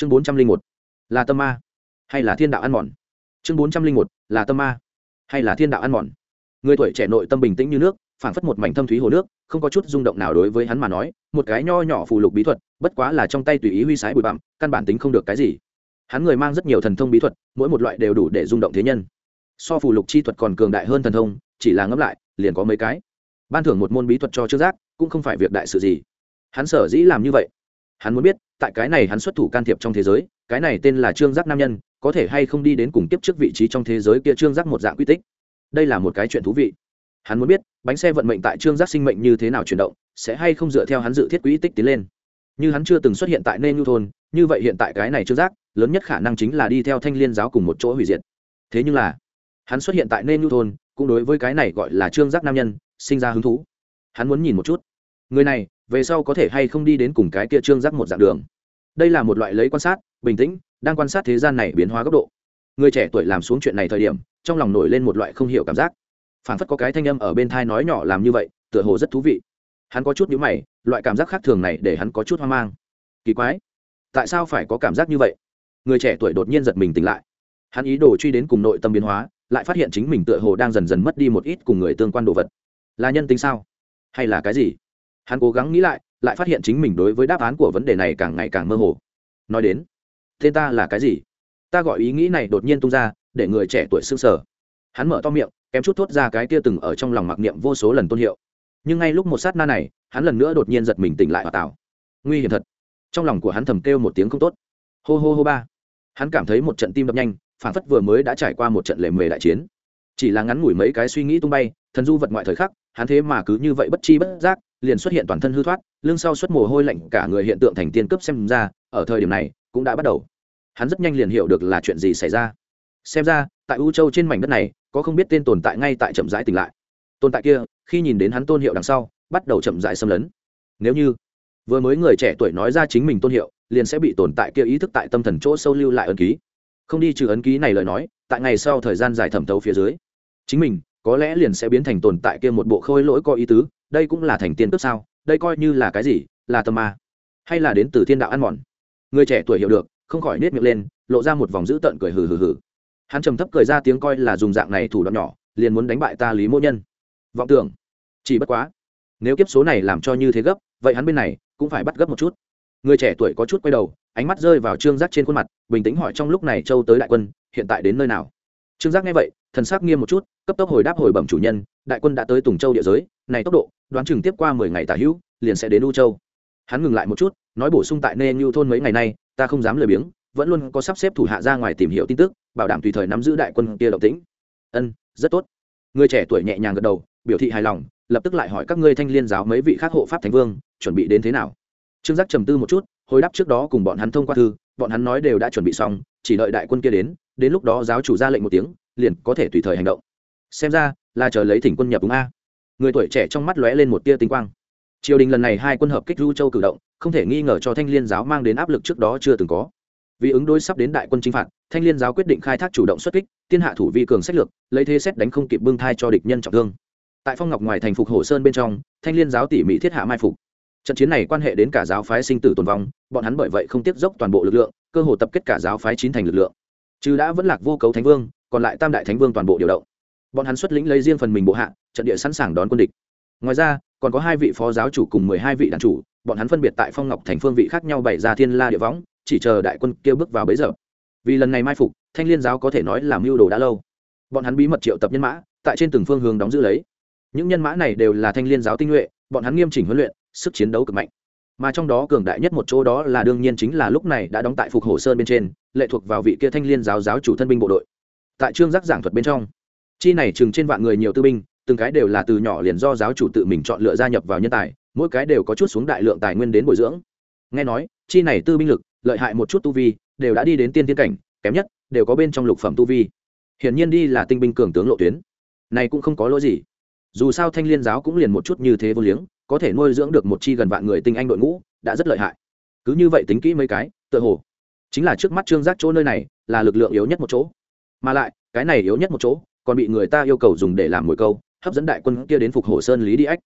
chương bốn trăm linh một, là tâm ma hay là thiên đạo ăn mòn? Chương bốn trăm linh một, là tâm ma hay là thiên đạo ăn mòn? Người tuổi trẻ nội tâm bình tĩnh như nước, phảng phất một mảnh thâm thúy hồ nước, không có chút rung động nào đối với hắn mà nói, một cái nho nhỏ phù lục bí thuật, bất quá là trong tay tùy ý huy sái bụi bặm, căn bản tính không được cái gì. Hắn người mang rất nhiều thần thông bí thuật, mỗi một loại đều đủ để rung động thế nhân. So phù lục chi thuật còn cường đại hơn thần thông, chỉ là ngẫm lại, liền có mấy cái. Ban thưởng một môn bí thuật cho trước giác, cũng không phải việc đại sự gì. Hắn sở dĩ làm như vậy hắn muốn biết, tại cái này hắn xuất thủ can thiệp trong thế giới, cái này tên là trương giác nam nhân, có thể hay không đi đến cùng tiếp trước vị trí trong thế giới kia trương giác một dạng quy tích? Đây là một cái chuyện thú vị. Hắn muốn biết, bánh xe vận mệnh tại trương giác sinh mệnh như thế nào chuyển động, sẽ hay không dựa theo hắn dự thiết quỹ tích tiến lên? Như hắn chưa từng xuất hiện tại nên nhu thôn, như vậy hiện tại cái này trương giác, lớn nhất khả năng chính là đi theo thanh liên giáo cùng một chỗ hủy diệt. Thế nhưng là, hắn xuất hiện tại nên nhu thôn, cũng đối với cái này gọi là trương giác nam nhân, sinh ra hứng thú. Hắn muốn nhìn một chút. Người này về sau có thể hay không đi đến cùng cái kia trương giác một dạng đường. Đây là một loại lấy quan sát, bình tĩnh, đang quan sát thế gian này biến hóa góc độ. Người trẻ tuổi làm xuống chuyện này thời điểm, trong lòng nổi lên một loại không hiểu cảm giác. Phản phất có cái thanh âm ở bên thai nói nhỏ làm như vậy, tựa hồ rất thú vị. Hắn có chút nhữ mày, loại cảm giác khác thường này để hắn có chút hoang mang. Kỳ quái, tại sao phải có cảm giác như vậy? Người trẻ tuổi đột nhiên giật mình tỉnh lại. Hắn ý đồ truy đến cùng nội tâm biến hóa, lại phát hiện chính mình tựa hồ đang dần dần mất đi một ít cùng người tương quan đồ vật. Là nhân tính sao? Hay là cái gì? Hắn cố gắng nghĩ lại lại phát hiện chính mình đối với đáp án của vấn đề này càng ngày càng mơ hồ. Nói đến, tên ta là cái gì? Ta gọi ý nghĩ này đột nhiên tung ra, để người trẻ tuổi s ư sở hắn mở to miệng, kém chút thốt ra cái kia từng ở trong lòng mặc niệm vô số lần tôn hiệu. Nhưng ngay lúc một sát na này, hắn lần nữa đột nhiên giật mình tỉnh lại và tảo. nguy hiểm thật. Trong lòng của hắn thầm kêu một tiếng không tốt. Hô hô hô ba. Hắn cảm thấy một trận tim đập nhanh phản phất vừa mới đã trải qua một trận lề mề đại chiến. Chỉ là ngắn ngủi mấy cái suy nghĩ tung bay, thần du vật ngoại thời khắc, hắn thế mà cứ như vậy bất chi bất giác liền xuất hiện toàn thân hư thoát, lưng sau xuất mồ hôi lạnh, cả người hiện tượng thành tiên cấp xem ra, ở thời điểm này, cũng đã bắt đầu. Hắn rất nhanh liền hiểu được là chuyện gì xảy ra. Xem ra, tại u châu trên mảnh đất này, có không biết tên tồn tại ngay tại chậm rãi tỉnh lại. Tồn tại kia, khi nhìn đến hắn tôn hiệu đằng sau, bắt đầu chậm rãi xâm lấn. Nếu như vừa mới người trẻ tuổi nói ra chính mình tôn hiệu, liền sẽ bị tồn tại kia ý thức tại tâm thần chỗ sâu lưu lại ấn ký. Không đi trừ ấn ký này lời nói, tại ngày sau thời gian dài thẩm thấu phía dưới, chính mình có lẽ liền sẽ biến thành tồn tại kia một bộ khôi lỗi có ý tứ đây cũng là thành tiên cướp sao, đây coi như là cái gì, là tâm ma. Hay là đến từ thiên đạo ăn mòn. Người trẻ tuổi hiểu được, không khỏi nết miệng lên, lộ ra một vòng dữ tợn cười hừ hừ hừ. Hắn trầm thấp cười ra tiếng coi là dùng dạng này thủ đoạn nhỏ, liền muốn đánh bại ta lý mô nhân. Vọng tưởng. Chỉ bất quá. Nếu kiếp số này làm cho như thế gấp, vậy hắn bên này cũng phải bắt gấp một chút. Người trẻ tuổi có chút quay đầu, ánh mắt rơi vào trương giác trên khuôn mặt, bình tĩnh hỏi trong lúc này châu tới đại quân, hiện tại đến nơi nào? Trương giác nghe vậy thần sắc nghiêm một chút, cấp tốc hồi đáp hồi bẩm chủ nhân, đại quân đã tới tùng châu địa giới, này tốc độ, đoán chừng tiếp qua mười ngày tả hữu, liền sẽ đến u châu. Hắn ngừng lại một chút, nói bổ sung tại nê như thôn mấy ngày nay, ta không dám lười biếng, vẫn luôn có sắp xếp thủ hạ ra ngoài tìm hiểu tin tức, bảo đảm tùy thời nắm giữ đại quân kia động tĩnh. Ân, rất tốt. Người trẻ tuổi nhẹ nhàng gật đầu, biểu thị hài lòng, lập tức lại hỏi các ngươi thanh liên giáo mấy vị khác hộ pháp thánh vương, chuẩn bị đến thế nào? Trương giác trầm tư một chút, hồi đáp trước đó cùng bọn hắn thông qua thư, bọn hắn nói đều đã chuẩn bị xong, chỉ đợi đại quân kia đến đến lúc đó giáo chủ ra lệnh một tiếng liền có thể tùy thời hành động. Xem ra, là chờ lấy thỉnh quân nhập đúng a. Người tuổi trẻ trong mắt lóe lên một tia tinh quang. Triều đình lần này hai quân hợp kích du châu cử động, không thể nghi ngờ cho thanh liên giáo mang đến áp lực trước đó chưa từng có. Vì ứng đối sắp đến đại quân chinh phạt, thanh liên giáo quyết định khai thác chủ động xuất kích, tiên hạ thủ vi cường sách lược, lấy thế xét đánh không kịp bưng thai cho địch nhân trọng thương. Tại phong ngọc ngoài thành phục hồ sơn bên trong, thanh liên giáo tỉ mỹ thiết hạ mai phục. Trận chiến này quan hệ đến cả giáo phái sinh tử tồn vong, bọn hắn bởi vậy không tiếp dốc toàn bộ lực lượng, cơ hồ tập kết cả giáo phái chín thành lực lượng. Chứ đã vẫn lạc vô cấu thánh vương còn lại tam đại thánh vương toàn bộ điều động. Bọn hắn xuất lĩnh lấy riêng phần mình bộ hạ, trận địa sẵn sàng đón quân địch. Ngoài ra, còn có hai vị phó giáo chủ cùng mười hai vị đàn chủ, bọn hắn phân biệt tại phong ngọc thành phương vị khác nhau bày ra thiên la địa võng, chỉ chờ đại quân kêu bước vào bấy giờ. Vì lần này mai phục, thanh liên giáo có thể nói làm mưu đồ đã lâu. Bọn hắn bí mật triệu tập nhân mã, tại trên từng phương hướng đóng giữ lấy. Những nhân mã này đều là thanh liên giáo tinh nhuệ, bọn hắn nghiêm chỉnh huấn luyện, sức chiến đấu cực mạnh. Mà trong đó cường đại nhất một chỗ đó là đương nhiên chính là lúc này đã đóng tại phục hồ sơn bên trên, lệ thuộc vào vị kia thanh liên giáo giáo chủ thân binh bộ đội tại trương giác giảng thuật bên trong. Chi này chừng trên vạn người nhiều tư binh, từng cái đều là từ nhỏ liền do giáo chủ tự mình chọn lựa gia nhập vào nhân tài, mỗi cái đều có chút xuống đại lượng tài nguyên đến bồi dưỡng. Nghe nói, chi này tư binh lực, lợi hại một chút tu vi, đều đã đi đến tiên tiên cảnh, kém nhất, đều có bên trong lục phẩm tu vi. Hiển nhiên đi là tinh binh cường tướng lộ tuyến. Này cũng không có lỗi gì. Dù sao thanh liên giáo cũng liền một chút như thế vô liếng, có thể nuôi dưỡng được một chi gần vạn người tinh anh đội ngũ, đã rất lợi hại. Cứ như vậy tính kỹ mấy cái, tựa hồ, chính là trước mắt trương giác chỗ nơi này, là lực lượng yếu nhất một chỗ mà lại, cái này yếu nhất một chỗ, còn bị người ta yêu cầu dùng để làm mồi câu, hấp dẫn đại quân kia đến phục hồ sơn lý đi ách.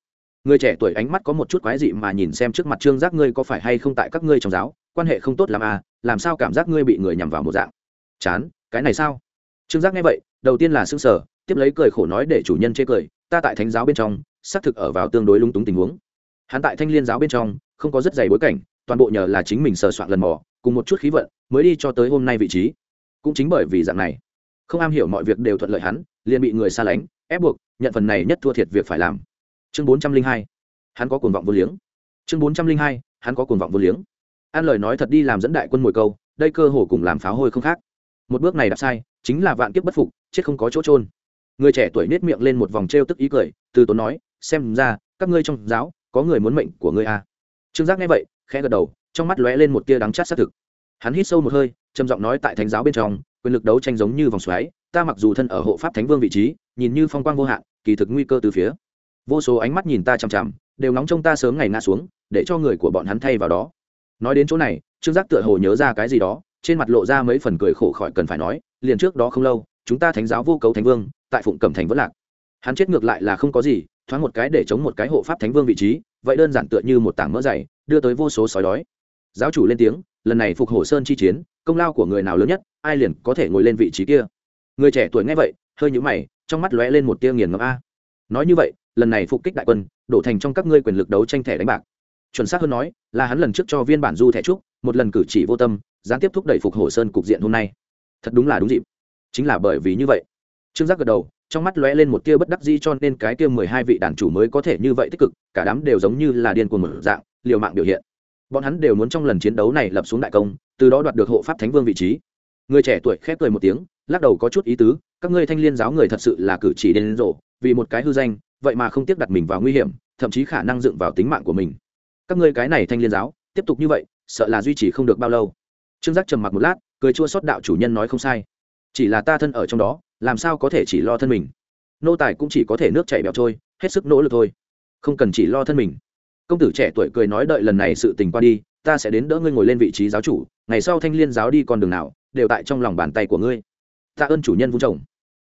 Người trẻ tuổi ánh mắt có một chút quái dị mà nhìn xem trước mặt trương giác ngươi có phải hay không tại các ngươi trong giáo, quan hệ không tốt làm à làm sao cảm giác ngươi bị người nhằm vào một dạng. Chán, cái này sao? Trương giác nghe vậy, đầu tiên là xương sở tiếp lấy cười khổ nói để chủ nhân chê cười, ta tại thánh giáo bên trong, xác thực ở vào tương đối lung túng tình huống. Hắn tại thanh liên giáo bên trong, không có rất dày bối cảnh, toàn bộ nhờ là chính mình sờ soạn lần mò, cùng một chút khí vận, mới đi cho tới hôm nay vị trí. Cũng chính bởi vì dạng này không am hiểu mọi việc đều thuận lợi hắn, liền bị người xa lánh, ép buộc, nhận phần này nhất thua thiệt việc phải làm. Chương bốn trăm linh hai, hắn có cuồng vọng vô liếng. Chương bốn trăm linh hai, hắn có cuồng vọng vô liếng. An lời nói thật đi làm dẫn đại quân mồi câu, đây cơ hồ cùng làm pháo hôi không khác. Một bước này đã sai, chính là vạn kiếp bất phục, chết không có chỗ trôn người trẻ tuổi nết miệng lên một vòng t r e o tức ý cười, từ tốn nói, xem ra, các ngươi trong giáo, có người muốn mệnh của ngươi à. trương giác nghe vậy, khẽ gật đầu, trong mắt lóe lên một tia đắng chát xác thực. Hắn hít sâu một hơi, trầm giọng nói tại thánh giáo bên trong quyền lực đấu tranh giống như vòng xoáy, ta mặc dù thân ở hộ pháp thánh vương vị trí, nhìn như phong quang vô hạn, kỳ thực nguy cơ từ phía. Vô số ánh mắt nhìn ta chằm chằm, đều nóng trong ta sớm ngày ngã xuống, để cho người của bọn hắn thay vào đó. Nói đến chỗ này, trương giác tựa hồ nhớ ra cái gì đó, trên mặt lộ ra mấy phần cười khổ khỏi cần phải nói, liền trước đó không lâu, chúng ta thánh giáo vô cấu thánh vương, tại phụng cẩm thành vẫn lạc. Hắn chết ngược lại là không có gì, thoáng một cái để chống một cái hộ pháp thánh vương vị trí, vậy đơn giản tựa như một tảng mỡ dày, đưa tới vô số sói đói. Giáo chủ lên tiếng, lần này phục hổ sơn chi chiến, công lao của người nào lớn nhất ai liền có thể ngồi lên vị trí kia? Người trẻ tuổi nghe vậy, hơi nhũ mày, trong mắt lóe lên một tia nghiền ngẫm. A, nói như vậy, lần này phục kích đại quân, đổ thành trong các ngươi quyền lực đấu tranh thẻ đánh bạc. Chuẩn xác hơn nói, là hắn lần trước cho viên bản du thẻ trúc, một lần cử chỉ vô tâm, gián tiếp thúc đẩy phục hồ sơn cục diện hôm nay. Thật đúng là đúng dịp. Chính là bởi vì như vậy. Trương giác gật đầu, trong mắt lóe lên một tia bất đắc dĩ cho nên cái tia mười hai vị đàn chủ mới có thể như vậy tích cực, cả đám đều giống như là điên cuồng một dạng, liều mạng biểu hiện. Bọn hắn đều muốn trong lần chiến đấu này lập xuống đại công, từ đó đoạt được hộ pháp thánh vương vị trí người trẻ tuổi khép cười một tiếng, lắc đầu có chút ý tứ, các ngươi thanh liên giáo người thật sự là cử chỉ đến rộ vì một cái hư danh, vậy mà không tiếc đặt mình vào nguy hiểm, thậm chí khả năng dựng vào tính mạng của mình. Các ngươi cái này thanh liên giáo, tiếp tục như vậy, sợ là duy trì không được bao lâu. Trương giác trầm mặc một lát, cười chua xót đạo chủ nhân nói không sai. Chỉ là ta thân ở trong đó, làm sao có thể chỉ lo thân mình? Nô tài cũng chỉ có thể nước chảy bẹo trôi, hết sức nỗ lực thôi. Không cần chỉ lo thân mình. Công tử trẻ tuổi cười nói đợi lần này sự tình qua đi, ta sẽ đến đỡ ngươi ngồi lên vị trí giáo chủ, ngày sau thanh liên giáo đi con đường nào đều tại trong lòng bàn tay của ngươi. Ta ơn chủ nhân vung chồng.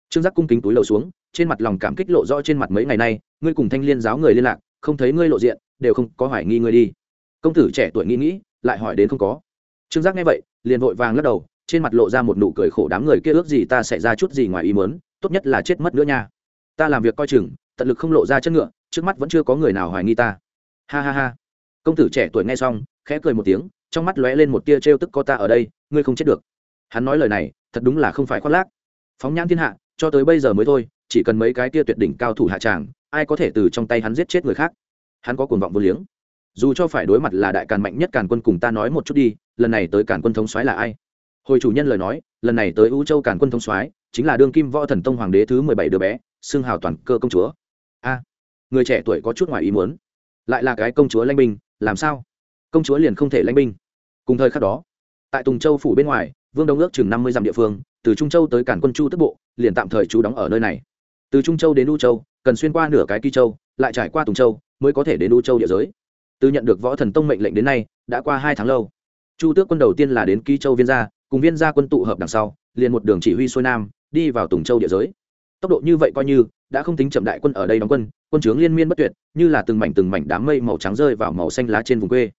Trương giác cung kính túi lầu xuống, trên mặt lòng cảm kích lộ rõ trên mặt mấy ngày nay, ngươi cùng thanh liên giáo người liên lạc, không thấy ngươi lộ diện, đều không có hoài nghi ngươi đi. Công tử trẻ tuổi nghĩ nghĩ, lại hỏi đến không có. Trương giác nghe vậy, liền vội vàng lắc đầu, trên mặt lộ ra một nụ cười khổ đám người kia ước gì ta sẽ ra chút gì ngoài ý mớn tốt nhất là chết mất nữa nha. Ta làm việc coi chừng, tận lực không lộ ra chất ngựa, trước mắt vẫn chưa có người nào hoài nghi ta. Ha ha ha. Công tử trẻ tuổi nghe xong, khẽ cười một tiếng, trong mắt lóe lên một tia trêu tức có ta ở đây, ngươi không chết được hắn nói lời này, thật đúng là không phải khoác lác. Phóng nhãn thiên hạ, cho tới bây giờ mới thôi, chỉ cần mấy cái tia tuyệt đỉnh cao thủ hạ tràng, ai có thể từ trong tay hắn giết chết người khác? Hắn có cuồng vọng vô liếng. Dù cho phải đối mặt là đại càn mạnh nhất càn quân cùng ta nói một chút đi, lần này tới càn quân thống soái là ai? Hồi chủ nhân lời nói, lần này tới ưu châu càn quân thống soái, chính là đương kim võ thần tông hoàng đế thứ mười bảy đứa bé xương hào toàn cơ công chúa. A, người trẻ tuổi có chút ngoài ý muốn. Lại là cái công chúa lanh binh, làm sao? Công chúa liền không thể lanh binh. Cùng thời khắc đó, tại tùng châu phủ bên ngoài vương đông ước chừng năm mươi dặm địa phương, từ trung châu tới cản quân chu tức bộ, liền tạm thời trú đóng ở nơi này. Từ trung châu đến u châu, cần xuyên qua nửa cái kỳ châu, lại trải qua tùng châu, mới có thể đến u châu địa giới. Từ nhận được võ thần tông mệnh lệnh đến nay, đã qua hai tháng lâu. Chu tước quân đầu tiên là đến kỳ châu viên gia, cùng viên gia quân tụ hợp đằng sau, liền một đường chỉ huy xuôi nam, đi vào tùng châu địa giới. Tốc độ như vậy coi như, đã không tính chậm đại quân ở đây đóng quân quân trướng liên miên bất tuyệt, như là từng mảnh từng mảnh đám mây màu trắng rơi vào màu xanh lá trên vùng quê.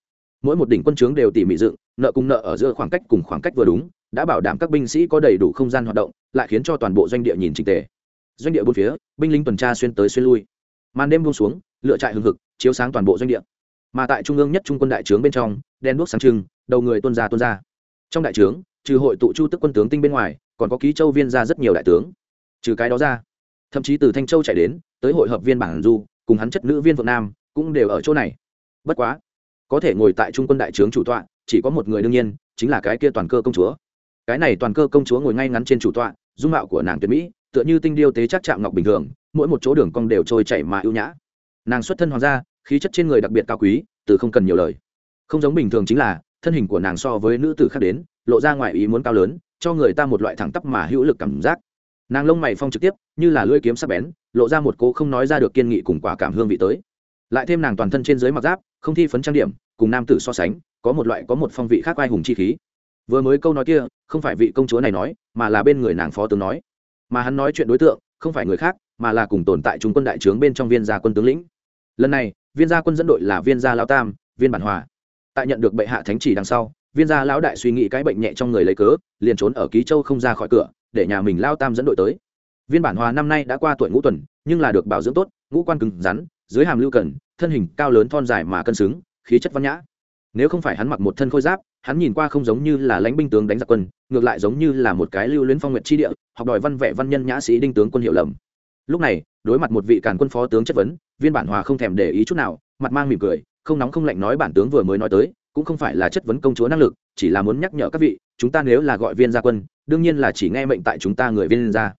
Mỗi một đỉnh quân trướng đều tỉ mỉ dựng, nợ cùng nợ ở giữa khoảng cách cùng khoảng cách vừa đúng đã bảo đảm các binh sĩ có đầy đủ không gian hoạt động, lại khiến cho toàn bộ doanh địa nhìn trình tề. Doanh địa bốn phía, binh lính tuần tra xuyên tới xuyên lui. Màn đêm buông xuống lựa trại hừng hực, chiếu sáng toàn bộ doanh địa. Mà tại trung ương nhất trung quân đại trướng bên trong, đen đuốc sáng trưng, đầu người tuân ra tuân ra. Trong đại trướng, trừ hội tụ chu tức quân tướng tinh bên ngoài, còn có ký châu viên ra rất nhiều đại tướng. Trừ cái đó ra, thậm chí từ thanh châu chạy đến, tới hội hợp viên bản du, cùng hắn chất nữ viên vượng nam, cũng đều ở chỗ này. Bất quá, có thể ngồi tại trung quân đại trướng chủ tọa, chỉ có một người đương nhiên, chính là cái kia toàn cơ công chúa cái này toàn cơ công chúa ngồi ngay ngắn trên chủ tọa, dung mạo của nàng tuyệt mỹ, tựa như tinh điêu tế chắc chạm ngọc bình thường, mỗi một chỗ đường cong đều trôi chảy mà ưu nhã. Nàng xuất thân hoàng gia, khí chất trên người đặc biệt cao quý, từ không cần nhiều lời. Không giống bình thường chính là, thân hình của nàng so với nữ tử khác đến, lộ ra ngoài ý muốn cao lớn, cho người ta một loại thẳng tắp mà hữu lực cảm giác. Nàng lông mày phong trực tiếp, như là lưỡi kiếm sắc bén, lộ ra một cô không nói ra được kiên nghị cùng quả cảm hương vị tới. Lại thêm nàng toàn thân trên dưới mặc giáp, không thi phấn trang điểm, cùng nam tử so sánh, có một loại có một phong vị khác ai hùng chi khí vừa mới câu nói kia, không phải vị công chúa này nói, mà là bên người nàng phó tướng nói. Mà hắn nói chuyện đối tượng, không phải người khác, mà là cùng tồn tại chúng quân đại trướng bên trong viên gia quân tướng lĩnh. Lần này, viên gia quân dẫn đội là viên gia lão tam, viên bản hòa. Tại nhận được bệ hạ thánh chỉ đằng sau, viên gia lão đại suy nghĩ cái bệnh nhẹ trong người lấy cớ, liền trốn ở ký châu không ra khỏi cửa, để nhà mình lao tam dẫn đội tới. Viên bản hòa năm nay đã qua tuổi ngũ tuần, nhưng là được bảo dưỡng tốt, ngũ quan cứng rắn, dưới hàm lưu cần, thân hình cao lớn thon dài mà cân xứng, khí chất văn nhã. Nếu không phải hắn mặc một thân khôi giáp hắn nhìn qua không giống như là lãnh binh tướng đánh giặc quân, ngược lại giống như là một cái lưu luyến phong nguyện tri địa, học đòi văn vẻ văn nhân nhã sĩ đinh tướng quân hiệu lầm. Lúc này, đối mặt một vị càn quân phó tướng chất vấn, viên bản hòa không thèm để ý chút nào, mặt mang mỉm cười, không nóng không lạnh nói bản tướng vừa mới nói tới, cũng không phải là chất vấn công chúa năng lực, chỉ là muốn nhắc nhở các vị, chúng ta nếu là gọi viên gia quân, đương nhiên là chỉ nghe mệnh tại chúng ta người viên gia.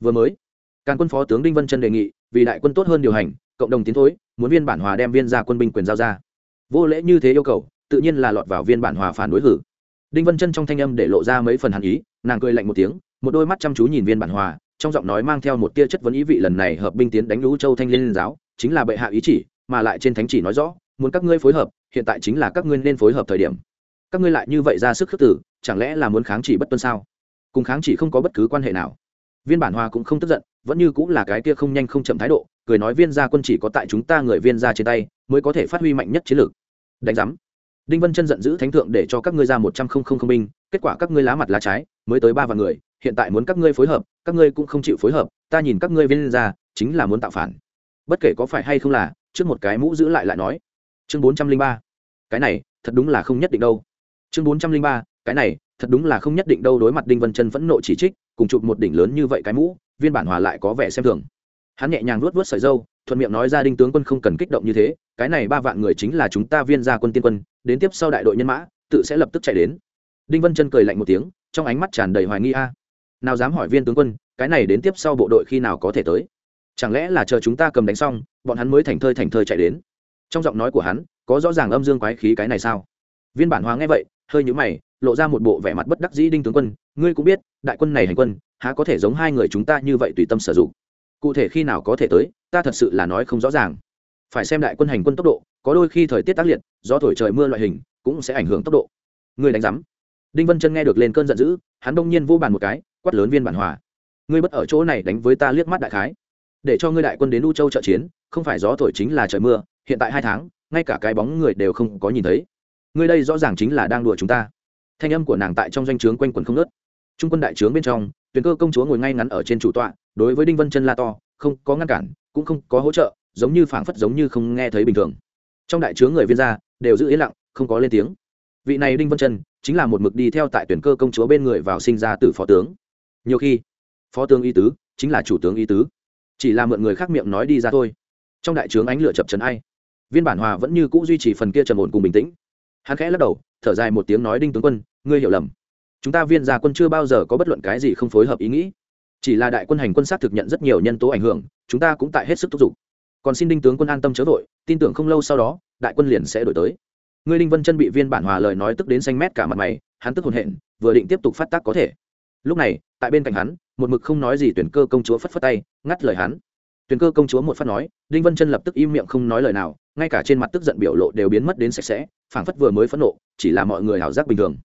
Vừa mới, càn quân phó tướng đinh vân chân đề nghị, vì đại quân tốt hơn điều hành, cộng đồng tiến thối, muốn viên bản hòa đem viên gia quân binh quyền giao ra. Vô lễ như thế yêu cầu tự nhiên là lọt vào viên bản hòa phản đối hử. Đinh vân chân trong thanh âm để lộ ra mấy phần hàn ý, nàng cười lạnh một tiếng, một đôi mắt chăm chú nhìn viên bản hòa, trong giọng nói mang theo một tia chất vấn ý vị lần này hợp binh tiến đánh lũ châu thanh liên giáo, chính là bệ hạ ý chỉ, mà lại trên thánh chỉ nói rõ, muốn các ngươi phối hợp, hiện tại chính là các ngươi nên phối hợp thời điểm. Các ngươi lại như vậy ra sức khước tử chẳng lẽ là muốn kháng chỉ bất tuân sao? Cùng kháng chỉ không có bất cứ quan hệ nào. Viên bản hòa cũng không tức giận, vẫn như cũng là cái kia không nhanh không chậm thái độ, cười nói viên gia quân chỉ có tại chúng ta người viên gia trên tay, mới có thể phát huy mạnh nhất chiến lược. Đánh giám đinh vân chân giận dữ thánh thượng để cho các ngươi ra một trăm không không không binh kết quả các ngươi lá mặt lá trái mới tới ba vạn người hiện tại muốn các ngươi phối hợp các ngươi cũng không chịu phối hợp ta nhìn các ngươi viên ra, chính là muốn tạo phản. Bất kể có phải hay không là trước một cái mũ giữ lại lại nói. Chương bốn trăm linh ba. Cái này thật đúng là không nhất định đâu. Chương bốn trăm linh ba cái này thật đúng là không nhất định đâu đối mặt đinh vân chân phẫn nộ chỉ trích cùng chụp một đỉnh lớn như vậy cái mũ viên bản hòa lại có vẻ xem thường. Hắn nhẹ nhàng luốt vớt sợi dâu thuận miệng nói ra đinh tướng quân không cần kích động như thế cái này ba vạn người chính là chúng ta viên gia quân tiên quân, đến tiếp sau đại đội nhân mã, tự sẽ lập tức chạy đến. Đinh vân chân cười lạnh một tiếng, trong ánh mắt tràn đầy hoài nghi a. Nào dám hỏi viên tướng quân, cái này đến tiếp sau bộ đội khi nào có thể tới? Chẳng lẽ là chờ chúng ta cầm đánh xong, bọn hắn mới thành thơi thành thơi chạy đến? Trong giọng nói của hắn, có rõ ràng âm dương quái khí cái này sao? Viên bản hóa nghe vậy, hơi nhũ mày, lộ ra một bộ vẻ mặt bất đắc dĩ đinh tướng quân, ngươi cũng biết, đại quân này hành quân, há có thể giống hai người chúng ta như vậy tùy tâm sử dụng? Cụ thể khi nào có thể tới, ta thật sự là nói không rõ ràng phải xem đại quân hành quân tốc độ, có đôi khi thời tiết tác liệt do thổi trời mưa loại hình, cũng sẽ ảnh hưởng tốc độ. Người đánh giám. Đinh vân chân nghe được lên cơn giận dữ, hắn đông nhiên vô bàn một cái, quát lớn viên bản hòa. Ngươi bất ở chỗ này đánh với ta liếc mắt đại khái. Để cho ngươi đại quân đến u châu trợ chiến, không phải gió thổi chính là trời mưa, hiện tại hai tháng, ngay cả cái bóng người đều không có nhìn thấy. Ngươi đây rõ ràng chính là đang đùa chúng ta. Thanh âm của nàng tại trong doanh trướng quanh quần không nớt trung quân đại trướng bên trong, tuyển cơ công chúa ngồi ngay ngắn ở trên chủ tọa, đối với đinh vân chân la to, không có ngăn cản, cũng không có hỗ trợ giống như phảng phất giống như không nghe thấy bình thường. Trong đại trướng người viên gia đều giữ yên lặng, không có lên tiếng. Vị này đinh vân chân chính là một mực đi theo tại tuyển cơ công chúa bên người vào sinh ra từ phó tướng. Nhiều khi, phó tướng y tứ chính là chủ tướng y tứ. Chỉ là mượn người khác miệng nói đi ra thôi. Trong đại trướng ánh lửa chập trấn ai. Viên bản hòa vẫn như cũ duy trì phần kia trầm ổn cùng bình tĩnh. Hắn khẽ lắc đầu, thở dài một tiếng nói, đinh tướng quân, ngươi hiểu lầm. Chúng ta viên gia quân chưa bao giờ có bất luận cái gì không phối hợp ý nghĩ. Chỉ là đại quân hành quân sát thực nhận rất nhiều nhân tố ảnh hưởng, chúng ta cũng tại hết sức thúc giục còn xin đinh tướng quân an tâm chớ vội, tin tưởng không lâu sau đó, đại quân liền sẽ đổi tới. Người đinh vân chân bị viên bản hòa lời nói tức đến xanh mét cả mặt mày, hắn tức hồn hện, vừa định tiếp tục phát tác có thể. Lúc này, tại bên cạnh hắn, một mực không nói gì tuyển cơ công chúa phất phất tay, ngắt lời hắn. Tuyển cơ công chúa một phát nói, đinh vân chân lập tức im miệng không nói lời nào, ngay cả trên mặt tức giận biểu lộ đều biến mất đến sạch sẽ, phảng phất vừa mới phẫn nộ, chỉ là mọi người hảo giác bình thường.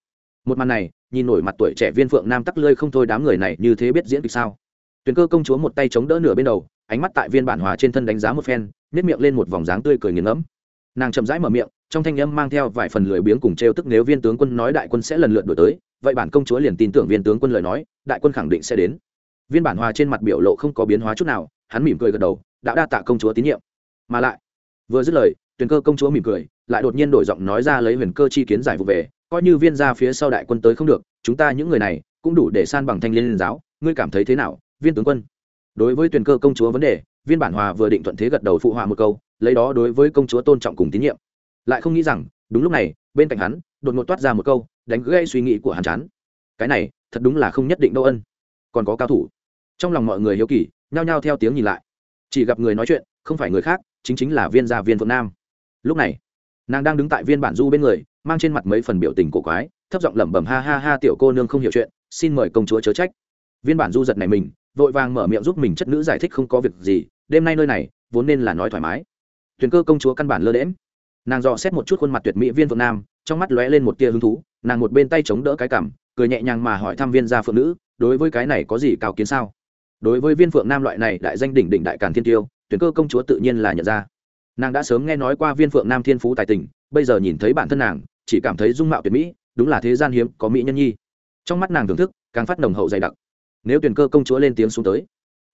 Một màn này, nhìn nổi mặt tuổi trẻ viên phượng nam tắc lơi không thôi đám người này như thế biết diễn kịch sao. Tuyển cơ công chúa một tay chống đỡ nửa bên đầu ánh mắt tại viên bản hòa trên thân đánh giá một phen nếp miệng lên một vòng dáng tươi cười nghiền ngẫm. Nàng chậm rãi mở miệng, trong thanh âm mang theo vài phần lười biếng cùng trêu tức nếu viên tướng quân nói đại quân sẽ lần lượt đổi tới, vậy bản công chúa liền tin tưởng viên tướng quân lời nói, đại quân khẳng định sẽ đến. Viên bản hòa trên mặt biểu lộ không có biến hóa chút nào, hắn mỉm cười gật đầu đã đa tạ công chúa tín nhiệm. Mà lại, vừa dứt lời, tuyền cơ công chúa mỉm cười, lại đột nhiên đổi giọng nói ra lấy huyền cơ chi kiến giải vụ về, coi như viên ra phía sau đại quân tới không được, chúng ta những người này cũng đủ để san bằng thanh liên giáo, ngươi cảm thấy thế nào, viên tướng quân? Đối với tuyển cơ công chúa vấn đề, viên bản hòa vừa định thuận thế gật đầu phụ họa một câu, lấy đó đối với công chúa tôn trọng cùng tín nhiệm. Lại không nghĩ rằng, đúng lúc này, bên cạnh hắn, đột ngột toát ra một câu, đánh gây suy nghĩ của hắn chán. Cái này, thật đúng là không nhất định đâu ân. Còn có cao thủ. Trong lòng mọi người hiếu kỳ, nhao nhao theo tiếng nhìn lại. Chỉ gặp người nói chuyện, không phải người khác, chính chính là viên gia viên phượng nam. Lúc này, nàng đang đứng tại viên bản du bên người, mang trên mặt mấy phần biểu tình cổ quái, thấp giọng lẩm bẩm, ha ha ha, tiểu cô nương không hiểu chuyện, xin mời công chúa chớ trách. Viên bản du giật này mình vội vàng mở miệng giúp mình chất nữ giải thích không có việc gì, đêm nay nơi này, vốn nên là nói thoải mái. Tuyền cơ công chúa căn bản lơ đễm nàng dò xét một chút khuôn mặt tuyệt mỹ viên phượng nam, trong mắt lóe lên một tia hứng thú, nàng một bên tay chống đỡ cái cảm, cười nhẹ nhàng mà hỏi thăm viên gia phượng nữ, đối với cái này có gì cao kiến sao? Đối với viên phượng nam loại này đại danh đỉnh đỉnh đại càn thiên tiêu tuyển cơ công chúa tự nhiên là nhận ra. Nàng đã sớm nghe nói qua viên phượng nam thiên phú tài tình, bây giờ nhìn thấy bản thân nàng, chỉ cảm thấy dung mạo tuyệt mỹ, đúng là thế gian hiếm có mỹ nhân nhi. Trong mắt nàng thưởng thức, càng phát nồng hậu dày đặc nếu tuyển cơ công chúa lên tiếng xuống tới.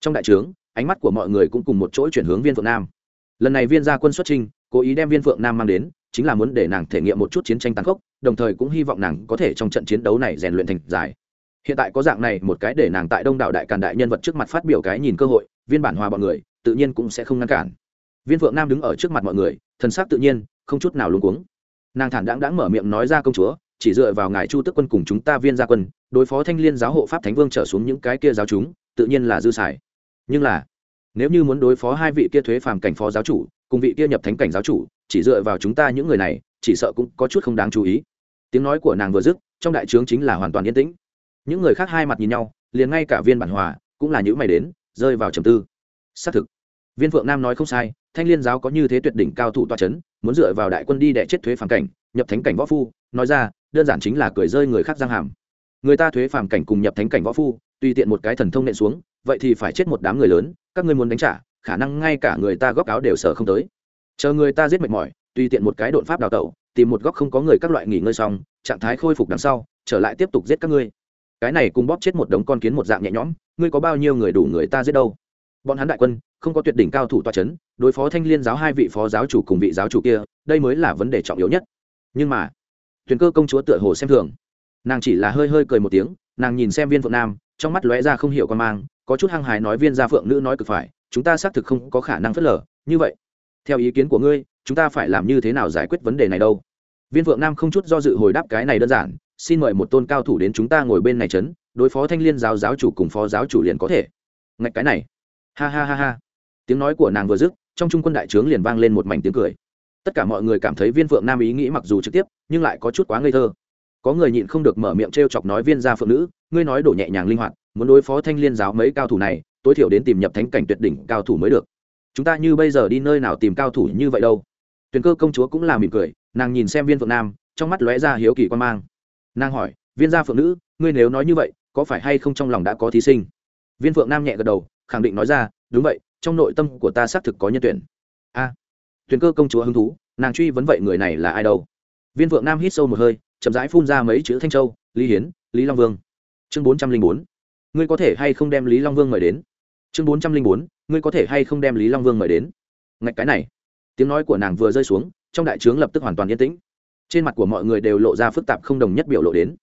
Trong đại trướng, ánh mắt của mọi người cũng cùng một chỗ chuyển hướng viên phượng nam. Lần này viên gia quân xuất trinh cố ý đem viên phượng nam mang đến, chính là muốn để nàng thể nghiệm một chút chiến tranh tàn khốc, đồng thời cũng hy vọng nàng có thể trong trận chiến đấu này rèn luyện thành dài. Hiện tại có dạng này một cái để nàng tại đông đảo đại càn đại nhân vật trước mặt phát biểu cái nhìn cơ hội, viên bản hòa bọn người, tự nhiên cũng sẽ không ngăn cản. Viên phượng nam đứng ở trước mặt mọi người, thần sắc tự nhiên, không chút nào luống cuống. Nàng thản đáng đáng mở miệng nói ra công chúa chỉ dựa vào ngài chu tức quân cùng chúng ta viên gia quân, đối phó thanh liên giáo hộ pháp thánh vương trở xuống những cái kia giáo chúng, tự nhiên là dư xài. Nhưng là, nếu như muốn đối phó hai vị kia thuế phàm cảnh phó giáo chủ, cùng vị kia nhập thánh cảnh giáo chủ, chỉ dựa vào chúng ta những người này, chỉ sợ cũng có chút không đáng chú ý. Tiếng nói của nàng vừa dứt, trong đại trướng chính là hoàn toàn yên tĩnh. Những người khác hai mặt nhìn nhau, liền ngay cả viên bản hòa cũng là những mày đến, rơi vào trầm tư. Xác thực, viên phượng nam nói không sai, thanh liên giáo có như thế tuyệt đỉnh cao thủ toa c h ấ n muốn dựa vào đại quân đi đẻ chết thuế phàm cảnh, nhập thánh cảnh võ phu nói ra, đơn giản chính là cười rơi người khác giang hàm. Người ta thuế phàm cảnh cùng nhập thánh cảnh võ phu, tùy tiện một cái thần thông nện xuống, vậy thì phải chết một đám người lớn, các ngươi muốn đánh trả, khả năng ngay cả người ta góp áo đều sở không tới. Chờ người ta giết mệt mỏi, tùy tiện một cái đột pháp đào tẩu, tìm một góc không có người các loại nghỉ ngơi xong, trạng thái khôi phục đằng sau, trở lại tiếp tục giết các ngươi. Cái này cùng bóp chết một đống con kiến một dạng nhẹ nhõm, ngươi có bao nhiêu người đủ người ta giết đâu? Bọn hắn đại quân, không có tuyệt đỉnh cao thủ toa c h ấ n đối phó thanh liên giáo hai vị phó giáo chủ cùng vị giáo chủ kia, đây mới là vấn đề trọng yếu nhất. Nhưng mà thuyền cơ công chúa tựa hồ xem thường. Nàng chỉ là hơi hơi cười một tiếng, nàng nhìn xem viên phượng nam, trong mắt lóe ra không hiểu con mang, có chút hăng hái nói viên gia phượng nữ nói cực phải, chúng ta xác thực không có khả năng phớt lờ, như vậy. Theo ý kiến của ngươi, chúng ta phải làm như thế nào giải quyết vấn đề này đâu? Viên phượng nam không chút do dự hồi đáp cái này đơn giản, xin mời một tôn cao thủ đến chúng ta ngồi bên này trấn đối phó thanh liên giáo giáo chủ cùng phó giáo chủ liền có thể. Ngạch cái này. Ha ha ha ha. Tiếng nói của nàng vừa dứt, trong trung quân đại trướng liền vang lên một mảnh tiếng cười tất cả mọi người cảm thấy viên phượng nam ý nghĩ mặc dù trực tiếp nhưng lại có chút quá ngây thơ. Có người nhịn không được mở miệng t r e o chọc nói viên gia phượng nữ ngươi nói đổ nhẹ nhàng linh hoạt muốn đối phó thanh liên giáo mấy cao thủ này tối thiểu đến tìm nhập thánh cảnh tuyệt đỉnh cao thủ mới được. Chúng ta như bây giờ đi nơi nào tìm cao thủ như vậy đâu? Tuyền cơ công chúa cũng là mỉm cười nàng nhìn xem viên phượng nam trong mắt lóe ra hiếu kỳ quan mang. Nàng hỏi viên gia phượng nữ ngươi nếu nói như vậy có phải hay không trong lòng đã có thí sinh? Viên phượng nam nhẹ gật đầu khẳng định nói ra đúng vậy trong nội tâm của ta xác thực có nhân tuyển. A. À, tuyển cơ công chúa hứng thú nàng truy vấn vậy người này là ai đâu? Viên vượng nam hít sâu một hơi, chậm rãi phun ra mấy chữ thanh châu, lý hiến, lý long vương. Chương bốn trăm linh bốn. Ngươi có thể hay không đem lý long vương mời đến? Chương bốn trăm linh bốn. Ngươi có thể hay không đem lý long vương mời đến? Ngạch cái này. Tiếng nói của nàng vừa rơi xuống, trong đại trướng lập tức hoàn toàn yên tĩnh. Trên mặt của mọi người đều lộ ra phức tạp không đồng nhất biểu lộ đến.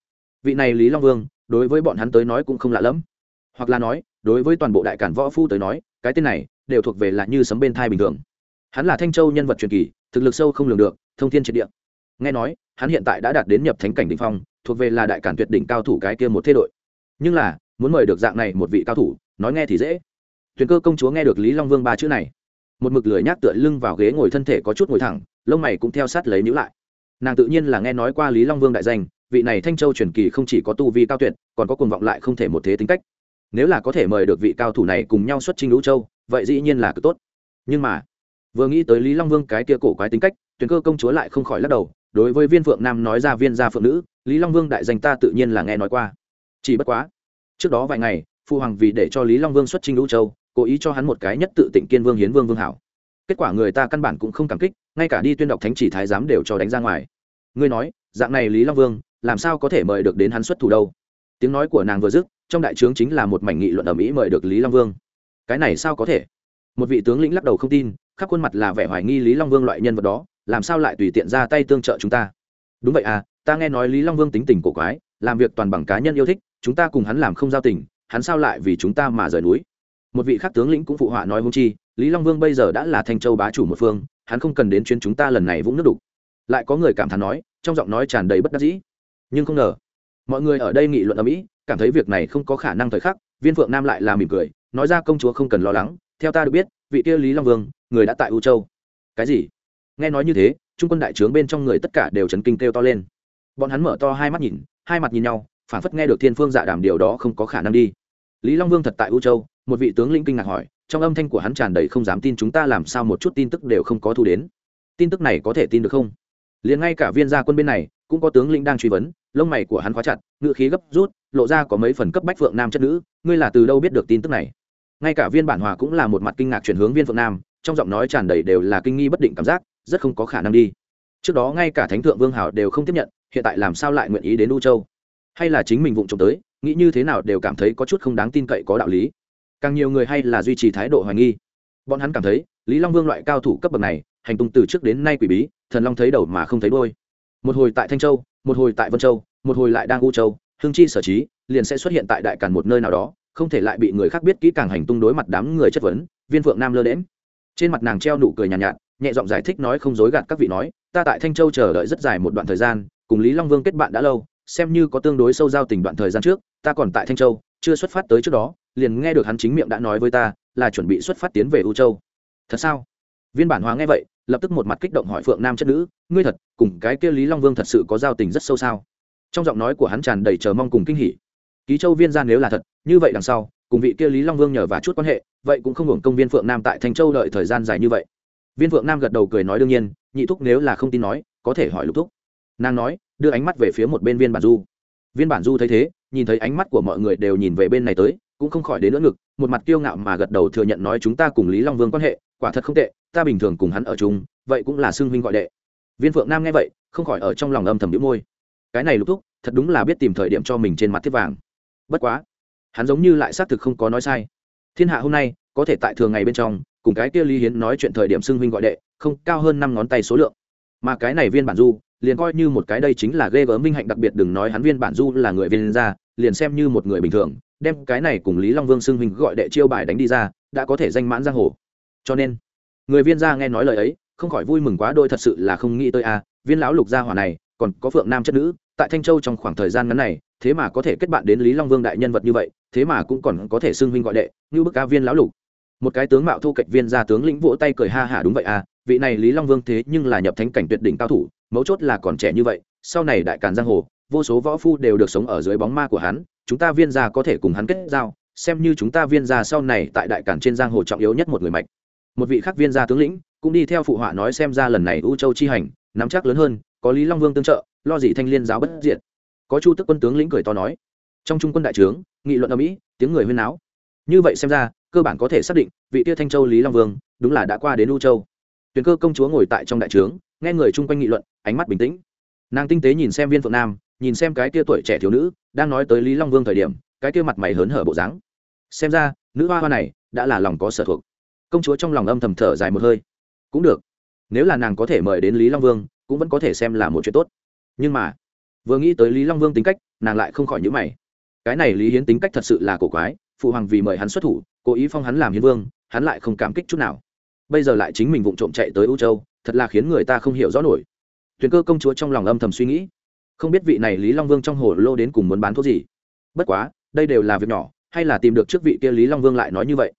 Vị này lý long vương, đối với bọn hắn tới nói cũng không lạ lẫm. Hoặc là nói, đối với toàn bộ đại cản võ phu tới nói, cái tên này đều thuộc về là như sấm bên thai bình thường hắn là thanh châu nhân vật truyền kỳ, thực lực sâu không lường được, thông thiên triệt địa. Nghe nói, hắn hiện tại đã đạt đến nhập thánh cảnh đ ỉ n h phong, thuộc về là đại cản tuyệt đỉnh cao thủ cái kia một thế đội. Nhưng là, muốn mời được dạng này một vị cao thủ, nói nghe thì dễ. Tuyền cơ công chúa nghe được lý long vương ba chữ này, một mực lười nhác tựa lưng vào ghế ngồi thân thể có chút ngồi thẳng, lông mày cũng theo sát lấy nhữ lại. Nàng tự nhiên là nghe nói qua lý long vương đại danh, vị này thanh châu truyền kỳ không chỉ có tu vi cao tuyệt, còn có cuồng vọng lại không thể một thế tính cách. Nếu là có thể mời được vị cao thủ này cùng nhau xuất trình lũ châu, vậy dĩ nhiên là cực tốt. Nhưng mà vừa nghĩ tới lý long vương cái kia cổ quái tính cách, tuyền cơ công chúa lại không khỏi lắc đầu, đối với viên phượng nam nói ra viên gia phượng nữ, lý long vương đại danh ta tự nhiên là nghe nói qua. Chỉ bất quá, trước đó vài ngày, phu hoàng vì để cho lý long vương xuất trình lũ châu, cố ý cho hắn một cái nhất tự tịnh kiên vương hiến vương vương hảo. Kết quả người ta căn bản cũng không cảm kích, ngay cả đi tuyên đọc thánh chỉ thái giám đều cho đánh ra ngoài. Ngươi nói, dạng này lý long vương, làm sao có thể mời được đến hắn xuất thủ đâu? Tiếng nói của nàng vừa dứt, trong đại trướng chính là một mảnh nghị luận ở mỹ mời được lý long vương. Cái này sao có thể? Một vị tướng lĩnh lắc đầu không tin, khắp khuôn mặt là vẻ hoài nghi lý long vương loại nhân vật đó, làm sao lại tùy tiện ra tay tương trợ chúng ta? Đúng vậy à ta nghe nói lý long vương tính tình cổ quái, làm việc toàn bằng cá nhân yêu thích, chúng ta cùng hắn làm không giao tình, hắn sao lại vì chúng ta mà rời núi? Một vị khác tướng lĩnh cũng phụ họa nói hung chi, lý long vương bây giờ đã là thanh châu bá chủ một phương, hắn không cần đến chuyến chúng ta lần này vũng nước đục. Lại có người cảm thán nói, trong giọng nói tràn đầy bất đắc dĩ. Nhưng không ngờ, mọi người ở đây nghị luận ở mỹ cảm thấy việc này không có khả năng thời khắc, viên phượng nam lại là mỉm cười, nói ra công chúa không cần lo lắng theo ta được biết, vị kia lý long vương, người đã tại u châu. Cái gì? Nghe nói như thế, trung quân đại trướng bên trong người tất cả đều chấn kinh kêu to lên. Bọn hắn mở to hai mắt nhìn, hai mặt nhìn nhau, phản phất nghe được thiên phương dạ đàm điều đó không có khả năng đi. Lý long vương thật tại u châu, một vị tướng lĩnh kinh ngạc hỏi, trong âm thanh của hắn tràn đầy không dám tin chúng ta làm sao một chút tin tức đều không có thu đến. Tin tức này có thể tin được không? Liền ngay cả viên gia quân bên này, cũng có tướng lĩnh đang truy vấn, lông mày của hắn khóa chặt ngựa khí gấp rút, lộ ra có mấy phần cấp bách phượng nam chất nữ, ngươi là từ đâu biết được tin tức này? Ngay cả viên bản hòa cũng là một mặt kinh ngạc chuyển hướng viên phượng nam, trong giọng nói tràn đầy đều là kinh nghi bất định cảm giác, rất không có khả năng đi. Trước đó ngay cả thánh thượng vương hảo đều không tiếp nhận, hiện tại làm sao lại nguyện ý đến u châu? Hay là chính mình vụng trộm tới, nghĩ như thế nào đều cảm thấy có chút không đáng tin cậy có đạo lý. Càng nhiều người hay là duy trì thái độ hoài nghi. Bọn hắn cảm thấy, lý long vương loại cao thủ cấp bậc này, hành tung từ trước đến nay quỷ bí, thần long thấy đầu mà không thấy đôi một hồi tại thanh châu, một hồi tại vân châu, một hồi lại đang u châu, hương chi sở trí, liền sẽ xuất hiện tại đại càn một nơi nào đó không thể lại bị người khác biết kỹ càng hành tung đối mặt đám người chất vấn viên phượng nam lơ đễm trên mặt nàng treo nụ cười nhàn nhạt, nhạt nhẹ giọng giải thích nói không dối gạt các vị nói ta tại thanh châu chờ đợi rất dài một đoạn thời gian cùng lý long vương kết bạn đã lâu xem như có tương đối sâu giao tình đoạn thời gian trước ta còn tại thanh châu chưa xuất phát tới trước đó liền nghe được hắn chính miệng đã nói với ta là chuẩn bị xuất phát tiến về u châu. Thật sao? Viên bản hóa nghe vậy lập tức một mặt kích động hỏi phượng nam chất nữ ngươi thật cùng cái kia lý long vương thật sự có giao tình rất sâu sao? Trong giọng nói của hắn tràn đầy chờ mong cùng kinh hỉ ký châu viên gian nếu là thật, như vậy đằng sau, cùng vị kia lý long vương nhờ và chút quan hệ, vậy cũng không hưởng công viên phượng nam tại thanh châu đợi thời gian dài như vậy. Viên phượng nam gật đầu cười nói đương nhiên, nhị thúc nếu là không tin nói, có thể hỏi lục thúc. Nàng nói, đưa ánh mắt về phía một bên viên bản du. Viên bản du thấy thế, nhìn thấy ánh mắt của mọi người đều nhìn về bên này tới, cũng không khỏi đến lưỡng ngực, một mặt kiêu ngạo mà gật đầu thừa nhận nói chúng ta cùng lý long vương quan hệ, quả thật không tệ, ta bình thường cùng hắn ở chung, vậy cũng là xưng huynh gọi đệ. Viên phượng nam nghe vậy, không khỏi ở trong lòng âm thầm đĩu môi. Cái này lục thúc, thật đúng là biết tìm thời điểm cho mình trên mặt thiết vàng bất quá, hắn giống như lại xác thực không có nói sai. Thiên hạ hôm nay, có thể tại thường ngày bên trong, cùng cái kia lý hiến nói chuyện thời điểm xưng huynh gọi đệ, không, cao hơn năm ngón tay số lượng. Mà cái này viên bản du, liền coi như một cái đây chính là ghê gớm minh hạnh đặc biệt, đừng nói hắn viên bản du là người viên ra liền xem như một người bình thường, đem cái này cùng lý long vương xưng huynh gọi đệ chiêu bài đánh đi ra, đã có thể danh mãn giang hồ. Cho nên, người viên gia nghe nói lời ấy, không khỏi vui mừng quá, đôi thật sự là không nghĩ tới a, viên lão lục gia hỏa này, còn có phượng nam chất nữ, tại thanh châu trong khoảng thời gian ngắn này thế mà có thể kết bạn đến lý long vương đại nhân vật như vậy, thế mà cũng còn có thể xưng huynh gọi đệ, như bức ca viên lão lục một cái tướng mạo thu cạnh viên gia tướng lĩnh vỗ tay cười ha hả đúng vậy à vị này lý long vương thế nhưng là nhập thánh cảnh tuyệt đỉnh cao thủ, mấu chốt là còn trẻ như vậy, sau này đại càn giang hồ, vô số võ phu đều được sống ở dưới bóng ma của hắn, chúng ta viên gia có thể cùng hắn kết giao, xem như chúng ta viên gia sau này tại đại càn trên giang hồ trọng yếu nhất một người mạnh một vị khác viên gia tướng lĩnh, cũng đi theo phụ họa nói xem ra lần này u châu chi hành, nắm chắc lớn hơn, có lý long vương tương trợ, lo gì thanh liên giáo bất diệt có chu tức quân tướng lĩnh cười to nói, trong trung quân đại trướng, nghị luận ở mỹ, tiếng người huyên náo. Như vậy xem ra, cơ bản có thể xác định, vị tia thanh châu lý long vương, đúng là đã qua đến u châu. Tuyền cơ công chúa ngồi tại trong đại trướng, nghe người chung quanh nghị luận, ánh mắt bình tĩnh. Nàng tinh tế nhìn xem viên phượng nam, nhìn xem cái tia tuổi trẻ thiếu nữ, đang nói tới lý long vương thời điểm, cái tia mặt mày hớn hở bộ dáng. Xem ra, nữ hoa hoa này, đã là lòng có sở thuộc. Công chúa trong lòng âm thầm thở dài một hơi. Cũng được. Nếu là nàng có thể mời đến lý long vương, cũng vẫn có thể xem là một chuyện tốt. Nhưng mà vừa nghĩ tới lý long vương tính cách, nàng lại không khỏi nhữ mày. Cái này lý hiến tính cách thật sự là cổ quái, phụ hoàng vì mời hắn xuất thủ, cố ý phong hắn làm hiến vương, hắn lại không cảm kích chút nào. Bây giờ lại chính mình vụng trộm chạy tới u châu, thật là khiến người ta không hiểu rõ nổi. Tuyền cơ công chúa trong lòng âm thầm suy nghĩ. Không biết vị này lý long vương trong hồ lô đến cùng muốn bán thuốc gì. Bất quá, đây đều là việc nhỏ, hay là tìm được trước vị kia lý long vương lại nói như vậy?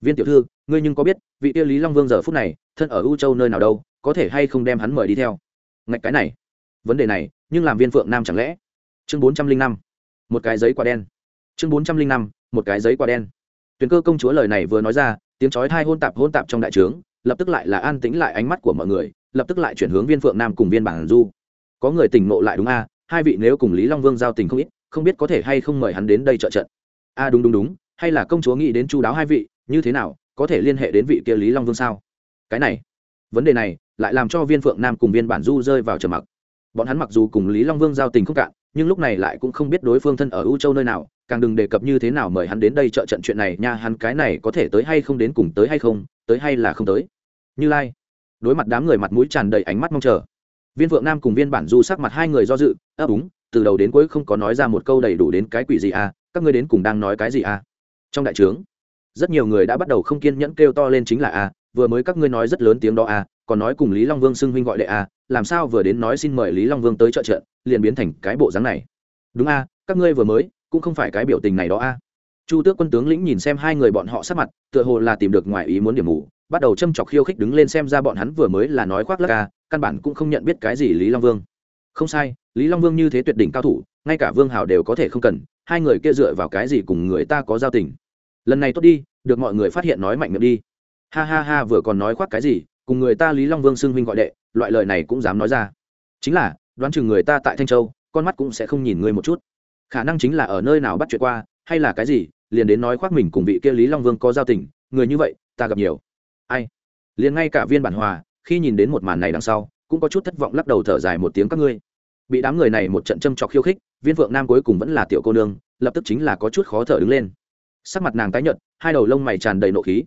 Viên tiểu thư, ngươi nhưng có biết, vị kia lý long vương giờ phút này, thân ở u châu nơi nào đâu, có thể hay không đem hắn mời đi theo? Ngạch cái này. Vấn đề này nhưng làm viên phượng nam chẳng lẽ? Chương bốn trăm linh năm, một cái giấy quả đen. Chương bốn trăm linh năm, một cái giấy quả đen. Tuyền cơ công chúa lời này vừa nói ra, tiếng chói thai hôn tạp hôn tạp trong đại trướng, lập tức lại là an tĩnh lại ánh mắt của mọi người, lập tức lại chuyển hướng viên phượng nam cùng viên bản du. Có người tỉnh ngộ lại đúng a, hai vị nếu cùng lý long vương giao tình không ít, không biết có thể hay không mời hắn đến đây trợ trận. A, đúng đúng đúng, hay là công chúa nghĩ đến chu đáo hai vị, như thế nào, có thể liên hệ đến vị kia lý long vương sao? Cái này, vấn đề này, lại làm cho viên phượng nam cùng viên bản du rơi vào trầm mặc bọn hắn mặc dù cùng lý long vương giao tình không cạn nhưng lúc này lại cũng không biết đối phương thân ở u châu nơi nào càng đừng đề cập như thế nào mời hắn đến đây trợ trận chuyện này nha hắn cái này có thể tới hay không đến cùng tới hay không tới hay là không tới như lai đối mặt đám người mặt mũi tràn đầy ánh mắt mong chờ viên Vượng nam cùng viên bản du sắc mặt hai người do dự ấp úng từ đầu đến cuối không có nói ra một câu đầy đủ đến cái quỷ gì à các ngươi đến cùng đang nói cái gì à trong đại trướng rất nhiều người đã bắt đầu không kiên nhẫn kêu to lên chính là à, vừa mới các ngươi nói rất lớn tiếng đó à? Còn nói cùng lý long vương xưng huynh gọi đệ a làm sao vừa đến nói xin mời lý long vương tới trợ trận liền biến thành cái bộ dáng này. Đúng a các ngươi vừa mới, cũng không phải cái biểu tình này đó a chu tước quân tướng lĩnh nhìn xem hai người bọn họ sát mặt, tựa hồ là tìm được ngoài ý muốn điểm mù, bắt đầu châm chọc khiêu khích đứng lên xem ra bọn hắn vừa mới là nói khoác lắc a căn bản cũng không nhận biết cái gì lý long vương. Không sai, lý long vương như thế tuyệt đỉnh cao thủ, ngay cả vương hào đều có thể không cần, hai người kia dựa vào cái gì cùng người ta có giao tình. Lần này tốt đi, được mọi người phát hiện nói mạnh miệng đi. Ha ha ha, vừa còn nói khoác cái gì cùng người ta lý long vương xưng huynh gọi đệ, loại lời này cũng dám nói ra. Chính là, đoán chừng người ta tại thanh châu, con mắt cũng sẽ không nhìn ngươi một chút. Khả năng chính là ở nơi nào bắt chuyện qua, hay là cái gì, liền đến nói khoác mình cùng vị kia lý long vương có giao tình, người như vậy, ta gặp nhiều. Ai? Liền ngay cả viên bản hòa, khi nhìn đến một màn này đằng sau, cũng có chút thất vọng lắc đầu thở dài một tiếng các ngươi. Bị đám người này một trận châm trọc khiêu khích, viên phượng nam cuối cùng vẫn là tiểu cô nương, lập tức chính là có chút khó thở đứng lên. Sắc mặt nàng tái nhợt, hai đầu lông mày tràn đầy nộ khí.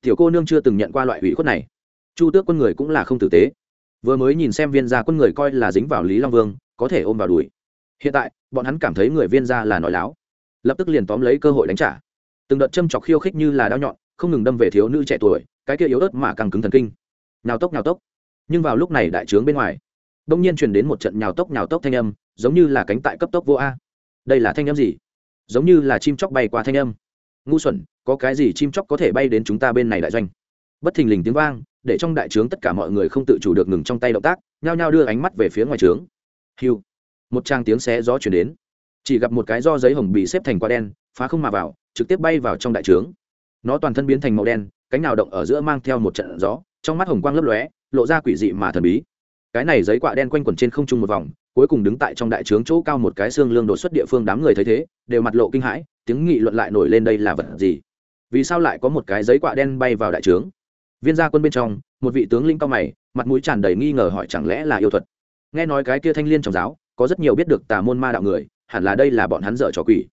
Tiểu cô nương chưa từng nhận qua loại hủy khuất này chu tước quân người cũng là không tử tế. Vừa mới nhìn xem viên gia quân người coi là dính vào lý long vương, có thể ôm vào đùi. Hiện tại, bọn hắn cảm thấy người viên gia là nói láo. Lập tức liền tóm lấy cơ hội đánh trả. Từng đợt châm chọc khiêu khích như là đao nhọn, không ngừng đâm về thiếu nữ trẻ tuổi, cái kia yếu ớt mà càng cứng thần kinh. Nhào tốc nhào tốc. Nhưng vào lúc này đại trướng bên ngoài, đông nhiên truyền đến một trận nhào tốc nhào tốc thanh âm, giống như là cánh tại cấp tốc vô a. Đây là thanh âm gì? Giống như là chim chóc bay qua thanh âm. Ngu xuẩn, có cái gì chim chóc có thể bay đến chúng ta bên này đại doanh? Bất thình lình tiếng vang, để trong đại trướng tất cả mọi người không tự chủ được ngừng trong tay động tác, nhao nhao đưa ánh mắt về phía ngoài trướng. Hiu! Một trang tiếng xé gió chuyển đến. Chỉ gặp một cái do giấy hồng bị xếp thành quả đen, phá không mà vào, trực tiếp bay vào trong đại trướng. Nó toàn thân biến thành màu đen, cánh nào động ở giữa mang theo một trận gió, trong mắt hồng quang lấp lóe, lộ ra quỷ dị mà thần bí. Cái này giấy quạ đen quanh quẩn trên không trung một vòng, cuối cùng đứng tại trong đại trướng chỗ cao một cái xương lương đột xuất địa phương đám người thấy thế, đều mặt lộ kinh hãi, tiếng nghị luận lại nổi lên đây là vật gì? Vì sao lại có một cái giấy quạ đen bay vào đại trướng? Viên gia quân bên trong, một vị tướng linh cao mày, mặt mũi tràn đầy nghi ngờ hỏi chẳng lẽ là yêu thuật? Nghe nói cái kia thanh liên trong giáo, có rất nhiều biết được tà môn ma đạo người, hẳn là đây là bọn hắn dở trò quỷ.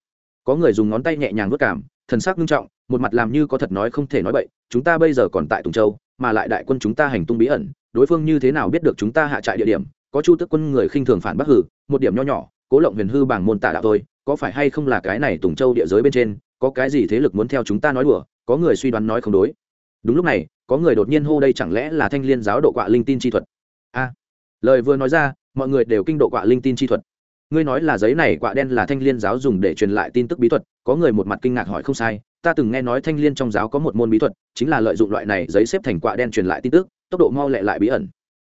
Có người dùng ngón tay nhẹ nhàng vất cảm, thần sắc nghiêm trọng, một mặt làm như có thật nói không thể nói bậy, chúng ta bây giờ còn tại tùng châu, mà lại đại quân chúng ta hành tung bí ẩn, đối phương như thế nào biết được chúng ta hạ trại địa điểm? Có chu tức quân người khinh thường phản bắc hử, một điểm nho nhỏ, cố lộng huyền hư bảng môn tả đạo thôi, có phải hay không là cái này tùng châu địa giới bên trên, có cái gì thế lực muốn theo chúng ta nói đùa? Có người suy đoán nói không đối đúng lúc này, có người đột nhiên hô đây chẳng lẽ là thanh liên giáo độ quạ linh tin chi thuật? A, lời vừa nói ra, mọi người đều kinh độ quạ linh tin chi thuật. Ngươi nói là giấy này quạ đen là thanh liên giáo dùng để truyền lại tin tức bí thuật, có người một mặt kinh ngạc hỏi không sai, ta từng nghe nói thanh liên trong giáo có một môn bí thuật, chính là lợi dụng loại này giấy xếp thành quạ đen truyền lại tin tức, tốc độ mau lẹ lại bí ẩn.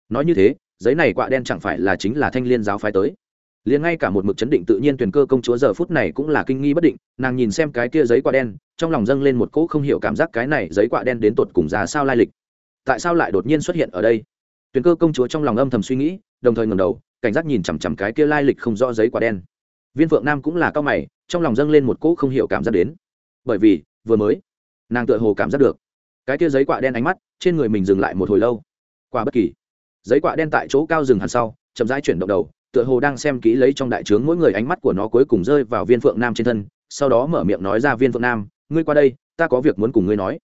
Nói như thế, giấy này quạ đen chẳng phải là chính là thanh liên giáo phái tới? Liền ngay cả một mực chấn định tự nhiên tuyển cơ công chúa giờ phút này cũng là kinh nghi bất định, nàng nhìn xem cái kia giấy quạ đen, trong lòng dâng lên một cỗ không hiểu cảm giác cái này giấy quạ đen đến tột cùng ra sao lai lịch. Tại sao lại đột nhiên xuất hiện ở đây? Tuyển cơ công chúa trong lòng âm thầm suy nghĩ, đồng thời ngầm đầu, cảnh giác nhìn chằm chằm cái kia lai lịch không rõ giấy quạ đen. Viên phượng nam cũng là cao mày, trong lòng dâng lên một cỗ không hiểu cảm giác đến. Bởi vì, vừa mới, nàng tựa hồ cảm giác được, cái kia giấy quạ đen ánh mắt, trên người mình dừng lại một hồi lâu. Qua bất kỳ, giấy quạ đen tại chỗ cao rừng hẳn sau, chậm rãi chuyển động đầu tựa hồ đang xem kỹ lấy trong đại trướng mỗi người ánh mắt của nó cuối cùng rơi vào viên phượng nam trên thân, sau đó mở miệng nói ra, viên phượng nam, ngươi qua đây, ta có việc muốn cùng ngươi nói.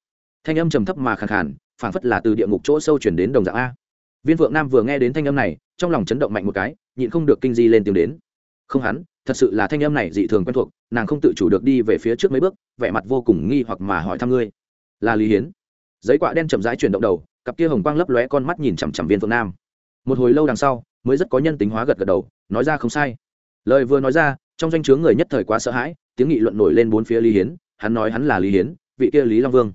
Thanh âm trầm thấp mà khàn khàn, phảng phất là từ địa ngục chỗ sâu chuyển đến đồng dạng a. Viên phượng nam vừa nghe đến thanh âm này, trong lòng chấn động mạnh một cái, nhịn không được kinh di lên tiếng đến. Không hắn, thật sự là thanh âm này dị thường quen thuộc, nàng không tự chủ được đi về phía trước mấy bước, vẻ mặt vô cùng nghi hoặc mà hỏi thăm ngươi. Là lý hiến. Giấy quạ đen chậm rãi chuyển động đầu, cặp kia hồng quang lấp lóe con mắt nhìn chằm chằm viên phượng nam. Một hồi lâu đằng sau mới rất có nhân tính hóa gật gật đầu, nói ra không sai. Lời vừa nói ra, trong danh o chướng người nhất thời quá sợ hãi, tiếng nghị luận nổi lên bốn phía lý hiến, hắn nói hắn là lý hiến, vị kia lý long vương.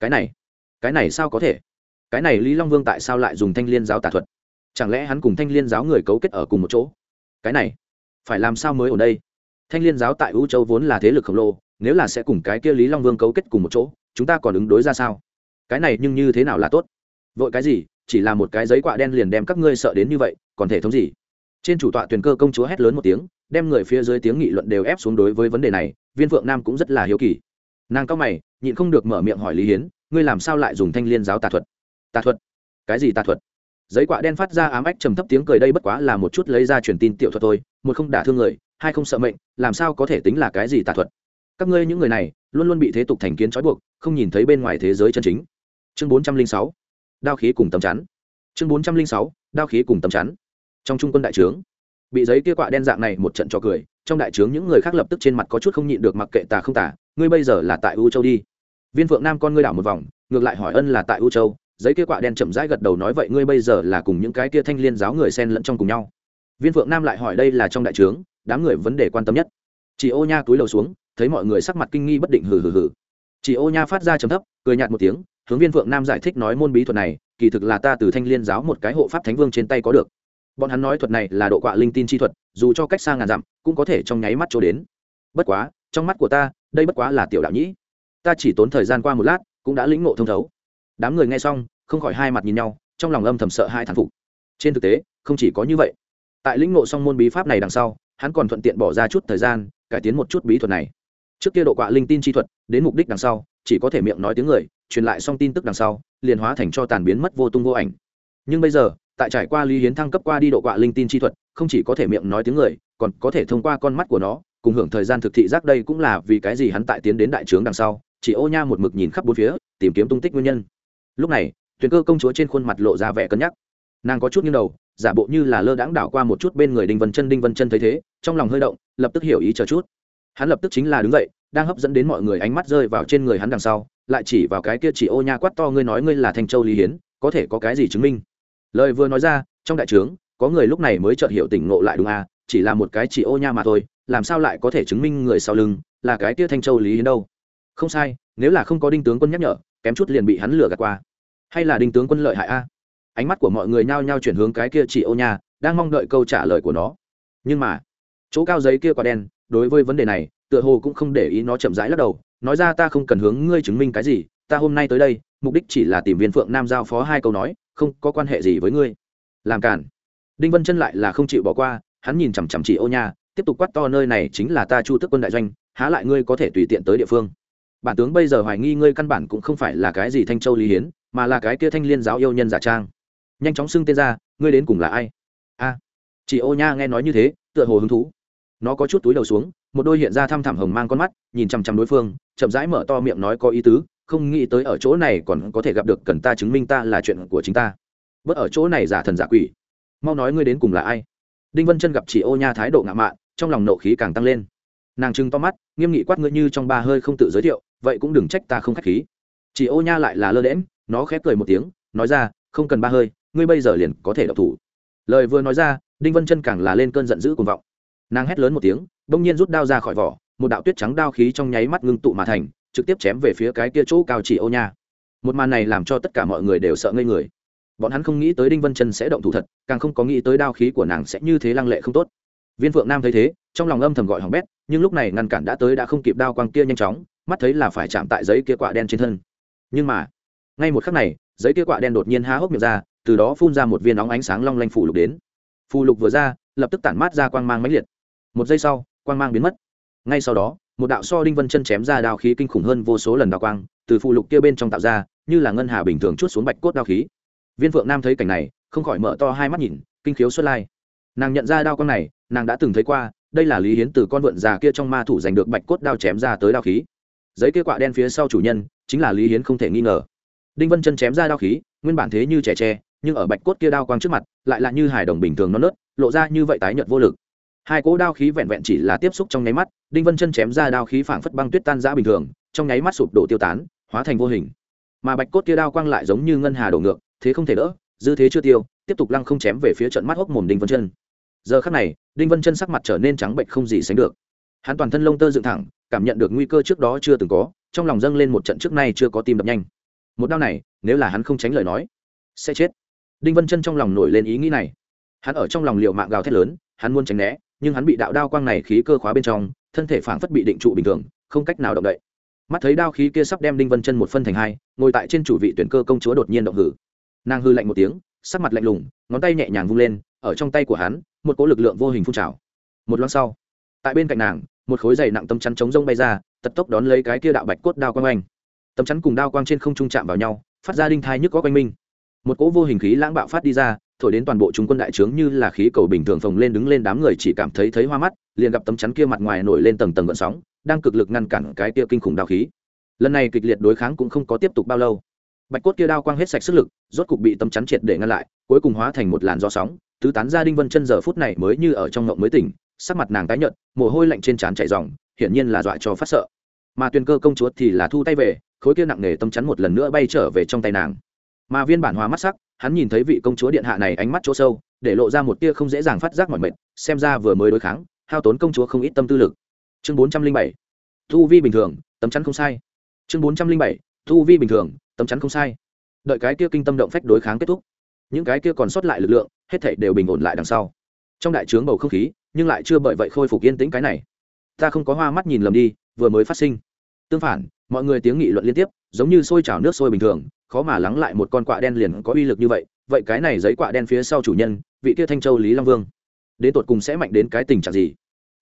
Cái này cái này sao có thể? Cái này lý long vương tại sao lại dùng thanh liên giáo tà thuật? Chẳng lẽ hắn cùng thanh liên giáo người cấu kết ở cùng một chỗ? Cái này, phải làm sao mới ở đây? Thanh liên giáo tại u châu vốn là thế lực khổng lồ, nếu là sẽ cùng cái kia lý long vương cấu kết cùng một chỗ, chúng ta còn ứng đối ra sao? Cái này nhưng như thế nào là tốt? Vội cái gì, chỉ là một cái giấy quạ đen liền đem các ngươi sợ đến như vậy còn thể thống gì? Trên chủ tọa tuyển cơ công chúa hét lớn một tiếng, đem người phía dưới tiếng nghị luận đều ép xuống đối với vấn đề này, viên phượng nam cũng rất là hiếu kỳ. Nàng cao mày, nhịn không được mở miệng hỏi lý hiến, ngươi làm sao lại dùng thanh liên giáo tà thuật? Tà thuật? Cái gì tà thuật? Giấy quạ đen phát ra ám ách trầm thấp tiếng cười đây bất quá là một chút lấy ra truyền tin tiểu thuật thôi, một không đả thương người, hai không sợ mệnh, làm sao có thể tính là cái gì tà thuật? Các ngươi những người này, luôn luôn bị thế tục thành kiến trói buộc, không nhìn thấy bên ngoài thế giới chân chính. Chương bốn trăm linh sáu, đao khí cùng tầm chắn. Chương bốn trăm linh sáu, đao khí cùng tầm chắn trong trung quân đại trướng. Bị giấy kia quạ đen dạng này một trận cho cười, trong đại trướng những người khác lập tức trên mặt có chút không nhịn được mặc kệ tà không tà, ngươi bây giờ là tại u châu đi. Viên phượng nam con ngươi đảo một vòng, ngược lại hỏi ân là tại u châu, giấy kia quạ đen chậm rãi gật đầu nói vậy ngươi bây giờ là cùng những cái kia thanh liên giáo người xen lẫn trong cùng nhau. Viên phượng nam lại hỏi đây là trong đại trướng, đám người vấn đề quan tâm nhất. Chị ô nha túi lầu xuống, thấy mọi người sắc mặt kinh nghi bất định hừ hừ hừ. Chị ô nha phát ra trầm thấp, cười nhạt một tiếng, hướng viên phượng nam giải thích nói môn bí thuật này, kỳ thực là ta từ thanh liên giáo một cái hộ pháp thánh vương trên tay có được bọn hắn nói thuật này là độ quạ linh tin chi thuật, dù cho cách xa ngàn dặm, cũng có thể trong nháy mắt chỗ đến. Bất quá, trong mắt của ta, đây bất quá là tiểu đạo nhĩ. Ta chỉ tốn thời gian qua một lát, cũng đã lĩnh ngộ thông thấu. Đám người nghe xong, không khỏi hai mặt nhìn nhau, trong lòng âm thầm sợ hai thán phục. Trên thực tế, không chỉ có như vậy. Tại lĩnh ngộ xong môn bí pháp này đằng sau, hắn còn thuận tiện bỏ ra chút thời gian, cải tiến một chút bí thuật này. Trước kia độ quạ linh tin chi thuật, đến mục đích đằng sau, chỉ có thể miệng nói tiếng người, truyền lại xong tin tức đằng sau, liền hóa thành cho tàn biến mất vô tung vô ảnh. Nhưng bây giờ tại trải qua lý hiến thăng cấp qua đi độ quạ linh tin chi thuật, không chỉ có thể miệng nói tiếng người, còn có thể thông qua con mắt của nó, cùng hưởng thời gian thực thị giác đây cũng là vì cái gì hắn tại tiến đến đại trướng đằng sau, chỉ ô nha một mực nhìn khắp bốn phía, tìm kiếm tung tích nguyên nhân. Lúc này, tuyền cơ công chúa trên khuôn mặt lộ ra vẻ cân nhắc. Nàng có chút như đầu, giả bộ như là lơ đãng đảo qua một chút bên người đinh vân chân, đinh vân chân thấy thế, trong lòng hơi động, lập tức hiểu ý chờ chút. Hắn lập tức chính là đứng dậy, đang hấp dẫn đến mọi người ánh mắt rơi vào trên người hắn đằng sau, lại chỉ vào cái kia chỉ ô nha quát to, ngươi nói ngươi là thanh châu lý hiến, có thể có cái gì chứng minh? Lời vừa nói ra, trong đại trướng, có người lúc này mới chợt hiểu tỉnh ngộ lại đúng à chỉ là một cái chỉ ô nha mà thôi, làm sao lại có thể chứng minh người sau lưng là cái kia thanh châu lý hiến đâu? Không sai, nếu là không có đinh tướng quân nhắc nhở, kém chút liền bị hắn lừa gạt qua. Hay là đinh tướng quân lợi hại a? Ánh mắt của mọi người nhao nhao chuyển hướng cái kia chỉ ô nha, đang mong đợi câu trả lời của nó. Nhưng mà, chỗ cao giấy kia quả đen, đối với vấn đề này, tựa hồ cũng không để ý nó chậm rãi lắc đầu, nói ra ta không cần hướng ngươi chứng minh cái gì, ta hôm nay tới đây mục đích chỉ là tìm viên phượng nam giao phó hai câu nói, không, có quan hệ gì với ngươi? Làm cản đinh vân chân lại là không chịu bỏ qua, hắn nhìn chằm chằm chỉ ô nha, tiếp tục quát to, nơi này chính là ta chu tức quân đại doanh, há lại ngươi có thể tùy tiện tới địa phương? Bản tướng bây giờ hoài nghi ngươi căn bản cũng không phải là cái gì thanh châu lý hiến, mà là cái kia thanh liên giáo yêu nhân giả trang. Nhanh chóng xưng tên ra, ngươi đến cùng là ai? A. Chị ô nha nghe nói như thế, tựa hồ hứng thú. Nó có chút túi đầu xuống, một đôi hiện ra thăm thẳm hồng mang con mắt, nhìn chằm chằm đối phương, chậm rãi mở to miệng nói có ý tứ không nghĩ tới ở chỗ này còn có thể gặp được cần ta chứng minh ta là chuyện của chính ta. Bớt ở chỗ này giả thần giả quỷ. Mau nói ngươi đến cùng là ai? Đinh vân chân gặp chị ô nha thái độ ngạo mạn, trong lòng nộ khí càng tăng lên. Nàng trưng to mắt, nghiêm nghị quát ngươi như trong ba hơi không tự giới thiệu, vậy cũng đừng trách ta không k h á c h khí. Chị ô nha lại là lơ đễm nó khép cười một tiếng, nói ra, không cần ba hơi, ngươi bây giờ liền có thể độc thủ. Lời vừa nói ra, đinh vân chân càng là lên cơn giận dữ cuồng vọng. Nàng hét lớn một tiếng, bỗng nhiên rút đao ra khỏi vỏ, một đạo tuyết trắng đao khí trong nháy mắt ngưng tụ mà thành trực tiếp chém về phía cái kia chỗ cao chỉ ô nha. Một màn này làm cho tất cả mọi người đều sợ ngây người. Bọn hắn không nghĩ tới đinh vân chân sẽ động thủ thật, càng không có nghĩ tới đao khí của nàng sẽ như thế lăng lệ không tốt. Viên phượng nam thấy thế, trong lòng âm thầm gọi hỏng bét, nhưng lúc này ngăn cản đã tới đã không kịp đao quang kia nhanh chóng, mắt thấy là phải chạm tại giấy kia quạ đen trên thân. Nhưng mà, ngay một khắc này, giấy kia quạ đen đột nhiên há hốc miệng ra, từ đó phun ra một viên óng ánh sáng long lanh phù lục đến. Phù lục vừa ra, lập tức tản mát ra quang mang mãnh liệt. Một giây sau, quang mang biến mất. Ngay sau đó một đạo so đinh vân chân chém ra đao khí kinh khủng hơn vô số lần đao quang, từ phụ lục kia bên trong tạo ra, như là ngân hà bình thường chút xuống bạch cốt đao khí. Viên phượng nam thấy cảnh này, không khỏi mở to hai mắt nhìn, kinh khiếu xuất lai. Nàng nhận ra đao quang này, nàng đã từng thấy qua, đây là lý hiến từ con vượn già kia trong ma thủ giành được bạch cốt đao chém ra tới đao khí. Giấy kia quạ đen phía sau chủ nhân, chính là lý hiến không thể nghi ngờ. Đinh vân chân chém ra đao khí, nguyên bản thế như trẻ tre, nhưng ở bạch cốt kia đao quang trước mặt, lại là như hải đồng bình thường non nớt, lộ ra như vậy tái nhợt vô lực hai cỗ đao khí vẹn vẹn chỉ là tiếp xúc trong nháy mắt, đinh vân chân chém ra đao khí phảng phất băng tuyết tan giã bình thường, trong nháy mắt sụp đổ tiêu tán, hóa thành vô hình. Mà bạch cốt kia đao quang lại giống như ngân hà đổ ngược, thế không thể đỡ, dư thế chưa tiêu, tiếp tục lăng không chém về phía trận mắt hốc mồm đinh vân chân. Giờ khắc này, đinh vân chân sắc mặt trở nên trắng bệnh không gì sánh được. Hắn toàn thân lông tơ dựng thẳng, cảm nhận được nguy cơ trước đó chưa từng có, trong lòng dâng lên một trận trước nay chưa có tim đập nhanh. Một đau này, nếu là hắn không tránh lời nói, sẽ chết. Đinh vân chân trong lòng nổi lên ý nghĩ này. Hắn ở trong lòng liệu mạng gào thét lớn, hắn muốn tránh né nhưng hắn bị đạo đao quang này khí cơ khóa bên trong, thân thể phảng phất bị định trụ bình thường, không cách nào động đậy. Mắt thấy đao khí kia sắp đem đinh vân chân một phân thành hai, ngồi tại trên chủ vị tuyển cơ công chúa đột nhiên động hử. Nàng hư lạnh một tiếng, sắc mặt lạnh lùng, ngón tay nhẹ nhàng vung lên, ở trong tay của hắn, một cỗ lực lượng vô hình phun trào. Một loan sau, tại bên cạnh nàng, một khối dày nặng tấm chắn chống rông bay ra, tật tốc đón lấy cái kia đạo bạch cốt đao quang oanh. Tấm chắn cùng đao quang trên không trung chạm vào nhau, phát ra đinh thai nhức có quanh minh một cỗ vô hình khí lãng bạo phát đi ra thổi đến toàn bộ chúng quân đại trướng như là khí cầu bình thường phồng lên đứng lên đám người chỉ cảm thấy thấy hoa mắt, liền gặp tấm chắn kia mặt ngoài nổi lên tầng tầng gợn sóng, đang cực lực ngăn cản cái kia kinh khủng đao khí. Lần này kịch liệt đối kháng cũng không có tiếp tục bao lâu. Bạch cốt kia đao quang hết sạch sức lực, rốt cục bị tấm chắn triệt để ngăn lại, cuối cùng hóa thành một làn gió sóng, tứ tán ra đinh vân chân giờ phút này mới như ở trong ngộng mới tỉnh, sắc mặt nàng tái nhợt, mồ hôi lạnh trên trán chảy ròng, hiển nhiên là dọa cho phát sợ. Mà tuyền cơ công chúa thì là thu tay về, khối kia nặng nề tấm chắn một lần nữa bay trở về trong tay nàng. Mà viên bản hóa mắt sắc hắn nhìn thấy vị công chúa điện hạ này ánh mắt chỗ sâu, để lộ ra một tia không dễ dàng phát giác mọi mệt, xem ra vừa mới đối kháng, hao tốn công chúa không ít tâm tư lực. Chương bốn trăm linh bảy, thu vi bình thường, tấm chắn không sai. Chương bốn trăm linh bảy, thu vi bình thường, tấm chắn không sai. Đợi cái kia kinh tâm động phách đối kháng kết thúc, những cái kia còn sót lại lực lượng, hết thảy đều bình ổn lại đằng sau. Trong đại trướng bầu không khí, nhưng lại chưa bởi vậy khôi phục yên tĩnh cái này. Ta không có hoa mắt nhìn lầm đi, vừa mới phát sinh. Tương phản, mọi người tiếng nghị luận liên tiếp, giống như sôi trào nước sôi bình thường khó mà lắng lại một con quạ đen liền có uy lực như vậy vậy cái này giấy quạ đen phía sau chủ nhân, vị kia thanh châu lý long vương, đến tột cùng sẽ mạnh đến cái tình trạng gì?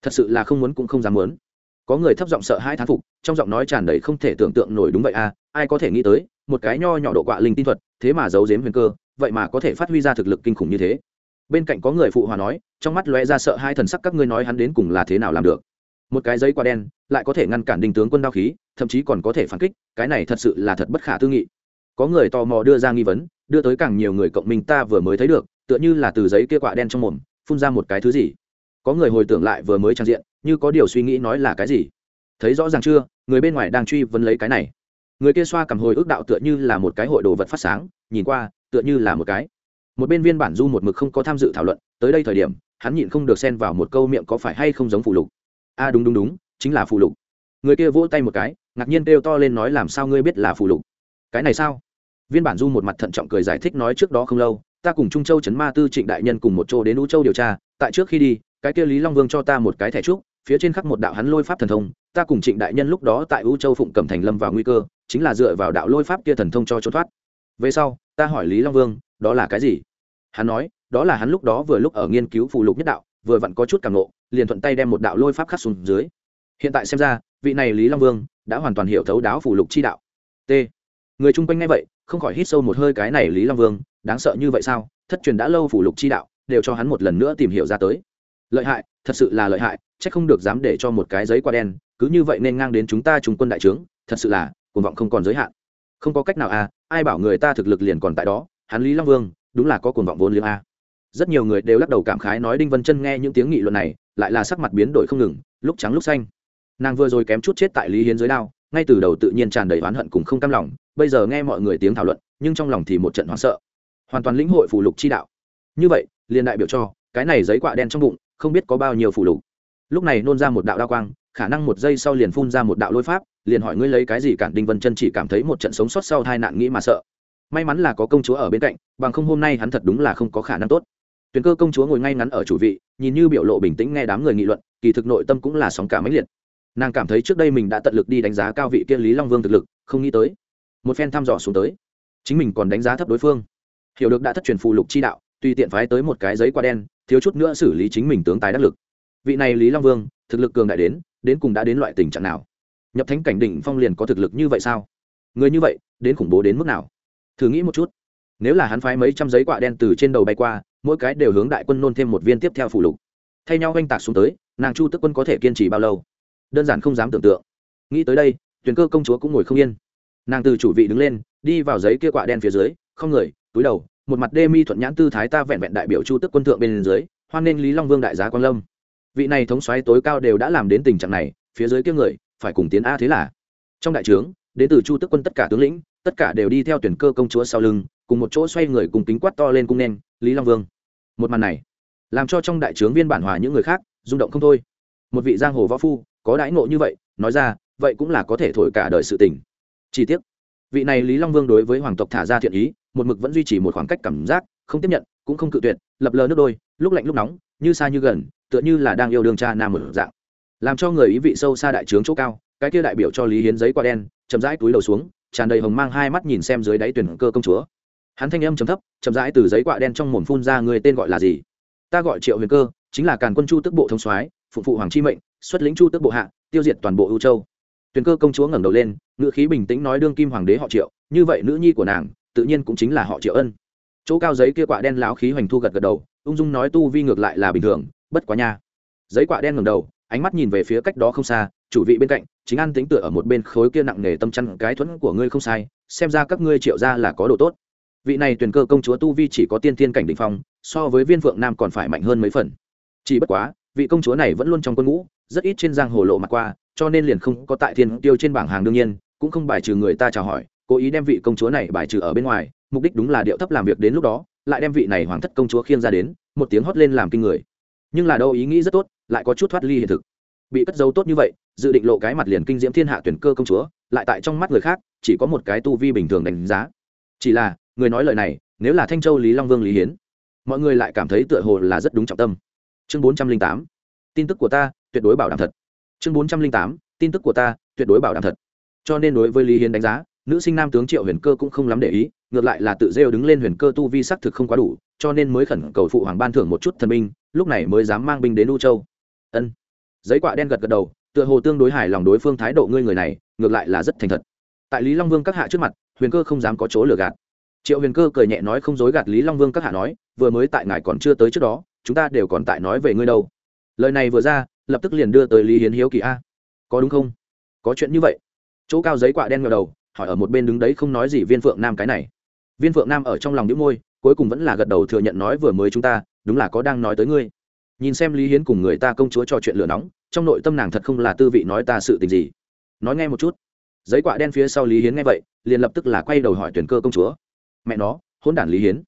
Thật sự là không muốn cũng không dám muốn. Có người thấp giọng sợ hai thán phục, trong giọng nói tràn đầy không thể tưởng tượng nổi đúng vậy à ai có thể nghĩ tới, một cái nho nhỏ độ quạ linh tin thuật, thế mà giấu giếm huyền cơ, vậy mà có thể phát huy ra thực lực kinh khủng như thế. Bên cạnh có người phụ hòa nói, trong mắt lóe ra sợ hai thần sắc các ngươi nói hắn đến cùng là thế nào làm được. Một cái giấy quả đen, lại có thể ngăn cản đinh tướng quân đao khí, thậm chí còn có thể phản kích, cái này thật sự là thật bất khả tư nghị có người tò mò đưa ra nghi vấn đưa tới càng nhiều người cộng minh ta vừa mới thấy được tựa như là từ giấy kia quạ đen trong mồm phun ra một cái thứ gì. Có người hồi tưởng lại vừa mới trang diện như có điều suy nghĩ nói là cái gì. Thấy rõ ràng chưa? Người bên ngoài đang truy vấn lấy cái này. Người kia xoa cầm hồi ước đạo tựa như là một cái hội đồ vật phát sáng nhìn qua tựa như là một cái. Một bên viên bản du một mực không có tham dự thảo luận tới đây thời điểm hắn nhịn không được xen vào một câu miệng có phải hay không giống phụ lục. A à, đúng đúng đúng chính là phụ lục. Người kia vỗ tay một cái ngạc nhiên kêu to lên nói làm sao ngươi biết là phụ lục? Cái này sao? Viên bản du một mặt thận trọng cười giải thích nói trước đó không lâu, ta cùng trung châu trấn ma tư trịnh đại nhân cùng một chỗ đến u châu điều tra, tại trước khi đi, cái kia lý long vương cho ta một cái thẻ trúc, phía trên khắc một đạo hắn lôi pháp thần thông, ta cùng trịnh đại nhân lúc đó tại u châu phụng cẩm thành lâm vào nguy cơ, chính là dựa vào đạo lôi pháp kia thần thông cho trốn thoát. Về sau, ta hỏi lý long vương, đó là cái gì? Hắn nói, đó là hắn lúc đó vừa lúc ở nghiên cứu phụ lục nhất đạo, vừa vặn có chút càng nộ liền thuận tay đem một đạo lôi pháp khắc xuống dưới. Hiện tại xem ra, vị này lý long vương đã hoàn toàn hiểu thấu đáo phụ lục chi đạo. T. Người chung quanh ngay vậy không khỏi hít sâu một hơi cái này lý long vương, đáng sợ như vậy sao? Thất truyền đã lâu phủ lục chi đạo, đều cho hắn một lần nữa tìm hiểu ra tới. Lợi hại, thật sự là lợi hại c h ắ c không được dám để cho một cái giấy qua đen, cứ như vậy nên ngang đến chúng ta trung quân đại trướng, thật sự là, cuồng vọng không còn giới hạn. Không có cách nào à ai bảo người ta thực lực liền còn tại đó, hắn lý long vương, đúng là có cuồng vọng vốn liếng a. Rất nhiều người đều lắc đầu cảm khái nói đinh vân chân nghe những tiếng nghị luận này, lại là sắc mặt biến đổi không ngừng, lúc trắng lúc xanh. Nàng vừa rồi kém chút chết tại lý hiến dưới đao, ngay từ đầu tự nhiên tràn đầy oán hận cùng không cam lòng bây giờ nghe mọi người tiếng thảo luận, nhưng trong lòng thì một trận hoảng sợ. Hoàn toàn lĩnh hội phù lục chi đạo. Như vậy, liền đại biểu cho, cái này giấy quạ đen trong bụng, không biết có bao nhiêu phù lục. Lúc này nôn ra một đạo đao quang, khả năng một giây sau liền phun ra một đạo lôi pháp, liền hỏi ngươi lấy cái gì cản đinh vân chân chỉ cảm thấy một trận sống sót sau tai nạn nghĩ mà sợ. May mắn là có công chúa ở bên cạnh, bằng không hôm nay hắn thật đúng là không có khả năng tốt. Tuyền cơ công chúa ngồi ngay ngắn ở chủ vị, nhìn như biểu lộ bình tĩnh nghe đám người nghị luận, kỳ thực nội tâm cũng là sóng cả máy liệt. Nàng cảm thấy trước đây mình đã tận lực đi đánh giá cao vị kia lý long vương thực lực, không nghĩ tới một phen thăm dò xuống tới. Chính mình còn đánh giá thấp đối phương. Hiểu được đã thất truyền phù lục chi đạo, tùy tiện phái tới một cái giấy qua đen, thiếu chút nữa xử lý chính mình tướng tài đắc lực. Vị này lý long vương, thực lực cường đại đến đến cùng đã đến loại tình trạng nào? Nhập thánh cảnh đỉnh phong liền có thực lực như vậy sao? Người như vậy, đến khủng bố đến mức nào? Thử nghĩ một chút. Nếu là hắn phái mấy trăm giấy quạ đen từ trên đầu bay qua, mỗi cái đều hướng đại quân nôn thêm một viên tiếp theo phụ lục. Thay nhau oanh tạc xuống tới, nàng chu tức quân có thể kiên trì bao lâu? Đơn giản không dám tưởng tượng. Nghĩ tới đây, tuyển cơ công chúa cũng ngồi không yên nàng từ chủ vị đứng lên, đi vào giấy kia quạ đen phía dưới, không người, túi đầu, một mặt đê mi thuận nhãn tư thái ta vẹn vẹn đại biểu chu tức quân thượng bên dưới, hoan nên lý long vương đại giá quan lâm. Vị này thống xoáy tối cao đều đã làm đến tình trạng này, phía dưới kia người, phải cùng tiến a thế là. Trong đại trướng, đến từ chu tức quân tất cả tướng lĩnh, tất cả đều đi theo tuyển cơ công chúa sau lưng, cùng một chỗ xoay người cùng kính quát to lên cung nen lý long vương. Một màn này, làm cho trong đại trướng viên bản hòa những người khác, rung động không thôi. Một vị giang hồ võ phu, có đãi ngộ như vậy, nói ra, vậy cũng là có thể thổi cả đời sự tình chi tiết. Vị này lý long vương đối với hoàng tộc thả ra thiện ý, một mực vẫn duy trì một khoảng cách cảm giác, không tiếp nhận, cũng không cự tuyệt, lập lờ nước đôi, lúc lạnh lúc nóng, như xa như gần, tựa như là đang yêu đương cha nam ở dạng. Làm cho người ý vị sâu xa đại trướng chỗ cao, cái kia đại biểu cho lý hiến giấy qua đen, chậm rãi túi đầu xuống, tràn đầy hồng mang hai mắt nhìn xem dưới đáy tuyển cơ công chúa. Hắn thanh âm chấm thấp, chậm rãi từ giấy quạ đen trong mồm phun ra người tên gọi là gì? Ta gọi triệu huyền cơ, chính là càn quân chu tức bộ thông soái phụ phụ hoàng chi mệnh, xuất lĩnh chu tức bộ hạ, tiêu diệt toàn bộ ưu châu tuyền cơ công chúa ngẩng đầu lên ngựa khí bình tĩnh nói đương kim hoàng đế họ triệu, như vậy nữ nhi của nàng, tự nhiên cũng chính là họ triệu ân. Chỗ cao giấy kia quạ đen láo khí hoành thu gật gật đầu, ung dung nói tu vi ngược lại là bình thường, bất quá nha. Giấy quạ đen ngẩng đầu, ánh mắt nhìn về phía cách đó không xa, chủ vị bên cạnh, chính an tính tựa ở một bên khối kia nặng nề tâm chăn cái thuẫn của ngươi không sai, xem ra các ngươi triệu ra là có độ tốt. Vị này tuyển cơ công chúa tu vi chỉ có tiên tiên cảnh đ ỉ n h phong, so với viên phượng nam còn phải mạnh hơn mấy phần. Chỉ bất quá, vị công chúa này vẫn luôn trong quân ngũ, rất ít trên giang hồ lộ mặt qua cho nên liền không có tại thiên tiêu trên bảng hàng đương nhiên, cũng không bài trừ người ta chào hỏi, cố ý đem vị công chúa này bài trừ ở bên ngoài, mục đích đúng là điệu thấp làm việc đến lúc đó, lại đem vị này hoàng thất công chúa khiêng ra đến, một tiếng hót lên làm kinh người. Nhưng là đâu ý nghĩ rất tốt, lại có chút thoát ly hiện thực. Bị cất giấu tốt như vậy, dự định lộ cái mặt liền kinh diễm thiên hạ tuyển cơ công chúa, lại tại trong mắt người khác, chỉ có một cái tu vi bình thường đánh giá. Chỉ là, người nói lời này, nếu là thanh châu lý long vương lý hiến, mọi người lại cảm thấy tựa hồ là rất đúng trọng tâm. Chương bốn trăm linh tám. Tin tức của ta, tuyệt đối bảo đảm thật chương bốn trăm linh tám, tin tức của ta, tuyệt đối bảo đảm thật. Cho nên đối với lý hiến đánh giá, nữ sinh nam tướng triệu huyền cơ cũng không lắm để ý, ngược lại là tự rêu đứng lên huyền cơ tu vi sắc thực không quá đủ, cho nên mới khẩn cầu phụ hoàng ban thưởng một chút thần binh, lúc này mới dám mang binh đến u châu. Ân. Giấy quạ đen gật gật đầu, tựa hồ tương đối hài lòng đối phương thái độ ngươi người này, ngược lại là rất thành thật. Tại lý long vương các hạ trước mặt, huyền cơ không dám có chỗ lừa gạt. Triệu huyền cơ cười nhẹ nói không dối gạt lý long vương các hạ nói, vừa mới tại ngài còn chưa tới trước đó, chúng ta đều còn tại nói về ngươi đâu. Lời này vừa ra lập tức liền đưa tới lý hiến hiếu kỳ a. Có đúng không? Có chuyện như vậy. Chỗ cao giấy quạ đen ngờ đầu, hỏi ở một bên đứng đấy không nói gì viên phượng nam cái này. Viên phượng nam ở trong lòng đĩu môi, cuối cùng vẫn là gật đầu thừa nhận nói vừa mới chúng ta, đúng là có đang nói tới ngươi. Nhìn xem lý hiến cùng người ta công chúa trò chuyện lửa nóng, trong nội tâm nàng thật không là tư vị nói ta sự tình gì. Nói nghe một chút. Giấy quạ đen phía sau lý hiến nghe vậy, liền lập tức là quay đầu hỏi tuyển cơ công chúa. Mẹ nó hôn đản lý hiến.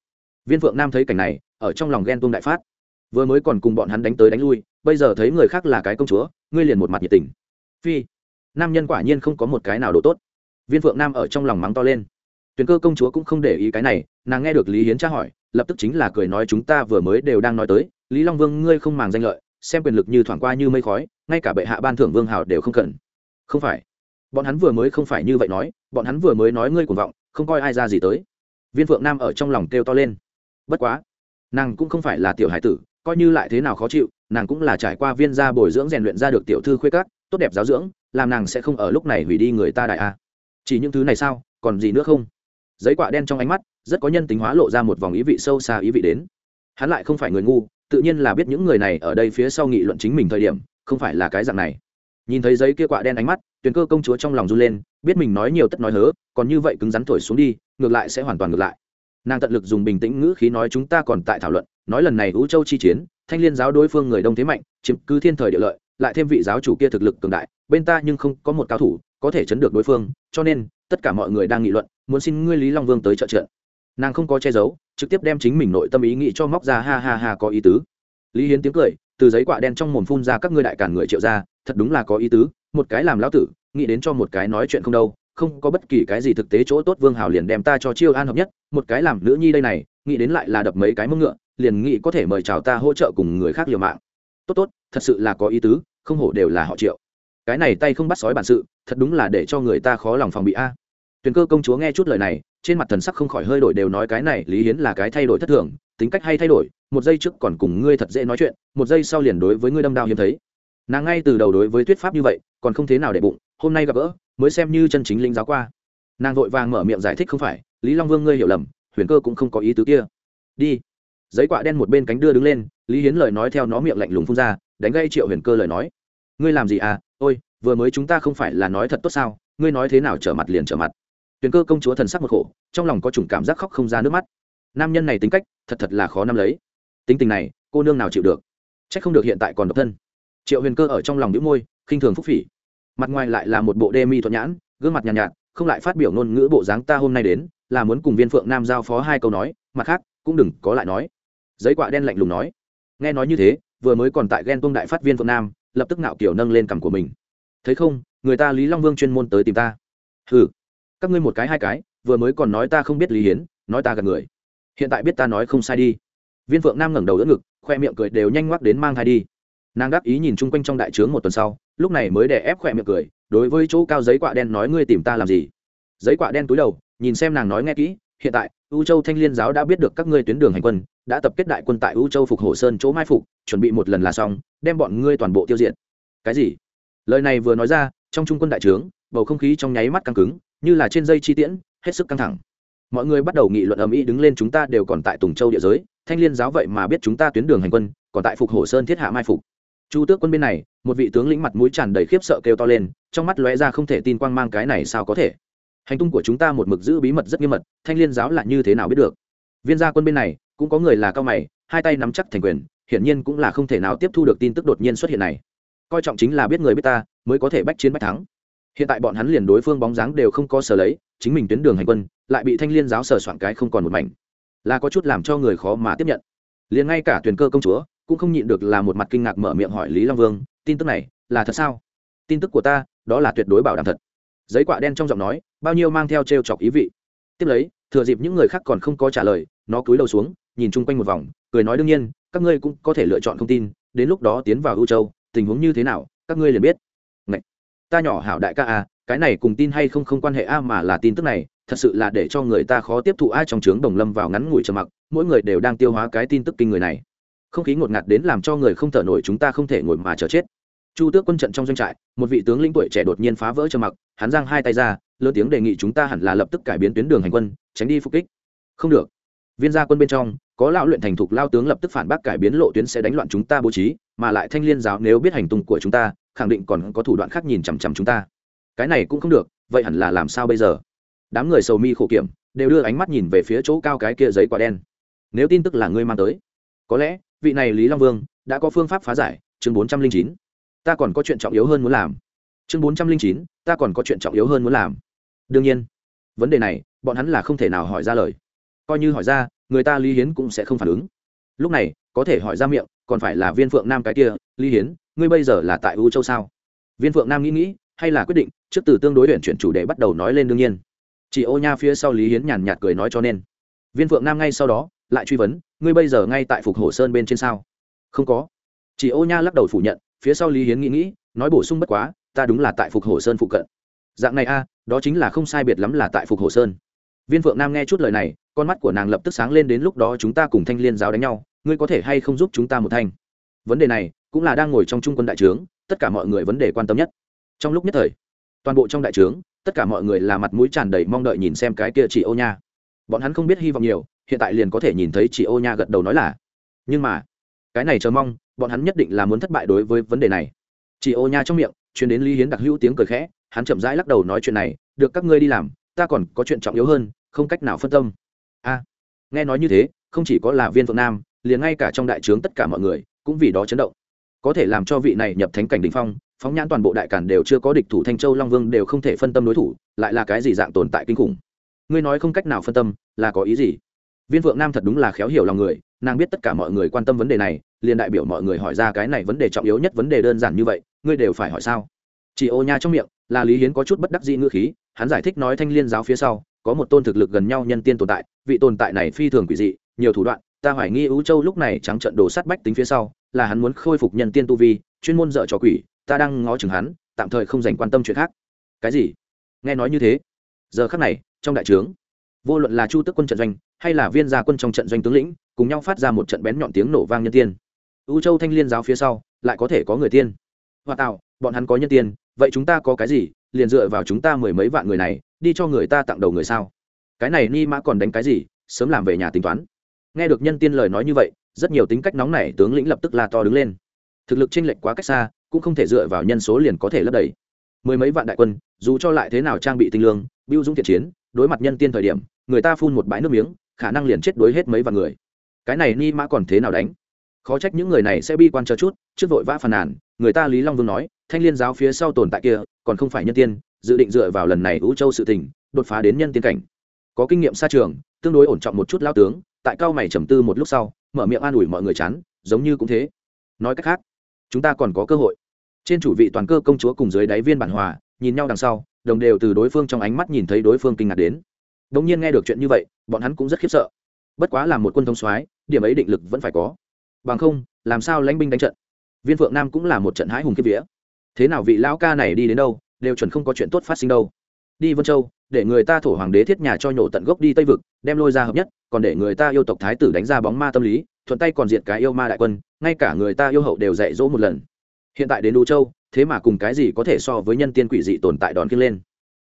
Viên phượng nam thấy cảnh này, ở trong lòng ghen tuông đại phát vừa mới còn cùng bọn hắn đánh tới đánh lui, bây giờ thấy người khác là cái công chúa, ngươi liền một mặt nhiệt tình. Phi, nam nhân quả nhiên không có một cái nào độ tốt. Viên phượng nam ở trong lòng mắng to lên. Tuyền cơ công chúa cũng không để ý cái này, nàng nghe được lý hiến tra hỏi, lập tức chính là cười nói chúng ta vừa mới đều đang nói tới, lý long vương ngươi không màng danh lợi, xem quyền lực như thoảng qua như mây khói, ngay cả bệ hạ ban thưởng vương hào đều không cần. Không phải. Bọn hắn vừa mới không phải như vậy nói, bọn hắn vừa mới nói ngươi cuồng vọng, không coi ai ra gì tới. Viên phượng nam ở trong lòng kêu to lên. Bất quá, nàng cũng không phải là tiểu hải tử coi như lại thế nào khó chịu, nàng cũng là trải qua viên gia bồi dưỡng rèn luyện ra được tiểu thư khuê các, tốt đẹp giáo dưỡng, làm nàng sẽ không ở lúc này hủy đi người ta đại a. Chỉ những thứ này sao, còn gì nữa không? Giấy quạ đen trong ánh mắt, rất có nhân tính hóa lộ ra một vòng ý vị sâu xa ý vị đến. Hắn lại không phải người ngu, tự nhiên là biết những người này ở đây phía sau nghị luận chính mình thời điểm, không phải là cái dạng này. Nhìn thấy giấy kia quạ đen ánh mắt, tuyền cơ công chúa trong lòng run lên, biết mình nói nhiều tất nói hớ, còn như vậy cứng rắn thổi xuống đi, ngược lại sẽ hoàn toàn ngược lại nàng tận lực dùng bình tĩnh ngữ khí nói chúng ta còn tại thảo luận, nói lần này vũ châu chi chiến, thanh liên giáo đối phương người đông thế mạnh, chiếm cứ thiên thời địa lợi, lại thêm vị giáo chủ kia thực lực cường đại, bên ta nhưng không có một cao thủ có thể chấn được đối phương, cho nên, tất cả mọi người đang nghị luận, muốn xin ngươi lý long vương tới trợ trận. Nàng không có che giấu, trực tiếp đem chính mình nội tâm ý nghĩ cho móc ra ha ha ha có ý tứ. Lý hiến tiếng cười, từ giấy quạ đen trong mồm phun ra các ngươi đại cản người triệu ra, thật đúng là có ý tứ, một cái làm lão tử, nghĩ đến cho một cái nói chuyện không đâu không có bất kỳ cái gì thực tế chỗ tốt, vương hào liền đem ta cho chiêu an hợp nhất, một cái làm nữ nhi đây này, nghĩ đến lại là đập mấy cái mông ngựa, liền nghĩ có thể mời chào ta hỗ trợ cùng người khác liều mạng. Tốt tốt, thật sự là có ý tứ, không hổ đều là họ triệu. Cái này tay không bắt sói bản sự, thật đúng là để cho người ta khó lòng phòng bị a. À. Tuyền cơ công chúa nghe chút lời này, trên mặt thần sắc không khỏi hơi đổi đều nói cái này, lý hiến là cái thay đổi thất thường, tính cách hay thay đổi, một giây trước còn cùng ngươi thật dễ nói chuyện, một giây sau liền đối với ngươi đâm đao hiếm thấy. Nàng ngay từ đầu đối với thuyết pháp như vậy, còn không thế nào để bụng, hôm nay gặp gỡ mới xem như chân chính linh giáo qua. Nàng vội vàng mở miệng giải thích không phải, lý long vương ngươi hiểu lầm, huyền cơ cũng không có ý tứ kia. Đi. Giấy quạ đen một bên cánh đưa đứng lên, lý hiến lời nói theo nó miệng lạnh lùng phun ra, đánh gây triệu huyền cơ lời nói. Ngươi làm gì à? Ôi, vừa mới chúng ta không phải là nói thật tốt sao? Ngươi nói thế nào trở mặt liền trở mặt. Huyền cơ công chúa thần sắc một khổ, trong lòng có chủng cảm giác khóc không ra nước mắt. Nam nhân này tính cách, thật thật là khó nắm lấy. Tính tình này, cô nương nào chịu được? C h ắ c không được hiện tại còn độc thân. Triệu huyền cơ ở trong lòng đĩu môi, khinh thường phúc phỉ mặt ngoài lại là một bộ đê mi thuận nhãn gương mặt nhàn nhạt, nhạt không lại phát biểu ngôn ngữ bộ dáng ta hôm nay đến là muốn cùng viên phượng nam giao phó hai câu nói mặt khác cũng đừng có lại nói. Giấy quạ đen lạnh lùng nói. Nghe nói như thế vừa mới còn tại ghen tuông đại phát viên phượng nam lập tức nạo kiểu nâng lên cằm của mình. Thấy không người ta lý long vương chuyên môn tới tìm ta. Hừ các ngươi một cái hai cái vừa mới còn nói ta không biết lý hiến nói ta gần người. Hiện tại biết ta nói không sai đi. Viên phượng nam ngẩng đầu đỡ ngực khoe miệng cười đều nhanh ngoắc đến mang thai đi nàng đáp ý nhìn chung quanh trong đại trướng một tuần sau, lúc này mới đè ép khoe miệng cười, đối với chỗ cao giấy quạ đen nói, ngươi tìm ta làm gì? Giấy quạ đen túi đầu, nhìn xem nàng nói nghe kỹ, hiện tại, u châu thanh liên giáo đã biết được các ngươi tuyến đường hành quân, đã tập kết đại quân tại u châu phục hồ sơn chỗ mai phục, chuẩn bị một lần là xong, đem bọn ngươi toàn bộ tiêu diệt. Cái gì? Lời này vừa nói ra, trong trung quân đại trướng, bầu không khí trong nháy mắt căng cứng, như là trên dây chi tiễn, hết sức căng thẳng. Mọi người bắt đầu nghị luận ầm ĩ đứng lên chúng ta đều còn tại tùng châu địa giới, thanh liên giáo vậy mà biết chúng ta tuyến đường hành quân, còn tại phục hồ sơn thiết hạ mai phục chu tước quân bên này, một vị tướng lĩnh mặt mũi tràn đầy khiếp sợ kêu to lên, trong mắt lóe ra không thể tin quang mang cái này sao có thể. Hành tung của chúng ta một mực giữ bí mật rất nghiêm mật, thanh liên giáo là như thế nào biết được? Viên gia quân bên này, cũng có người là cao mày, hai tay nắm chắc thành quyền, hiển nhiên cũng là không thể nào tiếp thu được tin tức đột nhiên xuất hiện này. Coi trọng chính là biết người biết ta, mới có thể bách chiến bách thắng. Hiện tại bọn hắn liền đối phương bóng dáng đều không có sở lấy, chính mình tuyến đường hành quân, lại bị thanh liên giáo sờ soạn cái không còn một mảnh. Là có chút làm cho người khó mà tiếp nhận. Liền ngay cả tuyển cơ công chúa cũng không nhịn được là một mặt kinh ngạc mở miệng hỏi lý long vương, tin tức này là thật sao? Tin tức của ta, đó là tuyệt đối bảo đảm thật. Giấy quạ đen trong giọng nói, bao nhiêu mang theo t r e o chọc ý vị. Tiếp lấy, thừa dịp những người khác còn không có trả lời, nó cúi đầu xuống, nhìn chung quanh một vòng, cười nói đương nhiên, các ngươi cũng có thể lựa chọn không tin, đến lúc đó tiến vào ưu châu, tình huống như thế nào, các ngươi liền biết. Ngậy! ta nhỏ hảo đại ca à cái này cùng tin hay không không quan hệ a mà là tin tức này, thật sự là để cho người ta khó tiếp thụ ai trong trướng đồng lâm vào ngắn ngủi trầm mặc, mỗi người đều đang tiêu hóa cái tin tức kinh người này không khí ngột ngạt đến làm cho người không thở nổi, chúng ta không thể ngồi mà chờ chết. Chu tước quân trận trong doanh trại, một vị tướng lĩnh tuổi trẻ đột nhiên phá vỡ trầm mặc, hắn giang hai tay ra lơ tiếng đề nghị chúng ta hẳn là lập tức cải biến tuyến đường hành quân, tránh đi phục kích. Không được. Viên gia quân bên trong, có lão luyện thành thục lao tướng lập tức phản bác cải biến lộ tuyến sẽ đánh loạn chúng ta bố trí, mà lại thanh liên giáo nếu biết hành tung của chúng ta, khẳng định còn có thủ đoạn khác nhìn chằm chằm chúng ta. Cái này cũng không được, vậy hẳn là làm sao bây giờ? Đám người sầu mi khổ kiểm, đều đưa ánh mắt nhìn về phía chỗ cao cái kia giấy quả đen. Nếu tin tức là ngươi mang tới, có lẽ vị này lý long vương, đã có phương pháp phá giải, chương bốn trăm linh chín. Ta còn có chuyện trọng yếu hơn muốn làm. Chương bốn trăm linh chín, ta còn có chuyện trọng yếu hơn muốn làm. Đương nhiên, vấn đề này, bọn hắn là không thể nào hỏi ra lời. Coi như hỏi ra, người ta lý hiến cũng sẽ không phản ứng. Lúc này, có thể hỏi ra miệng, còn phải là viên phượng nam cái kia, lý hiến, ngươi bây giờ là tại u châu sao? Viên phượng nam nghĩ nghĩ, hay là quyết định, trước từ tương đối luyện chuyển chủ đề bắt đầu nói lên đương nhiên. Chị ô nha phía sau lý hiến nhàn nhạt cười nói cho nên. Viên phượng nam ngay sau đó lại truy vấn, ngươi bây giờ ngay tại phục hồ sơn bên trên sao? Không có. Chị ô nha lắc đầu phủ nhận, phía sau lý hiến nghĩ nghĩ, nói bổ sung bất quá, ta đúng là tại phục hồ sơn phụ cận. Dạng này a, đó chính là không sai biệt lắm là tại phục hồ sơn. Viên phượng nam nghe chút lời này, con mắt của nàng lập tức sáng lên đến lúc đó chúng ta cùng thanh liên giáo đánh nhau, ngươi có thể hay không giúp chúng ta một thanh? Vấn đề này cũng là đang ngồi trong trung quân đại trướng, tất cả mọi người vấn đề quan tâm nhất. Trong lúc nhất thời, toàn bộ trong đại trướng, tất cả mọi người là mặt mũi tràn đầy mong đợi nhìn xem cái kia chị ô nha. Bọn hắn không biết hy vọng nhiều hiện tại liền có thể nhìn thấy chị ô nha gật đầu nói là, nhưng mà, cái này chờ mong, bọn hắn nhất định là muốn thất bại đối với vấn đề này. Chị ô nha trong miệng chuyển đến lý hiến đặc hữu tiếng cười khẽ, hắn chậm rãi lắc đầu nói chuyện này, được, các ngươi đi làm, ta còn có chuyện trọng yếu hơn, không cách nào phân tâm. A, nghe nói như thế, không chỉ có là viên phượng nam, liền ngay cả trong đại trướng tất cả mọi người, cũng vì đó chấn động. Có thể làm cho vị này nhập thánh cảnh đ ỉ n h phong, phóng nhãn toàn bộ đại cản đều chưa có địch thủ thanh châu long vương đều không thể phân tâm đối thủ, lại là cái gì dạng tồn tại kinh khủng? Ngươi nói không cách nào phân tâm, là có ý gì? Viên phượng nam thật đúng là khéo hiểu lòng người, nàng biết tất cả mọi người quan tâm vấn đề này, liền đại biểu mọi người hỏi ra cái này vấn đề trọng yếu nhất vấn đề đơn giản như vậy, ngươi đều phải hỏi sao? Chị ô nha trong miệng, là lý hiến có chút bất đắc dĩ ngữ khí, hắn giải thích nói thanh liên giáo phía sau, có một tôn thực lực gần nhau nhân tiên tồn tại, vị tồn tại này phi thường quỷ dị, nhiều thủ đoạn, ta hoài nghi ưu châu lúc này trắng trận đồ sát bách tính phía sau, là hắn muốn khôi phục nhân tiên tu vi, chuyên môn dợ trò quỷ, ta đang ngó chừng hắn, tạm thời không dành quan tâm chuyện khác. Cái gì? Nghe nói như thế. Giờ khắc này, trong đại trướng vô luận là chu tức quân trận doanh, hay là viên gia quân trong trận doanh tướng lĩnh, cùng nhau phát ra một trận bén nhọn tiếng nổ vang nhân tiên. U châu thanh liên giáo phía sau, lại có thể có người tiên. Hòa tạo bọn hắn có nhân tiên, vậy chúng ta có cái gì? Liền dựa vào chúng ta mười mấy vạn người này, đi cho người ta tặng đầu người sao? Cái này ni mã còn đánh cái gì? Sớm làm về nhà tính toán. Nghe được nhân tiên lời nói như vậy, rất nhiều tính cách nóng này tướng lĩnh lập tức la to đứng lên. Thực lực chênh lệch quá cách xa, cũng không thể dựa vào nhân số liền có thể lấp đầy. Mười mấy vạn đại quân, dù cho lại thế nào trang bị tinh lương biêu dũng thiện chiến, đối mặt nhân tiên thời điểm người ta phun một bãi nước miếng, khả năng liền chết đuối hết mấy vạn người. Cái này ni mã còn thế nào đánh? Khó trách những người này sẽ bi quan chờ chút, trước vội vã phàn nàn, người ta lý long vương nói, thanh liên giáo phía sau tồn tại kia, còn không phải nhân tiên, dự định dựa vào lần này ưu châu sự tình, đột phá đến nhân tiên cảnh. Có kinh nghiệm xa trường, tương đối ổn trọng một chút lao tướng, tại cao mày trầm tư một lúc sau, mở miệng an ủi mọi người chán, giống như cũng thế. Nói cách khác, chúng ta còn có cơ hội. Trên chủ vị toàn cơ công chúa cùng dưới đáy viên bản hòa, nhìn nhau đằng sau, đồng đều từ đối phương trong ánh mắt nhìn thấy đối phương kinh ngạc đến. Đống nhiên nghe được chuyện như vậy, bọn hắn cũng rất khiếp sợ. Bất quá là một quân thống soái, điểm ấy định lực vẫn phải có. Bằng không, làm sao lãnh binh đánh trận? Viên phượng nam cũng là một trận hãi hùng kia vía. Thế nào vị lão ca này đi đến đâu, đều chuẩn không có chuyện tốt phát sinh đâu. Đi vân châu, để người ta thổ hoàng đế thiết nhà cho nhổ tận gốc đi tây vực, đem lôi ra hợp nhất, còn để người ta yêu tộc thái tử đánh ra bóng ma tâm lý, thuận tay còn diệt cái yêu ma đại quân, ngay cả người ta yêu hậu đều dạy dỗ một lần. Hiện tại đến đu châu, thế mà cùng cái gì có thể so với nhân tiên quỷ dị tồn tại đòn kia lên?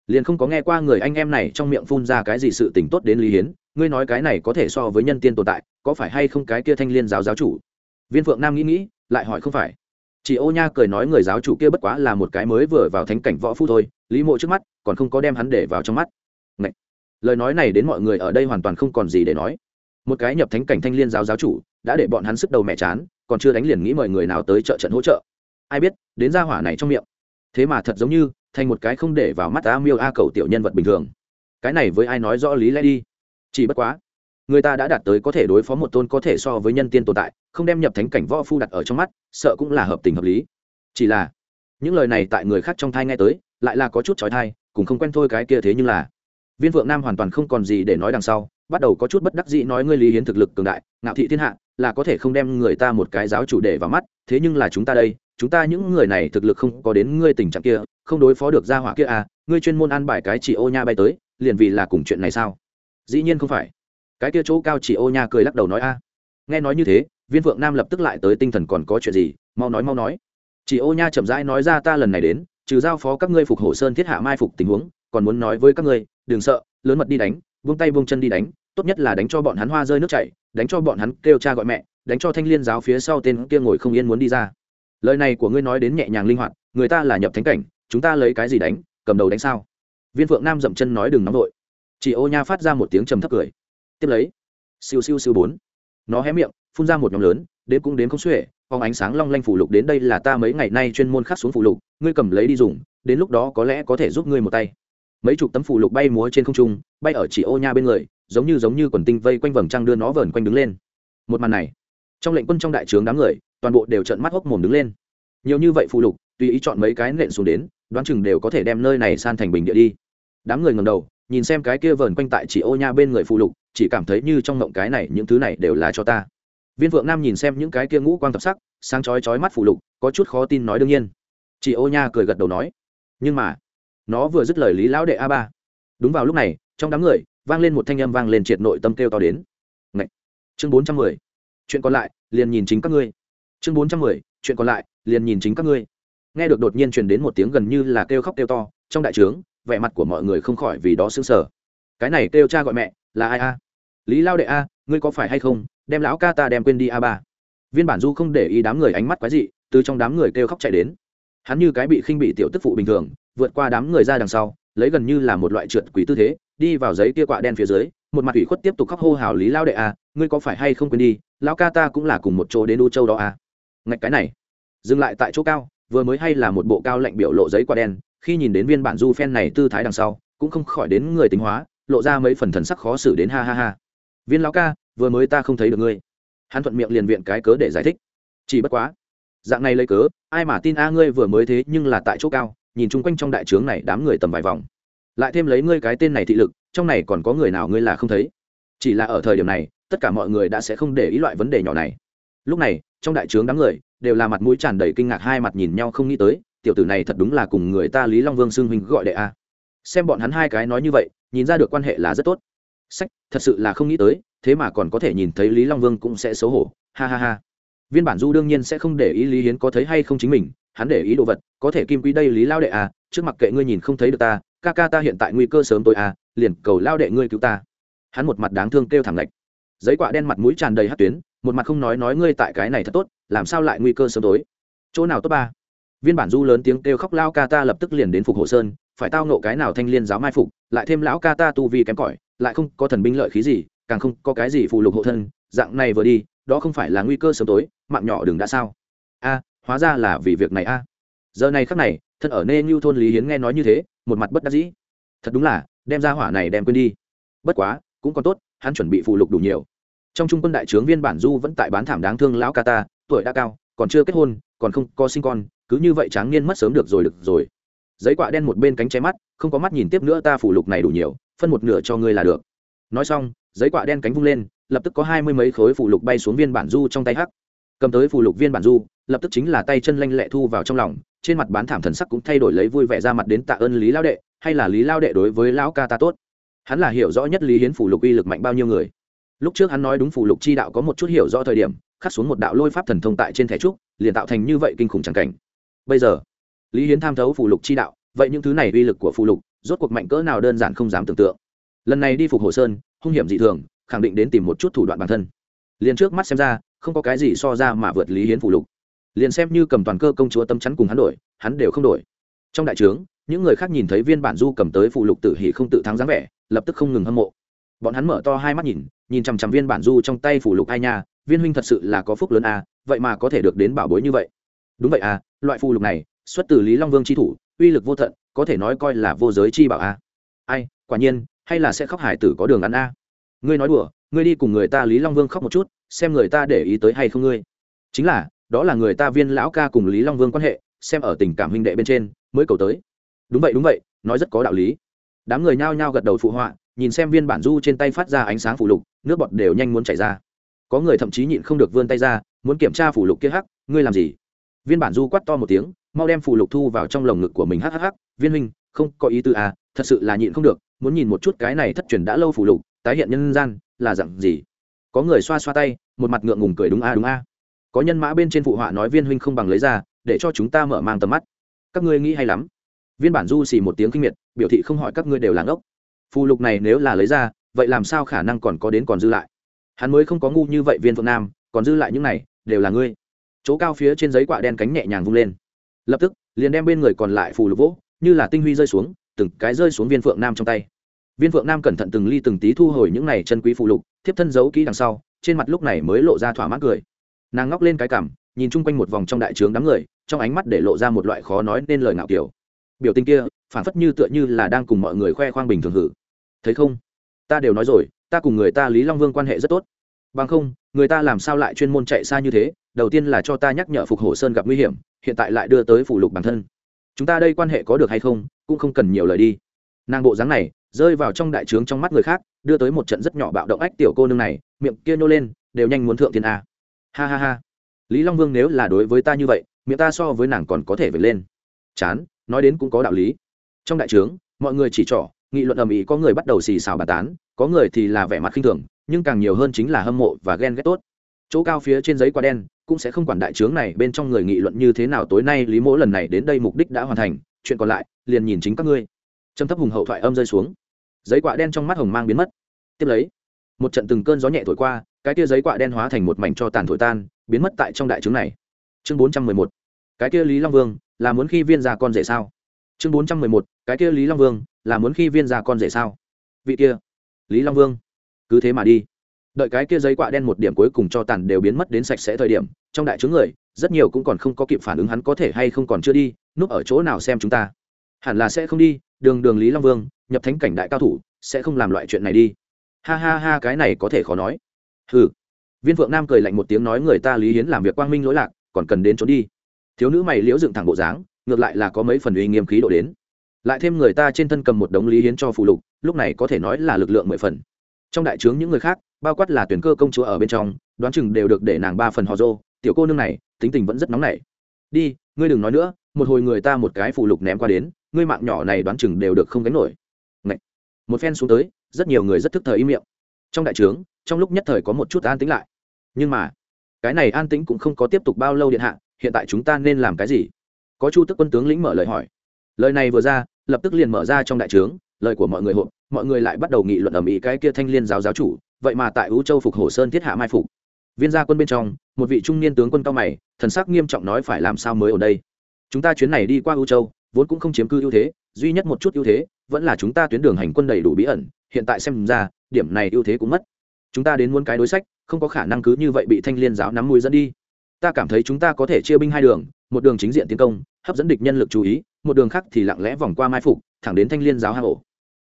Liền không có nghe qua người anh em này trong miệng phun ra cái gì sự tình tốt đến lý hiến. Ngươi nói cái này có thể so với nhân tiên tồn tại, có phải hay không cái kia thanh liên giáo giáo chủ? Viên phượng nam nghĩ nghĩ, lại hỏi không phải. Chị ô nha cười nói người giáo chủ kia bất quá là một cái mới vừa vào thánh cảnh võ phu thôi, lý mộ trước mắt, còn không có đem hắn để vào trong mắt. Ngậy! lời nói này đến mọi người ở đây hoàn toàn không còn gì để nói. Một cái nhập thánh cảnh thanh liên giáo giáo chủ, đã để bọn hắn sức đầu mẹ chán, còn chưa đánh liền nghĩ mời người nào tới trợ trận hỗ trợ. Ai biết, đến gia hỏa này trong miệng. Thế mà thật giống như thành một cái không để vào mắt a miêu a cầu tiểu nhân vật bình thường. Cái này với ai nói rõ lý lẽ đi? Chỉ bất quá, người ta đã đạt tới có thể đối phó một tôn có thể so với nhân tiên tồn tại, không đem nhập thánh cảnh võ phu đặt ở trong mắt, sợ cũng là hợp tình hợp lý. Chỉ là, những lời này tại người khác trong thai nghe tới, lại là có chút trói thai cùng không quen thôi cái kia thế nhưng là. Viên vượng nam hoàn toàn không còn gì để nói đằng sau bắt đầu có chút bất đắc dĩ nói ngươi lý hiến thực lực cường đại, ngạo thị thiên hạ, là có thể không đem người ta một cái giáo chủ để vào mắt, thế nhưng là chúng ta đây, chúng ta những người này thực lực không có đến ngươi tình trạng kia, không đối phó được gia hỏa kia à ngươi chuyên môn ăn bài cái chị ô nha bay tới, liền vì là cùng chuyện này sao? Dĩ nhiên không phải. Cái kia chỗ cao chị ô nha cười lắc đầu nói a. Nghe nói như thế, viên vượng nam lập tức lại tới tinh thần còn có chuyện gì, mau nói mau nói. Chị ô nha chậm rãi nói ra ta lần này đến, trừ giao phó các ngươi phục hổ sơn thiết hạ mai phục tình huống, còn muốn nói với các ngươi, đừng sợ, lớn mật đi đánh, buông tay buông chân đi đánh tốt nhất là đánh cho bọn hắn hoa rơi nước chảy, đánh cho bọn hắn kêu cha gọi mẹ, đánh cho thanh liên giáo phía sau tên kia ngồi không yên muốn đi ra. Lời này của ngươi nói đến nhẹ nhàng linh hoạt, người ta là nhập thánh cảnh, chúng ta lấy cái gì đánh, cầm đầu đánh sao? Viên phượng nam dậm chân nói đừng nóng vội. Chị ô nha phát ra một tiếng trầm thấp cười. Tiếp lấy, siêu siêu siêu bốn. Nó hé miệng, phun ra một nhóm lớn, đến cũng đến không xuể, phóng ánh sáng long lanh phủ lục đến đây là ta mấy ngày nay chuyên môn khắc xuống phủ lục, ngươi cầm lấy đi dùng, đến lúc đó có lẽ có thể giúp ngươi một tay. Mấy chục tấm phủ lục bay múa trên không trung, bay ở chỉ ô nha bên người giống như giống như quần tinh vây quanh vầng trăng đưa nó vờn quanh đứng lên. Một màn này, trong lệnh quân trong đại trướng đám người, toàn bộ đều trợn mắt hốc mồm đứng lên. Nhiều như vậy phụ lục, tùy ý chọn mấy cái nện xuống đến, đoán chừng đều có thể đem nơi này san thành bình địa đi. Đám người ngầm đầu, nhìn xem cái kia vờn quanh tại chỉ ô nha bên người phụ lục, chỉ cảm thấy như trong ngộng cái này những thứ này đều là cho ta. Viên vượng nam nhìn xem những cái kia ngũ quang tập sắc, sáng chói chói mắt phụ lục, có chút khó tin nói đương nhiên. Chị ô nha cười gật đầu nói, nhưng mà, nó vừa dứt lời lý lão đệ a ba. Đúng vào lúc này, trong đám người vang lên một thanh âm vang lên triệt nội tâm kêu to đến. Ngậy. chương bốn trăm mười. Chuyện còn lại, liền nhìn chính các ngươi. Chương bốn trăm mười, chuyện còn lại, liền nhìn chính các ngươi. Nghe được đột nhiên truyền đến một tiếng gần như là kêu khóc kêu to, trong đại trướng, vẻ mặt của mọi người không khỏi vì đó sững sờ. Cái này kêu cha gọi mẹ, là ai a? Lý lao đệ a, ngươi có phải hay không? Đem lão ca ta đem quên đi a ba. Viên bản du không để ý đám người ánh mắt quái dị, từ trong đám người kêu khóc chạy đến. Hắn như cái bị khinh bị tiểu tức phụ bình thường, vượt qua đám người ra đằng sau lấy gần như là một loại trượt quỷ tư thế, đi vào giấy kia quạ đen phía dưới, một mặt ủy khuất tiếp tục khóc hô hào lý lao đệ a ngươi có phải hay không quên đi, lão ca ta cũng là cùng một chỗ đến đu châu đó a ngạch cái này, dừng lại tại chỗ cao, vừa mới hay là một bộ cao lệnh biểu lộ giấy quạ đen, khi nhìn đến viên bản du phen này tư thái đằng sau, cũng không khỏi đến người tính hóa, lộ ra mấy phần thần sắc khó xử đến ha ha ha. Viên lão ca, vừa mới ta không thấy được ngươi. Hắn thuận miệng liền viện cái cớ để giải thích. Chỉ bất quá, dạng này lấy cớ, ai mà tin a ngươi vừa mới thế nhưng là tại chỗ cao nhìn chung quanh trong đại trướng này đám người tầm vài vòng. Lại thêm lấy ngươi cái tên này thị lực, trong này còn có người nào ngươi là không thấy? Chỉ là ở thời điểm này, tất cả mọi người đã sẽ không để ý loại vấn đề nhỏ này. Lúc này, trong đại trướng đám người, đều là mặt mũi tràn đầy kinh ngạc hai mặt nhìn nhau không nghĩ tới, tiểu tử này thật đúng là cùng người ta lý long vương xưng huynh gọi đệ a. Xem bọn hắn hai cái nói như vậy, nhìn ra được quan hệ là rất tốt. Sách, thật sự là không nghĩ tới, thế mà còn có thể nhìn thấy lý long vương cũng sẽ xấu hổ, ha ha ha. Viên bản du đương nhiên sẽ không để ý lý hiến có thấy hay không chính mình hắn để ý đồ vật, có thể kim quý đây lý lao đệ à trước mặt kệ ngươi nhìn không thấy được ta, ca ca ta hiện tại nguy cơ sớm tôi à liền cầu lao đệ ngươi cứu ta. Hắn một mặt đáng thương kêu thẳng lệch giấy quạ đen mặt mũi tràn đầy hát tuyến, một mặt không nói nói ngươi tại cái này thật tốt, làm sao lại nguy cơ sớm tối? Chỗ nào tốt ba? Viên bản du lớn tiếng kêu khóc lao ca ta lập tức liền đến phục hộ sơn, phải tao nộ cái nào thanh liên giáo mai phục, lại thêm lão ca ta tu vi kém cỏi, lại không có thần binh lợi khí gì, càng không có cái gì phù lục hộ thân, dạng này vừa đi, đó không phải là nguy cơ sớm tối, mạng nhỏ đừng đã sao? A hóa ra là vì việc này a. Giờ này khắc này thân ở nên như thôn lý hiến nghe nói như thế, một mặt bất đắc dĩ. Thật đúng là, đem ra hỏa này đem quên đi. Bất quá, cũng còn tốt, hắn chuẩn bị phụ lục đủ nhiều. Trong trung quân đại trướng viên bản du vẫn tại bán thảm đáng thương lão ca ta, tuổi đã cao, còn chưa kết hôn, còn không có sinh con, cứ như vậy tráng niên mất sớm được rồi được rồi. Giấy quạ đen một bên cánh cháy mắt, không có mắt nhìn tiếp nữa ta phủ lục này đủ nhiều, phân một nửa cho ngươi là được. Nói xong, giấy quạ đen cánh vung lên, lập tức có hai mươi mấy khối phủ lục bay xuống viên bản du trong tay hắc. Cầm tới phủ lục viên bản du lập tức chính là tay chân lanh lẹ thu vào trong lòng, trên mặt bán thảm thần sắc cũng thay đổi lấy vui vẻ ra mặt đến tạ ơn lý lao đệ, hay là lý lao đệ đối với lão ca ta tốt. Hắn là hiểu rõ nhất lý hiến phủ lục uy lực mạnh bao nhiêu người. Lúc trước hắn nói đúng phủ lục chi đạo có một chút hiểu rõ thời điểm, khắc xuống một đạo lôi pháp thần thông tại trên thẻ trúc, liền tạo thành như vậy kinh khủng tràng cảnh. Bây giờ, lý hiến tham thấu phủ lục chi đạo, vậy những thứ này uy lực của phủ lục, rốt cuộc mạnh cỡ nào đơn giản không dám tưởng tượng. Lần này đi phục hồ sơn, hung hiểm dị thường, khẳng định đến tìm một chút thủ đoạn bản thân. Liền trước mắt xem ra, không có cái gì so ra mà vượt lý hiến phủ lục liền xem như cầm toàn cơ công chúa tâm chắn cùng hắn đổi hắn đều không đổi. Trong đại trướng những người khác nhìn thấy viên bản du cầm tới phụ lục tử hỷ không tự thắng dáng vẻ lập tức không ngừng hâm mộ. Bọn hắn mở to hai mắt nhìn nhìn chằm chằm viên bản du trong tay phủ lục ai nha viên huynh thật sự là có phúc lớn à, vậy mà có thể được đến bảo bối như vậy. Đúng vậy à loại phù lục này xuất từ lý long vương tri thủ uy lực vô tận có thể nói coi là vô giới chi bảo à. ai quả nhiên hay là sẽ khóc hải tử có đường ăn à. Ngươi nói đùa ngươi đi cùng người ta lý long vương khóc một chút xem người ta để ý tới hay không ngươi. Chính là đó là người ta viên lão ca cùng lý long vương quan hệ, xem ở tình cảm huynh đệ bên trên, mới cầu tới. Đúng vậy đúng vậy, nói rất có đạo lý. Đám người nhao nhao gật đầu phụ họa, nhìn xem viên bản du trên tay phát ra ánh sáng phủ lục, nước bọt đều nhanh muốn chảy ra. Có người thậm chí nhịn không được vươn tay ra, muốn kiểm tra phủ lục kia hắc, ngươi làm gì? Viên bản du quát to một tiếng, mau đem phủ lục thu vào trong lồng ngực của mình, hắc hắc hắc, viên huynh, không có ý tư à thật sự là nhịn không được, muốn nhìn một chút cái này thất truyền đã lâu phủ lục, tái hiện nhân gian, là dặn gì? Có người xoa xoa tay, một mặt ngượng ngùng cười, đúng a đúng a có nhân mã bên trên phụ họa nói viên huynh không bằng lấy ra, để cho chúng ta mở mang tầm mắt. Các ngươi nghĩ hay lắm. Viên bản du xì một tiếng kinh miệt, biểu thị không hỏi các ngươi đều làng ốc phù lục này nếu là lấy ra, vậy làm sao khả năng còn có đến còn dư lại? Hắn mới không có ngu như vậy viên phượng nam, còn dư lại những này, đều là ngươi. Chỗ cao phía trên giấy quạ đen cánh nhẹ nhàng vung lên. Lập tức, liền đem bên người còn lại phù lục vỗ, như là tinh huy rơi xuống, từng cái rơi xuống viên phượng nam trong tay. Viên phượng nam cẩn thận từng ly từng tí thu hồi những này chân quý phù lục, thiếp thân giấu kỹ đằng sau, trên mặt lúc này mới lộ ra thỏa mãn cười nàng ngóc lên cái cảm nhìn chung quanh một vòng trong đại trướng đám người, trong ánh mắt để lộ ra một loại khó nói nên lời ngạo kiểu. Biểu tình kia, phản phất như tựa như là đang cùng mọi người khoe khoang bình thường hử. Thấy không? Ta đều nói rồi, ta cùng người ta lý long vương quan hệ rất tốt. Bằng không, người ta làm sao lại chuyên môn chạy xa như thế? Đầu tiên là cho ta nhắc nhở phục hổ sơn gặp nguy hiểm, hiện tại lại đưa tới phủ lục bản thân. Chúng ta đây quan hệ có được hay không, cũng không cần nhiều lời đi. Nàng bộ dáng này, rơi vào trong đại trướng trong mắt người khác, đưa tới một trận rất nhỏ bạo động ách tiểu cô nương này, miệng kia nhô lên, đều nhanh muốn thượng thiên a ha ha ha. Lý long vương nếu là đối với ta như vậy, miệng ta so với nàng còn có thể vượt lên. Chán, nói đến cũng có đạo lý. Trong đại trướng, mọi người chỉ trỏ, nghị luận ầm ĩ có người bắt đầu xì xào bà tán, có người thì là vẻ mặt khinh thường, nhưng càng nhiều hơn chính là hâm mộ và ghen ghét tốt. Chỗ cao phía trên giấy quả đen, cũng sẽ không quản đại trướng này bên trong người nghị luận như thế nào tối nay lý mỗ lần này đến đây mục đích đã hoàn thành, chuyện còn lại, liền nhìn chính các ngươi. Trầm thấp hùng hậu thoại âm rơi xuống. Giấy quạ đen trong mắt hồng mang biến mất. Tiếp lấy, một trận từng cơn gió nhẹ thổi qua cái kia giấy quạ đen hóa thành một mảnh cho tàn thổi tan, biến mất tại trong đại chứng này. Chương bốn trăm mười một, cái kia lý long vương, là muốn khi viên ra con rể sao? Chương bốn trăm mười một, cái kia lý long vương, là muốn khi viên ra con rể sao? Vị kia, lý long vương, cứ thế mà đi. Đợi cái kia giấy quạ đen một điểm cuối cùng cho tàn đều biến mất đến sạch sẽ thời điểm, trong đại chúng người, rất nhiều cũng còn không có kịp phản ứng hắn có thể hay không còn chưa đi, núp ở chỗ nào xem chúng ta. Hẳn là sẽ không đi, đường đường lý long vương, nhập thánh cảnh đại cao thủ, sẽ không làm loại chuyện này đi. Ha ha ha, cái này có thể khó nói hừ. Viên phượng nam cười lạnh một tiếng nói người ta lý hiến làm việc quang minh lỗi lạc, còn cần đến trốn đi. Thiếu nữ mày liễu dựng thẳng bộ dáng, ngược lại là có mấy phần uy nghiêm khí độ đến. Lại thêm người ta trên thân cầm một đống lý hiến cho phụ lục, lúc này có thể nói là lực lượng mười phần. Trong đại trướng những người khác, bao quát là tuyển cơ công chúa ở bên trong, đoán chừng đều được để nàng ba phần họ rô. Tiểu cô nương này, tính tình vẫn rất nóng nảy. Đi, ngươi đừng nói nữa, một hồi người ta một cái phụ lục ném qua đến, ngươi mạng nhỏ này đoán chừng đều được không gánh nổi. Ngậy. một phen xuống tới, rất nhiều người rất thức thời im miệng. Trong đại trướng trong lúc nhất thời có một chút an tĩnh lại. Nhưng mà, cái này an tĩnh cũng không có tiếp tục bao lâu điện hạ, hiện tại chúng ta nên làm cái gì? Có chu tức quân tướng lĩnh mở lời hỏi. Lời này vừa ra, lập tức liền mở ra trong đại trướng, lời của mọi người hộp, mọi người lại bắt đầu nghị luận ầm ĩ cái kia thanh liên giáo giáo chủ, vậy mà tại ú châu phục hồ sơn thiết hạ mai phục. Viên gia quân bên trong, một vị trung niên tướng quân cao mày, thần sắc nghiêm trọng nói phải làm sao mới ở đây? Chúng ta chuyến này đi qua ú châu, vốn cũng không chiếm cư ưu thế, duy nhất một chút ưu thế, vẫn là chúng ta tuyến đường hành quân đầy đủ bí ẩn, hiện tại xem ra, điểm này ưu thế cũng mất chúng ta đến muốn cái đối sách, không có khả năng cứ như vậy bị thanh liên giáo nắm mùi dẫn đi. Ta cảm thấy chúng ta có thể chia binh hai đường, một đường chính diện tiến công, hấp dẫn địch nhân lực chú ý, một đường khác thì lặng lẽ vòng qua mai phục, thẳng đến thanh liên giáo hang ổ.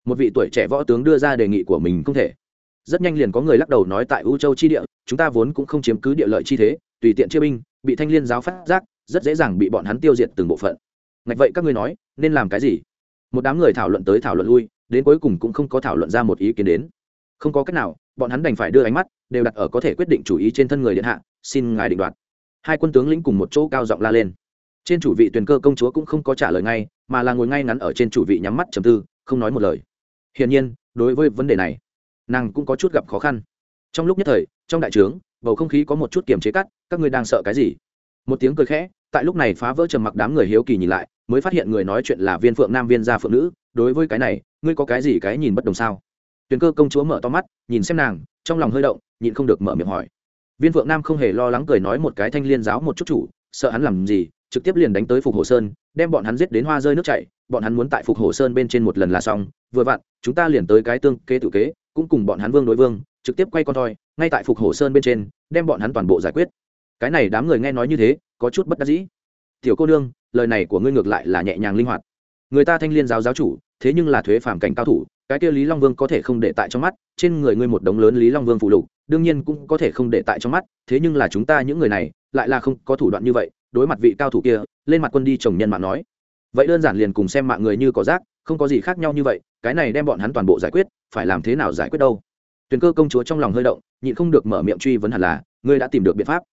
Một vị tuổi trẻ võ tướng đưa ra đề nghị của mình không thể. Rất nhanh liền có người lắc đầu nói tại u châu chi địa, chúng ta vốn cũng không chiếm cứ địa lợi chi thế, tùy tiện chia binh, bị thanh liên giáo phát giác, rất dễ dàng bị bọn hắn tiêu diệt từng bộ phận. Ngạch vậy các ngươi nói, nên làm cái gì? Một đám người thảo luận tới thảo luận lui, đến cuối cùng cũng không có thảo luận ra một ý kiến đến. Không có cách nào bọn hắn đành phải đưa ánh mắt đều đặt ở có thể quyết định chủ ý trên thân người điện hạ, xin ngài định đoạt. Hai quân tướng lĩnh cùng một chỗ cao giọng la lên. Trên chủ vị tuyền cơ công chúa cũng không có trả lời ngay, mà là ngồi ngay ngắn ở trên chủ vị nhắm mắt trầm tư, không nói một lời. Hiển nhiên, đối với vấn đề này, nàng cũng có chút gặp khó khăn. Trong lúc nhất thời, trong đại trướng, bầu không khí có một chút kiềm chế cắt, các ngươi đang sợ cái gì? Một tiếng cười khẽ, tại lúc này phá vỡ trầm mặc đám người hiếu kỳ nhìn lại, mới phát hiện người nói chuyện là viên phượng nam, viên gia phượng nữ, đối với cái này, ngươi có cái gì cái nhìn bất đồng sao? Tuyền cơ công chúa mở to mắt, nhìn xem nàng, trong lòng hơi động, nhịn không được mở miệng hỏi. Viên phượng nam không hề lo lắng cười nói một cái thanh liên giáo một chút chủ, sợ hắn làm gì, trực tiếp liền đánh tới phục hồ sơn, đem bọn hắn giết đến hoa rơi nước chảy, bọn hắn muốn tại phục hồ sơn bên trên một lần là xong, vừa vặn, chúng ta liền tới cái tương kế tự kế, cũng cùng bọn hắn vương đối vương, trực tiếp quay con thoi, ngay tại phục hồ sơn bên trên, đem bọn hắn toàn bộ giải quyết. Cái này đám người nghe nói như thế, có chút bất đắc dĩ. Tiểu cô nương, lời này của ngươi ngược lại là nhẹ nhàng linh hoạt. Người ta thanh liên giáo giáo chủ, thế nhưng là thuế phàm cảnh cao thủ cái kia lý long vương có thể không để tại trong mắt, trên người ngươi một đống lớn lý long vương phụ lục, đương nhiên cũng có thể không để tại trong mắt, thế nhưng là chúng ta những người này, lại là không có thủ đoạn như vậy, đối mặt vị cao thủ kia, lên mặt quân đi chồng nhân mạng nói. Vậy đơn giản liền cùng xem mạng người như có rác, không có gì khác nhau như vậy, cái này đem bọn hắn toàn bộ giải quyết, phải làm thế nào giải quyết đâu? Tuyền cơ công chúa trong lòng hơi động, nhịn không được mở miệng truy vấn hẳn là, ngươi đã tìm được biện pháp.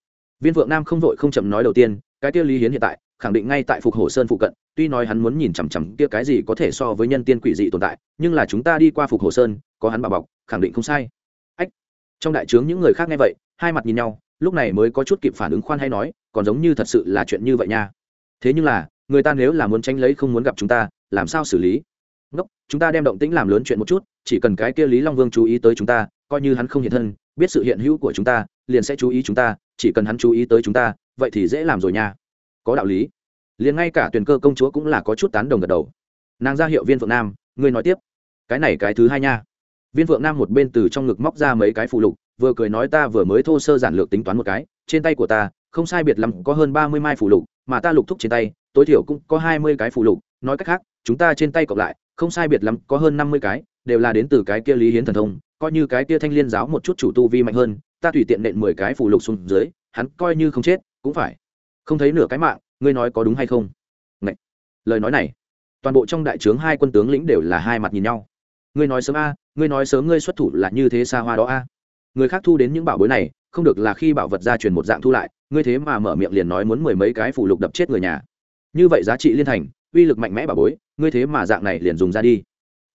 Viên vượng nam không vội không chậm nói đầu tiên, cái kia lý hiến hiện tại khẳng định ngay tại phục hồ sơn phụ cận, tuy nói hắn muốn nhìn chằm chằm kia cái gì có thể so với nhân tiên quỷ dị tồn tại, nhưng là chúng ta đi qua phục hồ sơn, có hắn bảo bọc, khẳng định không sai. Ách, trong đại trướng những người khác nghe vậy, hai mặt nhìn nhau, lúc này mới có chút kịp phản ứng khoan hay nói, còn giống như thật sự là chuyện như vậy nha. Thế nhưng là, người ta nếu là muốn tranh lấy không muốn gặp chúng ta, làm sao xử lý? Ngốc, chúng ta đem động tĩnh làm lớn chuyện một chút, chỉ cần cái kia lý long vương chú ý tới chúng ta, coi như hắn không hiện thân, biết sự hiện hữu của chúng ta, liền sẽ chú ý chúng ta, chỉ cần hắn chú ý tới chúng ta, vậy thì dễ làm rồi nha có đạo lý. Liền ngay cả tuyển cơ công chúa cũng là có chút tán đồng gật đầu. Nàng ra hiệu viên phượng nam, ngươi nói tiếp. Cái này cái thứ hai nha. Viên phượng nam một bên từ trong ngực móc ra mấy cái phụ lục, vừa cười nói ta vừa mới thô sơ giản lược tính toán một cái, trên tay của ta, không sai biệt lắm có hơn ba mươi mai phụ lục, mà ta lục thúc trên tay, tối thiểu cũng có hai mươi cái phụ lục. Nói cách khác, chúng ta trên tay cộng lại, không sai biệt lắm có hơn năm mươi cái, đều là đến từ cái kia lý hiến thần thông, coi như cái kia thanh liên giáo một chút chủ tu vi mạnh hơn, ta tùy tiện nện mười cái phụ lục xuống dưới, hắn coi như không chết, cũng phải không thấy nửa cái mạng, ngươi nói có đúng hay không? Ngậy. lời nói này, toàn bộ trong đại trướng hai quân tướng lĩnh đều là hai mặt nhìn nhau. Ngươi nói sớm a, ngươi nói sớm ngươi xuất thủ là như thế xa hoa đó a. Người khác thu đến những bảo bối này, không được là khi bảo vật gia truyền một dạng thu lại, ngươi thế mà mở miệng liền nói muốn mười mấy cái phụ lục đập chết người nhà. Như vậy giá trị liên thành, uy lực mạnh mẽ bảo bối, ngươi thế mà dạng này liền dùng ra đi.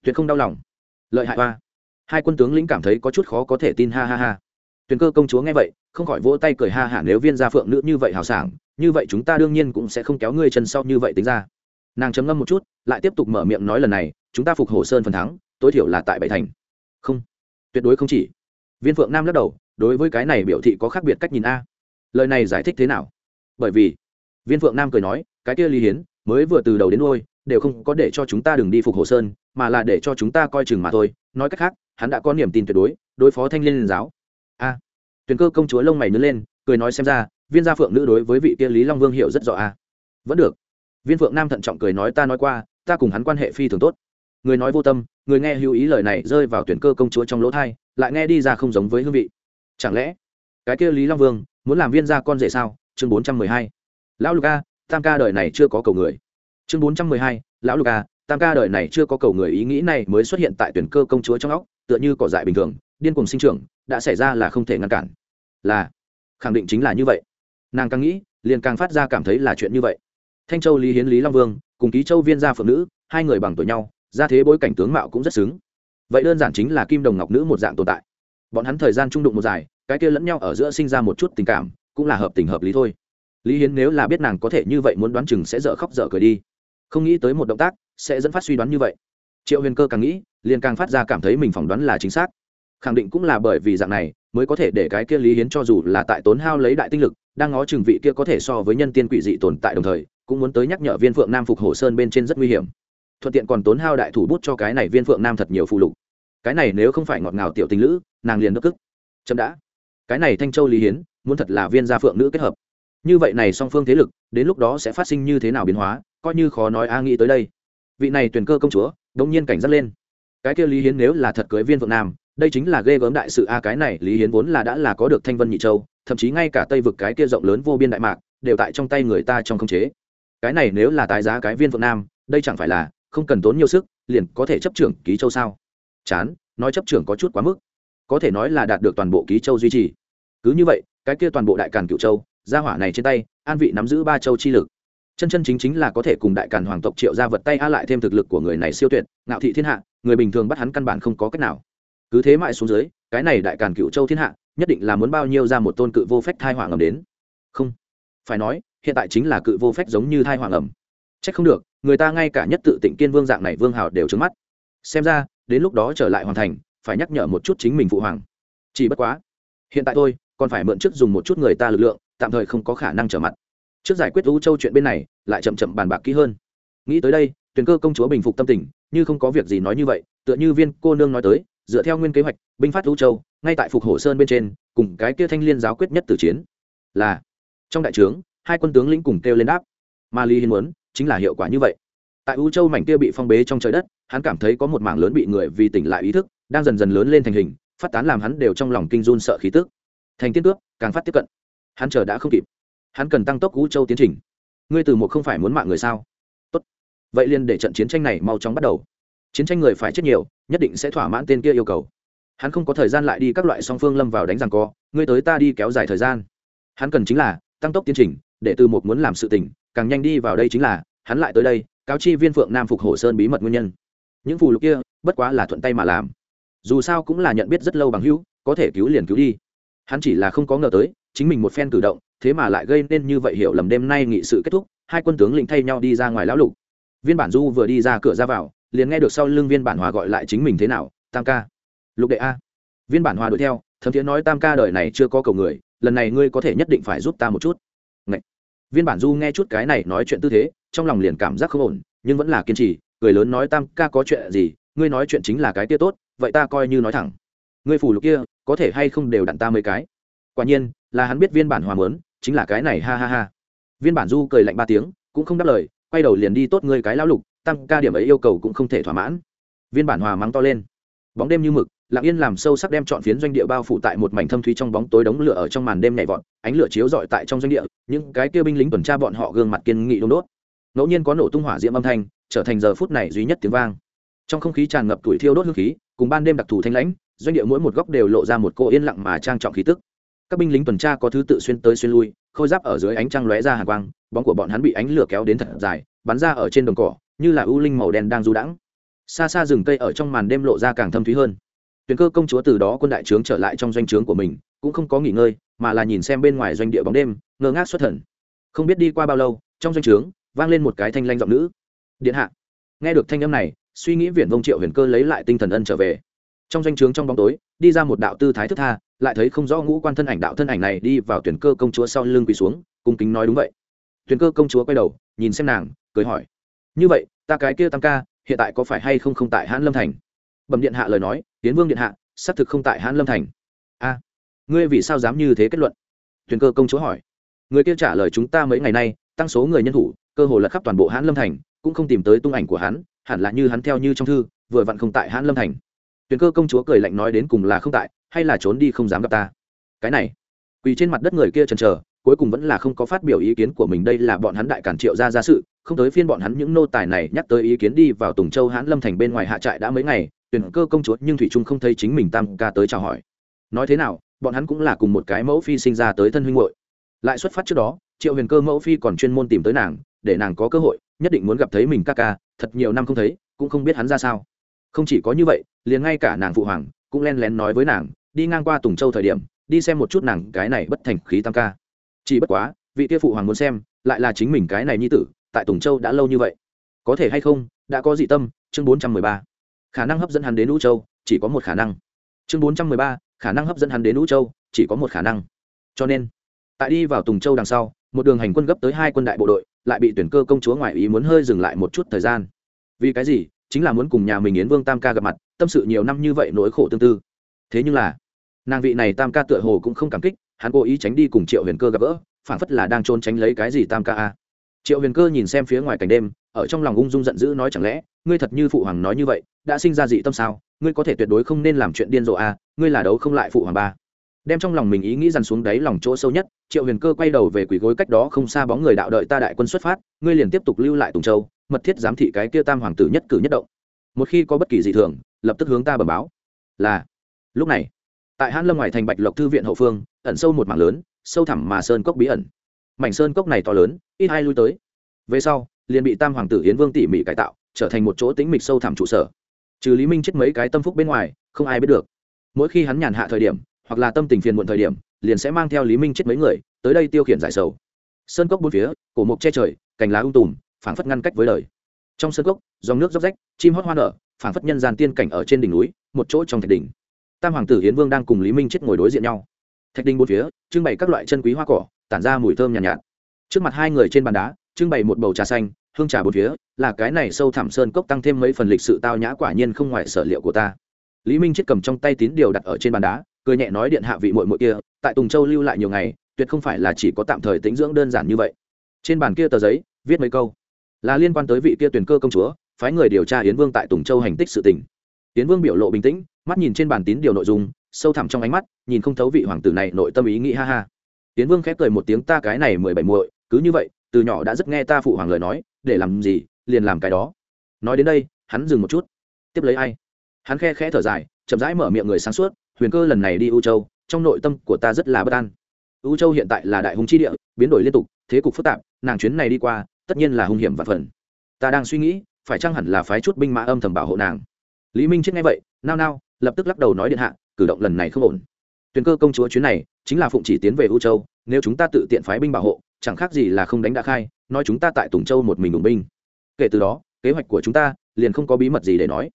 Tuyệt không đau lòng. Lợi hại hoa hai quân tướng lĩnh cảm thấy có chút khó có thể tin, ha ha ha. Tuyền cơ công chúa nghe vậy không khỏi vỗ tay cười ha hả nếu viên gia phượng nữ như vậy hào sảng như vậy chúng ta đương nhiên cũng sẽ không kéo ngươi chân sau như vậy tính ra. Nàng chấm ngâm một chút lại tiếp tục mở miệng nói lần này chúng ta phục hồ sơn phần thắng tối thiểu là tại bảy thành. Không. Tuyệt đối không chỉ. Viên phượng nam lắc đầu đối với cái này biểu thị có khác biệt cách nhìn a. Lời này giải thích thế nào? Bởi vì viên phượng nam cười nói cái kia lý hiến mới vừa từ đầu đến đôi đều không có để cho chúng ta đừng đi phục hồ sơn mà là để cho chúng ta coi chừng mà thôi. Nói cách khác hắn đã có niềm tin tuyệt đối đối phó thanh liên giáo. A. à, tuyền cơ công chúa lông mày nứt lên, cười nói xem ra, viên gia phượng nữ đối với vị kia lý long vương hiểu rất rõ a. Vẫn được. Viên phượng nam thận trọng cười nói, ta nói qua, ta cùng hắn quan hệ phi thường tốt. Người nói vô tâm, người nghe hữu ý lời này rơi vào tuyển cơ công chúa trong lỗ thai, lại nghe đi ra không giống với hương vị. Chẳng lẽ, cái kia lý long vương muốn làm viên gia con rể sao? Chương bốn trăm mười hai. Lão luca tam ca đời này chưa có cầu người. Chương bốn trăm mười hai. Lão luca tam ca đời này chưa có cầu người, ý nghĩ này mới xuất hiện tại tuyển cơ công chúa trong óc, tựa như cỏ dại bình thường điên cuồng sinh trưởng, đã xảy ra là không thể ngăn cản. Là, khẳng định chính là như vậy. Nàng càng nghĩ, liền càng phát ra cảm thấy là chuyện như vậy. Thanh châu lý hiến lý long vương, cùng ký châu viên gia phụ nữ, hai người bằng tuổi nhau, ra thế bối cảnh tướng mạo cũng rất xứng. Vậy đơn giản chính là kim đồng ngọc nữ một dạng tồn tại. Bọn hắn thời gian trung đụng một dài, cái kia lẫn nhau ở giữa sinh ra một chút tình cảm, cũng là hợp tình hợp lý thôi. Lý hiến nếu là biết nàng có thể như vậy muốn đoán chừng sẽ dở khóc dở cười đi. Không nghĩ tới một động tác sẽ dẫn phát suy đoán như vậy. Triệu huyền cơ càng nghĩ, liền càng phát ra cảm thấy mình phỏng đoán là chính xác khẳng định cũng là bởi vì dạng này mới có thể để cái kia lý hiến cho dù là tại tốn hao lấy đại tinh lực, đang ngó chừng vị kia có thể so với nhân tiên quỷ dị tồn tại đồng thời, cũng muốn tới nhắc nhở viên phượng nam phục hồ sơn bên trên rất nguy hiểm. Thuận tiện còn tốn hao đại thủ bút cho cái này viên phượng nam thật nhiều phụ lục. Cái này nếu không phải ngọt ngào tiểu tình lữ, nàng liền nước cức. Chậm đã. Cái này thanh châu lý hiến, muốn thật là viên gia phượng nữ kết hợp. Như vậy này song phương thế lực, đến lúc đó sẽ phát sinh như thế nào biến hóa, coi như khó nói a nghĩ tới đây. Vị này tuyển cơ công chúa đông nhiên cảnh giác lên. Cái kia lý hiến nếu là thật cưới viên phượng nam đây chính là ghê gớm đại sự a, cái này lý hiến vốn là đã là có được thanh vân nhị châu, thậm chí ngay cả tây vực cái kia rộng lớn vô biên đại mạc, đều tại trong tay người ta trong khống chế. Cái này nếu là tái giá cái viên phượng nam, đây chẳng phải là không cần tốn nhiều sức, liền có thể chấp trưởng ký châu sao? Chán, nói chấp trưởng có chút quá mức. Có thể nói là đạt được toàn bộ ký châu duy trì. Cứ như vậy, cái kia toàn bộ đại càn cựu châu, gia hỏa này trên tay, an vị nắm giữ ba châu chi lực. Chân chân chính chính là có thể cùng đại càn hoàng tộc triệu ra vật tay a lại thêm thực lực của người này siêu tuyệt, ngạo thị thiên hạ, người bình thường bắt hắn căn bản không có cách nào cứ thế mãi xuống dưới, cái này đại càn cựu châu thiên hạ, nhất định là muốn bao nhiêu ra một tôn cự vô phách thai hoàng ẩm đến. Không, phải nói, hiện tại chính là cự vô phách giống như thai hoàng ẩm. Trách không được, người ta ngay cả nhất tự tịnh kiên vương dạng này vương hào đều trứng mắt. Xem ra, đến lúc đó trở lại hoàn thành, phải nhắc nhở một chút chính mình phụ hoàng. Chỉ bất quá, hiện tại tôi còn phải mượn trước dùng một chút người ta lực lượng, tạm thời không có khả năng trở mặt. Trước giải quyết u châu chuyện bên này, lại chậm chậm bàn bạc kỹ hơn. Nghĩ tới đây, tuyền cơ công chúa bình phục tâm tình, như không có việc gì nói như vậy, tựa như viên cô nương nói tới dựa theo nguyên kế hoạch, binh phát u châu, ngay tại phục hồ sơn bên trên, cùng cái kia thanh liên giáo quyết nhất tử chiến. Là, trong đại trướng, hai quân tướng lĩnh cùng kêu lên đáp. Mà lý hiến muốn, chính là hiệu quả như vậy. Tại u châu mảnh kia bị phong bế trong trời đất, hắn cảm thấy có một mảng lớn bị người vì tỉnh lại ý thức, đang dần dần lớn lên thành hình, phát tán làm hắn đều trong lòng kinh run sợ khí tức. Thành tiên tước càng phát tiếp cận. Hắn chờ đã không kịp. Hắn cần tăng tốc u châu tiến trình. Ngươi từ một không phải muốn mạng người sao? Tốt. Vậy liền để trận chiến tranh này mau chóng bắt đầu chiến tranh người phải chết nhiều, nhất định sẽ thỏa mãn tên kia yêu cầu. Hắn không có thời gian lại đi các loại song phương lâm vào đánh rằng co, ngươi tới ta đi kéo dài thời gian. Hắn cần chính là tăng tốc tiến trình, để từ một muốn làm sự tình, càng nhanh đi vào đây chính là, hắn lại tới đây, cáo chi viên phượng nam phục hồ sơn bí mật nguyên nhân. Những phù lục kia, bất quá là thuận tay mà làm. Dù sao cũng là nhận biết rất lâu bằng hữu, có thể cứu liền cứu đi. Hắn chỉ là không có ngờ tới, chính mình một phen cử động, thế mà lại gây nên như vậy hiểu lầm đêm nay nghị sự kết thúc, hai quân tướng lĩnh thay nhau đi ra ngoài lão lục. Viên bản du vừa đi ra cửa ra vào liền nghe được sau lưng viên bản hòa gọi lại chính mình thế nào, tam ca. Lục đệ a. Viên bản hòa đuổi theo, thấm thiế nói tam ca đời này chưa có cầu người, lần này ngươi có thể nhất định phải giúp ta một chút. Ngậy. viên bản du nghe chút cái này nói chuyện tư thế, trong lòng liền cảm giác không ổn, nhưng vẫn là kiên trì, cười lớn nói tam ca có chuyện gì, ngươi nói chuyện chính là cái tia tốt, vậy ta coi như nói thẳng. Ngươi phủ lục kia, có thể hay không đều đặn ta mấy cái. Quả nhiên, là hắn biết viên bản hòa mớn chính là cái này, ha ha ha. Viên bản du cười lạnh ba tiếng, cũng không đáp lời, quay đầu liền đi tốt ngươi cái lão lục tăng ca điểm ấy yêu cầu cũng không thể thỏa mãn. Viên bản hòa mắng to lên. Bóng đêm như mực, lặng yên làm sâu sắc đem chọn phiến doanh địa bao phủ tại một mảnh thâm thúy trong bóng tối đống lửa ở trong màn đêm nhảy vọt, ánh lửa chiếu rọi tại trong doanh địa, những cái kia binh lính tuần tra bọn họ gương mặt kiên nghị đôn đốt. Ngẫu nhiên có nổ tung hỏa diễm âm thanh, trở thành giờ phút này duy nhất tiếng vang. Trong không khí tràn ngập tuổi thiêu đốt hương khí, cùng ban đêm đặc thù thanh lãnh, doanh địa mỗi một góc đều lộ ra một cô yên lặng mà trang trọng khí tức. Các binh lính tuần tra có thứ tự xuyên tới xuyên lui, khôi giáp ở dưới ánh trăng lóe ra hàng quang, bóng của bọn hắn bị ánh lửa kéo đến thật dài, bắn ra ở trên đồng cỏ như là ưu linh màu đen đang du đãng. Xa xa rừng cây ở trong màn đêm lộ ra càng thâm thúy hơn. Tuyền cơ công chúa từ đó quân đại trướng trở lại trong doanh trướng của mình, cũng không có nghỉ ngơi, mà là nhìn xem bên ngoài doanh địa bóng đêm, ngơ ngác xuất thần. Không biết đi qua bao lâu, trong doanh trướng, vang lên một cái thanh lanh giọng nữ. Điện hạ. Nghe được thanh âm này, suy nghĩ viển vông triệu huyền cơ lấy lại tinh thần ân trở về. Trong doanh trướng trong bóng tối, đi ra một đạo tư thái thức tha, lại thấy không rõ ngũ quan thân ảnh đạo thân ảnh này đi vào tuyển cơ công chúa sau lưng quỳ xuống, cung kính nói đúng vậy. Tuyển cơ công chúa quay đầu, nhìn xem nàng, cười hỏi như vậy, ta cái kia tam ca, hiện tại có phải hay không không tại hãn lâm thành? Bẩm điện hạ lời nói tiến vương điện hạ, xác thực không tại hãn lâm thành. A, ngươi vì sao dám như thế kết luận? Tuyển cơ công chúa hỏi. Người kia trả lời chúng ta mấy ngày nay, tăng số người nhân thủ, cơ hồ lật khắp toàn bộ hãn lâm thành, cũng không tìm tới tung ảnh của hắn, hẳn là như hắn theo như trong thư, vừa vặn không tại hãn lâm thành. Tuyền cơ công chúa cười lạnh nói đến cùng là không tại, hay là trốn đi không dám gặp ta? Cái này, quỳ trên mặt đất người kia chần chờ cuối cùng vẫn là không có phát biểu ý kiến của mình. Đây là bọn hắn đại cản triệu ra ra sự, không tới phiên bọn hắn những nô tài này nhắc tới ý kiến đi vào tùng châu hãn lâm thành bên ngoài hạ trại đã mấy ngày, tuyển cơ công chúa nhưng thủy trung không thấy chính mình tam ca tới chào hỏi. Nói thế nào, bọn hắn cũng là cùng một cái mẫu phi sinh ra tới thân huynh hội lại xuất phát trước đó, triệu huyền cơ mẫu phi còn chuyên môn tìm tới nàng, để nàng có cơ hội, nhất định muốn gặp thấy mình ca ca, thật nhiều năm không thấy, cũng không biết hắn ra sao. Không chỉ có như vậy, liền ngay cả nàng phụ hoàng, cũng len lén nói với nàng, đi ngang qua tùng châu thời điểm, đi xem một chút nàng, cái này bất thành khí tam ca chỉ bất quá, vị kia phụ hoàng muốn xem, lại là chính mình cái này nhi tử, tại tùng châu đã lâu như vậy. Có thể hay không, đã có dị tâm, chương bốn trăm mười ba. Khả năng hấp dẫn hắn đến lũ châu, chỉ có một khả năng. Chương bốn trăm mười ba, khả năng hấp dẫn hắn đến lũ châu, chỉ có một khả năng. Cho nên, tại đi vào tùng châu đằng sau, một đường hành quân gấp tới hai quân đại bộ đội, lại bị tuyển cơ công chúa ngoại ý muốn hơi dừng lại một chút thời gian. Vì cái gì? Chính là muốn cùng nhà mình yến vương tam ca gặp mặt, tâm sự nhiều năm như vậy nỗi khổ tương tư. Thế nhưng là, nàng vị này tam ca tựa hồ cũng không cảm kích hắn cố ý tránh đi cùng triệu huyền cơ gặp gỡ phản phất là đang trốn tránh lấy cái gì tam ca a. Triệu huyền cơ nhìn xem phía ngoài cảnh đêm, ở trong lòng ung dung giận dữ nói chẳng lẽ, ngươi thật như phụ hoàng nói như vậy, đã sinh ra dị tâm sao? Ngươi có thể tuyệt đối không nên làm chuyện điên rồ a, ngươi là đấu không lại phụ hoàng ba. Đem trong lòng mình ý nghĩ dằn xuống đáy lòng chỗ sâu nhất, triệu huyền cơ quay đầu về quỷ gối cách đó không xa bóng người đạo đợi ta đại quân xuất phát, ngươi liền tiếp tục lưu lại tùng châu, mật thiết giám thị cái kia tam hoàng tử nhất cử nhất động. Một khi có bất kỳ dị thường, lập tức hướng ta bẩm báo. Là. Lúc này tại hãn lâm ngoài thành bạch lộc thư viện hậu phương, ẩn sâu một mảng lớn, sâu thẳm mà sơn cốc bí ẩn. Mảnh sơn cốc này to lớn, ít hai lui tới. Về sau, liền bị tam hoàng tử hiến vương tỉ mỉ cải tạo, trở thành một chỗ tĩnh mịch sâu thẳm trụ sở. Trừ lý minh chết mấy cái tâm phúc bên ngoài, không ai biết được. Mỗi khi hắn nhàn hạ thời điểm, hoặc là tâm tình phiền muộn thời điểm, liền sẽ mang theo lý minh chết mấy người, tới đây tiêu khiển giải sầu. Sơn cốc bốn phía, cổ mục che trời, cành lá ung tùm, phảng phất ngăn cách với đời. Trong sơn cốc, dòng nước róc rách, chim hót hoa nở, phảng phất nhân gian tiên cảnh ở trên đỉnh núi, một chỗ trong thạch đỉnh tam hoàng tử hiến vương đang cùng lý minh chết ngồi đối diện nhau thạch Đinh bốn phía trưng bày các loại chân quý hoa cỏ tản ra mùi thơm nhàn nhạt, nhạt trước mặt hai người trên bàn đá trưng bày một bầu trà xanh hương trà bốn phía là cái này sâu thẳm sơn cốc tăng thêm mấy phần lịch sự tao nhã quả nhiên không ngoài sở liệu của ta lý minh chết cầm trong tay tín điều đặt ở trên bàn đá cười nhẹ nói điện hạ vị muội muội kia tại tùng châu lưu lại nhiều ngày tuyệt không phải là chỉ có tạm thời tính dưỡng đơn giản như vậy trên bàn kia tờ giấy viết mấy câu là liên quan tới vị kia tuyển cơ công chúa phái người điều tra yến vương tại tùng châu hành tích sự tình Tiến vương biểu lộ bình tĩnh, mắt nhìn trên bàn tín điều nội dung, sâu thẳm trong ánh mắt, nhìn không thấu vị hoàng tử này nội tâm ý nghĩ ha ha. Tiến vương khép cười một tiếng, ta cái này mười bảy muội, cứ như vậy, từ nhỏ đã rất nghe ta phụ hoàng lời nói, để làm gì, liền làm cái đó. Nói đến đây, hắn dừng một chút. Tiếp lấy ai? Hắn khe khẽ thở dài, chậm rãi mở miệng người sáng suốt, huyền cơ lần này đi u châu, trong nội tâm của ta rất là bất an. U châu hiện tại là đại hùng chi địa, biến đổi liên tục, thế cục phức tạp, nàng chuyến này đi qua, tất nhiên là hung hiểm và phần. Ta đang suy nghĩ, phải chăng hẳn là phái chút binh mã âm thầm bảo hộ nàng? Lý minh chết nghe vậy nao nao lập tức lắc đầu nói điện hạ cử động lần này không ổn. Tuyền cơ công chúa chuyến này chính là phụng chỉ tiến về u châu nếu chúng ta tự tiện phái binh bảo hộ chẳng khác gì là không đánh đã khai nói chúng ta tại tùng châu một mình đủng binh. Kể từ đó kế hoạch của chúng ta liền không có bí mật gì để nói.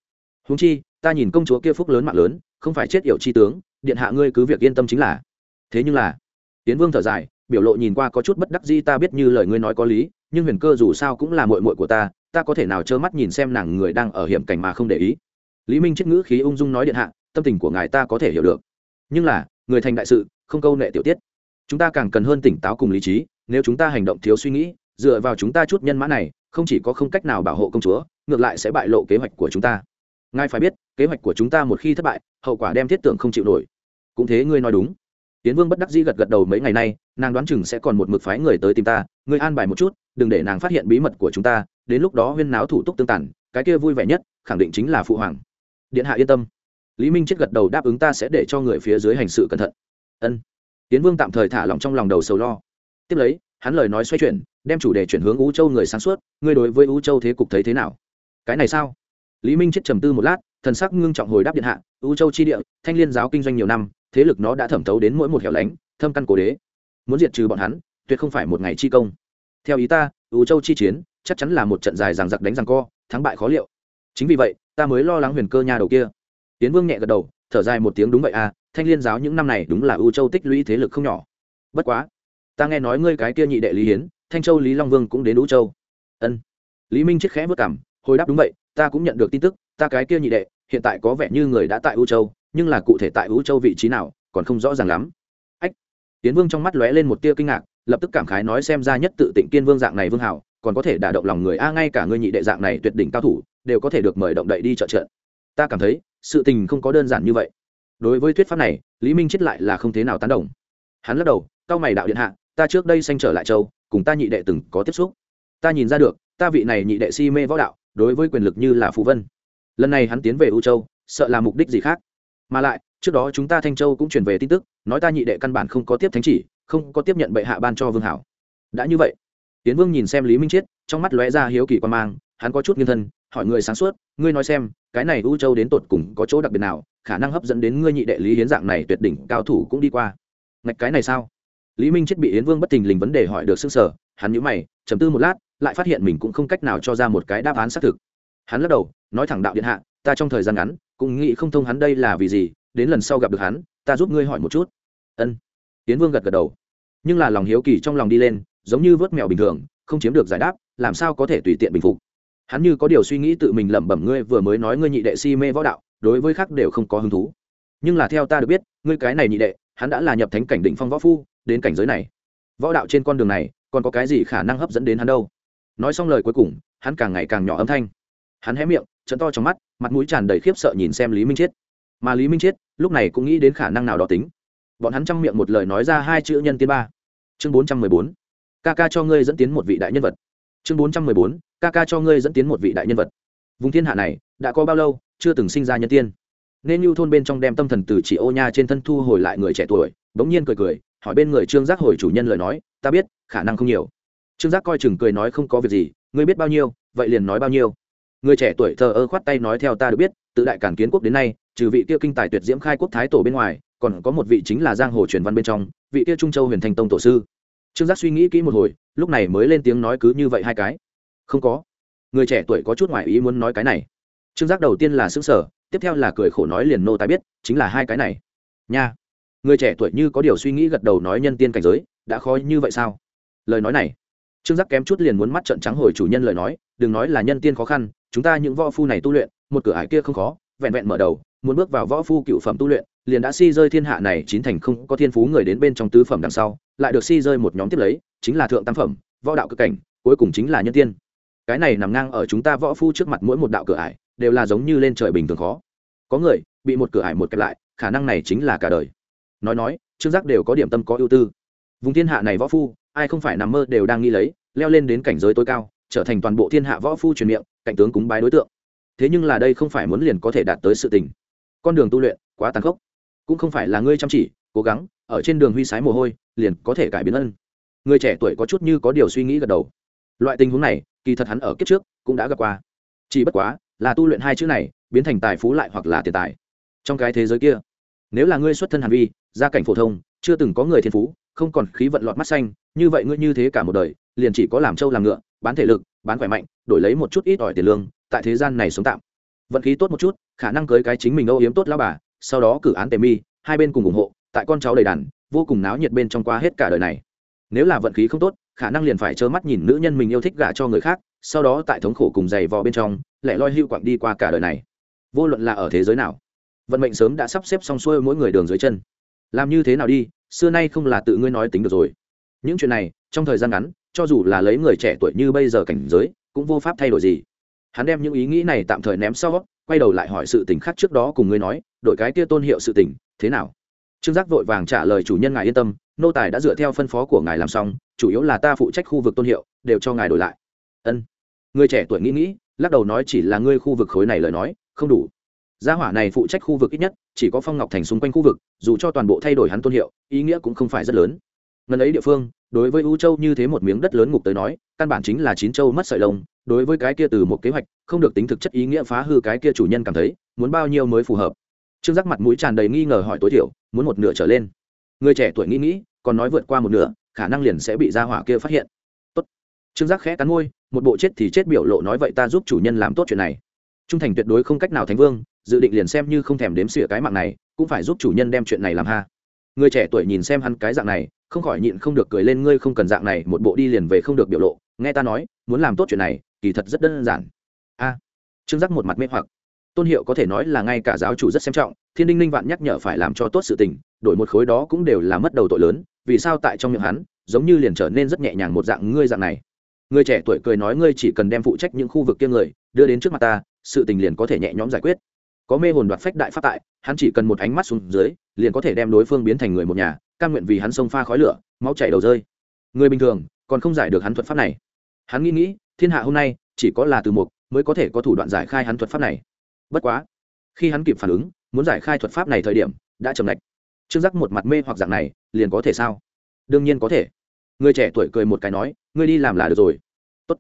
Húng chi ta nhìn công chúa kia phúc lớn mạng lớn không phải chết yểu chi tướng điện hạ ngươi cứ việc yên tâm chính là. Thế nhưng là tiến vương thở dài biểu lộ nhìn qua có chút bất đắc di, ta biết như lời ngươi nói có lý nhưng huyền cơ dù sao cũng là mội mội của ta ta có thể nào trơ mắt nhìn xem nàng người đang ở hiểm cảnh mà không để ý lý minh chết ngữ khí ung dung nói điện hạ, tâm tình của ngài ta có thể hiểu được. Nhưng là, người thành đại sự, không câu nệ tiểu tiết. Chúng ta càng cần hơn tỉnh táo cùng lý trí, nếu chúng ta hành động thiếu suy nghĩ, dựa vào chúng ta chút nhân mã này, không chỉ có không cách nào bảo hộ công chúa, ngược lại sẽ bại lộ kế hoạch của chúng ta. Ngài phải biết, kế hoạch của chúng ta một khi thất bại, hậu quả đem thiết tưởng không chịu nổi. Cũng thế ngươi nói đúng. Tiến vương bất đắc dĩ gật gật đầu mấy ngày nay, nàng đoán chừng sẽ còn một mực phái người tới tìm ta, ngươi an bài một chút, đừng để nàng phát hiện bí mật của chúng ta, đến lúc đó huyên náo thủ tục tương tản cái kia vui vẻ nhất, khẳng định chính là phụ hoàng điện hạ yên tâm. Lý minh chết gật đầu đáp ứng ta sẽ để cho người phía dưới hành sự cẩn thận. Ân. Tiến vương tạm thời thả lòng trong lòng đầu sầu lo. Tiếp lấy, hắn lời nói xoay chuyển, đem chủ đề chuyển hướng ú châu người sáng suốt, ngươi đối với ú châu thế cục thấy thế nào? Cái này sao? Lý minh chết trầm tư một lát, thần sắc ngưng trọng hồi đáp điện hạ, ú châu chi địa, thanh liên giáo kinh doanh nhiều năm, thế lực nó đã thẩm thấu đến mỗi một hẻo lánh, thâm căn cổ đế. Muốn diệt trừ bọn hắn, tuyệt không phải một ngày chi công. Theo ý ta, ú châu chi chiến, chắc chắn là một trận dài ràng giặc đánh ràng co, thắng bại khó liệu. Chính vì vậy ta mới lo lắng huyền cơ nhà đầu kia. Tiến vương nhẹ gật đầu, thở dài một tiếng, đúng vậy à thanh liên giáo những năm này đúng là ưu châu tích lũy thế lực không nhỏ. Bất quá, ta nghe nói ngươi cái kia nhị đệ lý hiến, thanh châu lý long vương cũng đến ưu châu. Ân. Lý minh chiếc khẽ vất cảm hồi đáp đúng vậy, ta cũng nhận được tin tức, ta cái kia nhị đệ, hiện tại có vẻ như người đã tại ưu châu, nhưng là cụ thể tại ưu châu vị trí nào, còn không rõ ràng lắm. Ách. Tiến vương trong mắt lóe lên một tia kinh ngạc, lập tức cảm khái nói xem ra nhất tự tịnh kiên vương dạng này vương hảo, còn có thể đả động lòng người, a, ngay cả ngươi nhị đệ dạng này tuyệt đỉnh cao thủ đều có thể được mời động đậy đi trợ trận. Ta cảm thấy, sự tình không có đơn giản như vậy. Đối với thuyết pháp này, lý minh chết lại là không thế nào tán đồng. Hắn lắc đầu, cao mày đạo điện hạ, ta trước đây sanh trở lại châu, cùng ta nhị đệ từng có tiếp xúc. Ta nhìn ra được, ta vị này nhị đệ si mê võ đạo, đối với quyền lực như là phù vân. Lần này hắn tiến về u châu, sợ là mục đích gì khác? Mà lại, trước đó chúng ta thanh châu cũng truyền về tin tức, nói ta nhị đệ căn bản không có tiếp thánh chỉ, không có tiếp nhận bệ hạ ban cho vương hảo. Đã như vậy. Tiến vương nhìn xem lý minh chiết trong mắt lóe ra hiếu kỳ quan mang, hắn có chút nghiêng thân hỏi người sáng suốt, ngươi nói xem, cái này u châu đến tột cùng có chỗ đặc biệt nào, khả năng hấp dẫn đến ngươi nhị đệ lý hiến dạng này tuyệt đỉnh cao thủ cũng đi qua. Ngạch cái này sao? Lý minh chết bị yến vương bất tình lình vấn đề hỏi được s ư n g sở hắn nhữ mày chấm tư một lát, lại phát hiện mình cũng không cách nào cho ra một cái đáp án xác thực. Hắn lắc đầu, nói thẳng đạo điện hạ, ta trong thời gian ngắn, cũng nghĩ không thông hắn đây là vì gì, đến lần sau gặp được hắn, ta giúp ngươi hỏi một chút. Ân. Yến vương gật gật đầu. Nhưng là lòng hiếu kỳ trong lòng đi lên, giống như vớt mèo bình thường, không chiếm được giải đáp, làm sao có thể tùy tiện bình phục? Hắn như có điều suy nghĩ tự mình lẩm bẩm ngươi vừa mới nói ngươi nhị đệ si mê võ đạo, đối với khác đều không có hứng thú. Nhưng là theo ta được biết, ngươi cái này nhị đệ, hắn đã là nhập thánh cảnh định phong võ phu, đến cảnh giới này. Võ đạo trên con đường này, còn có cái gì khả năng hấp dẫn đến hắn đâu? Nói xong lời cuối cùng, hắn càng ngày càng nhỏ âm thanh. Hắn hé miệng, trận to trong mắt, mặt mũi tràn đầy khiếp sợ nhìn xem lý minh chiết. Mà lý minh chiết, lúc này cũng nghĩ đến khả năng nào đó tính. Bọn hắn chăm miệng một lời nói ra hai chữ nhân tiên ba. Chương bốn trăm mười bốn. Ca ca cho ngươi dẫn tiến một vị đại nhân vật chương bốn trăm mười bốn, ca ca cho ngươi dẫn tiến một vị đại nhân vật. Vùng thiên hạ này, đã có bao lâu, chưa từng sinh ra nhân tiên. Nên như thôn bên trong đem tâm thần từ chỉ ô nha trên thân thu hồi lại người trẻ tuổi, bỗng nhiên cười cười, hỏi bên người trương giác hồi chủ nhân lời nói, ta biết, khả năng không nhiều. Trương giác coi chừng cười nói, không có việc gì, ngươi biết bao nhiêu, vậy liền nói bao nhiêu. Người trẻ tuổi thờ ơ khoát tay nói, theo ta được biết tự đại cản kiến quốc đến nay, trừ vị kia kinh tài tuyệt diễm khai quốc thái tổ bên ngoài, còn có một vị chính là giang hồ truyền văn bên trong, vị kia trung châu huyền thành tông tổ sư trương giác suy nghĩ kỹ một hồi, lúc này mới lên tiếng nói cứ như vậy hai cái. Không có. Người trẻ tuổi có chút ngoại ý muốn nói cái này. Trương giác đầu tiên là xứng sở tiếp theo là cười khổ nói liền nô tài biết, chính là hai cái này. Nha. Người trẻ tuổi như có điều suy nghĩ gật đầu nói nhân tiên cảnh giới, đã khó như vậy sao? Lời nói này. Trương giác kém chút liền muốn mắt trận trắng hồi chủ nhân lời nói, đừng nói là nhân tiên khó khăn, chúng ta những võ phu này tu luyện, một cửa ải kia không khó, vẹn vẹn mở đầu, muốn bước vào võ phu cựu phẩm tu luyện liền đã si rơi thiên hạ này chín thành không có thiên phú người đến bên trong tứ phẩm đằng sau, lại được si rơi một nhóm tiếp lấy, chính là thượng tam phẩm, võ đạo cực cảnh, cuối cùng chính là nhân tiên. Cái này nằm ngang ở chúng ta võ phu trước mặt mỗi một đạo cửa ải, đều là giống như lên trời bình thường khó. Có người, bị một cửa ải một kẹp lại, khả năng này chính là cả đời. Nói nói, trương giác đều có điểm tâm có ưu tư. Vùng thiên hạ này võ phu, ai không phải nằm mơ đều đang nghĩ lấy, leo lên đến cảnh giới tối cao, trở thành toàn bộ thiên hạ võ phu truyền miệng, cảnh tướng cúng bái đối tượng. Thế nhưng là đây không phải muốn liền có thể đạt tới sự tình. Con đường tu luyện quá tàn khốc cũng không phải là ngươi chăm chỉ, cố gắng, ở trên đường huy sái mồ hôi, liền có thể cải biến ân. Người trẻ tuổi có chút như có điều suy nghĩ gật đầu. Loại tình huống này, kỳ thật hắn ở kiếp trước cũng đã gặp qua. Chỉ bất quá, là tu luyện hai chữ này, biến thành tài phú lại hoặc là tiền tài. Trong cái thế giới kia, nếu là ngươi xuất thân hàn vi, gia cảnh phổ thông, chưa từng có người thiên phú, không còn khí vận lọt mắt xanh, như vậy ngươi như thế cả một đời, liền chỉ có làm trâu làm ngựa, bán thể lực, bán khỏe mạnh, đổi lấy một chút ít ỏi tiền lương, tại thế gian này sống tạm. Vận khí tốt một chút, khả năng cưới cái chính mình âu yếm tốt lao bà sau đó cử án tề mi, hai bên cùng ủng hộ, tại con cháu đầy đàn, vô cùng náo nhiệt bên trong qua hết cả đời này. Nếu là vận khí không tốt, khả năng liền phải trơ mắt nhìn nữ nhân mình yêu thích gả cho người khác, sau đó tại thống khổ cùng giày vò bên trong, lại loi hưu quặng đi qua cả đời này. Vô luận là ở thế giới nào, vận mệnh sớm đã sắp xếp xong xuôi mỗi người đường dưới chân. Làm như thế nào đi, xưa nay không là tự ngươi nói tính được rồi. Những chuyện này, trong thời gian ngắn, cho dù là lấy người trẻ tuổi như bây giờ cảnh giới, cũng vô pháp thay đổi gì. Hắn đem những ý nghĩ này tạm thời ném sau quay đầu lại hỏi sự tình khác trước đó cùng ngươi nói đội cái kia tôn hiệu sự tình, thế nào? Trương giác vội vàng trả lời chủ nhân ngài yên tâm, nô tài đã dựa theo phân phó của ngài làm xong, chủ yếu là ta phụ trách khu vực tôn hiệu, đều cho ngài đổi lại. Ân. Người trẻ tuổi nghĩ nghĩ, lắc đầu nói chỉ là ngươi khu vực khối này lời nói, không đủ. Gia hỏa này phụ trách khu vực ít nhất, chỉ có phong ngọc thành xung quanh khu vực, dù cho toàn bộ thay đổi hắn tôn hiệu, ý nghĩa cũng không phải rất lớn. Ngần ấy địa phương, đối với u châu như thế một miếng đất lớn ngục tới nói căn bản chính là chín châu mất sợi lông, đối với cái kia từ một kế hoạch, không được tính thực chất ý nghĩa phá hư cái kia chủ nhân cảm thấy, muốn bao nhiêu mới phù hợp. Trương giác mặt mũi tràn đầy nghi ngờ hỏi tối thiểu, muốn một nửa trở lên. Người trẻ tuổi nghĩ nghĩ, còn nói vượt qua một nửa, khả năng liền sẽ bị gia hỏa kia phát hiện. Tốt. trương giác khẽ cắn môi, một bộ chết thì chết biểu lộ nói vậy ta giúp chủ nhân làm tốt chuyện này. Trung thành tuyệt đối không cách nào thánh vương, dự định liền xem như không thèm đếm xỉa cái mạng này, cũng phải giúp chủ nhân đem chuyện này làm ha. Người trẻ tuổi nhìn xem hắn cái dạng này, không khỏi nhịn không được cười lên, ngươi không cần dạng này, một bộ đi liền về không được biểu lộ nghe ta nói, muốn làm tốt chuyện này, kỳ thật rất đơn giản. A. Trương giác một mặt mê hoặc. Tôn hiệu có thể nói là ngay cả giáo chủ rất xem trọng, thiên đinh ninh vạn nhắc nhở phải làm cho tốt sự tình, đổi một khối đó cũng đều là mất đầu tội lớn, vì sao tại trong miệng hắn, giống như liền trở nên rất nhẹ nhàng một dạng ngươi dạng này? Người trẻ tuổi cười nói ngươi chỉ cần đem phụ trách những khu vực kia người, đưa đến trước mặt ta, sự tình liền có thể nhẹ nhõm giải quyết. Có mê hồn đoạt phách đại phát tại, hắn chỉ cần một ánh mắt xuống dưới, liền có thể đem đối phương biến thành người một nhà căn nguyện vì hắn xông pha khói lửa, máu chảy đầu rơi. Người bình thường còn không giải được hắn thuật pháp này. Hắn nghĩ nghĩ, thiên hạ hôm nay chỉ có là từ mục mới có thể có thủ đoạn giải khai hắn thuật pháp này. Bất quá, khi hắn kịp phản ứng, muốn giải khai thuật pháp này thời điểm, đã chậm lạch trương giác một mặt mê hoặc dạng này, liền có thể sao? Đương nhiên có thể. Người trẻ tuổi cười một cái nói, ngươi đi làm là được rồi. Tốt.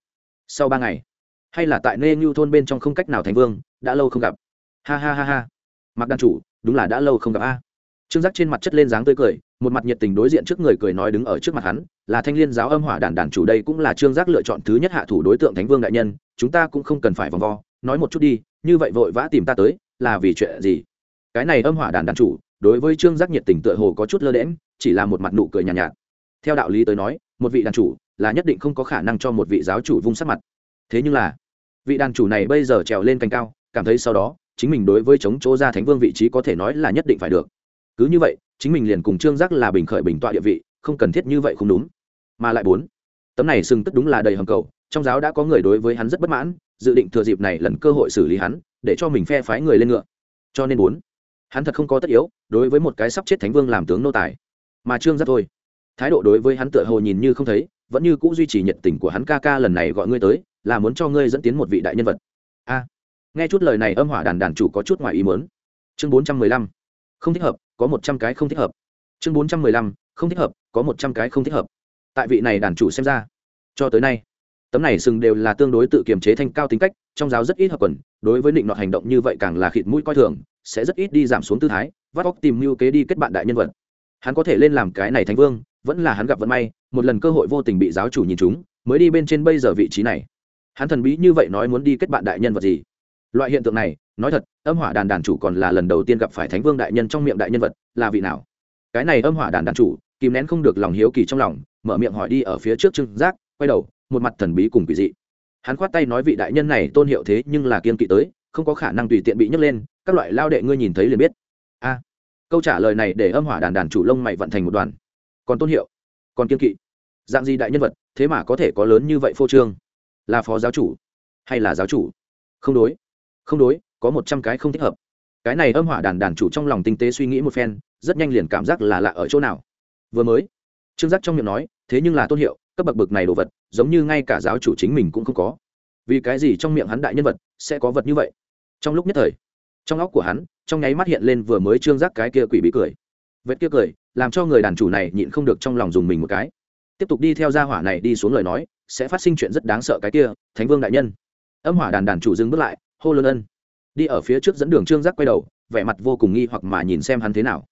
sau ba ngày, hay là tại nơi như thôn bên trong không cách nào thành vương, đã lâu không gặp. Ha ha ha ha. Mặc đàn chủ, đúng là đã lâu không gặp a. Trương giác trên mặt chất lên dáng tươi cười một mặt nhiệt tình đối diện trước người cười nói đứng ở trước mặt hắn là thanh liên giáo âm hỏa đàn đàn chủ đây cũng là trương giác lựa chọn thứ nhất hạ thủ đối tượng thánh vương đại nhân chúng ta cũng không cần phải vòng vo nói một chút đi như vậy vội vã tìm ta tới là vì chuyện gì? Cái này âm hỏa đàn đàn chủ đối với trương giác nhiệt tình tựa hồ có chút lơ đễm chỉ là một mặt nụ cười nhàn nhạt, nhạt. Theo đạo lý tới nói một vị đàn chủ là nhất định không có khả năng cho một vị giáo chủ vung sắc mặt. Thế nhưng là vị đàn chủ này bây giờ trèo lên cành cao cảm thấy sau đó chính mình đối với chống chỗ ra thánh vương vị trí có thể nói là nhất định phải được. Cứ như vậy chính mình liền cùng trương giác là bình khởi bình tọa địa vị, không cần thiết như vậy không đúng. Mà lại bốn, tấm này sừng tức đúng là đầy hầm cầu, trong giáo đã có người đối với hắn rất bất mãn, dự định thừa dịp này lần cơ hội xử lý hắn, để cho mình phe phái người lên ngựa. Cho nên bốn, hắn thật không có tất yếu, đối với một cái sắp chết thánh vương làm tướng nô tài. Mà trương giác thôi. Thái độ đối với hắn tựa hồ nhìn như không thấy, vẫn như c ũ duy trì nhiệt tình của hắn ca ca lần này gọi ngươi tới, là muốn cho ngươi dẫn tiến một vị đại nhân vật. A. Nghe chút lời này âm hỏa đàn đàn chủ có chút ngoài ý mớn chương bốn trăm mười lăm. Không thích hợp có một trăm cái không thích hợp. Chương bốn trăm mười lăm, không thích hợp, có một trăm cái không thích hợp. Tại vị này đàn chủ xem ra, cho tới nay, tấm này sừng đều là tương đối tự kiềm chế thanh cao tính cách, trong giáo rất ít hợp quần, đối với định nọt hành động như vậy càng là khịt mũi coi thường, sẽ rất ít đi giảm xuống tư thái, vắt óc tìm mưu kế đi kết bạn đại nhân vật. Hắn có thể lên làm cái này thánh vương, vẫn là hắn gặp vận may, một lần cơ hội vô tình bị giáo chủ nhìn chúng, mới đi bên trên bây giờ vị trí này. Hắn thần bí như vậy nói muốn đi kết bạn đại nhân vật gì? Loại hiện tượng này nói thật, âm hỏa đàn đàn chủ còn là lần đầu tiên gặp phải thánh vương đại nhân trong miệng đại nhân vật, là vị nào? Cái này âm hỏa đàn đàn chủ, kìm nén không được lòng hiếu kỳ trong lòng, mở miệng hỏi đi ở phía trước trưng giác, quay đầu, một mặt thần bí cùng kỳ dị. Hắn khoát tay nói vị đại nhân này tôn hiệu thế nhưng là kiên kỵ tới, không có khả năng tùy tiện bị nhấc lên, các loại lao đệ ngươi nhìn thấy liền biết. A. Câu trả lời này để âm hỏa đàn đàn chủ lông mày vận thành một đoàn. Còn tôn hiệu? Còn kiên kỵ? Dạng gì đại nhân vật, thế mà có thể có lớn như vậy phô trương? Là phó giáo chủ hay là giáo chủ? Không đối. Không đối có một trăm cái không thích hợp. Cái này âm hỏa đàn đàn chủ trong lòng tinh tế suy nghĩ một phen, rất nhanh liền cảm giác là lạ ở chỗ nào. Vừa mới, trương giác trong miệng nói, thế nhưng là tôn hiệu, cấp bậc bậc này đồ vật, giống như ngay cả giáo chủ chính mình cũng không có. Vì cái gì trong miệng hắn đại nhân vật sẽ có vật như vậy? Trong lúc nhất thời, trong óc của hắn, trong nháy mắt hiện lên vừa mới trương giác cái kia quỷ bị cười. Vết kia cười, làm cho người đàn chủ này nhịn không được trong lòng dùng mình một cái. Tiếp tục đi theo gia hỏa này đi xuống lời nói, sẽ phát sinh chuyện rất đáng sợ cái kia, thánh vương đại nhân. Âm hỏa đàn đàn chủ dừng bước lại, hô lớn ân đi ở phía trước dẫn đường trương giác quay đầu, vẻ mặt vô cùng nghi hoặc mà nhìn xem hắn thế nào.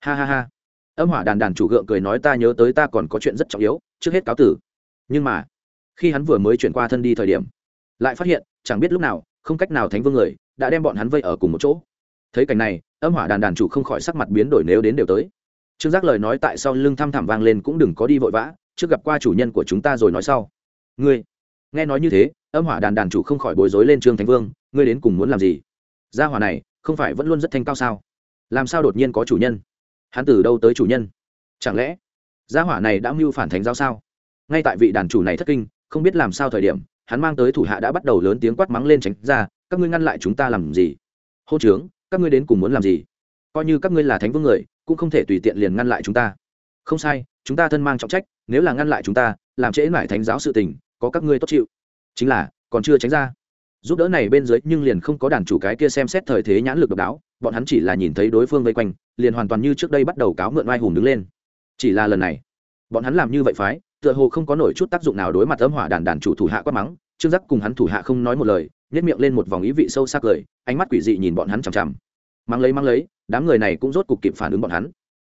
Ha ha ha. Âm hỏa đàn đàn chủ gượng cười nói ta nhớ tới ta còn có chuyện rất trọng yếu, trước hết cáo tử. Nhưng mà, khi hắn vừa mới chuyển qua thân đi thời điểm, lại phát hiện, chẳng biết lúc nào, không cách nào thánh vương người, đã đem bọn hắn vây ở cùng một chỗ. Thấy cảnh này, âm hỏa đàn đàn chủ không khỏi sắc mặt biến đổi nếu đến đều tới. Trương giác lời nói tại sau lưng thăm thẳm vang lên cũng đừng có đi vội vã, trước gặp qua chủ nhân của chúng ta rồi nói sau. Ngươi, nghe nói như thế, âm hỏa đàn đàn chủ không khỏi bối rối lên trương thánh vương, ngươi đến cùng muốn làm gì? Gia hỏa này, không phải vẫn luôn rất thanh cao sao? Làm sao đột nhiên có chủ nhân? Hắn từ đâu tới chủ nhân? Chẳng lẽ, gia hỏa này đã mưu phản thánh giáo sao? Ngay tại vị đàn chủ này thất kinh, không biết làm sao thời điểm, hắn mang tới thủ hạ đã bắt đầu lớn tiếng quát mắng lên tránh ra, các ngươi ngăn lại chúng ta làm gì? Hô trướng các ngươi đến cùng muốn làm gì? Coi như các ngươi là thánh vương người, cũng không thể tùy tiện liền ngăn lại chúng ta. Không sai, chúng ta thân mang trọng trách, nếu là ngăn lại chúng ta, làm trễ mãi thánh giáo sự tình, có các ngươi tốt chịu. Chính là, còn chưa tránh ra giúp đỡ này bên dưới nhưng liền không có đàn chủ cái kia xem xét thời thế nhãn lực độc đáo, bọn hắn chỉ là nhìn thấy đối phương vây quanh, liền hoàn toàn như trước đây bắt đầu cáo mượn oai hùng đứng lên. Chỉ là lần này, bọn hắn làm như vậy phái, tựa hồ không có nổi chút tác dụng nào đối mặt âm hỏa đàn đàn chủ thủ hạ quát mắng, trương giác cùng hắn thủ hạ không nói một lời nhét miệng lên một vòng ý vị sâu sắc cười, ánh mắt quỷ dị nhìn bọn hắn chằm chằm. Mang lấy mang lấy, đám người này cũng rốt cục kịp phản ứng bọn hắn.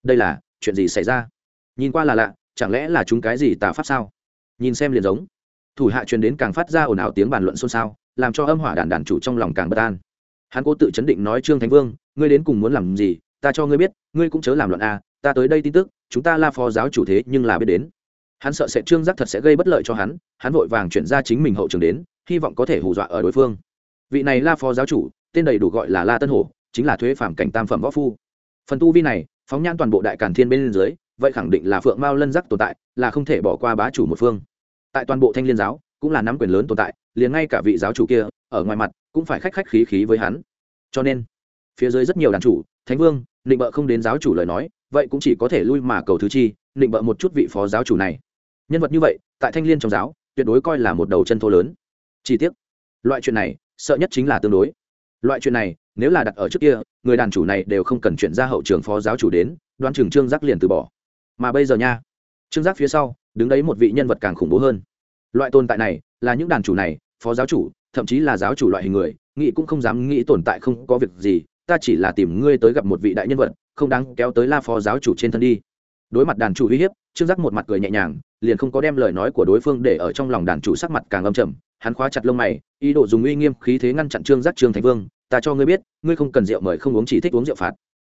Đây là, chuyện gì xảy ra? Nhìn qua là lạ, chẳng lẽ là chúng cái gì tà pháp sao? Nhìn xem liền giống. Thủ hạ truyền đến càng phát ra ồn ào tiếng bàn luận xôn xao làm cho âm hỏa đàn đàn chủ trong lòng càng bất an. Hắn cố tự chấn định nói, trương thánh vương, ngươi đến cùng muốn làm gì? Ta cho ngươi biết, ngươi cũng chớ làm loạn a, ta tới đây tin tức, chúng ta la phó giáo chủ thế nhưng là biết đến. Hắn sợ sẽ trương giác thật sẽ gây bất lợi cho hắn hắn vội vàng chuyển ra chính mình hậu trường đến, hy vọng có thể hù dọa ở đối phương. Vị này la phó giáo chủ, tên đầy đủ gọi là la tân hổ chính là thuế phạm cảnh tam phẩm võ phu. Phần tu vi này, phóng nhãn toàn bộ đại càn thiên bên dưới, vậy khẳng định là phượng mao lân giác tồn tại, là không thể bỏ qua bá chủ một phương. Tại toàn bộ thanh liên giáo cũng là nắm quyền lớn tồn tại, liền ngay cả vị giáo chủ kia, ở ngoài mặt, cũng phải khách khách khí khí với hắn. Cho nên, phía dưới rất nhiều đàn chủ, thánh vương định bợ không đến giáo chủ lời nói, vậy cũng chỉ có thể lui mà cầu thứ chi định bợ một chút vị phó giáo chủ này. Nhân vật như vậy, tại thanh liên trong giáo, tuyệt đối coi là một đầu chân thô lớn. Chi tiết loại chuyện này, sợ nhất chính là tương đối. Loại chuyện này, nếu là đặt ở trước kia, người đàn chủ này đều không cần chuyển ra hậu trường phó giáo chủ đến đoan trường trương giác liền từ bỏ. Mà bây giờ nha, trương giác phía sau, đứng đấy một vị nhân vật càng khủng bố hơn loại tồn tại này là những đàn chủ này, phó giáo chủ, thậm chí là giáo chủ loại hình người, nghĩ cũng không dám nghĩ tồn tại không có việc gì, ta chỉ là tìm ngươi tới gặp một vị đại nhân vật, không đáng kéo tới la phó giáo chủ trên thân đi. Đối mặt đàn chủ uy hiếp, trương giác một mặt cười nhẹ nhàng, liền không có đem lời nói của đối phương để ở trong lòng đàn chủ sắc mặt càng âm trầm, hắn khóa chặt lông mày, ý đồ dùng uy nghiêm khí thế ngăn chặn trương giác trương thành vương, ta cho ngươi biết, ngươi không cần rượu mời không uống chỉ thích uống rượu phạt.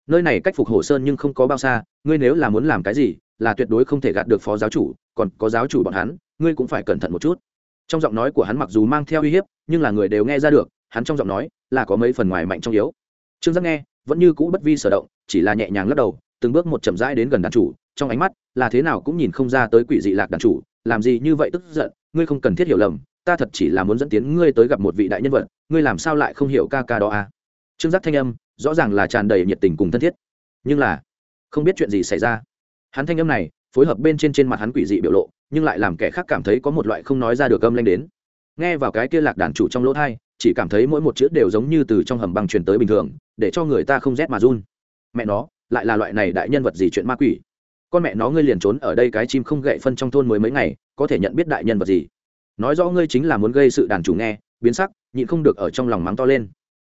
Nơi này cách phục hồ sơn nhưng không có bao xa, ngươi nếu là muốn làm cái gì, là tuyệt đối không thể gạt được phó giáo chủ, còn có giáo chủ bọn hắn ngươi cũng phải cẩn thận một chút. Trong giọng nói của hắn mặc dù mang theo uy hiếp, nhưng là người đều nghe ra được, hắn trong giọng nói là có mấy phần ngoài mạnh trong yếu. Trương giác nghe, vẫn như cũ bất vi sở động, chỉ là nhẹ nhàng lắc đầu, từng bước một chậm rãi đến gần đàn chủ, trong ánh mắt là thế nào cũng nhìn không ra tới quỷ dị lạc đàn chủ, làm gì như vậy tức giận, ngươi không cần thiết hiểu lầm, ta thật chỉ là muốn dẫn tiến ngươi tới gặp một vị đại nhân vật, ngươi làm sao lại không hiểu ca ca đó à? Trương giác thanh âm rõ ràng là tràn đầy nhiệt tình cùng thân thiết, nhưng là không biết chuyện gì xảy ra. Hắn thanh âm này phối hợp bên trên trên mặt hắn quỷ dị biểu lộ, nhưng lại làm kẻ khác cảm thấy có một loại không nói ra được âm lanh đến. Nghe vào cái kia lạc đàn chủ trong lỗ thai, chỉ cảm thấy mỗi một chữ đều giống như từ trong hầm băng truyền tới bình thường, để cho người ta không rét mà run. Mẹ nó, lại là loại này đại nhân vật gì chuyện ma quỷ? Con mẹ nó ngươi liền trốn ở đây cái chim không gậy phân trong thôn mới mấy ngày, có thể nhận biết đại nhân vật gì? Nói rõ ngươi chính là muốn gây sự đàn chủ nghe, biến sắc, nhịn không được ở trong lòng mắng to lên.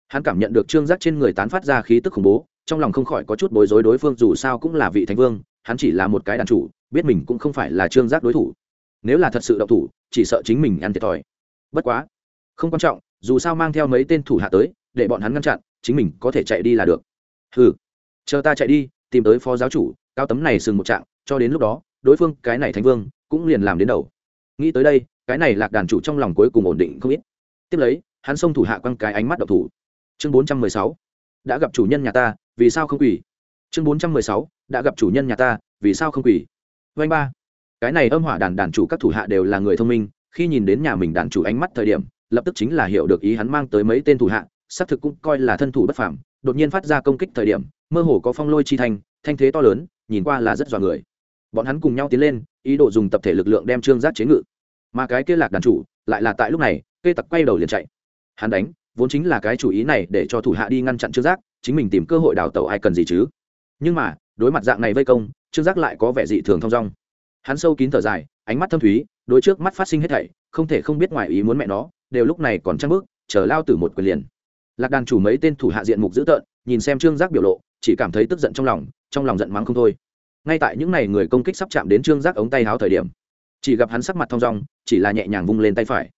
Hắn cảm nhận được trương giác trên người tán phát ra khí tức khủng bố, trong lòng không khỏi có chút bối rối đối phương dù sao cũng là vị thánh vương hắn chỉ là một cái đàn chủ, biết mình cũng không phải là trương giác đối thủ. Nếu là thật sự đậu thủ, chỉ sợ chính mình ăn thiệt thòi. Bất quá, không quan trọng, dù sao mang theo mấy tên thủ hạ tới, để bọn hắn ngăn chặn, chính mình có thể chạy đi là được. Hừ, chờ ta chạy đi, tìm tới phó giáo chủ, cao tấm này sừng một trạng, cho đến lúc đó, đối phương, cái này thánh vương, cũng liền làm đến đầu. Nghĩ tới đây, cái này lạc đàn chủ trong lòng cuối cùng ổn định không ít. Tiếp lấy, hắn xông thủ hạ quăng cái ánh mắt độc thủ. Chương bốn trăm mười sáu. Đã gặp chủ nhân nhà ta, vì sao không quỳ? Chương bốn trăm mười sáu, đã gặp chủ nhân nhà ta, vì sao không quỳ? Vanh ba. Cái này âm hỏa đàn đàn chủ các thủ hạ đều là người thông minh, khi nhìn đến nhà mình đàn chủ ánh mắt thời điểm, lập tức chính là hiểu được ý hắn mang tới mấy tên thủ hạ, xác thực cũng coi là thân thủ bất phàm, đột nhiên phát ra công kích thời điểm, mơ hồ có phong lôi chi thanh thanh thế to lớn, nhìn qua là rất dọa người. Bọn hắn cùng nhau tiến lên, ý đồ dùng tập thể lực lượng đem trương giác chế ngự. Mà cái kia lạc đàn chủ, lại là tại lúc này cây tặc quay đầu liền chạy. Hắn đánh, vốn chính là cái chủ ý này để cho thủ hạ đi ngăn chặn trương giác, chính mình tìm cơ hội đào tẩu ai cần gì chứ? Nhưng mà, đối mặt dạng này vây công, trương giác lại có vẻ dị thường thong dong. Hắn sâu kín thở dài, ánh mắt thâm thúy, đối trước mắt phát sinh hết thảy, không thể không biết ngoài ý muốn mẹ nó, đều lúc này còn trăng bước, chờ lao từ một quyền liền. Lạc đàn chủ mấy tên thủ hạ diện mục dữ tợn, nhìn xem trương giác biểu lộ, chỉ cảm thấy tức giận trong lòng trong lòng giận mắng không thôi. Ngay tại những ngày người công kích sắp chạm đến trương giác ống tay háo thời điểm, chỉ gặp hắn sắc mặt thong dong, chỉ là nhẹ nhàng vung lên tay phải.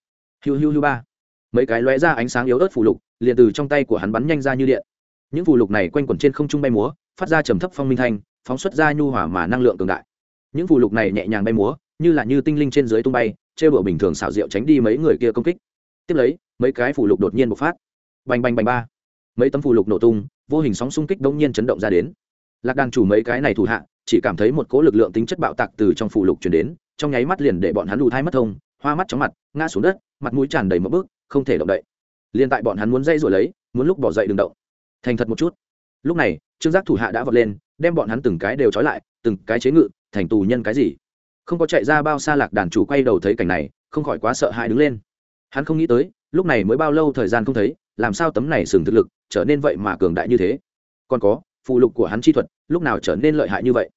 Hiu hiu hiu ba. Mấy cái lóe ra ánh sáng yếu ớt phù lục, liền từ trong tay của hắn bắn nhanh ra như điện. Những phù lục này quanh quẩn trên không trung bay múa phát ra trầm thấp phong minh thanh, phóng xuất ra nhu hỏa mà năng lượng cường đại. Những phù lục này nhẹ nhàng bay múa, như là như tinh linh trên dưới tung bay, trêu đùa bình thường xảo diệu tránh đi mấy người kia công kích. Tiếp lấy, mấy cái phù lục đột nhiên bộc phát. Bành bành bành ba. Mấy tấm phù lục nổ tung, vô hình sóng xung kích đông nhiên chấn động ra đến. Lạc đàn chủ mấy cái này thủ hạ, chỉ cảm thấy một cỗ lực lượng tính chất bạo tạc từ trong phù lục chuyển đến, trong nháy mắt liền để bọn hắn lù thai mất thông, hoa mắt chóng mặt, ngã xuống đất, mặt mũi tràn đầy một bước, không thể động đậy. Liền tại bọn hắn muốn dây rồi lấy, muốn lúc bỏ dậy đừng động. Thành thật một chút. Lúc này trương giác thủ hạ đã vọt lên, đem bọn hắn từng cái đều trói lại, từng cái chế ngự, thành tù nhân cái gì? Không có chạy ra bao xa lạc đàn chủ quay đầu thấy cảnh này, không khỏi quá sợ hãi đứng lên. Hắn không nghĩ tới, lúc này mới bao lâu thời gian không thấy, làm sao tấm này sừng thực lực trở nên vậy mà cường đại như thế? Còn có phụ lục của hắn chi thuật, lúc nào trở nên lợi hại như vậy?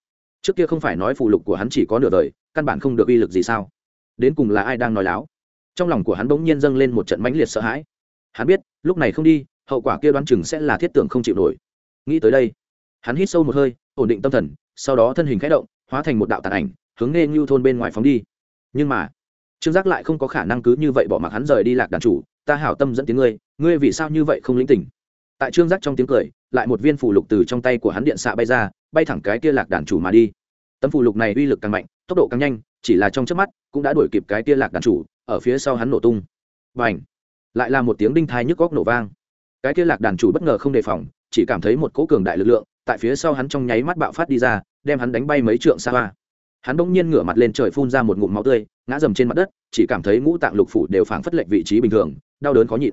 Trước kia không phải nói phụ lục của hắn chỉ có nửa đời, căn bản không được uy lực gì sao? Đến cùng là ai đang nói láo? Trong lòng của hắn bỗng nhiên dâng lên một trận mãnh liệt sợ hãi. Hắn biết, lúc này không đi, hậu quả kia đoán chừng sẽ là thiết tưởng không chịu nổi nghĩ tới đây. Hắn hít sâu một hơi, ổn định tâm thần, sau đó thân hình khẽ động, hóa thành một đạo tàn ảnh, hướng nghe ngưu thôn bên ngoài phóng đi. Nhưng mà, trương giác lại không có khả năng cứ như vậy bỏ mặc hắn rời đi lạc đàn chủ, ta hảo tâm dẫn tiếng ngươi ngươi vì sao như vậy không lĩnh tỉnh? Tại trương giác trong tiếng cười, lại một viên phù lục từ trong tay của hắn điện xạ bay ra, bay thẳng cái kia lạc đàn chủ mà đi. Tấm phù lục này uy lực càng mạnh, tốc độ càng nhanh, chỉ là trong chớp mắt cũng đã đuổi kịp cái kia lạc đàn chủ, ở phía sau hắn nổ tung. Và ảnh lại là một tiếng đinh thai nhức góc nổ vang. Cái kia lạc đàn chủ bất ngờ không đề phòng chỉ cảm thấy một cỗ cường đại lực lượng tại phía sau hắn trong nháy mắt bạo phát đi ra, đem hắn đánh bay mấy trượng xa hoa. Hắn bỗng nhiên ngửa mặt lên trời phun ra một ngụm máu tươi, ngã dầm trên mặt đất, chỉ cảm thấy ngũ tạng lục phủ đều phảng phất lệch vị trí bình thường, đau đớn khó nhịn.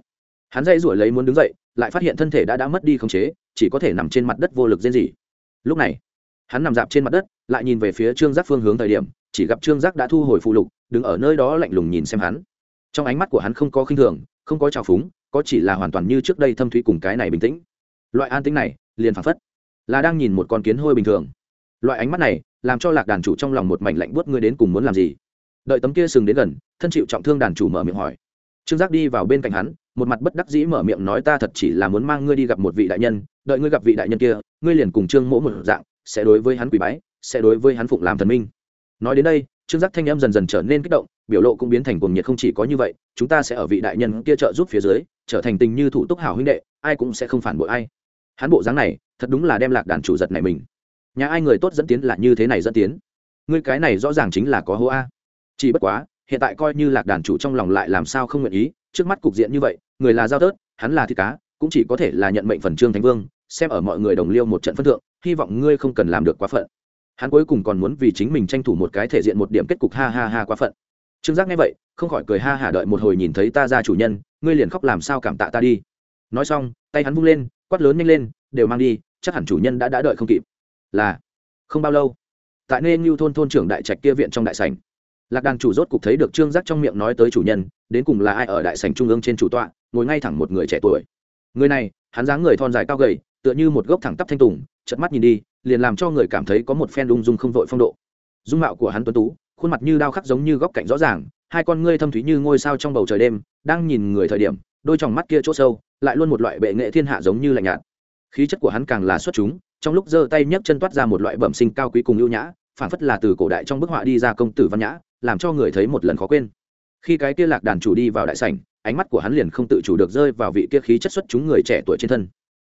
Hắn dây rủi lấy muốn đứng dậy, lại phát hiện thân thể đã đã mất đi khống chế, chỉ có thể nằm trên mặt đất vô lực rên rỉ. Lúc này, hắn nằm dạp trên mặt đất, lại nhìn về phía trương giác phương hướng thời điểm, chỉ gặp trương giác đã thu hồi phụ lục, đứng ở nơi đó lạnh lùng nhìn xem hắn. Trong ánh mắt của hắn không có khinh thường, không có trào phúng, có chỉ là hoàn toàn như trước đây thâm thúy cùng cái này bình tĩnh loại an tĩnh này, liền phảng phất là đang nhìn một con kiến hôi bình thường. Loại ánh mắt này, làm cho lạc đàn chủ trong lòng một mảnh lạnh buốt, ngươi đến cùng muốn làm gì? Đợi tấm kia sừng đến gần, thân chịu trọng thương đàn chủ mở miệng hỏi. Trương giác đi vào bên cạnh hắn, một mặt bất đắc dĩ mở miệng nói, ta thật chỉ là muốn mang ngươi đi gặp một vị đại nhân, đợi ngươi gặp vị đại nhân kia, ngươi liền cùng trương mỗ một dạng, sẽ đối với hắn quỷ bái, sẽ đối với hắn phụng làm thần minh. Nói đến đây, trương giác thanh âm dần dần trở nên kích động, biểu lộ cũng biến thành cuồng nhiệt không chỉ có như vậy, chúng ta sẽ ở vị đại nhân kia trợ giúp phía dưới, trở thành tình như thủ túc hảo huynh đệ, ai cũng sẽ không phản bội ai hắn bộ dáng này, thật đúng là đem lạc đàn chủ giật này mình. Nhà ai người tốt dẫn tiến là như thế này dẫn tiến? Ngươi cái này rõ ràng chính là có hô a. Chỉ bất quá, hiện tại coi như lạc đàn chủ trong lòng lại làm sao không nguyện ý, trước mắt cục diện như vậy, người là giao tớt, hắn là thịt cá, cũng chỉ có thể là nhận mệnh phần trương thánh vương, xem ở mọi người đồng liêu một trận phân thượng, hy vọng ngươi không cần làm được quá phận. Hắn cuối cùng còn muốn vì chính mình tranh thủ một cái thể diện một điểm kết cục ha ha ha quá phận. Trương giác nghe vậy, không khỏi cười ha hả đợi một hồi nhìn thấy ta ra chủ nhân, ngươi liền khóc làm sao cảm tạ ta đi. Nói xong, tay hắn vung lên quát lớn nhanh lên, đều mang đi, chắc hẳn chủ nhân đã đã đợi không kịp. Là, không bao lâu. Tại nơi như thôn thôn trưởng đại trạch kia viện trong đại sảnh, lạc đàn chủ rốt cục thấy được trương giác trong miệng nói tới chủ nhân, đến cùng là ai ở đại sảnh trung ương trên chủ tọa, ngồi ngay thẳng một người trẻ tuổi. Người này, hắn dáng người thon dài cao gầy, tựa như một gốc thẳng tắp thanh tùng chật mắt nhìn đi, liền làm cho người cảm thấy có một phen ung dung không vội phong độ. Dung mạo của hắn tuấn tú, khuôn mặt như đao khắc giống như góc cạnh rõ ràng, hai con ngươi thâm thúy như ngôi sao trong bầu trời đêm, đang nhìn người thời điểm, đôi tròng mắt kia chỗ sâu lại luôn một loại bệ nghệ thiên hạ giống như lạnh nhạt. Khí chất của hắn càng là xuất chúng, trong lúc giơ tay nhấc chân toát ra một loại bẩm sinh cao quý cùng ưu nhã phản phất là từ cổ đại trong bức họa đi ra công tử văn nhã, làm cho người thấy một lần khó quên. Khi cái kia lạc đàn chủ đi vào đại sảnh, ánh mắt của hắn liền không tự chủ được rơi vào vị kia khí chất xuất chúng người trẻ tuổi trên thân.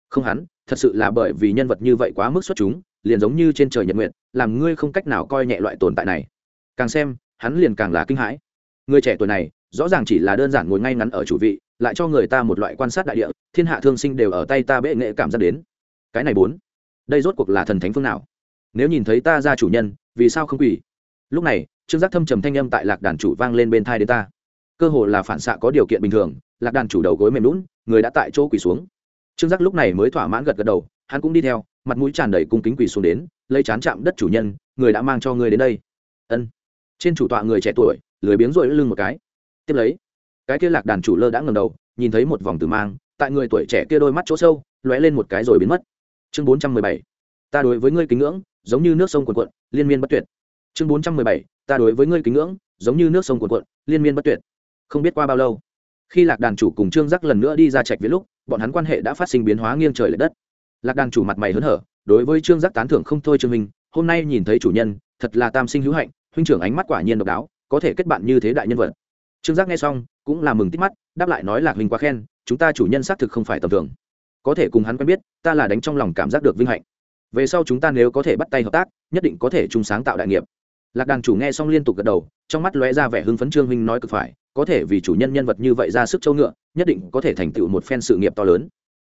Không hắn, thật sự là bởi vì nhân vật như vậy quá mức xuất chúng, liền giống như trên trời nhật nguyện làm ngươi không cách nào coi nhẹ loại tồn tại này. Càng xem, hắn liền càng là kinh hãi. Người trẻ tuổi này, rõ ràng chỉ là đơn giản ngồi ngay ngắn ở chủ vị lại cho người ta một loại quan sát đại địa, thiên hạ thương sinh đều ở tay ta bệ nghệ cảm giác đến. Cái này bốn, đây rốt cuộc là thần thánh phương nào? Nếu nhìn thấy ta ra chủ nhân, vì sao không quỳ? Lúc này, trương giác thâm trầm thanh âm tại lạc đàn chủ vang lên bên thai đến ta. Cơ hồ là phản xạ có điều kiện bình thường, lạc đàn chủ đầu gối mềm lún người đã tại chỗ quỳ xuống. Trương giác lúc này mới thỏa mãn gật gật đầu, hắn cũng đi theo, mặt mũi tràn đầy cung kính quỳ xuống đến, lấy chán chạm đất chủ nhân, người đã mang cho người đến đây. Ân. Trên chủ tọa người trẻ tuổi, lười biếng rội lưng một cái. Tiếp lấy cái kia lạc đàn chủ lơ đã ngầm đầu, nhìn thấy một vòng từ mang, tại người tuổi trẻ kia đôi mắt chỗ sâu, lóe lên một cái rồi biến mất. Chương bốn trăm mười bảy, ta đối với ngươi kính ngưỡng, giống như nước sông cuồn cuộn, liên miên bất tuyệt. Chương bốn trăm mười bảy, ta đối với ngươi kính ngưỡng, giống như nước sông cuồn cuộn, liên miên bất tuyệt. Không biết qua bao lâu, khi lạc đàn chủ cùng trương giác lần nữa đi ra trạch viết lúc, bọn hắn quan hệ đã phát sinh biến hóa nghiêng trời l ệ đất. Lạc đàn chủ mặt mày hớn hở, đối với trương giác tán thưởng không thôi trương minh, hôm nay nhìn thấy chủ nhân, thật là tam sinh hữu hạnh, huynh trưởng ánh mắt quả nhiên độc đáo, có thể kết bạn như thế đại nhân vật trương giác nghe xong, cũng là mừng tít mắt, đáp lại nói lạc huynh quá khen, chúng ta chủ nhân xác thực không phải tầm thường. Có thể cùng hắn quen biết, ta là đánh trong lòng cảm giác được vinh hạnh. Về sau chúng ta nếu có thể bắt tay hợp tác, nhất định có thể chung sáng tạo đại nghiệp. Lạc đàn chủ nghe xong liên tục gật đầu, trong mắt lóe ra vẻ hưng phấn trương huynh nói cực phải, có thể vì chủ nhân nhân vật như vậy ra sức châu ngựa, nhất định có thể thành tựu một phen sự nghiệp to lớn.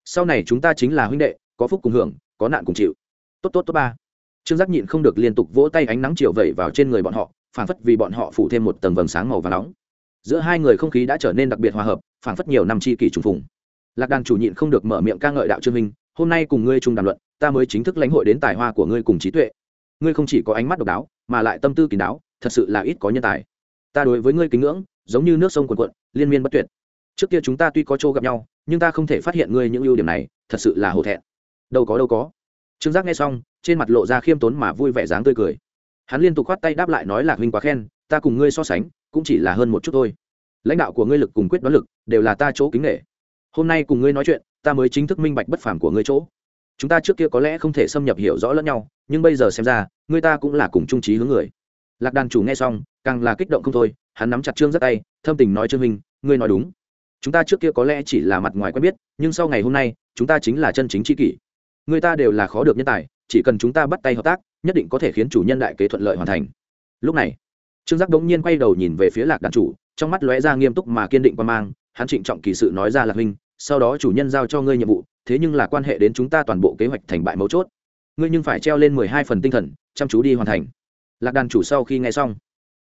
Sau này chúng ta chính là huynh đệ, có phúc cùng hưởng, có nạn cùng chịu. Tốt tốt tốt ba. Trương giác nhịn không được liên tục vỗ tay ánh nắng chiều vẩy vào trên người bọn họ, phảng phất vì bọn họ phủ thêm một tầng vầng sáng màu và nóng giữa hai người không khí đã trở nên đặc biệt hòa hợp, phảng phất nhiều năm chi kỷ trùng phùng. Lạc đàn chủ nhịn không được mở miệng ca ngợi đạo trương minh, hôm nay cùng ngươi chung đàm luận, ta mới chính thức lãnh hội đến tài hoa của ngươi cùng trí tuệ. Ngươi không chỉ có ánh mắt độc đáo, mà lại tâm tư kín đáo, thật sự là ít có nhân tài. Ta đối với ngươi kính ngưỡng, giống như nước sông cuồn cuộn, liên miên bất tuyệt. Trước kia chúng ta tuy có chỗ gặp nhau, nhưng ta không thể phát hiện ngươi những ưu điểm này, thật sự là hổ thẹn. Đâu có đâu có. Trương giác nghe xong, trên mặt lộ ra khiêm tốn mà vui vẻ dáng tươi cười. Hắn liên tục khoát tay đáp lại nói lạc huynh quá khen, ta cùng ngươi so sánh cũng chỉ là hơn một chút thôi. Lãnh đạo của ngươi lực cùng quyết đoán lực đều là ta chỗ kính nghệ hôm nay cùng ngươi nói chuyện, ta mới chính thức minh bạch bất phàm của ngươi chỗ. Chúng ta trước kia có lẽ không thể xâm nhập hiểu rõ lẫn nhau, nhưng bây giờ xem ra, ngươi ta cũng là cùng trung trí hướng người. Lạc đàn chủ nghe xong, càng là kích động không thôi, hắn nắm chặt trương rất tay, thâm tình nói trương minh, ngươi nói đúng. Chúng ta trước kia có lẽ chỉ là mặt ngoài quen biết, nhưng sau ngày hôm nay, chúng ta chính là chân chính tri kỷ. Người ta đều là khó được nhân tài, chỉ cần chúng ta bắt tay hợp tác, nhất định có thể khiến chủ nhân đại kế thuận lợi hoàn thành. Lúc này trương giác đống nhiên quay đầu nhìn về phía lạc đàn chủ, trong mắt lóe ra nghiêm túc mà kiên định quan mang, hắn trịnh trọng kỳ sự nói ra lạc huynh sau đó chủ nhân giao cho ngươi nhiệm vụ, thế nhưng là quan hệ đến chúng ta toàn bộ kế hoạch thành bại mấu chốt. Ngươi nhưng phải treo lên mười hai phần tinh thần, chăm chú đi hoàn thành. Lạc đàn chủ sau khi nghe xong,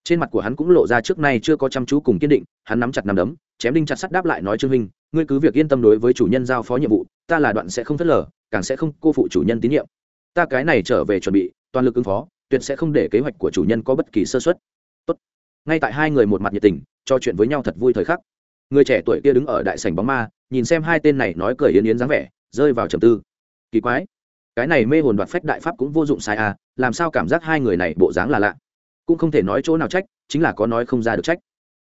trên mặt của hắn cũng lộ ra trước nay chưa có chăm chú cùng kiên định, hắn nắm chặt nắm đấm, chém đinh chặt sắt đáp lại nói trương huynh ngươi cứ việc yên tâm đối với chủ nhân giao phó nhiệm vụ, ta là đoạn sẽ không phớt lờ, càng sẽ không cô phụ chủ nhân tín nhiệm. Ta cái này trở về chuẩn bị, toàn lực ứng phó, tuyệt sẽ không để kế hoạch của chủ nhân có bất kỳ sơ xuất ngay tại hai người một mặt nhiệt tình, trò chuyện với nhau thật vui thời khắc. Người trẻ tuổi kia đứng ở đại sảnh bóng ma, nhìn xem hai tên này nói cười yến yến dáng vẻ, rơi vào trầm tư. Kỳ quái, cái này mê hồn đoạt phách đại pháp cũng vô dụng sai à làm sao cảm giác hai người này bộ dáng là lạ? Cũng không thể nói chỗ nào trách, chính là có nói không ra được trách.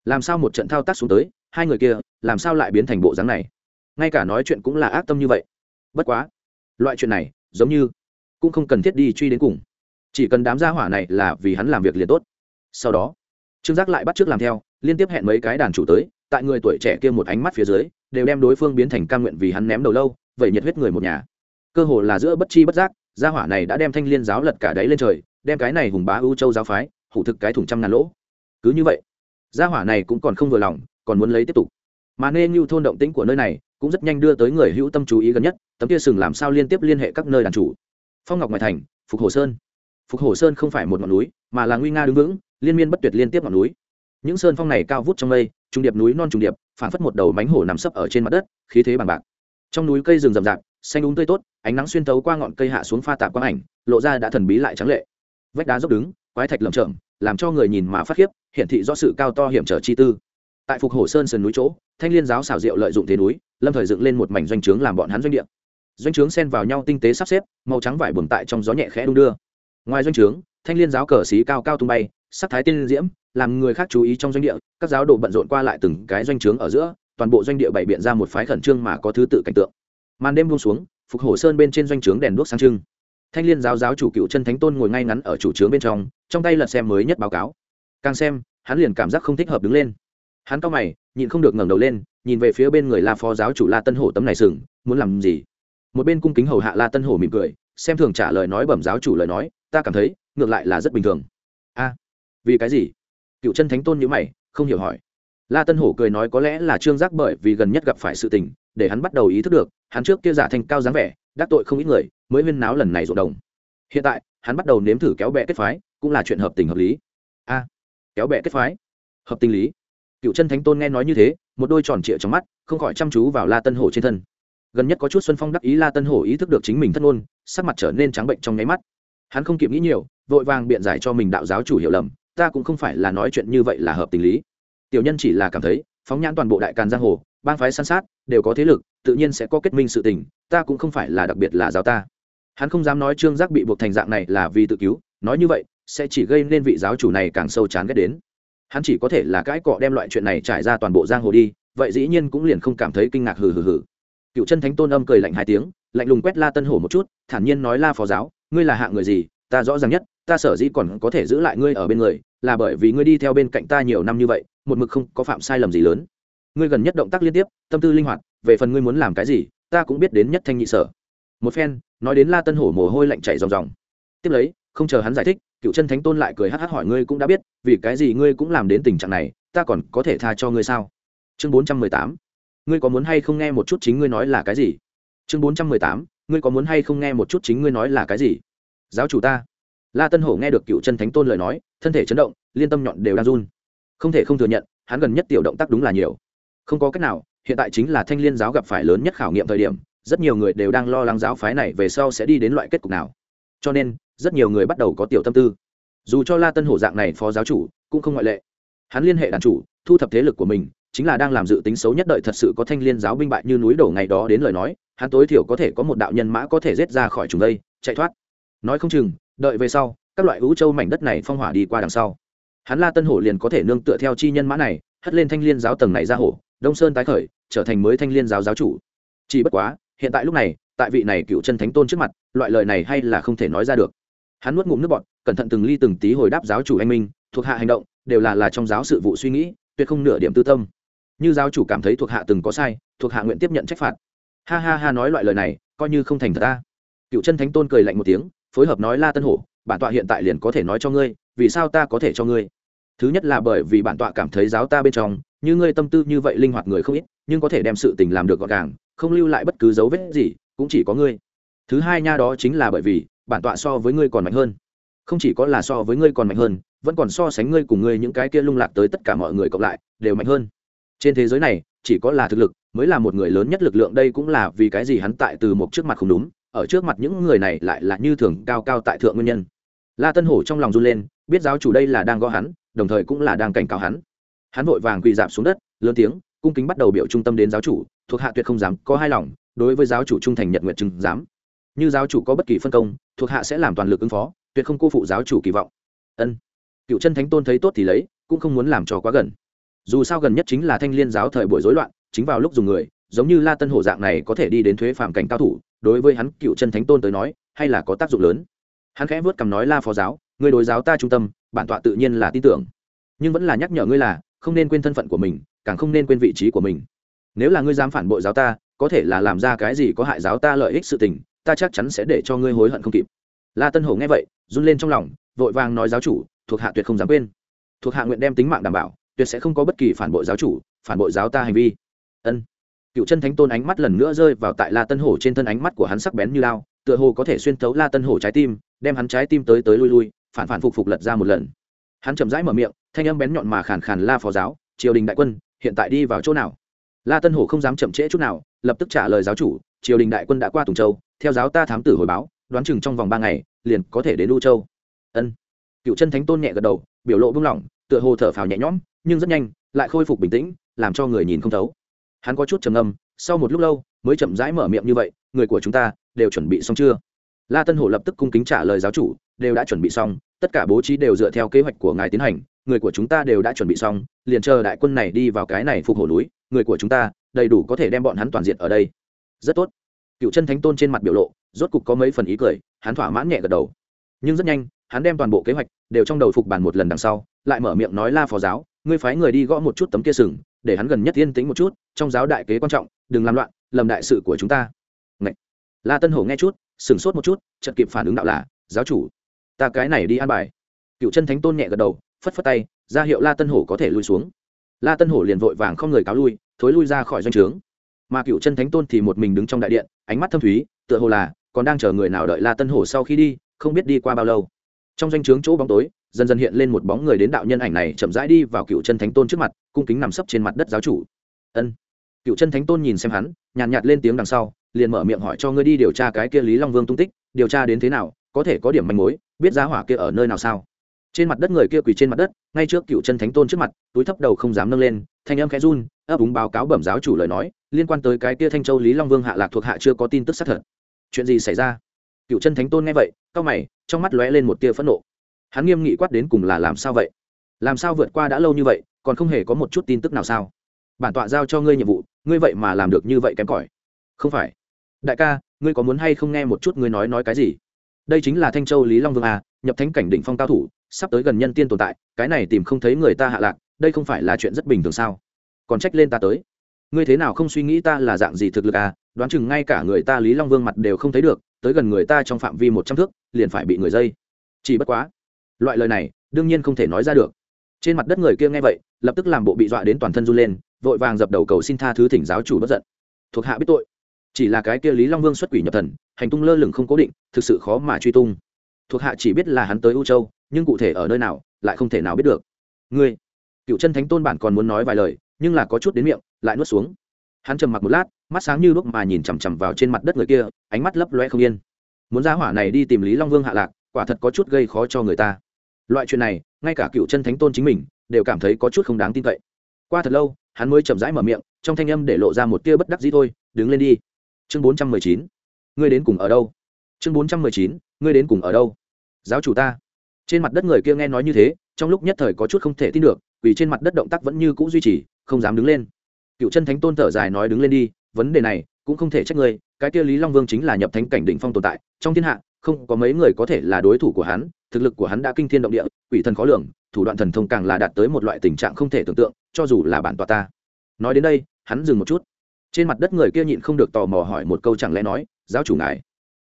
Làm sao một trận thao tác xuống tới, hai người kia, làm sao lại biến thành bộ dáng này? Ngay cả nói chuyện cũng là ác tâm như vậy. Bất quá, loại chuyện này, giống như cũng không cần thiết đi truy đến cùng. Chỉ cần đám gia hỏa này là vì hắn làm việc liền tốt. Sau đó trương giác lại bắt t r ư ớ c làm theo, liên tiếp hẹn mấy cái đàn chủ tới, tại người tuổi trẻ kia một ánh mắt phía dưới, đều đem đối phương biến thành ca nguyện vì hắn ném đầu lâu vậy nhiệt huyết người một nhà. Cơ hồ là giữa bất chi bất giác, gia hỏa này đã đem thanh liên giáo lật cả đáy lên trời, đem cái này hùng bá ưu châu giáo phái, hủ thực cái thùng trăm ngàn lỗ. Cứ như vậy, gia hỏa này cũng còn không vừa lòng, còn muốn lấy tiếp tục. Mà nên như thôn động tĩnh của nơi này, cũng rất nhanh đưa tới người hữu tâm chú ý gần nhất, tấm kia sừng làm sao liên tiếp liên hệ các nơi đàn chủ. Phong ngọc ngoại thành, phục hồ sơn. Phục hồ sơn không phải một ngọn núi, mà là nguy nga đứng vững liên miên bất tuyệt liên tiếp ngọn núi. Những sơn phong này cao vút trong mây, trùng điệp núi non trùng điệp phản phất một đầu mánh hổ nằm sấp ở trên mặt đất, khí thế bằng bạc. Trong núi cây rừng rậm rạp, xanh úng tươi tốt, ánh nắng xuyên tấu qua ngọn cây hạ xuống pha tạp quang ảnh, lộ ra đã thần bí lại trắng lệ. Vách đá dốc đứng, quái thạch lởm chởm, làm cho người nhìn mà phát khiếp, hiển thị do sự cao to hiểm trở chi tư. Tại phục hồ sơn sườn núi chỗ, thanh liên giáo xảo diệu lợi dụng thế núi, lâm thời dựng lên một mảnh doanh trướng làm bọn hắn doanh địa. Doanh trướng xen vào nhau tinh tế sắp xếp, màu trắng vải buồm tại trong gió nhẹ khẽ đung đưa. Ngoài doanh trướng, thanh liên giáo cờ xí cao cao tung bay sắc thái tiên diễm, làm người khác chú ý trong doanh địa, các giáo đồ bận rộn qua lại từng cái doanh trướng ở giữa, toàn bộ doanh địa bày biện ra một phái khẩn trương mà có thứ tự cảnh tượng. Màn đêm buông xuống, phục hổ sơn bên trên doanh trướng đèn đuốc sáng trưng. Thanh liên giáo giáo chủ cựu chân thánh tôn ngồi ngay ngắn ở chủ trướng bên trong trong tay lật xem mới nhất báo cáo. Càng xem, hắn liền cảm giác không thích hợp đứng lên. Hắn cao mày, nhịn không được ngẩng đầu lên, nhìn về phía bên người la phó giáo chủ la tân hổ tấm này sừng, muốn làm gì? Một bên cung kính hầu hạ la tân hổ mỉm cười, xem thường trả lời nói bẩm giáo chủ lời nói, ta cảm thấy, ngược lại là rất bình thường. A! Vì cái gì? Cựu chân thánh tôn nhữ mày, không hiểu hỏi. La tân hổ cười nói có lẽ là trương giác bởi vì gần nhất gặp phải sự tình, để hắn bắt đầu ý thức được, hắn trước kia giả thành cao dáng vẻ, đắc tội không ít người, mới huyên náo lần này rộn đồng hiện tại, hắn bắt đầu nếm thử kéo bè kết phái, cũng là chuyện hợp tình hợp lý. A, kéo bè kết phái? Hợp tình lý. Cựu chân thánh tôn nghe nói như thế, một đôi tròn trịa trong mắt, không khỏi chăm chú vào la tân hổ trên thân. Gần nhất có chút xuân phong đắc ý la tân hổ ý thức được chính mình thất ngôn sắc mặt trở nên trắng bệnh trong nháy mắt. Hắn không kịp nghĩ nhiều, vội vàng biện giải cho mình đạo giáo chủ hiểu lầm ta cũng không phải là nói chuyện như vậy là hợp tình lý. Tiểu nhân chỉ là cảm thấy, phóng nhãn toàn bộ đại càn giang hồ, bang phái san sát, đều có thế lực, tự nhiên sẽ có kết minh sự tình, ta cũng không phải là đặc biệt là giáo ta. Hắn không dám nói trương giác bị buộc thành dạng này là vì tự cứu, nói như vậy, sẽ chỉ gây nên vị giáo chủ này càng sâu chán ghét đến. Hắn chỉ có thể là cãi cọ đem loại chuyện này trải ra toàn bộ giang hồ đi, vậy dĩ nhiên cũng liền không cảm thấy kinh ngạc hừ hừ hừ. Cựu chân thánh tôn âm cười lạnh hai tiếng, lạnh lùng quét la tân hổ một chút, thản nhiên nói la phó giáo, ngươi là hạng người gì, ta rõ ràng nhất, ta sở dĩ còn có thể giữ lại ngươi ở bên người là bởi vì ngươi đi theo bên cạnh ta nhiều năm như vậy, một mực không có phạm sai lầm gì lớn. Ngươi gần nhất động tác liên tiếp, tâm tư linh hoạt, về phần ngươi muốn làm cái gì, ta cũng biết đến nhất thanh nhị sở. Một phen, nói đến la tân hổ mồ hôi lạnh chảy ròng ròng. Tiếp lấy, không chờ hắn giải thích, cựu chân thánh tôn lại cười hắc hắc hỏi ngươi cũng đã biết, vì cái gì ngươi cũng làm đến tình trạng này, ta còn có thể tha cho ngươi sao? Chương bốn trăm mười tám. Ngươi có muốn hay không nghe một chút chính ngươi nói là cái gì? Chương bốn trăm mười tám. Ngươi có muốn hay không nghe một chút chính ngươi nói là cái gì? Giáo chủ ta la tân hổ nghe được cựu chân thánh tôn lời nói, thân thể chấn động, liên tâm nhọn đều đang run. Không thể không thừa nhận, hắn gần nhất tiểu động tác đúng là nhiều. Không có cách nào, hiện tại chính là thanh liên giáo gặp phải lớn nhất khảo nghiệm thời điểm, rất nhiều người đều đang lo lắng giáo phái này về sau sẽ đi đến loại kết cục nào. Cho nên, rất nhiều người bắt đầu có tiểu tâm tư. Dù cho la tân hổ dạng này phó giáo chủ, cũng không ngoại lệ. Hắn liên hệ đàn chủ, thu thập thế lực của mình, chính là đang làm dự tính xấu nhất đợi thật sự có thanh liên giáo binh bại như núi đổ ngày đó đến lời nói, hắn tối thiểu có thể có một đạo nhân mã có thể rết ra khỏi chúng đây, chạy thoát. Nói không chừng đợi về sau, các loại vũ châu mảnh đất này phong hỏa đi qua đằng sau. Hắn la tân hổ liền có thể nương tựa theo chi nhân mã này, hất lên thanh liên giáo tầng này ra hổ, đông sơn tái khởi, trở thành mới thanh liên giáo giáo chủ. Chỉ bất quá, hiện tại lúc này, tại vị này cựu chân thánh tôn trước mặt, loại lời này hay là không thể nói ra được. Hắn nuốt ngụm nước bọt, cẩn thận từng ly từng tí hồi đáp giáo chủ anh minh, thuộc hạ hành động, đều là là trong giáo sự vụ suy nghĩ, tuyệt không nửa điểm tư tâm. Như giáo chủ cảm thấy thuộc hạ từng có sai, thuộc hạ nguyện tiếp nhận trách phạt. Ha ha ha nói loại lời này, coi như không thành thật ta. Cựu chân thánh tôn cười lạnh một tiếng phối hợp nói la tân hổ, bản tọa hiện tại liền có thể nói cho ngươi, vì sao ta có thể cho ngươi? Thứ nhất là bởi vì bản tọa cảm thấy giáo ta bên trong, như ngươi tâm tư như vậy linh hoạt người không ít, nhưng có thể đem sự tình làm được gọn gàng, không lưu lại bất cứ dấu vết gì, cũng chỉ có ngươi. Thứ hai nha đó chính là bởi vì, bản tọa so với ngươi còn mạnh hơn. Không chỉ có là so với ngươi còn mạnh hơn, vẫn còn so sánh ngươi cùng ngươi những cái kia lung lạc tới tất cả mọi người cộng lại, đều mạnh hơn. Trên thế giới này, chỉ có là thực lực, mới là một người lớn nhất lực lượng, đây cũng là vì cái gì hắn tại từ một trước mặt không đúng ở trước mặt những người này lại là như thường cao cao tại thượng nguyên nhân. La tân hổ trong lòng run lên, biết giáo chủ đây là đang gõ hắn, đồng thời cũng là đang cảnh cáo hắn. Hắn vội vàng quỳ dạp xuống đất, lớn tiếng, cung kính bắt đầu biểu trung tâm đến giáo chủ, thuộc hạ tuyệt không dám có hai lòng, đối với giáo chủ trung thành nhật nguyện chứng dám. Như giáo chủ có bất kỳ phân công, thuộc hạ sẽ làm toàn lực ứng phó, tuyệt không cô phụ giáo chủ kỳ vọng. Ân. Cựu chân thánh tôn thấy tốt thì lấy, cũng không muốn làm trò quá gần. Dù sao gần nhất chính là thanh liên giáo thời buổi rối loạn, chính vào lúc dùng người, giống như la tân hổ dạng này có thể đi đến thuế phạm cảnh cao thủ đối với hắn cựu chân thánh tôn tới nói, hay là có tác dụng lớn. Hắn khẽ vớt cằm nói, la phó giáo người đối giáo ta trung tâm, bản tọa tự nhiên là tin tưởng. Nhưng vẫn là nhắc nhở ngươi là, không nên quên thân phận của mình, càng không nên quên vị trí của mình. Nếu là ngươi dám phản bội giáo ta, có thể là làm ra cái gì có hại giáo ta lợi ích sự tình, ta chắc chắn sẽ để cho ngươi hối hận không kịp. La tân hổ nghe vậy, run lên trong lòng, vội vàng nói, giáo chủ, thuộc hạ tuyệt không dám quên. Thuộc hạ nguyện đem tính mạng đảm bảo, tuyệt sẽ không có bất kỳ phản bội giáo chủ, phản bội giáo ta hành vi. Ân cựu chân thánh tôn ánh mắt lần nữa rơi vào tại la tân hổ trên thân ánh mắt của hắn sắc bén như lao tựa hồ có thể xuyên thấu la tân hổ trái tim, đem hắn trái tim tới tới lui lui, phản phản phục phục lật ra một lần. Hắn chậm rãi mở miệng, thanh âm bén nhọn mà khàn khàn la phó giáo, triều đình đại quân, hiện tại đi vào chỗ nào? La tân hổ không dám chậm trễ chút nào, lập tức trả lời giáo chủ, triều đình đại quân đã qua tùng châu, theo giáo ta thám tử hồi báo, đoán chừng trong vòng ba ngày, liền có thể đến lưu châu. Ân. Cựu chân thánh tôn nhẹ gật đầu, biểu lộ buông lỏng, tựa hồ thở phào nhẹ nhõm, nhưng rất nhanh, lại khôi phục bình tĩnh, làm cho người nhìn không thấu hắn có chút trầm ngâm, sau một lúc lâu, mới chậm rãi mở miệng như vậy, người của chúng ta đều chuẩn bị xong chưa? La tân hổ lập tức cung kính trả lời giáo chủ, đều đã chuẩn bị xong, tất cả bố trí đều dựa theo kế hoạch của ngài tiến hành, người của chúng ta đều đã chuẩn bị xong, liền chờ đại quân này đi vào cái này phục hổ núi, người của chúng ta đầy đủ có thể đem bọn hắn toàn diện ở đây. Rất tốt. Cựu chân thánh tôn trên mặt biểu lộ, rốt cục có mấy phần ý cười, hắn thỏa mãn nhẹ gật đầu. Nhưng rất nhanh, hắn đem toàn bộ kế hoạch đều trong đầu phục bàn một lần đằng sau, lại mở miệng nói la phó giáo, ngươi phái người đi gõ một chút tấm kia sừng, để hắn gần nhất yên tĩnh một chút trong giáo đại kế quan trọng, đừng làm loạn, lầm đại sự của chúng ta. Ngậy. la tân hổ nghe chút sừng sốt một chút chật kịp phản ứng đạo là, giáo chủ, ta cái này đi an bài. Cựu chân thánh tôn nhẹ gật đầu, phất phất tay, ra hiệu la tân hổ có thể lui xuống. La tân hổ liền vội vàng không người cáo lui, thối lui ra khỏi doanh trướng. Mà cựu chân thánh tôn thì một mình đứng trong đại điện, ánh mắt thâm thúy, tựa hồ là còn đang chờ người nào đợi la tân hổ sau khi đi, không biết đi qua bao lâu. Trong doanh trướng chỗ bóng tối, dần dần hiện lên một bóng người đến đạo nhân ảnh này chậm rãi đi vào cựu chân thánh tôn trước mặt, cung kính nằm sấp trên mặt đất giáo chủ ân. Cựu chân thánh tôn nhìn xem hắn nhàn nhạt, nhạt lên tiếng đằng sau liền mở miệng hỏi cho ngươi đi điều tra cái kia lý long vương tung tích điều tra đến thế nào có thể có điểm manh mối biết giá hỏa kia ở nơi nào sao? Trên mặt đất người kia quỳ trên mặt đất ngay trước cựu chân thánh tôn trước mặt túi thấp đầu không dám nâng lên thanh âm khẽ run ấp úng báo cáo bẩm giáo chủ lời nói liên quan tới cái kia thanh châu lý long vương hạ lạc thuộc hạ chưa có tin tức xác thật. Chuyện gì xảy ra? Cựu chân thánh tôn nghe vậy cao mày trong mắt lóe lên một tia phẫn nộ. Hắn nghiêm nghị quát đến cùng là làm sao vậy? Làm sao vượt qua đã lâu như vậy còn không hề có một chút tin tức nào sao? Bản tọa giao cho ngươi nhiệm vụ, ngươi vậy mà làm được như vậy kém cỏi. Không phải. Đại ca, ngươi có muốn hay không nghe một chút ngươi nói nói cái gì? Đây chính là thanh châu lý long vương à nhập thánh cảnh đỉnh phong cao thủ, sắp tới gần nhân tiên tồn tại, cái này tìm không thấy người ta hạ lạc, đây không phải là chuyện rất bình thường sao? Còn trách lên ta tới. Ngươi thế nào không suy nghĩ ta là dạng gì thực lực à đoán chừng ngay cả người ta lý long vương mặt đều không thấy được, tới gần người ta trong phạm vi một trăm thước, liền phải bị người dây. Chỉ bất quá. Loại lời này, đương nhiên không thể nói ra được. Trên mặt đất người kia nghe vậy lập tức làm bộ bị dọa đến toàn thân run lên, vội vàng dập đầu cầu xin tha thứ thỉnh giáo chủ bất giận. Thuộc hạ biết tội. Chỉ là cái kia lý long vương xuất quỷ nhập thần, hành tung lơ lửng không cố định, thực sự khó mà truy tung. Thuộc hạ chỉ biết là hắn tới u châu, nhưng cụ thể ở nơi nào, lại không thể nào biết được. Ngươi, cựu chân thánh tôn bản còn muốn nói vài lời, nhưng là có chút đến miệng, lại nuốt xuống. Hắn trầm mặc một lát, mắt sáng như lúc mà nhìn chằm chằm vào trên mặt đất người kia, ánh mắt lấp loe không yên. Muốn ra hỏa này đi tìm lý long vương hạ lạc, quả thật có chút gây khó cho người ta. Loại chuyện này, ngay cả cựu chân thánh tôn chính mình đều cảm thấy có chút không đáng tin cậy. Qua thật lâu, hắn mới chậm rãi mở miệng, trong thanh âm để lộ ra một tia bất đắc dĩ thôi, đứng lên đi. Chương bốn trăm mười chín. Ngươi đến cùng ở đâu? Chương bốn trăm mười chín. Ngươi đến cùng ở đâu? Giáo chủ ta. Trên mặt đất người kia nghe nói như thế, trong lúc nhất thời có chút không thể tin được, vì trên mặt đất động tác vẫn như cũ duy trì, không dám đứng lên. Cựu chân thánh tôn thở dài nói, đứng lên đi, vấn đề này cũng không thể trách ngươi, cái kia lý long vương chính là nhập thánh cảnh đỉnh phong tồn tại, trong thiên hạ, không có mấy người có thể là đối thủ của hắn, thực lực của hắn đã kinh thiên động địa, quỷ thần khó lường thủ đoạn thần thông càng là đạt tới một loại tình trạng không thể tưởng tượng, cho dù là bản tọa ta. Nói đến đây, hắn dừng một chút. Trên mặt đất người kia nhịn không được tò mò hỏi một câu chẳng lẽ nói, giáo chủ ngài?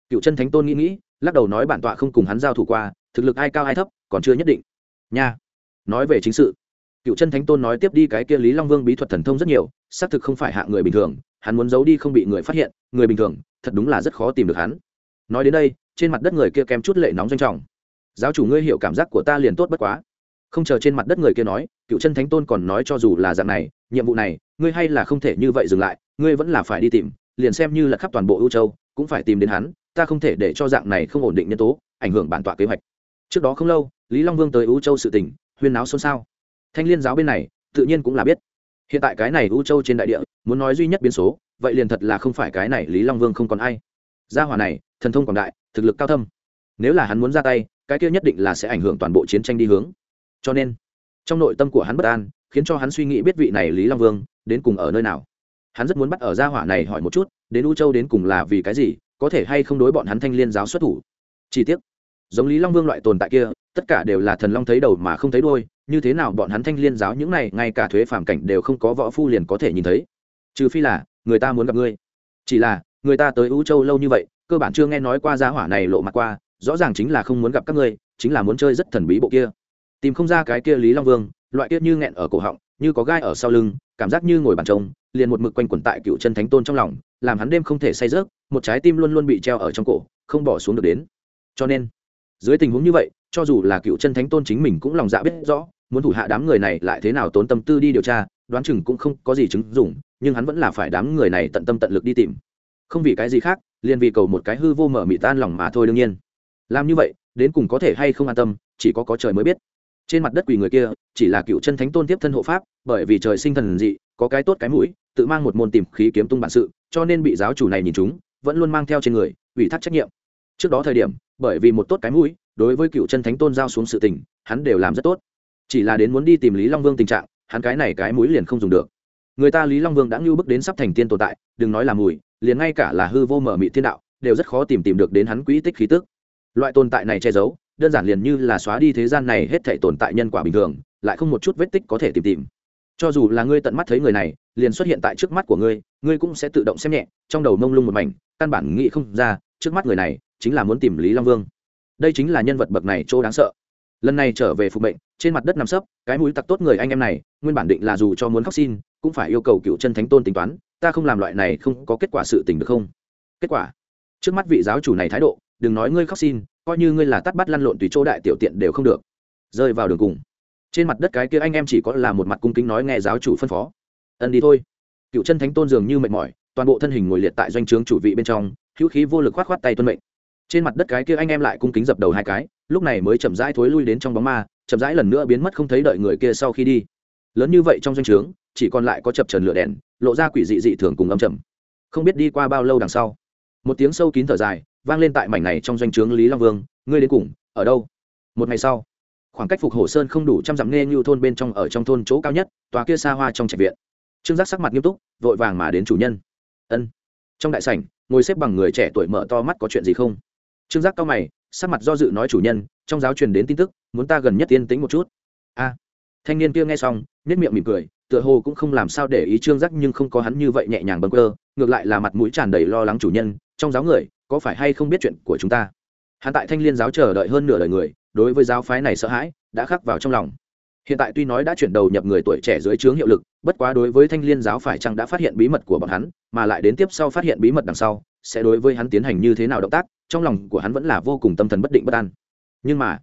Cựu chân thánh tôn nghĩ nghĩ, lắc đầu nói bản tọa không cùng hắn giao thủ qua, thực lực ai cao ai thấp, còn chưa nhất định. Nha. Nói về chính sự. Cựu chân thánh tôn nói tiếp đi cái kia lý long vương bí thuật thần thông rất nhiều, xác thực không phải hạ người bình thường, hắn muốn giấu đi không bị người phát hiện, người bình thường, thật đúng là rất khó tìm được hắn. Nói đến đây, trên mặt đất người kia kém chút lệ nóng danh trọng. Giáo chủ, ngươi hiểu cảm giác của ta liền tốt bất quá không chờ trên mặt đất người kia nói, cựu chân thánh tôn còn nói cho dù là dạng này, nhiệm vụ này, ngươi hay là không thể như vậy dừng lại, ngươi vẫn là phải đi tìm, liền xem như là khắp toàn bộ ưu châu, cũng phải tìm đến hắn, ta không thể để cho dạng này không ổn định nhân tố, ảnh hưởng bản tọa kế hoạch. Trước đó không lâu, lý long vương tới ưu châu sự tỉnh huyên náo xôn xao. Thanh liên giáo bên này, tự nhiên cũng là biết. Hiện tại cái này ưu châu trên đại địa, muốn nói duy nhất biến số, vậy liền thật là không phải cái này lý long vương không còn ai. Gia hỏa này, thần thông quảng đại, thực lực cao thâm. Nếu là hắn muốn ra tay, cái kia nhất định là sẽ ảnh hưởng toàn bộ chiến tranh đi hướng cho nên, trong nội tâm của hắn bất an, khiến cho hắn suy nghĩ biết vị này lý long vương đến cùng ở nơi nào. Hắn rất muốn bắt ở gia hỏa này hỏi một chút, đến u châu đến cùng là vì cái gì, có thể hay không đối bọn hắn thanh liên giáo xuất thủ. Chi tiết giống lý long vương loại tồn tại kia, tất cả đều là thần long thấy đầu mà không thấy đôi như thế nào bọn hắn thanh liên giáo những này, ngay cả thuế phản cảnh đều không có võ phu liền có thể nhìn thấy. Trừ phi là, người ta muốn gặp ngươi. Chỉ là, người ta tới u châu lâu như vậy, cơ bản chưa nghe nói qua gia hỏa này lộ mặt qua, rõ ràng chính là không muốn gặp các ngươi, chính là muốn chơi rất thần bí bộ kia tìm không ra cái kia lý long vương, loại kia như nghẹn ở cổ họng, như có gai ở sau lưng, cảm giác như ngồi bàn trông liền một mực quanh quẩn tại cựu chân thánh tôn trong lòng, làm hắn đêm không thể say rớt một trái tim luôn luôn bị treo ở trong cổ, không bỏ xuống được đến. Cho nên, dưới tình huống như vậy, cho dù là cựu chân thánh tôn chính mình cũng lòng dạ biết rõ, muốn thủ hạ đám người này lại thế nào tốn tâm tư đi điều tra, đoán chừng cũng không có gì chứng dụng, nhưng hắn vẫn là phải đám người này tận tâm tận lực đi tìm. Không vì cái gì khác, liền vì cầu một cái hư vô mở mị tan lòng mà thôi đương nhiên. Làm như vậy, đến cùng có thể hay không an tâm, chỉ có có trời mới biết trên mặt đất quỳ người kia, chỉ là cựu chân thánh tôn tiếp thân hộ pháp, bởi vì trời sinh thần dị, có cái tốt cái mũi, tự mang một môn tìm khí kiếm tung bản sự, cho nên bị giáo chủ này nhìn chúng, vẫn luôn mang theo trên người, ủy thác trách nhiệm. Trước đó thời điểm, bởi vì một tốt cái mũi, đối với cựu chân thánh tôn giao xuống sự tình, hắn đều làm rất tốt. Chỉ là đến muốn đi tìm lý long vương tình trạng, hắn cái này cái mũi liền không dùng được. Người ta lý long vương đã ngưu bức đến sắp thành tiên tồn tại, đừng nói là mùi, liền ngay cả là hư vô mở mị thiên đạo, đều rất khó tìm tìm được đến hắn quỹ tích khí tức. Loại tồn tại này che giấu đơn giản liền như là xóa đi thế gian này hết thể tồn tại nhân quả bình thường, lại không một chút vết tích có thể tìm tìm. Cho dù là ngươi tận mắt thấy người này, liền xuất hiện tại trước mắt của ngươi ngươi cũng sẽ tự động xem nhẹ, trong đầu mông lung một mảnh, căn bản nghĩ không ra, trước mắt người này chính là muốn tìm lý long vương. Đây chính là nhân vật bậc này chỗ đáng sợ. Lần này trở về phục mệnh, trên mặt đất nằm sấp, cái mũi tặc tốt người anh em này, nguyên bản định là dù cho muốn khóc xin, cũng phải yêu cầu cựu chân thánh tôn tính toán, ta không làm loại này không có kết quả sự tình được không? Kết quả? Trước mắt vị giáo chủ này thái độ, đừng nói ngươi khóc xin, coi như ngươi là tắt bắt lăn lộn tùy chỗ đại tiểu tiện đều không được. Rơi vào đường cùng. Trên mặt đất cái kia anh em chỉ có là một mặt cung kính nói nghe giáo chủ phân phó. Ân đi thôi. Cựu chân thánh tôn dường như mệt mỏi, toàn bộ thân hình ngồi liệt tại doanh trướng chủ vị bên trong, hữu khí vô lực khoát khoát tay tuân mệnh. Trên mặt đất cái kia anh em lại cung kính dập đầu hai cái, lúc này mới chậm rãi thối lui đến trong bóng ma, chậm rãi lần nữa biến mất không thấy đợi người kia sau khi đi. Lớn như vậy trong doanh trướng, chỉ còn lại có chập trần lửa đèn, lộ ra quỷ dị dị thường cùng âm trầm. Không biết đi qua bao lâu đằng sau một tiếng sâu kín thở dài, vang lên tại mảnh này trong doanh trướng lý long vương, ngươi đến cùng, ở đâu? Một ngày sau, khoảng cách phục hồ sơn không đủ trăm dặm nghe như thôn bên trong ở trong thôn chỗ cao nhất, tòa kia xa hoa trong trạch viện. Trương giác sắc mặt nghiêm túc, vội vàng mà đến chủ nhân. Ân. Trong đại sảnh, ngồi xếp bằng người trẻ tuổi mở to mắt có chuyện gì không? Trương giác cao mày, sắc mặt do dự nói chủ nhân, trong giáo truyền đến tin tức, muốn ta gần nhất tiên tĩnh một chút. A. Thanh niên kia nghe xong nhất miệng mỉm cười tựa hồ cũng không làm sao để ý trương giác nhưng không có hắn như vậy nhẹ nhàng bâng cơ ngược lại là mặt mũi tràn đầy lo lắng chủ nhân, trong giáo người, có phải hay không biết chuyện của chúng ta? Hắn tại thanh liên giáo chờ đợi hơn nửa đời người, đối với giáo phái này sợ hãi, đã khắc vào trong lòng. Hiện tại tuy nói đã chuyển đầu nhập người tuổi trẻ dưới trướng hiệu lực, bất quá đối với thanh liên giáo phải chăng đã phát hiện bí mật của bọn hắn, mà lại đến tiếp sau phát hiện bí mật đằng sau, sẽ đối với hắn tiến hành như thế nào động tác, trong lòng của hắn vẫn là vô cùng tâm thần bất định bất an. Nhưng mà,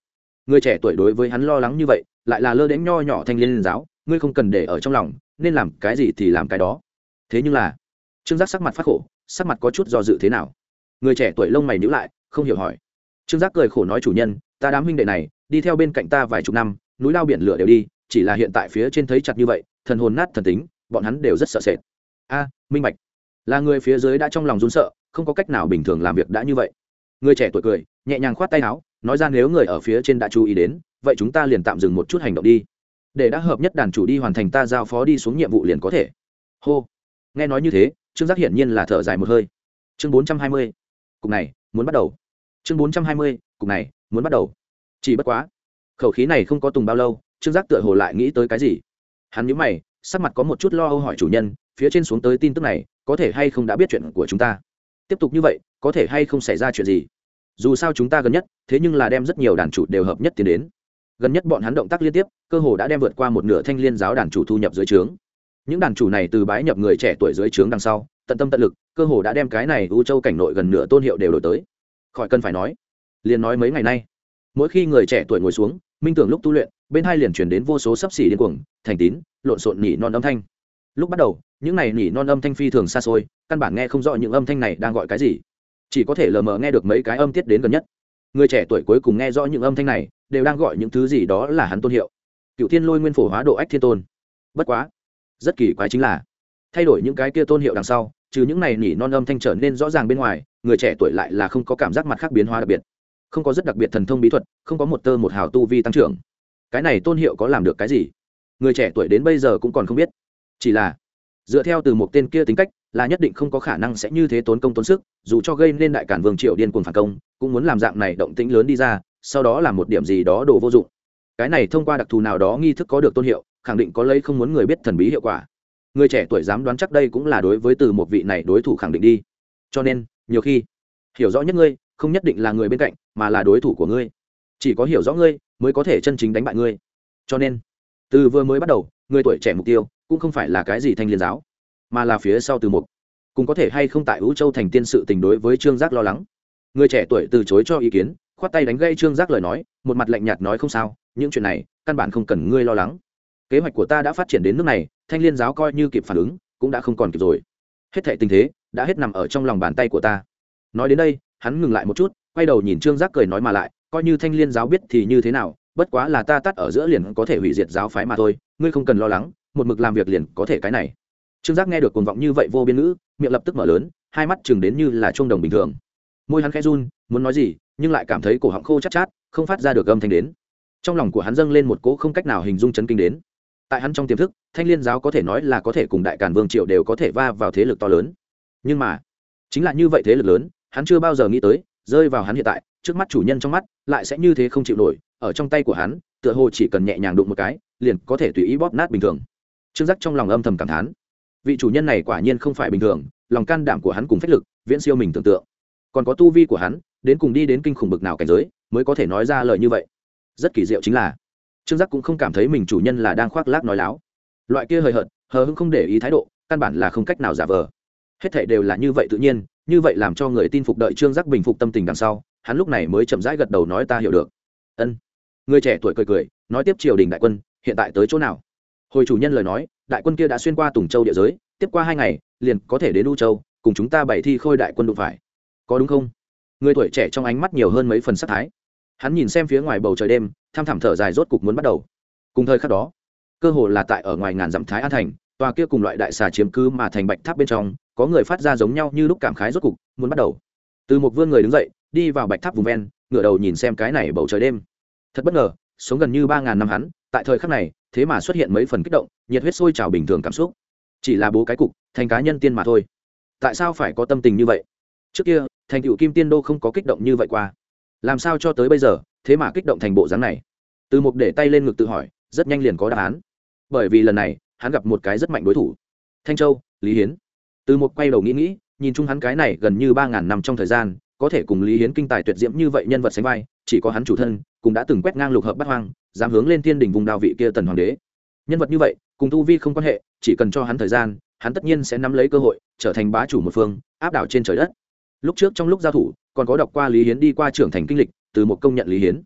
người trẻ tuổi đối với hắn lo lắng như vậy, lại là lơ đến nho nhỏ thanh liên giáo ngươi không cần để ở trong lòng, nên làm cái gì thì làm cái đó. Thế nhưng là, trương giác sắc mặt phát khổ, sắc mặt có chút do dự thế nào? Người trẻ tuổi lông mày nhữ lại, không hiểu hỏi. Trương giác cười khổ nói chủ nhân, ta đám huynh đệ này, đi theo bên cạnh ta vài chục năm, núi lao biển lửa đều đi, chỉ là hiện tại phía trên thấy chặt như vậy, thần hồn nát thần tính, bọn hắn đều rất sợ sệt. A, minh bạch. Là người phía dưới đã trong lòng run sợ, không có cách nào bình thường làm việc đã như vậy. Người trẻ tuổi cười, nhẹ nhàng khoát tay áo, nói ra nếu người ở phía trên đã chú ý đến, vậy chúng ta liền tạm dừng một chút hành động đi để đã hợp nhất đàn chủ đi hoàn thành ta giao phó đi xuống nhiệm vụ liền có thể. Hô. Nghe nói như thế, trương giác hiển nhiên là thở dài một hơi. Chương bốn trăm hai mươi. Cục này, muốn bắt đầu. Chương bốn trăm hai mươi, cục này, muốn bắt đầu. Chỉ bất quá, khẩu khí này không có tùng bao lâu, trương giác tựa hồ lại nghĩ tới cái gì. Hắn nhớ mày, sắc mặt có một chút lo âu hỏi chủ nhân, phía trên xuống tới tin tức này, có thể hay không đã biết chuyện của chúng ta? Tiếp tục như vậy, có thể hay không xảy ra chuyện gì? Dù sao chúng ta gần nhất, thế nhưng là đem rất nhiều đàn chủ đều hợp nhất tiến đến gần nhất bọn hắn động tác liên tiếp, cơ hồ đã đem vượt qua một nửa thanh liên giáo đàn chủ thu nhập dưới trướng. Những đàn chủ này từ bái nhập người trẻ tuổi dưới trướng đằng sau, tận tâm tận lực, cơ hồ đã đem cái này u châu cảnh nội gần nửa tôn hiệu đều đổi tới. Khỏi cần phải nói, liền nói mấy ngày nay, mỗi khi người trẻ tuổi ngồi xuống, minh tưởng lúc tu luyện, bên hai liền chuyển đến vô số sấp xỉ điên cuồng, thành tín, lộn xộn nỉ non âm thanh. Lúc bắt đầu, những này nỉ non âm thanh phi thường xa xôi, căn bản nghe không rõ những âm thanh này đang gọi cái gì. Chỉ có thể lờ mờ nghe được mấy cái âm tiết đến gần nhất. Người trẻ tuổi cuối cùng nghe rõ những âm thanh này đều đang gọi những thứ gì đó là hắn tôn hiệu. Cựu thiên lôi nguyên phổ hóa độ ách thiên tôn. Bất quá, rất kỳ quái chính là, thay đổi những cái kia tôn hiệu đằng sau, trừ những này nhỉ non âm thanh trở nên rõ ràng bên ngoài, người trẻ tuổi lại là không có cảm giác mặt khác biến hóa đặc biệt. Không có rất đặc biệt thần thông bí thuật, không có một tơ một hào tu vi tăng trưởng. Cái này tôn hiệu có làm được cái gì? Người trẻ tuổi đến bây giờ cũng còn không biết. Chỉ là, dựa theo từ một tên kia tính cách, là nhất định không có khả năng sẽ như thế tốn công tốn sức, dù cho gây nên đại cản vương triệu điên cuồng phản công, cũng muốn làm dạng này động tĩnh lớn đi ra sau đó làm một điểm gì đó đồ vô dụng. Cái này thông qua đặc thù nào đó nghi thức có được tôn hiệu, khẳng định có lấy không muốn người biết thần bí hiệu quả. Người trẻ tuổi dám đoán chắc đây cũng là đối với từ một vị này đối thủ khẳng định đi. Cho nên, nhiều khi, hiểu rõ nhất ngươi, không nhất định là người bên cạnh, mà là đối thủ của ngươi. Chỉ có hiểu rõ ngươi, mới có thể chân chính đánh bại ngươi. Cho nên, từ vừa mới bắt đầu, người tuổi trẻ mục tiêu cũng không phải là cái gì thanh liên giáo, mà là phía sau từ một. Cũng có thể hay không tại vũ châu thành tiên sự tình đối với trương giác lo lắng. Người trẻ tuổi từ chối cho ý kiến khoát tay đánh gây trương giác lời nói, một mặt lạnh nhạt nói không sao, những chuyện này, căn bản không cần ngươi lo lắng. Kế hoạch của ta đã phát triển đến nước này, thanh liên giáo coi như kịp phản ứng, cũng đã không còn kịp rồi. Hết thệ tình thế, đã hết nằm ở trong lòng bàn tay của ta. Nói đến đây, hắn ngừng lại một chút, quay đầu nhìn trương giác cười nói mà lại, coi như thanh liên giáo biết thì như thế nào, bất quá là ta tắt ở giữa liền có thể hủy diệt giáo phái mà thôi, ngươi không cần lo lắng, một mực làm việc liền có thể cái này. Trương giác nghe được cuồng vọng như vậy vô biên ngữ, miệng lập tức mở lớn, hai mắt chừng đến như là chuông đồng bình thường. Môi hắn khẽ run, muốn nói gì nhưng lại cảm thấy cổ họng khô chát chát, không phát ra được âm thanh đến. Trong lòng của hắn dâng lên một cỗ không cách nào hình dung chấn kinh đến. Tại hắn trong tiềm thức, thanh liên giáo có thể nói là có thể cùng đại càn vương triệu đều có thể va vào thế lực to lớn. Nhưng mà, chính là như vậy thế lực lớn, hắn chưa bao giờ nghĩ tới, rơi vào hắn hiện tại, trước mắt chủ nhân trong mắt, lại sẽ như thế không chịu nổi, ở trong tay của hắn, tựa hồ chỉ cần nhẹ nhàng đụng một cái, liền có thể tùy ý bóp nát bình thường. Trương giác trong lòng âm thầm cảm thán. Vị chủ nhân này quả nhiên không phải bình thường, lòng can đảm của hắn cùng phách lực, viễn siêu mình tưởng tượng. Còn có tu vi của hắn đến cùng đi đến kinh khủng bực nào cảnh giới, mới có thể nói ra lời như vậy. Rất kỳ diệu chính là, trương giác cũng không cảm thấy mình chủ nhân là đang khoác lác nói láo. Loại kia hời hợt, hờ hững không để ý thái độ, căn bản là không cách nào giả vờ. Hết thảy đều là như vậy tự nhiên, như vậy làm cho người tin phục đợi trương giác bình phục tâm tình đằng sau, hắn lúc này mới chậm rãi gật đầu nói ta hiểu được. Ân. Người trẻ tuổi cười cười, nói tiếp triều đình đại quân, hiện tại tới chỗ nào? Hồi chủ nhân lời nói, đại quân kia đã xuyên qua tùng châu địa giới, tiếp qua hai ngày, liền có thể đến u châu, cùng chúng ta bày thi khôi đại quân đụng phải. Có đúng không? Người tuổi trẻ trong ánh mắt nhiều hơn mấy phần sắc thái. Hắn nhìn xem phía ngoài bầu trời đêm, tham thảm thở dài rốt cục muốn bắt đầu. Cùng thời khắc đó, cơ hồ là tại ở ngoài ngàn dặm thái an thành, tòa kia cùng loại đại xà chiếm cứ mà thành bạch tháp bên trong, có người phát ra giống nhau như lúc cảm khái rốt cục, muốn bắt đầu. Từ một vươn người đứng dậy, đi vào bạch tháp vùng ven, ngửa đầu nhìn xem cái này bầu trời đêm. Thật bất ngờ, sống gần như ba ngàn năm hắn, tại thời khắc này, thế mà xuất hiện mấy phần kích động, nhiệt huyết sôi trào bình thường cảm xúc. Chỉ là bố cái cục, thành cá nhân tiên mà thôi. Tại sao phải có tâm tình như vậy? Trước kia thành tựu kim tiên đô không có kích động như vậy qua. Làm sao cho tới bây giờ, thế mà kích động thành bộ dáng này? Từ mục để tay lên ngực tự hỏi, rất nhanh liền có đáp án. Bởi vì lần này, hắn gặp một cái rất mạnh đối thủ. Thanh châu, lý hiến. Từ mục quay đầu nghĩ nghĩ, nhìn chung hắn cái này gần như ba ngàn năm trong thời gian, có thể cùng lý hiến kinh tài tuyệt diễm như vậy nhân vật sánh vai, chỉ có hắn chủ thân, cũng đã từng quét ngang lục hợp bắt hoang, dám hướng lên thiên đình vùng đào vị kia tần hoàng đế. Nhân vật như vậy, cùng tu vi không quan hệ, chỉ cần cho hắn thời gian, hắn tất nhiên sẽ nắm lấy cơ hội, trở thành bá chủ một phương, áp đảo trên trời đất lúc trước trong lúc giao thủ, còn có đọc qua lý hiến đi qua trưởng thành kinh lịch, từ một công nhận lý hiến.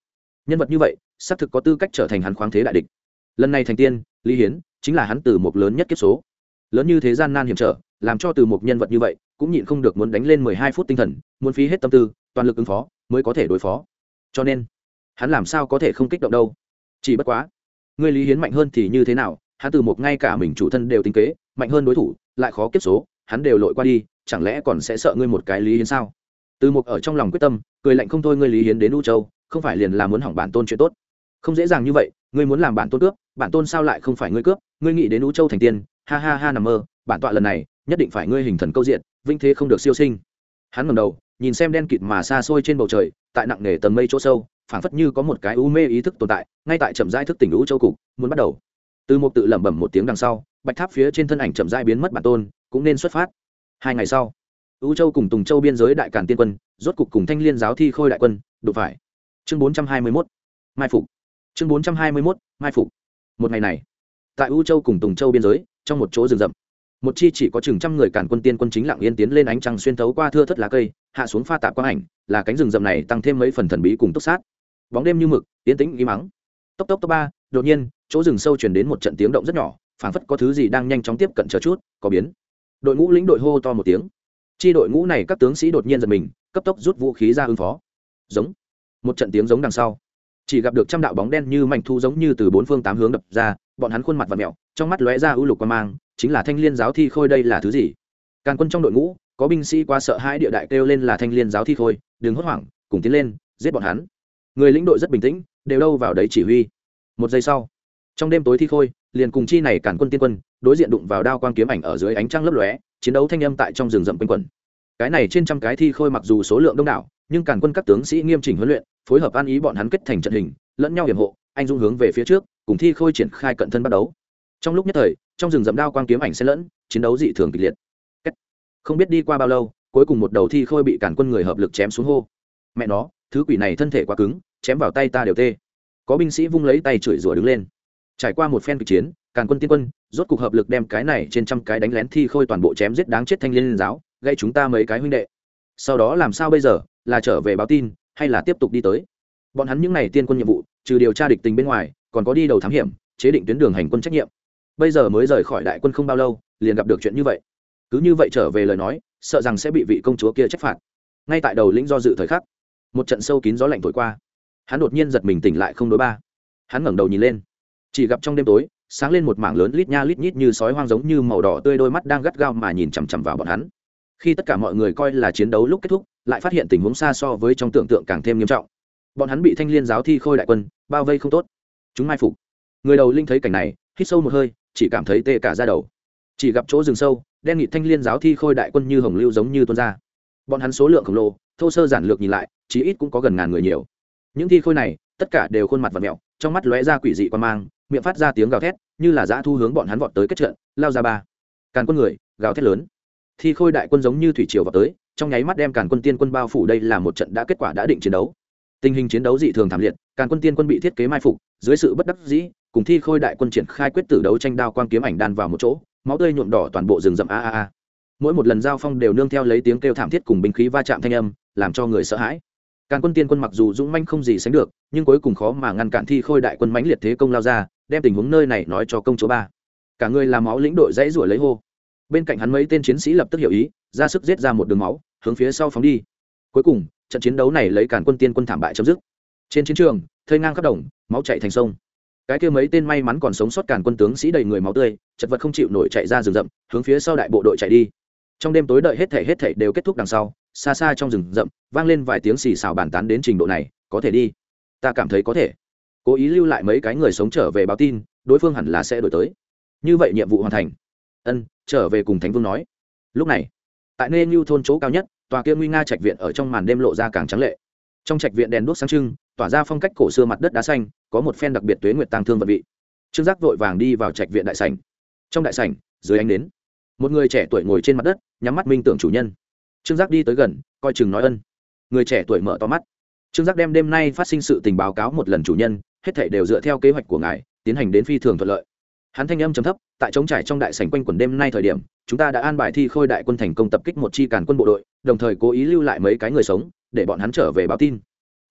Nhân vật như vậy, xác thực có tư cách trở thành hắn khoáng thế đại địch. Lần này thành tiên, lý hiến chính là hắn từ một lớn nhất kiếp số. Lớn như thế gian nan hiểm trở, làm cho từ một nhân vật như vậy, cũng nhịn không được muốn đánh lên mười hai phút tinh thần, muốn phí hết tâm tư, toàn lực ứng phó, mới có thể đối phó. Cho nên, hắn làm sao có thể không kích động đâu? Chỉ bất quá, người lý hiến mạnh hơn thì như thế nào? Hắn từ một ngay cả mình chủ thân đều tính kế, mạnh hơn đối thủ, lại khó kiếp số, hắn đều lội qua đi chẳng lẽ còn sẽ sợ ngươi một cái lý hiến sao? Từ một ở trong lòng quyết tâm, cười lạnh không thôi ngươi lý hiến đến u châu, không phải liền là muốn hỏng bản tôn chuyện tốt. Không dễ dàng như vậy, ngươi muốn làm bản tôn cướp, bản tôn sao lại không phải ngươi cướp, ngươi nghĩ đến u châu thành tiên, ha ha ha nằm mơ, bản tọa lần này, nhất định phải ngươi hình thần câu diện, vinh thế không được siêu sinh. Hắn ngầm đầu, nhìn xem đen kịt mà xa xôi trên bầu trời, tại nặng nề tầng mây chỗ sâu, phảng phất như có một cái u mê ý thức tồn tại, ngay tại chậm rãi thức tỉnh u châu cục, muốn bắt đầu. Từ một tự lẩm bẩm một tiếng đằng sau, bạch tháp phía trên thân ảnh chậm rãi biến mất bản tôn, cũng nên xuất phát hai ngày sau, u châu cùng tùng châu biên giới đại cản tiên quân, rốt cục cùng thanh liên giáo thi khôi đại quân, đụng phải. Chương bốn trăm hai mươi mốt, mai phục. Chương bốn trăm hai mươi mốt, mai phục. Một ngày này, tại u châu cùng tùng châu biên giới, trong một chỗ rừng rậm, một chi chỉ có chừng trăm người cản quân tiên quân chính lặng yên tiến lên ánh trăng xuyên thấu qua thưa thất lá cây, hạ xuống pha tạp quang ảnh, là cánh rừng rậm này tăng thêm mấy phần thần bí cùng túc sát. Bóng đêm như mực tiến tĩnh im mắng tốc tốc tốc ba, đột nhiên, chỗ rừng sâu truyền đến một trận tiếng động rất nhỏ, phảng phất có thứ gì đang nhanh chóng tiếp cận chờ chút, có biến đội ngũ lĩnh đội hô to một tiếng. Chi đội ngũ này các tướng sĩ đột nhiên giật mình, cấp tốc rút vũ khí ra ứng phó. Giống. Một trận tiếng giống đằng sau. Chỉ gặp được trăm đạo bóng đen như mảnh thu giống như từ bốn phương tám hướng đập ra, bọn hắn khuôn mặt và mẹo trong mắt lóe ra ưu lục quan mang, chính là thanh liên giáo thi khôi đây là thứ gì? Càn quân trong đội ngũ, có binh sĩ qua sợ hãi địa đại kêu lên là thanh liên giáo thi khôi, đừng hốt hoảng, cùng tiến lên, giết bọn hắn. Người lĩnh đội rất bình tĩnh, đều đâu vào đấy chỉ huy. Một giây sau trong đêm tối thi khôi, liền cùng chi này cản quân tiên quân, đối diện đụng vào đao quang kiếm ảnh ở dưới ánh trăng lấp lóe, chiến đấu thanh âm tại trong rừng rậm quanh quẩn. Cái này trên trăm cái thi khôi mặc dù số lượng đông đảo, nhưng cản quân các tướng sĩ nghiêm chỉnh huấn luyện, phối hợp an ý bọn hắn kết thành trận hình, lẫn nhau hiểm hộ, anh dung hướng về phía trước, cùng thi khôi triển khai cận thân bắt đấu. Trong lúc nhất thời, trong rừng rậm đao quang kiếm ảnh xen lẫn, chiến đấu dị thường kịch liệt. Không biết đi qua bao lâu, cuối cùng một đầu thi khôi bị cản quân người hợp lực chém xuống hô. Mẹ nó, thứ quỷ này thân thể quá cứng, chém vào tay ta đều tê. Có binh sĩ vung lấy tay chửi rủa đứng lên trải qua một phen kịch chiến, càn quân tiên quân rốt cục hợp lực đem cái này trên trăm cái đánh lén thi khôi toàn bộ chém giết đáng chết thanh liên giáo gây chúng ta mấy cái huynh đệ. Sau đó làm sao bây giờ? Là trở về báo tin, hay là tiếp tục đi tới? Bọn hắn những n à y tiên quân nhiệm vụ, trừ điều tra địch tình bên ngoài, còn có đi đầu thám hiểm, chế định tuyến đường hành quân trách nhiệm. Bây giờ mới rời khỏi đại quân không bao lâu, liền gặp được chuyện như vậy. Cứ như vậy trở về lời nói, sợ rằng sẽ bị vị công chúa kia trách phạt. Ngay tại đầu lĩnh do dự thời khắc, một trận sâu kín gió lạnh thổi qua. Hắn đột nhiên giật mình tỉnh lại không đối ba. Hắn ngẩng đầu nhìn lên chỉ gặp trong đêm tối, sáng lên một mảng lớn lít nha lít nhít như sói hoang giống như màu đỏ tươi đôi mắt đang gắt gao mà nhìn chằm chằm vào bọn hắn. Khi tất cả mọi người coi là chiến đấu lúc kết thúc, lại phát hiện tình huống xa so với trong tưởng tượng càng thêm nghiêm trọng. Bọn hắn bị thanh liên giáo thi khôi đại quân, bao vây không tốt. Chúng mai phục. Người đầu linh thấy cảnh này, hít sâu một hơi, chỉ cảm thấy tê cả ra đầu. Chỉ gặp chỗ rừng sâu, đen nghị thanh liên giáo thi khôi đại quân như hồng lưu giống như tuôn ra. Bọn hắn số lượng khổng lồ, thô sơ giản lược nhìn lại, chí ít cũng có gần ngàn người nhiều. Những thi khôi này, tất cả đều khuôn mặt và mẹo, trong mắt lóe ra quỷ dị quan mang miệng phát ra tiếng gào thét, như là dã thu hướng bọn hắn vọt tới kết trận, lao ra ba. Càn quân người, gào thét lớn. Thi khôi đại quân giống như thủy triều vọt tới, trong nháy mắt đem càn quân tiên quân bao phủ đây là một trận đã kết quả đã định chiến đấu. Tình hình chiến đấu dị thường thảm liệt, càn quân tiên quân bị thiết kế mai phục, dưới sự bất đắc dĩ, cùng thi khôi đại quân triển khai quyết tử đấu tranh đao quang kiếm ảnh đan vào một chỗ, máu tươi nhuộm đỏ toàn bộ rừng rậm a a a. Mỗi một lần giao phong đều nương theo lấy tiếng kêu thảm thiết cùng binh khí va chạm thanh âm, làm cho người sợ hãi càn quân tiên quân mặc dù dũng manh không gì sánh được, nhưng cuối cùng khó mà ngăn cản thi khôi đại quân mãnh liệt thế công lao ra, đem tình huống nơi này nói cho công chúa ba. Cả người làm máu lĩnh đội dãy rủa lấy hô. Bên cạnh hắn mấy tên chiến sĩ lập tức hiểu ý, ra sức giết ra một đường máu, hướng phía sau phóng đi. Cuối cùng, trận chiến đấu này lấy càn quân tiên quân thảm bại chấm dứt. Trên chiến trường thơi ngang khắp đồng, máu chạy thành sông. Cái kia mấy tên may mắn còn sống sót càn quân tướng sĩ đầy người máu tươi, chật vật không chịu nổi chạy ra rừng rậm, hướng phía sau đại bộ đội chạy đi. Trong đêm tối đợi hết thể hết thể đều kết thúc đằng sau xa xa trong rừng rậm, vang lên vài tiếng xì xào bàn tán đến trình độ này, có thể đi. Ta cảm thấy có thể. Cố ý lưu lại mấy cái người sống trở về báo tin, đối phương hẳn là sẽ đổi tới. Như vậy nhiệm vụ hoàn thành. Ân, trở về cùng thánh vương nói. Lúc này, tại nơi như thôn chỗ cao nhất, tòa kia nguy nga trạch viện ở trong màn đêm lộ ra càng trắng lệ. Trong trạch viện đèn đuốc sáng trưng, tỏa ra phong cách cổ xưa mặt đất đá xanh, có một phen đặc biệt tuế nguyệt tăng thương vật vị. Trương giác vội vàng đi vào trạch viện đại sảnh. Trong đại sảnh, dưới ánh đến một người trẻ tuổi ngồi trên mặt đất, nhắm mắt minh tưởng chủ nhân trương giác đi tới gần, coi chừng nói ân. Người trẻ tuổi mở to mắt. Trương giác đem đêm nay phát sinh sự tình báo cáo một lần chủ nhân, hết thảy đều dựa theo kế hoạch của ngài, tiến hành đến phi thường thuận lợi. Hắn thanh âm trầm thấp, tại trống trải trong đại sảnh quanh quần đêm nay thời điểm, chúng ta đã an bài thi khôi đại quân thành công tập kích một chi càn quân bộ đội, đồng thời cố ý lưu lại mấy cái người sống, để bọn hắn trở về báo tin.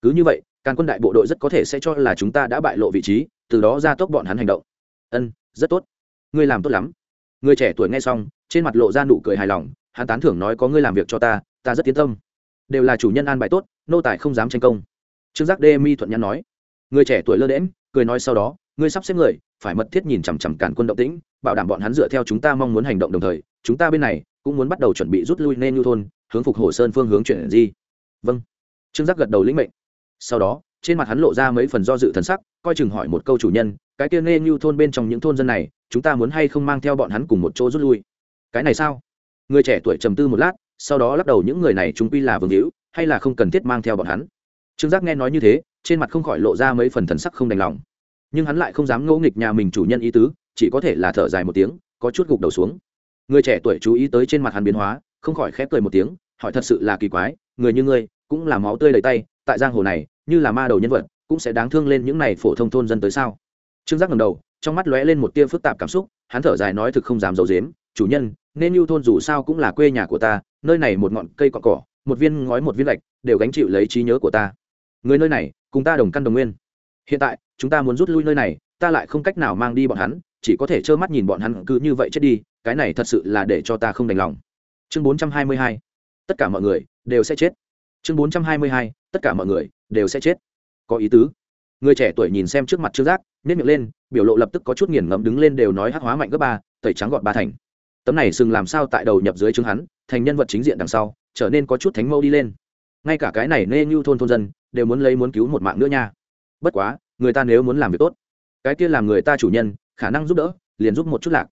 Cứ như vậy, càn quân đại bộ đội rất có thể sẽ cho là chúng ta đã bại lộ vị trí, từ đó ra tốc bọn hắn hành động. Ân, rất tốt. Ngươi làm tốt lắm. Người trẻ tuổi nghe xong, trên mặt lộ ra nụ cười hài lòng hắn tán thưởng nói có ngươi làm việc cho ta ta rất tiến tâm. Đều là chủ nhân an bài tốt, nô tài không dám tranh công. Trương giác đê mi thuận nhắn nói, người trẻ tuổi lơ đễm cười nói sau đó, ngươi sắp xếp người, phải mật thiết nhìn chằm chằm cản quân động tĩnh, bảo đảm bọn hắn dựa theo chúng ta mong muốn hành động đồng thời, chúng ta bên này cũng muốn bắt đầu chuẩn bị rút lui nên lưu thôn, hướng phục hồ sơn phương hướng chuyển di. Vâng. Trương giác gật đầu lĩnh mệnh. Sau đó, trên mặt hắn lộ ra mấy phần do dự thần sắc, coi chừng hỏi một câu chủ nhân, cái kia nên lưu thôn bên trong những thôn dân này, chúng ta muốn hay không mang theo bọn hắn cùng một chỗ rút lui? Cái này sao? Người trẻ tuổi trầm tư một lát, sau đó lắc đầu những người này chúng quy là vương hữu, hay là không cần thiết mang theo bọn hắn. Trương giác nghe nói như thế, trên mặt không khỏi lộ ra mấy phần thần sắc không đành lòng. Nhưng hắn lại không dám ngẫu nghịch nhà mình chủ nhân ý tứ, chỉ có thể là thở dài một tiếng, có chút gục đầu xuống. Người trẻ tuổi chú ý tới trên mặt hắn biến hóa, không khỏi khép cười một tiếng, hỏi thật sự là kỳ quái, người như ngươi, cũng là máu tươi đầy tay, tại giang hồ này, như là ma đầu nhân vật, cũng sẽ đáng thương lên những này phổ thông thôn dân tới sao? Trương giác ngầm đầu, trong mắt lóe lên một tia phức tạp cảm xúc, hắn thở dài nói thực không dám giấu dếm chủ nhân nên lưu thôn dù sao cũng là quê nhà của ta, nơi này một ngọn cây cọn cỏ, một viên ngói một viên gạch đều gánh chịu lấy trí nhớ của ta. Người nơi này, cùng ta đồng căn đồng nguyên. Hiện tại, chúng ta muốn rút lui nơi này, ta lại không cách nào mang đi bọn hắn, chỉ có thể trơ mắt nhìn bọn hắn cứ như vậy chết đi, cái này thật sự là để cho ta không đành lòng. Chương 422 tất cả mọi người đều sẽ chết. Chương 422 tất cả mọi người đều sẽ chết. Có ý tứ. Người trẻ tuổi nhìn xem trước mặt chưa giác nên miệng lên, biểu lộ lập tức có chút nghiền ngẫm đứng lên đều nói hắc hóa mạnh gấp ba, tẩy trắng gọn ba thành tấm này sừng làm sao tại đầu nhập dưới chứng hắn, thành nhân vật chính diện đằng sau, trở nên có chút thánh mâu đi lên. Ngay cả cái này nê như thôn thôn dân, đều muốn lấy muốn cứu một mạng nữa nha. Bất quá, người ta nếu muốn làm việc tốt, cái kia làm người ta chủ nhân, khả năng giúp đỡ, liền giúp một chút lạc.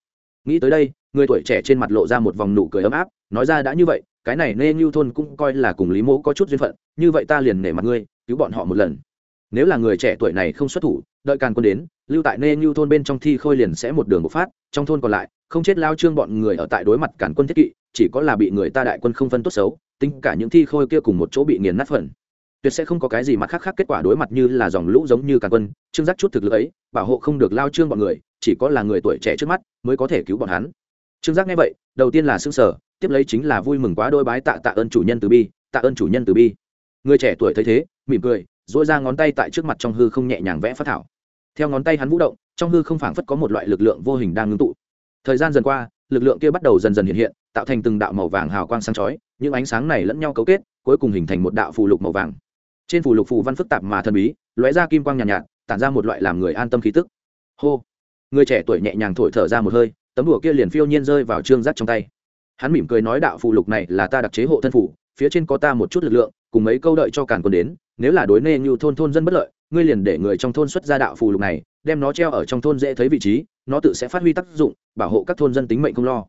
Nghĩ tới đây, người tuổi trẻ trên mặt lộ ra một vòng nụ cười ấm áp, nói ra đã như vậy, cái này nê như thôn cũng coi là cùng lý mẫu có chút duyên phận, như vậy ta liền nể mặt ngươi, cứu bọn họ một lần. Nếu là người trẻ tuổi này không xuất thủ, đợi càn quân đến, lưu tại nê như thôn bên trong thi khôi liền sẽ một đường bộc phát, trong thôn còn lại không chết lao trương bọn người ở tại đối mặt cản quân thiết kỵ, chỉ có là bị người ta đại quân không phân tốt xấu, tính cả những thi khôi kia cùng một chỗ bị nghiền nát phần. Tuyệt sẽ không có cái gì mặt khác khác kết quả đối mặt như là dòng lũ giống như càn quân, trương giác chút thực lực ấy, bảo hộ không được lao trương bọn người, chỉ có là người tuổi trẻ trước mắt mới có thể cứu bọn hắn. Trương giác nghe vậy, đầu tiên là xương sở tiếp lấy chính là vui mừng quá đôi bái tạ tạ ơn chủ nhân từ bi, tạ ơn chủ nhân từ bi. Người trẻ tuổi thấy thế, mỉm cười dỗi ra ngón tay tại trước mặt trong hư không nhẹ nhàng vẽ phát thảo. Theo ngón tay hắn vũ động, trong hư không phảng phất có một loại lực lượng vô hình đang ngưng tụ thời gian dần qua lực lượng kia bắt đầu dần dần hiện hiện tạo thành từng đạo màu vàng hào quang sáng chói những ánh sáng này lẫn nhau cấu kết cuối cùng hình thành một đạo phù lục màu vàng. Trên phù lục phù văn phức tạp mà thần bí lóe ra kim quang nhàn nhạt, nhạt tản ra một loại làm người an tâm khí tức. Hô! Người trẻ tuổi nhẹ nhàng thổi thở ra một hơi tấm đùa kia liền phiêu nhiên rơi vào trương giác trong tay. Hắn mỉm cười nói đạo phù lục này là ta đặc chế hộ thân phủ phía trên có ta một chút lực lượng cùng mấy câu đợi cho càn quân đến nếu là đối nê như thôn thôn dân bất lợi ngươi liền để người trong thôn xuất ra đạo phù lục này, đem nó treo ở trong thôn dễ thấy vị trí, nó tự sẽ phát huy tác dụng, bảo hộ các thôn dân tính mệnh không lo.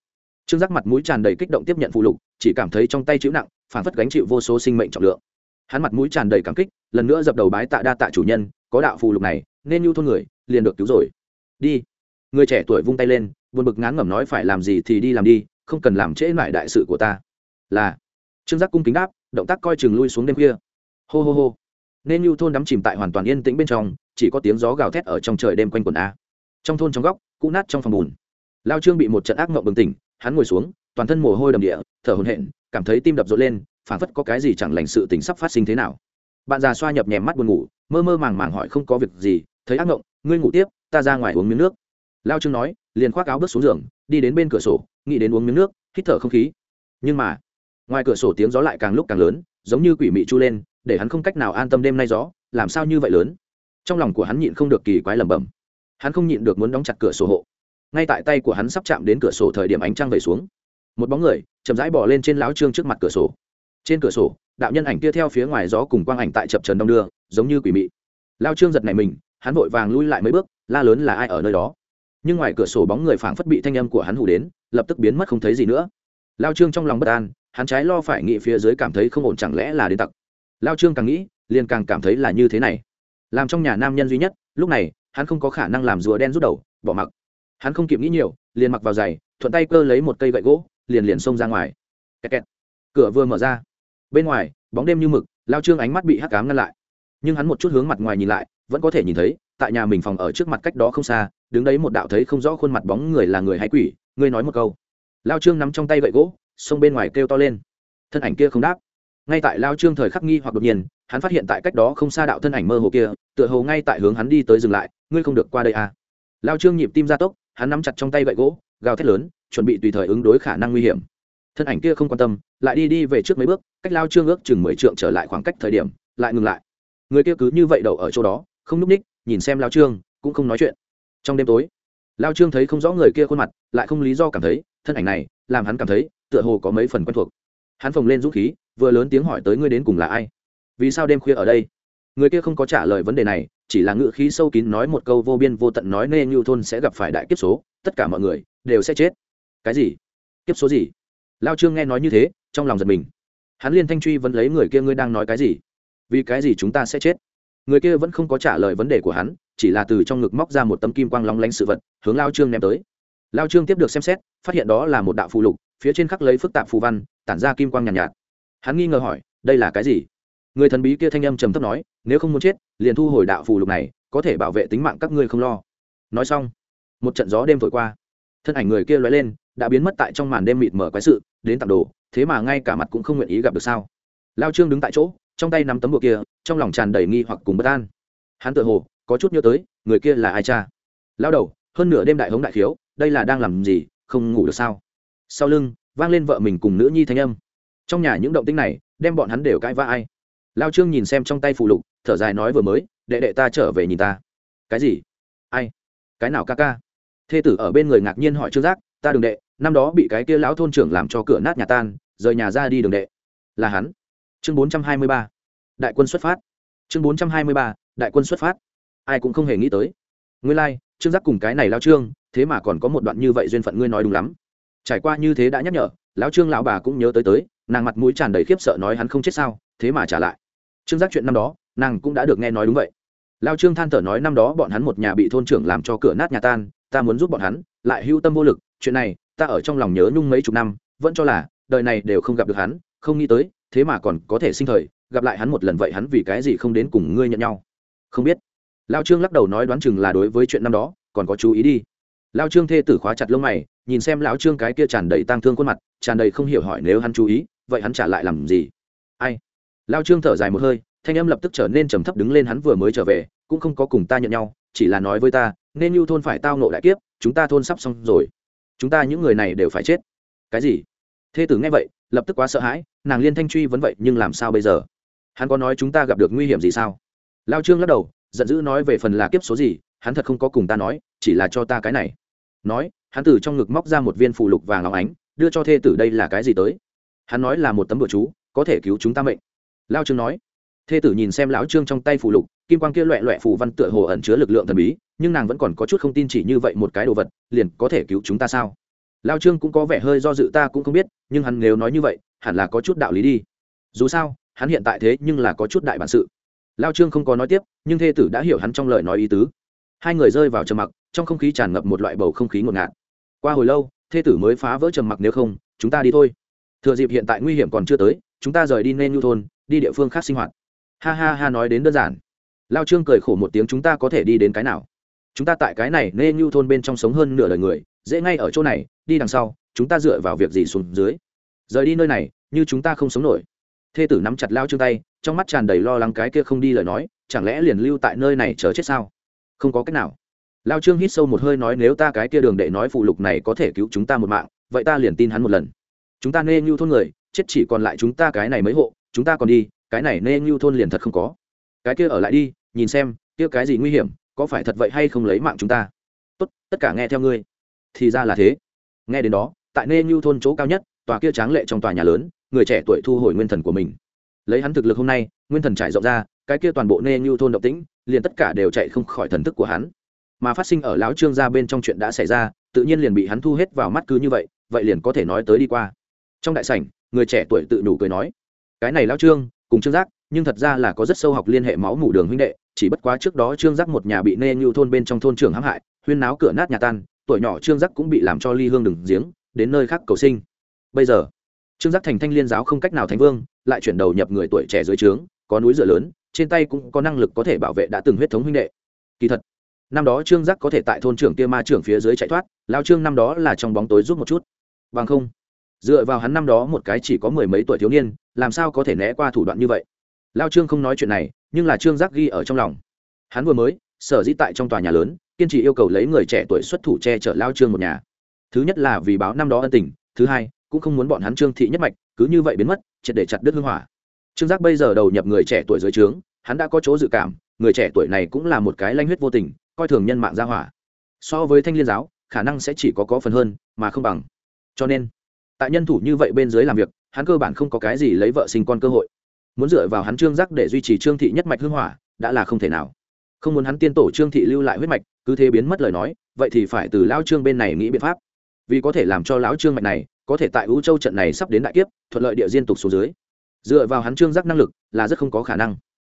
Trương giác mặt mũi tràn đầy kích động tiếp nhận phù lục, chỉ cảm thấy trong tay chịu nặng, phản phất gánh chịu vô số sinh mệnh trọng lượng. Hắn mặt mũi tràn đầy cảm kích, lần nữa dập đầu bái tạ đa tạ chủ nhân, có đạo phù lục này, nên nhu thôn người, liền được cứu rồi. Đi. Người trẻ tuổi vung tay lên, buồn bực ngán ngẩm nói phải làm gì thì đi làm đi, không cần làm trễ lại đại sự của ta. Là. Trương giác cung kính đáp, động tác coi chừng lui xuống đêm khuya. Hô hô hô nên như thôn đắm chìm tại hoàn toàn yên tĩnh bên trong, chỉ có tiếng gió gào thét ở trong trời đêm quanh quần a. Trong thôn trong góc, cũ nát trong phòng bùn. Lao trương bị một trận ác mộng bừng tỉnh, hắn ngồi xuống, toàn thân mồ hôi đầm địa, thở hổn hển, cảm thấy tim đập rộn lên, phảng phất có cái gì chẳng lành sự tình sắp phát sinh thế nào. Bạn già xoa nhập nhèm mắt buồn ngủ, mơ mơ màng màng hỏi không có việc gì, thấy ác mộng, ngươi ngủ tiếp, ta ra ngoài uống miếng nước. Lao trương nói, liền khoác áo bước xuống giường, đi đến bên cửa sổ, nghĩ đến uống miếng nước, hít thở không khí. Nhưng mà, ngoài cửa sổ tiếng gió lại càng lúc càng lớn, giống như quỷ mị chu lên để hắn không cách nào an tâm đêm nay gió, làm sao như vậy lớn? Trong lòng của hắn nhịn không được kỳ quái lẩm bẩm. Hắn không nhịn được muốn đóng chặt cửa sổ hộ. Ngay tại tay của hắn sắp chạm đến cửa sổ thời điểm ánh trăng về xuống. Một bóng người chậm rãi bỏ lên trên lão trương trước mặt cửa sổ. Trên cửa sổ, đạo nhân ảnh kia theo phía ngoài gió cùng quang ảnh tại chập trần đông đưa, giống như quỷ mị. Lao trương giật này mình, hắn vội vàng lui lại mấy bước, la lớn là ai ở nơi đó? Nhưng ngoài cửa sổ bóng người phảng phất bị thanh âm của hắn hù đến, lập tức biến mất không thấy gì nữa. Lao trương trong lòng bất an, hắn trái lo phải nghĩ phía dưới cảm thấy không ổn chẳng lẽ là đến tặc lao trương càng nghĩ, liền càng cảm thấy là như thế này. Làm trong nhà nam nhân duy nhất, lúc này, hắn không có khả năng làm rùa đen rút đầu, bỏ mặc. Hắn không kịp nghĩ nhiều, liền mặc vào giày, thuận tay cơ lấy một cây gậy gỗ, liền liền xông ra ngoài. Kẹt kẹt. cửa vừa mở ra. Bên ngoài, bóng đêm như mực, lao trương ánh mắt bị hắc cám ngăn lại. Nhưng hắn một chút hướng mặt ngoài nhìn lại, vẫn có thể nhìn thấy, tại nhà mình phòng ở trước mặt cách đó không xa, đứng đấy một đạo thấy không rõ khuôn mặt bóng người là người hay quỷ, ngươi nói một câu. Lao trương nắm trong tay gậy gỗ, xông bên ngoài kêu to lên. Thân ảnh kia không đáp ngay tại lao trương thời khắc nghi hoặc đột nhiên, hắn phát hiện tại cách đó không xa đạo thân ảnh mơ hồ kia, tựa hồ ngay tại hướng hắn đi tới dừng lại, ngươi không được qua đây à. lao trương nhịp tim ra tốc, hắn nắm chặt trong tay gậy gỗ, gào thét lớn, chuẩn bị tùy thời ứng đối khả năng nguy hiểm. Thân ảnh kia không quan tâm, lại đi đi về trước mấy bước, cách lao trương ước chừng mười trượng trở lại khoảng cách thời điểm, lại ngừng lại. Người kia cứ như vậy đậu ở chỗ đó, không núp ních, nhìn xem lao trương, cũng không nói chuyện. Trong đêm tối, lao trương thấy không rõ người kia khuôn mặt, lại không lý do cảm thấy, thân ảnh này, làm hắn cảm thấy, tựa hồ có mấy phần quen thuộc. Hắn phồng lên dũng khí vừa lớn tiếng hỏi tới ngươi đến cùng là ai? Vì sao đêm khuya ở đây? Người kia không có trả lời vấn đề này chỉ là ngự khí sâu kín nói một câu vô biên vô tận nói nên như thôn sẽ gặp phải đại kiếp số tất cả mọi người đều sẽ chết. Cái gì? Kiếp số gì? Lao trương nghe nói như thế trong lòng giật mình. Hắn liên thanh truy vẫn lấy người kia ngươi đang nói cái gì? Vì cái gì chúng ta sẽ chết? Người kia vẫn không có trả lời vấn đề của hắn chỉ là từ trong ngực móc ra một tấm kim quang lóng lánh sự vật hướng lao trương ném tới. Lao trương tiếp được xem xét phát hiện đó là một đạo phù lục phía trên khắc lấy phức tạp phù văn tản ra kim quang nhàn nhạt, nhạt hắn nghi ngờ hỏi, đây là cái gì? Người thần bí kia thanh âm trầm thấp nói, nếu không muốn chết, liền thu hồi đạo phù lục này, có thể bảo vệ tính mạng các ngươi không lo. Nói xong, một trận gió đêm thổi qua. Thân ảnh người kia lóe lên, đã biến mất tại trong màn đêm mịt mở quái sự, đến tặng đồ, thế mà ngay cả mặt cũng không nguyện ý gặp được sao? Lao trương đứng tại chỗ, trong tay nắm tấm bùa kia, trong lòng tràn đầy nghi hoặc cùng bất an. Hắn tự hồ, có chút nhớ tới, người kia là ai cha? Lao đầu, hơn nửa đêm đại hống đại khiếu, đây là đang làm gì, không ngủ được sao? Sau lưng, vang lên vợ mình cùng nữ nhi thanh âm trong nhà những động tinh này đem bọn hắn đều cãi vã ai? Lao trương nhìn xem trong tay phụ lục thở dài nói vừa mới đệ đệ ta trở về nhìn ta. Cái gì? Ai? Cái nào ca ca? Thê tử ở bên người ngạc nhiên hỏi trương giác ta đường đệ năm đó bị cái kia lão thôn trưởng làm cho cửa nát nhà tan rời nhà ra đi đường đệ. Là hắn. Chương bốn trăm hai mươi ba. Đại quân xuất phát. Chương bốn trăm hai mươi ba đại quân xuất phát. Ai cũng không hề nghĩ tới. Ngươi lai、like, trương giác cùng cái này lao trương thế mà còn có một đoạn như vậy duyên phận ngươi nói đúng lắm. Trải qua như thế đã nhắc nhở lão trương lão bà cũng nhớ tới tới, nàng mặt mũi tràn đầy khiếp sợ nói hắn không chết sao, thế mà trả lại. Trương giác chuyện năm đó, nàng cũng đã được nghe nói đúng vậy. Lao trương than thở nói năm đó bọn hắn một nhà bị thôn trưởng làm cho cửa nát nhà tan, ta muốn giúp bọn hắn, lại hưu tâm vô lực, chuyện này, ta ở trong lòng nhớ nhung mấy chục năm, vẫn cho là, đời này đều không gặp được hắn, không nghĩ tới, thế mà còn có thể sinh thời, gặp lại hắn một lần vậy hắn vì cái gì không đến cùng ngươi nhận nhau. Không biết. Lao trương lắc đầu nói đoán chừng là đối với chuyện năm đó, còn có chú ý đi lao trương thê tử khóa chặt lông mày, nhìn xem lão trương cái kia tràn đầy tang thương khuôn mặt, tràn đầy không hiểu hỏi nếu hắn chú ý, vậy hắn trả lại làm gì? Ai? Lao trương thở dài một hơi, thanh âm lập tức trở nên trầm thấp đứng lên hắn vừa mới trở về, cũng không có cùng ta nhận nhau, chỉ là nói với ta, nên như thôn phải tao nộ đại kiếp, chúng ta thôn sắp xong rồi. Chúng ta những người này đều phải chết. Cái gì? Thê tử nghe vậy, lập tức quá sợ hãi, nàng liên thanh truy vẫn vậy, nhưng làm sao bây giờ? Hắn có nói chúng ta gặp được nguy hiểm gì sao? Lao trương lắc đầu, giận dữ nói về phần là kiếp số gì, hắn thật không có cùng ta nói chỉ là cho ta cái này. Nói, hắn từ trong ngực móc ra một viên phù lục vàng óng ánh, đưa cho thê tử đây là cái gì tới? Hắn nói là một tấm bữa chú, có thể cứu chúng ta mệnh. Lao trương nói. Thê tử nhìn xem lão trương trong tay phù lục, kim quang kia loẹ loẹ phù văn tựa hồ ẩn chứa lực lượng thần bí, nhưng nàng vẫn còn có chút không tin chỉ như vậy một cái đồ vật, liền có thể cứu chúng ta sao? Lao trương cũng có vẻ hơi do dự ta cũng không biết, nhưng hắn nếu nói như vậy, hẳn là có chút đạo lý đi. Dù sao, hắn hiện tại thế nhưng là có chút đại bản sự. Lao trương không có nói tiếp, nhưng thê tử đã hiểu hắn trong lời nói ý tứ. Hai người rơi vào trầm mặc trong không khí tràn ngập một loại bầu không khí ngột ngạt. Qua hồi lâu, thê tử mới phá vỡ trầm mặc nếu không, chúng ta đi thôi. Thừa dịp hiện tại nguy hiểm còn chưa tới, chúng ta rời đi nên nhu thôn, đi địa phương khác sinh hoạt. Ha ha ha nói đến đơn giản. Lao trương cười khổ một tiếng, chúng ta có thể đi đến cái nào? Chúng ta tại cái này nên nhu thôn bên trong sống hơn nửa đời người, dễ ngay ở chỗ này, đi đằng sau, chúng ta dựa vào việc gì xuống dưới? Rời đi nơi này, như chúng ta không sống nổi. Thê tử nắm chặt lao trương tay, trong mắt tràn đầy lo lắng cái kia không đi lời nói, chẳng lẽ liền lưu tại nơi này chờ chết sao? Không có cách nào lao trương hít sâu một hơi nói, nếu ta cái kia đường đệ nói phụ lục này có thể cứu chúng ta một mạng, vậy ta liền tin hắn một lần. Chúng ta nên như thôn người, chết chỉ còn lại chúng ta cái này mấy hộ, chúng ta còn đi, cái này nên như thôn liền thật không có. Cái kia ở lại đi, nhìn xem, kia cái gì nguy hiểm, có phải thật vậy hay không lấy mạng chúng ta? Tốt, tất cả nghe theo ngươi. Thì ra là thế. Nghe đến đó, tại nên như thôn chỗ cao nhất, tòa kia tráng lệ trong tòa nhà lớn, người trẻ tuổi thu hồi nguyên thần của mình. Lấy hắn thực lực hôm nay, nguyên thần trải rộng ra, cái kia toàn bộ nên như thôn động tĩnh, liền tất cả đều chạy không khỏi thần thức của hắn mà phát sinh ở lão trương gia bên trong chuyện đã xảy ra, tự nhiên liền bị hắn thu hết vào mắt cứ như vậy vậy liền có thể nói tới đi qua. Trong đại sảnh, người trẻ tuổi tự đủ cười nói, cái này lão trương, cùng trương giác, nhưng thật ra là có rất sâu học liên hệ máu mủ đường huynh đệ, chỉ bất quá trước đó trương giác một nhà bị nê như thôn bên trong thôn trưởng hãm hại, huyên náo cửa nát nhà tan, tuổi nhỏ trương giác cũng bị làm cho ly hương đừng giếng, đến nơi khác cầu sinh. Bây giờ, trương giác thành thanh liên giáo không cách nào thành vương, lại chuyển đầu nhập người tuổi trẻ dưới trướng, có núi dựa lớn, trên tay cũng có năng lực có thể bảo vệ đã từng huyết thống huynh đệ. Kỳ thật năm đó trương giác có thể tại thôn trưởng kia ma trưởng phía dưới chạy thoát, lao trương năm đó là trong bóng tối giúp một chút. Bằng không, dựa vào hắn năm đó một cái chỉ có mười mấy tuổi thiếu niên, làm sao có thể né qua thủ đoạn như vậy? Lao trương không nói chuyện này, nhưng là trương giác ghi ở trong lòng. Hắn vừa mới, sở dĩ tại trong tòa nhà lớn, kiên trì yêu cầu lấy người trẻ tuổi xuất thủ che chở lao trương một nhà. Thứ nhất là vì báo năm đó ân tình, thứ hai, cũng không muốn bọn hắn trương thị nhất mạch, cứ như vậy biến mất, triệt để chặt đứt hưng hỏa. Trương giác bây giờ đầu nhập người trẻ tuổi dưới trướng, hắn đã có chỗ dự cảm, người trẻ tuổi này cũng là một cái lanh huyết vô tình coi thường nhân mạng gia hỏa. So với thanh liên giáo, khả năng sẽ chỉ có có phần hơn, mà không bằng. Cho nên, tại nhân thủ như vậy bên dưới làm việc, hắn cơ bản không có cái gì lấy vợ sinh con cơ hội. Muốn dựa vào hắn trương giác để duy trì trương thị nhất mạch hưng hỏa, đã là không thể nào. Không muốn hắn tiên tổ trương thị lưu lại huyết mạch, cứ thế biến mất lời nói, vậy thì phải từ lão trương bên này nghĩ biện pháp. Vì có thể làm cho lão trương mạch này, có thể tại ưu châu trận này sắp đến đại kiếp, thuận lợi địa diên tục xuống dưới. Dựa vào hắn trương giác năng lực, là rất không có khả năng.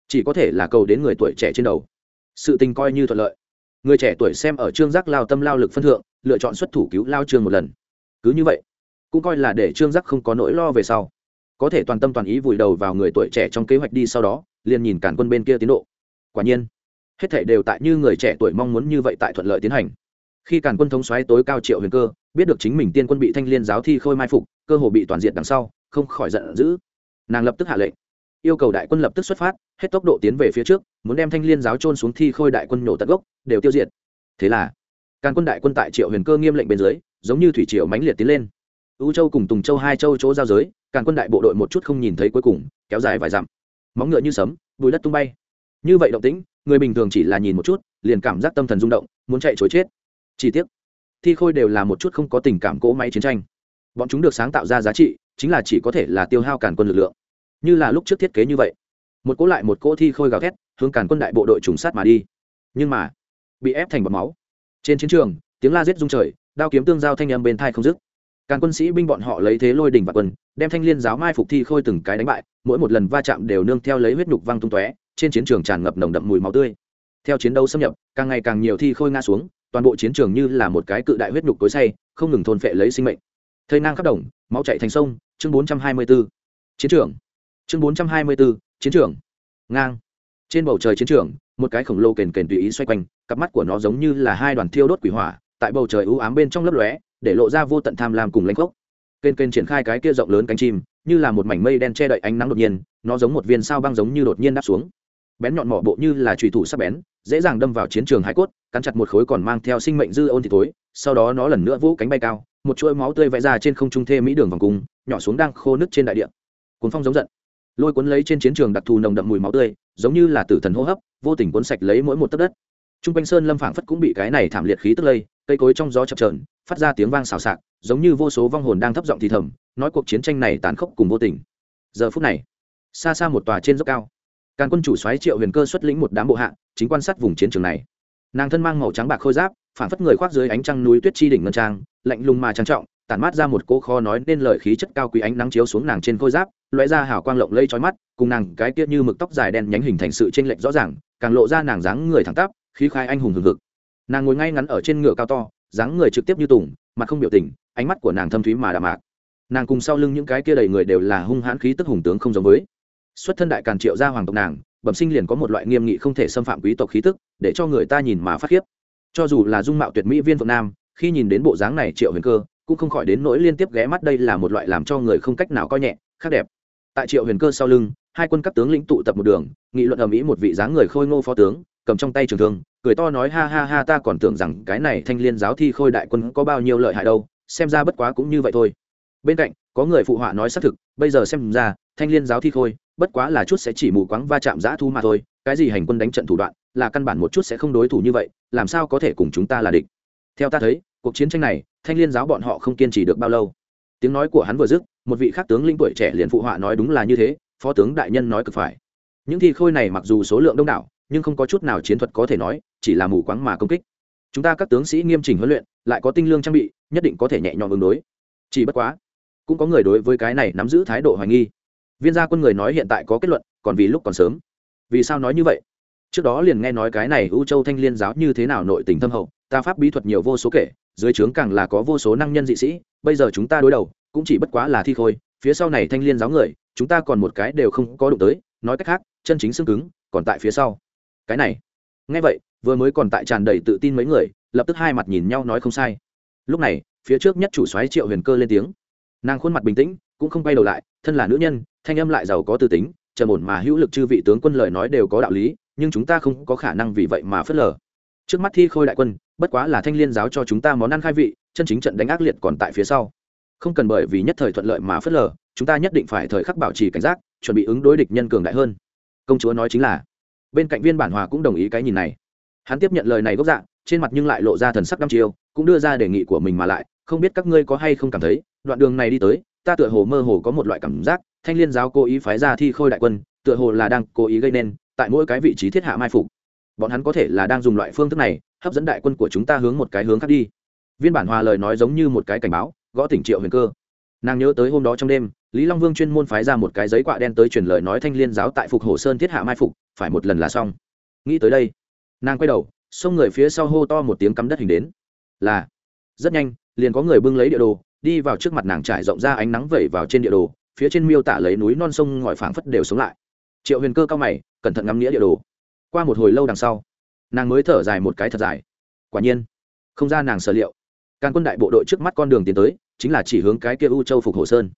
Chỉ có thể là cầu đến người tuổi trẻ trên đầu. Sự tình coi như thuận lợi người trẻ tuổi xem ở trương giác lao tâm lao lực phân thượng, lựa chọn xuất thủ cứu lao trương một lần. Cứ như vậy, cũng coi là để trương giác không có nỗi lo về sau. Có thể toàn tâm toàn ý vùi đầu vào người tuổi trẻ trong kế hoạch đi sau đó, liền nhìn cản quân bên kia tiến độ. Quả nhiên, hết thể đều tại như người trẻ tuổi mong muốn như vậy tại thuận lợi tiến hành. Khi cản quân thống xoáy tối cao triệu huyền cơ, biết được chính mình tiên quân bị thanh liên giáo thi khôi mai phục, cơ hồ bị toàn diện đằng sau, không khỏi giận dữ. Nàng lập tức hạ lệnh yêu cầu đại quân lập tức xuất phát hết tốc độ tiến về phía trước muốn đem thanh liên giáo trôn xuống thi khôi đại quân nổ tận gốc đều tiêu diệt. Thế là càn quân đại quân tại triệu huyền cơ nghiêm lệnh bên dưới giống như thủy triều mãnh liệt tiến lên. U châu cùng tùng châu hai châu chỗ giao giới càn quân đại bộ đội một chút không nhìn thấy cuối cùng kéo dài vài dặm. Móng ngựa như sấm bùi đất tung bay. Như vậy động tĩnh người bình thường chỉ là nhìn một chút liền cảm giác tâm thần rung động muốn chạy chối chết. Chỉ tiếc, thi khôi đều là một chút không có tình cảm cỗ máy chiến tranh. Bọn chúng được sáng tạo ra giá trị chính là chỉ có thể là tiêu hao càn quân lực lượng như là lúc trước thiết kế như vậy. Một cỗ lại một cỗ thi khôi gào thét, hướng càn quân đại bộ đội trùng sát mà đi. Nhưng mà, bị ép thành bọt máu. Trên chiến trường, tiếng la giết rung trời, đao kiếm tương giao thanh âm bên thai không dứt. Càn quân sĩ binh bọn họ lấy thế lôi đỉnh và quân, đem thanh liên giáo mai phục thi khôi từng cái đánh bại, mỗi một lần va chạm đều nương theo lấy huyết nhục văng tung tóe, trên chiến trường tràn ngập nồng đậm mùi máu tươi. Theo chiến đấu xâm nhập, càng ngày càng nhiều thi khôi ngã xuống, toàn bộ chiến trường như là một cái cự đại huyết nhục tối say không ngừng thôn phệ lấy sinh mệnh. Thây nang khắp đồng, máu chạy thành sông, chương bốn trăm hai mươi 424. chiến trường chương bốn trăm hai mươi bốn chiến trường. Ngang. Trên bầu trời chiến trường, một cái khổng lồ kền kền tùy ý xoay quanh, cặp mắt của nó giống như là hai đoàn thiêu đốt quỷ hỏa, tại bầu trời ưu ám bên trong lấp lóe, để lộ ra vô tận tham lam cùng lãnh gốc kền kền triển khai cái kia rộng lớn cánh chim, như là một mảnh mây đen che đậy ánh nắng đột nhiên, nó giống một viên sao băng giống như đột nhiên đáp xuống. Bén nhọn mỏ bộ như là trùy thủ sắc bén, dễ dàng đâm vào chiến trường hải cốt, cắn chặt một khối còn mang theo sinh mệnh dư ôn thì tối sau đó nó lần nữa vỗ cánh bay cao, một chuỗi máu tươi vẽ ra trên không trung thê mỹ đường vòng cung, nhỏ xuống đang khô nứt trên đại địa. Cuốn phong giống giận lôi cuốn lấy trên chiến trường đặc thù nồng đậm mùi máu tươi, giống như là tử thần hô hấp, vô tình cuốn sạch lấy mỗi một tấc đất. T r u n g quanh sơn lâm phảng phất cũng bị cái này thảm liệt khí tức lây, cây cối trong gió chập trờn phát ra tiếng vang xào xạc, giống như vô số vong hồn đang thấp giọng thì thầm, nói cuộc chiến tranh này tàn khốc cùng vô tình. Giờ phút này, xa xa một tòa trên dốc cao, càn quân chủ xoáy triệu huyền cơ xuất lĩnh một đám bộ hạ, chính quan sát vùng chiến trường này. Nàng thân mang màu trắng bạc khôi giáp, phảng phất người khoác dưới ánh trăng núi tuyết chi đỉnh ngân trang, lạnh lùng mà trang trọng tản mát ra một cỗ kho nói nên lời khí chất cao quý ánh nắng chiếu xuống nàng trên khôi giáp, lóe ra hào quang lộng lây trói mắt, cùng nàng cái tiết như mực tóc dài đen nhánh hình thành sự chênh lệch rõ ràng, càng lộ ra nàng dáng người thẳng tắp, khí khai anh hùng hừng hực. Nàng ngồi ngay ngắn ở trên ngựa cao to, dáng người trực tiếp như tùng, mặt không biểu tình, ánh mắt của nàng thâm thúy mà đạm mạc. Nàng cùng sau lưng những cái kia đầy người đều là hung hãn khí tức hùng tướng không giống với. Xuất thân đại càn triệu gia hoàng tộc nàng, bẩm sinh liền có một loại nghiêm nghị không thể xâm phạm quý tộc khí tức, để cho người ta nhìn mà phát khiếp. Cho dù là dung mạo tuyệt mỹ viên phượng nam, khi nhìn đến bộ dáng này triệu huyền cơ cũng không khỏi đến nỗi liên tiếp ghé mắt đây là một loại làm cho người không cách nào coi nhẹ, khác đẹp. Tại triệu huyền cơ sau lưng, hai quân các tướng lĩnh tụ tập một đường, nghị luận ầm ĩ một vị dáng người khôi ngô phó tướng, cầm trong tay trường thương, cười to nói, ha ha ha, ta còn tưởng rằng cái này thanh liên giáo thi khôi đại quân có bao nhiêu lợi hại đâu, xem ra bất quá cũng như vậy thôi. Bên cạnh, có người phụ họa nói xác thực, bây giờ xem ra, thanh liên giáo thi khôi, bất quá là chút sẽ chỉ mù quáng va chạm giã thu mà thôi, cái gì hành quân đánh trận thủ đoạn, là căn bản một chút sẽ không đối thủ như vậy, làm sao có thể cùng chúng ta là địch? Theo ta thấy cuộc chiến tranh này, thanh liên giáo bọn họ không kiên trì được bao lâu. Tiếng nói của hắn vừa dứt, một vị khác tướng lĩnh tuổi trẻ liền phụ họa nói đúng là như thế, phó tướng đại nhân nói cực phải. Những thi khôi này mặc dù số lượng đông đảo, nhưng không có chút nào chiến thuật có thể nói, chỉ là mù quáng mà công kích. Chúng ta các tướng sĩ nghiêm chỉnh huấn luyện, lại có tinh lương trang bị, nhất định có thể nhẹ nhõm ứng đối. Chỉ bất quá, cũng có người đối với cái này nắm giữ thái độ hoài nghi. Viên gia quân người nói hiện tại có kết luận, còn vì lúc còn sớm. Vì sao nói như vậy? Trước đó liền nghe nói cái này u châu thanh liên giáo như thế nào nội tình thâm hậu ta pháp bí thuật nhiều vô số kể, dưới trướng càng là có vô số năng nhân dị sĩ, bây giờ chúng ta đối đầu, cũng chỉ bất quá là thi khôi, phía sau này thanh liên giáo người, chúng ta còn một cái đều không có đụng tới, nói cách khác, chân chính xương cứng, còn tại phía sau. Cái này, nghe vậy, vừa mới còn tại tràn đầy tự tin mấy người, lập tức hai mặt nhìn nhau nói không sai. Lúc này, phía trước nhất chủ soái triệu huyền cơ lên tiếng. Nàng khuôn mặt bình tĩnh, cũng không quay đầu lại, thân là nữ nhân, thanh âm lại giàu có tư tính, trầm ổn mà hữu lực chư vị tướng quân lời nói đều có đạo lý, nhưng chúng ta không có khả năng vì vậy mà phớt lờ trước mắt thi khôi đại quân, bất quá là thanh liên giáo cho chúng ta món ăn khai vị, chân chính trận đánh ác liệt còn tại phía sau. Không cần bởi vì nhất thời thuận lợi mà phớt lờ, chúng ta nhất định phải thời khắc bảo trì cảnh giác, chuẩn bị ứng đối địch nhân cường đại hơn. Công chúa nói chính là. Bên cạnh viên bản hòa cũng đồng ý cái nhìn này. Hắn tiếp nhận lời này gốc dạng trên mặt nhưng lại lộ ra thần sắc đăm chiêu, cũng đưa ra đề nghị của mình mà lại, không biết các ngươi có hay không cảm thấy, đoạn đường này đi tới, ta tựa hồ mơ hồ có một loại cảm giác, thanh liên giáo cố ý phái ra thi khôi đại quân, tựa hồ là đang cố ý gây nên, tại mỗi cái vị trí thiết hạ mai phục bọn hắn có thể là đang dùng loại phương thức này, hấp dẫn đại quân của chúng ta hướng một cái hướng khác đi. Viên bản hòa lời nói giống như một cái cảnh báo, gõ tỉnh triệu huyền cơ. Nàng nhớ tới hôm đó trong đêm, lý long vương chuyên môn phái ra một cái giấy quạ đen tới truyền lời nói thanh liên giáo tại phục hồ sơn thiết hạ mai phục, phải một lần là xong. Nghĩ tới đây, nàng quay đầu, xông người phía sau hô to một tiếng cắm đất hình đến. Là, rất nhanh, liền có người bưng lấy địa đồ, đi vào trước mặt nàng trải rộng ra ánh nắng vẩy vào trên địa đồ, phía trên miêu tả lấy núi non sông ngòi phảng phất đều sống lại. Triệu huyền cơ cao mày, cẩn thận ngắm nghĩa địa đồ qua một hồi lâu đằng sau, nàng mới thở dài một cái thật dài. Quả nhiên, không ra nàng sở liệu. Càng quân đại bộ đội trước mắt con đường tiến tới, chính là chỉ hướng cái kia u châu phục hồ sơn.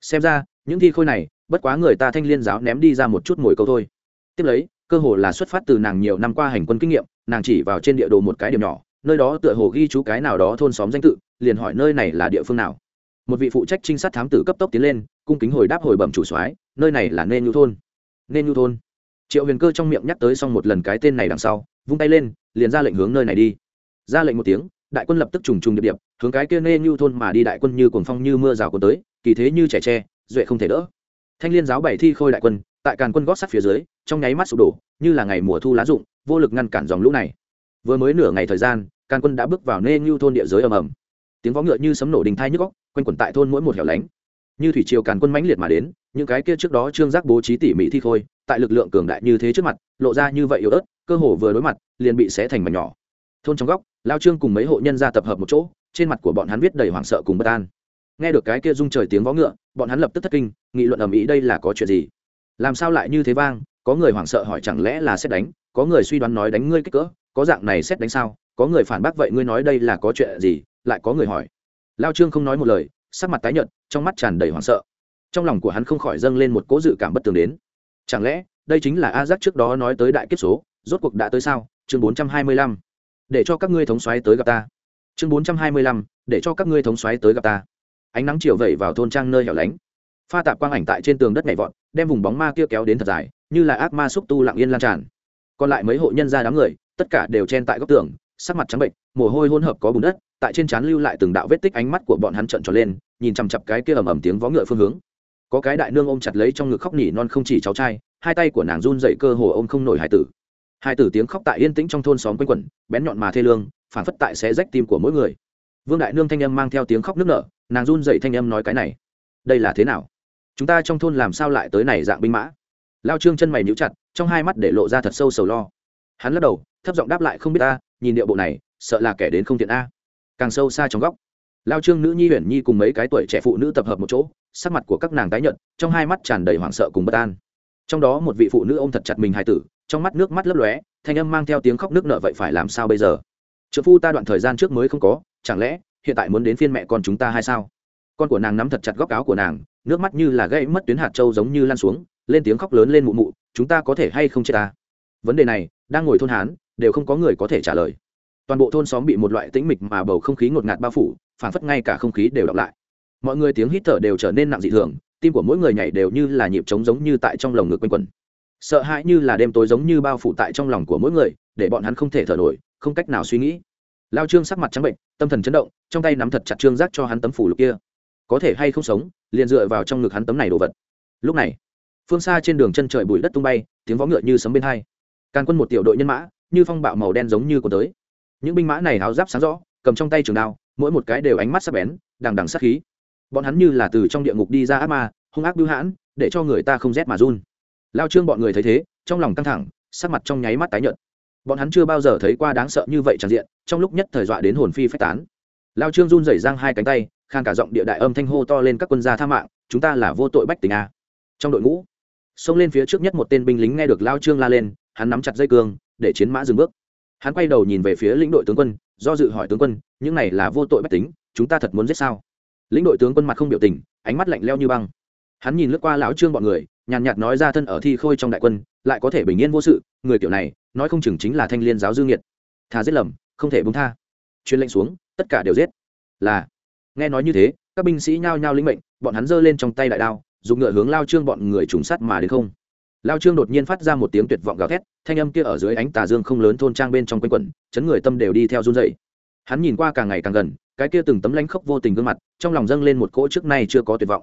Xem ra, những thi khôi này, bất quá người ta thanh liên giáo ném đi ra một chút mồi câu thôi. Tiếp lấy, cơ hồ là xuất phát từ nàng nhiều năm qua hành quân kinh nghiệm, nàng chỉ vào trên địa đồ một cái điểm nhỏ, nơi đó tựa hồ ghi chú cái nào đó thôn xóm danh tự, liền hỏi nơi này là địa phương nào. Một vị phụ trách trinh sát thám tử cấp tốc tiến lên, cung kính hồi đáp hồi bẩm chủ soái, nơi này là nên nhu thôn. Nên nhu thôn? Triệu huyền cơ trong miệng nhắc tới xong một lần cái tên này đằng sau, vung tay lên, liền ra lệnh hướng nơi này đi. Ra lệnh một tiếng, đại quân lập tức trùng trùng điệp điệp, hướng cái kia nê như thôn mà đi đại quân như cuồng phong như mưa rào cuốn tới, kỳ thế như trẻ tre, duệ không thể đỡ. Thanh liên giáo bảy thi khôi đại quân, tại càn quân gót sắt phía dưới, trong nháy mắt sụp đổ, như là ngày mùa thu lá rụng, vô lực ngăn cản dòng lũ này. Vừa mới nửa ngày thời gian, càn quân đã bước vào nê như thôn địa giới ầm ầm. Tiếng vó ngựa như sấm nổ đình thai nhức góc quanh quẩn tại thôn mỗi một hẻo lánh. Như thủy triều càn quân mãnh liệt mà đến, những cái kia trước đó trương giác bố trí tỉ mỉ thi khôi tại lực lượng cường đại như thế trước mặt, lộ ra như vậy yếu ớt, cơ hồ vừa đối mặt, liền bị xé thành mảnh nhỏ. Thôn trong góc, lao trương cùng mấy hộ nhân ra tập hợp một chỗ, trên mặt của bọn hắn viết đầy hoảng sợ cùng bất an. Nghe được cái kia rung trời tiếng vó ngựa, bọn hắn lập tức thất kinh, nghị luận ầm ĩ đây là có chuyện gì? Làm sao lại như thế vang, có người hoảng sợ hỏi chẳng lẽ là xét đánh, có người suy đoán nói đánh ngươi kích cỡ, có dạng này xét đánh sao, có người phản bác vậy ngươi nói đây là có chuyện gì, lại có người hỏi. Lao trương không nói một lời, sắc mặt tái nhợt, trong mắt tràn đầy hoảng sợ. Trong lòng của hắn không khỏi dâng lên một cố dự cảm bất tường đến chẳng lẽ, đây chính là a giác trước đó nói tới đại kiếp số, rốt cuộc đã tới sao? Chương bốn trăm hai mươi lăm. Để cho các ngươi thống xoáy tới gặp ta. Chương bốn trăm hai mươi lăm. Để cho các ngươi thống xoáy tới gặp ta. Ánh nắng chiều vẩy vào thôn trang nơi hẻo lánh. Pha tạp quang ảnh tại trên tường đất nhảy vọt, đem vùng bóng ma kia kéo đến thật dài, như là ác ma xúc tu lặng yên lan tràn. Còn lại mấy hộ nhân ra đám người, tất cả đều chen tại góc tường, sắc mặt trắng bệnh mồ hôi hôn hợp có bùn đất, tại trên trán lưu lại từng đạo vết tích ánh mắt của bọn hắn trợn tròn lên, nhìn chằm chặp cái kia ầm ầm tiếng vó ngựa phương hướng có cái đại nương ôm chặt lấy trong ngực khóc nỉ non không chỉ cháu trai, hai tay của nàng run dậy cơ hồ ôm không nổi hải tử. Hai tử tiếng khóc tại yên tĩnh trong thôn xóm quanh quẩn, bén nhọn mà thê lương phản phất tại sẽ rách tim của mỗi người. Vương đại nương thanh âm mang theo tiếng khóc nức nở, nàng run dậy thanh âm nói cái này, đây là thế nào? Chúng ta trong thôn làm sao lại tới này dạng binh mã? Lao trương chân mày níu chặt, trong hai mắt để lộ ra thật sâu sầu lo. Hắn lắc đầu, thấp giọng đáp lại, không biết ta, nhìn điệu bộ này, sợ là kẻ đến không tiện a. Càng sâu xa trong góc, lao trương nữ nhi huyền nhi cùng mấy cái tuổi trẻ phụ nữ tập hợp một chỗ sắc mặt của các nàng tái nhợt, trong hai mắt tràn đầy hoảng sợ cùng bất an. Trong đó một vị phụ nữ ôm thật chặt mình hài tử, trong mắt nước mắt lấp lóe, thanh âm mang theo tiếng khóc nước nợ vậy phải làm sao bây giờ? Trợ phu ta đoạn thời gian trước mới không có, chẳng lẽ hiện tại muốn đến phiên mẹ con chúng ta hay sao? Con của nàng nắm thật chặt góc áo của nàng, nước mắt như là gây mất tuyến hạt trâu giống như lan xuống, lên tiếng khóc lớn lên mụ mụ, chúng ta có thể hay không chết ta? Vấn đề này, đang ngồi thôn hán, đều không có người có thể trả lời. Toàn bộ thôn xóm bị một loại tĩnh mịch mà bầu không khí ngột ngạt bao phủ phản phất ngay cả không khí đều đọc lại mọi người tiếng hít thở đều trở nên nặng dị thường, tim của mỗi người nhảy đều như là nhịp trống giống như tại trong lồng ngực quanh quẩn. Sợ hãi như là đêm tối giống như bao phủ tại trong lòng của mỗi người, để bọn hắn không thể thở nổi, không cách nào suy nghĩ. Lao trương sắc mặt trắng bệnh, tâm thần chấn động, trong tay nắm thật chặt trương giác cho hắn tấm phủ lục kia. Có thể hay không sống, liền dựa vào trong ngực hắn tấm này đồ vật. Lúc này, phương xa trên đường chân trời bụi đất tung bay, tiếng vó ngựa như sấm bên hai. Càn quân một tiểu đội nhân mã, như phong bạo màu đen giống như có tới. Những binh mã này áo giáp sáng rõ, cầm trong tay trường đao, mỗi một cái đều ánh mắt sắc bén, đằng đằng sắc khí bọn hắn như là từ trong địa ngục đi ra ác ma, hung ác bưu hãn, để cho người ta không rét mà run. Lao trương bọn người thấy thế, trong lòng căng thẳng, sắc mặt trong nháy mắt tái nhợt. Bọn hắn chưa bao giờ thấy qua đáng sợ như vậy tràn diện, trong lúc nhất thời dọa đến hồn phi phách tán. Lao trương run rẩy giang hai cánh tay khang cả giọng địa đại âm thanh hô to lên các quân gia tha mạng, chúng ta là vô tội bách tình a. Trong đội ngũ, xông lên phía trước nhất một tên binh lính nghe được lao trương la lên, hắn nắm chặt dây cương, để chiến mã dừng bước. Hắn quay đầu nhìn về phía lĩnh đội tướng quân, do dự hỏi tướng quân, những này là vô tội bách tính, chúng ta thật muốn giết sao? Lĩnh đội tướng quân mặt không biểu tình, ánh mắt lạnh leo như băng. Hắn nhìn lướt qua lão trương bọn người, nhàn nhạt nói ra thân ở thi khôi trong đại quân, lại có thể bình yên vô sự, người kiểu này, nói không chừng chính là thanh liên giáo dương nhiệt thà giết lầm, không thể bông tha. Chuyên lệnh xuống, tất cả đều giết. Là, nghe nói như thế, các binh sĩ nhao nhao lĩnh mệnh, bọn hắn giơ lên trong tay đại đao, dùng ngựa hướng lao trương bọn người trùng sắt mà đến không. Lao trương đột nhiên phát ra một tiếng tuyệt vọng gào thét, thanh âm kia ở dưới ánh tà dương không lớn thôn trang bên trong quanh quẩn, chấn người tâm đều đi theo run dậy hắn nhìn qua càng ngày càng gần, cái kia từng tấm lanh khốc vô tình gương mặt, trong lòng dâng lên một cỗ trước nay chưa có tuyệt vọng.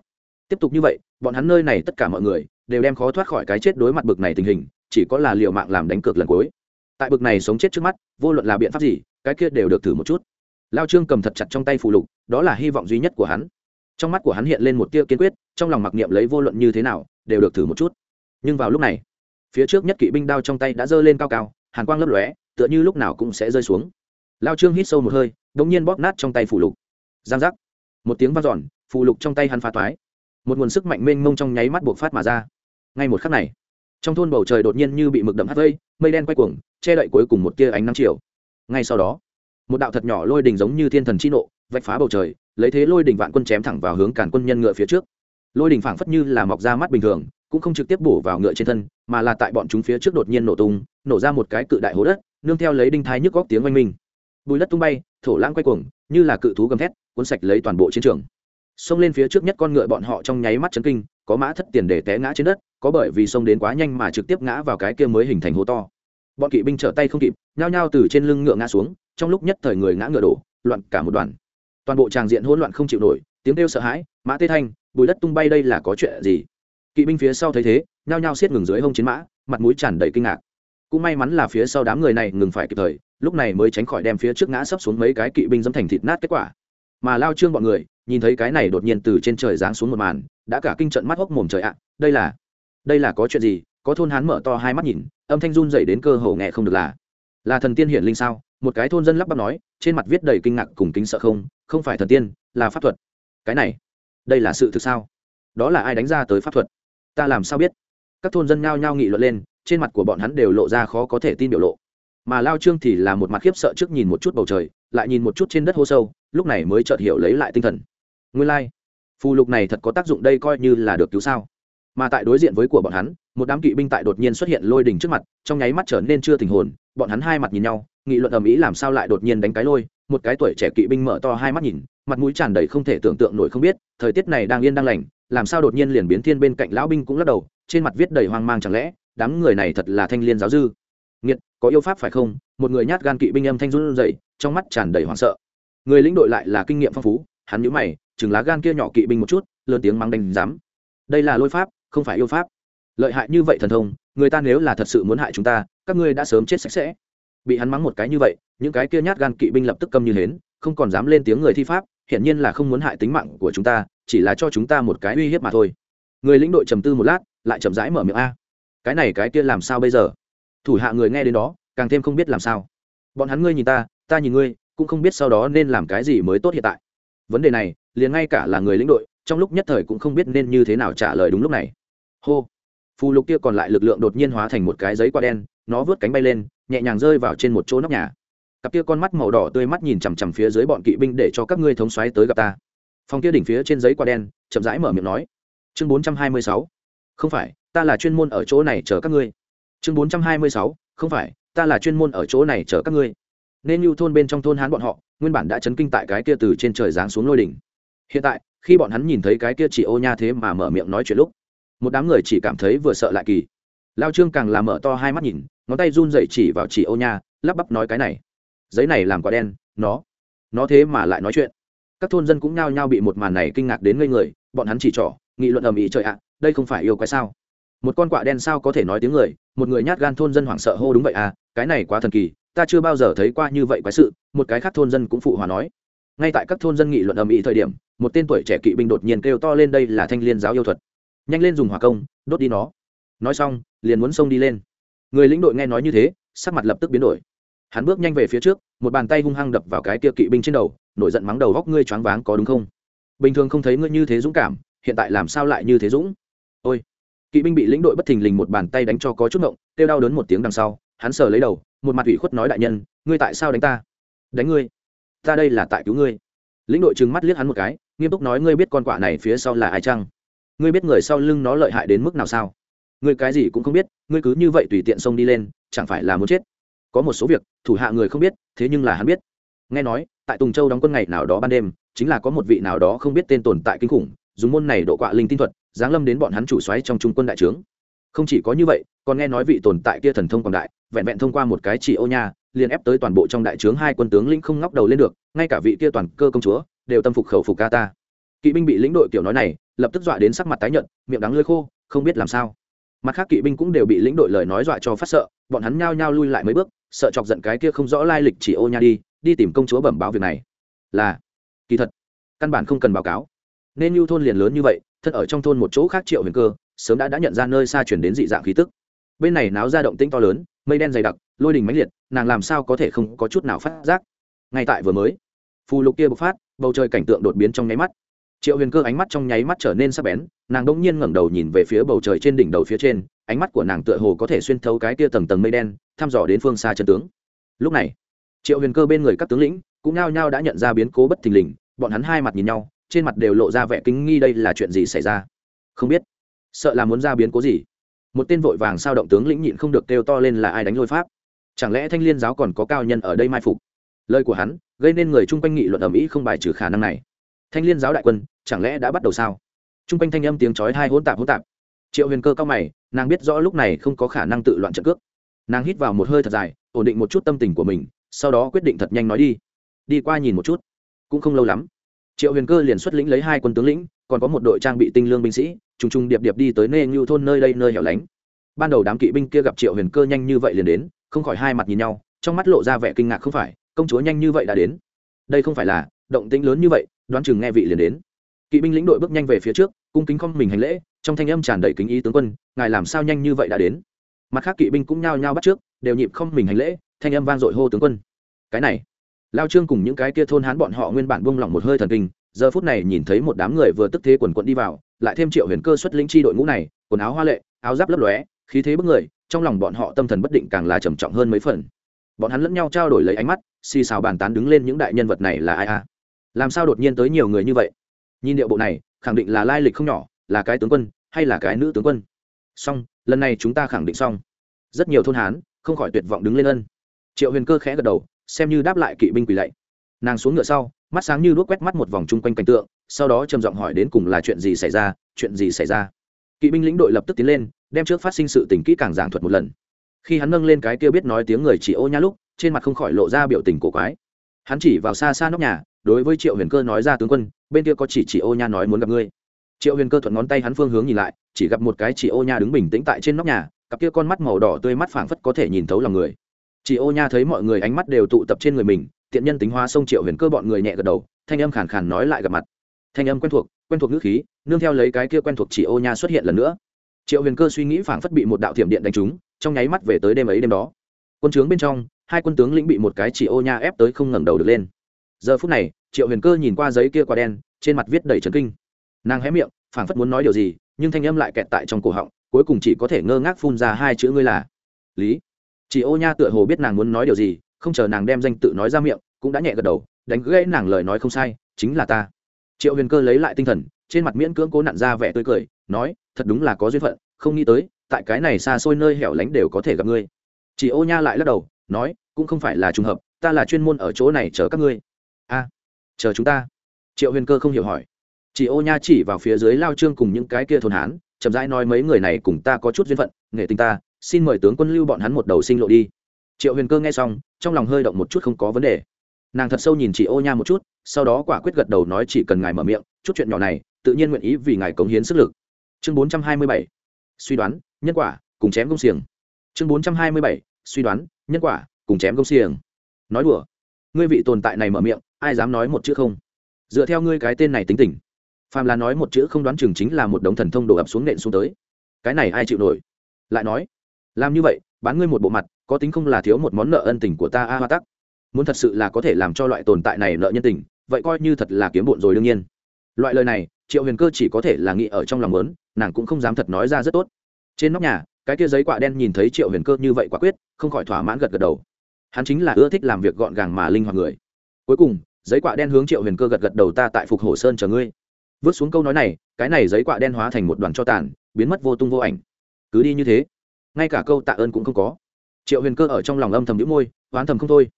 Tiếp tục như vậy, bọn hắn nơi này tất cả mọi người, đều đem khó thoát khỏi cái chết đối mặt bực này tình hình, chỉ có là liệu mạng làm đánh cược lần cuối. Tại bực này sống chết trước mắt, vô luận là biện pháp gì, cái kia đều được thử một chút. Lao trương cầm thật chặt trong tay phù lục, đó là hy vọng duy nhất của hắn. Trong mắt của hắn hiện lên một tia kiên quyết, trong lòng mặc niệm lấy vô luận như thế nào, đều được thử một chút. Nhưng vào lúc này, phía trước nhất kỵ binh đao trong tay đã giơ lên cao cao, hàn quang lấp lóe, tựa như lúc nào cũng sẽ rơi xuống lao trương hít sâu một hơi đ ỗ n g nhiên bóp nát trong tay phù lục. Giang giác. Một tiếng v a n giòn phù lục trong tay hắn phá toái. Một nguồn sức mạnh mênh mông trong nháy mắt buộc phát mà ra. Ngay một khắc này, trong thôn bầu trời đột nhiên như bị mực đậm hắt vây, mây đen quay cuồng, che đậy cuối cùng một tia ánh nắng chiều. Ngay sau đó, một đạo thật nhỏ lôi đình giống như thiên thần chi nộ, vạch phá bầu trời, lấy thế lôi đình vạn quân chém thẳng vào hướng cản quân nhân ngựa phía trước. Lôi đình phảng phất như là mọc ra mắt bình thường, cũng không trực tiếp bổ vào ngựa trên thân, mà là tại bọn chúng phía trước đột nhiên nổ tung, nổ ra một cái cự đại hố đất, nương theo lấy đinh thái nhức góc tiếng oanh minh bùi đất tung bay, thổ lãng quay cuồng, như là cự thú gầm thét, cuốn sạch lấy toàn bộ chiến trường. Xông lên phía trước nhất con ngựa bọn họ trong nháy mắt chấn kinh, có mã thất tiền để té ngã trên đất, có bởi vì xông đến quá nhanh mà trực tiếp ngã vào cái kia mới hình thành hố to. Bọn kỵ binh trở tay không kịp, nhao nhao từ trên lưng ngựa ngã xuống, trong lúc nhất thời người ngã ngựa đổ, loạn cả một đoàn. Toàn bộ tràng diện hỗn loạn không chịu nổi, tiếng kêu sợ hãi, mã tê thanh, bùi đất tung bay đây là có chuyện gì? Kỵ binh phía sau thấy thế, nhao nhao xiết ngừng dưới hông chiến mã, mặt mũi tràn đầy kinh ngạc cũng may mắn là phía sau đám người này ngừng phải kịp thời, lúc này mới tránh khỏi đem phía trước ngã sấp xuống mấy cái kỵ binh dẫm thành thịt nát kết quả. Mà lao trương bọn người, nhìn thấy cái này đột nhiên từ trên trời giáng xuống một màn, đã cả kinh trận mắt hốc mồm trời ạ, đây là đây là có chuyện gì? Có thôn hán mở to hai mắt nhìn, âm thanh run dậy đến cơ hồ nghe không được là là thần tiên hiển linh sao? Một cái thôn dân lắp bắp nói, trên mặt viết đầy kinh ngạc cùng kính sợ không không phải thần tiên, là pháp thuật. Cái này, đây là sự thực sao? Đó là ai đánh ra tới pháp thuật? Ta làm sao biết? Các thôn dân nhao nhao nghị luận lên trên mặt của bọn hắn đều lộ ra khó có thể tin biểu lộ mà lao trương thì là một mặt khiếp sợ trước nhìn một chút bầu trời, lại nhìn một chút trên đất hô sâu, lúc này mới chợt hiểu lấy lại tinh thần nguyên lai、like. phù lục này thật có tác dụng đây coi như là được cứu sao mà tại đối diện với của bọn hắn, một đám kỵ binh tại đột nhiên xuất hiện lôi đỉnh trước mặt, trong nháy mắt trở nên chưa tình hồn, bọn hắn hai mặt nhìn nhau, nghị luận ầm ĩ làm sao lại đột nhiên đánh cái lôi, một cái tuổi trẻ kỵ binh mở to hai mắt nhìn, mặt mũi tràn đầy không thể tưởng tượng nổi không biết, thời tiết này đang yên đang lành, làm sao đột nhiên liền biến thiên bên cạnh lão binh cũng lắc đầu, trên mặt viết đầy hoang mang chẳng lẽ đám người này thật là thanh liên giáo dư. Nghiệt, có yêu pháp phải không? Một người nhát gan kỵ binh âm thanh run dậy trong mắt tràn đầy hoảng sợ. Người lĩnh đội lại là kinh nghiệm phong phú, hắn nhũ mày, chừng lá gan kia nhỏ kỵ binh một chút, lớn tiếng mắng đánh giám. Đây là lôi pháp, không phải yêu pháp. Lợi hại như vậy thần thông, người ta nếu là thật sự muốn hại chúng ta, các ngươi đã sớm chết sạch sẽ. Bị hắn mắng một cái như vậy, những cái kia nhát gan kỵ binh lập tức câm như hến, không còn dám lên tiếng người thi pháp, hiển nhiên là không muốn hại tính mạng của chúng ta, chỉ là cho chúng ta một cái uy hiếp mà thôi. Người lĩnh đội trầm tư một lát, lại chậm rãi mở miệng a cái này cái kia làm sao bây giờ? Thủ hạ người nghe đến đó, càng thêm không biết làm sao. Bọn hắn ngươi nhìn ta ta nhìn ngươi, cũng không biết sau đó nên làm cái gì mới tốt hiện tại. Vấn đề này, liền ngay cả là người lĩnh đội, trong lúc nhất thời cũng không biết nên như thế nào trả lời đúng lúc này. Hô! Phù lục kia còn lại lực lượng đột nhiên hóa thành một cái giấy quả đen, nó vớt cánh bay lên, nhẹ nhàng rơi vào trên một chỗ nóc nhà. Cặp kia con mắt màu đỏ tươi mắt nhìn chằm chằm phía dưới bọn kỵ binh để cho các ngươi thống xoáy tới gặp ta. Phòng kia đỉnh phía trên giấy quả đen, chậm rãi mở miệng nói. Chương bốn trăm hai mươi sáu. Không phải ta là chuyên môn ở chỗ này chờ các ngươi. Chương bốn trăm hai mươi sáu, không phải, ta là chuyên môn ở chỗ này chờ các ngươi. Nên lưu thôn bên trong thôn hán bọn họ, nguyên bản đã chấn kinh tại cái kia từ trên trời giáng xuống lôi đỉnh. Hiện tại, khi bọn hắn nhìn thấy cái kia chỉ ô nha thế mà mở miệng nói chuyện lúc, một đám người chỉ cảm thấy vừa sợ lại kỳ. Lao trương càng làm mở to hai mắt nhìn, ngón tay run dậy chỉ vào chỉ ô nha, lắp bắp nói cái này. Giấy này làm quả đen, nó nó thế mà lại nói chuyện. Các thôn dân cũng nhao nhao bị một màn này kinh ngạc đến ngây người, bọn hắn chỉ trỏ, nghị luận ầm ĩ trời ạ, đây không phải yêu quái sao? Một con quạ đen sao có thể nói tiếng người, một người nhát gan thôn dân hoảng sợ hô đúng vậy à cái này quá thần kỳ, ta chưa bao giờ thấy qua như vậy quái sự, một cái khác thôn dân cũng phụ hòa nói. Ngay tại các thôn dân nghị luận ầm ĩ thời điểm, một tên tuổi trẻ kỵ binh đột nhiên kêu to lên đây là thanh liên giáo yêu thuật. Nhanh lên dùng hỏa công, đốt đi nó. Nói xong, liền muốn xông đi lên. Người lĩnh đội nghe nói như thế, sắc mặt lập tức biến đổi. Hắn bước nhanh về phía trước, một bàn tay hung hăng đập vào cái tia kỵ binh trên đầu, nổi giận mắng đầu góc ngươi choáng váng có đúng không? Bình thường không thấy ngươi như thế dũng cảm, hiện tại làm sao lại như thế dũng? Ôi! Kỵ binh bị lĩnh đội bất thình lình một bàn tay đánh cho có chút ngộng, kêu đau đớn một tiếng đằng sau, hắn sờ lấy đầu, một mặt ủy khuất nói đại nhân, ngươi tại sao đánh ta? Đánh ngươi? Ta đây là tại cứu ngươi. Lĩnh đội trừng mắt liếc hắn một cái, nghiêm túc nói, ngươi biết con quạ này phía sau là ai chăng? Ngươi biết người sau lưng nó lợi hại đến mức nào sao? Ngươi cái gì cũng không biết, ngươi cứ như vậy tùy tiện xông đi lên, chẳng phải là muốn chết? Có một số việc, thủ hạ người không biết, thế nhưng là hắn biết. Nghe nói, tại tùng châu đóng quân ngày nào đó ban đêm, chính là có một vị nào đó không biết tên tồn tại kinh khủng, dùng môn này độ quạ linh tinh thuật giáng lâm đến bọn hắn chủ xoáy trong trung quân đại trướng. Không chỉ có như vậy, còn nghe nói vị tồn tại kia thần thông quảng đại, vẹn vẹn thông qua một cái chỉ ô nha, liền ép tới toàn bộ trong đại trướng hai quân tướng lĩnh không ngóc đầu lên được, ngay cả vị kia toàn cơ công chúa, đều tâm phục khẩu phục ca ta. Kỵ binh bị lĩnh đội kiểu nói này, lập tức dọa đến sắc mặt tái nhợt, miệng đắng lưỡi khô, không biết làm sao. Mặt khác kỵ binh cũng đều bị lĩnh đội lời nói dọa cho phát sợ, bọn hắn nhao nhao lui lại mấy bước, sợ chọc giận cái kia không rõ lai lịch chỉ ô nha đi đi tìm công chúa bẩm báo việc này. Là, kỳ thật, căn bản không cần báo cáo. Nên như thôn liền lớn như vậy thân ở trong thôn một chỗ khác triệu huyền cơ, sớm đã đã nhận ra nơi xa chuyển đến dị dạng khí tức. Bên này náo ra động tĩnh to lớn, mây đen dày đặc, lôi đình mãnh liệt, nàng làm sao có thể không có chút nào phát giác? Ngay tại vừa mới, phù lục kia bộc phát, bầu trời cảnh tượng đột biến trong nháy mắt. Triệu huyền cơ ánh mắt trong nháy mắt trở nên sắc bén, nàng đông nhiên ngẩng đầu nhìn về phía bầu trời trên đỉnh đầu phía trên, ánh mắt của nàng tựa hồ có thể xuyên thấu cái kia tầng tầng mây đen, thăm dò đến phương xa chân tướng. Lúc này, triệu huyền cơ bên người các tướng lĩnh cũng nao nhao đã nhận ra biến cố bất thình lình, bọn hắn hai mặt nhìn nhau trên mặt đều lộ ra vẻ kinh nghi đây là chuyện gì xảy ra? Không biết. Sợ là muốn ra biến cố gì? Một tên vội vàng sao động tướng lĩnh nhịn không được kêu to lên là ai đánh lôi pháp? Chẳng lẽ thanh liên giáo còn có cao nhân ở đây mai phục? Lời của hắn gây nên người chung quanh nghị luận ở mỹ không bài trừ khả năng này. Thanh liên giáo đại quân, chẳng lẽ đã bắt đầu sao? Chung quanh thanh âm tiếng chói hai hỗn tạp hỗn tạp. Triệu huyền cơ cao mày, nàng biết rõ lúc này không có khả năng tự loạn trận cước. Nàng hít vào một hơi thật dài, ổn định một chút tâm tình của mình, sau đó quyết định thật nhanh nói đi. Đi qua nhìn một chút. Cũng không lâu lắm triệu huyền cơ liền xuất lĩnh lấy hai quân tướng lĩnh, còn có một đội trang bị tinh lương binh sĩ t r ù n g t r ù n g điệp điệp đi tới nơi ngưu thôn nơi đây nơi hẻo lánh. Ban đầu đám kỵ binh kia gặp triệu huyền cơ nhanh như vậy liền đến, không khỏi hai mặt nhìn nhau, trong mắt lộ ra vẻ kinh ngạc không phải, công chúa nhanh như vậy đã đến. Đây không phải là, động tĩnh lớn như vậy, đoán chừng nghe vị liền đến. Kỵ binh lĩnh đội bước nhanh về phía trước, cung kính không mình hành lễ, trong thanh âm tràn đầy kính ý tướng quân, ngài làm sao nhanh như vậy đã đến? Mặt khác kỵ binh cũng nhao nhao bắt trước, đều nhịp không mình hành lễ, thanh âm vang dội hô tướng quân. Cái này lao trương cùng những cái kia thôn hán bọn họ nguyên bản buông lỏng một hơi thần kinh, giờ phút này nhìn thấy một đám người vừa tức thế quần quận đi vào, lại thêm triệu huyền cơ xuất linh chi đội ngũ này, quần áo hoa lệ, áo giáp lấp lóe, khí thế bức người, trong lòng bọn họ tâm thần bất định càng là trầm trọng hơn mấy phần. Bọn hắn lẫn nhau trao đổi lấy ánh mắt, xì xào bàn tán đứng lên những đại nhân vật này là ai à? làm sao đột nhiên tới nhiều người như vậy? Nhìn điệu bộ này, khẳng định là lai lịch không nhỏ, là cái tướng quân, hay là cái nữ tướng quân? Xong, lần này chúng ta khẳng định xong. Rất nhiều thôn hán, không khỏi tuyệt vọng đứng lên ân. Triệu huyền cơ khẽ gật đầu xem như đáp lại kỵ binh quỳ lạy. Nàng xuống ngựa sau, mắt sáng như đuốc quét mắt một vòng chung quanh cảnh tượng, sau đó trầm giọng hỏi đến cùng là chuyện gì xảy ra, chuyện gì xảy ra. Kỵ binh lĩnh đội lập tức tiến lên, đem trước phát sinh sự tình kỹ càng giảng thuật một lần. Khi hắn nâng lên cái kia biết nói tiếng người chỉ ô nhá lúc, trên mặt không khỏi lộ ra biểu tình cổ quái. Hắn chỉ vào xa xa nóc nhà, đối với triệu huyền cơ nói ra tướng quân, bên kia có chỉ chỉ ô nha nói muốn gặp ngươi. Triệu huyền cơ thuận ngón tay hắn phương hướng nhìn lại, chỉ gặp một cái chỉ ô nha đứng bình tĩnh tại trên nóc nhà, cặp kia con mắt màu đỏ tươi mắt phảng phất có thể nhìn thấu lòng người chị ô nha thấy mọi người ánh mắt đều tụ tập trên người mình, tiện nhân tính hóa sông triệu huyền cơ bọn người nhẹ gật đầu, thanh âm khàn khàn nói lại gặp mặt. Thanh âm quen thuộc quen thuộc ngữ khí, nương theo lấy cái kia quen thuộc chị ô nha xuất hiện lần nữa. Triệu huyền cơ suy nghĩ phảng phất bị một đạo thiểm điện đánh trúng, trong nháy mắt về tới đêm ấy đêm đó. Quân trướng bên trong, hai quân tướng lĩnh bị một cái chị ô nha ép tới không ngẩng đầu được lên. Giờ phút này, triệu huyền cơ nhìn qua giấy kia quả đen, trên mặt viết đầy trấn kinh. Nàng hé miệng, phảng phất muốn nói điều gì, nhưng thanh âm lại kẹt tại trong cổ họng, cuối cùng chỉ có thể ngơ ngác phun ra hai chữ ngươi là. Lý chị ô nha tựa hồ biết nàng muốn nói điều gì, không chờ nàng đem danh tự nói ra miệng, cũng đã nhẹ gật đầu, đánh gãy nàng lời nói không sai, chính là ta. Triệu huyền cơ lấy lại tinh thần, trên mặt miễn cưỡng cố nặn ra vẻ tươi cười, nói, thật đúng là có duyên phận, không nghĩ tới, tại cái này xa xôi nơi hẻo lánh đều có thể gặp ngươi. Chị ô nha lại lắc đầu, nói, cũng không phải là trùng hợp, ta là chuyên môn ở chỗ này chờ các ngươi. A, chờ chúng ta. Triệu huyền cơ không hiểu hỏi. Chị ô nha chỉ vào phía dưới lao trương cùng những cái kia thôn hán, chậm rãi nói mấy người này cùng ta có chút duyên phận nghệ tình ta xin mời tướng quân lưu bọn hắn một đầu sinh lộ đi. Triệu huyền cơ nghe xong, trong lòng hơi động một chút không có vấn đề. Nàng thật sâu nhìn chị ô nha một chút, sau đó quả quyết gật đầu nói chỉ cần ngài mở miệng, chút chuyện nhỏ này, tự nhiên nguyện ý vì ngài cống hiến sức lực. Chương bốn trăm hai mươi bảy, suy đoán, nhân quả, cùng chém công xiềng. Chương bốn trăm hai mươi bảy, suy đoán, nhân quả, cùng chém công xiềng. Nói đùa. Ngươi vị tồn tại này mở miệng, ai dám nói một chữ không? Dựa theo ngươi cái tên này tính tình. Phàm là nói một chữ không đoán chừng chính là một đống thần thông đổ ập xuống nện xuống tới. Cái này ai chịu nổi? Lại nói làm như vậy, bán ngươi một bộ mặt, có tính không là thiếu một món nợ ân tình của ta a hoa tắc. Muốn thật sự là có thể làm cho loại tồn tại này nợ nhân tình, vậy coi như thật là kiếm bộn rồi đương nhiên. Loại lời này, triệu huyền cơ chỉ có thể là nghĩ ở trong lòng lớn nàng cũng không dám thật nói ra rất tốt. Trên nóc nhà, cái kia giấy quạ đen nhìn thấy triệu huyền cơ như vậy quả quyết, không khỏi thỏa mãn gật gật đầu. Hắn chính là ưa thích làm việc gọn gàng mà linh hoạt người. Cuối cùng, giấy quạ đen hướng triệu huyền cơ gật gật đầu, ta tại phục hồ sơn chờ ngươi. Vứt xuống câu nói này, cái này giấy quạ đen hóa thành một đoàn cho tàn, biến mất vô tung vô ảnh. Cứ đi như thế ngay cả câu tạ ơn cũng không có. Triệu huyền cơ ở trong lòng âm thầm nhũ môi, oán thầm không thôi.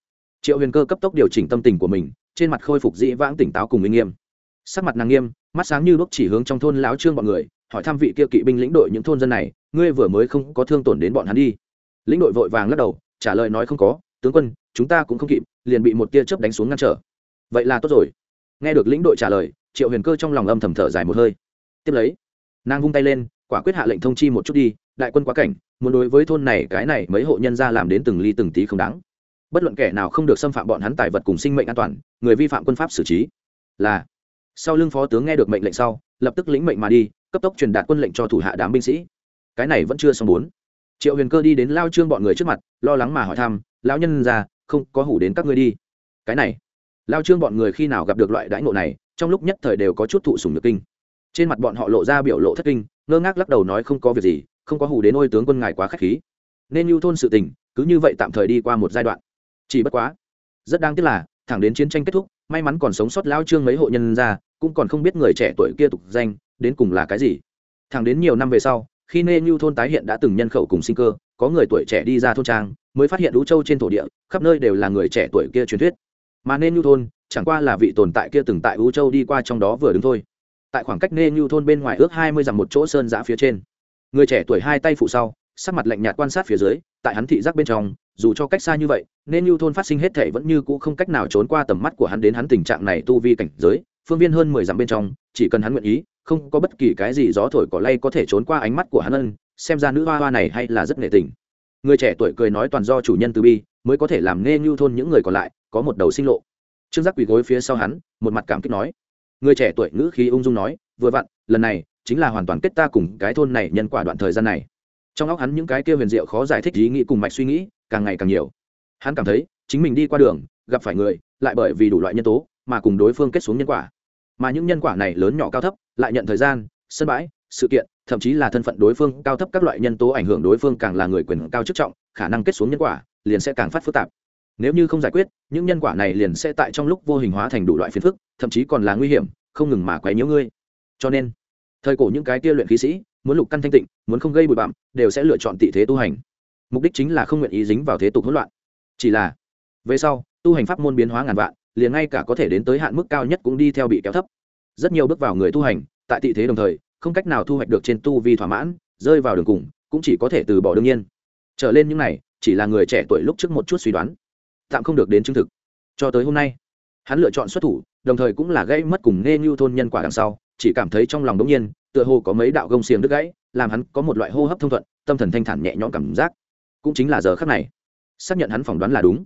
Triệu huyền cơ cấp tốc điều chỉnh tâm tình của mình, trên mặt khôi phục dĩ vãng tỉnh táo cùng minh nghiêm. Sắc mặt nàng nghiêm, mắt sáng như lúc chỉ hướng trong thôn lão trương bọn người, hỏi thăm vị kia kỵ binh lĩnh đội những thôn dân này, ngươi vừa mới không có thương tổn đến bọn hắn đi? Lĩnh đội vội vàng lắc đầu, trả lời nói không có, tướng quân, chúng ta cũng không kịp, liền bị một tia chớp đánh xuống ngăn trở. Vậy là tốt rồi. Nghe được lĩnh đội trả lời, triệu huyền cơ trong lòng âm thầm thở dài một hơi. Tiếp lấy, nàng vung tay lên, quả quyết hạ lệnh thông chi một chút đi đại quân quá cảnh, muốn đối với thôn này cái này mấy hộ nhân ra làm đến từng ly từng tí không đáng. Bất luận kẻ nào không được xâm phạm bọn hắn tài vật cùng sinh mệnh an toàn, người vi phạm quân pháp xử trí. Là, sau lưng phó tướng nghe được mệnh lệnh sau, lập tức lĩnh mệnh mà đi, cấp tốc truyền đạt quân lệnh cho thủ hạ đám binh sĩ. Cái này vẫn chưa xong bốn. Triệu huyền cơ đi đến lao trương bọn người trước mặt, lo lắng mà hỏi thăm, lão nhân ra không có hủ đến các ngươi đi. Cái này, lao trương bọn người khi nào gặp được loại đãi ngộ này, trong lúc nhất thời đều có chút thụ sùng nhược kinh. Trên mặt bọn họ lộ ra biểu lộ thất kinh, ngơ ngác lắc đầu nói không có việc gì không có hủ đến ôi tướng quân ngài quá k h á c h khí. Nên lưu thôn sự tình, cứ như vậy tạm thời đi qua một giai đoạn. Chỉ bất quá, rất đáng tiếc là, thẳng đến chiến tranh kết thúc, may mắn còn sống sót lao trương mấy hộ nhân ra cũng còn không biết người trẻ tuổi kia tục danh, đến cùng là cái gì. Thẳng đến nhiều năm về sau, khi nê như thôn tái hiện đã từng nhân khẩu cùng sinh cơ, có người tuổi trẻ đi ra thôn trang, mới phát hiện lũ châu trên thổ địa, khắp nơi đều là người trẻ tuổi kia truyền thuyết. Mà nên như thôn, chẳng qua là vị tồn tại kia từng tại lũ châu đi qua trong đó vừa đứng thôi. Tại khoảng cách nên như thôn bên ngoài ước hai mươi dặm một chỗ sơn giã phía trên người trẻ tuổi hai tay phụ sau, sắc mặt lạnh nhạt quan sát phía dưới, tại hắn thị giác bên trong, dù cho cách xa như vậy, nên lưu thôn phát sinh hết thể vẫn như cũ không cách nào trốn qua tầm mắt của hắn đến hắn tình trạng này tu vi cảnh giới, phương viên hơn mười dặm bên trong, chỉ cần hắn nguyện ý, không có bất kỳ cái gì gió thổi cỏ lay có thể trốn qua ánh mắt của hắn ân, xem ra nữ hoa hoa này hay là rất nghệ tình. Người trẻ tuổi cười nói toàn do chủ nhân từ bi, mới có thể làm nên lưu thôn những người còn lại, có một đầu sinh lộ. Trương giác quỳ gối phía sau hắn, một mặt cảm kích nói. Người trẻ tuổi ngữ khí ung dung nói, vừa vặn, lần này chính là hoàn toàn kết ta cùng cái thôn này nhân quả đoạn thời gian này. Trong óc hắn những cái kia huyền diệu khó giải thích ý nghĩ cùng mạch suy nghĩ, càng ngày càng nhiều. Hắn cảm thấy, chính mình đi qua đường, gặp phải người, lại bởi vì đủ loại nhân tố, mà cùng đối phương kết xuống nhân quả. Mà những nhân quả này lớn nhỏ cao thấp, lại nhận thời gian, sân bãi, sự kiện, thậm chí là thân phận đối phương cao thấp các loại nhân tố ảnh hưởng đối phương càng là người quyền cao chức trọng, khả năng kết xuống nhân quả, liền sẽ càng phát phức tạp. Nếu như không giải quyết, những nhân quả này liền sẽ tại trong lúc vô hình hóa thành đủ loại phiền phức, thậm chí còn là nguy hiểm, không ngừng mà quấy nhiễu ngươi. Cho nên thời cổ những cái kia luyện khí sĩ, muốn lục căn thanh tịnh, muốn không gây bụi bặm, đều sẽ lựa chọn tị thế tu hành. Mục đích chính là không nguyện ý dính vào thế tục hỗn loạn. Chỉ là, về sau, tu hành pháp môn biến hóa ngàn vạn, liền ngay cả có thể đến tới hạn mức cao nhất cũng đi theo bị kéo thấp. Rất nhiều bước vào người tu hành, tại tị thế đồng thời, không cách nào thu hoạch được trên tu vi thỏa mãn, rơi vào đường cùng, cũng chỉ có thể từ bỏ đương nhiên. Trở lên những này, chỉ là người trẻ tuổi lúc trước một chút suy đoán. Tạm không được đến chứng thực. Cho tới hôm nay, hắn lựa chọn xuất thủ, đồng thời cũng là gây mất cùng nghe như thôn nhân quả đằng sau chỉ cảm thấy trong lòng đống nhiên, tựa hồ có mấy đạo gông xiềng đứt gãy, làm hắn có một loại hô hấp thông thuận, tâm thần thanh thản nhẹ nhõm cảm giác. Cũng chính là giờ khắc này, xác nhận hắn phỏng đoán là đúng.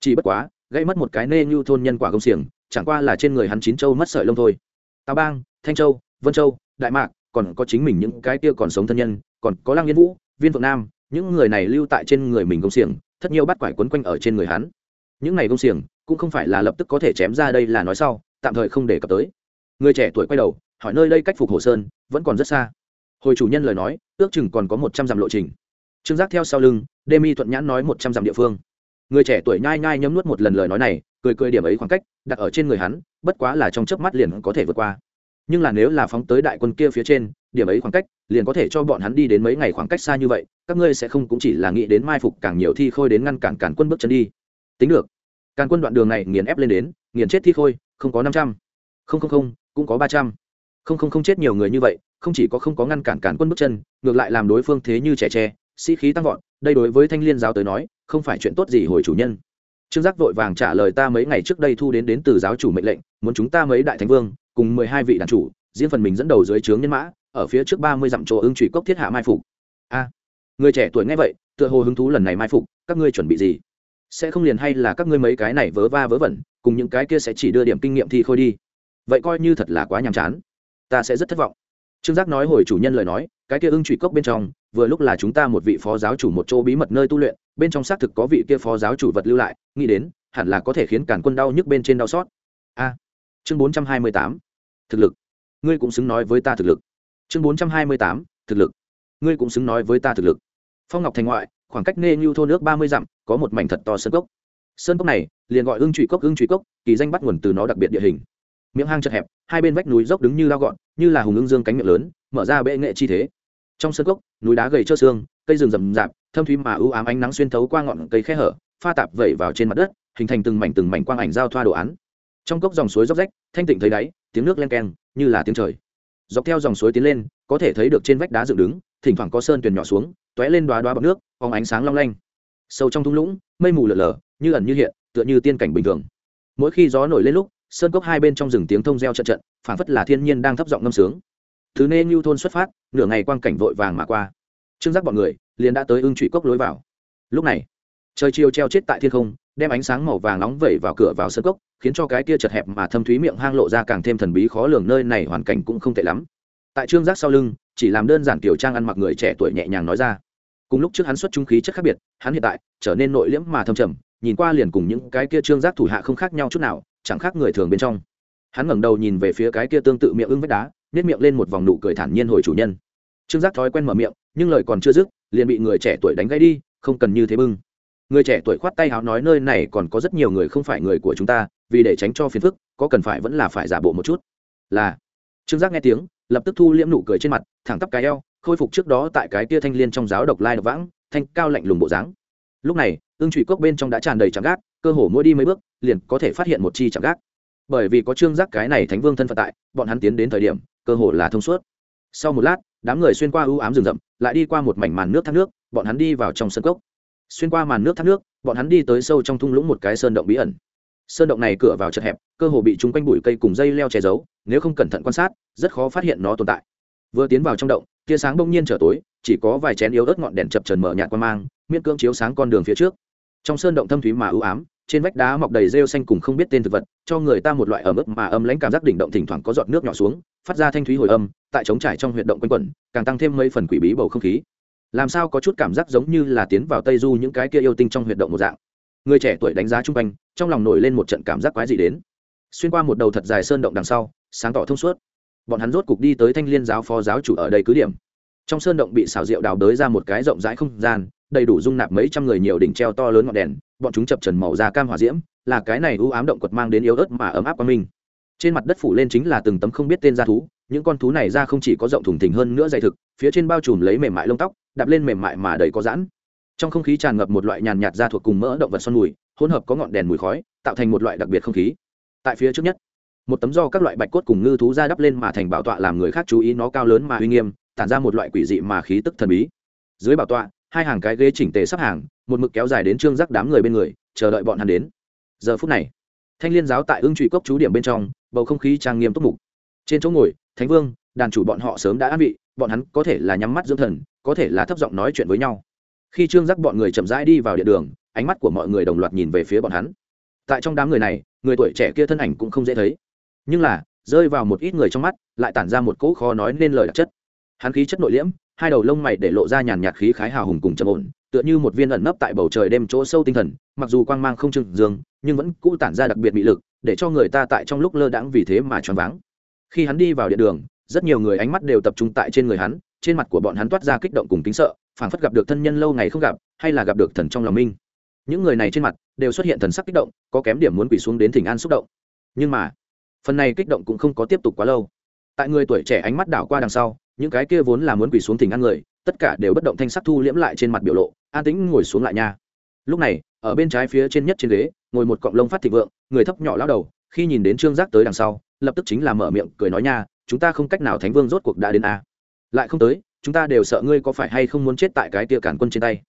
Chỉ bất quá gây mất một cái nê như thôn nhân quả gông xiềng, chẳng qua là trên người hắn chín châu mất sợi lông thôi. Tào bang, thanh châu, vân châu, đại mạc, còn có chính mình những cái kia còn sống thân nhân, còn có lăng yên vũ, viên phượng nam, những người này lưu tại trên người mình gông xiềng, thất nhiều bắt quải quấn quanh ở trên người hắn. Những này gông xiềng, cũng không phải là lập tức có thể chém ra đây là nói sau, tạm thời không để cập tới. Người trẻ tuổi quay đầu hỏi nơi đây cách phục hồ sơn vẫn còn rất xa. Hồi chủ nhân lời nói, ước chừng còn có một trăm dặm lộ trình. Trương giác theo sau lưng, đê mi thuận nhãn nói một trăm dặm địa phương. Người trẻ tuổi nhai nhai nhấm nuốt một lần lời nói này, cười cười điểm ấy khoảng cách, đặt ở trên người hắn, bất quá là trong chớp mắt liền có thể vượt qua. Nhưng là nếu là phóng tới đại quân kia phía trên, điểm ấy khoảng cách, liền có thể cho bọn hắn đi đến mấy ngày khoảng cách xa như vậy, các ngươi sẽ không cũng chỉ là nghĩ đến mai phục càng nhiều thi khôi đến ngăn cản cản quân bước chân đi. Tính được. Càn quân đoạn đường này nghiền ép lên đến, nghiền chết thi khôi, không có năm trăm. Không không không, cũng có ba trăm không không không chết nhiều người như vậy, không chỉ có không có ngăn cản cản quân bước chân, ngược lại làm đối phương thế như trẻ tre, sĩ khí tăng vọt, đây đối với thanh liên giáo tới nói, không phải chuyện tốt gì hồi chủ nhân. Trương giác vội vàng trả lời ta mấy ngày trước đây thu đến đến từ giáo chủ mệnh lệnh, muốn chúng ta mấy đại thánh vương, cùng mười hai vị đàn chủ, diễn phần mình dẫn đầu dưới trướng nhân mã, ở phía trước ba mươi dặm chỗ ưng trụy cốc thiết hạ mai phục. A, người trẻ tuổi nghe vậy, tựa hồ hứng thú lần này mai phục, các ngươi chuẩn bị gì? Sẽ không liền hay là các ngươi mấy cái này vớ va vớ vẩn, cùng những cái kia sẽ chỉ đưa điểm kinh nghiệm thi khôi đi. Vậy coi như thật là quá nhàm chán ta sẽ rất thất vọng. Trương giác nói hồi chủ nhân lời nói, cái kia ưng trụy cốc bên trong, vừa lúc là chúng ta một vị phó giáo chủ một chỗ bí mật nơi tu luyện, bên trong xác thực có vị kia phó giáo chủ vật lưu lại, nghĩ đến, hẳn là có thể khiến cản quân đau nhức bên trên đau xót. A. Chương bốn trăm hai mươi tám, thực lực. Ngươi cũng xứng nói với ta thực lực. Chương bốn trăm hai mươi tám, thực lực. Ngươi cũng xứng nói với ta thực lực. Phong ngọc thành ngoại, khoảng cách nê như thô nước ba mươi dặm, có một mảnh thật to sơn cốc. Sơn cốc này, liền gọi ưng trụy cốc, ưng trụy cốc, kỳ danh bắt nguồn từ nó đặc biệt địa hình miệng hang chật hẹp, hai bên vách núi dốc đứng như lao gọn, như là hùng ưng dương cánh miệng lớn, mở ra bệ nghệ chi thế. Trong sân cốc, núi đá gầy trơ xương, cây rừng rậm rạp, thâm thúy mà ưu ám ánh nắng xuyên thấu qua ngọn cây khe hở, pha tạp vẩy vào trên mặt đất, hình thành từng mảnh từng mảnh quang ảnh giao thoa đồ án. Trong cốc dòng suối dốc rách, thanh tịnh thấy đáy, tiếng nước len keng, như là tiếng trời. Dọc theo dòng suối tiến lên, có thể thấy được trên vách đá dựng đứng, thỉnh thoảng có sơn tuyền nhỏ xuống, tóe lên đoá đoá bọc nước, phóng ánh sáng long lanh. Sâu trong thung lũng, mây mù lở lở, như ẩn như hiện, tựa như tiên cảnh bình thường. Mỗi khi gió nổi lên lúc sơn cốc hai bên trong rừng tiếng thông reo trận trận, phảng phất là thiên nhiên đang thấp giọng ngâm sướng. Thứ nên lưu thôn xuất phát, nửa ngày quang cảnh vội vàng mà qua. Trương giác bọn người liền đã tới ưng trụy cốc lối vào. Lúc này, trời chiều treo chết tại thiên không, đem ánh sáng màu vàng nóng vẩy vào cửa vào sân cốc, khiến cho cái kia chật hẹp mà thâm thúy miệng hang lộ ra càng thêm thần bí khó lường, nơi này hoàn cảnh cũng không tệ lắm. Tại trương giác sau lưng, chỉ làm đơn giản kiểu trang ăn mặc người trẻ tuổi nhẹ nhàng nói ra. Cùng lúc trước hắn xuất trung khí chất khác biệt, hắn hiện tại trở nên nội liễm mà thâm trầm, nhìn qua liền cùng những cái kia trương giác thủ hạ không khác nhau chút nào chẳng khác người thường bên trong. Hắn ngẩng đầu nhìn về phía cái kia tương tự miệng ưng vách đá nếp miệng lên một vòng nụ cười thản nhiên hồi chủ nhân. Trương giác thói quen mở miệng, nhưng lời còn chưa dứt, liền bị người trẻ tuổi đánh gãy đi, không cần như thế bưng. Người trẻ tuổi khoát tay háo nói nơi này còn có rất nhiều người không phải người của chúng ta, vì để tránh cho phiền phức, có cần phải vẫn là phải giả bộ một chút. Là. Trương giác nghe tiếng, lập tức thu liễm nụ cười trên mặt, thẳng tắp cái eo, khôi phục trước đó tại cái kia thanh liên trong giáo độc lai độc vãng, thanh cao lạnh lùng bộ dáng. Lúc này ương trụy cốc bên trong đã tràn đầy trắng gác cơ hồ mỗi đi mấy bước, liền có thể phát hiện một chi trạm gác. Bởi vì có trương giác cái này thánh vương thân phận tại, bọn hắn tiến đến thời điểm, cơ hồ là thông suốt. Sau một lát, đám người xuyên qua ưu ám rừng rậm, lại đi qua một mảnh màn nước thác nước, bọn hắn đi vào trong sân cốc. Xuyên qua màn nước thác nước, bọn hắn đi tới sâu trong thung lũng một cái sơn động bí ẩn. Sơn động này cửa vào chật hẹp, cơ hồ bị chúng quanh bụi cây cùng dây leo che giấu, nếu không cẩn thận quan sát, rất khó phát hiện nó tồn tại. Vừa tiến vào trong động, tia sáng bỗng nhiên trở tối, chỉ có vài chén yếu ớt ngọn đèn chập trần mở nhạt qua mang, miễn cưỡng chiếu sáng con đường phía trước. Trong sơn động thâm thúy mà ưu ám trên vách đá mọc đầy rêu xanh cùng không biết tên thực vật, cho người ta một loại ẩm ướt mà âm lãnh cảm giác đỉnh động thỉnh thoảng có giọt nước nhỏ xuống, phát ra thanh thúy hồi âm, tại trống trải trong huyệt động quanh quẩn, càng tăng thêm mấy phần quỷ bí bầu không khí. Làm sao có chút cảm giác giống như là tiến vào tây du những cái kia yêu tinh trong huyệt động một dạng. Người trẻ tuổi đánh giá chung quanh, trong lòng nổi lên một trận cảm giác quái dị đến. Xuyên qua một đầu thật dài sơn động đằng sau, sáng tỏ thông suốt. Bọn hắn rốt cục đi tới thanh liên giáo phó giáo chủ ở đây cứ điểm. Trong sơn động bị xào rượu đào đới ra một cái rộng rãi không gian, đầy đủ dung nạp mấy trăm người nhiều đỉnh treo to lớn ngọn đèn bọn chúng chập trần màu da cam hỏa diễm, là cái này u ám động quật mang đến yếu ớt mà ấm áp qua mình trên mặt đất phủ lên chính là từng tấm không biết tên da thú, những con thú này ra không chỉ có rộng thùng thình hơn nữa dày thực, phía trên bao trùm lấy mềm mại lông tóc, đạp lên mềm mại mà đầy có giãn. Trong không khí tràn ngập một loại nhàn nhạt da thuộc cùng mỡ động vật son mùi, hỗn hợp có ngọn đèn mùi khói, tạo thành một loại đặc biệt không khí. Tại phía trước nhất, một tấm do các loại bạch cốt cùng ngư thú ra đắp lên mà thành bảo tọa làm người khác chú ý nó cao lớn mà uy nghiêm, tản ra một loại quỷ dị mà khí tức thần bí. Dưới bảo tọa, hai hàng cái ghế chỉnh tề sắp hàng một mực kéo dài đến trương giác đám người bên người, chờ đợi bọn hắn đến. Giờ phút này, thanh liên giáo tại ương trụy cốc chú điểm bên trong, bầu không khí trang nghiêm túc mục. Trên chỗ ngồi, thánh vương, đàn chủ bọn họ sớm đã an vị, bọn hắn có thể là nhắm mắt dưỡng thần, có thể là thấp giọng nói chuyện với nhau. Khi trương giác bọn người chậm rãi đi vào địa đường, ánh mắt của mọi người đồng loạt nhìn về phía bọn hắn. Tại trong đám người này, người tuổi trẻ kia thân ảnh cũng không dễ thấy. Nhưng là, rơi vào một ít người trong mắt, lại tản ra một cỗ khó nói nên lời đặc chất. Hắn khí chất nội liễm, hai đầu lông mày để lộ ra nhàn nhạt khí khái hào hùng cùng trầm ổn tựa như một viên ẩn nấp tại bầu trời đêm chỗ sâu tinh thần, mặc dù quang mang không trừng dương, nhưng vẫn cũ tản ra đặc biệt bị lực, để cho người ta tại trong lúc lơ đãng vì thế mà choáng váng. Khi hắn đi vào địa đường, rất nhiều người ánh mắt đều tập trung tại trên người hắn, trên mặt của bọn hắn toát ra kích động cùng kính sợ, phảng phất gặp được thân nhân lâu ngày không gặp, hay là gặp được thần trong lòng minh những người này trên mặt đều xuất hiện thần sắc kích động, có kém điểm muốn quỳ xuống đến thỉnh an xúc động. Nhưng mà, phần này kích động cũng không có tiếp tục quá lâu. Tại người tuổi trẻ ánh mắt đảo qua đằng sau, những cái kia vốn là muốn quỳ xuống thỉnh an người, tất cả đều bất động thanh sắc thu liễm lại trên mặt biểu lộ an tĩnh ngồi xuống lại nha. Lúc này, ở bên trái phía trên nhất trên ghế, ngồi một cọng lông phát thịnh vượng, người thấp nhỏ lao đầu, khi nhìn đến trương giác tới đằng sau, lập tức chính là mở miệng cười nói nha, chúng ta không cách nào thánh vương rốt cuộc đã đến a. Lại không tới, chúng ta đều sợ ngươi có phải hay không muốn chết tại cái tia cản quân trên tay.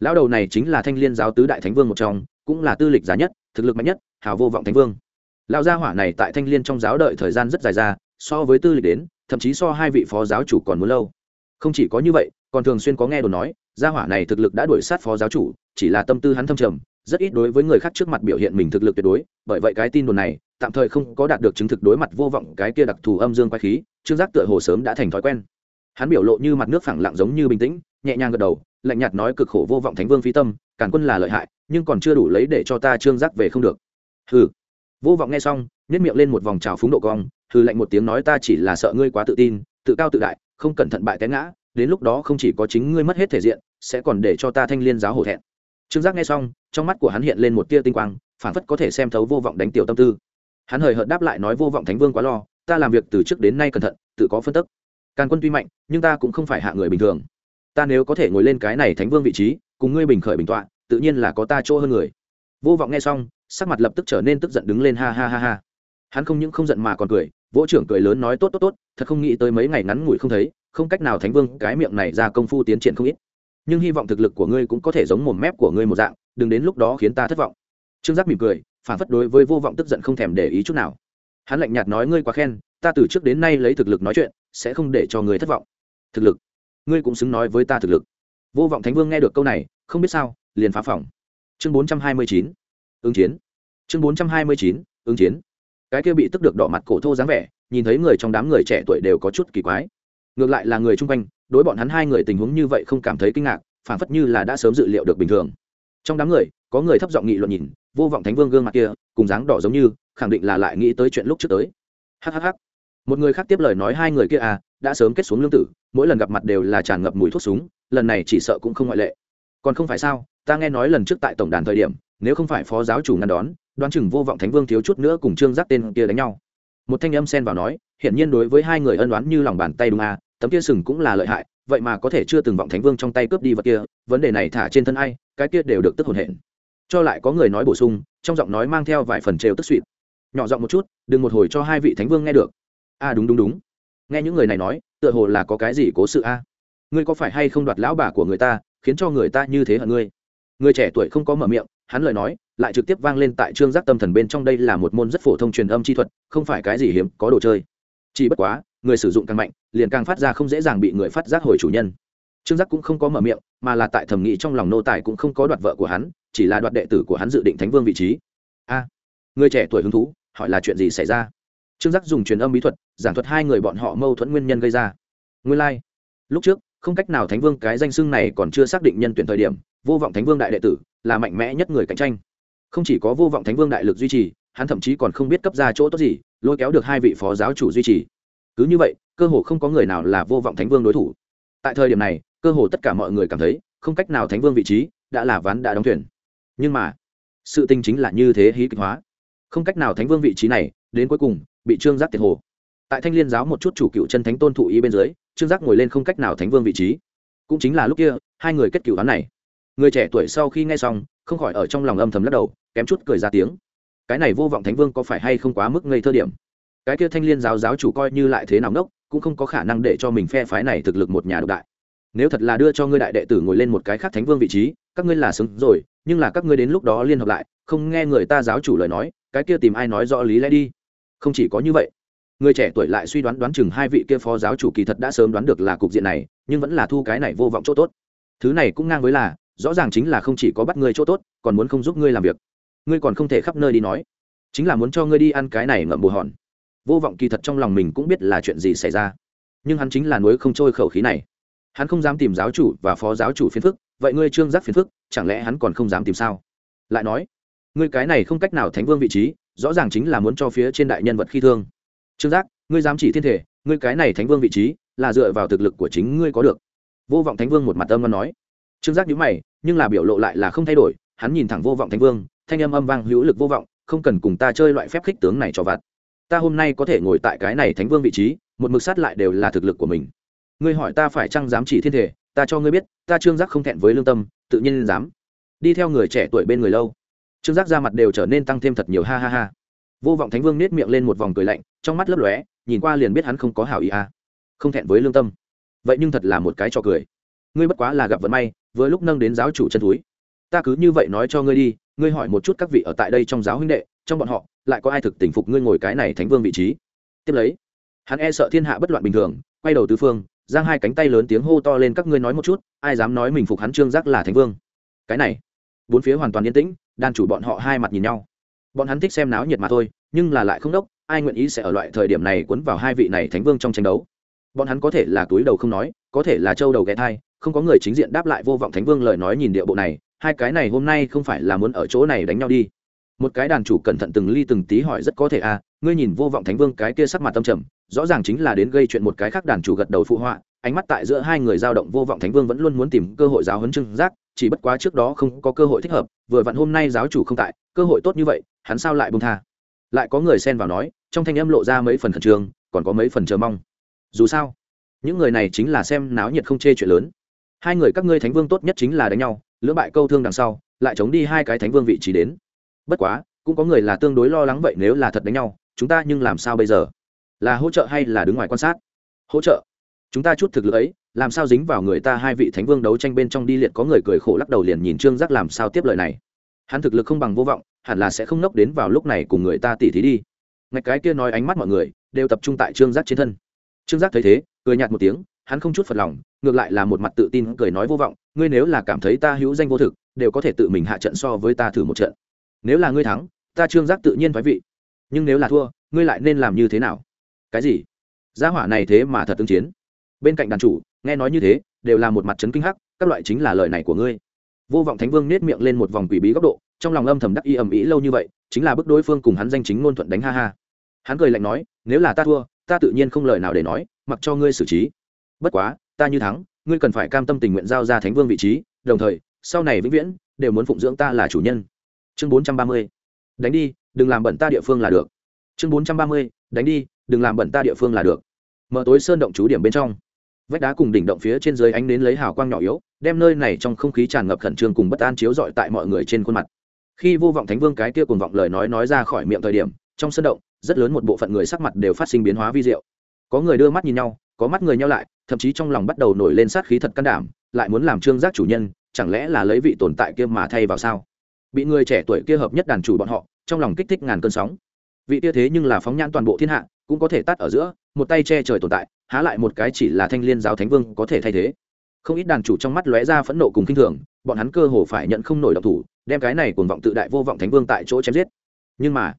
Lão đầu này chính là thanh liên giáo tứ đại thánh vương một trong, cũng là tư lịch giá nhất, thực lực mạnh nhất, hào vô vọng thánh vương. Lão gia hỏa này tại thanh liên trong giáo đợi thời gian rất dài ra, so với tư lịch đến, thậm chí so hai vị phó giáo chủ còn muốn lâu. Không chỉ có như vậy, còn thường xuyên có nghe đồn nói gia hỏa này thực lực đã đuổi sát phó giáo chủ, chỉ là tâm tư hắn thâm trầm, rất ít đối với người khác trước mặt biểu hiện mình thực lực tuyệt đối, bởi vậy cái tin đồn này, tạm thời không có đạt được chứng thực đối mặt vô vọng cái kia đặc thù âm dương quái khí, trương giác tựa hồ sớm đã thành thói quen. Hắn biểu lộ như mặt nước phẳng lặng giống như bình tĩnh, nhẹ nhàng gật đầu, lạnh nhạt nói cực khổ vô vọng thánh vương phi tâm, càn quân là lợi hại, nhưng còn chưa đủ lấy để cho ta trương giác về không được. Hừ. Vô vọng nghe xong nhét miệng lên một vòng trào phúng độ cong, hừ lạnh một tiếng nói ta chỉ là sợ ngươi quá tự tin, tự cao tự đại, không cẩn thận bại té ngã đến lúc đó không chỉ có chính ngươi mất hết thể diện, sẽ còn để cho ta thanh liên giáo hổ thẹn. Trương giác nghe xong, trong mắt của hắn hiện lên một tia tinh quang phản phất có thể xem thấu vô vọng đánh tiểu tâm tư. Hắn hời hợt đáp lại nói vô vọng thánh vương quá lo, ta làm việc từ trước đến nay cẩn thận, tự có phân tức. Càn quân tuy mạnh, nhưng ta cũng không phải hạ người bình thường. Ta nếu có thể ngồi lên cái này thánh vương vị trí, cùng ngươi bình khởi bình tọa, tự nhiên là có ta chỗ hơn người. Vô vọng nghe xong, sắc mặt lập tức trở nên tức giận đứng lên ha ha ha ha. Hắn không những không giận mà còn cười, vỗ trưởng cười lớn nói tốt tốt tốt, thật không nghĩ tới mấy ngày ngắn ngủi không thấy không cách nào thánh vương, cái miệng này ra công phu tiến triển không ít. Nhưng hy vọng thực lực của ngươi cũng có thể giống mồm mép của ngươi một dạng, đừng đến lúc đó khiến ta thất vọng. Trương giác mỉm cười, phản phất đối với vô vọng tức giận không thèm để ý chút nào. Hắn lạnh nhạt nói, ngươi quá khen, ta từ trước đến nay lấy thực lực nói chuyện, sẽ không để cho ngươi thất vọng. Thực lực? Ngươi cũng xứng nói với ta thực lực. Vô vọng thánh vương nghe được câu này, không biết sao, liền phá phòng. Chương bốn trăm hai mươi chín, ứng chiến. Chương bốn trăm hai mươi chín, ứng chiến. Cái kia bị tức được đỏ mặt cổ thô dáng vẻ, nhìn thấy người trong đám người trẻ tuổi đều có chút kỳ quái ngược lại là người chung quanh, đối bọn hắn hai người tình huống như vậy không cảm thấy kinh ngạc phản phất như là đã sớm dự liệu được bình thường. Trong đám người, có người thấp giọng nghị luận nhìn, vô vọng thánh vương gương mặt kia, cùng dáng đỏ giống như, khẳng định là lại nghĩ tới chuyện lúc trước tới. Hhh một người khác tiếp lời nói hai người kia à đã sớm kết xuống lương tử, mỗi lần gặp mặt đều là tràn ngập mùi thuốc súng, lần này chỉ sợ cũng không ngoại lệ. Còn không phải sao, ta nghe nói lần trước tại tổng đàn thời điểm, nếu không phải phó giáo chủ ngăn đón, đoán chừng vô vọng thánh vương thiếu chút nữa cùng trương giác tên kia đánh nhau một thanh âm xen vào nói hiển nhiên đối với hai người ân đoán như lòng bàn tay đúng à tấm kia sừng cũng là lợi hại vậy mà có thể chưa từng vọng thánh vương trong tay cướp đi vật kia vấn đề này thả trên thân ai cái kia đều được tức hồn hển. Cho lại có người nói bổ sung trong giọng nói mang theo vài phần trêu tức suỵt nhỏ giọng một chút đừng một hồi cho hai vị thánh vương nghe được. A à, đúng đúng đúng. Nghe những người này nói tựa hồ là có cái gì cố sự a ngươi có phải hay không đoạt lão bà của người ta khiến cho người ta như thế hận ngươi? Người trẻ tuổi không có mở miệng hắn lời nói lại trực tiếp vang lên tại trương giác tâm thần bên trong đây là một môn rất phổ thông truyền âm chi thuật, không phải cái gì hiếm, có đồ chơi. Chỉ bất quá, người sử dụng càng mạnh, liền càng phát ra không dễ dàng bị người phát giác hồi chủ nhân. Trương giác cũng không có mở miệng, mà là tại thẩm nghĩ trong lòng nô tài cũng không có đoạt vợ của hắn, chỉ là đoạt đệ tử của hắn dự định thánh vương vị trí. A, người trẻ tuổi hứng thú, hỏi là chuyện gì xảy ra? Trương giác dùng truyền âm bí thuật, giảng thuật hai người bọn họ mâu thuẫn nguyên nhân gây ra. Nguyên lai、like. lúc trước, không cách nào thánh vương cái danh xưng này còn chưa xác định nhân tuyển thời điểm, vô vọng thánh vương đại đệ tử, là mạnh mẽ nhất người cạnh tranh không chỉ có vô vọng thánh vương đại lực duy trì, hắn thậm chí còn không biết cấp ra chỗ tốt gì, lôi kéo được hai vị phó giáo chủ duy trì. Cứ như vậy, cơ hồ không có người nào là vô vọng thánh vương đối thủ. Tại thời điểm này, cơ hồ tất cả mọi người cảm thấy, không cách nào thánh vương vị trí đã là ván đã đóng thuyền. Nhưng mà, sự tình chính là như thế hí kịch hóa. Không cách nào thánh vương vị trí này, đến cuối cùng, bị trương giác tiệt hồ. Tại thanh liên giáo một chút chủ cựu chân thánh tôn thụ ý bên dưới, trương giác ngồi lên không cách nào thánh vương vị trí. Cũng chính là lúc kia, hai người kết cựu đoán này. Người trẻ tuổi sau khi nghe xong, không khỏi ở trong lòng âm thầm lắc đầu kém chút cười ra tiếng. Cái này vô vọng thánh vương có phải hay không quá mức ngây thơ điểm? Cái kia thanh liên giáo giáo chủ coi như lại thế nào ngốc, cũng không có khả năng để cho mình phe phái này thực lực một nhà độc đại. Nếu thật là đưa cho ngươi đại đệ tử ngồi lên một cái khác thánh vương vị trí, các ngươi là xứng rồi, nhưng là các ngươi đến lúc đó liên hợp lại, không nghe người ta giáo chủ lời nói, cái kia tìm ai nói rõ lý lẽ đi. Không chỉ có như vậy, người trẻ tuổi lại suy đoán đoán chừng hai vị kia phó giáo chủ kỳ thật đã sớm đoán được là cục diện này, nhưng vẫn là thu cái này vô vọng chỗ tốt. Thứ này cũng ngang với là, rõ ràng chính là không chỉ có bắt ngươi chỗ tốt, còn muốn không giúp ngươi làm việc ngươi còn không thể khắp nơi đi nói. Chính là muốn cho ngươi đi ăn cái này ngậm bù hòn. Vô vọng kỳ thật trong lòng mình cũng biết là chuyện gì xảy ra. Nhưng hắn chính là núi không trôi khẩu khí này. Hắn không dám tìm giáo chủ và phó giáo chủ phiền phức, vậy ngươi trương giác phiền phức, chẳng lẽ hắn còn không dám tìm sao? Lại nói, ngươi cái này không cách nào thánh vương vị trí, rõ ràng chính là muốn cho phía trên đại nhân vật khi thương. Trương giác, ngươi dám chỉ thiên thể, ngươi cái này thánh vương vị trí là dựa vào thực lực của chính ngươi có được. Vô vọng thánh vương một mặt âm văn nói. Trương giác nhíu mày, nhưng là biểu lộ lại là không thay đổi, hắn nhìn thẳng vô vọng thánh vương thanh âm âm vang hữu lực vô vọng, không cần cùng ta chơi loại phép khích tướng này cho vặt. Ta hôm nay có thể ngồi tại cái này thánh vương vị trí, một mực sát lại đều là thực lực của mình. Ngươi hỏi ta phải chăng dám chỉ thiên thể, ta cho ngươi biết, ta trương giác không thẹn với lương tâm, tự nhiên dám. Đi theo người trẻ tuổi bên người lâu. Trương giác ra mặt đều trở nên tăng thêm thật nhiều, ha ha ha. Vô vọng thánh vương nết miệng lên một vòng cười lạnh, trong mắt lấp lóe, nhìn qua liền biết hắn không có hảo ý a à. không thẹn với lương tâm. Vậy nhưng thật là một cái trò cười. Ngươi bất quá là gặp vận may, vừa lúc nâng đến giáo chủ chân túi ta cứ như vậy nói cho ngươi đi, ngươi hỏi một chút các vị ở tại đây trong giáo huynh đệ, trong bọn họ, lại có ai thực tình phục ngươi ngồi cái này thánh vương vị trí? Tiếp lấy, hắn e sợ thiên hạ bất loạn bình thường, quay đầu tứ phương, giang hai cánh tay lớn tiếng hô to lên các ngươi nói một chút, ai dám nói mình phục hắn trương giác là thánh vương? Cái này, bốn phía hoàn toàn yên tĩnh, đan chủ bọn họ hai mặt nhìn nhau. Bọn hắn thích xem náo nhiệt mà thôi, nhưng là lại không đốc, ai nguyện ý sẽ ở loại thời điểm này cuốn vào hai vị này thánh vương trong tranh đấu? Bọn hắn có thể là túi đầu không nói, có thể là trâu đầu ghé thai, không có người chính diện đáp lại vô vọng thánh vương lời nói nhìn địa bộ này hai cái này hôm nay không phải là muốn ở chỗ này đánh nhau đi. Một cái đàn chủ cẩn thận từng ly từng tí hỏi rất có thể à ngươi nhìn vô vọng thánh vương cái kia sắc mặt tâm trầm, rõ ràng chính là đến gây chuyện một cái khác đàn chủ gật đầu phụ họa, ánh mắt tại giữa hai người giao động vô vọng thánh vương vẫn luôn muốn tìm cơ hội giáo huấn trưng giác, chỉ bất quá trước đó không có cơ hội thích hợp, vừa vặn hôm nay giáo chủ không tại, cơ hội tốt như vậy, hắn sao lại bông tha? Lại có người xen vào nói, trong thanh âm lộ ra mấy phần khẩn trương, còn có mấy phần chờ mong. Dù sao, những người này chính là xem náo nhiệt không chê chuyện lớn. Hai người các ngươi thánh vương tốt nhất chính là đánh nhau lưỡng bại câu thương đằng sau, lại chống đi hai cái thánh vương vị trí đến. Bất quá, cũng có người là tương đối lo lắng vậy nếu là thật đánh nhau, chúng ta nhưng làm sao bây giờ? Là hỗ trợ hay là đứng ngoài quan sát? Hỗ trợ. Chúng ta chút thực lực ấy, làm sao dính vào người ta hai vị thánh vương đấu tranh bên trong đi liệt có người cười khổ lắc đầu liền nhìn trương giác làm sao tiếp lời này. Hắn thực lực không bằng vô vọng, hẳn là sẽ không nốc đến vào lúc này cùng người ta tỉ thí đi. Ngạch cái kia nói ánh mắt mọi người, đều tập trung tại trương giác trên thân. Trương giác thấy thế, cười nhạt một tiếng hắn không chút phật lòng, ngược lại là một mặt tự tin cười nói vô vọng, ngươi nếu là cảm thấy ta hữu danh vô thực, đều có thể tự mình hạ trận so với ta thử một trận. Nếu là ngươi thắng, ta trương giác tự nhiên thoái vị. Nhưng nếu là thua, ngươi lại nên làm như thế nào? Cái gì? Gia hỏa này thế mà thật tương chiến. Bên cạnh đàn chủ, nghe nói như thế, đều là một mặt trấn kinh hắc, các loại chính là lời này của ngươi. Vô vọng thánh vương nết miệng lên một vòng quỷ bí góc độ, trong lòng âm thầm đắc y ầm ĩ lâu như vậy, chính là bức đối phương cùng hắn danh chính ngôn thuận đánh ha ha. Hắn cười lạnh nói, nếu là ta thua, ta tự nhiên không lời nào để nói, mặc cho ngươi xử trí bất quá, ta như thắng, ngươi cần phải cam tâm tình nguyện giao ra thánh vương vị trí, đồng thời, sau này vĩnh viễn đều muốn phụng dưỡng ta là chủ nhân. Chương bốn trăm ba mươi. Đánh đi, đừng làm bẩn ta địa phương là được. Chương bốn trăm ba mươi. Đánh đi, đừng làm bẩn ta địa phương là được. Mở tối sơn động chú điểm bên trong. Vách đá cùng đỉnh động phía trên dưới ánh nến lấy hào quang nhỏ yếu, đem nơi này trong không khí tràn ngập khẩn trương cùng bất an chiếu rọi tại mọi người trên khuôn mặt. Khi vô vọng thánh vương cái kia cùng vọng lời nói nói ra khỏi miệng thời điểm, trong sân động, rất lớn một bộ phận người sắc mặt đều phát sinh biến hóa vi diệu. Có người đưa mắt nhìn nhau có mắt người nhau lại, thậm chí trong lòng bắt đầu nổi lên sát khí thật can đảm, lại muốn làm trương giác chủ nhân, chẳng lẽ là lấy vị tồn tại kia mà thay vào sao? Bị người trẻ tuổi kia hợp nhất đàn chủ bọn họ, trong lòng kích thích ngàn cơn sóng. Vị kia thế nhưng là phóng nhãn toàn bộ thiên hạ, cũng có thể tắt ở giữa, một tay che trời tồn tại, há lại một cái chỉ là thanh liên giáo thánh vương có thể thay thế. Không ít đàn chủ trong mắt lóe ra phẫn nộ cùng kinh thường, bọn hắn cơ hồ phải nhận không nổi độc thủ, đem cái này cuồng vọng tự đại vô vọng thánh vương tại chỗ chém giết. Nhưng mà,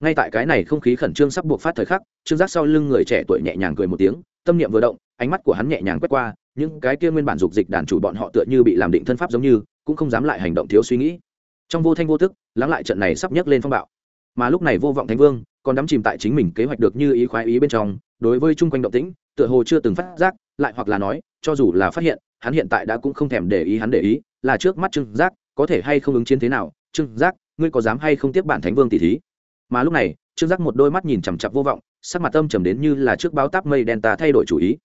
ngay tại cái này không khí khẩn trương sắp buộc phát thời khắc, trương giác sau lưng người trẻ tuổi nhẹ nhàng cười một tiếng tâm niệm vừa động, ánh mắt của hắn nhẹ nhàng quét qua, những cái kia nguyên bản dục dịch đàn chủ bọn họ tựa như bị làm định thân pháp giống như, cũng không dám lại hành động thiếu suy nghĩ. Trong vô thanh vô thức lắng lại trận này sắp nhấc lên phong bạo. Mà lúc này vô vọng thánh vương, còn đắm chìm tại chính mình kế hoạch được như ý khoái ý bên trong, đối với chung quanh động tĩnh, tựa hồ chưa từng phát giác, lại hoặc là nói, cho dù là phát hiện, hắn hiện tại đã cũng không thèm để ý hắn để ý, là trước mắt trương giác, có thể hay không ứng chiến thế nào? Trương giác, ngươi có dám hay không tiếp bản thánh vương tỷ thí? Mà lúc này, trương giác một đôi mắt nhìn chằm chặp vô vọng sắc mặt âm trầm đến như là trước báo táp mây đen ta thay đổi chủ ý.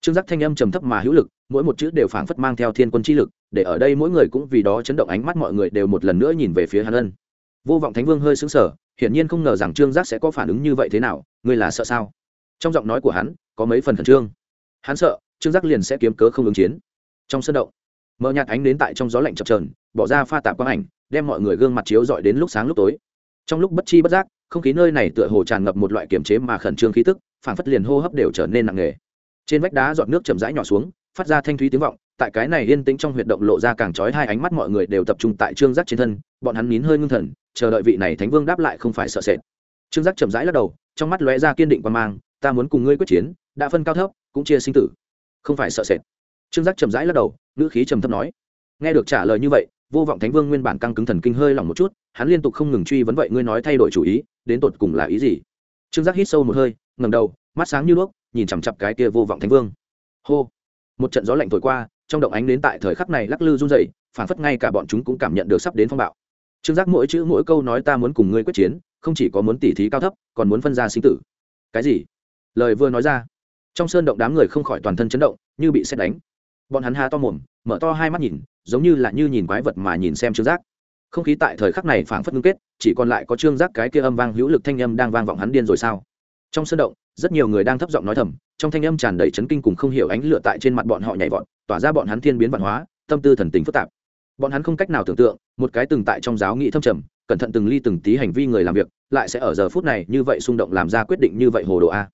Trương giác thanh âm trầm thấp mà hữu lực, mỗi một chữ đều phảng phất mang theo thiên quân chi lực, để ở đây mỗi người cũng vì đó chấn động ánh mắt mọi người đều một lần nữa nhìn về phía hắn ân. Vô vọng thánh vương hơi sững sờ, hiển nhiên không ngờ rằng trương giác sẽ có phản ứng như vậy thế nào, ngươi là sợ sao? Trong giọng nói của hắn, có mấy phần khẩn trương. Hắn sợ, trương giác liền sẽ kiếm cớ không ứng chiến. Trong sân động, mờ nhạt ánh đến tại trong gió lạnh chập trờn bỏ ra pha tạp quang ảnh, đem mọi người gương mặt chiếu dọi đến lúc sáng lúc tối. Trong lúc bất chi bất giác không khí nơi này tựa hồ tràn ngập một loại kiềm chế mà khẩn trương khí tức phản phất liền hô hấp đều trở nên nặng nề. Trên vách đá giọt nước chậm rãi nhỏ xuống, phát ra thanh thúy tiếng vọng, tại cái này yên tĩnh trong huyệt động lộ ra càng trói hai ánh mắt mọi người đều tập trung tại trương giác trên thân, bọn hắn nín hơi ngưng thần, chờ đợi vị này thánh vương đáp lại không phải sợ sệt. Trương giác chậm rãi lắc đầu, trong mắt lóe ra kiên định quan mang, ta muốn cùng ngươi quyết chiến, đã phân cao thấp, cũng chia sinh tử. Không phải sợ sệt. Trương giác chậm rãi lắc đầu, ngữ khí trầm thấp nói. Nghe được trả lời như vậy, vô vọng thánh vương nguyên bản căng cứng thần kinh hơi lỏng một chút, hắn liên tục không ngừng truy vấn, vậy ngươi nói thay đổi chủ ý đến tột cùng là ý gì? Trương giác hít sâu một hơi ngầm đầu, mắt sáng như đuốc, nhìn chằm chặp cái kia vô vọng thánh vương. Hô! Một trận gió lạnh thổi qua, trong động ánh đến tại thời khắc này lắc lư run dậy phản phất ngay cả bọn chúng cũng cảm nhận được sắp đến phong bạo. Trương giác mỗi chữ mỗi câu nói ta muốn cùng ngươi quyết chiến, không chỉ có muốn tỉ thí cao thấp, còn muốn phân ra sinh tử. Cái gì? Lời vừa nói ra, trong sơn động đám người không khỏi toàn thân chấn động, như bị xét đánh. Bọn hắn há to mồm, mở to hai mắt nhìn, giống như là như nhìn quái vật mà nhìn xem trương giác không khí tại thời khắc này phảng phất ngưng kết, chỉ còn lại có trương giác cái kia âm vang hữu lực thanh âm đang vang vọng hắn điên rồi sao? Trong sân động, rất nhiều người đang thấp giọng nói thầm, trong thanh âm tràn đầy chấn kinh cùng không hiểu ánh lửa tại trên mặt bọn họ nhảy vọt, tỏa ra bọn hắn thiên biến văn hóa, tâm tư thần tính phức tạp. Bọn hắn không cách nào tưởng tượng, một cái từng tại trong giáo nghị thâm trầm, cẩn thận từng ly từng tí hành vi người làm việc, lại sẽ ở giờ phút này như vậy xung động làm ra quyết định như vậy hồ đồ a.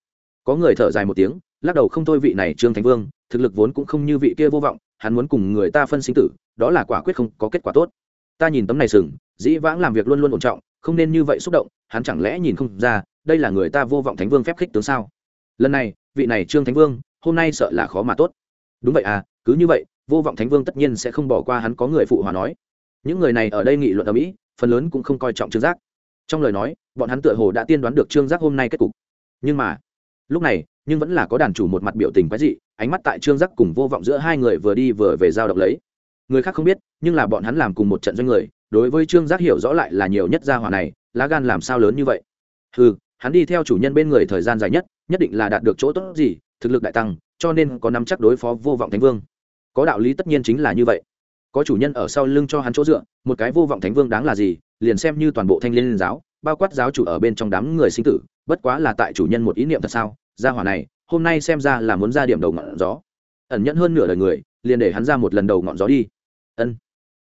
Có người thở dài một tiếng, lắc đầu không thôi vị này trương thánh vương, thực lực vốn cũng không như vị kia vô vọng, hắn muốn cùng người ta phân sinh tử, đó là quả quyết không có kết quả tốt ta nhìn tấm này sừng, dĩ vãng làm việc luôn luôn ổn trọng, không nên như vậy xúc động, hắn chẳng lẽ nhìn không ra, đây là người ta vô vọng thánh vương phép khích tướng sao? Lần này, vị này trương thánh vương, hôm nay sợ là khó mà tốt. Đúng vậy à cứ như vậy, vô vọng thánh vương tất nhiên sẽ không bỏ qua hắn, có người phụ hòa nói. Những người này ở đây nghị luận ở mỹ, phần lớn cũng không coi trọng trương giác. Trong lời nói, bọn hắn tựa hồ đã tiên đoán được trương giác hôm nay kết cục. Nhưng mà, lúc này, nhưng vẫn là có đàn chủ một mặt biểu tình quái dị, ánh mắt tại trương giác cùng vô vọng giữa hai người vừa đi vừa về giao động lấy người khác không biết, nhưng là bọn hắn làm cùng một trận doanh người, đối với trương giác hiểu rõ lại là nhiều nhất gia hỏa này, lá gan làm sao lớn như vậy? Ừ hắn đi theo chủ nhân bên người thời gian dài nhất nhất định là đạt được chỗ tốt gì, thực lực đại tăng, cho nên có nắm chắc đối phó vô vọng thánh vương. Có đạo lý tất nhiên chính là như vậy. Có chủ nhân ở sau lưng cho hắn chỗ dựa, một cái vô vọng thánh vương đáng là gì, liền xem như toàn bộ thanh liên giáo, bao quát giáo chủ ở bên trong đám người sinh tử, bất quá là tại chủ nhân một ý niệm thật sao? Gia hỏa này, hôm nay xem ra là muốn ra điểm đầu ngọn gió. Ẩn nhẫn hơn nửa đời người, liền để hắn ra một lần đầu ngọn gió đi ân.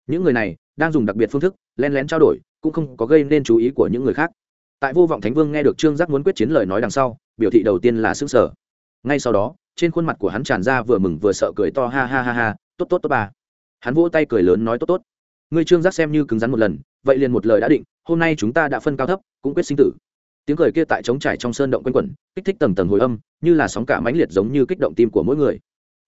Những người này đang dùng đặc biệt phương thức, len lén trao đổi, cũng không có gây nên chú ý của những người khác. Tại vô vọng thánh vương nghe được trương giác muốn quyết chiến lời nói đằng sau, biểu thị đầu tiên là xương sở ngay sau đó, trên khuôn mặt của hắn tràn ra vừa mừng vừa sợ cười to ha ha ha ha, tốt tốt tốt ba. Hắn vỗ tay cười lớn nói, tốt tốt. Ngươi trương giác xem như cứng rắn một lần, vậy liền một lời đã định, hôm nay chúng ta đã phân cao thấp, cũng quyết sinh tử. Tiếng cười kia tại trống trải trong sơn động quanh quẩn, kích thích tầng tầng hồi âm, như là sóng cả mãnh liệt giống như kích động tim của mỗi người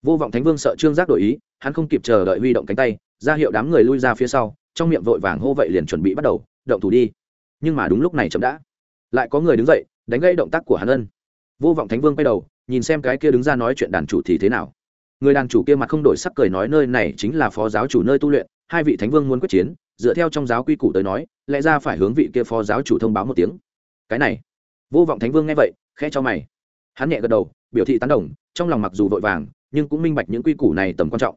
vô vọng thánh vương sợ trương giác đổi ý, hắn không kịp chờ đợi huy động cánh tay, ra hiệu đám người lui ra phía sau, trong miệng vội vàng hô vậy liền chuẩn bị bắt đầu, động thủ đi. Nhưng mà đúng lúc này chậm đã. Lại có người đứng dậy, đánh gây động tác của hắn ân. Vô vọng thánh vương quay đầu, nhìn xem cái kia đứng ra nói chuyện đàn chủ thì thế nào. Người đàn chủ kia mặt không đổi sắc cười nói nơi này chính là phó giáo chủ nơi tu luyện, hai vị thánh vương muốn quyết chiến, dựa theo trong giáo quy củ tới nói, lẽ ra phải hướng vị kia phó giáo chủ thông báo một tiếng. Cái này. Vô vọng thánh vương nghe vậy, khẽ cho mày. Hắn nhẹ gật đầu, biểu thị tán đồng, trong lòng mặc dù vội vàng nhưng cũng minh bạch những quy củ này tầm quan trọng.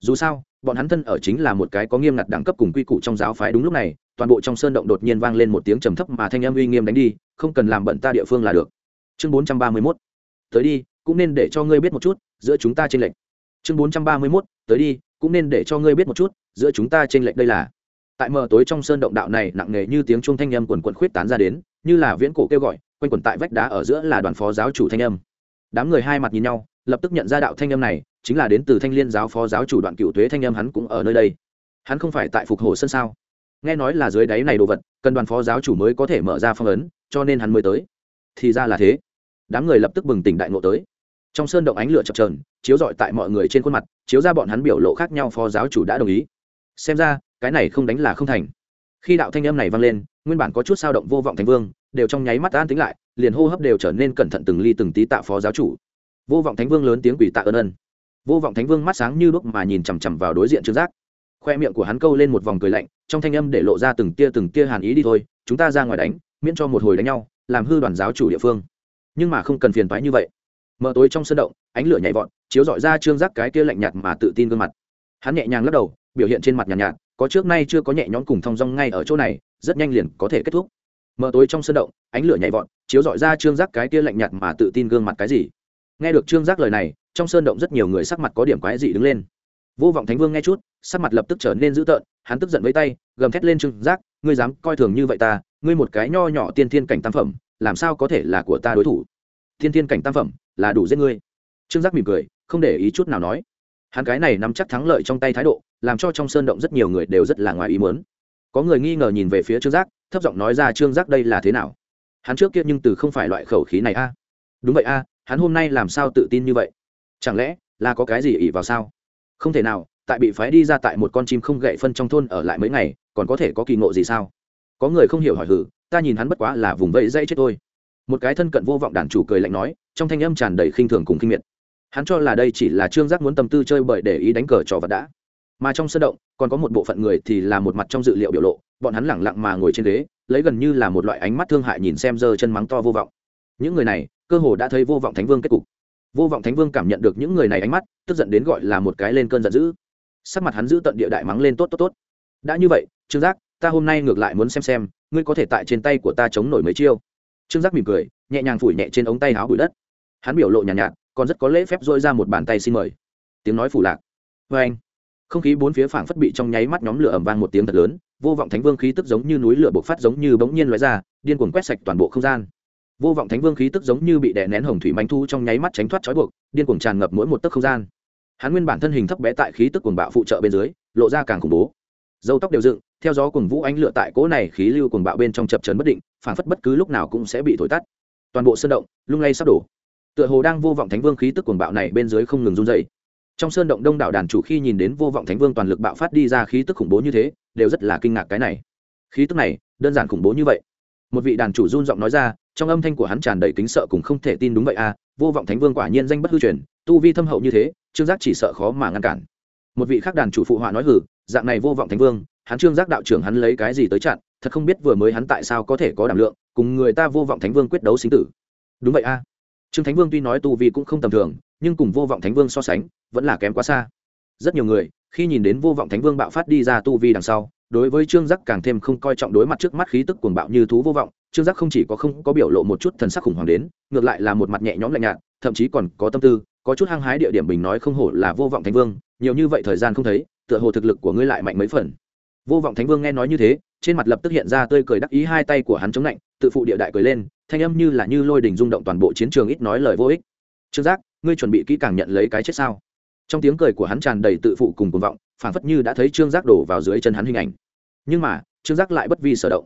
Dù sao, bọn hắn thân ở chính là một cái có nghiêm ngặt đẳng cấp cùng quy củ trong giáo phái đúng lúc này, toàn bộ trong sơn động đột nhiên vang lên một tiếng trầm thấp mà thanh âm uy nghiêm đánh đi, không cần làm bận ta địa phương là được. Chương bốn trăm ba mươi mốt, tới đi, cũng nên để cho ngươi biết một chút, giữa chúng ta trên lệnh chương bốn trăm ba mươi mốt, tới đi, cũng nên để cho ngươi biết một chút, giữa chúng ta trên lệnh đây là. Tại mờ tối trong sơn động đạo này, nặng nề như tiếng chuông thanh âm quần quần khuyết tán ra đến, như là viễn cổ kêu gọi, quanh quần tại vách đá ở giữa là đoàn phó giáo chủ thanh âm. Đám người hai mặt nhìn nhau lập tức nhận ra đạo thanh âm này, chính là đến từ thanh liên giáo phó giáo chủ đoạn cựu thuế thanh âm hắn cũng ở nơi đây. Hắn không phải tại phục hồ sân sao? Nghe nói là dưới đáy này đồ vật, cần đoàn phó giáo chủ mới có thể mở ra phong ấn, cho nên hắn mới tới. Thì ra là thế. Đám người lập tức bừng tỉnh đại ngộ tới. Trong sơn động ánh lửa chập trờn chiếu rọi tại mọi người trên khuôn mặt, chiếu ra bọn hắn biểu lộ khác nhau, phó giáo chủ đã đồng ý. Xem ra, cái này không đánh là không thành. Khi đạo thanh âm này vang lên, nguyên bản có chút sao động vô vọng thành vương, đều trong nháy mắt an tính lại, liền hô hấp đều trở nên cẩn thận từng ly từng tí tạ phó giáo chủ vô vọng thánh vương lớn tiếng quỷ tạ ơn ân. Vô vọng thánh vương mắt sáng như đúc mà nhìn chằm chằm vào đối diện trương giác. Khoe miệng của hắn câu lên một vòng cười lạnh trong thanh âm để lộ ra từng tia từng tia hàn ý đi thôi chúng ta ra ngoài đánh miễn cho một hồi đánh nhau làm hư đoàn giáo chủ địa phương. Nhưng mà không cần phiền toái như vậy. Mở tối trong sân động ánh lửa nhảy vọt chiếu dọi ra trương giác cái kia lạnh nhạt mà tự tin gương mặt. Hắn nhẹ nhàng lắc đầu biểu hiện trên mặt nhàn nhạt, nhạt có trước nay chưa có nhẹ nhõm cùng thong dong ngay ở chỗ này rất nhanh liền có thể kết thúc. Mở tối trong sân động ánh lửa nhảy vọt chiếu dọi ra trương giác cái kia lạnh nhạt mà tự tin gương mặt cái gì? Nghe được trương giác lời này, trong sơn động rất nhiều người sắc mặt có điểm quái dị đứng lên. Vô vọng thánh vương nghe chút, sắc mặt lập tức trở nên dữ tợn, hắn tức giận với tay, gầm thét lên trương giác, ngươi dám coi thường như vậy ta, ngươi một cái nho nhỏ tiên thiên cảnh tam phẩm, làm sao có thể là của ta đối thủ? Thiên thiên cảnh tam phẩm là đủ giết ngươi. Trương giác mỉm cười, không để ý chút nào nói. Hắn cái này nắm chắc thắng lợi trong tay thái độ, làm cho trong sơn động rất nhiều người đều rất là ngoài ý muốn. Có người nghi ngờ nhìn về phía trương giác, thấp giọng nói ra, trương giác đây là thế nào? Hắn trước kia nhưng từ không phải loại khẩu khí này a. Đúng vậy a hắn hôm nay làm sao tự tin như vậy? Chẳng lẽ là có cái gì ỉ vào sao? Không thể nào, tại bị phái đi ra tại một con chim không gậy phân trong thôn ở lại mấy ngày, còn có thể có kỳ ngộ gì sao? Có người không hiểu hỏi hử, ta nhìn hắn bất quá là vùng vẫy dây chết thôi. Một cái thân cận vô vọng đàn chủ cười lạnh nói, trong thanh âm tràn đầy khinh thường cùng kinh miệt. Hắn cho là đây chỉ là trương giác muốn tâm tư chơi bởi để ý đánh cờ trò vật đã. Mà trong sân động, còn có một bộ phận người thì là một mặt trong dự liệu biểu lộ, bọn hắn lẳng lặng mà ngồi trên ghế, lấy gần như là một loại ánh mắt thương hại nhìn xem giơ chân mắng to vô vọng. Những người này cơ hồ đã thấy vô vọng thánh vương kết cục. Vô vọng thánh vương cảm nhận được những người này ánh mắt tức giận đến gọi là một cái lên cơn giận dữ. Sắc mặt hắn giữ tận địa đại mắng lên tốt tốt tốt. Đã như vậy trương giác ta hôm nay ngược lại muốn xem xem ngươi có thể tại trên tay của ta chống nổi mấy chiêu. Trương giác mỉm cười nhẹ nhàng phủi nhẹ trên ống tay áo bụi đất. Hắn biểu lộ nhàn nhạt, nhạt còn rất có lễ phép dôi ra một bàn tay xin mời. Tiếng nói phủ lạc. Vê anh không khí bốn phía phảng phất bị trong nháy mắt nhóm lửa ẩm vang một tiếng thật lớn vô vọng thánh vương khí tức giống như núi lửa bộc phát giống như bỗng nhiên lóe ra điên cuồng quét sạch toàn bộ không gian vô vọng thánh vương khí tức giống như bị đè nén hồng thủy manh thu trong nháy mắt tránh thoát trói buộc, điên cuồng tràn ngập mỗi một tấc không gian. Hắn nguyên bản thân hình thấp bé tại khí tức cuồng bạo phụ trợ bên dưới, lộ ra càng khủng bố. Dâu tóc đều dựng, theo gió cùng vũ ánh lửa tại cỗ này khí lưu cuồng bạo bên trong chập trấn bất định, phản phất bất cứ lúc nào cũng sẽ bị thổi tắt. Toàn bộ sơn động, lung lay sắp đổ. Tựa hồ đang vô vọng thánh vương khí tức cuồng bạo này bên dưới không ngừng run dày trong sơn động đông đảo đàn chủ khi nhìn đến vô vọng thánh vương toàn lực bạo phát đi ra khí tức khủng bố như thế, đều rất là kinh ngạc cái này. Khí tức này, đơn giản khủng bố như vậy. Một vị đàn chủ run giọng nói ra trong âm thanh của hắn tràn đầy kính sợ cùng không thể tin đúng vậy à vô vọng thánh vương quả nhiên danh bất hư truyền, tu vi thâm hậu như thế, trương giác chỉ sợ khó mà ngăn cản. Một vị khác đàn chủ phụ họa nói hử dạng này vô vọng thánh vương, hắn trương giác đạo trưởng hắn lấy cái gì tới chặn, thật không biết vừa mới hắn tại sao có thể có đảm lượng, cùng người ta vô vọng thánh vương quyết đấu sinh tử. Đúng vậy a à. trương thánh vương tuy nói tu vi cũng không tầm thường, nhưng cùng vô vọng thánh vương so sánh, vẫn là kém quá xa. Rất nhiều người, khi nhìn đến vô vọng thánh vương bạo phát đi ra tu vi đằng sau, đối với trương giác càng thêm không coi trọng đối mặt trước mắt khí tức cuồng bạo như thú vô vọng trương giác không chỉ có không có biểu lộ một chút thần sắc khủng hoảng đến, ngược lại là một mặt nhẹ nhõm lạnh nhạt, thậm chí còn có tâm tư, có chút hăng hái địa điểm bình nói không hổ là vô vọng thánh vương, nhiều như vậy thời gian không thấy, tựa hồ thực lực của ngươi lại mạnh mấy phần. Vô vọng thánh vương nghe nói như thế, trên mặt lập tức hiện ra tươi cười đắc ý hai tay của hắn chống lạnh, tự phụ địa đại cười lên, thanh âm như là như lôi đình rung động toàn bộ chiến trường ít nói lời vô ích. Trương giác, ngươi chuẩn bị kỹ càng nhận lấy cái chết sao? Trong tiếng cười của hắn tràn đầy tự phụ cùng cuồng vọng, phảng phất như đã thấy trương giác đổ vào dưới chân hắn hình ảnh. Nhưng mà, trương giác lại bất vi sở động.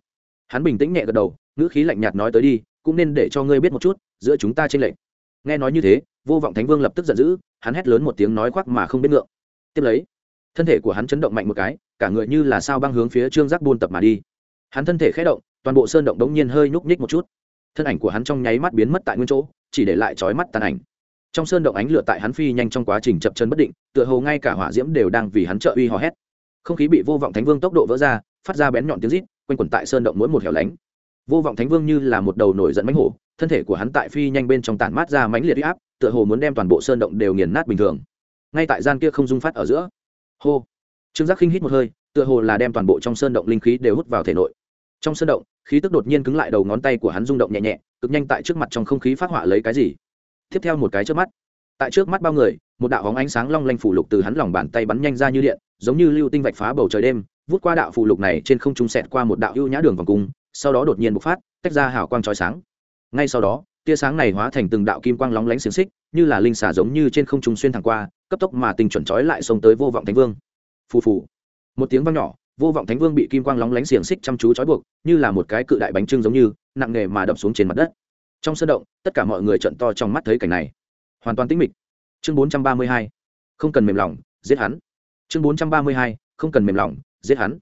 Hắn bình tĩnh nhẹ gật đầu ngữ khí lạnh nhạt nói tới đi, cũng nên để cho ngươi biết một chút, giữa chúng ta trên lệnh nghe nói như thế, vô vọng thánh vương lập tức giận dữ, hắn hét lớn một tiếng nói khoác mà không biết ngượng. Tiếp lấy, thân thể của hắn chấn động mạnh một cái, cả người như là sao băng hướng phía trương giác buôn tập mà đi. Hắn thân thể khé động, toàn bộ sơn động đống nhiên hơi nhúc nhích một chút. Thân ảnh của hắn trong nháy mắt biến mất tại nguyên chỗ, chỉ để lại trói mắt tàn ảnh. Trong sơn động ánh lửa tại hắn phi nhanh trong quá trình chập chân bất định, tựa hồ ngay cả hỏa diễm đều đang vì hắn trợ uy hò hét. Không khí bị vô vọng thánh vương tốc độ vỡ ra, phát ra bén nhọn tiếng rít, quanh quẩn tại sơn động mỗi một hẻo lánh vô vọng thánh vương như là một đầu nổi giận mánh hổ, thân thể của hắn tại phi nhanh bên trong tản mát ra mãnh liệt huy áp, tựa hồ muốn đem toàn bộ sơn động đều nghiền nát bình thường. Ngay tại gian kia không dung phát ở giữa. Hô. Trương giác khinh hít một hơi, tựa hồ là đem toàn bộ trong sơn động linh khí đều hút vào thể nội. Trong sơn động, khí tức đột nhiên cứng lại đầu ngón tay của hắn rung động nhẹ nhẹ, cực nhanh tại trước mặt trong không khí phát họa lấy cái gì. Tiếp theo một cái trước mắt, tại trước mắt bao người, một đạo hóng ánh sáng long lanh phủ lục từ hắn lòng bàn tay bắn nhanh ra như điện, giống như lưu tinh vạch phá bầu trời đêm, vút qua đạo phủ lục này trên không trung sẹt qua một đạo ưu nhã đường vòng cung sau đó đột nhiên bộc phát, tách ra hào quang trói sáng. Ngay sau đó, tia sáng này hóa thành từng đạo kim quang lóng lánh xiềng xích, như là linh xả giống như trên không trung xuyên thẳng qua, cấp tốc mà tình chuẩn trói lại xông tới vô vọng thánh vương. Phù phù. Một tiếng vang nhỏ, vô vọng thánh vương bị kim quang lóng lánh xiềng xích chăm chú trói buộc, như là một cái cự đại bánh trưng giống như, nặng nghề mà đập xuống trên mặt đất. Trong sân động, tất cả mọi người trận to trong mắt thấy cảnh này. Hoàn toàn tĩnh mịch. Chương bốn trăm ba mươi hai. Không cần mềm lòng, giết hắn. Chương bốn trăm ba mươi hai. Không cần mềm lòng, giết hắn.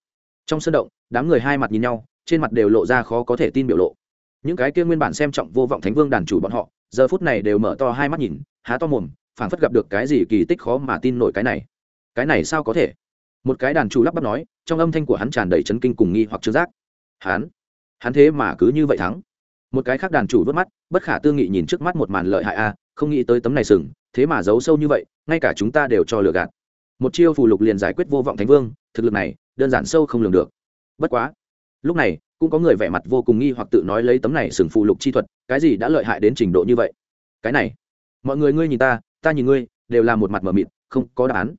Trong sân động, đám người hai mặt nhìn nhau trên mặt đều lộ ra khó có thể tin biểu lộ. Những cái kia nguyên bản xem trọng vô vọng thánh vương đàn chủ bọn họ, giờ phút này đều mở to hai mắt nhìn, há to mồm, phảng phất gặp được cái gì kỳ tích khó mà tin nổi cái này. Cái này sao có thể? Một cái đàn chủ lắp bắp nói, trong âm thanh của hắn tràn đầy chấn kinh cùng nghi hoặc trương giác. Hắn? Hắn thế mà cứ như vậy thắng. Một cái khác đàn chủ vớt mắt, bất khả tư nghị nhìn trước mắt một màn lợi hại a, không nghĩ tới tấm này sừng, thế mà giấu sâu như vậy, ngay cả chúng ta đều cho lừa gạt. Một chiêu phù lục liền giải quyết vô vọng thánh vương, thực lực này, đơn giản sâu không lường được. Bất quá lúc này, cũng có người vẻ mặt vô cùng nghi hoặc tự nói lấy tấm này sừng phụ lục chi thuật, cái gì đã lợi hại đến trình độ như vậy? Cái này, mọi người ngươi nhìn ta ta nhìn ngươi, đều là một mặt mờ mịt, không có đáp án.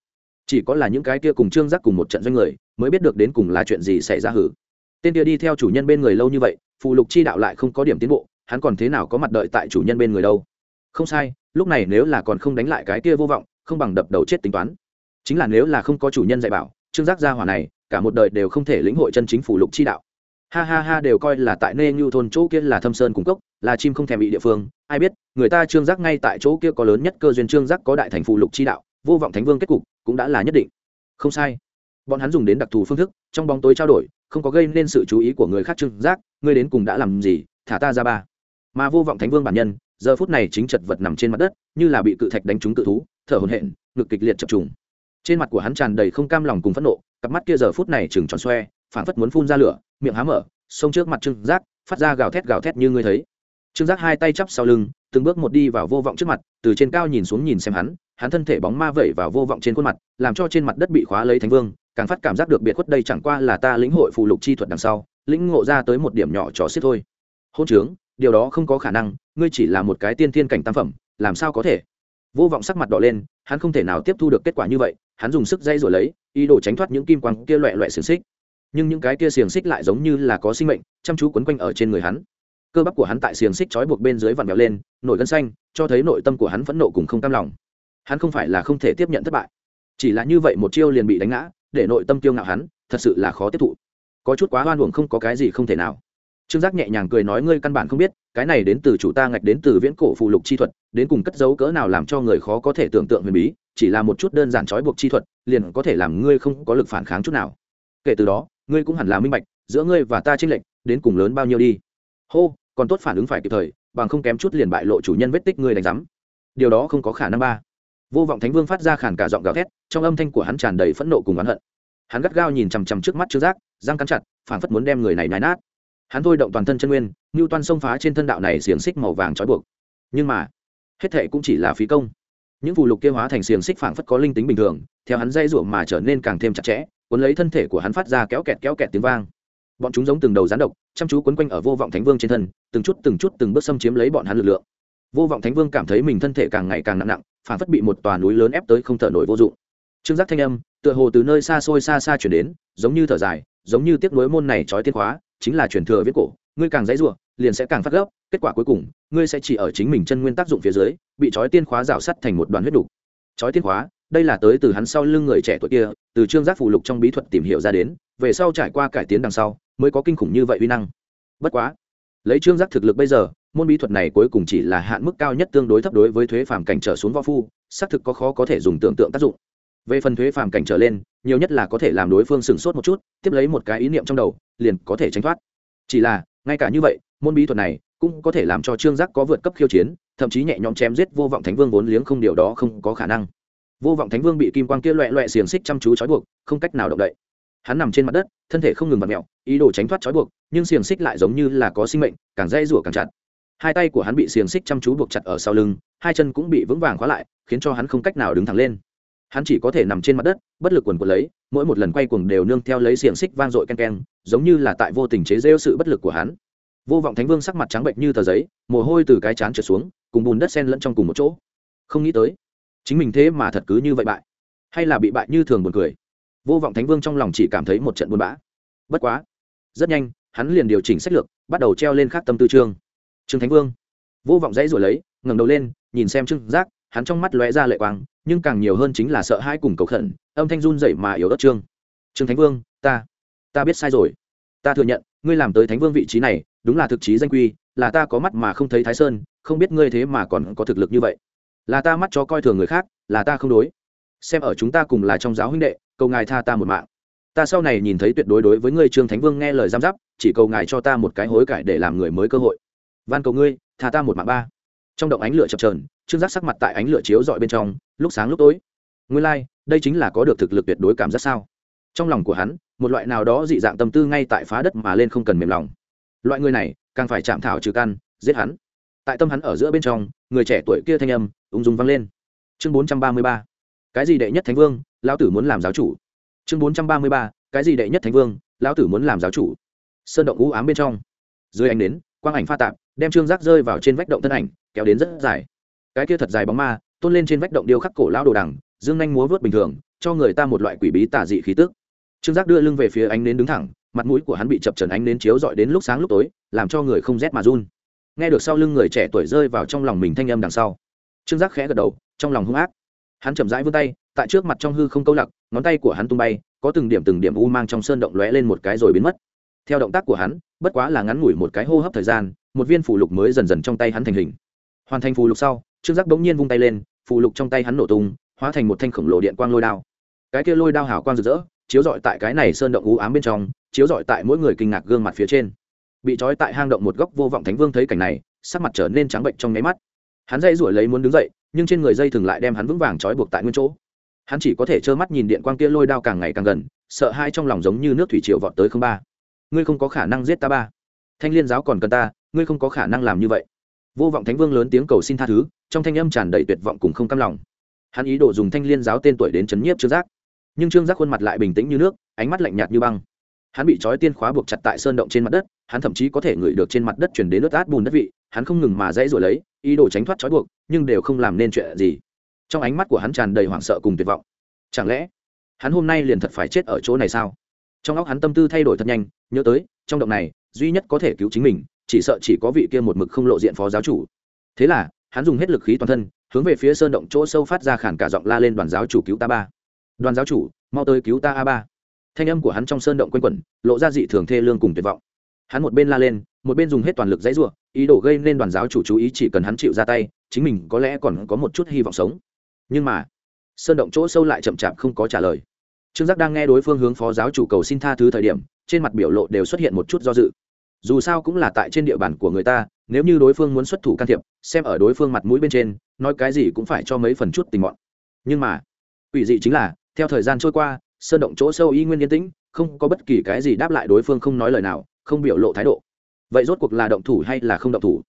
Chỉ có là những cái kia cùng trương giác cùng một trận doanh người, mới biết được đến cùng là chuyện gì xảy ra hử. Tên kia đi theo chủ nhân bên người lâu như vậy phụ lục chi đạo lại không có điểm tiến bộ, hắn còn thế nào có mặt đợi tại chủ nhân bên người đâu? Không sai, lúc này nếu là còn không đánh lại cái kia vô vọng, không bằng đập đầu chết tính toán. Chính là nếu là không có chủ nhân dạy bảo, trương giác gia hỏa này, cả một đời đều không thể lĩnh hội chân chính phủ lục chi đạo ha ha ha, đều coi là tại nê như thôn chỗ kia là thâm sơn cung cốc, là chim không thèm bị địa phương. Ai biết, người ta trương giác ngay tại chỗ kia có lớn nhất cơ duyên trương giác có đại thành phụ lục chi đạo, vô vọng thánh vương kết cục cũng đã là nhất định. Không sai. Bọn hắn dùng đến đặc thù phương thức, trong bóng tối trao đổi, không có gây nên sự chú ý của người khác trương giác, ngươi đến cùng đã làm gì, thả ta ra ba. Mà vô vọng thánh vương bản nhân, giờ phút này chính chật vật nằm trên mặt đất, như là bị cự thạch đánh trúng cự thú, thở hồn hện ngực kịch liệt chập trùng. Trên mặt của hắn tràn đầy không cam lòng cùng phẫn nộ, cặp mắt kia giờ phút này chừng tròn xoe phản phất muốn phun ra lửa miệng há mở xông trước mặt trương giác, phát ra gào thét gào thét như ngươi thấy. Trương giác hai tay chắp sau lưng, từng bước một đi vào vô vọng trước mặt, từ trên cao nhìn xuống nhìn xem hắn hắn thân thể bóng ma vẩy vào vô vọng trên khuôn mặt, làm cho trên mặt đất bị khóa lấy thánh vương, càng phát cảm giác được biệt khuất đây chẳng qua là ta lĩnh hội phù lục chi thuật đằng sau, lĩnh ngộ ra tới một điểm nhỏ trò xiết thôi. Hôn trướng, điều đó không có khả năng, ngươi chỉ là một cái tiên thiên cảnh tam phẩm, làm sao có thể? Vô vọng sắc mặt đỏ lên, hắn không thể nào tiếp thu được kết quả như vậy, hắn dùng sức dây rồi lấy, ý đồ tránh thoát những kim quang kia loẹ loẹ xiềng xích nhưng những cái kia xiềng xích lại giống như là có sinh mệnh, chăm chú quấn quanh ở trên người hắn. Cơ bắp của hắn tại xiềng xích trói buộc bên dưới vặn vẹo lên, nổi gân xanh, cho thấy nội tâm của hắn phẫn nộ cùng không cam lòng. Hắn không phải là không thể tiếp nhận thất bại, chỉ là như vậy một chiêu liền bị đánh ngã, để nội tâm tiêu ngạo hắn, thật sự là khó tiếp thụ. Có chút quá hoan hưởng không có cái gì không thể nào. Trương giác nhẹ nhàng cười nói, ngươi căn bản không biết, cái này đến từ chủ ta ngạch đến từ viễn cổ phù lục chi thuật, đến cùng cất dấu cỡ nào làm cho người khó có thể tưởng tượng huyền bí, chỉ là một chút đơn giản trói buộc chi thuật, liền có thể làm ngươi không có lực phản kháng chút nào. Kể từ đó ngươi cũng hẳn là minh bạch, giữa ngươi và ta tranh lệch, đến cùng lớn bao nhiêu đi. Hô, còn tốt phản ứng phải kịp thời, bằng không kém chút liền bại lộ chủ nhân vết tích ngươi đánh rắm điều đó không có khả năng ba. Vô vọng thánh vương phát ra khản cả giọng gào thét, trong âm thanh của hắn tràn đầy phẫn nộ cùng oán hận. Hắn gắt gao nhìn chằm chằm trước mắt trương giác, răng cắn chặt phản phất muốn đem người này nái nát. Hắn thôi động toàn thân chân nguyên ngưu toan xông phá trên thân đạo này xiềng xích màu vàng trói buộc. Nhưng mà, hết thệ cũng chỉ là phí công. Những phù lục kia hóa thành xiềng xích phảng phất có linh tính bình thường, theo hắn dây ruộng mà trở nên càng thêm chặt chẽ cuốn lấy thân thể của hắn phát ra kéo kẹt kéo kẹt tiếng vang. Bọn chúng giống từng đầu rán độc chăm chú quấn quanh ở vô vọng thánh vương trên thân từng chút từng chút từng bước xâm chiếm lấy bọn hắn lực lượng. Vô vọng thánh vương cảm thấy mình thân thể càng ngày càng nặng nặng phản phất bị một tòa núi lớn ép tới không thở nổi vô dụng. Trương giác thanh âm tựa hồ từ nơi xa xôi xa xa chuyển đến giống như thở dài giống như tiếc nuối môn này trói tiên hóa, chính là truyền thừa viết cổ ngươi càng dãy rủa liền sẽ càng phát gấp kết quả cuối cùng ngươi sẽ chỉ ở chính mình chân nguyên tác dụng phía dưới bị trói tiên khóa rào sắt thành một đoàn huyết đục. Trói tiên khóa đây là tới từ hắn sau lưng người trẻ tuổi kia, từ trương giác phù lục trong bí thuật tìm hiểu ra đến, về sau trải qua cải tiến đằng sau, mới có kinh khủng như vậy uy năng. Bất quá, lấy trương giác thực lực bây giờ, môn bí thuật này cuối cùng chỉ là hạn mức cao nhất tương đối thấp đối với thuế phàm cảnh trở xuống võ phu, xác thực có khó có thể dùng tưởng tượng tác dụng. Về phần thuế phàm cảnh trở lên, nhiều nhất là có thể làm đối phương sửng sốt một chút, tiếp lấy một cái ý niệm trong đầu, liền có thể tránh thoát. Chỉ là, ngay cả như vậy, môn bí thuật này cũng có thể làm cho trương giác có vượt cấp khiêu chiến, thậm chí nhẹ nhõm chém giết vô vọng thánh vương vốn liếng không điều đó không có khả năng vô vọng thánh vương bị kim quang kia loẹ loẹ xiềng xích chăm chú trói buộc, không cách nào động đậy. Hắn nằm trên mặt đất, thân thể không ngừng vặt mẹo ý đồ tránh thoát trói buộc, nhưng xiềng xích lại giống như là có sinh mệnh, càng dây rủa càng chặt. Hai tay của hắn bị xiềng xích chăm chú buộc chặt ở sau lưng, hai chân cũng bị vững vàng khóa lại, khiến cho hắn không cách nào đứng thẳng lên. Hắn chỉ có thể nằm trên mặt đất, bất lực quần quần lấy, mỗi một lần quay cuồng đều nương theo lấy xiềng xích vang dội ken ken giống như là tại vô tình chế rêu sự bất lực của hắn. Vô vọng thánh vương sắc mặt trắng bệnh như tờ giấy, mồ hôi từ cái chán trượt xuống, cùng bùn đất sen lẫn trong cùng một chỗ. Không nghĩ tới chính mình thế mà thật cứ như vậy bại? Hay là bị bại như thường buồn cười? Vô vọng thánh vương trong lòng chỉ cảm thấy một trận buồn bã. Bất quá, rất nhanh, hắn liền điều chỉnh sách lược, bắt đầu treo lên khắc tâm tư trương trương thánh vương. Vô vọng dãy rồi lấy, ngẩng đầu lên, nhìn xem trương giác hắn trong mắt lóe ra lệ quang, nhưng càng nhiều hơn chính là sợ hãi cùng cầu khẩn, âm thanh run dậy mà yếu ớt trương trương thánh vương, ta ta biết sai rồi. Ta thừa nhận, ngươi làm tới thánh vương vị trí này, đúng là thực chí danh quy, là ta có mắt mà không thấy thái sơn, không biết ngươi thế mà còn có thực lực như vậy là ta mắt cho coi thường người khác là ta không đối. Xem ở chúng ta cùng là trong giáo huynh đệ cầu ngài tha ta một mạng. Ta sau này nhìn thấy tuyệt đối đối với ngươi trương thánh vương nghe lời giam giáp chỉ cầu ngài cho ta một cái hối cải để làm người mới cơ hội. Van cầu ngươi tha ta một mạng ba. Trong động ánh lửa chập trờn trương giác sắc mặt tại ánh lửa chiếu dọi bên trong lúc sáng lúc tối. Nguyên lai、like, đây chính là có được thực lực tuyệt đối cảm giác sao? Trong lòng của hắn một loại nào đó dị dạng tâm tư ngay tại phá đất mà lên không cần mềm lòng. Loại người này càng phải chạm thảo trừ căn giết hắn. Tại tâm hắn ở giữa bên trong người trẻ tuổi kia thanh âm, ung dung vang lên. Chương bốn trăm ba mươi ba. Cái gì đệ nhất thánh vương, lão tử muốn làm giáo chủ? Chương bốn trăm ba mươi ba. Cái gì đệ nhất thánh vương, lão tử muốn làm giáo chủ? Sơn động u ám bên trong. Dưới ánh nến, quang ảnh pha tạp, đem trương giác rơi vào trên vách động thân ảnh, kéo đến rất dài. Cái kia thật dài bóng ma, tôn lên trên vách động điêu khắc cổ lao đồ đằng, dương nhanh múa vớt bình thường, cho người ta một loại quỷ bí tả dị khí tức. Trương giác đưa lưng về phía ánh nến đứng thẳng, mặt mũi của hắn bị chập trần ánh nến chiếu dọi đến lúc sáng lúc tối, làm cho người không rét mà run nghe được sau lưng người trẻ tuổi rơi vào trong lòng mình thanh âm đằng sau. Trương giác khẽ gật đầu trong lòng hung ác. Hắn chậm rãi vươn tay tại trước mặt trong hư không câu lạc, ngón tay của hắn tung bay có từng điểm từng điểm u mang trong sơn động lóe lên một cái rồi biến mất. Theo động tác của hắn bất quá là ngắn ngủi một cái hô hấp thời gian một viên phù lục mới dần dần trong tay hắn thành hình. Hoàn thành phù lục sau trương giác bỗng nhiên vung tay lên phù lục trong tay hắn nổ tung hóa thành một thanh khổng lồ điện quang lôi đao. Cái kia lôi đao hào quang rực rỡ chiếu rọi tại cái này sơn động u ám bên trong chiếu rọi tại mỗi người kinh ngạc gương mặt phía trên bị trói tại hang động một góc vô vọng thánh vương thấy cảnh này, sắc mặt trở nên trắng bệnh trong nháy mắt. Hắn dây rủi lấy muốn đứng dậy, nhưng trên người dây thường lại đem hắn vững vàng trói buộc tại nguyên chỗ. Hắn chỉ có thể trơ mắt nhìn điện quang kia lôi đao càng ngày càng gần, sợ hai trong lòng giống như nước thủy triều vọt tới không ba. Ngươi không có khả năng giết ta ba. Thanh liên giáo còn cần ta, ngươi không có khả năng làm như vậy. Vô vọng thánh vương lớn tiếng cầu xin tha thứ, trong thanh âm tràn đầy tuyệt vọng cùng không cam lòng. Hắn ý đồ dùng thanh liên giáo tên tuổi đến chấn nhiếp trương giác. Nhưng trương giác khuôn mặt lại bình tĩnh như nước, ánh mắt lạnh nhạt như băng. Hắn bị trói tiên khóa buộc chặt tại sơn động trên mặt đất hắn thậm chí có thể ngửi được trên mặt đất chuyển đến nước át bùn đất vị, hắn không ngừng mà dãy rồi lấy, ý đồ tránh thoát trói buộc, nhưng đều không làm nên chuyện gì. Trong ánh mắt của hắn tràn đầy hoảng sợ cùng tuyệt vọng. Chẳng lẽ, hắn hôm nay liền thật phải chết ở chỗ này sao? Trong óc hắn tâm tư thay đổi thật nhanh, nhớ tới, trong động này, duy nhất có thể cứu chính mình, chỉ sợ chỉ có vị kia một mực không lộ diện phó giáo chủ. Thế là, hắn dùng hết lực khí toàn thân, hướng về phía sơn động chỗ sâu phát ra khản cả giọng la lên đoàn giáo chủ cứu ta ba. Đoàn giáo chủ, mau tới cứu ta a ba. Thanh âm của hắn trong sơn động quanh quẩn, lộ ra dị thường thê lương cùng tuyệt vọng hắn một bên la lên, một bên dùng hết toàn lực dãy ruộng ý đồ gây nên đoàn giáo chủ chú ý chỉ cần hắn chịu ra tay, chính mình có lẽ còn có một chút hy vọng sống. Nhưng mà, sơn động chỗ sâu lại chậm chạp không có trả lời. Trương giác đang nghe đối phương hướng phó giáo chủ cầu xin tha thứ thời điểm, trên mặt biểu lộ đều xuất hiện một chút do dự. Dù sao cũng là tại trên địa bàn của người ta, nếu như đối phương muốn xuất thủ can thiệp, xem ở đối phương mặt mũi bên trên, nói cái gì cũng phải cho mấy phần chút tình mọn. Nhưng mà ủy dị chính là, theo thời gian trôi qua, sơn động chỗ sâu y nguyên yên tĩnh, không có bất kỳ cái gì đáp lại đối phương không nói lời nào không biểu lộ thái độ. Vậy rốt cuộc là động thủ hay là không động thủ?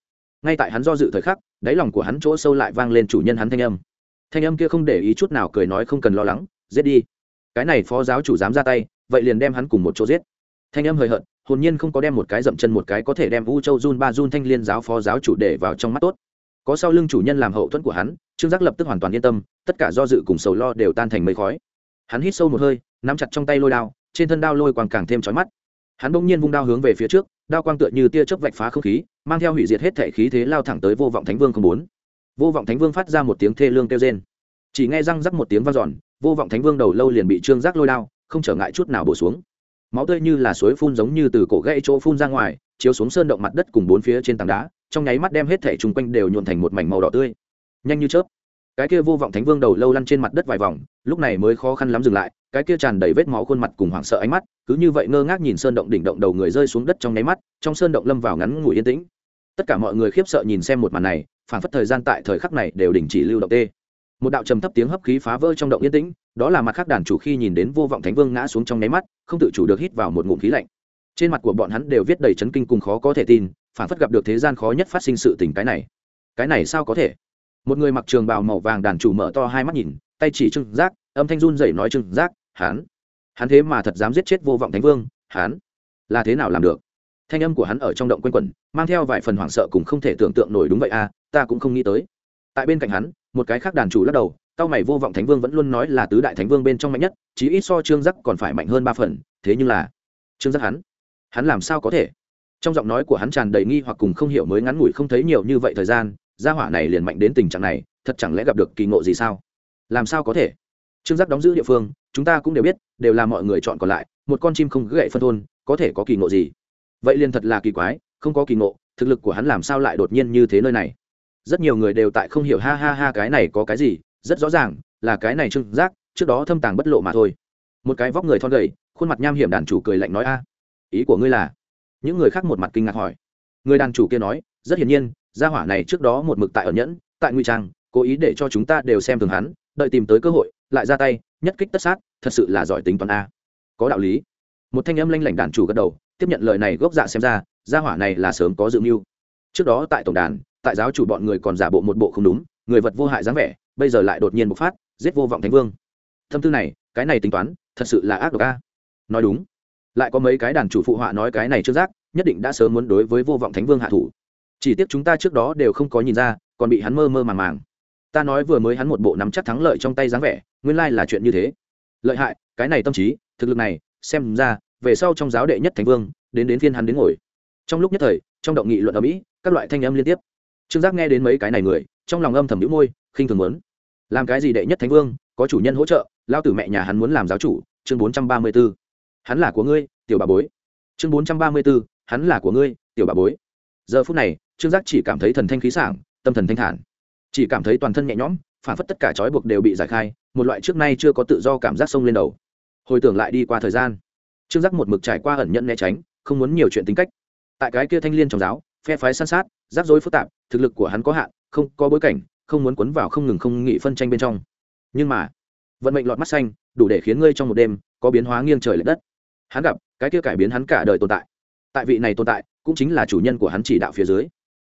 Ngay tại hắn do dự thời khắc, đáy lòng của hắn chỗ sâu lại vang lên chủ nhân hắn thanh âm. Thanh âm kia không để ý chút nào cười nói không cần lo lắng, giết đi. Cái này phó giáo chủ dám ra tay, vậy liền đem hắn cùng một chỗ giết. Thanh âm hời hợt, hồn nhiên không có đem một cái dậm chân một cái có thể đem u châu jun ba jun thanh liên giáo phó giáo chủ để vào trong mắt tốt. Có sau lưng chủ nhân làm hậu thuẫn của hắn, trương giác lập tức hoàn toàn yên tâm, tất cả do dự cùng sầu lo đều tan thành mây khói. Hắn hít sâu một hơi, nắm chặt trong tay lôi đao, trên thân đao lôi quàng càng thêm trói mắt hắn bỗng nhiên vung đao hướng về phía trước, đao quang tựa như tia chớp vạch phá không khí, mang theo hủy diệt hết thể khí thế lao thẳng tới vô vọng thánh vương không bốn vô vọng thánh vương phát ra một tiếng thê lương kêu rên. Chỉ nghe răng rắc một tiếng vang dọn, vô vọng thánh vương đầu lâu liền bị trương giác lôi đao, không trở ngại chút nào bổ xuống. Máu tươi như là suối phun giống như từ cổ gãy chỗ phun ra ngoài, chiếu xuống sơn động mặt đất cùng bốn phía trên tảng đá, trong nháy mắt đem hết thể chung quanh đều nhuộn thành một mảnh màu đỏ tươi. Nhanh như chớp cái kia vô vọng thánh vương đầu lâu lăn trên mặt đất vài vòng, lúc này mới khó khăn lắm dừng lại, cái kia tràn đầy vết máu khuôn mặt cùng hoảng sợ ánh mắt, cứ như vậy ngơ ngác nhìn sơn động đỉnh động đầu người rơi xuống đất trong nháy mắt, trong sơn động lâm vào ngắn ngủi yên tĩnh. Tất cả mọi người khiếp sợ nhìn xem một màn này phản phất thời gian tại thời khắc này đều đình chỉ lưu động tê. Một đạo trầm thấp tiếng hấp khí phá vỡ trong động yên tĩnh, đó là mặt khác đàn chủ khi nhìn đến vô vọng thánh vương ngã xuống trong nháy mắt, không tự chủ được hít vào một ngụm khí lạnh. Trên mặt của bọn hắn đều viết đầy chấn kinh cùng khó có thể tin phản phất gặp được thế gian khó nhất phát sinh sự tình cái này. Cái này sao có thể? Một người mặc trường bào màu vàng đàn chủ mở to hai mắt nhìn, tay chỉ trưng giác, âm thanh run dậy nói trưng giác, hắn hắn thế mà thật dám giết chết vô vọng thánh vương, hắn là thế nào làm được? Thanh âm của hắn ở trong động quanh quẩn, mang theo vài phần hoảng sợ cùng không thể tưởng tượng nổi đúng vậy à ta cũng không nghĩ tới. Tại bên cạnh hắn, một cái khác đàn chủ lắc đầu cao mày vô vọng thánh vương vẫn luôn nói là tứ đại thánh vương bên trong mạnh nhất, chí ít so trương giác còn phải mạnh hơn ba phần, thế nhưng là trương giác hắn hắn làm sao có thể? Trong giọng nói của hắn tràn đầy nghi hoặc cùng không hiểu mới ngắn ngủi không thấy nhiều như vậy thời gian gia hỏa này liền mạnh đến tình trạng này, thật chẳng lẽ gặp được kỳ ngộ gì sao? Làm sao có thể? Trương giác đóng giữ địa phương, chúng ta cũng đều biết, đều là mọi người chọn còn lại, một con chim không gậy phân thôn, có thể có kỳ ngộ gì? Vậy liền thật là kỳ quái, không có kỳ ngộ, thực lực của hắn làm sao lại đột nhiên như thế nơi này? Rất nhiều người đều tại không hiểu, ha ha ha, cái này có cái gì? Rất rõ ràng, là cái này trương giác, trước đó thâm tàng bất lộ mà thôi. Một cái vóc người thon gầy, khuôn mặt nham hiểm đàn chủ cười lạnh nói, a, ý của ngươi là? Những người khác một mặt kinh ngạc hỏi. Người đàn chủ kia nói, rất hiển nhiên gia hỏa này trước đó một mực tại ở nhẫn, tại nguy trang, cố ý để cho chúng ta đều xem thường hắn, đợi tìm tới cơ hội, lại ra tay, nhất kích tất sát, thật sự là giỏi tính toán a. Có đạo lý. Một thanh âm lanh lảnh đàn chủ gật đầu, tiếp nhận lời này gốc dạ xem ra, gia hỏa này là sớm có dự mưu. Trước đó tại tổng đàn, tại giáo chủ bọn người còn giả bộ một bộ không đúng, người vật vô hại dáng vẻ, bây giờ lại đột nhiên bộc phát, giết vô vọng thánh vương. Thâm tư này, cái này tính toán, thật sự là ác độc a. Nói đúng. Lại có mấy cái đàn chủ phụ họa nói cái này chưa giác, nhất định đã sớm muốn đối với vô vọng thánh vương hạ thủ chỉ tiếc chúng ta trước đó đều không có nhìn ra, còn bị hắn mơ mơ màng màng. Ta nói vừa mới hắn một bộ nắm chắc thắng lợi trong tay dáng vẻ, nguyên lai là chuyện như thế. Lợi hại, cái này tâm trí, thực lực này, xem ra, về sau trong giáo đệ nhất thánh vương, đến đến phiên hắn đến ngồi. Trong lúc nhất thời, trong động nghị luận ở mỹ các loại thanh âm liên tiếp. Trương giác nghe đến mấy cái này người, trong lòng âm thầm nhũ môi, khinh thường muốn. Làm cái gì đệ nhất thánh vương, có chủ nhân hỗ trợ, lao tử mẹ nhà hắn muốn làm giáo chủ, chương bốn trăm ba mươi b ố hắn là của ngươi, tiểu bà bối. Chương bốn trăm ba mươi b ố hắn là của ngươi, tiểu bà bối. Giờ phút này trương giác chỉ cảm thấy thần thanh khí sảng, tâm thần thanh thản. Chỉ cảm thấy toàn thân nhẹ nhõm, phản phất tất cả trói buộc đều bị giải khai, một loại trước nay chưa có tự do cảm giác sông lên đầu. Hồi tưởng lại đi qua thời gian, trương giác một mực trải qua ẩn nhận né tránh, không muốn nhiều chuyện tính cách. Tại cái kia thanh liên trong giáo, phe phái san sát, rắc rối phức tạp, thực lực của hắn có hạn, không có bối cảnh, không muốn cuốn vào không ngừng không nghị phân tranh bên trong. Nhưng mà, vận mệnh lọt mắt xanh, đủ để khiến ngươi trong một đêm, có biến hóa nghiêng trời l ệ đất. Hắn gặp, cái kia cải biến hắn cả đời tồn tại. Tại vị này tồn tại, cũng chính là chủ nhân của hắn chỉ đạo phía dưới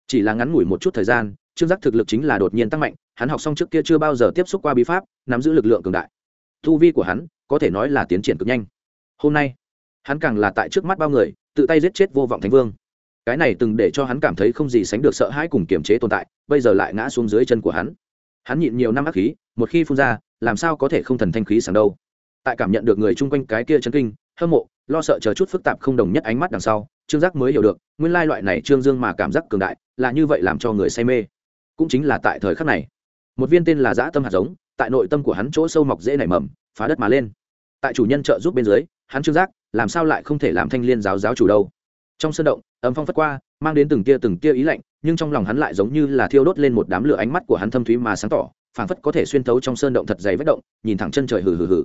chỉ là ngắn ngủi một chút thời gian, trương giác thực lực chính là đột nhiên tăng mạnh, hắn học xong trước kia chưa bao giờ tiếp xúc qua bí pháp, nắm giữ lực lượng cường đại. Thu vi của hắn, có thể nói là tiến triển cực nhanh. Hôm nay, hắn càng là tại trước mắt bao người, tự tay giết chết vô vọng thánh vương. Cái này từng để cho hắn cảm thấy không gì sánh được sợ hãi cùng kiềm chế tồn tại, bây giờ lại ngã xuống dưới chân của hắn. Hắn nhịn nhiều năm ác khí, một khi phun ra, làm sao có thể không thần thanh khí sảng đâu. Tại cảm nhận được người chung quanh cái kia chân kinh hâm mộ, lo sợ chờ chút phức tạp không đồng nhất ánh mắt đằng sau, trương giác mới hiểu được, nguyên lai loại này trương dương mà cảm giác cường đại, là như vậy làm cho người say mê. Cũng chính là tại thời khắc này, một viên tên là dã tâm hạt giống, tại nội tâm của hắn chỗ sâu mọc dễ nảy mầm, phá đất mà lên. Tại chủ nhân trợ giúp bên dưới, hắn trương giác, làm sao lại không thể làm thanh liên giáo giáo chủ đâu? Trong sân động, âm phong phất qua, mang đến từng tia từng tia ý lạnh, nhưng trong lòng hắn lại giống như là thiêu đốt lên một đám lửa ánh mắt của hắn thâm thúy mà sáng tỏ, phảng phất có thể xuyên thấu trong sơn động thật dày vết động, nhìn thẳng chân trời hừ hừ hừ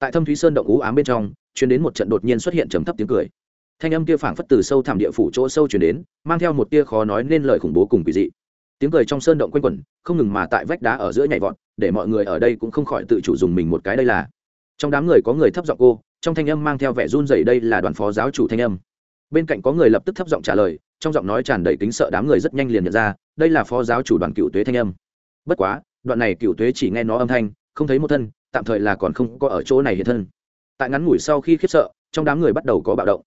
tại thâm thúy sơn động ú ám bên trong chuyển đến một trận đột nhiên xuất hiện trầm thấp tiếng cười. Thanh âm kia phảng phất từ sâu thẳm địa phủ chỗ sâu chuyển đến, mang theo một tia khó nói nên lời khủng bố cùng quỷ dị. Tiếng cười trong sơn động quanh quẩn, không ngừng mà tại vách đá ở giữa nhảy vọt, để mọi người ở đây cũng không khỏi tự chủ dùng mình một cái đây là. Trong đám người có người thấp giọng cô trong thanh âm mang theo vẻ run rẩy đây là đoàn phó giáo chủ thanh âm. Bên cạnh có người lập tức thấp giọng trả lời, trong giọng nói tràn đầy kính sợ đám người rất nhanh liền nhận ra, đây là phó giáo chủ đoàn cựu tuế thanh âm. Bất quá, đoạn này cựu tuế chỉ nghe nó âm thanh, không thấy một thân tạm thời là còn không có ở chỗ này hiện thân. Tại ngắn ngủi sau khi khiếp sợ, trong đám người bắt đầu có bạo động.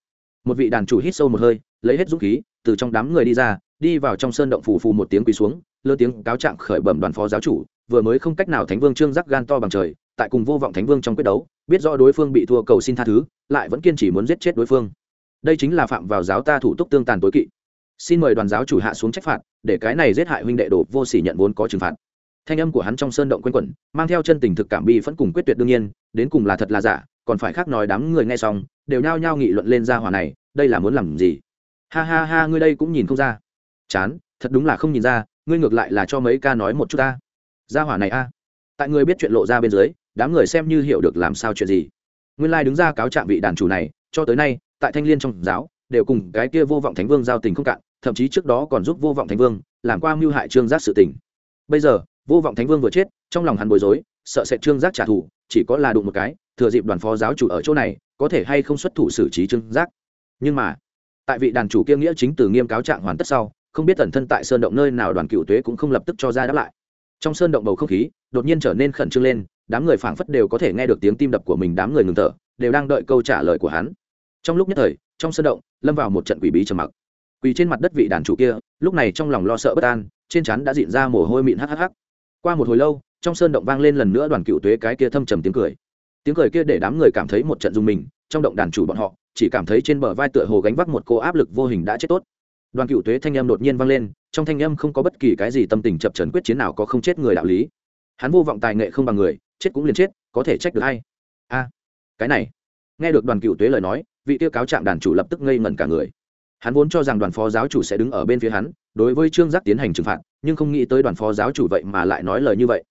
Một vị đàn chủ hít sâu một hơi, lấy hết dũng khí, từ trong đám người đi ra, đi vào trong sơn động phù phù một tiếng quỳ xuống lơ tiếng cáo trạng khởi bẩm đoàn phó giáo chủ, vừa mới không cách nào thánh vương trương giác gan to bằng trời, tại cùng vô vọng thánh vương trong quyết đấu, biết rõ đối phương bị thua cầu xin tha thứ, lại vẫn kiên trì muốn giết chết đối phương. Đây chính là phạm vào giáo ta thủ tục tương tàn tối kỵ. Xin mời đoàn giáo chủ hạ xuống trách phạt, để cái này giết hại huynh đệ đồ vô sỉ nhận vốn có trừng phạt thanh âm của hắn trong sơn động quanh quẩn, mang theo chân tình thực cảm bi vẫn cùng quyết tuyệt đương nhiên, đến cùng là thật là giả, còn phải khác nói đám người nghe xong, đều nhao nhao nghị luận lên ra hòa này, đây là muốn làm gì? Ha ha ha, ngươi đây cũng nhìn không ra. Chán, thật đúng là không nhìn ra, ngươi ngược lại là cho mấy ca nói một chút ta. Ra hỏa này a. Tại người biết chuyện lộ ra bên dưới, đám người xem như hiểu được làm sao chuyện gì. Nguyên lai đứng ra cáo trạng vị đàn chủ này, cho tới nay, tại thanh liên trong giáo, đều cùng cái kia vô vọng thánh vương giao tình không cạn, thậm chí trước đó còn giúp vô vọng thánh vương, làm qua mưu hại trương giác sự tình. Bây giờ vô vọng thánh vương vừa chết, trong lòng hắn bối rối, sợ sẽ trương giác trả thù, chỉ có là đụng một cái, thừa dịp đoàn phó giáo chủ ở chỗ này, có thể hay không xuất thủ xử trí trương giác. Nhưng mà, tại vị đàn chủ kia nghĩa chính từ nghiêm cáo trạng hoàn tất sau, không biết tẩn thân tại sơn động nơi nào đoàn cựu tuế cũng không lập tức cho ra đáp lại. Trong sơn động bầu không khí, đột nhiên trở nên khẩn trương lên, đám người phảng phất đều có thể nghe được tiếng tim đập của mình, đám người ngừng thở, đều đang đợi câu trả lời của hắn. Trong lúc nhất thời, trong sơn động, lâm vào một trận quỷ bí trầm mặc. Quỳ trên mặt đất vị đàn chủ kia, lúc này trong lòng lo sợ bất an, trên chắn đã dịn ra mồ hôi mịn hắc hắc qua một hồi lâu, trong sơn động vang lên lần nữa đoàn cựu tuế cái kia thâm trầm tiếng cười. Tiếng cười kia để đám người cảm thấy một trận dùng mình, trong động đàn chủ bọn họ, chỉ cảm thấy trên bờ vai tựa hồ gánh vác một cô áp lực vô hình đã chết tốt. Đoàn cựu tuế thanh âm đột nhiên vang lên, trong thanh âm không có bất kỳ cái gì tâm tình chập trấn quyết chiến nào có không chết người đạo lý. Hắn vô vọng tài nghệ không bằng người, chết cũng liền chết, có thể trách được hay a, cái này. Nghe được đoàn cựu tuế lời nói, vị tiêu cáo trạng đàn chủ lập tức ngây ngẩn cả người. Hắn vốn cho rằng đoàn phó giáo chủ sẽ đứng ở bên phía hắn đối với trương giác tiến hành trừng phạt, nhưng không nghĩ tới đoàn phó giáo chủ vậy mà lại nói lời như vậy.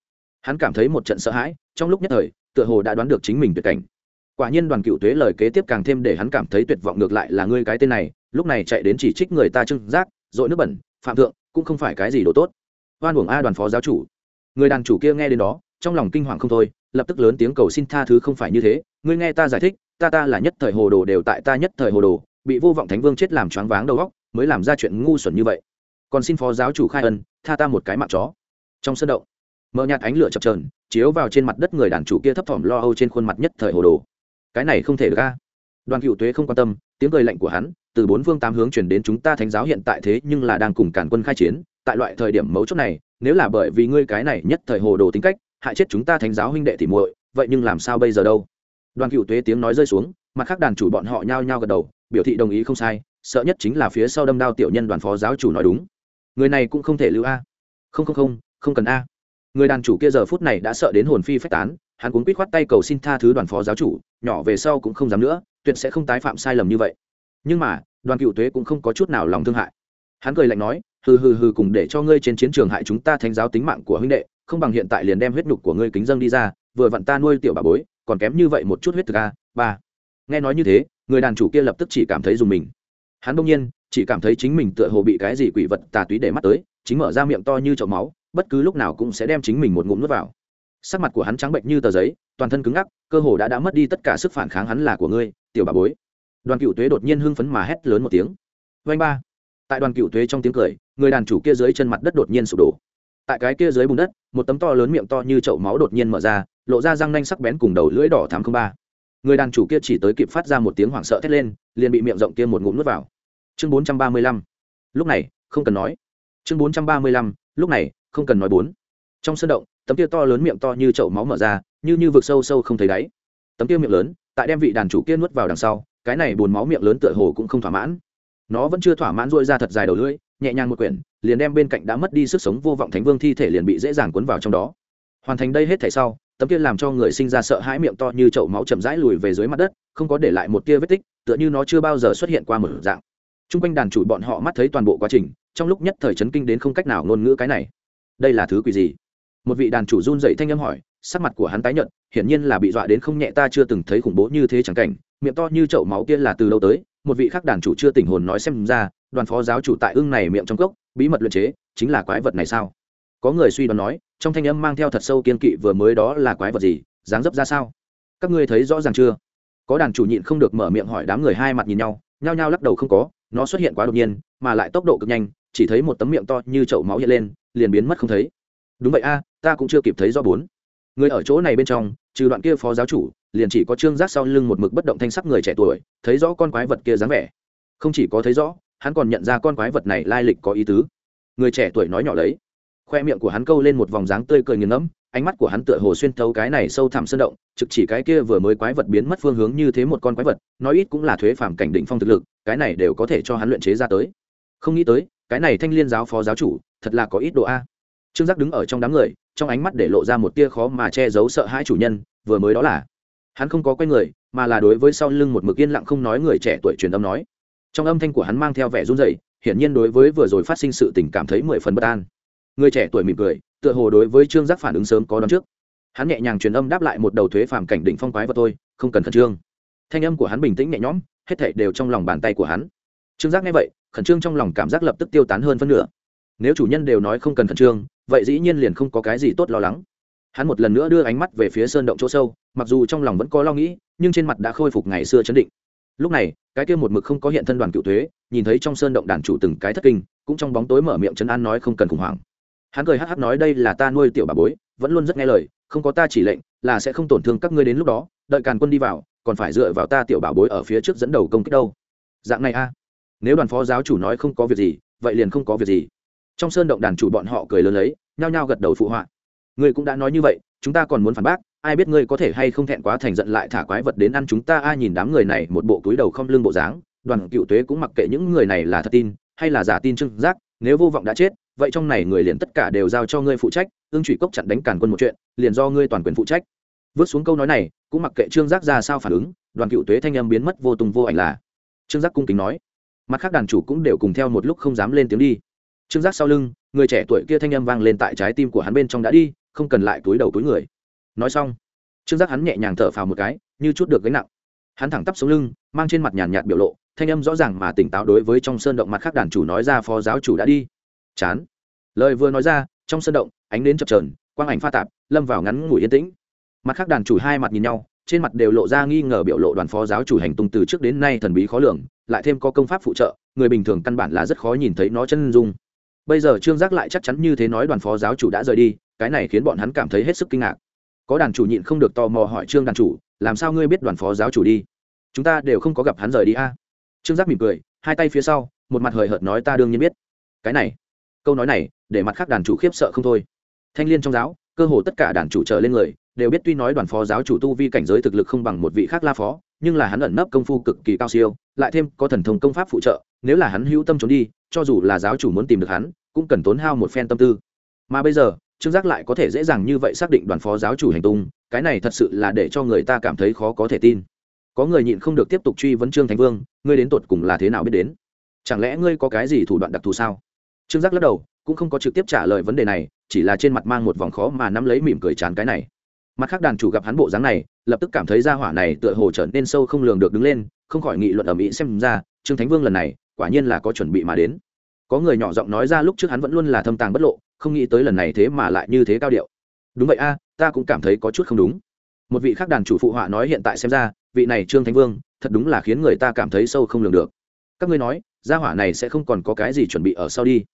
Hắn cảm thấy một trận sợ hãi, trong lúc nhất thời, tựa hồ đã đoán được chính mình tuyệt cảnh. Quả nhiên đoàn cựu tuế lời kế tiếp càng thêm để hắn cảm thấy tuyệt vọng ngược lại là ngươi cái tên này, lúc này chạy đến chỉ trích người ta trưng giác, dội nước bẩn, phạm thượng, cũng không phải cái gì đồ tốt. Oan uổng a đoàn phó giáo chủ. Người đàn chủ kia nghe đến đó, trong lòng kinh hoàng không thôi, lập tức lớn tiếng cầu xin tha thứ không phải như thế, ngươi nghe ta giải thích, ta ta là nhất thời hồ đồ đều tại ta nhất thời hồ đồ, bị vô vọng thánh vương chết làm choáng váng đầu óc, mới làm ra chuyện ngu xuẩn như vậy còn xin phó giáo chủ khai ân, tha ta một cái mạng chó. Trong sân động mờ nhạt ánh lửa chập trờn chiếu vào trên mặt đất người đàn chủ kia thấp thỏm lo âu trên khuôn mặt nhất thời hồ đồ. Cái này không thể được ca đoàn cựu tuế không quan tâm, tiếng cười lạnh của hắn từ bốn phương tám hướng chuyển đến chúng ta thánh giáo hiện tại thế nhưng là đang cùng cản quân khai chiến. Tại loại thời điểm mấu chốt này, nếu là bởi vì ngươi cái này nhất thời hồ đồ tính cách, hại chết chúng ta thánh giáo huynh đệ thì muội, vậy nhưng làm sao bây giờ đâu? Đoàn cựu tuế tiếng nói rơi xuống, mặt khác đàn chủ bọn họ nhao nhao gật đầu, biểu thị đồng ý không sai, sợ nhất chính là phía sau đâm đao tiểu nhân đoàn phó giáo chủ nói đúng người này cũng không thể lưu a. Không không không không cần a. Người đàn chủ kia giờ phút này đã sợ đến hồn phi phách tán, hắn cuốn quýt khoát tay cầu xin tha thứ đoàn phó giáo chủ, nhỏ về sau cũng không dám nữa, tuyệt sẽ không tái phạm sai lầm như vậy. Nhưng mà, đoàn cựu tuế cũng không có chút nào lòng thương hại. Hắn cười lạnh nói, hừ hừ hừ, cùng để cho ngươi trên chiến trường hại chúng ta thánh giáo tính mạng của huynh đệ, không bằng hiện tại liền đem huyết nhục của ngươi kính dâng đi ra, vừa vặn ta nuôi tiểu bà bối, còn kém như vậy một chút huyết thực a. Ba. Nghe nói như thế, người đàn chủ kia lập tức chỉ cảm thấy dùng mình. Hắn đông nhiên chỉ cảm thấy chính mình tựa hồ bị cái gì quỷ vật tà túy để mắt tới, chính mở ra miệng to như chậu máu, bất cứ lúc nào cũng sẽ đem chính mình một ngụm nuốt vào. Sắc mặt của hắn trắng bệnh như tờ giấy, toàn thân cứng ngắc, cơ hồ đã đã mất đi tất cả sức phản kháng hắn là của ngươi, tiểu bà bối. Đoàn cựu tuế đột nhiên hưng phấn mà hét lớn một tiếng. Vanh ba. Tại đoàn cựu tuế trong tiếng cười, người đàn chủ kia dưới chân mặt đất đột nhiên sụp đổ. Tại cái kia dưới bùn đất, một tấm to lớn miệng to như chậu máu đột nhiên mở ra, lộ ra răng nanh sắc bén cùng đầu lưỡi đỏ thám không ba. Người đàn chủ kia chỉ tới kịp phát ra một tiếng hoảng sợ thét lên, liền bị miệng rộng kia một ngụm nuốt vào chương bốn trăm ba mươi lăm. Lúc này, không cần nói. Chương bốn trăm ba mươi lăm, lúc này, không cần nói bốn. Trong sân động, tấm kia to lớn miệng to như chậu máu mở ra, như như vực sâu sâu không thấy đáy. Tấm kia miệng lớn, tại đem vị đàn chủ kia nuốt vào đằng sau, cái này bùn máu miệng lớn tựa hồ cũng không thỏa mãn. Nó vẫn chưa thỏa mãn dôi ra thật dài đầu lưỡi, nhẹ nhàng một quyển, liền đem bên cạnh đã mất đi sức sống vô vọng thánh vương thi thể liền bị dễ dàng cuốn vào trong đó. Hoàn thành đây hết thể sau, tấm kia làm cho người sinh ra sợ hãi miệng to như chậu máu chậm rãi lùi về dưới mặt đất, không có để lại một tia vết tích, tựa như nó chưa bao giờ xuất hiện qua một dạng t r u n g quanh đàn chủ bọn họ mắt thấy toàn bộ quá trình, trong lúc nhất thời chấn kinh đến không cách nào ngôn ngữ cái này. Đây là thứ quỷ gì? Một vị đàn chủ run dậy thanh âm hỏi, sắc mặt của hắn tái nhợt, hiển nhiên là bị dọa đến không nhẹ, ta chưa từng thấy khủng bố như thế chẳng cảnh, miệng to như chậu máu kia là từ lâu tới? Một vị khác đàn chủ chưa tình hồn nói xem ra, đoàn phó giáo chủ tại ưng này miệng trong cốc, bí mật luyện chế, chính là quái vật này sao? Có người suy đoán nói, trong thanh âm mang theo thật sâu kiên kỵ vừa mới đó là quái vật gì, dáng dấp ra sao? Các ngươi thấy rõ ràng chưa? Có đàn chủ nhịn không được mở miệng hỏi đám người hai mặt nhìn nhau, nhao nhao lắc đầu không có nó xuất hiện quá đột nhiên, mà lại tốc độ cực nhanh, chỉ thấy một tấm miệng to như chậu máu hiện lên, liền biến mất không thấy. Đúng vậy a, ta cũng chưa kịp thấy do bốn. Người ở chỗ này bên trong, trừ đoạn kia phó giáo chủ, liền chỉ có trương giác sau lưng một mực bất động thanh sắc người trẻ tuổi, thấy rõ con quái vật kia dáng vẻ. Không chỉ có thấy rõ, hắn còn nhận ra con quái vật này lai lịch có ý tứ. Người trẻ tuổi nói nhỏ lấy khoe miệng của hắn câu lên một vòng dáng tươi cười nghiền ngẫm, ánh mắt của hắn tựa hồ xuyên thấu cái này sâu thẳm sơn động, trực chỉ cái kia vừa mới quái vật biến mất phương hướng như thế một con quái vật, nói ít cũng là thuế phàm cảnh định phong thực lực, cái này đều có thể cho hắn luyện chế ra tới. Không nghĩ tới, cái này thanh liên giáo phó giáo chủ, thật là có ít độ a. Trương giác đứng ở trong đám người, trong ánh mắt để lộ ra một tia khó mà che giấu sợ hãi chủ nhân, vừa mới đó là, hắn không có quay người, mà là đối với sau lưng một mực yên lặng không nói người trẻ tuổi truyền âm nói. Trong âm thanh của hắn mang theo vẻ run rẩy, hiển nhiên đối với vừa rồi phát sinh sự tình cảm thấy mười phần bất an người trẻ tuổi mỉm cười, tựa hồ đối với trương giác phản ứng sớm có đón trước. Hắn nhẹ nhàng truyền âm đáp lại một đầu thuế phàm cảnh đỉnh phong quái vật tôi không cần khẩn trương. Thanh âm của hắn bình tĩnh nhẹ nhõm, hết thảy đều trong lòng bàn tay của hắn. Trương giác nghe vậy, khẩn trương trong lòng cảm giác lập tức tiêu tán hơn phân nửa. Nếu chủ nhân đều nói không cần khẩn trương, vậy dĩ nhiên liền không có cái gì tốt lo lắng. Hắn một lần nữa đưa ánh mắt về phía sơn động chỗ sâu, mặc dù trong lòng vẫn có lo nghĩ, nhưng trên mặt đã khôi phục ngày xưa chấn định. Lúc này, cái kia một mực không có hiện thân đoàn cựu thuế, nhìn thấy trong sơn động đàn chủ từng cái thất kinh, cũng trong bóng tối mở miệng chấn an nói không cần khủng hoảng hắn cười hắc hắc nói đây là ta nuôi tiểu bà bối, vẫn luôn rất nghe lời, không có ta chỉ lệnh, là sẽ không tổn thương các ngươi đến lúc đó, đợi càn quân đi vào, còn phải dựa vào ta tiểu bảo bối ở phía trước dẫn đầu công kích đâu. Dạng này a. À. Nếu đoàn phó giáo chủ nói không có việc gì, vậy liền không có việc gì. Trong sơn động đàn chủ bọn họ cười lớn lấy, nhao nhao gật đầu phụ họa. Ngươi cũng đã nói như vậy, chúng ta còn muốn phản bác, ai biết ngươi có thể hay không thẹn quá thành giận lại thả quái vật đến ăn chúng ta ai nhìn đám người này một bộ túi đầu không lưng bộ dáng, đoàn cựu tuế cũng mặc kệ những người này là thật tin, hay là giả tin trưng giác nếu vô vọng đã chết vậy trong này người liền tất cả đều giao cho ngươi phụ trách, ương trụy cốc chặn đánh càn quân một chuyện, liền do ngươi toàn quyền phụ trách. Vớt xuống câu nói này, cũng mặc kệ trương giác ra sao phản ứng, đoàn cựu tuế thanh âm biến mất vô tùng vô ảnh là, trương giác cung kính nói. Mặt khác đàn chủ cũng đều cùng theo một lúc không dám lên tiếng đi. Trương giác sau lưng, người trẻ tuổi kia thanh âm vang lên tại trái tim của hắn bên trong đã đi, không cần lại túi đầu túi người. Nói xong, trương giác hắn nhẹ nhàng thở phào một cái, như chút được gánh nặng. Hắn thẳng tắp xuống lưng, mang trên mặt nhàn nhạt biểu lộ, thanh âm rõ ràng mà tỉnh táo đối với trong sơn động mặt khác đàn chủ nói ra phó giáo chủ đã đi chán. Lời vừa nói ra, trong sân động, ánh đến chập trờn quang ảnh pha tạp, lâm vào ngắn ngủi yên tĩnh. Mặt khác đàn chủ hai mặt nhìn nhau, trên mặt đều lộ ra nghi ngờ biểu lộ đoàn phó giáo chủ hành tung từ trước đến nay thần bí khó lường, lại thêm có công pháp phụ trợ, người bình thường căn bản là rất khó nhìn thấy nó chân dung. Bây giờ trương giác lại chắc chắn như thế nói đoàn phó giáo chủ đã rời đi, cái này khiến bọn hắn cảm thấy hết sức kinh ngạc. Có đàn chủ nhịn không được tò mò hỏi trương đàn chủ, làm sao ngươi biết đoàn phó giáo chủ đi? Chúng ta đều không có gặp hắn rời đi a. Trương giác mỉm cười, hai tay phía sau, một mặt hời hợt nói, ta đương nhiên biết. Cái này câu nói này để mặt khác đàn chủ khiếp sợ không thôi. Thanh l i ê n trong giáo, cơ hồ tất cả đàn chủ trở lên người đều biết tuy nói đoàn phó giáo chủ tu vi cảnh giới thực lực không bằng một vị khác la phó, nhưng là hắn ẩn nấp công phu cực kỳ cao siêu, lại thêm có thần thông công pháp phụ trợ, nếu là hắn hữu tâm trốn đi, cho dù là giáo chủ muốn tìm được hắn, cũng cần tốn hao một phen tâm tư. Mà bây giờ, trương giác lại có thể dễ dàng như vậy xác định đoàn phó giáo chủ hành tung, cái này thật sự là để cho người ta cảm thấy khó có thể tin. Có người nhịn không được tiếp tục truy vấn trương thánh vương, ngươi đến tột cùng là thế nào biết đến? Chẳng lẽ ngươi có cái gì thủ đoạn đặc thù sao? Trương giác lắc đầu, cũng không có trực tiếp trả lời vấn đề này, chỉ là trên mặt mang một vòng khó mà nắm lấy mỉm cười chán cái này. Mặt khác đàn chủ gặp hắn bộ dáng này, lập tức cảm thấy ra hỏa này tựa hồ trở nên sâu không lường được đứng lên, không khỏi nghị luận ở mỹ xem ra, trương thánh vương lần này, quả nhiên là có chuẩn bị mà đến. Có người nhỏ giọng nói ra lúc trước hắn vẫn luôn là thâm tàng bất lộ, không nghĩ tới lần này thế mà lại như thế cao điệu. Đúng vậy a, ta cũng cảm thấy có chút không đúng. Một vị khác đàn chủ phụ họa nói hiện tại xem ra, vị này trương thánh vương, thật đúng là khiến người ta cảm thấy sâu không lường được. Các ngươi nói, gia hỏa này sẽ không còn có cái gì chuẩn bị ở sau đi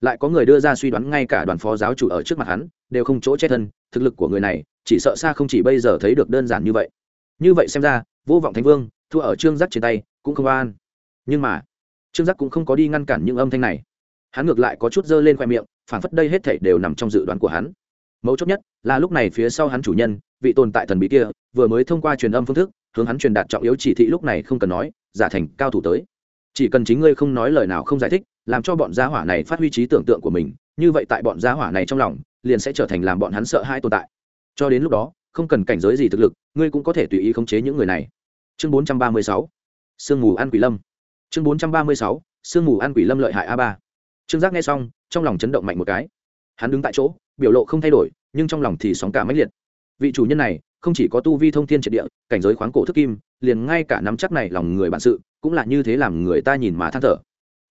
lại có người đưa ra suy đoán ngay cả đoàn phó giáo chủ ở trước mặt hắn, đều không chỗ chết thân, thực lực của người này, chỉ sợ xa không chỉ bây giờ thấy được đơn giản như vậy. Như vậy xem ra, vô vọng thánh vương, thua ở trương giác trên tay, cũng không an nhưng mà, trương giác cũng không có đi ngăn cản những âm thanh này. Hắn ngược lại có chút dơ lên khoe miệng phản phất đây hết thảy đều nằm trong dự đoán của hắn. Mấu chốt nhất là lúc này phía sau hắn chủ nhân, vị tồn tại thần bí kia, vừa mới thông qua truyền âm phương thức, hướng hắn truyền đạt trọng yếu chỉ thị lúc này không cần nói, giả thành cao thủ tới. Chỉ cần chính ngươi không nói lời nào không giải thích làm cho bọn gia hỏa này phát huy trí tưởng tượng của mình, như vậy tại bọn gia hỏa này trong lòng, liền sẽ trở thành làm bọn hắn sợ hai tồn tại. Cho đến lúc đó, không cần cảnh giới gì thực lực, ngươi cũng có thể tùy ý khống chế những người này. Chương 436 sương mù an quỷ lâm. Chương 436 sương mù ăn quỷ lâm lợi hại a ba. Trương giác nghe xong, trong lòng chấn động mạnh một cái. Hắn đứng tại chỗ, biểu lộ không thay đổi, nhưng trong lòng thì sóng cả máy liệt. Vị chủ nhân này, không chỉ có tu vi thông thiên triệt địa, cảnh giới khoáng cổ thức kim, liền ngay cả nắm chắc này lòng người bản sự, cũng là như thế làm người ta nhìn mà than thở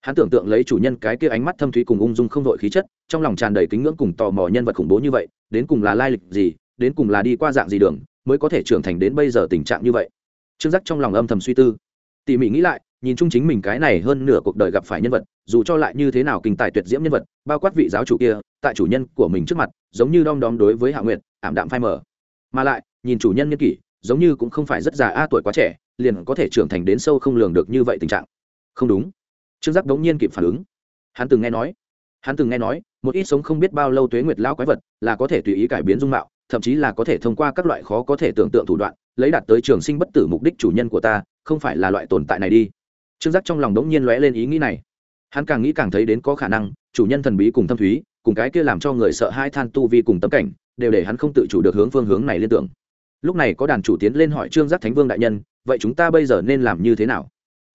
hắn tưởng tượng lấy chủ nhân cái kia ánh mắt thâm thúy cùng ung dung không đội khí chất, trong lòng tràn đầy kính ngưỡng cùng tò mò nhân vật khủng bố như vậy, đến cùng là lai lịch gì, đến cùng là đi qua dạng gì đường, mới có thể trưởng thành đến bây giờ tình trạng như vậy. Trương giác trong lòng âm thầm suy tư. Tỉ mỉ nghĩ lại, nhìn chung chính mình cái này hơn nửa cuộc đời gặp phải nhân vật, dù cho lại như thế nào kinh tài tuyệt diễm nhân vật, bao quát vị giáo chủ kia, tại chủ nhân của mình trước mặt, giống như đom đóm đối với hạ nguyệt, ảm đạm phai mờ. Mà lại, nhìn chủ nhân nhân kỷ, giống như cũng không phải rất già a tuổi quá trẻ, liền có thể trưởng thành đến sâu không lường được như vậy tình trạng. Không đúng trương giác đống nhiên kịp phản ứng. Hắn từng nghe nói, hắn từng nghe nói, một ít sống không biết bao lâu tuế nguyệt lão quái vật là có thể tùy ý cải biến dung mạo, thậm chí là có thể thông qua các loại khó có thể tưởng tượng thủ đoạn, lấy đạt tới trường sinh bất tử mục đích chủ nhân của ta, không phải là loại tồn tại này đi. Trương giác trong lòng đống nhiên lóe lên ý nghĩ này. Hắn càng nghĩ càng thấy đến có khả năng, chủ nhân thần bí cùng thâm thúy, cùng cái kia làm cho người sợ hai than tu vi cùng tấm cảnh, đều để hắn không tự chủ được hướng phương hướng này liên tưởng. Lúc này có đàn chủ tiến lên hỏi trương giác thánh vương đại nhân, vậy chúng ta bây giờ nên làm như thế nào?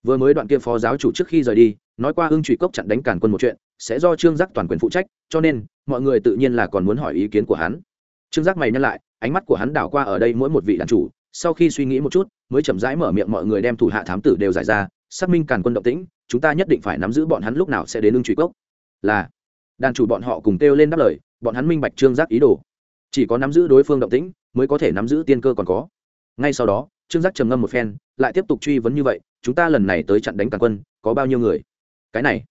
Vừa mới đoạn kia phó giáo chủ trước khi rời đi, nói qua hưng trụy cốc chặn đánh cản quân một chuyện, sẽ do trương giác toàn quyền phụ trách, cho nên, mọi người tự nhiên là còn muốn hỏi ý kiến của hắn. Trương giác mày nhắc lại, ánh mắt của hắn đảo qua ở đây mỗi một vị đàn chủ, sau khi suy nghĩ một chút, mới chậm rãi mở miệng mọi người đem thủ hạ thám tử đều giải ra, xác minh càn quân động tĩnh, chúng ta nhất định phải nắm giữ bọn hắn lúc nào sẽ đến ưng trụy cốc. Là, đàn chủ bọn họ cùng kêu lên đáp lời, bọn hắn minh bạch trương giác ý đồ. Chỉ có nắm giữ đối phương động tĩnh, mới có thể nắm giữ tiên cơ còn có. Ngay sau đó trương giác trầm ngâm một phen, lại tiếp tục truy vấn như vậy, chúng ta lần này tới chặn đánh càn quân, có bao nhiêu người? Cái này.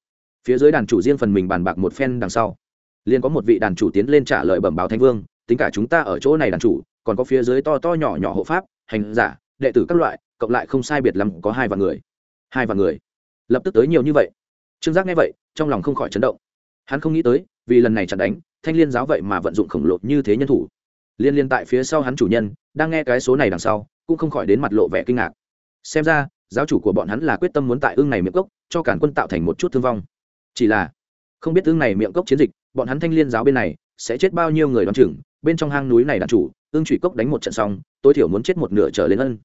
Phía dưới đàn chủ riêng phần mình bàn bạc một phen đằng sau. Liền có một vị đàn chủ tiến lên trả lời bẩm báo thanh vương, tính cả chúng ta ở chỗ này đàn chủ, còn có phía dưới to to nhỏ nhỏ hộ pháp, hành giả, đệ tử các loại, cộng lại không sai biệt lắm có hai vạn người. Hai vạn người? Lập tức tới nhiều như vậy. Trương giác nghe vậy, trong lòng không khỏi chấn động. Hắn không nghĩ tới, vì lần này chặn đánh, thanh liên giáo vậy mà vận dụng khổng lồ như thế nhân thủ. Liên liên tại phía sau hắn chủ nhân, đang nghe cái số này đằng sau cũng không khỏi đến mặt lộ vẻ kinh ngạc. Xem ra, giáo chủ của bọn hắn là quyết tâm muốn tại ương này miệng cốc, cho cản quân tạo thành một chút thương vong. Chỉ là, không biết ương này miệng cốc chiến dịch, bọn hắn thanh liên giáo bên này sẽ chết bao nhiêu người đoán chừng, bên trong hang núi này đàn chủ, ương trụy cốc đánh một trận xong, tối thiểu muốn chết một nửa trở lên ân.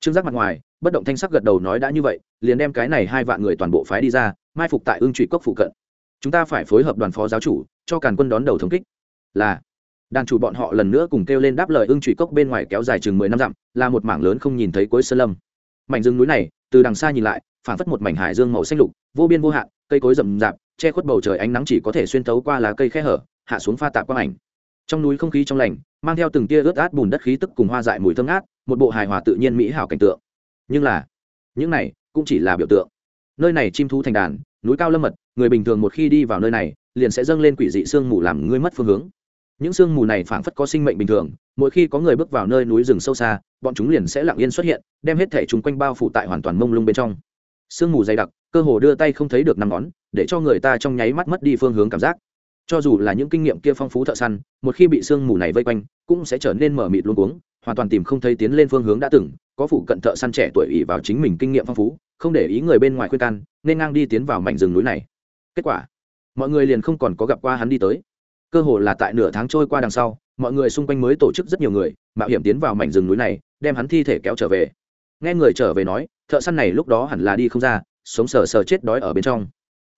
Trương giác mặt ngoài, bất động thanh sắc gật đầu nói đã như vậy, liền đem cái này hai vạn người toàn bộ phái đi ra, mai phục tại ương trụy cốc phụ cận. Chúng ta phải phối hợp đoàn phó giáo chủ, cho càn quân đón đầu thống kích. Là đàn chủ bọn họ lần nữa cùng kêu lên đáp lời ưng trụy cốc bên ngoài kéo dài chừng mười năm dặm, là một mảng lớn không nhìn thấy cuối sơn lâm. Mảnh rừng núi này, từ đằng xa nhìn lại phản phất một mảnh hải dương màu xanh lục, vô biên vô hạn, cây cối rậm rạp, che khuất bầu trời ánh nắng chỉ có thể xuyên tấu qua lá cây khe hở, hạ xuống pha tạp quang ảnh. Trong núi không khí trong lành, mang theo từng tia ướt át bùn đất khí tức cùng hoa dại mùi thơm ngát, một bộ hài hòa tự nhiên mỹ hảo cảnh tượng. Nhưng là, những này cũng chỉ là biểu tượng. Nơi này chim thú thành đàn, núi cao lâm mật, người bình thường một khi đi vào nơi này, liền sẽ dâng lên quỷ dị sương mù làm ngươi mất phương hướng những sương mù này phảng phất có sinh mệnh bình thường, mỗi khi có người bước vào nơi núi rừng sâu xa, bọn chúng liền sẽ lặng yên xuất hiện, đem hết thể chúng quanh bao phủ tại hoàn toàn mông lung bên trong. Sương mù dày đặc, cơ hồ đưa tay không thấy được năm ngón, để cho người ta trong nháy mắt mất đi phương hướng cảm giác. Cho dù là những kinh nghiệm kia phong phú thợ săn, một khi bị sương mù này vây quanh, cũng sẽ trở nên mở mịt luôn cuống, hoàn toàn tìm không thấy tiến lên phương hướng đã từng, có phụ cận thợ săn trẻ tuổi ỉ vào chính mình kinh nghiệm phong phú, không để ý người bên ngoài khuyên can, nên ngang đi tiến vào mảnh rừng núi này. Kết quả, mọi người liền không còn có gặp qua hắn đi tới cơ hồ là tại nửa tháng trôi qua đằng sau, mọi người xung quanh mới tổ chức rất nhiều người, mạo hiểm tiến vào mảnh rừng núi này, đem hắn thi thể kéo trở về. Nghe người trở về nói, thợ săn này lúc đó hẳn là đi không ra, sống sờ sờ chết đói ở bên trong.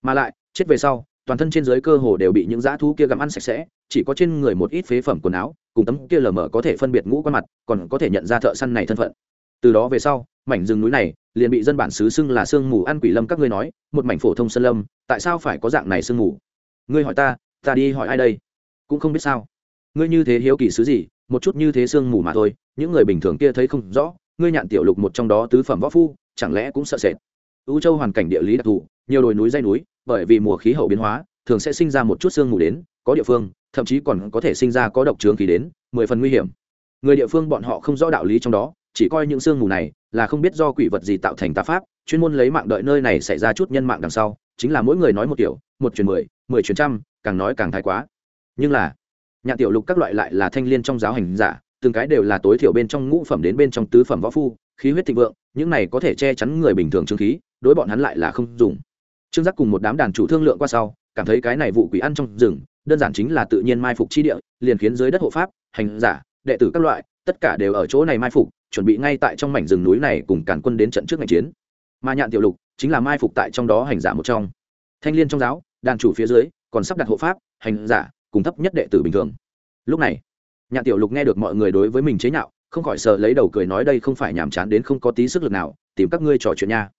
Mà lại, chết về sau, toàn thân trên dưới cơ hồ đều bị những dã thú kia gặm ăn sạch sẽ, chỉ có trên người một ít phế phẩm quần áo, cùng tấm kia lờ mờ có thể phân biệt ngũ quan mặt, còn có thể nhận ra thợ săn này thân phận. Từ đó về sau, mảnh rừng núi này liền bị dân bản xứ xưng là sương mù ăn quỷ lâm các ngươi nói, một mảnh phổ thông sơn lâm, tại sao phải có dạng này sương mù? Ngươi hỏi ta ta đi hỏi ai đây? Cũng không biết sao. Ngươi như thế hiếu kỳ sứ gì, một chút như thế sương mù mà thôi, những người bình thường kia thấy không rõ, ngươi nhạn tiểu lục một trong đó tứ phẩm võ phu, chẳng lẽ cũng sợ sệt? Ưu châu hoàn cảnh địa lý đặc thù, nhiều đồi núi dây núi, bởi vì mùa khí hậu biến hóa, thường sẽ sinh ra một chút sương mù đến, có địa phương, thậm chí còn có thể sinh ra có độc trướng khí đến, mười phần nguy hiểm. Người địa phương bọn họ không rõ đạo lý trong đó, chỉ coi những sương mù này là không biết do quỷ vật gì tạo thành tà pháp, chuyên môn lấy mạng đợi nơi này xảy ra chút nhân mạng đằng sau, chính là mỗi người nói một kiểu, một chuyển mười mười chuyển trăm, càng nói càng thái quá nhưng là nhạn tiểu lục các loại lại là thanh liên trong giáo hành giả, từng cái đều là tối thiểu bên trong ngũ phẩm đến bên trong tứ phẩm võ phu, khí huyết thịnh vượng, những này có thể che chắn người bình thường trương khí, đối bọn hắn lại là không dùng. Trương giác cùng một đám đàn chủ thương lượng qua sau, cảm thấy cái này vụ quỷ ăn trong rừng, đơn giản chính là tự nhiên mai phục chi địa, liền khiến dưới đất hộ pháp, hành giả, đệ tử các loại, tất cả đều ở chỗ này mai phục, chuẩn bị ngay tại trong mảnh rừng núi này cùng càn quân đến trận trước ngày chiến. Mà nhạn tiểu lục, chính là mai phục tại trong đó hành giả một trong. Thanh liên trong giáo, đàn chủ phía dưới, còn sắp đặt hộ pháp, hành giả cùng thấp nhất đệ tử bình thường. Lúc này, nhạn tiểu lục nghe được mọi người đối với mình chế nhạo, không khỏi sợ lấy đầu cười nói đây không phải nhàm chán đến không có tí sức lực nào, tìm các ngươi trò chuyện nha.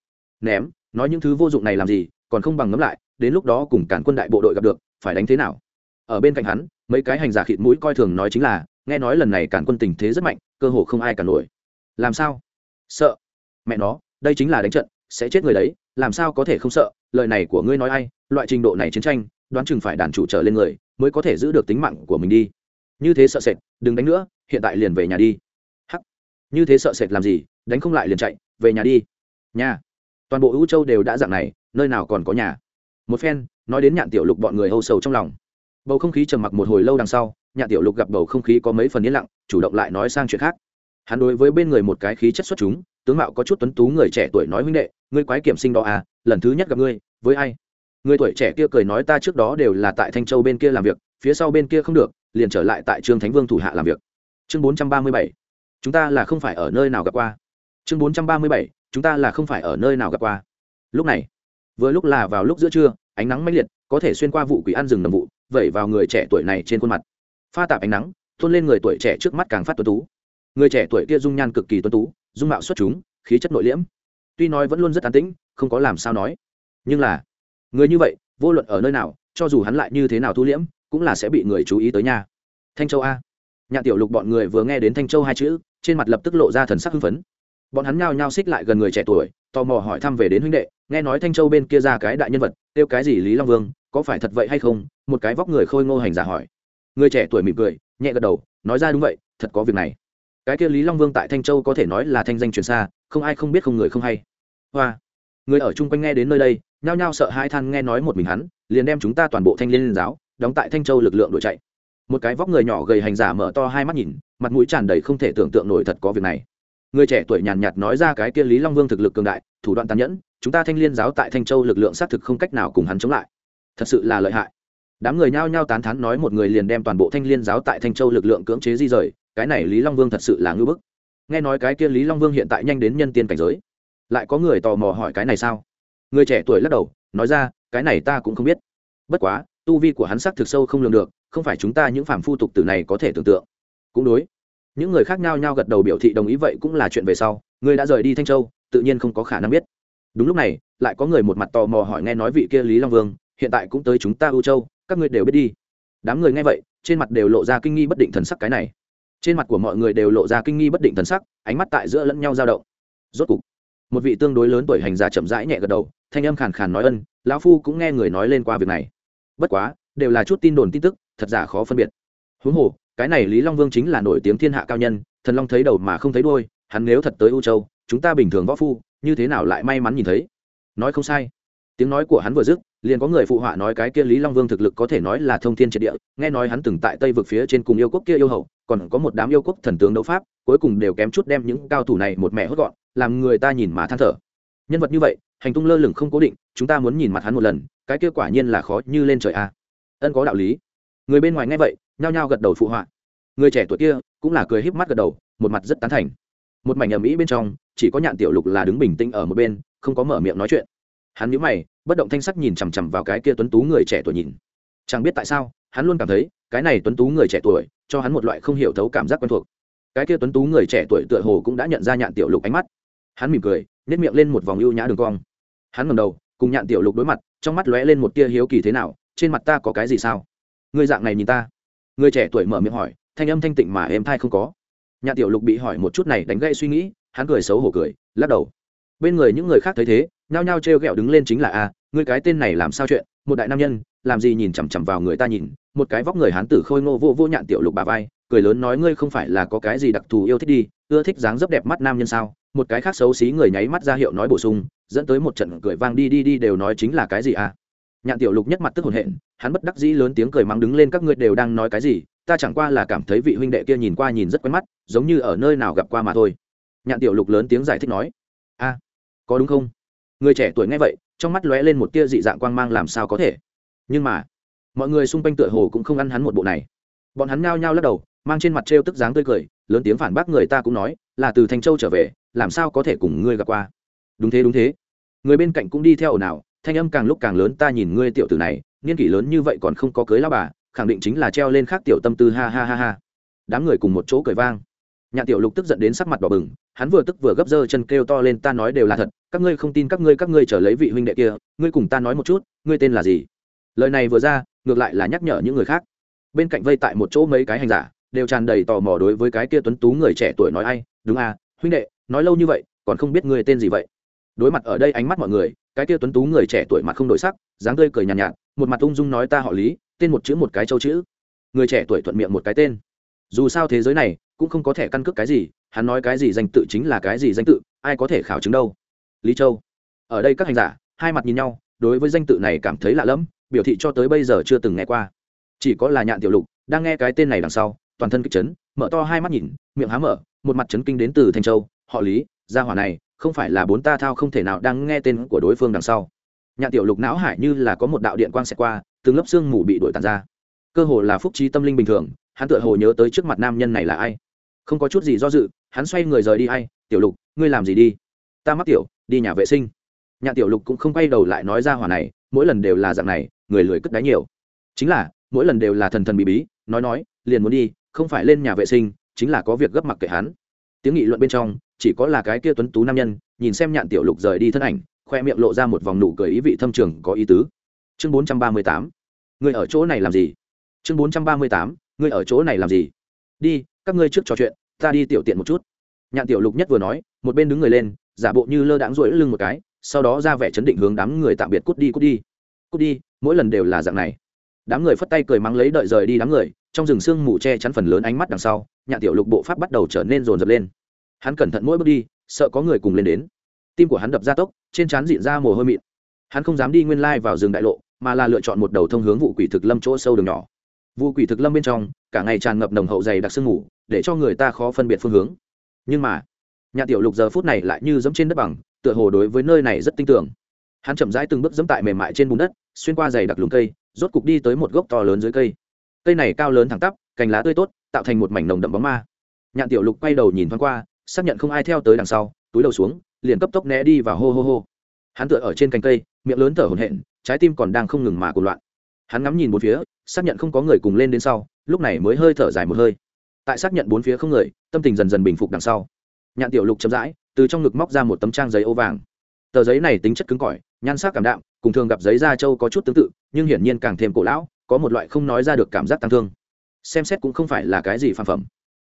Ném, nói những thứ vô dụng này làm gì, còn không bằng ngấm lại, đến lúc đó cùng cản quân đại bộ đội gặp được, phải đánh thế nào? Ở bên cạnh hắn, mấy cái hành giả khịt mũi coi thường nói chính là, nghe nói lần này cản quân tình thế rất mạnh, cơ hồ không ai cản nổi. Làm sao? Sợ. Mẹ nó, đây chính là đánh trận, sẽ chết người đấy, làm sao có thể không sợ, lời này của ngươi nói ai, loại trình độ này chiến tranh, đoán chừng phải đàn chủ trở lên người mới có thể giữ được tính mạng của mình đi. Như thế sợ sệt, đừng đánh nữa, hiện tại liền về nhà đi. Hắc. Như thế sợ sệt làm gì, đánh không lại liền chạy, về nhà đi. Nhà. Toàn bộ ưu châu đều đã dạng này, nơi nào còn có nhà. Một phen, nói đến nhạn tiểu lục bọn người hâu sầu trong lòng. Bầu không khí trầm mặc một hồi lâu đằng sau, nhạn tiểu lục gặp bầu không khí có mấy phần yên lặng, chủ động lại nói sang chuyện khác. Hắn đối với bên người một cái khí chất xuất chúng, tướng mạo có chút tuấn tú người trẻ tuổi nói huynh đệ, ngươi quái kiểm sinh đó à lần thứ nhất gặp ngươi, với ai? Người tuổi trẻ kia cười nói ta trước đó đều là tại thanh châu bên kia làm việc, phía sau bên kia không được, liền trở lại tại trương thánh vương thủ hạ làm việc. Chương bốn trăm ba mươi bảy. Chúng ta là không phải ở nơi nào gặp qua. Chương bốn trăm ba mươi bảy. Chúng ta là không phải ở nơi nào gặp qua. Lúc này, vừa lúc là vào lúc giữa trưa, ánh nắng mãnh liệt, có thể xuyên qua vụ quỷ ăn rừng nầm vụ, vẩy vào người trẻ tuổi này trên khuôn mặt. Pha tạp ánh nắng, thôn lên người tuổi trẻ trước mắt càng phát tuấn tú. Người trẻ tuổi kia dung nhan cực kỳ tuấn tú, dung mạo xuất chúng, khí chất nội liễm. Tuy nói vẫn luôn rất an tĩnh, không có làm sao nói. Nhưng là người như vậy, vô luận ở nơi nào, cho dù hắn lại như thế nào thu liễm, cũng là sẽ bị người chú ý tới nhà thanh châu a. Nhà tiểu lục bọn người vừa nghe đến thanh châu hai chữ, trên mặt lập tức lộ ra thần sắc hưng phấn. Bọn hắn nhao nhao xích lại gần người trẻ tuổi, tò mò hỏi thăm về đến huynh đệ, nghe nói thanh châu bên kia ra cái đại nhân vật, kêu cái gì lý long vương, có phải thật vậy hay không? Một cái vóc người khôi ngô hành giả hỏi. Người trẻ tuổi mỉm cười, nhẹ gật đầu, nói ra đúng vậy, thật có việc này. Cái kia lý long vương tại thanh châu có thể nói là thanh danh truyền xa, không ai không biết không người không hay. Hoa người ở chung quanh nghe đến nơi đây, nhao nhao sợ hai than nghe nói một mình hắn, liền đem chúng ta toàn bộ thanh liên giáo, đóng tại thanh châu lực lượng đuổi chạy. Một cái vóc người nhỏ gầy hành giả mở to hai mắt nhìn, mặt mũi tràn đầy không thể tưởng tượng nổi thật có việc này. Người trẻ tuổi nhàn nhạt nói ra cái kia lý long vương thực lực cường đại, thủ đoạn tàn nhẫn, chúng ta thanh liên giáo tại thanh châu lực lượng xác thực không cách nào cùng hắn chống lại. Thật sự là lợi hại. Đám người nhao nhao tán thán nói một người liền đem toàn bộ thanh liên giáo tại thanh châu lực lượng cưỡng chế di rời, cái này lý long vương thật sự là ngưỡng bức. Nghe nói cái kia lý long vương hiện tại nhanh đến nhân tiên cảnh giới lại có người tò mò hỏi cái này sao? Người trẻ tuổi lắc đầu, nói ra, cái này ta cũng không biết. Bất quá, tu vi của hắn sắc thực sâu không lường được, không phải chúng ta những phàm phu tục tử này có thể tưởng tượng. Cũng đối. Những người khác nhau nhau gật đầu biểu thị đồng ý vậy cũng là chuyện về sau. Người đã rời đi thanh châu, tự nhiên không có khả năng biết. Đúng lúc này, lại có người một mặt tò mò hỏi nghe nói vị kia lý long vương, hiện tại cũng tới chúng ta ưu châu, các ngươi đều biết đi. Đám người nghe vậy, trên mặt đều lộ ra kinh nghi bất định thần sắc cái này. Trên mặt của mọi người đều lộ ra kinh nghi bất định thần sắc, ánh mắt tại giữa lẫn nhau dao động. Rốt cục một vị tương đối lớn tuổi hành giả chậm rãi nhẹ gật đầu, thanh âm khàn khàn nói ân, lão phu cũng nghe người nói lên qua việc này. Bất quá, đều là chút tin đồn tin tức, thật giả khó phân biệt. Huống hồ, cái này lý long vương chính là nổi tiếng thiên hạ cao nhân, thần long thấy đầu mà không thấy đôi hắn nếu thật tới u châu, chúng ta bình thường võ phu, như thế nào lại may mắn nhìn thấy? Nói không sai. Tiếng nói của hắn vừa dứt, liền có người phụ họa nói cái kia lý long vương thực lực có thể nói là thông thiên triệt địa, nghe nói hắn từng tại tây vực phía trên cùng yêu quốc kia yêu hậu, còn có một đám yêu quốc thần tướng đấu pháp, cuối cùng đều kém chút đem những cao thủ này một mẹ hốt gọn làm người ta nhìn mà than thở. Nhân vật như vậy, hành tung lơ lửng không cố định, chúng ta muốn nhìn mặt hắn một lần, cái kia quả nhiên là khó như lên trời a. Ân có đạo lý. Người bên ngoài nghe vậy, nhao nhao gật đầu phụ họa. Người trẻ tuổi kia cũng là cười híp mắt gật đầu, một mặt rất tán thành. Một mảnh ầm ĩ bên trong, chỉ có nhạn tiểu lục là đứng bình tĩnh ở một bên, không có mở miệng nói chuyện. Hắn nhíu mày, bất động thanh sắc nhìn chằm chằm vào cái kia tuấn tú người trẻ tuổi nhìn. Chẳng biết tại sao, hắn luôn cảm thấy, cái này tuấn tú người trẻ tuổi, cho hắn một loại không hiểu thấu cảm giác quen thuộc. Cái kia tuấn tú người trẻ tuổi tựa hồ cũng đã nhận ra nhạn tiểu lục ánh mắt hắn mỉm cười nếp miệng lên một vòng ưu nhã đường cong. Hắn ngầm đầu, cùng nhạn tiểu lục đối mặt, trong mắt lóe lên một tia hiếu kỳ thế nào, trên mặt ta có cái gì sao? Người dạng này nhìn ta. Người trẻ tuổi mở miệng hỏi, thanh âm thanh tịnh mà em thai không có. Nhạn tiểu lục bị hỏi một chút này đánh gây suy nghĩ, hắn cười xấu hổ cười, lắc đầu. Bên người những người khác thấy thế, nhao nhao trêu ghẹo đứng lên chính là à, a người cái tên này làm sao chuyện? Một đại nam nhân, làm gì nhìn chằm chằm vào người ta nhìn? Một cái vóc người hán tử khôi ngô vô vô nhạn tiểu lục bà vai, cười lớn nói, ngươi không phải là có cái gì đặc thù yêu thích đi ưa thích dáng dấp đẹp mắt nam nhân sao? Một cái khác xấu xí người nháy mắt ra hiệu nói bổ sung, dẫn tới một trận cười vang đi đi đi đều nói chính là cái gì à? Nhạn tiểu lục nhất mặt tức hồn hện, hắn bất đắc dĩ lớn tiếng cười mắng đứng lên các ngươi đều đang nói cái gì, ta chẳng qua là cảm thấy vị huynh đệ kia nhìn qua nhìn rất quen mắt, giống như ở nơi nào gặp qua mà thôi. Nhạn tiểu lục lớn tiếng giải thích nói, a, có đúng không? Người trẻ tuổi nghe vậy, trong mắt lóe lên một tia dị dạng quang mang làm sao có thể? Nhưng mà, mọi người xung quanh tựa hồ cũng không ăn hắn một bộ này bọn hắn nhao nhao lắc đầu, mang trên mặt trêu tức dáng tươi cười, lớn tiếng phản bác người ta cũng nói, là từ thanh châu trở về, làm sao có thể cùng ngươi gặp qua? Đúng thế đúng thế. Người bên cạnh cũng đi theo ồn ào, thanh âm càng lúc càng lớn, ta nhìn ngươi tiểu tử này, niên kỷ lớn như vậy còn không có cưới lao bà, khẳng định chính là treo lên khác tiểu tâm tư, ha ha ha ha. Đám người cùng một chỗ cười vang. Nhà tiểu lục tức giận đến sắc mặt đỏ bừng, hắn vừa tức vừa gấp dơ chân kêu to lên, ta nói đều là thật, các ngươi không tin các ngươi các ngươi trở lấy vị huynh đệ kia, ngươi cùng ta nói một chút, ngươi tên là gì? Lời này vừa ra, ngược lại là nhắc nhở những người khác bên cạnh vây tại một chỗ mấy cái hành giả đều tràn đầy tò mò đối với cái kia tuấn tú người trẻ tuổi nói ai đúng à huynh đệ nói lâu như vậy còn không biết người tên gì vậy? Đối mặt ở đây ánh mắt mọi người cái kia tuấn tú người trẻ tuổi mặt không đổi sắc dáng tươi cười nhàn nhạt, nhạt một mặt ung dung nói ta họ lý tên một chữ một cái châu chữ. Người trẻ tuổi thuận miệng một cái tên. Dù sao thế giới này cũng không có thể căn cước cái gì hắn nói cái gì danh tự chính là cái gì danh tự ai có thể khảo chứng đâu. Lý châu. Ở đây các hành giả hai mặt nhìn nhau đối với danh tự này cảm thấy lạ lẫm biểu thị cho tới bây giờ chưa từng nghe qua chỉ có là nhạn tiểu lục, đang nghe cái tên này đằng sau, toàn thân kích chấn, mở to hai mắt nhìn, miệng há mở, một mặt chấn kinh đến từ thanh châu. Họ lý, gia hỏa này, không phải là bốn ta thao không thể nào đang nghe tên của đối phương đằng sau. Nhạn tiểu lục não hải như là có một đạo điện quang xẹt qua, từng lớp xương mù bị đổi tàn ra. Cơ hồ là phúc trí tâm linh bình thường, hắn tựa hồ nhớ tới trước mặt nam nhân này là ai. Không có chút gì do dự, hắn xoay người rời đi. Ai, tiểu lục, ngươi làm gì đi? Ta mắc tiểu, đi nhà vệ sinh. Nhạn tiểu lục cũng không quay đầu lại nói ra hỏa này, mỗi lần đều là dạng này, người lười cất đáy nhiều. Chính là mỗi lần đều là thần thần bí bí, nói nói, liền muốn đi, không phải lên nhà vệ sinh, chính là có việc gấp mặc kệ hắn. Tiếng nghị luận bên trong, chỉ có là cái kia tuấn tú nam nhân, nhìn xem nhạn tiểu lục rời đi thân ảnh, khoe miệng lộ ra một vòng nụ cười ý vị thâm trường, có ý tứ. Chương bốn trăm ba mươi tám người ở chỗ này làm gì? Chương bốn trăm ba mươi tám người ở chỗ này làm gì? Đi, các ngươi trước trò chuyện, ta đi tiểu tiện một chút. Nhạn tiểu lục nhất vừa nói, một bên đứng người lên, giả bộ như lơ đãng rỗi lưng một cái, sau đó ra vẻ chấn định hướng đám người tạm biệt cút đi cút đi. Cút đi, mỗi lần đều là dạng này đám người phất tay cười mắng lấy đợi rời đi đám người, trong rừng sương mù che chắn phần lớn ánh mắt đằng sau, nhạn tiểu lục bộ pháp bắt đầu trở nên rồn rập lên. Hắn cẩn thận mỗi bước đi, sợ có người cùng lên đến. Tim của hắn đập ra tốc, trên trán diện ra mồ hôi mịn. Hắn không dám đi nguyên lai vào rừng đại lộ, mà là lựa chọn một đầu thông hướng vụ quỷ thực lâm chỗ sâu đường nhỏ. Vụ quỷ thực lâm bên trong, cả ngày tràn ngập nồng hậu dày đặc sương mù, để cho người ta khó phân biệt phương hướng. Nhưng mà nhà tiểu lục giờ phút này lại như dẫm trên đất bằng, tựa hồ đối với nơi này rất tin tưởng. Hắn chậm rãi từng bước dẫm tại mềm mại trên bùn đất, xuyên qua dày đặc lùm cây rốt cục đi tới một gốc to lớn dưới cây. Cây này cao lớn thẳng tắp, cành lá tươi tốt, tạo thành một mảnh nồng đậm bóng ma. Nhạn tiểu lục quay đầu nhìn thoáng qua, xác nhận không ai theo tới đằng sau, túi đầu xuống, liền cấp tốc né đi và hô hô hô. Hắn tựa ở trên cành cây, miệng lớn thở hổn hển, trái tim còn đang không ngừng mà cuộn loạn. Hắn ngắm nhìn bốn phía, xác nhận không có người cùng lên đến sau, lúc này mới hơi thở dài một hơi. Tại xác nhận bốn phía không người, tâm tình dần dần bình phục đằng sau. Nhạn tiểu lục chậm rãi, từ trong ngực móc ra một tấm trang giấy ô vàng. Tờ giấy này tính chất cứng cỏi, nhan sắc cảm đạm cùng thường gặp giấy da trâu có chút tương tự, nhưng hiển nhiên càng thêm cổ lão, có một loại không nói ra được cảm giác tăng thương. Xem xét cũng không phải là cái gì phản phẩm.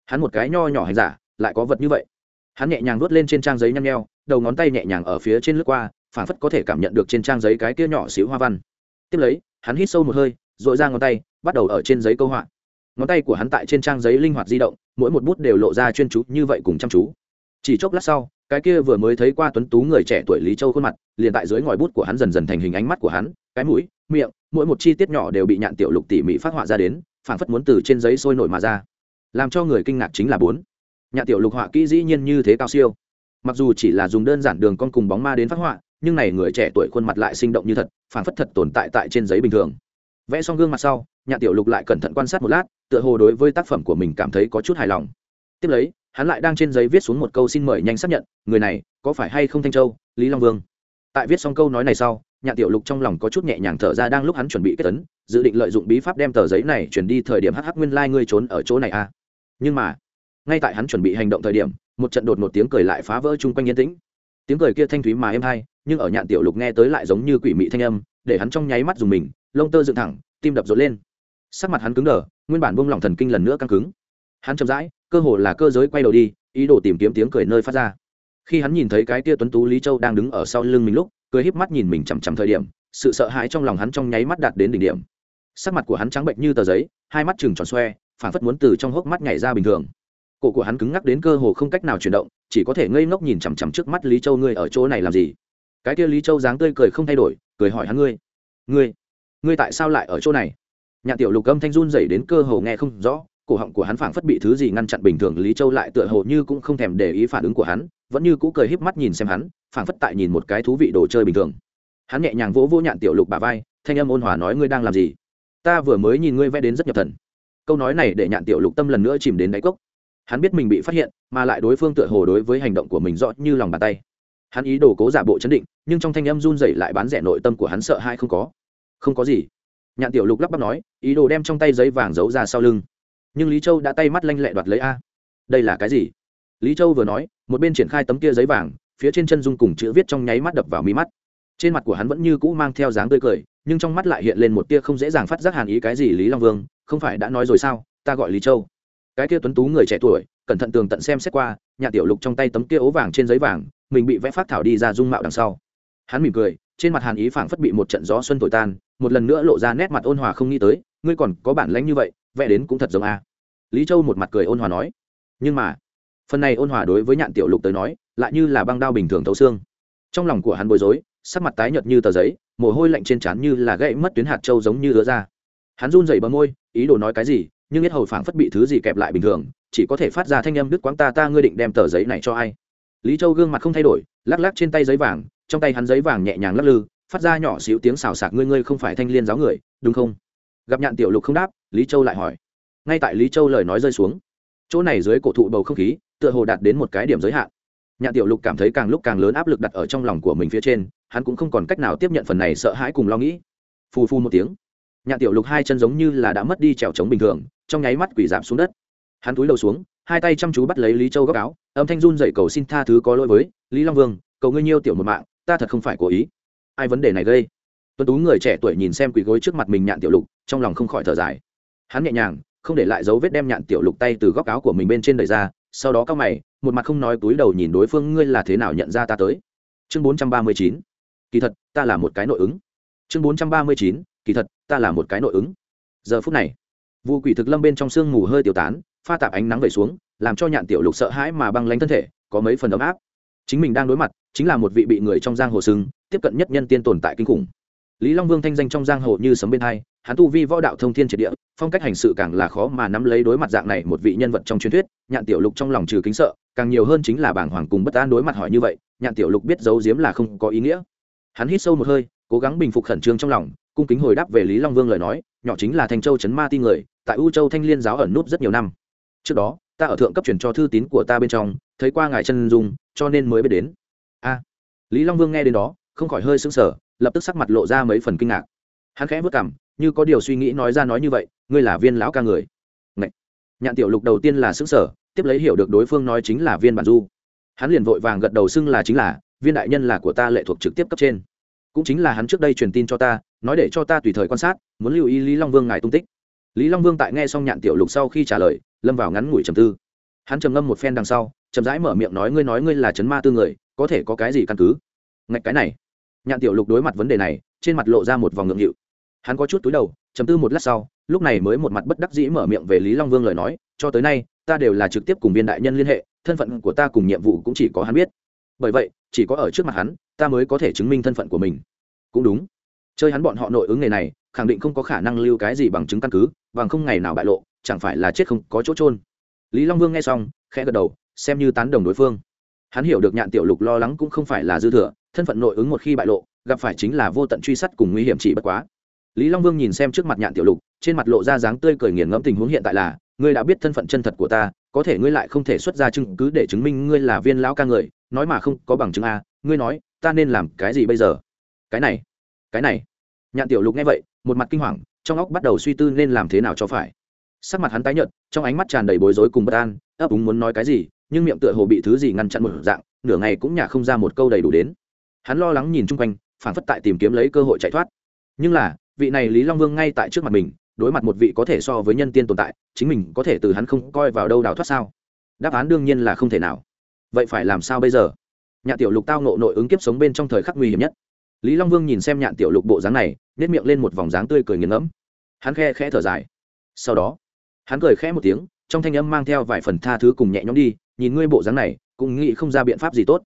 Hắn một cái nho nhỏ hành giả, lại có vật như vậy. Hắn nhẹ nhàng vuốt lên trên trang giấy nhăn nheo, đầu ngón tay nhẹ nhàng ở phía trên lướt qua phản phất có thể cảm nhận được trên trang giấy cái kia nhỏ xíu hoa văn. Tiếp lấy, hắn hít sâu một hơi dội ra ngón tay, bắt đầu ở trên giấy câu họa. Ngón tay của hắn tại trên trang giấy linh hoạt di động, mỗi một bút đều lộ ra chuyên chú như vậy cùng chăm chú. Chỉ chốc lát sau cái kia vừa mới thấy qua tuấn tú người trẻ tuổi lý châu khuôn mặt, liền tại dưới ngòi bút của hắn dần dần thành hình ánh mắt của hắn, cái mũi, miệng, mỗi một chi tiết nhỏ đều bị nhạn tiểu lục tỉ mỉ phát họa ra đến phản phất muốn từ trên giấy sôi nổi mà ra. Làm cho người kinh ngạc chính là bốn. Nhạn tiểu lục họa kỹ dĩ nhiên như thế cao siêu. Mặc dù chỉ là dùng đơn giản đường con cùng bóng ma đến phát họa, nhưng này người trẻ tuổi khuôn mặt lại sinh động như thật phản phất thật tồn tại tại trên giấy bình thường. Vẽ xong gương mặt sau, nhạn tiểu lục lại cẩn thận quan sát một lát, tựa hồ đối với tác phẩm của mình cảm thấy có chút hài lòng. Tiếp lấy hắn lại đang trên giấy viết xuống một câu xin mời nhanh xác nhận, người này, có phải hay không thanh châu, lý long vương? Tại viết xong câu nói này sau, nhạn tiểu lục trong lòng có chút nhẹ nhàng thở ra đang lúc hắn chuẩn bị kết tấn dự định lợi dụng bí pháp đem tờ giấy này chuyển đi thời điểm hh nguyên lai、like、ngươi trốn ở chỗ này à? Nhưng mà, ngay tại hắn chuẩn bị hành động thời điểm, một trận đột một tiếng cười lại phá vỡ chung quanh yên tĩnh. Tiếng cười kia thanh thúy mà êm hay, nhưng ở nhạn tiểu lục nghe tới lại giống như quỷ mị thanh âm, để hắn trong nháy mắt dùng mình, lông tơ dựng thẳng, tim đập rộn lên. Sắc mặt hắn cứng đờ, nguyên bản buông lỏng thần kinh lần nữa căng cứng. Hắn chậm rãi cơ hồ là cơ giới quay đầu đi, ý đồ tìm kiếm tiếng cười nơi phát ra. Khi hắn nhìn thấy cái tia tuấn tú lý châu đang đứng ở sau lưng mình lúc, cười híp mắt nhìn mình chằm chằm thời điểm, sự sợ hãi trong lòng hắn trong nháy mắt đạt đến đỉnh điểm. Sắc mặt của hắn trắng bệnh như tờ giấy, hai mắt chừng tròn xoe phản phất muốn từ trong hốc mắt nhảy ra bình thường. Cổ của hắn cứng ngắc đến cơ hồ không cách nào chuyển động, chỉ có thể ngây ngốc nhìn chằm chằm trước mắt lý châu ngươi ở chỗ này làm gì? Cái kia lý châu dáng tươi cười không thay đổi, cười hỏi hắn ngươi. Ngươi ngươi tại sao lại ở chỗ này? Nhạn tiểu lục âm thanh run dày đến cơ hồ nghe không rõ cổ họng của hắn phảng phất bị thứ gì ngăn chặn bình thường lý châu lại tựa hồ như cũng không thèm để ý phản ứng của hắn, vẫn như cũ cười híp mắt nhìn xem hắn, phảng phất tại nhìn một cái thú vị đồ chơi bình thường. Hắn nhẹ nhàng vỗ vỗ nhạn tiểu lục bà vai, thanh âm ôn hòa nói ngươi đang làm gì? Ta vừa mới nhìn ngươi vẽ đến rất nhập thần. Câu nói này để nhạn tiểu lục tâm lần nữa chìm đến đáy cốc. Hắn biết mình bị phát hiện, mà lại đối phương tựa hồ đối với hành động của mình rõ như lòng bàn tay. Hắn ý đồ cố giả bộ chấn định, nhưng trong thanh âm run rẩy lại bán rẻ nội tâm của hắn sợ hai không có. Không có gì. Nhạn tiểu lục lắp bắp nói, ý đồ đem trong tay giấy vàng giấu ra sau lưng nhưng lý châu đã tay mắt lanh lẹ đoạt lấy a đây là cái gì lý châu vừa nói một bên triển khai tấm kia giấy vàng phía trên chân dung cùng chữ viết trong nháy mắt đập vào mí mắt trên mặt của hắn vẫn như cũ mang theo dáng tươi cười nhưng trong mắt lại hiện lên một tia không dễ dàng phát giác hàn ý cái gì lý long vương không phải đã nói rồi sao ta gọi lý châu cái kia tuấn tú người trẻ tuổi cẩn thận tường tận xem xét qua nhà tiểu lục trong tay tấm kia ố vàng trên giấy vàng mình bị vẽ phát thảo đi ra dung mạo đằng sau hắn mỉm cười trên mặt hàn ý phảng phất bị một trận gió xuân thổi tan một lần nữa lộ ra nét mặt ôn hòa không nghĩ tới ngươi còn có bản lãnh như vậy, vẽ đến cũng thật giống a. Lý châu một mặt cười ôn hòa nói. Nhưng mà, phần này ôn hòa đối với nhạn tiểu lục tới nói, lại như là băng đao bình thường thấu xương. Trong lòng của hắn bối rối, sắc mặt tái nhợt như tờ giấy, mồ hôi lạnh trên trán như là gãy mất tuyến hạt trâu giống như ứa ra. Hắn run rẩy bờ môi, ý đồ nói cái gì, nhưng biết hầu phảng phất bị thứ gì kẹp lại bình thường, chỉ có thể phát ra thanh âm đứt quãng ta ta ngươi định đem tờ giấy này cho ai. Lý châu gương mặt không thay đổi, lắc lắc trên tay giấy vàng, trong tay hắn giấy vàng nhẹ nhàng lắc lư, phát ra nhỏ xíu tiếng xào xạc, ngươi ngươi không phải thanh liên giáo người, đúng không? Gặp nhạn tiểu lục không đáp, lý châu lại hỏi. Ngay tại lý châu lời nói rơi xuống, chỗ này dưới cổ thụ bầu không khí, tựa hồ đạt đến một cái điểm giới hạn. Nhạn tiểu lục cảm thấy càng lúc càng lớn áp lực đặt ở trong lòng của mình phía trên, hắn cũng không còn cách nào tiếp nhận phần này sợ hãi cùng lo nghĩ. Phù phu một tiếng, nhạn tiểu lục hai chân giống như là đã mất đi trèo trống bình thường, trong nháy mắt quỷ giảm xuống đất. Hắn túi đầu xuống, hai tay chăm chú bắt lấy lý châu góc áo, âm thanh run dậy cầu xin tha thứ có lỗi với, lý long vương, cầu ngươi nhiêu tiểu một mạng, ta thật không phải cố ý. Ai vấn đề này gây? Tuấn tú người trẻ tuổi nhìn xem quỷ gối trước mặt mình nhạn tiểu lục trong lòng không khỏi thở dài. Hắn nhẹ nhàng, không để lại dấu vết đem nhạn tiểu lục tay từ góc áo của mình bên trên đời ra, sau đó cao mày, một mặt không nói túi đầu nhìn đối phương, ngươi là thế nào nhận ra ta tới? Chương bốn trăm ba mươi chín. Kỳ thật, ta là một cái nội ứng. Chương bốn trăm ba mươi chín. Kỳ thật, ta là một cái nội ứng. Giờ phút này vụ quỷ thực lâm bên trong sương mù hơi tiêu tán, pha tạp ánh nắng về xuống, làm cho nhạn tiểu lục sợ hãi mà băng lánh thân thể, có mấy phần ấm áp. Chính mình đang đối mặt, chính là một vị bị người trong giang hồ sưng tiếp cận nhất nhân tiên tồn tại kinh khủng. Lý long vương thanh danh trong giang hồ như sấm bên hai hắn tu vi võ đạo thông thiên triệt địa, phong cách hành sự càng là khó mà nắm lấy đối mặt dạng này một vị nhân vật trong truyền thuyết, nhạn tiểu lục trong lòng trừ kính sợ, càng nhiều hơn chính là bảng hoàng cùng bất an đối mặt hỏi như vậy, nhạn tiểu lục biết giấu giếm là không có ý nghĩa. Hắn hít sâu một hơi, cố gắng bình phục khẩn trương trong lòng, cung kính hồi đáp về lý long vương lời nói, nhỏ chính là thanh châu trấn ma ti người, tại u châu thanh liên giáo ẩn nút rất nhiều năm. Trước đó, ta ở thượng cấp truyền cho thư tín của ta bên trong, thấy qua ngài chân dung, cho nên mới biết đến. A. Lý long vương nghe đến đó, không khỏi hơi sững sờ, lập tức sắc mặt lộ ra mấy phần kinh ngạc. Hắn khẽ vất cảm như có điều suy nghĩ nói ra nói như vậy, ngươi là viên lão ca người. Ngậy. nhạn tiểu lục đầu tiên là xứng sở tiếp lấy hiểu được đối phương nói chính là viên bản du. Hắn liền vội vàng gật đầu xưng là chính là, viên đại nhân là của ta lệ thuộc trực tiếp cấp trên. Cũng chính là hắn trước đây truyền tin cho ta, nói để cho ta tùy thời quan sát, muốn lưu ý lý long vương ngài tung tích. Lý long vương tại nghe xong nhạn tiểu lục sau khi trả lời, lâm vào ngắn ngủi trầm tư. Hắn trầm ngâm một phen đằng sau, chậm rãi mở miệng nói ngươi nói ngươi là chấn ma tư người, có thể có cái gì căn cứ? Ngạch cái này. Nhạn tiểu lục đối mặt vấn đề này, trên mặt lộ ra một vòng ngượng nghịu hắn có chút túi đầu chấm tư một lát sau, lúc này mới một mặt bất đắc dĩ mở miệng về lý long vương lời nói, cho tới nay, ta đều là trực tiếp cùng viên đại nhân liên hệ, thân phận của ta cùng nhiệm vụ cũng chỉ có hắn biết. Bởi vậy, chỉ có ở trước mặt hắn, ta mới có thể chứng minh thân phận của mình. Cũng đúng. Chơi hắn bọn họ nội ứng nghề này, khẳng định không có khả năng lưu cái gì bằng chứng căn cứ, bằng không ngày nào bại lộ, chẳng phải là chết không có chỗ trôn lý long vương nghe xong, khẽ gật đầu, xem như tán đồng đối phương. Hắn hiểu được nhạn tiểu lục lo lắng cũng không phải là dư thừa, thân phận nội ứng một khi bại lộ, gặp phải chính là vô tận truy sát cùng nguy hiểm chỉ bất quá lý long vương nhìn xem trước mặt nhạn tiểu lục, trên mặt lộ ra dáng tươi cười nghiền ngẫm tình huống hiện tại là, ngươi đã biết thân phận chân thật của ta, có thể ngươi lại không thể xuất ra chứng cứ để chứng minh ngươi là viên lão ca người, nói mà không có bằng chứng a, ngươi nói, ta nên làm cái gì bây giờ? Cái này cái này. Nhạn tiểu lục nghe vậy, một mặt kinh hoàng, trong óc bắt đầu suy tư nên làm thế nào cho phải. Sắc mặt hắn tái nhợt, trong ánh mắt tràn đầy bối rối cùng bất an, ấp úng muốn nói cái gì, nhưng miệng tựa hồ bị thứ gì ngăn chặn một dạng, nửa ngày cũng nhả không ra một câu đầy đủ đến. Hắn lo lắng nhìn chung quanh phản phất tại tìm kiếm lấy cơ hội chạy thoát. Nhưng là vị này lý long vương ngay tại trước mặt mình, đối mặt một vị có thể so với nhân tiên tồn tại, chính mình có thể từ hắn không coi vào đâu đào thoát sao? Đáp án đương nhiên là không thể nào. Vậy phải làm sao bây giờ? Nhạn tiểu lục tao nộ nội ứng kiếp sống bên trong thời khắc nguy hiểm nhất. Lý long vương nhìn xem nhạn tiểu lục bộ dáng này nếp miệng lên một vòng dáng tươi cười nghiền ngẫm. Hắn khe khẽ thở dài. Sau đó, hắn cười khẽ một tiếng, trong thanh âm mang theo vài phần tha thứ cùng nhẹ nhõm đi, nhìn ngươi bộ dáng này, cũng nghĩ không ra biện pháp gì tốt.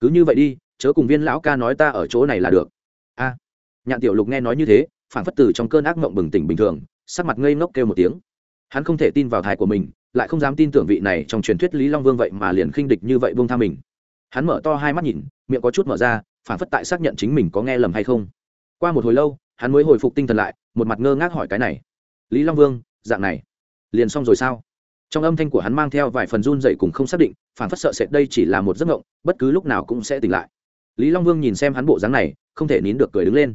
Cứ như vậy đi, chớ cùng viên lão ca nói ta ở chỗ này là được. A. Nhạn tiểu lục nghe nói như thế phản phất từ trong cơn ác mộng bừng tỉnh bình thường, sắc mặt ngây ngốc kêu một tiếng. Hắn không thể tin vào thai của mình, lại không dám tin tưởng vị này trong truyền thuyết lý long vương vậy mà liền khinh địch như vậy buông tha mình. Hắn mở to hai mắt nhìn, miệng có chút mở ra phản phất tại xác nhận chính mình có nghe lầm hay không. Qua một hồi lâu, hắn mới hồi phục tinh thần lại, một mặt ngơ ngác hỏi cái này. Lý long vương, dạng này, liền xong rồi sao? Trong âm thanh của hắn mang theo vài phần run dậy cùng không xác định phản phất sợ sệt đây chỉ là một giấc mộng, bất cứ lúc nào cũng sẽ tỉnh lại. Lý long vương nhìn xem hắn bộ dáng này, không thể nín được cười đứng lên.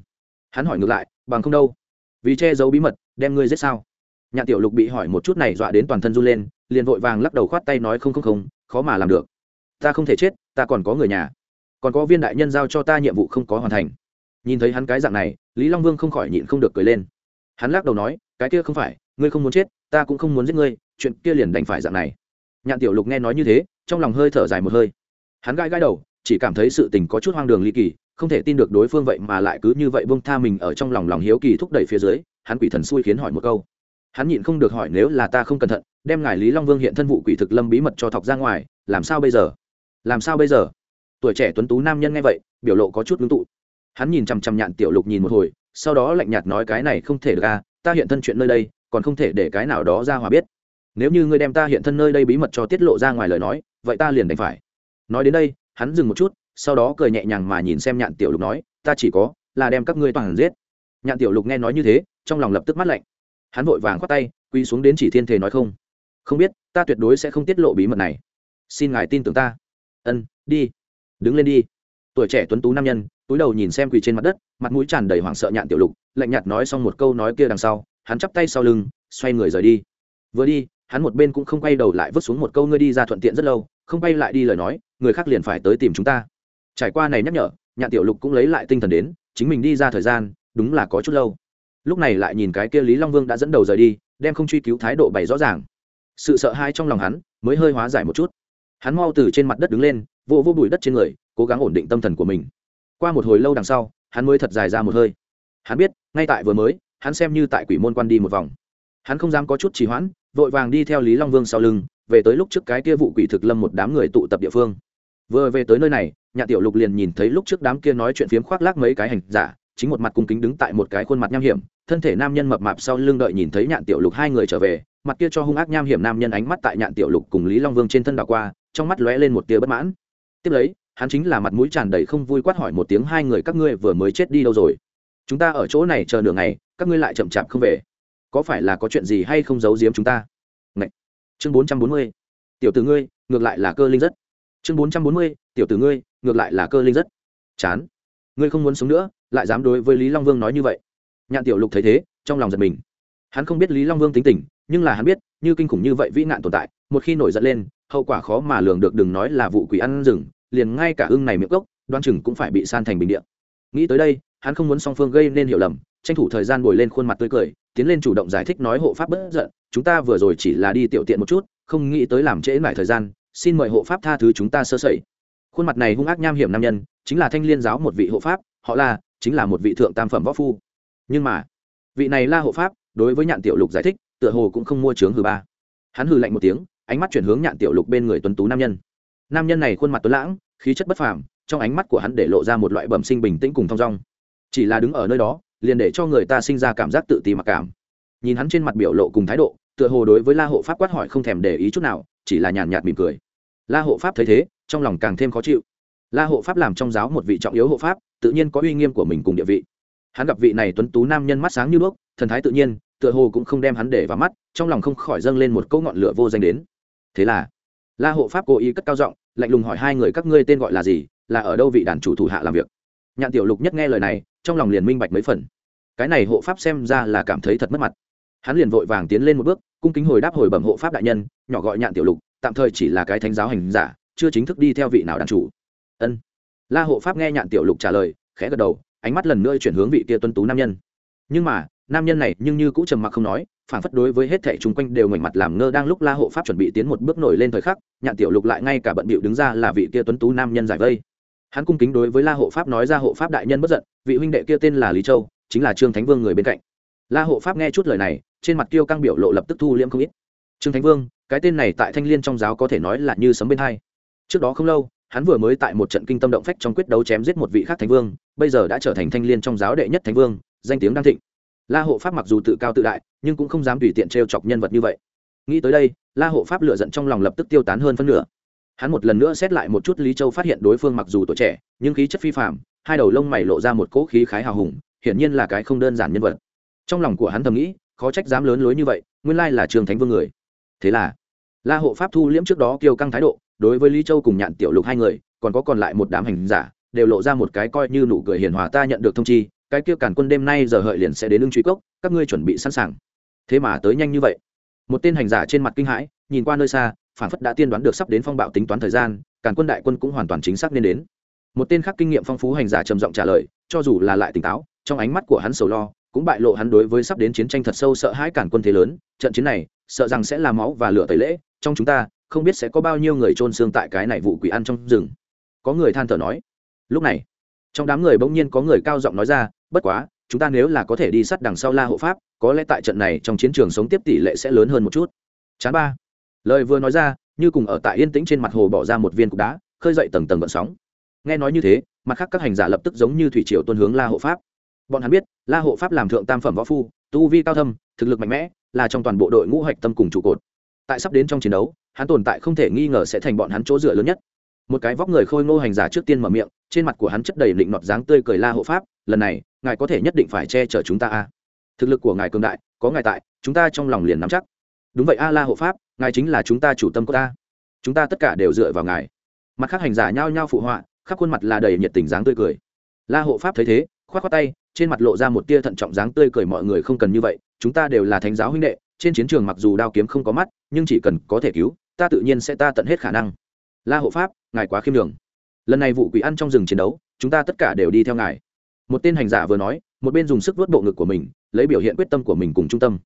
Hắn hỏi ngược lại bằng không đâu. Vì che giấu bí mật, đem ngươi giết sao? Nhạn tiểu lục bị hỏi một chút này dọa đến toàn thân run lên, liền vội vàng lắc đầu khoát tay nói không không không, khó mà làm được. Ta không thể chết, ta còn có người nhà. Còn có viên đại nhân giao cho ta nhiệm vụ không có hoàn thành. Nhìn thấy hắn cái dạng này, lý long vương không khỏi nhịn không được cười lên. Hắn lắc đầu nói, cái kia không phải, ngươi không muốn chết, ta cũng không muốn giết ngươi, chuyện kia liền đành phải dạng này. Nhạn tiểu lục nghe nói như thế, trong lòng hơi thở dài một hơi. Hắn gai gai đầu chỉ cảm thấy sự tình có chút hoang đường ly kỳ, không thể tin được đối phương vậy mà lại cứ như vậy bông tha mình ở trong lòng lòng hiếu kỳ thúc đẩy phía dưới, hắn quỷ thần xui khiến hỏi một câu. Hắn nhịn không được hỏi nếu là ta không cẩn thận, đem ngài lý long vương hiện thân vụ quỷ thực lâm bí mật cho thọc ra ngoài, làm sao bây giờ? Làm sao bây giờ? Tuổi trẻ tuấn tú nam nhân nghe vậy, biểu lộ có chút ngưng tụ. Hắn nhìn chằm chằm nhạn tiểu lục nhìn một hồi, sau đó lạnh nhạt nói cái này không thể được à ta hiện thân chuyện nơi đây, còn không thể để cái nào đó ra hòa biết. Nếu như ngươi đem ta hiện thân nơi đây bí mật cho tiết lộ ra ngoài lời nói, vậy ta liền đành phải. Nói đến đây hắn dừng một chút, sau đó cười nhẹ nhàng mà nhìn xem nhạn tiểu lục nói, ta chỉ có là đem các ngươi toàn giết. Nhạn tiểu lục nghe nói như thế, trong lòng lập tức mắt lạnh. Hắn vội vàng khoát tay quy xuống đến chỉ thiên thể nói không. Không biết, ta tuyệt đối sẽ không tiết lộ bí mật này. Xin ngài tin tưởng ta. Ân, đi. Đứng lên đi. Tuổi trẻ tuấn tú nam nhân, túi đầu nhìn xem quỳ trên mặt đất, mặt mũi tràn đầy hoảng sợ nhạn tiểu lục, lạnh nhạt nói xong một câu nói kia đằng sau, hắn chắp tay sau lưng, xoay người rời đi. Vừa đi, hắn một bên cũng không quay đầu lại vứt xuống một câu, ngươi đi ra thuận tiện rất lâu không bay lại đi lời nói, người khác liền phải tới tìm chúng ta. Trải qua này nhắc nhở, nhạn tiểu lục cũng lấy lại tinh thần đến, chính mình đi ra thời gian, đúng là có chút lâu. Lúc này lại nhìn cái kia lý long vương đã dẫn đầu rời đi, đem không truy cứu thái độ bày rõ ràng. Sự sợ hãi trong lòng hắn mới hơi hóa giải một chút. Hắn mau từ trên mặt đất đứng lên, vô vô bụi đất trên người, cố gắng ổn định tâm thần của mình. Qua một hồi lâu đằng sau, hắn mới thật dài ra một hơi. Hắn biết, ngay tại vừa mới, hắn xem như tại quỷ môn quan đi một vòng. Hắn không dám có chút trì hoãn, vội vàng đi theo lý long vương sau lưng về tới lúc trước cái kia vụ quỷ thực lâm một đám người tụ tập địa phương. Vừa về tới nơi này nhà tiểu lục liền nhìn thấy lúc trước đám kia nói chuyện phiếm khoác lác mấy cái hành giả, chính một mặt cung kính đứng tại một cái khuôn mặt nham hiểm, thân thể nam nhân mập mạp sau lưng đợi nhìn thấy nhạn tiểu lục hai người trở về, mặt kia cho hung ác nham hiểm nam nhân ánh mắt tại nhạn tiểu lục cùng lý long vương trên thân đảo qua, trong mắt lóe lên một tia bất mãn. Tiếp lấy, hắn chính là mặt mũi tràn đầy không vui quát hỏi một tiếng, hai người các ngươi vừa mới chết đi đâu rồi? Chúng ta ở chỗ này chờ nửa ngày, các ngươi lại chậm chạp không về. Có phải là có chuyện gì hay không giấu giếm chúng ta? Chương bốn trăm bốn mươi, tiểu tử ngươi, ngược lại là cơ linh rất. Chương bốn trăm bốn mươi, tiểu tử ngươi, ngược lại là cơ linh rất. Chán. Ngươi không muốn sống nữa, lại dám đối với lý long vương nói như vậy. Nhạn tiểu lục thấy thế, trong lòng giật mình. Hắn không biết lý long vương tính tình, nhưng là hắn biết, như kinh khủng như vậy vĩ nạn tồn tại, một khi nổi giận lên, hậu quả khó mà lường được đừng nói là vụ quỷ ăn rừng, liền ngay cả ưng này miệng gốc, đoan chừng cũng phải bị san thành bình điện nghĩ tới đây, hắn không muốn song phương gây nên hiểu lầm tranh thủ thời gian bồi lên khuôn mặt tươi cười, tiến lên chủ động giải thích nói hộ pháp bất giận, chúng ta vừa rồi chỉ là đi tiểu tiện một chút, không nghĩ tới làm trễ mải thời gian, xin mời hộ pháp tha thứ chúng ta sơ sẩy. Khuôn mặt này hung ác nham hiểm nam nhân, chính là thanh liên giáo một vị hộ pháp, họ là chính là một vị thượng tam phẩm võ phu. Nhưng mà, vị này la hộ pháp, đối với nhạn tiểu lục giải thích, tựa hồ cũng không mua trướng hừ ba. Hắn hừ lạnh một tiếng, ánh mắt chuyển hướng nhạn tiểu lục bên người tuấn tú nam nhân. Nam nhân này khuôn mặt tuấn lãng, khí chất bất phàm, trong ánh mắt của hắn để lộ ra một loại bẩm sinh bình tĩnh cùng thong dong. Chỉ là đứng ở nơi đó liền để cho người ta sinh ra cảm giác tự ti mặc cảm. Nhìn hắn trên mặt biểu lộ cùng thái độ, tựa hồ đối với la hộ pháp quát hỏi không thèm để ý chút nào, chỉ là nhàn nhạt mỉm cười. La hộ pháp thấy thế, trong lòng càng thêm khó chịu. La hộ pháp làm trong giáo một vị trọng yếu hộ pháp, tự nhiên có uy nghiêm của mình cùng địa vị. Hắn gặp vị này tuấn tú nam nhân mắt sáng như đuốc, thần thái tự nhiên, tựa hồ cũng không đem hắn để vào mắt, trong lòng không khỏi dâng lên một câu ngọn lửa vô danh đến. Thế là, la hộ pháp cố ý cất cao giọng, lạnh lùng hỏi hai người các ngươi tên gọi là gì, là ở đâu vị đàn chủ thủ hạ làm việc? Nhạn tiểu lục nhất nghe lời này trong lòng liền minh bạch mấy phần. Cái này hộ pháp xem ra là cảm thấy thật mất mặt. Hắn liền vội vàng tiến lên một bước, cung kính hồi đáp hồi bẩm hộ pháp đại nhân, nhỏ gọi nhạn tiểu lục, tạm thời chỉ là cái thánh giáo hành giả, chưa chính thức đi theo vị nào đàn chủ. Ân. La hộ pháp nghe nhạn tiểu lục trả lời, khẽ gật đầu, ánh mắt lần nữa chuyển hướng vị kia tuân tú nam nhân. Nhưng mà, nam nhân này nhưng như cũng trầm mặc không nói, phản phất đối với hết thảy chung quanh đều ngoảnh mặt làm ngơ đang lúc la hộ pháp chuẩn bị tiến một bước nổi lên thời khắc, nhạn tiểu lục lại ngay cả bận bịu đứng ra là vị kia tuấn tú nam nhân giải vây hắn cung kính đối với la hộ pháp nói ra hộ pháp đại nhân bất giận, vị huynh đệ kia tên là lý châu, chính là trương thánh vương người bên cạnh. La hộ pháp nghe chút lời này, trên mặt kiêu căng biểu lộ lập tức thu liễm không ít. Trương thánh vương, cái tên này tại thanh liên trong giáo có thể nói là như sấm bên hai. Trước đó không lâu, hắn vừa mới tại một trận kinh tâm động phách trong quyết đấu chém giết một vị khác thánh vương, bây giờ đã trở thành thanh liên trong giáo đệ nhất thánh vương, danh tiếng đang thịnh. La hộ pháp mặc dù tự cao tự đại, nhưng cũng không dám tùy tiện t chọc nhân vật như vậy. Nghĩ tới đây, la hộ pháp lựa giận trong lòng lập tức tiêu tán hơn phân nửa hắn một lần nữa xét lại một chút lý châu phát hiện đối phương mặc dù tuổi trẻ, nhưng khí chất phi phạm hai đầu lông mày lộ ra một cỗ khí khái hào hùng, hiển nhiên là cái không đơn giản nhân vật. Trong lòng của hắn thầm nghĩ, khó trách dám lớn lối như vậy, nguyên lai là trường thánh vương người. Thế là, la hộ pháp thu liễm trước đó kiêu căng thái độ, đối với lý châu cùng nhạn tiểu lục hai người, còn có còn lại một đám hành giả, đều lộ ra một cái coi như nụ cười hiền hòa ta nhận được thông chi, cái kia cản quân đêm nay giờ hợi liền sẽ đến lưng truy cốc, các ngươi chuẩn bị sẵn sàng. Thế mà tới nhanh như vậy. Một tên hành giả trên mặt kinh hãi, nhìn qua nơi xa phản phất đã tiên đoán được sắp đến phong bạo tính toán thời gian, càn quân đại quân cũng hoàn toàn chính xác nên đến. Một tên khác kinh nghiệm phong phú hành giả trầm giọng trả lời, cho dù là lại tỉnh táo, trong ánh mắt của hắn sầu lo, cũng bại lộ hắn đối với sắp đến chiến tranh thật sâu sợ hãi cản quân thế lớn. Trận chiến này, sợ rằng sẽ là máu và lửa tẩy lễ, trong chúng ta, không biết sẽ có bao nhiêu người trôn xương tại cái này vụ quỷ ăn trong rừng. Có người than thở nói. Lúc này, trong đám người bỗng nhiên có người cao giọng nói ra, bất quá, chúng ta nếu là có thể đi sát đằng sau la hộ pháp, có lẽ tại trận này trong chiến trường sống tiếp tỷ lệ sẽ lớn hơn một chút. Chán ba lời vừa nói ra, như cùng ở tại yên tĩnh trên mặt hồ bỏ ra một viên cục đá, khơi dậy tầng tầng gợn sóng. Nghe nói như thế, mặt khác các hành giả lập tức giống như thủy triều tuân hướng la hộ pháp. Bọn hắn biết, la hộ pháp làm thượng tam phẩm võ phu, tu vi cao thâm, thực lực mạnh mẽ, là trong toàn bộ đội ngũ hạch tâm cùng trụ cột. Tại sắp đến trong chiến đấu, hắn tồn tại không thể nghi ngờ sẽ thành bọn hắn chỗ dựa lớn nhất. Một cái vóc người khôi ngô hành giả trước tiên mở miệng, trên mặt của hắn chất đầy định nọt dáng tươi cười la hộ pháp, lần này, ngài có thể nhất định phải che chở chúng ta a. Thực lực của ngài cường đại, có ngài tại, chúng ta trong lòng liền nắm chắc. Đúng vậy a, la hộ pháp ngài chính là chúng ta chủ tâm của ta. Chúng ta tất cả đều dựa vào ngài. Mặt khác hành giả nhao nhao phụ họa, khắp khuôn mặt là đầy nhiệt tình dáng tươi cười. La hộ pháp thấy thế k h o á t khoác tay, trên mặt lộ ra một tia thận trọng dáng tươi cười mọi người không cần như vậy, chúng ta đều là thánh giáo huynh đệ, trên chiến trường mặc dù đao kiếm không có mắt, nhưng chỉ cần có thể cứu, ta tự nhiên sẽ ta tận hết khả năng. La hộ pháp, ngài quá khiêm đường lần này vụ quỷ ăn trong rừng chiến đấu, chúng ta tất cả đều đi theo ngài. Một tên hành giả vừa nói, một bên dùng sức vớt bộ ngực của mình, lấy biểu hiện quyết tâm của mình cùng trung tâm.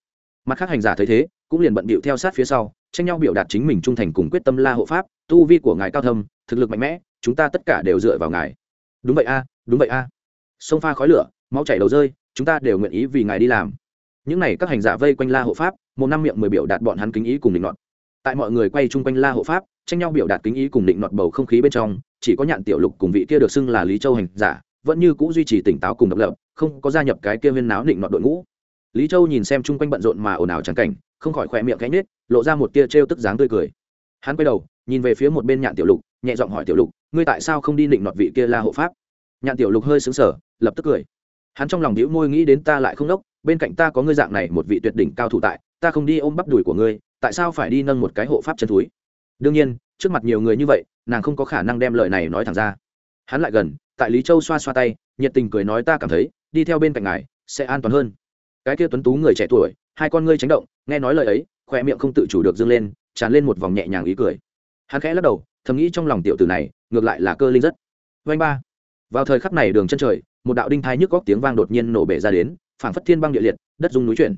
Mặt khác hành giả thấy thế, cũng liền bận bịu theo sát phía sau tranh nhau biểu đạt chính mình trung thành cùng quyết tâm la hộ pháp, tu vi của ngài cao thâm, thực lực mạnh mẽ, chúng ta tất cả đều dựa vào ngài. Đúng vậy a, đúng vậy a. À. sông pha khói lửa, máu chảy đầu rơi, chúng ta đều nguyện ý vì ngài đi làm. Những n à y các hành giả vây quanh la hộ pháp, một năm miệng mười biểu đạt bọn hắn kính ý cùng định luận tại mọi người quay chung quanh la hộ pháp, tranh nhau biểu đạt kính ý cùng định luận bầu không khí bên trong, chỉ có nhạn tiểu lục cùng vị kia được xưng là lý châu hành giả, vẫn như c ũ duy trì tỉnh táo cùng độc lập, không có gia nhập cái kia viên náo định luận đội ngũ lý châu nhìn xem chung quanh bận rộn mà ồn ào trắng cảnh, không khỏi khỏe miệng cánh nết lộ ra một tia trêu tức dáng tươi cười. Hắn quay đầu, nhìn về phía một bên nhạn tiểu lục, nhẹ giọng hỏi tiểu lục, ngươi tại sao không đi định nọt vị kia la hộ pháp? Nhạn tiểu lục hơi xứng sở lập tức cười. Hắn trong lòng đĩu môi nghĩ đến ta lại không đốc, bên cạnh ta có ngươi dạng này một vị tuyệt đỉnh cao thủ tại, ta không đi ôm bắp đùi của ngươi, tại sao phải đi nâng một cái hộ pháp chân túi? Đương nhiên, trước mặt nhiều người như vậy, nàng không có khả năng đem lời này nói thẳng ra. Hắn lại gần, tại lý châu xoa xoa tay, nhiệt tình cười nói ta cảm thấy, đi theo bên cạnh ngài, sẽ an toàn hơn cái kia tuấn tú người trẻ tuổi hai con ngươi tránh động nghe nói lời ấy khoe miệng không tự chủ được dâng lên tràn lên một vòng nhẹ nhàng ý cười. Hắn khẽ lắc đầu thầm nghĩ trong lòng tiểu tử này ngược lại là cơ linh rất. Vanh ba. Vào thời khắc này đường chân trời một đạo đinh thai nhức góc tiếng vang đột nhiên nổ bể ra đến phảng phất thiên băng địa liệt đất dung núi chuyển.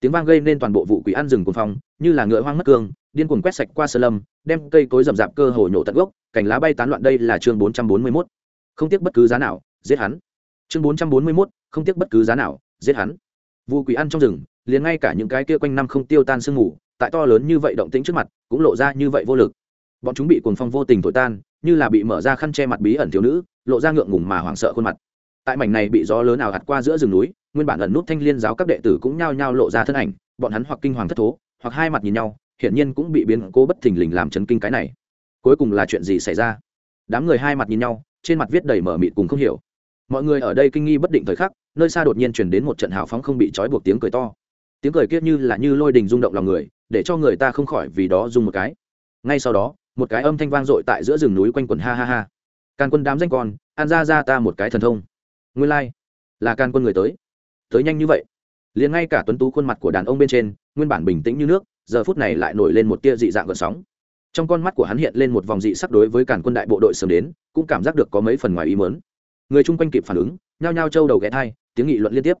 Tiếng vang gây nên toàn bộ vụ quỷ ăn rừng cuồng phong như là ngựa hoang mất cương điên cuồng quét sạch qua sơ lâm đem cây cối rậm rạp cơ hồ nhổ tận gốc cành lá bay tán loạn đây là chương bốn trăm bốn mươi 441. không tiếc bất cứ giá nào giết hắn. Chương bốn trăm bốn mươi 441, không tiếc bất cứ giá nào giết hắn vụ quỷ ăn trong rừng, liền ngay cả những cái kia quanh năm không tiêu tan sương mù, tại to lớn như vậy động tĩnh trước mặt, cũng lộ ra như vậy vô lực. Bọn chúng bị cuồng phong vô tình thổi tan, như là bị mở ra khăn che mặt bí ẩn thiếu nữ, lộ ra ngượng ngùng mà hoảng sợ khuôn mặt. Tại mảnh này bị gió lớn ảo hạt qua giữa rừng núi, nguyên bản ẩn nút thanh liên giáo các đệ tử cũng nhao nhao lộ ra thân ảnh, bọn hắn hoặc kinh hoàng thất thố, hoặc hai mặt nhìn nhau, hiển nhiên cũng bị biến cố bất thình lình làm chấn kinh cái này. Cuối cùng là chuyện gì xảy ra? Đám người hai mặt nhìn nhau, trên mặt viết đầy mở mịt cùng không hiểu mọi người ở đây kinh nghi bất định thời khắc, nơi xa đột nhiên chuyển đến một trận hào phóng không bị trói buộc tiếng cười to. Tiếng cười kia như là như lôi đình rung động lòng người, để cho người ta không khỏi vì đó dùng một cái. Ngay sau đó, một cái âm thanh vang dội tại giữa rừng núi quanh quần ha ha ha. Can quân đám danh con, an ra ra ta một cái thần thông. Nguyên lai、like. là can quân người tới. Tới nhanh như vậy. Liền ngay cả tuấn tú khuôn mặt của đàn ông bên trên, nguyên bản bình tĩnh như nước, giờ phút này lại nổi lên một tia dị dạng gợn sóng. Trong con mắt của hắn hiện lên một vòng dị sắc đối với càn quân đại bộ đội sớm đến, cũng cảm giác được có mấy phần ngoài ý mớn người chung quanh kịp phản ứng, nhao nhao trâu đầu ghé thai, tiếng nghị luận liên tiếp.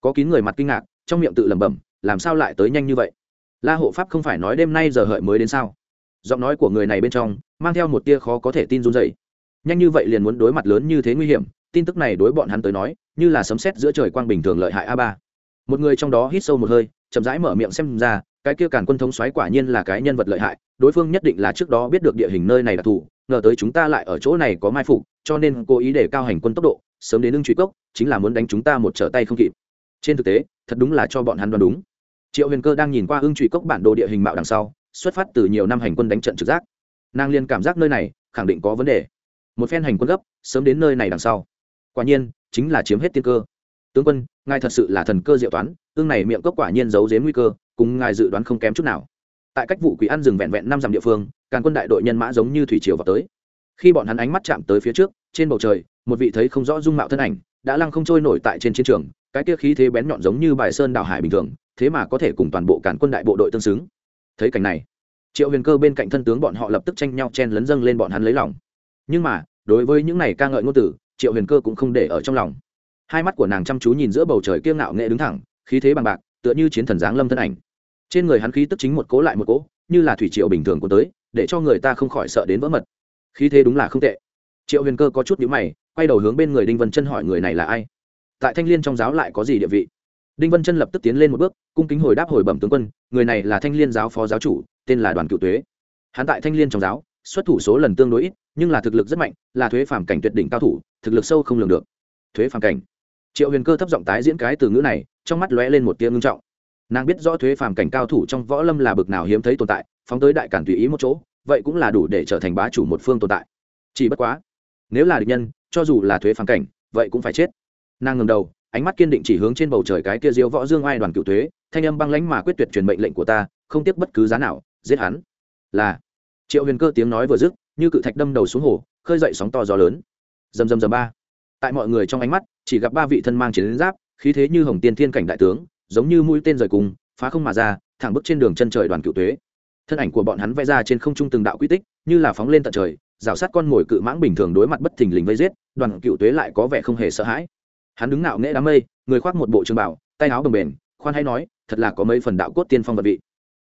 Có kín người mặt kinh ngạc, trong miệng tự lẩm bẩm, làm sao lại tới nhanh như vậy? La hộ pháp không phải nói đêm nay giờ hợi mới đến sao? Giọng nói của người này bên trong, mang theo một tia khó có thể tin run dậy nhanh như vậy liền muốn đối mặt lớn như thế nguy hiểm, tin tức này đối bọn hắn tới nói, như là sấm sét giữa trời quang bình thường lợi hại a ba. Một người trong đó hít sâu một hơi, chậm rãi mở miệng xem ra, cái kia càn quân thống xoáy quả nhiên là cái nhân vật lợi hại, đối phương nhất định là trước đó biết được địa hình nơi này đặc thù ngờ tới chúng ta lại ở chỗ này có mai phục, cho nên cố ý để cao hành quân tốc độ, sớm đến ưng truy cốc, chính là muốn đánh chúng ta một trở tay không kịp. Trên thực tế, thật đúng là cho bọn hắn đoán đúng. Triệu huyền cơ đang nhìn qua ưng truy cốc bản đồ địa hình mạo đằng sau, xuất phát từ nhiều năm hành quân đánh trận trực giác. Nàng liên cảm giác nơi này, khẳng định có vấn đề. Một phen hành quân gấp, sớm đến nơi này đằng sau. Quả nhiên, chính là chiếm hết tiên cơ. Tướng quân, ngài thật sự là thần cơ diệu toán, ương này miệng cốc quả nhiên giấu dếm nguy cơ, cùng ngài dự đoán không kém chút nào tại cách vụ quỷ ăn rừng vẹn vẹn năm dặm địa phương càng quân đại đội nhân mã giống như thủy triều vào tới. Khi bọn hắn ánh mắt chạm tới phía trước, trên bầu trời, một vị thấy không rõ dung mạo thân ảnh, đã lăng không trôi nổi tại trên chiến trường, cái kia khí thế bén nhọn giống như bài sơn đảo hải bình thường, thế mà có thể cùng toàn bộ cản quân đại bộ đội tương xứng. Thấy cảnh này, triệu huyền cơ bên cạnh thân tướng bọn họ lập tức tranh nhau chen lấn dâng lên bọn hắn lấy lòng. Nhưng mà, đối với những này ca ngợi ngôn tử, triệu huyền cơ cũng không để ở trong lòng. Hai mắt của nàng chăm chú nhìn giữa bầu trời kiêng ngạo nghệ đứng thẳng, khí thế bằng bạc, tựa như chiến thần giáng lâm thân ảnh trên người hắn khí tức chính một cố lại một cố, như là thủy triệu bình thường của tới, để cho người ta không khỏi sợ đến vỡ mật. Khí thế đúng là không tệ. Triệu huyền cơ có chút nhữ mày, quay đầu hướng bên người đinh vân chân hỏi người này là ai? Tại thanh l i ê n trong giáo lại có gì địa vị? Đinh vân chân lập tức tiến lên một bước, cung kính hồi đáp hồi bẩm tướng quân, người này là thanh l i ê n giáo phó giáo chủ, tên là đoàn cựu tuế. Hắn tại thanh l i ê n trong giáo, xuất thủ số lần tương đối ít, nhưng là thực lực rất mạnh, là thuế phản cảnh tuyệt đỉnh cao thủ, thực lực sâu không lường được. Thuế phản cảnh. Triệu huyền cơ thấp giọng tái diễn cái từ ngữ này, trong mắt lóe lên một tia ngưng trọng nàng biết rõ thuế phàm cảnh cao thủ trong võ lâm là bực nào hiếm thấy tồn tại, phóng tới đại cản tùy ý một chỗ, vậy cũng là đủ để trở thành bá chủ một phương tồn tại. Chỉ bất quá, nếu là địch nhân, cho dù là thuế phàm cảnh, vậy cũng phải chết. Nàng ngừng đầu, ánh mắt kiên định chỉ hướng trên bầu trời cái kia diếu võ dương ai đoàn cựu thuế, thanh âm băng lánh mà quyết tuyệt truyền mệnh lệnh của ta, không tiếc bất cứ giá nào, giết hắn. Là, triệu huyền cơ tiếng nói vừa dứt, như cự thạch đâm đầu xuống hồ, khơi dậy sóng to gió lớn. Dầm dầm dầm ba. Tại mọi người trong ánh mắt, chỉ gặp ba vị thân mang chiến giáp, khí thế như hồng tiên thiên cảnh đại tướng giống như mũi tên rời cùng, phá không mà ra, thẳng bước trên đường chân trời đoàn cựu tuế. Thân ảnh của bọn hắn vẽ ra trên không trung từng đạo quy tích, như là phóng lên tận trời, rào sát con mồi cự mãng bình thường đối mặt bất thình lình vây giết, đoàn cựu tuế lại có vẻ không hề sợ hãi. Hắn đứng nạo nghễ đám mây, người khoác một bộ trường bảo, tay áo bồng bềnh, khoan hay nói, thật là có mấy phần đạo cốt tiên phong vật vị.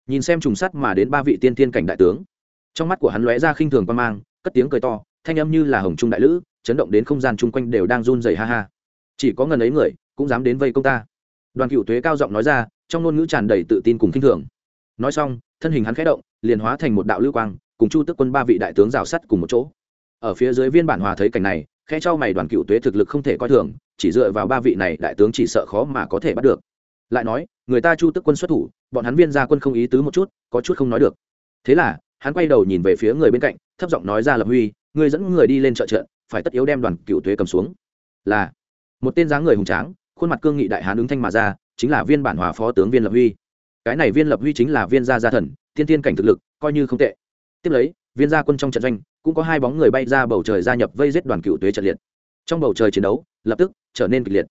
Nhìn xem trùng sắt mà đến ba vị tiên tiên cảnh đại tướng, trong mắt của hắn lóe ra khinh thường quan mang, cất tiếng cười to, thanh âm như là hồng trung đại lữ, chấn động đến không gian chung quanh đều đang run rẩy ha ha. Chỉ có ngần ấy người, cũng dám đến vây công ta đoàn cựu tuế cao giọng nói ra, trong ngôn ngữ tràn đầy tự tin cùng khinh thường. Nói xong, thân hình hắn khẽ động, liền hóa thành một đạo lưu quang, cùng chu tức quân ba vị đại tướng rào sắt cùng một chỗ. Ở phía dưới viên bản hòa thấy cảnh này, khe trao mày đoàn cựu tuế thực lực không thể coi thường, chỉ dựa vào ba vị này đại tướng chỉ sợ khó mà có thể bắt được. Lại nói, người ta chu tức quân xuất thủ, bọn hắn viên ra quân không ý tứ một chút, có chút không nói được. Thế là, hắn quay đầu nhìn về phía người bên cạnh, thấp giọng nói ra lập huy, người dẫn người đi lên trợ trận phải tất yếu đem đoàn cựu tuế cầm xuống. Là, một tên dáng người hùng tráng khuôn mặt cương nghị đại hán ứng thanh mà ra, chính là viên bản hòa phó tướng viên lập huy. Cái này viên lập huy chính là viên gia gia thần tiên tiên cảnh thực lực, coi như không tệ. Tiếp lấy, viên gia quân trong trận doanh, cũng có hai bóng người bay ra bầu trời gia nhập vây giết đoàn cựu tuế trận liệt. Trong bầu trời chiến đấu, lập tức trở nên kịch liệt.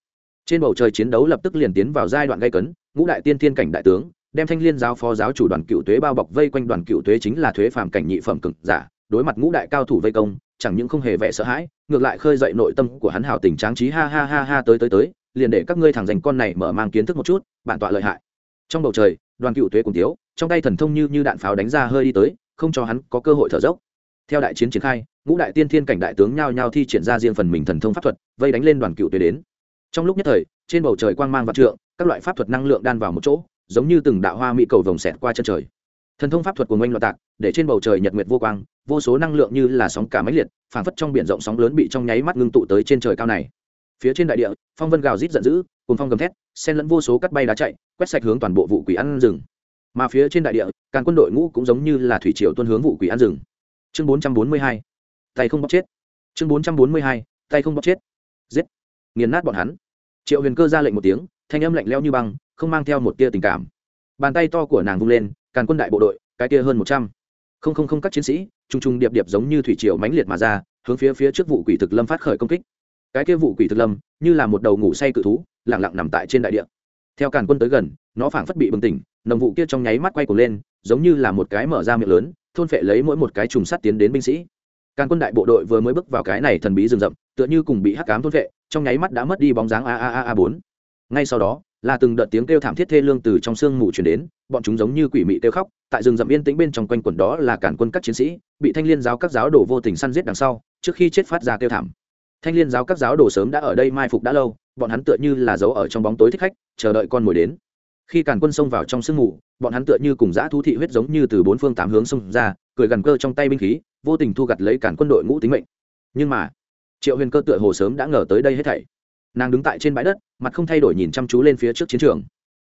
Trên bầu trời chiến đấu lập tức liền tiến vào giai đoạn gây cấn, ngũ đại tiên thiên cảnh đại tướng, đem thanh liên giáo phó giáo chủ đoàn cựu tuế bao bọc vây quanh đoàn cựu tuế chính là thuế phàm cảnh nhị phẩm cực giả, đối mặt ngũ đại cao thủ vây công, chẳng những không hề vẻ sợ hãi, ngược lại khơi dậy nội tâm của hắn hào tình tráng trí, ha ha ha ha, tới tới tới liền để các ngươi thẳng dành con này mở mang kiến thức một chút bạn tọa lợi hại. Trong bầu trời, đoàn cựu tuế cùng tiếu, trong tay thần thông như như đạn pháo đánh ra hơi đi tới, không cho hắn có cơ hội thở dốc. Theo đại chiến triển khai, ngũ đại tiên thiên cảnh đại tướng nhao nhao thi triển ra riêng phần mình thần thông pháp thuật, vây đánh lên đoàn cựu tuế đến. Trong lúc nhất thời, trên bầu trời quang mang và trượng, các loại pháp thuật năng lượng đan vào một chỗ, giống như từng đạo hoa mỹ cầu vồng xẹt qua chân trời. Thần thông pháp thuật của ngoanh loạt tạc, để trên bầu trời nhật nguyệt vô quang, vô số năng lượng như là sóng cả máy liệt, phảng phất trong biển rộng sóng lớn bị trong nháy mắt ngưng tụ tới trên trời cao này phía trên đại địa, phong vân gào rít giận dữ cùng phong gầm thét, xen lẫn vô số cắt bay đá chạy, quét sạch hướng toàn bộ vụ quỷ ăn rừng. Mà phía trên đại địa càng quân đội ngũ cũng giống như là thủy triều tuân hướng vụ quỷ ăn rừng. Chương bốn trăm bốn mươi hai. Tay không bóc chết. Chương bốn trăm bốn mươi hai. Tay không bóc chết. Giết. Nghiền nát bọn hắn. Triệu huyền cơ ra lệnh một tiếng, thanh âm lạnh leo như băng, không mang theo một tia tình cảm. Bàn tay to của nàng vung lên, càn quân đại bộ đội, cái tia hơn một trăm. Không không không các chiến sĩ t r u n g t r u n g điệp điệp giống như thủy triều mãnh liệt mà ra, hướng phía phía trước vụ quỷ thực lâm phát khởi công kích cái kia vụ quỷ thực lâm, như là một đầu ngủ say cự thú lẳng lặng nằm tại trên đại địa. Theo càn quân tới gần, nó phảng phất bị bừng tỉnh, nồng vụ kia trong nháy mắt quay cuồng lên, giống như là một cái mở ra miệng lớn, thôn phệ lấy mỗi một cái trùng sắt tiến đến binh sĩ. Càn quân đại bộ đội vừa mới bước vào cái này thần bí rừng rậm, tựa như cùng bị hắc cám thôn phệ, trong nháy mắt đã mất đi bóng dáng a a a a bốn. Ngay sau đó, là từng đợt tiếng kêu thảm thiết thê lương từ trong sương mù chuyển đến, bọn chúng giống như quỷ mị kêu khóc, tại rừng rậm yên tĩnh bên trong quanh quẩn đó là cản quân các chiến sĩ, bị thanh liên giáo các giáo đổ vô tình săn giết đằng sau, trước khi chết phát ra kêu thảm thanh liên giáo các giáo đồ sớm đã ở đây mai phục đã lâu, bọn hắn tựa như là giấu ở trong bóng tối thích khách, chờ đợi con mồi đến. Khi càn quân xông vào trong sương mù, bọn hắn tựa như cùng dã thú thị huyết giống như từ bốn phương tám hướng xông ra, cười gằn cơ trong tay binh khí, vô tình thu gặt lấy cản quân đội ngũ tính mệnh. Nhưng mà, triệu huyền cơ tựa hồ sớm đã ngờ tới đây hết thảy. Nàng đứng tại trên bãi đất, mặt không thay đổi nhìn chăm chú lên phía trước chiến trường.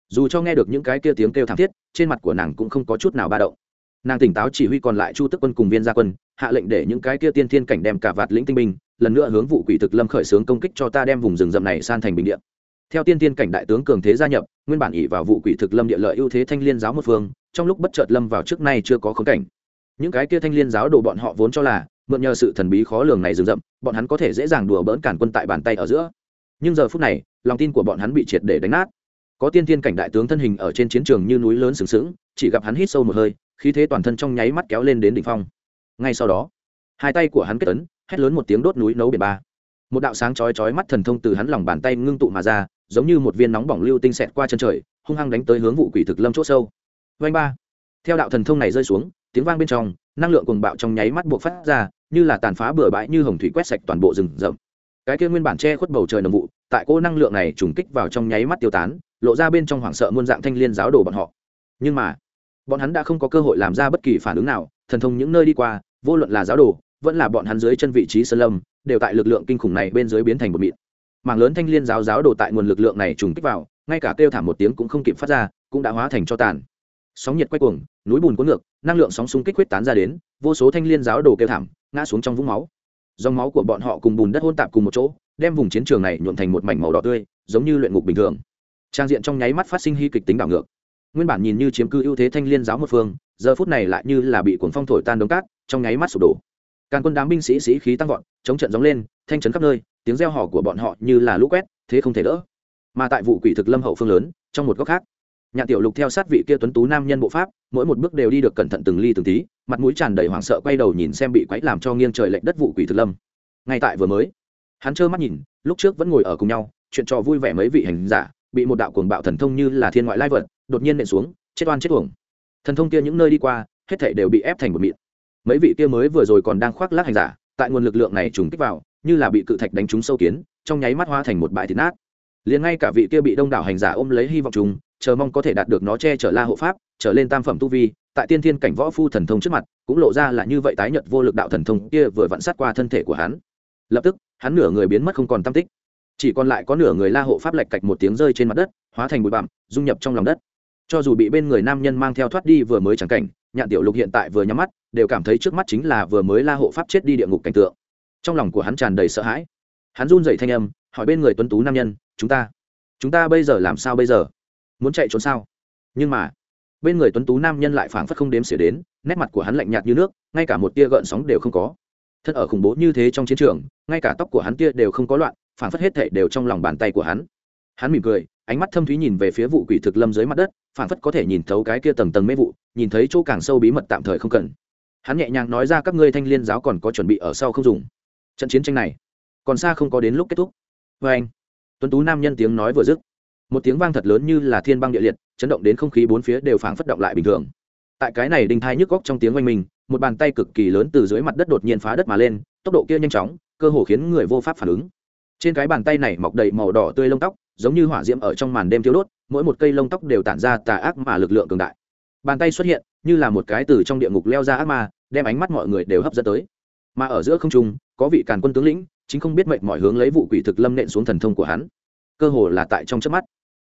Dù cho nghe được những cái kia tiếng kêu thảm thiết, trên mặt của nàng cũng không có chút nào ba động. Nàng tỉnh táo chỉ huy còn lại chu tức quân cùng viên gia quân, hạ lệnh để những cái kia tiên thiên cảnh đem cả vạt lĩnh tinh binh lần nữa hướng vụ quỷ thực lâm khởi xướng công kích cho ta đem vùng rừng rậm này san thành bình địa. Theo tiên tiên cảnh đại tướng cường thế gia nhập, nguyên bản ỉ vào vụ quỷ thực lâm địa lợi ưu thế thanh liên giáo một phương, trong lúc bất chợt lâm vào trước nay chưa có khống cảnh. Những cái kia thanh liên giáo đồ bọn họ vốn cho là, mượn nhờ sự thần bí khó lường này rừng rậm, bọn hắn có thể dễ dàng đùa bỡn cản quân tại bàn tay ở giữa. Nhưng giờ phút này, lòng tin của bọn hắn bị triệt để đánh nát. Có tiên tiên cảnh đại tướng thân hình ở trên chiến trường như núi lớn sừng sững, chỉ gặp hắn hít sâu một hơi, khí thế toàn thân trong nháy mắt kéo lên đến đỉnh phong. Ngay sau đó, hai tay của hắn kết ấn hét lớn một tiếng đốt núi nấu biển ba. Một đạo sáng chói chói mắt thần thông từ hắn lòng bàn tay ngưng tụ mà ra, giống như một viên nóng bỏng lưu tinh xẹt qua chân trời, hung hăng đánh tới hướng vụ quỷ thực lâm chỗ sâu. Vanh ba. Theo đạo thần thông này rơi xuống, tiếng vang bên trong, năng lượng cuồng bạo trong nháy mắt buộc phát ra, như là tàn phá bừa bãi như hồng thủy quét sạch toàn bộ rừng rậm. Cái kia nguyên bản che khuất bầu trời nồng vụ, tại cô năng lượng này trùng kích vào trong nháy mắt tiêu tán, lộ ra bên trong hoảng sợ muôn dạng thanh liên giáo đồ bọn họ. Nhưng mà, bọn hắn đã không có cơ hội làm ra bất kỳ phản ứng nào, thần thông những nơi đi qua, vô luận là giáo đồ vẫn là bọn hắn dưới chân vị trí sơn lâm, đều tại lực lượng kinh khủng này bên dưới biến thành một mịn. Mảng lớn thanh liên giáo giáo đồ tại nguồn lực lượng này trùng kích vào, ngay cả kêu thảm một tiếng cũng không kịp phát ra, cũng đã hóa thành cho tàn. Sóng nhiệt quay cuồng, núi bùn cuốn ngược, năng lượng sóng xung kích huyết tán ra đến, vô số thanh liên giáo đồ kêu thảm, ngã xuống trong vũng máu. Dòng máu của bọn họ cùng bùn đất hôn tạp cùng một chỗ, đem vùng chiến trường này nhuộn thành một mảnh màu đỏ tươi, giống như luyện ngục bình thường. Trang diện trong nháy mắt phát sinh hy kịch tính đảo ngược. Nguyên bản nhìn như chiếm cư ưu thế thanh liên giáo một phương, giờ phút này lại như là bị cuồng phong thổi tan đống cát, trong nháy mắt sụp đổ càng quân đám binh sĩ sĩ khí tăng vọt, chống trận gióng lên, thanh trấn khắp nơi, tiếng reo hò của bọn họ như là lũ quét, thế không thể đỡ. Mà tại vụ quỷ thực lâm hậu phương lớn, trong một góc khác nhà tiểu lục theo sát vị kia tuấn tú nam nhân bộ pháp, mỗi một bước đều đi được cẩn thận từng ly từng tí, mặt mũi tràn đầy hoảng sợ quay đầu nhìn xem bị quấy làm cho nghiêng trời lệnh đất vụ quỷ thực lâm. Ngay tại vừa mới, hắn trơ mắt nhìn, lúc trước vẫn ngồi ở cùng nhau, chuyện trò vui vẻ mấy vị hành giả, bị một đạo cuồng bạo thần thông như là thiên ngoại lai vật, đột nhiên nện xuống, chết oan chết uổng. Thần thông kia những nơi đi qua, hết thảy đều bị ép thành một mịn mấy vị kia mới vừa rồi còn đang khoác lác hành giả, tại nguồn lực lượng này trùng kích vào, như là bị cự thạch đánh trúng sâu kiến, trong nháy mắt hóa thành một bãi thịt nát. Liền ngay cả vị kia bị đông đảo hành giả ôm lấy hy vọng chúng chờ mong có thể đạt được nó che chở la hộ pháp, trở lên tam phẩm tu vi, tại tiên thiên cảnh võ phu thần thông trước mặt, cũng lộ ra là như vậy tái nhật vô lực đạo thần thông kia vừa vặn sát qua thân thể của hắn. Lập tức, hắn nửa người biến mất không còn tam tích. Chỉ còn lại có nửa người la hộ pháp lạch cạch một tiếng rơi trên mặt đất, hóa thành bụi bặm, dung nhập trong lòng đất. Cho dù bị bên người nam nhân mang theo thoát đi vừa mới chẳng cảnh nhạn tiểu lục hiện tại vừa nhắm mắt, đều cảm thấy trước mắt chính là vừa mới la hộ pháp chết đi địa ngục cảnh tượng. Trong lòng của hắn tràn đầy sợ hãi. Hắn run dậy thanh âm, hỏi bên người tuấn tú nam nhân, chúng ta chúng ta bây giờ làm sao bây giờ? Muốn chạy trốn sao? Nhưng mà, bên người tuấn tú nam nhân lại phảng phất không đếm xỉa đến, nét mặt của hắn lạnh nhạt như nước, ngay cả một tia gợn sóng đều không có. Thân ở khủng bố như thế trong chiến trường, ngay cả tóc của hắn tia đều không có loạn, phảng phất hết thảy đều trong lòng bàn tay của hắn. Hắn mỉm cười ánh mắt thâm thúy nhìn về phía vụ quỷ thực lâm dưới mặt đất, phảng phất có thể nhìn thấu cái kia tầng tầng mê vụ, nhìn thấy chỗ càng sâu bí mật tạm thời không cần. Hắn nhẹ nhàng nói ra các ngươi thanh liên giáo còn có chuẩn bị ở sau không dùng. Trận chiến tranh này, còn xa không có đến lúc kết thúc. Vê anh, tuấn tú nam nhân tiếng nói vừa dứt, một tiếng vang thật lớn như là thiên băng địa liệt, chấn động đến không khí bốn phía đều phảng phất động lại bình thường. Tại cái này đinh thai nhức góc trong tiếng oanh mình một bàn tay cực kỳ lớn từ dưới mặt đất đột nhiên phá đất mà lên, tốc độ kia nhanh chóng, cơ hồ khiến người vô pháp phản ứng trên cái bàn tay này mọc đầy màu đỏ tươi lông tóc, giống như hỏa diễm ở trong màn đêm thiếu đốt, mỗi một cây lông tóc đều tản ra tà ác mà lực lượng cường đại. Bàn tay xuất hiện, như là một cái từ trong địa ngục leo ra ác ma, đem ánh mắt mọi người đều hấp dẫn tới. Mà ở giữa không trung, có vị càn quân tướng lĩnh, chính không biết mệnh mọi hướng lấy vụ quỷ thực lâm nện xuống thần thông của hắn. Cơ hồ là tại trong chớp mắt.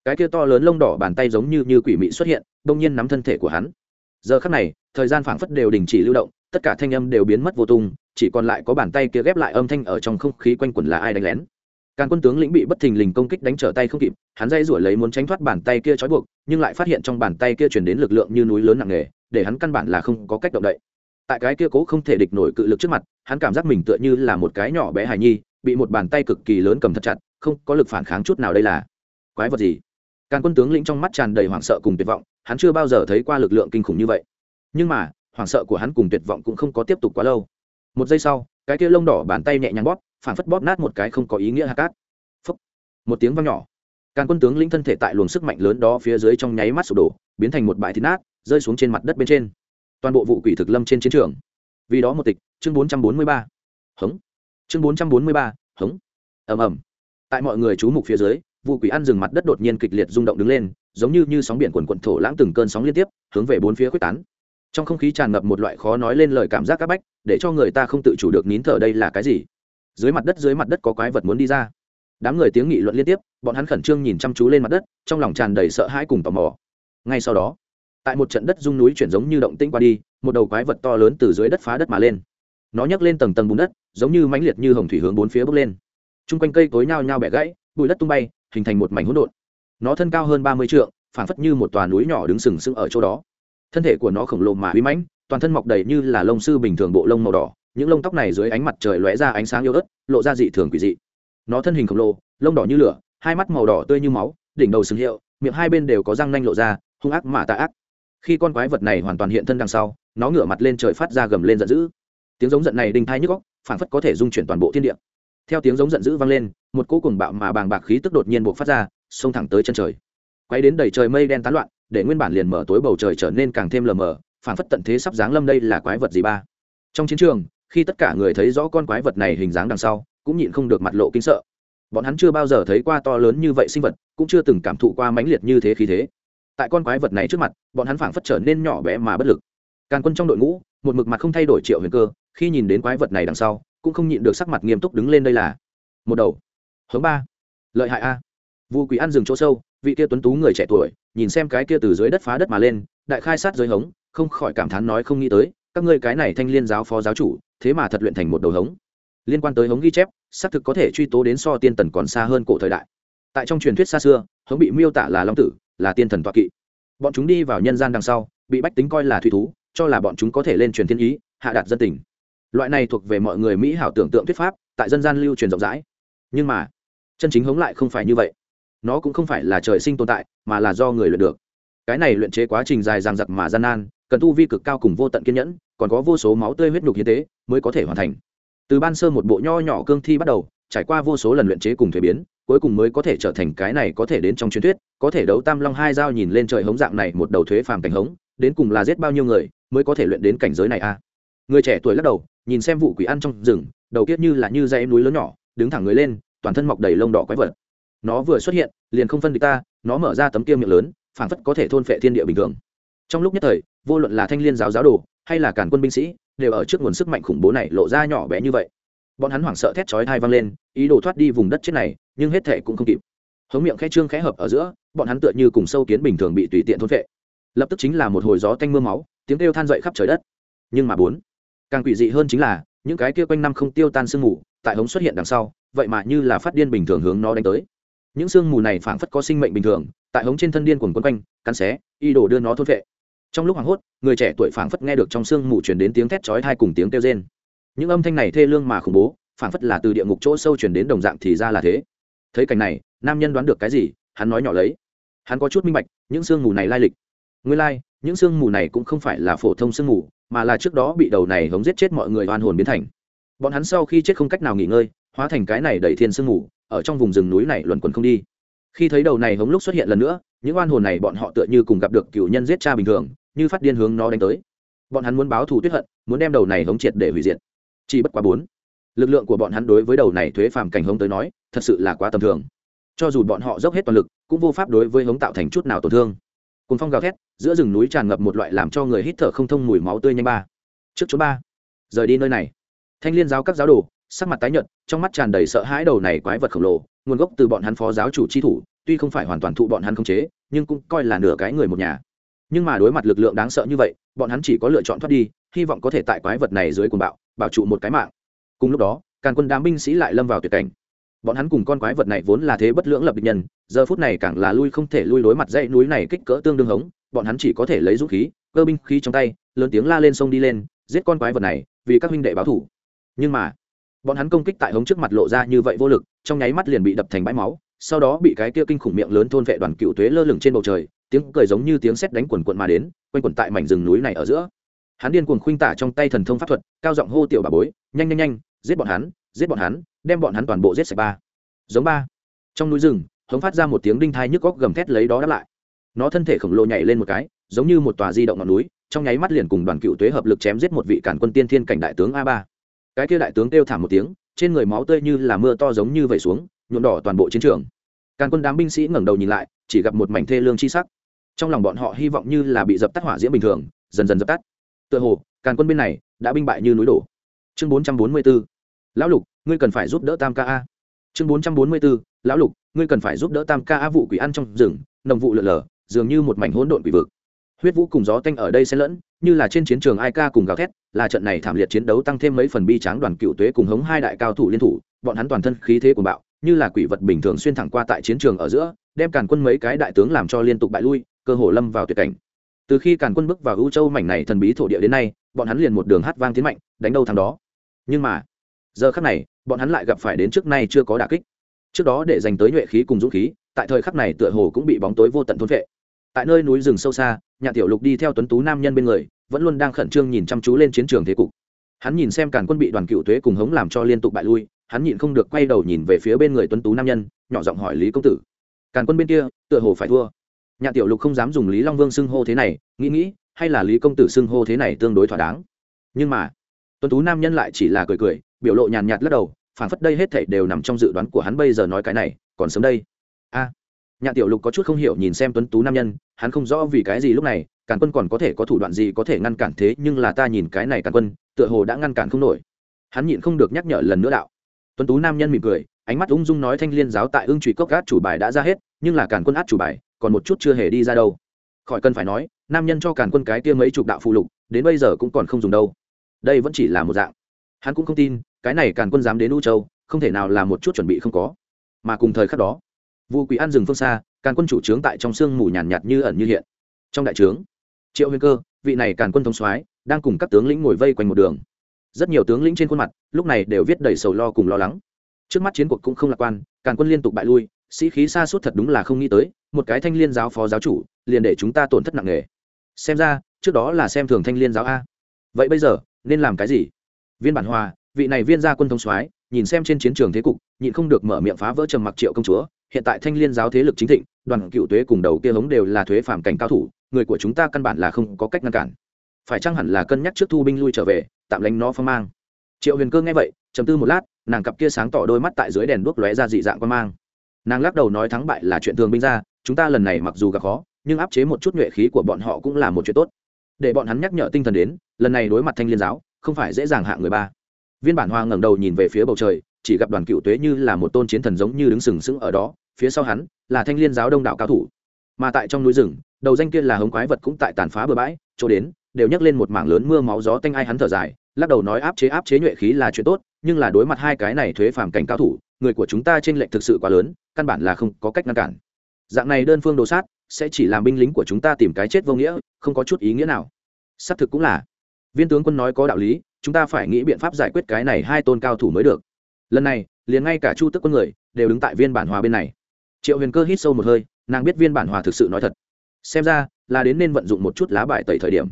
Cái kia to lớn lông đỏ bàn tay giống như như quỷ mị xuất hiện, đông nhiên nắm thân thể của hắn. Giờ khắc này, thời gian phảng phất đều đình chỉ lưu động, tất cả thanh âm đều biến mất vô tung, chỉ còn lại có bàn tay kia ghép lại âm thanh ở trong không khí quanh quẩn là ai đánh lén càn quân tướng lĩnh bị bất thình lình công kích đánh trở tay không kịp, hắn dây rủi lấy muốn tránh thoát bàn tay kia trói buộc, nhưng lại phát hiện trong bàn tay kia chuyển đến lực lượng như núi lớn nặng nề, để hắn căn bản là không có cách động đậy. Tại cái kia cố không thể địch nổi cự lực trước mặt, hắn cảm giác mình tựa như là một cái nhỏ bé hài nhi, bị một bàn tay cực kỳ lớn cầm thật chặt, không có lực phản kháng chút nào đây là. Quái vật gì? Càn quân tướng lĩnh trong mắt tràn đầy hoảng sợ cùng tuyệt vọng, hắn chưa bao giờ thấy qua lực lượng kinh khủng như vậy. Nhưng mà, hoảng sợ của hắn cùng tuyệt vọng cũng không có tiếp tục quá lâu. Một giây sau, cái kia lông đỏ bàn tay nhẹ nhàng bóp phản phất bóp nát một cái không có ý nghĩa hạt cát. Phấp một tiếng vang nhỏ. Càn quân tướng lĩnh thân thể tại luồng sức mạnh lớn đó phía dưới trong nháy mắt sụp đổ, biến thành một bãi thịt nát, rơi xuống trên mặt đất bên trên. Toàn bộ vụ quỷ thực lâm trên chiến trường. Vì đó một tịch, chương bốn trăm bốn mươi ba. Hống. Chương bốn trăm bốn mươi ba, hống. Ầm ầm. Tại mọi người chú mục phía dưới, vụ quỷ ăn rừng mặt đất đột nhiên kịch liệt rung động đứng lên, giống như như sóng biển quần quận thổ lãng từng cơn sóng liên tiếp, hướng về bốn phía quyết tán. Trong không khí tràn ngập một loại khó nói lên lời cảm giác áp bách, để cho người ta không tự chủ được nín thở đây là cái gì? Dưới mặt đất dưới mặt đất có quái vật muốn đi ra. Đám người tiếng nghị luận liên tiếp, bọn hắn khẩn trương nhìn chăm chú lên mặt đất, trong lòng tràn đầy sợ hãi cùng tò mò. Ngay sau đó, tại một trận đất rung núi chuyển giống như động tĩnh qua đi, một đầu quái vật to lớn từ dưới đất phá đất mà lên. Nó nhấc lên tầng tầng bùn đất, giống như mãnh liệt như hồng thủy hướng bốn phía bốc lên. T r u n g quanh cây cối nhao nhao bẻ gãy, bụi đất tung bay, hình thành một mảnh hỗn độn. Nó thân cao hơn ba mươi trượng, phảng phất như một tòa núi nhỏ đứng sừng sững ở chỗ đó. Thân thể của nó khổng lồ mà uy mãnh, toàn thân mọc đầy như là lông sư bình thường bộ lông màu đỏ những lông tóc này dưới ánh mặt trời lóe ra ánh sáng yếu ớt, lộ ra dị thường quỷ dị. Nó thân hình khổng lồ, lông đỏ như lửa, hai mắt màu đỏ tươi như máu, đỉnh đầu sừng hiệu, miệng hai bên đều có răng nanh lộ ra, hung ác mà tạ ác. Khi con quái vật này hoàn toàn hiện thân đằng sau, nó ngửa mặt lên trời phát ra gầm lên giận dữ. Tiếng giống giận này đinh thai nhức góc phảng phất có thể dung chuyển toàn bộ thiên địa. Theo tiếng giống giận dữ vang lên, một cỗ cùng bạo mà bàng bạc khí tức đột nhiên buộc phát ra, xông thẳng tới chân trời. Quay đến đầy trời mây đen tán loạn, để nguyên bản liền mở tối bầu trời trở nên càng thêm lờ mờ, phảng phất tận thế sắp giáng lâm đây là quái vật gì ba. Trong chiến trường khi tất cả người thấy rõ con quái vật này hình dáng đằng sau, cũng nhịn không được mặt lộ kinh sợ. Bọn hắn chưa bao giờ thấy qua to lớn như vậy sinh vật, cũng chưa từng cảm thụ qua mãnh liệt như thế khí thế. Tại con quái vật này trước mặt, bọn hắn phảng phất trở nên nhỏ bé mà bất lực. Càng quân trong đội ngũ, một mực mặt không thay đổi triệu huyền cơ, khi nhìn đến quái vật này đằng sau, cũng không nhịn được sắc mặt nghiêm túc đứng lên đây là. Một đầu. Hướng ba. Lợi hại a. Vu quý ăn rừng chỗ sâu, vị kia tuấn tú người trẻ tuổi, nhìn xem cái kia từ dưới đất phá đất mà lên, đại khai sát dưới hống, không khỏi cảm thán nói không nghĩ tới, các ngươi cái này thanh liên giáo phó giáo chủ thế mà thật luyện thành một đầu hống. Liên quan tới hống ghi chép, xác thực có thể truy tố đến so tiên tần còn xa hơn cổ thời đại. Tại trong truyền thuyết xa xưa, hống bị miêu tả là long tử, là tiên thần toạ kỵ. Bọn chúng đi vào nhân gian đằng sau, bị bách tính coi là thủy thú, cho là bọn chúng có thể lên truyền thiên ý, hạ đạt dân tình. Loại này thuộc về mọi người mỹ hảo tưởng tượng thuyết pháp, tại dân gian lưu truyền rộng rãi. Nhưng mà, chân chính hống lại không phải như vậy. Nó cũng không phải là trời sinh tồn tại, mà là do người luyện được. Cái này luyện chế quá trình dài dằng dặc mà gian nan cần tu vi cực cao cùng vô tận kiên nhẫn, còn có vô số máu tươi huyết nhục như thế mới có thể hoàn thành. Từ ban sơ một bộ nho nhỏ cương thi bắt đầu, trải qua vô số lần luyện chế cùng thuế biến, cuối cùng mới có thể trở thành cái này có thể đến trong truyền thuyết, có thể đấu tam long hai dao nhìn lên trời hống dạng này một đầu thuế phàm cảnh hống, đến cùng là giết bao nhiêu người mới có thể luyện đến cảnh giới này a à? người trẻ tuổi lắc đầu, nhìn xem vụ quỷ ăn trong rừng, đầu kiết như là như dây núi lớn nhỏ, đứng thẳng người lên, toàn thân mọc đầy lông đỏ quái vật. Nó vừa xuất hiện, liền không phân địch ta, nó mở ra tấm kia miệng lớn, phảng phất có thể thôn phệ thiên địa bình thường trong lúc nhất thời, vô luận là thanh liên giáo giáo đồ, hay là cản quân binh sĩ, đều ở trước nguồn sức mạnh khủng bố này lộ ra nhỏ bé như vậy. Bọn hắn hoảng sợ thét chói thai vang lên, ý đồ thoát đi vùng đất chết này, nhưng hết thể cũng không kịp. Hống miệng khẽ trương khẽ hợp ở giữa, bọn hắn tựa như cùng sâu kiến bình thường bị tùy tiện thôn vệ lập tức chính là một hồi gió tanh mưa máu, tiếng kêu than dậy khắp trời đất. Nhưng mà bốn, càng quỷ dị hơn chính là, những cái kia quanh năm không tiêu tan sương mù, tại hống xuất hiện đằng sau, vậy mà như là phát điên bình thường hướng nó đánh tới. Những sương mù này phảng phất có sinh mệnh bình thường, tại hống trên thân điên quần quấn quanh, cắn xé y đồ đưa nó thôn vệ trong lúc hoảng hốt, người trẻ tuổi phảng phất nghe được trong sương mù chuyển đến tiếng thét chói thai cùng tiếng kêu rên. Những âm thanh này thê lương mà khủng bố, phảng phất là từ địa ngục chỗ sâu chuyển đến đồng dạng thì ra là thế. Thấy cảnh này, nam nhân đoán được cái gì, hắn nói nhỏ lấy. Hắn có chút minh bạch, những sương mù này lai lịch. Nguyên lai, những sương mù này cũng không phải là phổ thông sương mù, mà là trước đó bị đầu này hống giết chết mọi người oan hồn biến thành. Bọn hắn sau khi chết không cách nào nghỉ ngơi, hóa thành cái này đẩy thiên sương mù, ở trong vùng rừng núi này luẩn quẩn không đi khi thấy đầu này hống lúc xuất hiện lần nữa, những oan hồn này bọn họ tựa như cùng gặp được cựu nhân giết cha bình thường, như phát điên hướng nó đánh tới. Bọn hắn muốn báo thù tuyết hận, muốn đem đầu này hống triệt để hủy diệt. Chỉ bất quá bốn, lực lượng của bọn hắn đối với đầu này thuế phàm cảnh hống tới nói, thật sự là quá tầm thường. Cho dù bọn họ dốc hết toàn lực, cũng vô pháp đối với hống tạo thành chút nào tổn thương. Cùng phong gào thét, giữa rừng núi tràn ngập một loại làm cho người hít thở không thông mùi máu tươi nhanh ba. Trước chỗ ba, rời đi nơi này. Thanh liên giáo các giáo đồ sắc mặt tái nhợt, trong mắt tràn đầy sợ hãi đầu này quái vật khổng lồ, nguồn gốc từ bọn hắn phó giáo chủ chi thủ, tuy không phải hoàn toàn thụ bọn hắn khống chế, nhưng cũng coi là nửa cái người một nhà. Nhưng mà đối mặt lực lượng đáng sợ như vậy, bọn hắn chỉ có lựa chọn thoát đi, hy vọng có thể tại quái vật này dưới cuồng bạo, bảo trụ một cái mạng. Cùng lúc đó càng quân đám binh sĩ lại lâm vào tuyệt cảnh. Bọn hắn cùng con quái vật này vốn là thế bất lưỡng lập địch nhân, giờ phút này càng là lui không thể lui đối mặt dãy núi này kích cỡ tương đương hống, bọn hắn chỉ có thể lấy dũng khí, cơ binh khí trong tay, lớn tiếng la lên sông đi lên, giết con quái vật này, vì các huynh đệ báo thủ. Nhưng mà bọn hắn công kích tại hống trước mặt lộ ra như vậy vô lực, trong nháy mắt liền bị đập thành bãi máu, sau đó bị cái kia kinh khủng miệng lớn thôn vệ đoàn cựu tuế lơ lửng trên bầu trời, tiếng cười giống như tiếng sét đánh quần quận mà đến, quanh quần tại mảnh rừng núi này ở giữa. Hắn điên cuồng khuynh tả trong tay thần thông pháp thuật, cao giọng hô tiểu bà bối, nhanh nhanh nhanh, giết bọn hắn, giết bọn hắn, đem bọn hắn toàn bộ giết sạch ba. Giống ba. Trong núi rừng, hống phát ra một tiếng đinh thai nhức góc gầm thét lấy đó đáp lại. Nó thân thể khổng lồ nhảy lên một cái, giống như một tòa di động ngọn núi, trong nháy mắt liền cùng đoàn cựu tuế hợp lực chém giết một vị cản quân tiên thiên cảnh đại tướng a ba cái kia đại tướng kêu thảm một tiếng trên người máu tươi như là mưa to giống như vẩy xuống nhuộm đỏ toàn bộ chiến trường. Càn quân đám binh sĩ ngẩng đầu nhìn lại chỉ gặp một mảnh thê lương chi sắc. Trong lòng bọn họ hy vọng như là bị dập tắt hỏa diễm bình thường dần dần dập tắt. Tựa hồ càn quân bên này đã binh bại như núi đổ. Chương bốn trăm bốn mươi b ố lão lục ngươi cần phải giúp đỡ tam ca a. Chương bốn trăm bốn mươi b ố lão lục ngươi cần phải giúp đỡ tam ca a vụ quỷ ăn trong rừng nồng vụ lở lờ, dường như một mảnh hỗn độn quỷ vực. Huyết vũ cùng gió tanh ở đây xen lẫn như là trên chiến trường ai ca cùng gào thét, là trận này thảm liệt chiến đấu tăng thêm mấy phần bi tráng đoàn cựu tuế cùng hống hai đại cao thủ liên thủ, bọn hắn toàn thân khí thế của bạo, như là quỷ vật bình thường xuyên thẳng qua tại chiến trường ở giữa, đem càn quân mấy cái đại tướng làm cho liên tục bại lui, cơ hồ lâm vào tuyệt cảnh. Từ khi càn quân bước vào ưu châu mảnh này thần bí thổ địa đến nay, bọn hắn liền một đường hát vang tiến mạnh, đánh đâu thằng đó. Nhưng mà, giờ khắc này, bọn hắn lại gặp phải đến trước nay chưa có đà kích. Trước đó để dành tới nhuệ khí cùng dũng khí, tại thời khắc này tựa hồ cũng bị bóng tối vô tận thôn vệ tại nơi núi rừng sâu xa nhà tiểu lục đi theo tuấn tú nam nhân bên người vẫn luôn đang khẩn trương nhìn chăm chú lên chiến trường thế cục. Hắn nhìn xem càn quân bị đoàn cựu thuế cùng hống làm cho liên tục bại lui hắn nhịn không được quay đầu nhìn về phía bên người tuấn tú nam nhân nhỏ giọng hỏi lý công tử. Càn quân bên kia tựa hồ phải thua. Nhà tiểu lục không dám dùng lý long vương xưng hô thế này nghĩ nghĩ hay là lý công tử xưng hô thế này tương đối thỏa đáng. Nhưng mà tuấn tú nam nhân lại chỉ là cười cười biểu lộ nhàn nhạt lắc đầu phản phất đây hết thảy đều nằm trong dự đoán của hắn bây giờ nói cái này còn sớm đây. A à, nhạn tiểu lục có chút không hiểu nhìn xem tuấn tú nam nhân, hắn không rõ vì cái gì lúc này, càn quân còn có thể có thủ đoạn gì có thể ngăn cản thế, nhưng là ta nhìn cái này càn quân, tựa hồ đã ngăn cản không nổi. Hắn nhịn không được nhắc nhở lần nữa đạo. Tuấn tú nam nhân mỉm cười, ánh mắt ung dung nói thanh liên giáo tại ương trụy cốc gác chủ bài đã ra hết, nhưng là càn quân át chủ bài, còn một chút chưa hề đi ra đâu. Khỏi cần phải nói, nam nhân cho càn quân cái kia mấy chục đạo phụ lục, đến bây giờ cũng còn không dùng đâu. Đây vẫn chỉ là một dạng. Hắn cũng không tin, cái này càn quân dám đến u châu, không thể nào là một chút chuẩn bị không có. Mà cùng thời khắc đó vu quý an rừng phương xa càn quân chủ trướng tại trong sương mù nhàn nhạt, nhạt như ẩn như hiện. Trong đại trướng triệu huyền cơ vị này càn quân thống soái đang cùng các tướng lĩnh ngồi vây quanh một đường. Rất nhiều tướng lĩnh trên khuôn mặt lúc này đều viết đầy sầu lo cùng lo lắng. Trước mắt chiến cuộc cũng không lạc quan càn quân liên tục bại lui sĩ khí xa suốt thật đúng là không nghĩ tới một cái thanh liên giáo phó giáo chủ liền để chúng ta tổn thất nặng nề. Xem ra trước đó là xem thường thanh liên giáo a. Vậy bây giờ nên làm cái gì? Viên bản hòa vị này viên gia quân thống soái nhìn xem trên chiến trường thế cục nhịn không được mở miệng phá vỡ trầm mặc triệu công chúa hiện tại thanh liên giáo thế lực chính thịnh, đoàn cựu thuế cùng đầu kia hống đều là thuế phạm cảnh cao thủ, người của chúng ta căn bản là không có cách ngăn cản. Phải chăng hẳn là cân nhắc trước thu binh lui trở về, tạm lánh nó phong mang? Triệu huyền cơ nghe vậy chầm tư một lát, nàng cặp kia sáng tỏ đôi mắt tại dưới đèn đuốc lóe ra dị dạng quan mang. Nàng lắc đầu nói thắng bại là chuyện thường binh ra, chúng ta lần này mặc dù gặp khó, nhưng áp chế một chút nhuệ khí của bọn họ cũng là một chuyện tốt. Để bọn hắn nhắc nhở tinh thần đến, lần này đối mặt thanh liên giáo, không phải dễ dàng hạ người ba. Viên bản hoa ngẩng đầu nhìn về phía bầu trời chỉ gặp đoàn cựu tuế như là một tôn chiến thần giống như đứng sừng sững ở đó, phía sau hắn là thanh liên giáo đông đạo cao thủ. Mà tại trong núi rừng, đầu danh kia là hống quái vật cũng tại tàn phá bừa bãi, chỗ đến, đều nhắc lên một mảng lớn mưa máu gió tanh ai hắn thở dài, lắc đầu nói áp chế áp chế nhuệ khí là chuyện tốt, nhưng là đối mặt hai cái này thuế phàm cảnh cao thủ, người của chúng ta trên lệnh thực sự quá lớn, căn bản là không có cách ngăn cản. Dạng này đơn phương đồ sát, sẽ chỉ làm binh lính của chúng ta tìm cái chết vô nghĩa, không có chút ý nghĩa nào. Xác thực cũng là. Viên tướng quân nói có đạo lý, chúng ta phải nghĩ biện pháp giải quyết cái này hai tôn cao thủ mới được lần này, liền ngay cả chu tức quân người đều đứng tại viên bản hòa bên này. Triệu huyền cơ hít sâu một hơi, nàng biết viên bản hòa thực sự nói thật. Xem ra, là đến nên vận dụng một chút lá bài tẩy thời điểm.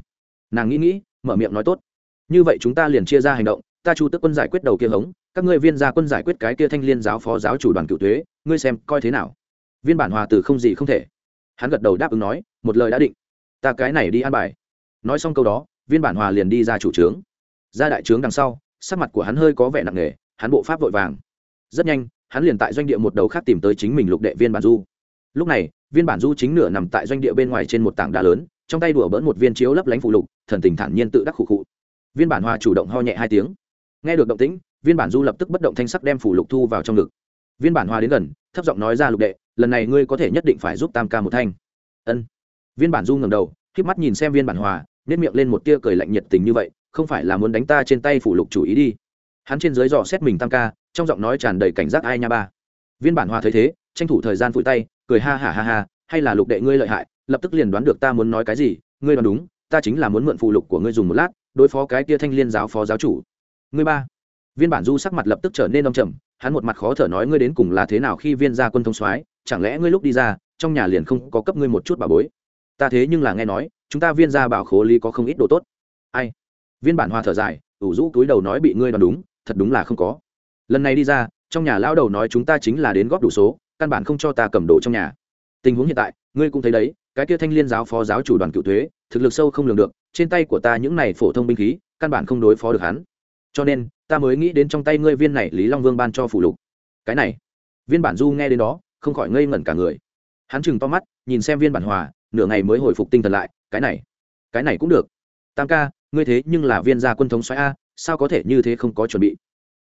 Nàng nghĩ nghĩ, mở miệng nói tốt. Như vậy chúng ta liền chia ra hành động, ta chu tức quân giải quyết đầu kia hống, các ngươi viên gia quân giải quyết cái kia thanh liên giáo phó giáo chủ đoàn cựu thuế ngươi xem coi thế nào. Viên bản hòa từ không gì không thể. Hắn gật đầu đáp ứng nói, một lời đã định. Ta cái này đi an bài. Nói xong câu đó, viên bản hòa liền đi ra chủ trướng. Ra đại trướng đằng sau, sắc mặt của hắn hơi có vẻ nặng nề hắn bộ pháp vội vàng. Rất nhanh, hắn liền tại doanh địa một đầu khác tìm tới chính mình lục đệ viên bản du. Lúc này, viên bản du chính nửa nằm tại doanh địa bên ngoài trên một tảng đá lớn, trong tay đùa bỡn một viên chiếu lấp lánh phụ lục, thần tình thản nhiên tự đắc khụ khụ. Viên bản hòa chủ động ho nhẹ hai tiếng. Nghe được động tĩnh, viên bản du lập tức bất động thanh sắc đem phủ lục thu vào trong ngực. Viên bản hòa đến gần, thấp giọng nói ra lục đệ, lần này ngươi có thể nhất định phải giúp tam ca một thanh. Ân. Viên bản du ngầm đầu k mắt nhìn xem viên bản hòa nếp miệng lên một tia cười lạnh nhiệt tình như vậy, không phải là muốn đánh ta trên tay phủ lục chủ ý đi hắn trên dưới dò xét mình tam ca, trong giọng nói tràn đầy cảnh giác ai nha ba. Viên bản hòa thấy thế, tranh thủ thời gian phụi tay, cười ha hả ha ha, hay là lục đệ ngươi lợi hại, lập tức liền đoán được ta muốn nói cái gì, ngươi đoán đúng, ta chính là muốn mượn phụ lục của ngươi dùng một lát, đối phó cái kia thanh liên giáo phó giáo chủ. Ngươi ba. Viên bản du sắc mặt lập tức trở nên đông trầm, hắn một mặt khó thở nói ngươi đến cùng là thế nào khi viên gia quân thông soái, chẳng lẽ ngươi lúc đi ra, trong nhà liền không có cấp ngươi một chút bà bối? Ta thế nhưng là nghe nói, chúng ta viên gia bảo khố lý có không ít đồ tốt. Ai? Viên bản hoa thở dài, ủ rũ túi đầu nói bị ngươi đoán đúng thật đúng là không có. Lần này đi ra, trong nhà lão đầu nói chúng ta chính là đến góp đủ số, căn bản không cho ta cầm đồ trong nhà. Tình huống hiện tại, ngươi cũng thấy đấy, cái kia thanh liên giáo phó giáo chủ đoàn cựu thuế, thực lực sâu không lường được, trên tay của ta những này phổ thông binh khí, căn bản không đối phó được hắn. Cho nên, ta mới nghĩ đến trong tay ngươi viên này lý long vương ban cho phủ lục. Cái này, viên bản du nghe đến đó, không khỏi ngây ngẩn cả người. Hắn chừng to mắt, nhìn xem viên bản hòa, nửa ngày mới hồi phục tinh thần lại, cái này cái này cũng được. Tam ca, ngươi thế nhưng là viên gia quân thống xoáy a sao có thể như thế không có chuẩn bị?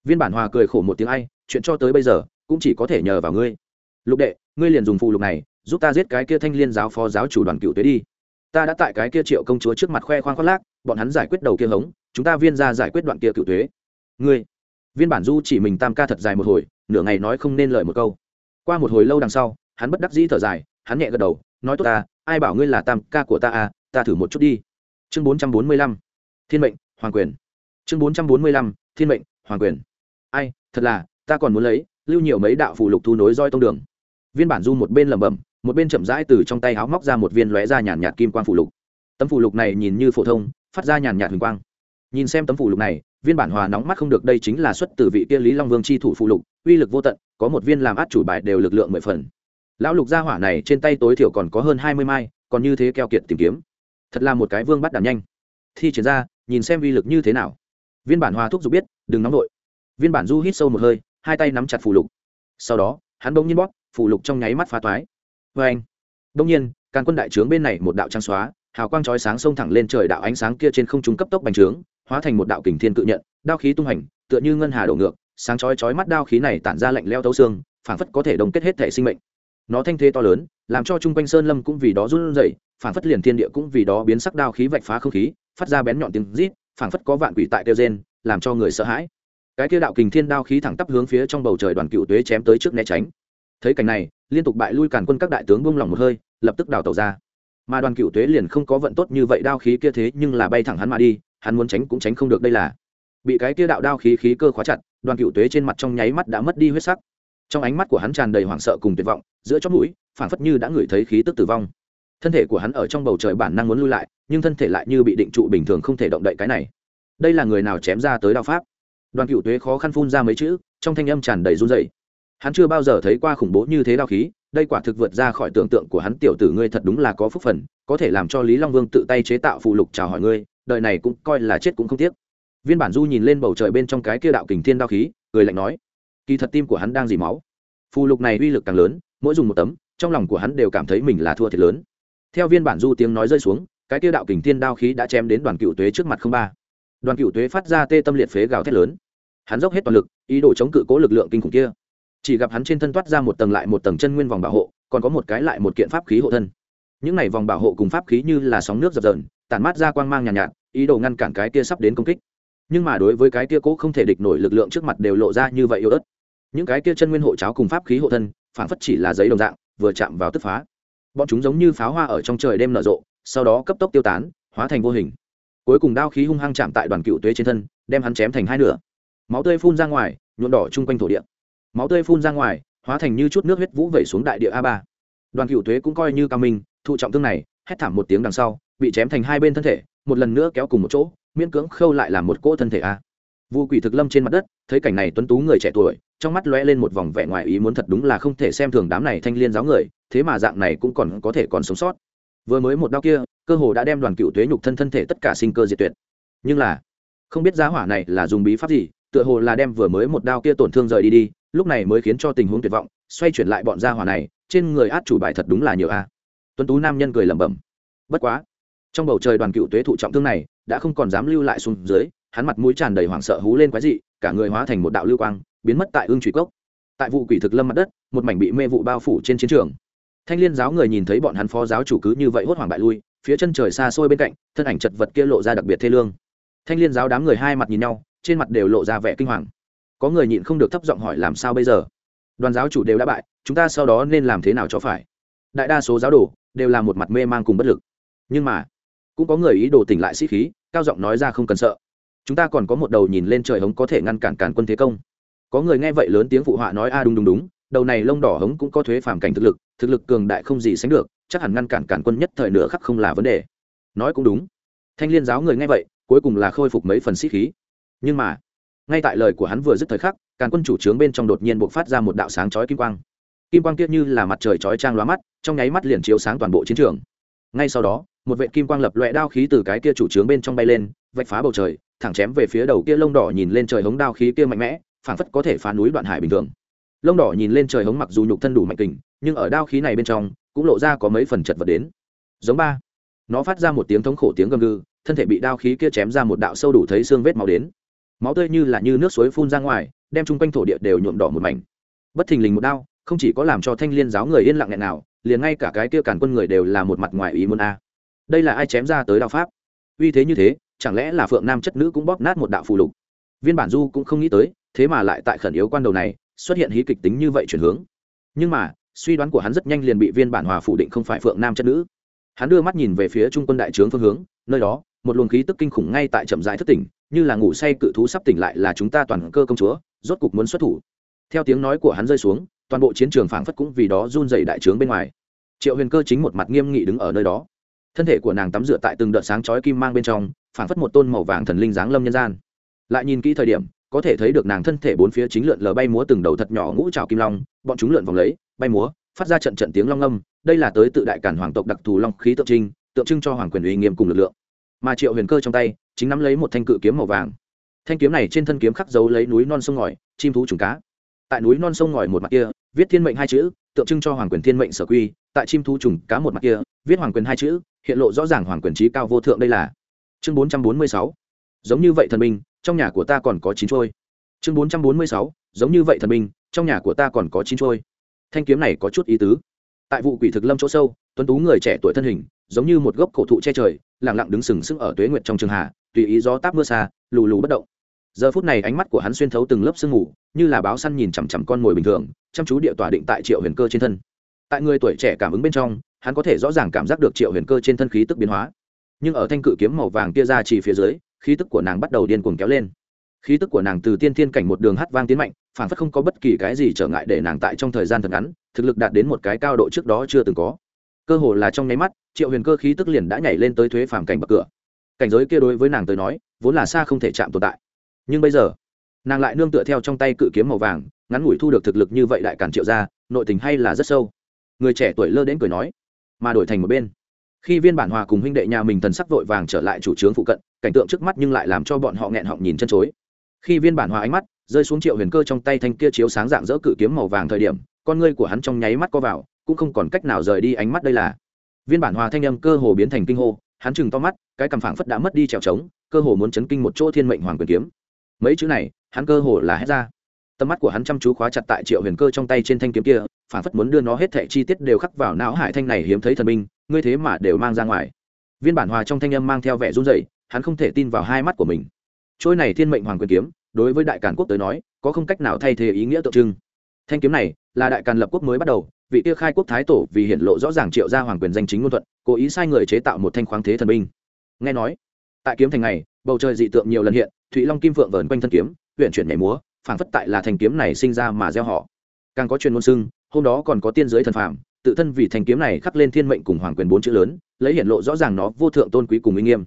Viên bản hòa cười khổ một tiếng ai, chuyện cho tới bây giờ, cũng chỉ có thể nhờ vào ngươi. Lục đệ, ngươi liền dùng phụ lục này, giúp ta giết cái kia thanh liên giáo phó giáo chủ đoàn cựu tuế đi. Ta đã tại cái kia triệu công chúa trước mặt khoe khoang khoác lác, bọn hắn giải quyết đầu kia hống, chúng ta viên ra giải quyết đoạn kia cựu tuế. Ngươi. Viên bản du chỉ mình tam ca thật dài một hồi, nửa ngày nói không nên lời một câu. Qua một hồi lâu đằng sau, hắn bất đắc dĩ thở dài, hắn nhẹ gật đầu, nói tốt ta, ai bảo ngươi là tam ca của ta à ta thử một chút đi. Chương bốn trăm bốn mươi lăm. Thiên mệnh, hoàng quyền chương bốn trăm bốn mươi lăm, thiên mệnh, hoàng quyền. Ai, thật là, ta còn muốn lấy, lưu nhiều mấy đạo phù lục thu nối roi tông đường. Viên bản du một bên lẩm bẩm, một bên chậm rãi từ trong tay háo móc ra một viên lóe ra nhàn nhạt kim quang phù lục. Tấm phù lục này nhìn như phổ thông, phát ra nhàn nhạt huỳnh quang. Nhìn xem tấm phù lục này, viên bản hòa nóng mắt không được, đây chính là xuất từ vị kia lý long vương c h i thủ phù lục, uy lực vô tận, có một viên làm át chủ bài đều lực lượng mười phần. Lão lục gia hỏa này trên tay tối thiểu còn có hơn hai mươi mai, còn như thế keo kiệt tìm kiếm. Thật là một cái vương bắt đàn nhanh. Thi triển ra, nhìn xem uy lực như thế nào viên bản hòa thúc giục biết, đừng nóng nổi viên bản du hít sâu một hơi, hai tay nắm chặt phù lục. Sau đó, hắn bỗng nhiên bóp, phù lục trong nháy mắt phá toái. Vê anh bỗng nhiên, càn quân đại trướng bên này một đạo trang xóa, hào quang chói sáng xông thẳng lên trời đạo ánh sáng kia trên không trung cấp tốc bành trướng, hóa thành một đạo kình thiên cự nhận, đao khí tung hành, tựa như ngân hà đổ ngược, sáng chói chói mắt đao khí này tản ra lạnh leo tấu xương, phảng phất có thể đồng kết hết thể sinh mệnh. Nó thanh thế to lớn, làm cho chung quanh sơn lâm cũng vì đó run rẩy, phảng phất liền thiên địa cũng vì đó biến sắc đao khí vạch phá không khí, phát ra bén nhọn tiếng rít phảng phất có vạn quỷ tại tiêu gen làm cho người sợ hãi. Cái kia đạo kình thiên đao khí thẳng tắp hướng phía trong bầu trời đoàn cựu tuế chém tới trước né tránh. Thấy cảnh này, liên tục bại lui càn quân các đại tướng buông lỏng một hơi, lập tức đào tàu ra. Mà đoàn cựu tuế liền không có vận tốt như vậy đao khí kia thế, nhưng là bay thẳng hắn mà đi, hắn muốn tránh cũng tránh không được đây là. Bị cái kia đạo đao khí khí cơ khóa chặt, đoàn cựu tuế trên mặt trong nháy mắt đã mất đi huyết sắc. Trong ánh mắt của hắn tràn đầy hoảng sợ cùng tuyệt vọng, giữa chót mũi, phảng phất như đã ngửi thấy khí tức tử vong. Thân thể của hắn ở trong bầu trời bản năng muốn lui lại nhưng thân thể lại như bị định trụ bình thường không thể động đậy cái này. Đây là người nào chém ra tới đao pháp? Đoàn cựu tuế khó khăn phun ra mấy chữ, trong thanh âm tràn đầy run dày hắn chưa bao giờ thấy qua khủng bố như thế đao khí, đây quả thực vượt ra khỏi tưởng tượng của hắn, tiểu tử ngươi thật đúng là có phúc phần, có thể làm cho lý long vương tự tay chế tạo phụ lục chào hỏi ngươi, đời này cũng coi là chết cũng không tiếc. Viên bản du nhìn lên bầu trời bên trong cái kia đạo kình thiên đao khí, cười lạnh nói, kỳ thật tim của hắn đang dì máu. Phù lục này uy lực càng lớn, mỗi dùng một tấm, trong lòng của hắn đều cảm thấy mình là thua thiệt lớn. Theo viên bản du tiếng nói rơi xuống cái tiêu đạo kình thiên đao khí đã chém đến đoàn cựu tuế trước mặt không ba. Đoàn cựu tuế phát ra tê tâm liệt phế gào thét lớn. Hắn dốc hết toàn lực ý đồ chống cự cố lực lượng kinh khủng kia. Chỉ gặp hắn trên thân toát ra một tầng lại một tầng chân nguyên vòng bảo hộ còn có một cái lại một kiện pháp khí hộ thân. Những này vòng bảo hộ cùng pháp khí như là sóng nước dập dờn tản mát ra quang mang nhàn nhạt, nhạt ý đồ ngăn cản cái kia sắp đến công kích. Nhưng mà đối với cái kia cố không thể địch nổi lực lượng trước mặt đều lộ ra như vậy yếu ớt. Những cái kia chân nguyên hộ cháo cùng pháp khí hộ thân phản phất chỉ là giấy đồng dạng vừa chạm vào tức phá. Bọn chúng giống như pháo hoa ở trong trời đêm nở rộ sau đó cấp tốc tiêu tán, hóa thành vô hình. Cuối cùng đao khí hung hăng chạm tại đoàn cựu tuế trên thân, đem hắn chém thành hai nửa. Máu tươi phun ra ngoài nhuộn đỏ chung quanh thổ địa. Máu tươi phun ra ngoài, hóa thành như chút nước huyết vũ vẩy xuống đại địa a ba. Đoàn cựu tuế cũng coi như cao minh, thụ trọng thương này, hét thảm một tiếng đằng sau, bị chém thành hai bên thân thể, một lần nữa kéo cùng một chỗ, miễn cưỡng khâu lại làm một cỗ thân thể a. Vu quỷ thực lâm trên mặt đất, thấy cảnh này tuấn tú người trẻ tuổi, trong mắt lóe lên một vòng vẻ ngoài ý muốn thật đúng là không thể xem thường đám này thanh liên giáo người, thế mà dạng này cũng còn có thể còn sống sót vừa mới một đau kia, cơ hồ đã đem đoàn cựu tuế nhục thân thân thể tất cả sinh cơ diệt tuyệt. Nhưng là, không biết giá hỏa này là dùng bí pháp gì, tựa hồ là đem vừa mới một đao kia tổn thương rời đi đi, lúc này mới khiến cho tình huống tuyệt vọng, xoay chuyển lại bọn gia hỏa này, trên người át chủ bài thật đúng là nhiều a. Tuấn tú nam nhân cười lẩm bẩm. Bất quá, trong bầu trời đoàn cựu tuế thụ trọng thương này, đã không còn dám lưu lại xuống dưới, hắn mặt mũi tràn đầy hoảng sợ hú lên quái dị, cả người hóa thành một đạo lưu quang, biến mất tại ương trụy cốc. Tại vụ quỷ thực lâm mặt đất, một mảnh bị mê vụ bao phủ trên chiến trường thanh liên giáo người nhìn thấy bọn hắn phó giáo chủ cứ như vậy hốt hoảng bại lui, phía chân trời xa xôi bên cạnh, thân ảnh chật vật kia lộ ra đặc biệt thê lương. Thanh liên giáo đám người hai mặt nhìn nhau, trên mặt đều lộ ra vẻ kinh hoàng. Có người nhịn không được thấp giọng hỏi làm sao bây giờ? Đoàn giáo chủ đều đã bại, chúng ta sau đó nên làm thế nào cho phải? Đại đa số giáo đồ đều là một mặt mê man cùng bất lực. Nhưng mà, cũng có người ý đồ tỉnh lại sĩ khí, cao giọng nói ra không cần sợ. Chúng ta còn có một đầu nhìn lên trời hống có thể ngăn cản cản quân thế công. Có người nghe vậy lớn tiếng phụ họa nói, a, đúng đúng đúng đầu này lông đỏ hống cũng có thuế phàm cảnh thực lực thực lực cường đại không gì sánh được, chắc hẳn ngăn cản cản quân nhất thời nửa khắc không là vấn đề. Nói cũng đúng. Thanh liên giáo người nghe vậy, cuối cùng là khôi phục mấy phần sĩ khí. Nhưng mà, ngay tại lời của hắn vừa dứt thời khắc càn quân chủ trướng bên trong đột nhiên buộc phát ra một đạo sáng chói kim quang. Kim quang tiết như là mặt trời chói trang lóa mắt, trong nháy mắt liền chiếu sáng toàn bộ chiến trường. Ngay sau đó, một vệ kim quang lập loè đao khí từ cái kia chủ trướng bên trong bay lên, vạch phá bầu trời, thẳng chém về phía đầu kia lông đỏ nhìn lên trời hống đao khí kia mạnh mẽ, phảng phất có thể phá núi đoạn hải bình thường lông đỏ nhìn lên trời hống mặc dù nhục thân đủ mạnh kình, nhưng ở đao khí này bên trong, cũng lộ ra có mấy phần chật vật đến. Giống ba. Nó phát ra một tiếng thống khổ tiếng gầm gừ, thân thể bị đao khí kia chém ra một đạo sâu đủ thấy xương vết máu đến. Máu tươi như là như nước suối phun ra ngoài, đem chung quanh thổ địa đều nhuộm đỏ một mảnh. Bất thình lình một đao, không chỉ có làm cho thanh liên giáo người yên lặng nghẹn nào, liền ngay cả cái kia cản quân người đều là một mặt ngoài ý muốn a. Đây là ai chém ra tới đao pháp? Uy thế như thế, chẳng lẽ là phượng nam chất nữ cũng bóp nát một đạo phù lục? Viên bản du cũng không nghĩ tới, thế mà lại tại khẩn yếu quan đầu này xuất hiện hí kịch tính như vậy chuyển hướng. Nhưng mà, suy đoán của hắn rất nhanh liền bị viên bản hòa phủ định không phải phượng nam chất nữ. Hắn đưa mắt nhìn về phía trung quân đại trướng phương hướng, nơi đó, một luồng khí tức kinh khủng ngay tại chậm rãi thất tỉnh, như là ngủ say cự thú sắp tỉnh lại là chúng ta toàn cơ công chúa, rốt cục muốn xuất thủ. Theo tiếng nói của hắn rơi xuống, toàn bộ chiến trường phảng phất cũng vì đó run dày đại trướng bên ngoài. Triệu huyền cơ chính một mặt nghiêm nghị đứng ở nơi đó. Thân thể của nàng tắm rửa tại từng đợt sáng chói kim mang bên trong, phảng phất một tôn màu vàng thần linh giáng lâm nhân gian. Lại nhìn kỹ thời điểm có thể thấy được nàng thân thể bốn phía chính lượn lờ bay múa từng đầu thật nhỏ ngũ trào kim long, bọn chúng lượn vòng lấy, bay múa, phát ra trận trận tiếng long âm, đây là tới tự đại cản hoàng tộc đặc thù long khí tượng trưng tượng trưng cho hoàng quyền uy nghiêm cùng lực lượng. Mà triệu huyền cơ trong tay, chính nắm lấy một thanh cự kiếm màu vàng. Thanh kiếm này trên thân kiếm khắc dấu lấy núi non sông ngòi, chim thú trùng cá. Tại núi non sông ngòi một mặt kia, viết thiên mệnh hai chữ, tượng trưng cho hoàng quyền thiên mệnh sở quy, tại chim thú trùng cá một mặt kia, viết hoàng quyền hai chữ, hiện lộ rõ ràng hoàng quyền trí cao vô thượng đây là. Chương bốn trăm bốn mươi sáu. Giống như vậy thần minh trong nhà của ta còn có chín trôi. Chương bốn trăm bốn mươi sáu, giống như vậy thần minh trong nhà của ta còn có chín trôi. Thanh kiếm này có chút ý tứ. Tại vụ quỷ thực lâm chỗ sâu, tuấn tú người trẻ tuổi thân hình, giống như một gốc cổ thụ che trời lẳng lặng đứng sừng sững ở tuế nguyệt trong trường hạ, tùy ý gió táp mưa xa, lù lù bất động. Giờ phút này ánh mắt của hắn xuyên thấu từng lớp sương mù, như là báo săn nhìn chằm chằm con mồi bình thường, chăm chú địa tỏa định tại triệu huyền cơ trên thân. Tại người tuổi trẻ cảm ứng bên trong, hắn có thể rõ ràng cảm giác được triệu huyền cơ trên thân khí tức biến hóa. Nhưng ở thanh cự kiếm màu vàng kia ra chỉ phía dưới khí tức của nàng bắt đầu điên cuồng kéo lên. Khí tức của nàng từ tiên thiên cảnh một đường hát vang tiến mạnh, phản phất không có bất kỳ cái gì trở ngại để nàng tại trong thời gian thật ngắn, thực lực đạt đến một cái cao độ trước đó chưa từng có. Cơ hồ là trong nháy mắt, triệu huyền cơ khí tức liền đã nhảy lên tới thuế phàm cảnh bậc cửa. Cảnh giới kia đối với nàng tới nói, vốn là xa không thể chạm tồn tại. Nhưng bây giờ, nàng lại nương tựa theo trong tay cự kiếm màu vàng, ngắn ngủi thu được thực lực như vậy đại cản triệu ra nội tình hay là rất sâu. Người trẻ tuổi lơ đến cười nói, mà đổi thành một bên. Khi viên bản hòa cùng huynh đệ nhà mình thần sắc vội vàng trở lại chủ trướng phụ cận cảnh tượng trước mắt nhưng lại làm cho bọn họ nghẹn họng nhìn chân chối. Khi viên bản hòa ánh mắt rơi xuống triệu huyền cơ trong tay thanh kia chiếu sáng dạng dỡ cự kiếm màu vàng thời điểm, con ngươi của hắn trong nháy mắt co vào, cũng không còn cách nào rời đi ánh mắt đây là. Viên bản hòa thanh âm cơ hồ biến thành kinh hô, hắn chừng to mắt, cái cằm phảng phất đã mất đi trèo trống, cơ hồ muốn chấn kinh một chỗ thiên mệnh hoàng quyền kiếm. Mấy chữ này, hắn cơ hồ là hét ra. Tầm mắt của hắn chăm chú khóa chặt tại triệu huyền cơ trong tay trên thanh kiếm kia, phảng phất muốn đưa nó hết thẻ chi tiết đều khắc vào não hải thanh này hiếm thấy thần minh ngươi thế mà đều mang ra ngoài. Viên bản hòa trong thanh âm mang theo vẻ run rẩy hắn không thể tin vào hai mắt của mình. Trôi này thiên mệnh hoàng quyền kiếm, đối với đại càn quốc tới nói, có không cách nào thay thế ý nghĩa tượng trưng. Thanh kiếm này là đại càn lập quốc mới bắt đầu, vị kia khai quốc thái tổ vì hiện lộ rõ ràng triệu ra hoàng quyền danh chính ngôn thuận, cố ý sai người chế tạo một thanh khoáng thế thần binh. Nghe nói, tại kiếm thành này, bầu trời dị tượng nhiều lần hiện, thụy long kim phượng vờn quanh thân kiếm huyện chuyển nhảy múa, phảng phất tại là thanh kiếm này sinh ra mà gieo họ. Càng có truyền ngôn xưng, hôm đó còn có tiên giới thần phàm, tự thân vì thanh kiếm này khắc lên thiên mệnh cùng hoàng quyền bốn chữ lớn, lấy hiện lộ rõ ràng nó vô thượng tôn quý cùng uy nghiêm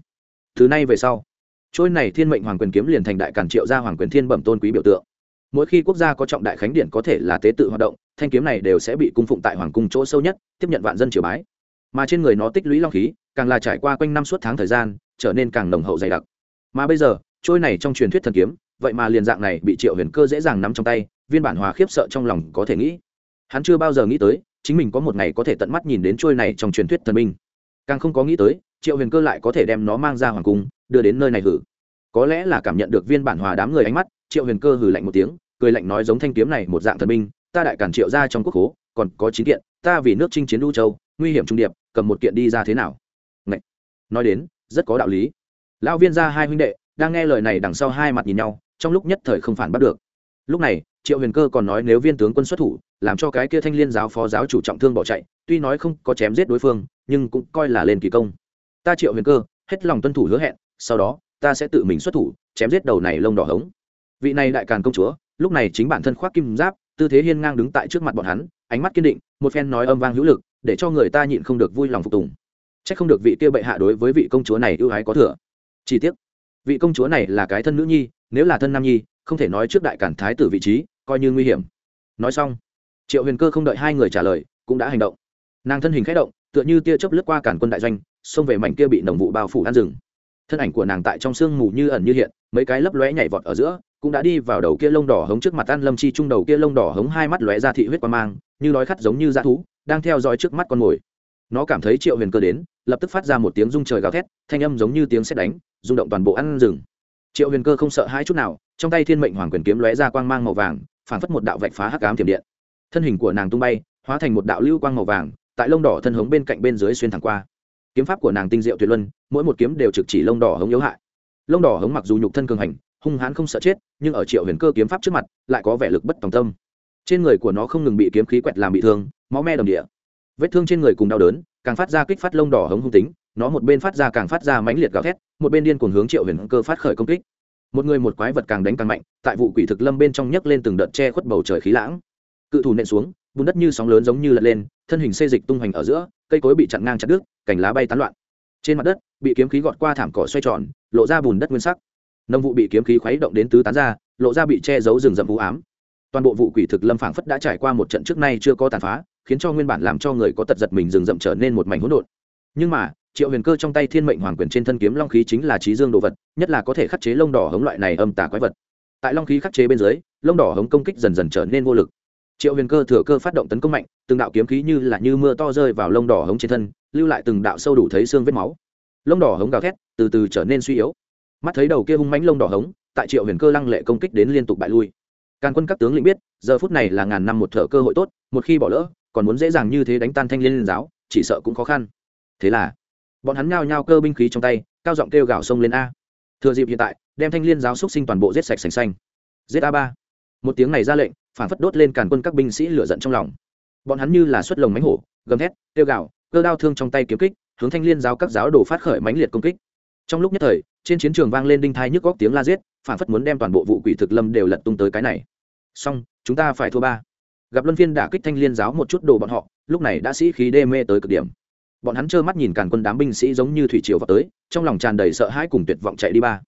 từ nay về sau. Trôi này thiên mệnh hoàng quyền kiếm liền thành đại cản triệu gia hoàng quyền thiên bẩm tôn quý biểu tượng. Mỗi khi quốc gia có trọng đại khánh điển có thể là tế tự hoạt động, thanh kiếm này đều sẽ bị cung phụng tại hoàng cung chỗ sâu nhất, tiếp nhận vạn dân triều bái. Mà trên người nó tích lũy long khí, càng là trải qua quanh năm suốt tháng thời gian, trở nên càng nồng hậu dày đặc. Mà bây giờ, trôi này trong truyền thuyết thần kiếm, vậy mà liền dạng này bị triệu huyền cơ dễ dàng nắm trong tay, viên bản hòa khiếp sợ trong lòng có thể nghĩ. Hắn chưa bao giờ nghĩ tới, chính mình có một ngày có thể tận mắt nhìn đến trôi này trong truyền thuyết thần minh. Càng không có nghĩ tới triệu huyền cơ lại có thể đem nó mang ra hoàng cung, đưa đến nơi này hử. Có lẽ là cảm nhận được viên bản hòa đám người ánh mắt, triệu huyền cơ hử lạnh một tiếng, cười lạnh nói giống thanh kiếm này một dạng thần minh ta đại cản triệu ra trong quốc hố, còn có chín kiện, ta vì nước chinh chiến đu châu, nguy hiểm trung điệp, cầm một kiện đi ra thế nào? Ngậy. nói đến, rất có đạo lý. Lão viên ra hai huynh đệ, đang nghe lời này đằng sau hai mặt nhìn nhau, trong lúc nhất thời không phản bắt được. Lúc này, triệu huyền cơ còn nói nếu viên tướng quân xuất thủ, làm cho cái kia thanh liên giáo phó giáo chủ trọng thương bỏ chạy, tuy nói không có chém giết đối phương, nhưng cũng coi là lên kỳ công ta triệu huyền cơ, hết lòng tuân thủ hứa hẹn, sau đó, ta sẽ tự mình xuất thủ, chém giết đầu này lông đỏ hống. Vị này đại càn công chúa, lúc này chính bản thân khoác kim giáp, tư thế hiên ngang đứng tại trước mặt bọn hắn, ánh mắt kiên định, một phen nói âm vang hữu lực, để cho người ta nhịn không được vui lòng phục tùng. C h ắ c không được vị kia bệ hạ đối với vị công chúa này ưu ái có thừa. Chi tiết vị công chúa này là cái thân nữ nhi, nếu là thân nam nhi, không thể nói trước đại cản thái tử vị trí, coi như nguy hiểm. Nói xong, triệu huyền cơ không đợi hai người trả lời, cũng đã hành động. Nàng thân hình k h ẽ động, tựa như tia chớp lướt qua cản quân đại doanh xông về mảnh kia bị nồng vụ bao phủ ăn rừng. Thân ảnh của nàng tại trong sương mù như ẩn như hiện, mấy cái lấp lóe nhảy vọt ở giữa, cũng đã đi vào đầu kia lông đỏ hống trước mặt ăn lâm chi trung, đầu kia lông đỏ hống hai mắt lóe ra thị huyết qua mang, như nói khắt giống như dã thú, đang theo dõi trước mắt con mồi. Nó cảm thấy triệu huyền cơ đến, lập tức phát ra một tiếng rung trời gào thét, thanh âm giống như tiếng sét đánh, rung động toàn bộ ăn rừng. Triệu huyền cơ không sợ hai chút nào, trong tay thiên mệnh hoàng quyền kiếm lóe ra quang mang màu vàng, phản phất một đạo vạch phá hắc ám thiểm điện. Thân hình của nàng tung bay, hóa thành một đạo lưu quang màu vàng, tại lông đỏ thân hống bên cạnh bên dưới xuyên thẳng qua kiếm pháp của nàng tinh diệu tuyệt luân, mỗi một kiếm đều trực chỉ lông đỏ hống yếu hại. Lông đỏ hống mặc dù nhục thân cường hành, hung hãn không sợ chết, nhưng ở triệu huyền cơ kiếm pháp trước mặt, lại có vẻ lực bất tòng tâm. Trên người của nó không ngừng bị kiếm khí quẹt làm bị thương, máu me đồng địa. Vết thương trên người cùng đau đớn, càng phát ra kích phát lông đỏ hống hung tính, nó một bên phát ra càng phát ra mãnh liệt gào thét, một bên điên cuồng hướng triệu huyền cơ phát khởi công kích. Một người một quái vật càng đánh càng mạnh, tại vụ quỷ thực lâm bên trong nhấc lên từng đợt che khuất bầu trời khí lãng. Cự thủ nện xuống bùn đất như sóng lớn giống như lật lên, thân hình xê dịch tung hoành ở giữa, cây cối bị chặn ngang chặt đứt, cành lá bay tán loạn. Trên mặt đất, bị kiếm khí gọt qua thảm cỏ xoay tròn, lộ ra bùn đất nguyên sắc. Nông vụ bị kiếm khí khuấy động đến tứ tán ra, lộ ra bị che giấu rừng rậm vũ ám. Toàn bộ vụ quỷ thực lâm phảng phất đã trải qua một trận trước nay chưa có tàn phá, khiến cho nguyên bản làm cho người có tật giật mình rừng rậm trở nên một mảnh hỗn độn. Nhưng mà, triệu huyền cơ trong tay thiên mệnh hoàng quyền trên thân kiếm long khí chính là trí dương đồ vật, nhất là có thể khắc chế lông đỏ hống loại này âm tà quái vật. Tại long khí khắc chế bên dưới, lông đỏ hống công kích dần dần trở nên vô lực triệu huyền cơ thừa cơ phát động tấn công mạnh, từng đạo kiếm khí như là như mưa to rơi vào lông đỏ hống trên thân, lưu lại từng đạo sâu đủ thấy xương vết máu. Lông đỏ hống gào thét, từ từ trở nên suy yếu. Mắt thấy đầu kia hung mánh lông đỏ hống, tại triệu huyền cơ lăng lệ công kích đến liên tục bại lui. Càn quân các tướng lĩnh biết, giờ phút này là ngàn năm một thợ cơ hội tốt, một khi bỏ lỡ, còn muốn dễ dàng như thế đánh tan thanh liên giáo, chỉ sợ cũng khó khăn. Thế là, bọn hắn nhao nhao cơ binh khí trong tay, cao giọng kêu gào sông lên a. Thừa dịp hiện tại, đem thanh liên giáo xúc sinh toàn bộ giết sạch sành xanh. Giết a ba một tiếng này ra lệnh, phản phất đốt lên càn quân các binh sĩ lửa giận trong lòng. Bọn hắn như là xuất lồng mánh hổ, gầm thét, kêu gào, cơ đao thương trong tay kiếm kích, hướng thanh liên giáo các giáo đổ phát khởi mãnh liệt công kích. Trong lúc nhất thời, trên chiến trường vang lên đinh thai nhức góc tiếng la giết, phản phất muốn đem toàn bộ vụ quỷ thực lâm đều lật tung tới cái này. Xong, chúng ta phải thua ba. Gặp luân phiên đả kích thanh liên giáo một chút đồ bọn họ, lúc này đã sĩ khí đê mê tới cực điểm. Bọn hắn trơ mắt nhìn càn quân đám binh sĩ giống như thủy triều vào tới, trong lòng tràn đầy sợ hãi cùng tuyệt vọng chạy đi ba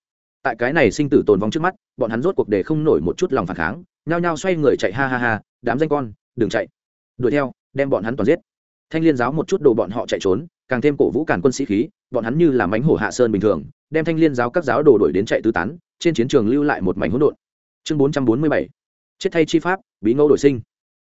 tại cái này sinh tử tồn vong trước mắt, bọn hắn rốt cuộc để không nổi một chút lòng phản kháng, nhao nhao xoay người chạy, ha ha ha, đám danh con, đừng chạy. Đuổi theo, đem bọn hắn toàn giết. Thanh liên giáo một chút đồ bọn họ chạy trốn, càng thêm cổ vũ càn quân sĩ khí, bọn hắn như là mánh hổ hạ sơn bình thường, đem thanh liên giáo các giáo đồ đuổi đến chạy tứ tán, trên chiến trường lưu lại một mảnh hỗn độn. Chương bốn trăm bốn mươi bảy, chết thay chi pháp, bí ngẫu đổi sinh.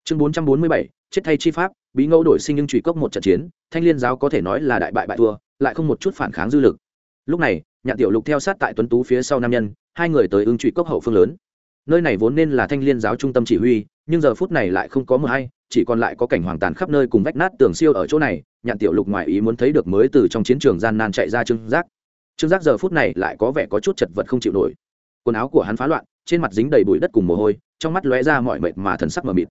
Chương bốn trăm bốn mươi bảy, chết thay chi pháp, bí ngẫu đổi sinh nhưng trụy cốc một trận chiến, thanh liên giáo có thể nói là đại bại bại thua, lại không một chút phản kháng dư lực. Lúc này nhạn tiểu lục theo sát tại tuấn tú phía sau nam nhân, hai người tới ưng trụy cốc hậu phương lớn. Nơi này vốn nên là thanh liên giáo trung tâm chỉ huy, nhưng giờ phút này lại không có mờ hay, chỉ còn lại có cảnh hoàng tàn khắp nơi cùng vách nát tường siêu ở chỗ này, nhạn tiểu lục ngoài ý muốn thấy được mới từ trong chiến trường gian nan chạy ra trương giác. Trương giác giờ phút này lại có vẻ có chút chật vật không chịu nổi. Quần áo của hắn phá loạn, trên mặt dính đầy bụi đất cùng mồ hôi, trong mắt lóe ra mọi mệt mà thần sắc mờ mịt.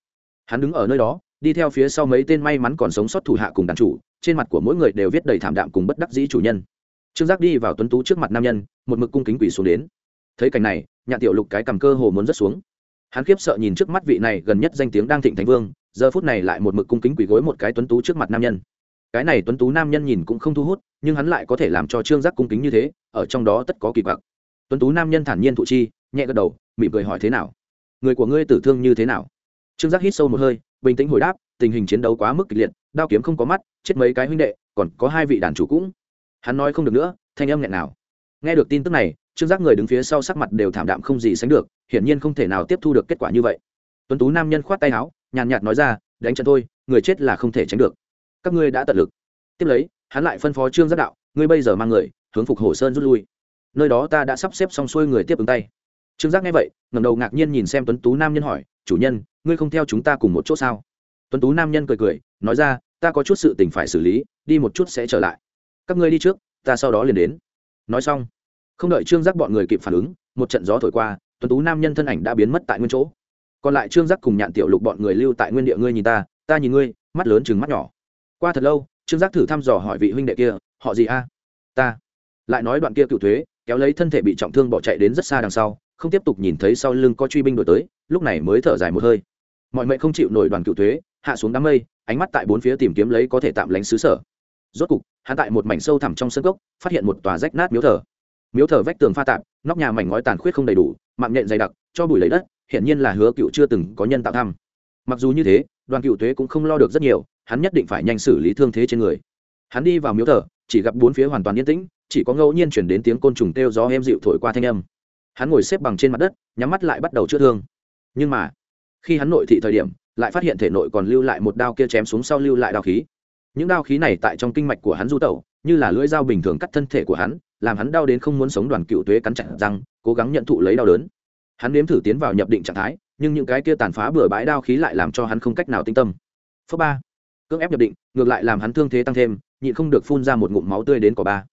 Hắn đứng ở nơi đó, đi theo phía sau mấy tên may mắn còn sống sót thủ hạ cùng đàn chủ, trên mặt của mỗi người đều viết đầy thảm đạm cùng bất đắc dĩ chủ nhân trương giác đi vào tuấn tú trước mặt nam nhân, một mực cung kính quỷ xuống đến. Thấy cảnh này nhà tiểu lục cái cầm cơ hồ muốn rớt xuống. Hắn khiếp sợ nhìn trước mắt vị này gần nhất danh tiếng đang thịnh thành vương, giờ phút này lại một mực cung kính quỷ gối một cái tuấn tú trước mặt nam nhân. Cái này tuấn tú nam nhân nhìn cũng không thu hút, nhưng hắn lại có thể làm cho trương giác cung kính như thế, ở trong đó tất có kỳ quặc. Tuấn tú nam nhân thản nhiên thụ chi, nhẹ gật đầu, mỉm cười hỏi thế nào? Người của ngươi tử thương như thế nào? Trương giác hít sâu một hơi, bình tĩnh hồi đáp, tình hình chiến đấu quá mức kịch liệt, đao kiếm không có mắt, chết mấy cái huynh đệ, còn có hai vị đàn chủ cũng hắn nói không được nữa, thanh âm nghẹn nào. Nghe được tin tức này, trương giác người đứng phía sau sắc mặt đều thảm đạm không gì sánh được, hiển nhiên không thể nào tiếp thu được kết quả như vậy. Tuấn tú nam nhân khoát tay áo, nhàn nhạt nói ra, đánh trận thôi, người chết là không thể tránh được. Các ngươi đã tận lực. Tiếp lấy, hắn lại phân phó trương giác đạo, ngươi bây giờ mang người, hướng phục hồ sơn rút lui. Nơi đó ta đã sắp xếp xong xuôi người tiếp ứng tay. Trương giác nghe vậy ngầm đầu ngạc nhiên nhìn xem tuấn tú nam nhân hỏi, chủ nhân, ngươi không theo chúng ta cùng một chỗ sao? Tuấn tú nam nhân cười cười, nói ra, ta có chút sự tình phải xử lý, đi một chút sẽ trở lại các ngươi đi trước, ta sau đó liền đến. Nói xong, không đợi trương giác bọn người kịp phản ứng, một trận gió thổi qua tuấn tú nam nhân thân ảnh đã biến mất tại nguyên chỗ. Còn lại trương giác cùng nhạn tiểu lục bọn người lưu tại nguyên địa ngươi nhìn ta ta nhìn ngươi, mắt lớn chừng mắt nhỏ. Qua thật lâu, trương giác thử thăm dò hỏi vị huynh đệ kia, họ gì a? Ta. Lại nói đoạn kia cựu thuế, kéo lấy thân thể bị trọng thương bỏ chạy đến rất xa đằng sau, không tiếp tục nhìn thấy sau lưng có truy binh đổi tới, lúc này mới thở dài một hơi. Mọi mệnh không chịu nổi đoàn cựu thuế, hạ xuống đám mây, ánh mắt tại bốn phía tìm kiếm lấy có thể tạm lánh xứ sở rốt cục, hắn tại một mảnh sâu thẳm trong sân gốc phát hiện một tòa rách nát miếu thờ. Miếu thờ vách tường pha tạm nóc nhà mảnh ngói tàn khuyết không đầy đủ, mạng nhện dày đặc, cho bụi lấy đất hiện nhiên là hứa cựu chưa từng có nhân tạo thăm. Mặc dù như thế, đoàn cựu thuế cũng không lo được rất nhiều, hắn nhất định phải nhanh xử lý thương thế trên người. Hắn đi vào miếu thờ, chỉ gặp bốn phía hoàn toàn yên tĩnh, chỉ có ngẫu nhiên chuyển đến tiếng côn trùng kêu gió êm dịu thổi qua thanh âm. Hắn ngồi xếp bằng trên mặt đất, nhắm mắt lại bắt đầu chữa thương. Nhưng mà, khi hắn nội thị thời điểm, lại phát hiện thể nội còn lưu lại một đao kia chém xuống sau lưu lại đao khí những đao khí này tại trong kinh mạch của hắn du tẩu, như là lưỡi dao bình thường cắt thân thể của hắn, làm hắn đau đến không muốn sống đoàn cựu tuế cắn chặt răng, cố gắng nhận thụ lấy đau đớn. Hắn nếm thử tiến vào nhập định trạng thái, nhưng những cái kia tàn phá bừa bãi đao khí lại làm cho hắn không cách nào tinh tâm. Phớ ba. Cưỡng ép nhập định, ngược lại làm hắn thương thế tăng thêm, nhịn không được phun ra một ngụm máu tươi đến cỏ ba.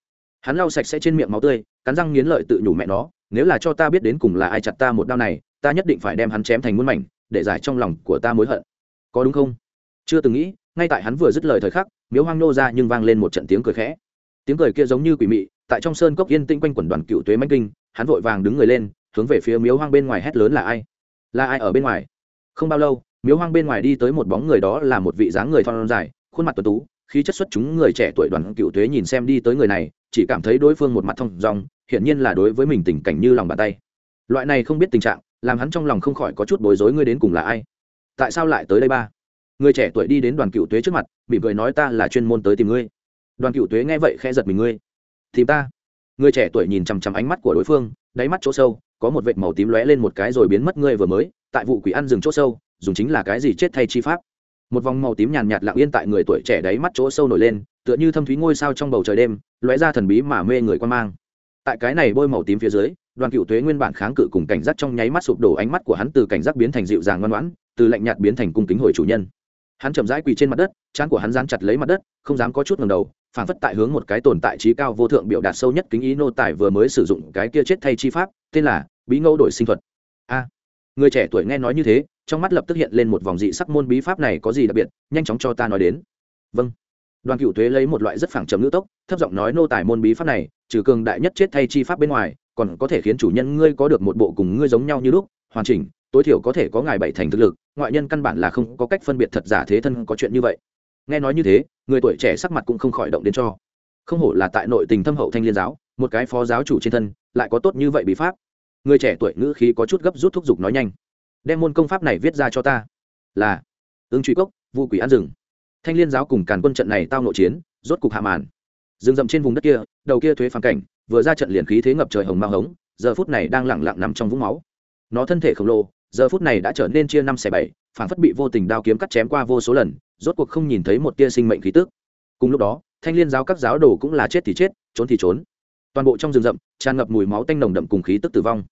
Hắn lau sạch sẽ trên miệng máu tươi, cắn răng nghiến lợi tự nhủ mẹ nó, nếu là cho ta biết đến cùng là ai chặt ta một đao này, ta nhất định phải đem hắn chém thành muôn mảnh, để giải trong lòng của ta mối hận. Có đúng không? Chưa từng nghĩ ngay tại hắn vừa dứt lời thời khắc, miếu hoang nô ra nhưng vang lên một trận tiếng cười khẽ. Tiếng cười kia giống như quỷ mị, tại trong sơn cốc yên tĩnh quanh quẩn đoàn cựu tuế mãnh kinh, hắn vội vàng đứng người lên, hướng về phía miếu hoang bên ngoài hét lớn là ai? Là ai ở bên ngoài? Không bao lâu, miếu hoang bên ngoài đi tới một bóng người đó là một vị dáng người thon dài, khuôn mặt tuần tú, khí chất xuất chúng người trẻ tuổi đoàn cựu Tuế nhìn xem đi tới người này, chỉ cảm thấy đối phương một mặt thông dòng hiển nhiên là đối với mình tình cảnh như lòng bàn tay. Loại này không biết tình trạng, làm hắn trong lòng không khỏi có chút bối rối ngươi đến cùng là ai? Tại sao lại tới đây ba? Người trẻ tuổi đi đến đoàn cựu tuế trước mặt bị cười nói ta là chuyên môn tới tìm ngươi. Đoàn cựu tuế nghe vậy khẽ giật mình ngươi. Tìm ta? Người trẻ tuổi nhìn chằm chằm ánh mắt của đối phương, đáy mắt chỗ sâu, có một vệt màu tím lóe lên một cái rồi biến mất ngươi vừa mới, tại vụ quỷ ăn rừng chỗ sâu, dùng chính là cái gì chết thay chi pháp? Một vòng màu tím nhàn nhạt lặng yên tại người tuổi trẻ đáy mắt chỗ sâu nổi lên, tựa như thâm thúy ngôi sao trong bầu trời đêm, lóe ra thần bí mà mê người quan mang. Tại cái này bôi màu tím phía dưới, đoàn cựu tuế nguyên bản kháng cự cùng cảnh giác trong nháy mắt sụp đổ ánh mắt của hắn từ cảnh giác biến thành dịu dàng ngoan ngoãn, từ lạnh nhạt biến thành cung kính hồi chủ nhân hắn chậm rãi quỳ trên mặt đất, trán của hắn dán chặt lấy mặt đất, không dám có chút ngầm đầu phản phất tại hướng một cái tồn tại trí cao vô thượng biểu đạt sâu nhất kính ý nô tài vừa mới sử dụng cái kia chết thay chi pháp, tên là bí ngẫu đổi sinh thuật. A, người trẻ tuổi nghe nói như thế, trong mắt lập tức hiện lên một vòng dị sắc môn bí pháp này có gì đặc biệt, nhanh chóng cho ta nói đến. Vâng. Đoàn cựu thuế lấy một loại rất phẳng chấm ngữ tốc, thấp giọng nói nô tài môn bí pháp này, trừ cường đại nhất chết thay chi pháp bên ngoài, còn có thể khiến chủ nhân ngươi có được một bộ cùng ngươi giống nhau như lúc, hoàn chỉnh tối thiểu có thể có ngài bảy thành thực lực, ngoại nhân căn bản là không có cách phân biệt thật giả thế thân có chuyện như vậy. Nghe nói như thế, người tuổi trẻ sắc mặt cũng không khỏi động đến cho. Không hổ là tại nội tình thâm hậu thanh liên giáo, một cái phó giáo chủ trên thân, lại có tốt như vậy bí pháp. Người trẻ tuổi ngữ khí có chút gấp rút thúc giục nói nhanh. Đem môn công pháp này viết ra cho ta. Là. Ứng truy cốc, vu quỷ ăn rừng thanh liên giáo cùng càn quân trận này tao nội chiến, rốt cục hạ màn. Rừng rậm trên vùng đất kia, đầu kia thuế phản cảnh, vừa ra trận liền khí thế ngập trời hồng mang hống, giờ phút này đang lẳng lặng nằm trong vũng máu. Nó thân thể khổng lồ giờ phút này đã trở nên chia năm xẻ bảy phản phất bị vô tình đao kiếm cắt chém qua vô số lần, rốt cuộc không nhìn thấy một tia sinh mệnh khí tức. Cùng lúc đó, thanh liên giáo các giáo đồ cũng là chết thì chết, trốn thì trốn. Toàn bộ trong rừng rậm, tràn ngập mùi máu tanh nồng đậm cùng khí tức tử vong.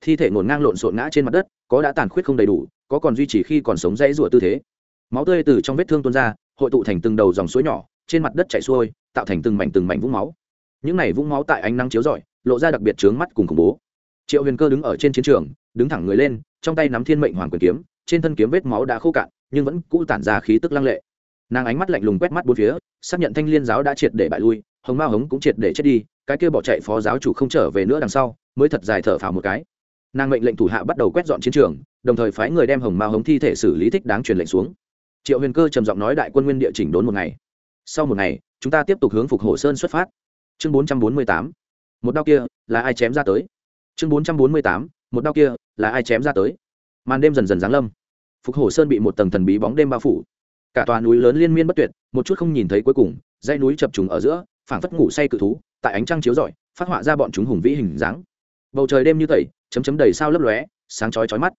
Thi thể ngổn ngang lộn xộn ngã trên mặt đất, có đã tàn khuyết không đầy đủ, có còn duy trì khi còn sống dãy rủa tư thế. Máu tươi từ trong vết thương tuôn ra, hội tụ thành từng đầu dòng suối nhỏ, trên mặt đất chảy xuôi, tạo thành từng mảnh từng mảnh vũng máu. Những này vũng máu tại ánh nắng chiếu rọi, lộ ra đặc biệt trướng mắt cùng khủng bố. Triệu huyền cơ đứng ở trên chiến trường, đứng thẳng người lên trong tay nắm thiên mệnh hoàng quyền kiếm, trên thân kiếm vết máu đã khô cạn, nhưng vẫn cũ tản ra khí tức lăng lệ. Nàng ánh mắt lạnh lùng quét mắt bốn phía, xác nhận thanh liên giáo đã triệt để bại lui, hồng ma hống cũng triệt để chết đi, cái kia bỏ chạy phó giáo chủ không trở về nữa đằng sau, mới thật dài thở phào một cái. Nàng mệnh lệnh thủ hạ bắt đầu quét dọn chiến trường, đồng thời phái người đem hồng ma hống thi thể xử lý thích đáng truyền lệnh xuống. Triệu huyền cơ trầm giọng nói đại quân nguyên địa chỉnh đốn một ngày. Sau một ngày, chúng ta tiếp tục hướng phục hồ sơn xuất phát. Chương bốn trăm bốn mươi tám. Một đao kia, là ai chém ra tới? Chương bốn trăm bốn mươi tám. Một đao kia là ai chém ra tới? Màn đêm dần dần giáng lâm. Phục hồ sơn bị một tầng thần bí bóng đêm bao phủ. Cả tòa núi lớn liên miên bất tuyệt, một chút không nhìn thấy cuối cùng, dãy núi chập trùng ở giữa, phảng phất ngủ say cự thú, tại ánh trăng chiếu rọi, phát họa ra bọn chúng hùng vĩ hình dáng. Bầu trời đêm như tẩy, chấm chấm đầy sao lấp lóe, sáng chói chói mắt.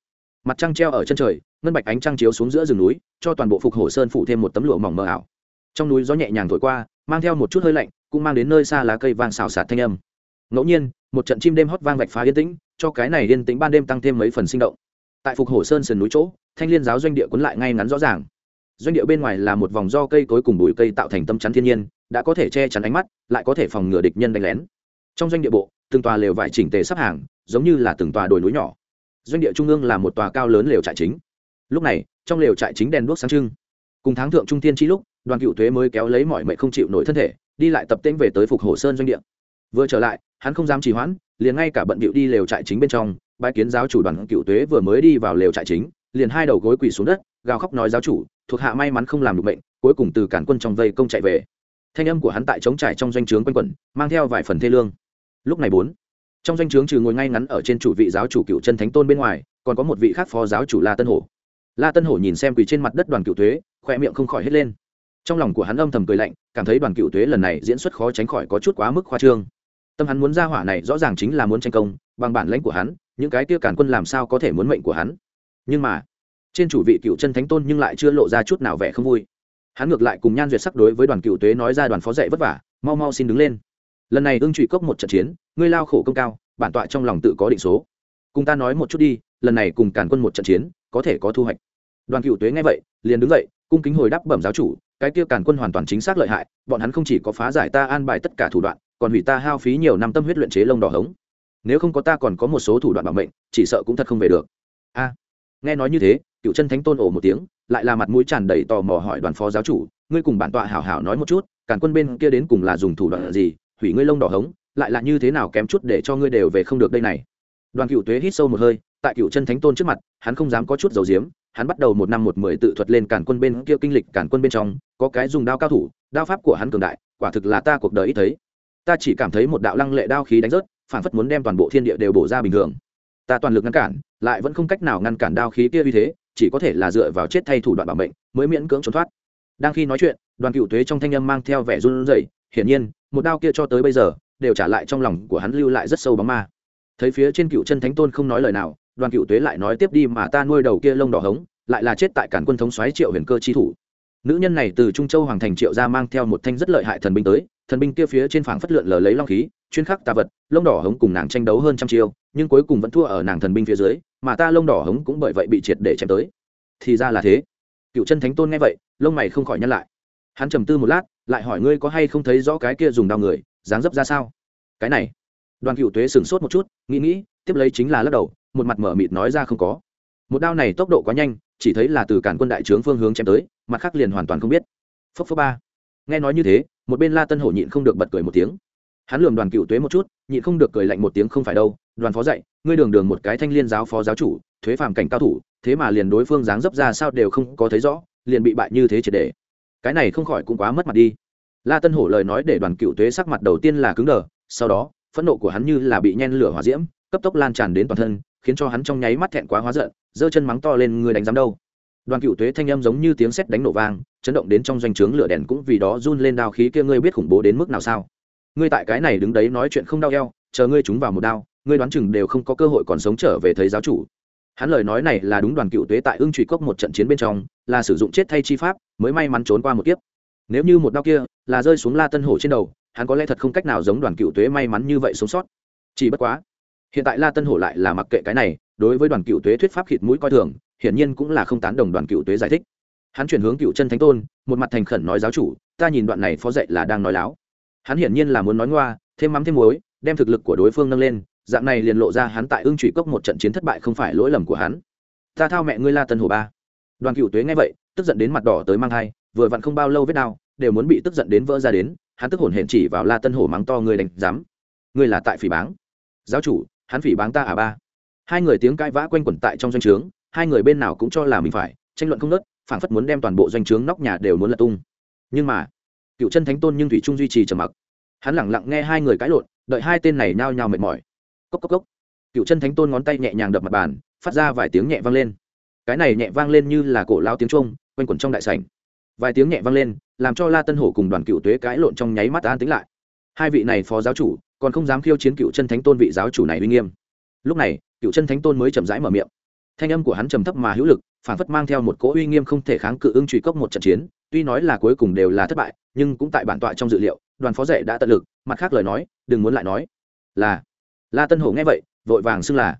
Mặt trăng treo ở chân trời, ngân bạch ánh trăng chiếu xuống giữa rừng núi, cho toàn bộ phục hồ sơn phủ thêm một tấm lụa mỏng mờ ảo. Trong núi gió nhẹ nhàng thổi qua, mang theo một chút hơi lạnh, cũng mang đến nơi xa lá cây vàng xào xạc thanh âm. Ngẫu nhiên, một trận chim đêm hót vang vạch phá yên tĩnh cho cái này yên tĩnh ban đêm tăng thêm mấy phần sinh động. Tại phục hồ sơn sườn núi chỗ, thanh liên giáo doanh địa cuốn lại ngay ngắn rõ ràng. Doanh địa bên ngoài là một vòng do cây cối cùng bụi cây tạo thành tâm chắn thiên nhiên, đã có thể che chắn ánh mắt, lại có thể phòng ngừa địch nhân đánh lén. Trong doanh địa bộ, từng tòa lều vải chỉnh tề sắp hàng, giống như là từng tòa đồi núi nhỏ. Doanh địa trung ương là một tòa cao lớn lều trại chính. Lúc này, trong lều trại chính đèn đuốc sáng trưng. Cùng tháng thượng trung tiên chi lúc, đoàn cựu thuế mới kéo lấy mọi mệnh không chịu nổi thân thể, đi lại tập tễnh về tới phục hồ sơn doanh địa. Vừa trở lại hắn không dám trì hoãn, liền ngay cả bận bịu đi lều trại chính bên trong bãi kiến giáo chủ đoàn cựu tuế vừa mới đi vào lều trại chính, liền hai đầu gối quỳ xuống đất, gào khóc nói giáo chủ, thuộc hạ may mắn không làm được bệnh, cuối cùng từ cản quân trong vây công chạy về. Thanh âm của hắn tại chống trải trong doanh trướng quanh quẩn, mang theo vài phần thê lương. Lúc này bốn, trong doanh trướng trừ ngồi ngay ngắn ở trên chủ vị giáo chủ cựu chân thánh tôn bên ngoài, còn có một vị khác phó giáo chủ la tân hổ. La tân hổ nhìn xem quỳ trên mặt đất đoàn cựu tuế khoe miệng không khỏi hết lên. Trong lòng của hắn âm thầm cười lạnh, cảm thấy đoàn cựu tuế lần này diễn xuất khó tránh khỏi có chút quá mức khoa trương tâm hắn muốn ra hỏa này rõ ràng chính là muốn tranh công, bằng bản lãnh của hắn, những cái kia cản quân làm sao có thể muốn mệnh của hắn? Nhưng mà, trên chủ vị cựu chân thánh tôn nhưng lại chưa lộ ra chút nào vẻ không vui. Hắn ngược lại cùng nhan duyệt sắc đối với đoàn cựu tuế nói ra đoàn phó dạy vất vả, mau mau xin đứng lên. Lần này ưng trụy cốc một trận chiến, ngươi lao khổ công cao, bản tọa trong lòng tự có định số. Cùng ta nói một chút đi, lần này cùng cản quân một trận chiến, có thể có thu hoạch. Đoàn cựu tuế nghe vậy, liền đứng dậy, cung kính hồi đáp bẩm giáo chủ, cái kia cản quân hoàn toàn chính xác lợi hại, bọn hắn không chỉ có phá giải ta an bài tất cả thủ đoạn còn hủy ta hao phí nhiều năm tâm huyết luyện chế lông đỏ hống. Nếu không có ta còn có một số thủ đoạn bảo mệnh, chỉ sợ cũng thật không về được. A. Nghe nói như thế, cựu chân thánh tôn ổ một tiếng, lại là mặt mũi tràn đầy tò mò hỏi đoàn phó giáo chủ, ngươi cùng bản tọa hảo hảo nói một chút cản quân bên kia đến cùng là dùng thủ đoạn gì, hủy ngươi lông đỏ hống, lại là như thế nào kém chút để cho ngươi đều về không được đây này? Đoàn cựu tuế hít sâu một hơi, tại cựu chân thánh tôn trước mặt, hắn không dám có chút dầu diếm hắn bắt đầu một năm một mười tự thuật lên cản quân bên kia kinh lịch cản quân bên trong, có cái dùng đao cao thủ, đao pháp của hắn cường đại, quả thực là ta cuộc đời ít thấy ta chỉ cảm thấy một đạo lăng lệ đao khí đánh rớt phản phất muốn đem toàn bộ thiên địa đều bổ ra bình thường. Ta toàn lực ngăn cản, lại vẫn không cách nào ngăn cản đao khí kia như thế, chỉ có thể là dựa vào chết thay thủ đoạn bảo mệnh, mới miễn cưỡng trốn thoát. Đang khi nói chuyện, đoàn cựu tuế trong thanh âm mang theo vẻ run rẩy, hiển nhiên, một đao kia cho tới bây giờ, đều trả lại trong lòng của hắn lưu lại rất sâu bóng ma. Thấy phía trên cựu chân thánh tôn không nói lời nào, đoàn cựu tuế lại nói tiếp đi mà ta nuôi đầu kia lông đỏ hống, lại là chết tại cản quân thống xoáy triệu huyền cơ chi thủ nữ nhân này từ trung châu hoàng thành triệu ra mang theo một thanh rất lợi hại thần binh tới, thần binh kia phía trên phảng phất lượn lờ lấy long khí, chuyên khắc tà vật, lông đỏ hống cùng nàng tranh đấu hơn trăm chiêu, nhưng cuối cùng vẫn thua ở nàng thần binh phía dưới, mà ta lông đỏ hống cũng bởi vậy bị triệt để chém tới. Thì ra là thế. Cựu chân thánh tôn nghe vậy, lông mày không khỏi nhăn lại. Hắn trầm tư một lát, lại hỏi ngươi có hay không thấy rõ cái kia dùng đao người, dáng dấp ra sao? Cái này. Đoàn cựu tuế sửng sốt một chút, nghĩ nghĩ, tiếp lấy chính là lắc đầu, một mặt mở mịt nói ra không có. Một đao này tốc độ quá nhanh chỉ thấy là từ cản quân đại trướng phương hướng chém tới, mặt khác liền hoàn toàn không biết. Phốc phốc ba. Nghe nói như thế, một bên la tân hổ nhịn không được bật cười một tiếng. Hắn lườm đoàn cựu tuế một chút, nhịn không được cười lạnh một tiếng không phải đâu, đoàn phó dạy, ngươi đường đường một cái thanh liên giáo phó giáo chủ, thuế phàm cảnh cao thủ, thế mà liền đối phương dáng dấp ra sao đều không có thấy rõ, liền bị bại như thế triệt để. Cái này không khỏi cũng quá mất mặt đi. La tân hổ lời nói để đoàn cựu tuế sắc mặt đầu tiên là cứng đờ, sau đó, phẫn nộ của hắn như là bị nhen lửa hỏa diễm, cấp tốc lan tràn đến toàn thân, khiến cho hắn trong nháy mắt thẹn quá hóa giận giơ chân mắng to lên người đánh giám đâu? Đoàn cựu tuế thanh âm giống như tiếng sét đánh nổ vang, chấn động đến trong doanh trướng lửa đèn cũng vì đó run lên đao khí kia, ngươi biết khủng bố đến mức nào sao? Ngươi tại cái này đứng đấy nói chuyện không đau eo, chờ ngươi chúng vào một đao, ngươi đoán chừng đều không có cơ hội còn sống trở về thấy giáo chủ. Hắn lời nói này là đúng đoàn cựu tuế tại ưng trụy cốc một trận chiến bên trong, là sử dụng chết thay chi pháp, mới may mắn trốn qua một kiếp. Nếu như một đao kia là rơi xuống la tân hổ trên đầu, hắn có lẽ thật không cách nào giống đoàn cựu tuế may mắn như vậy sống sót. Chỉ bất quá, hiện tại la tân hổ lại là mặc kệ cái này đối với đoàn cựu tuế thuyết pháp khịt mũi coi thường, hiển nhiên cũng là không tán đồng đoàn cựu tuế giải thích. Hắn chuyển hướng cựu chân thánh tôn, một mặt thành khẩn nói giáo chủ, ta nhìn đoạn này phó dạy là đang nói láo. Hắn hiển nhiên là muốn nói ngoa, thêm mắm thêm muối, đem thực lực của đối phương nâng lên, dạng này liền lộ ra hắn tại ưng trụy cốc một trận chiến thất bại không phải lỗi lầm của hắn. Ta thao mẹ ngươi la tân hồ ba. Đoàn cựu tuế nghe vậy, tức giận đến mặt đỏ tới mang thai, vừa vặn không bao lâu vết đau, đều muốn bị tức giận đến vỡ ra đến, hắn tức hổn hển chỉ vào la tân hổ mắng to người đánh dám ngươi là tại phỉ báng. Giáo chủ, hắn phỉ báng ta à ba hai người tiếng cãi vã quanh quẩn tại trong doanh trướng, hai người bên nào cũng cho là mình phải, tranh luận không nớt phản phất muốn đem toàn bộ doanh trướng nóc nhà đều muốn lật tung. Nhưng mà, cựu chân thánh tôn nhưng thủy trung duy trì trầm mặc. Hắn lẳng lặng nghe hai người cãi lộn, đợi hai tên này nhao nhao mệt mỏi. Cốc cốc cốc. Cựu chân thánh tôn ngón tay nhẹ nhàng đập mặt bàn, phát ra vài tiếng nhẹ vang lên. Cái này nhẹ vang lên như là cổ lao tiếng trung quanh quẩn trong đại sảnh. Vài tiếng nhẹ vang lên, làm cho la tân hổ cùng đoàn cựu tuế cãi lộn trong nháy mắt an tính lại. Hai vị này phó giáo chủ, còn không dám khiêu chiến cựu chân thánh tôn vị giáo chủ này uy nghiêm. Lúc này cựu chân thánh tôn mới chậm rãi mở miệng. Thanh âm của hắn trầm thấp mà hữu lực, phản phất mang theo một cỗ uy nghiêm không thể kháng cự ưng truy cốc một trận chiến, tuy nói là cuối cùng đều là thất bại, nhưng cũng tại bản tọa trong dự liệu, đoàn phó dạy đã tận lực, mặt khác lời nói, đừng muốn lại nói. Là, la tân hổ nghe vậy, vội vàng xưng là.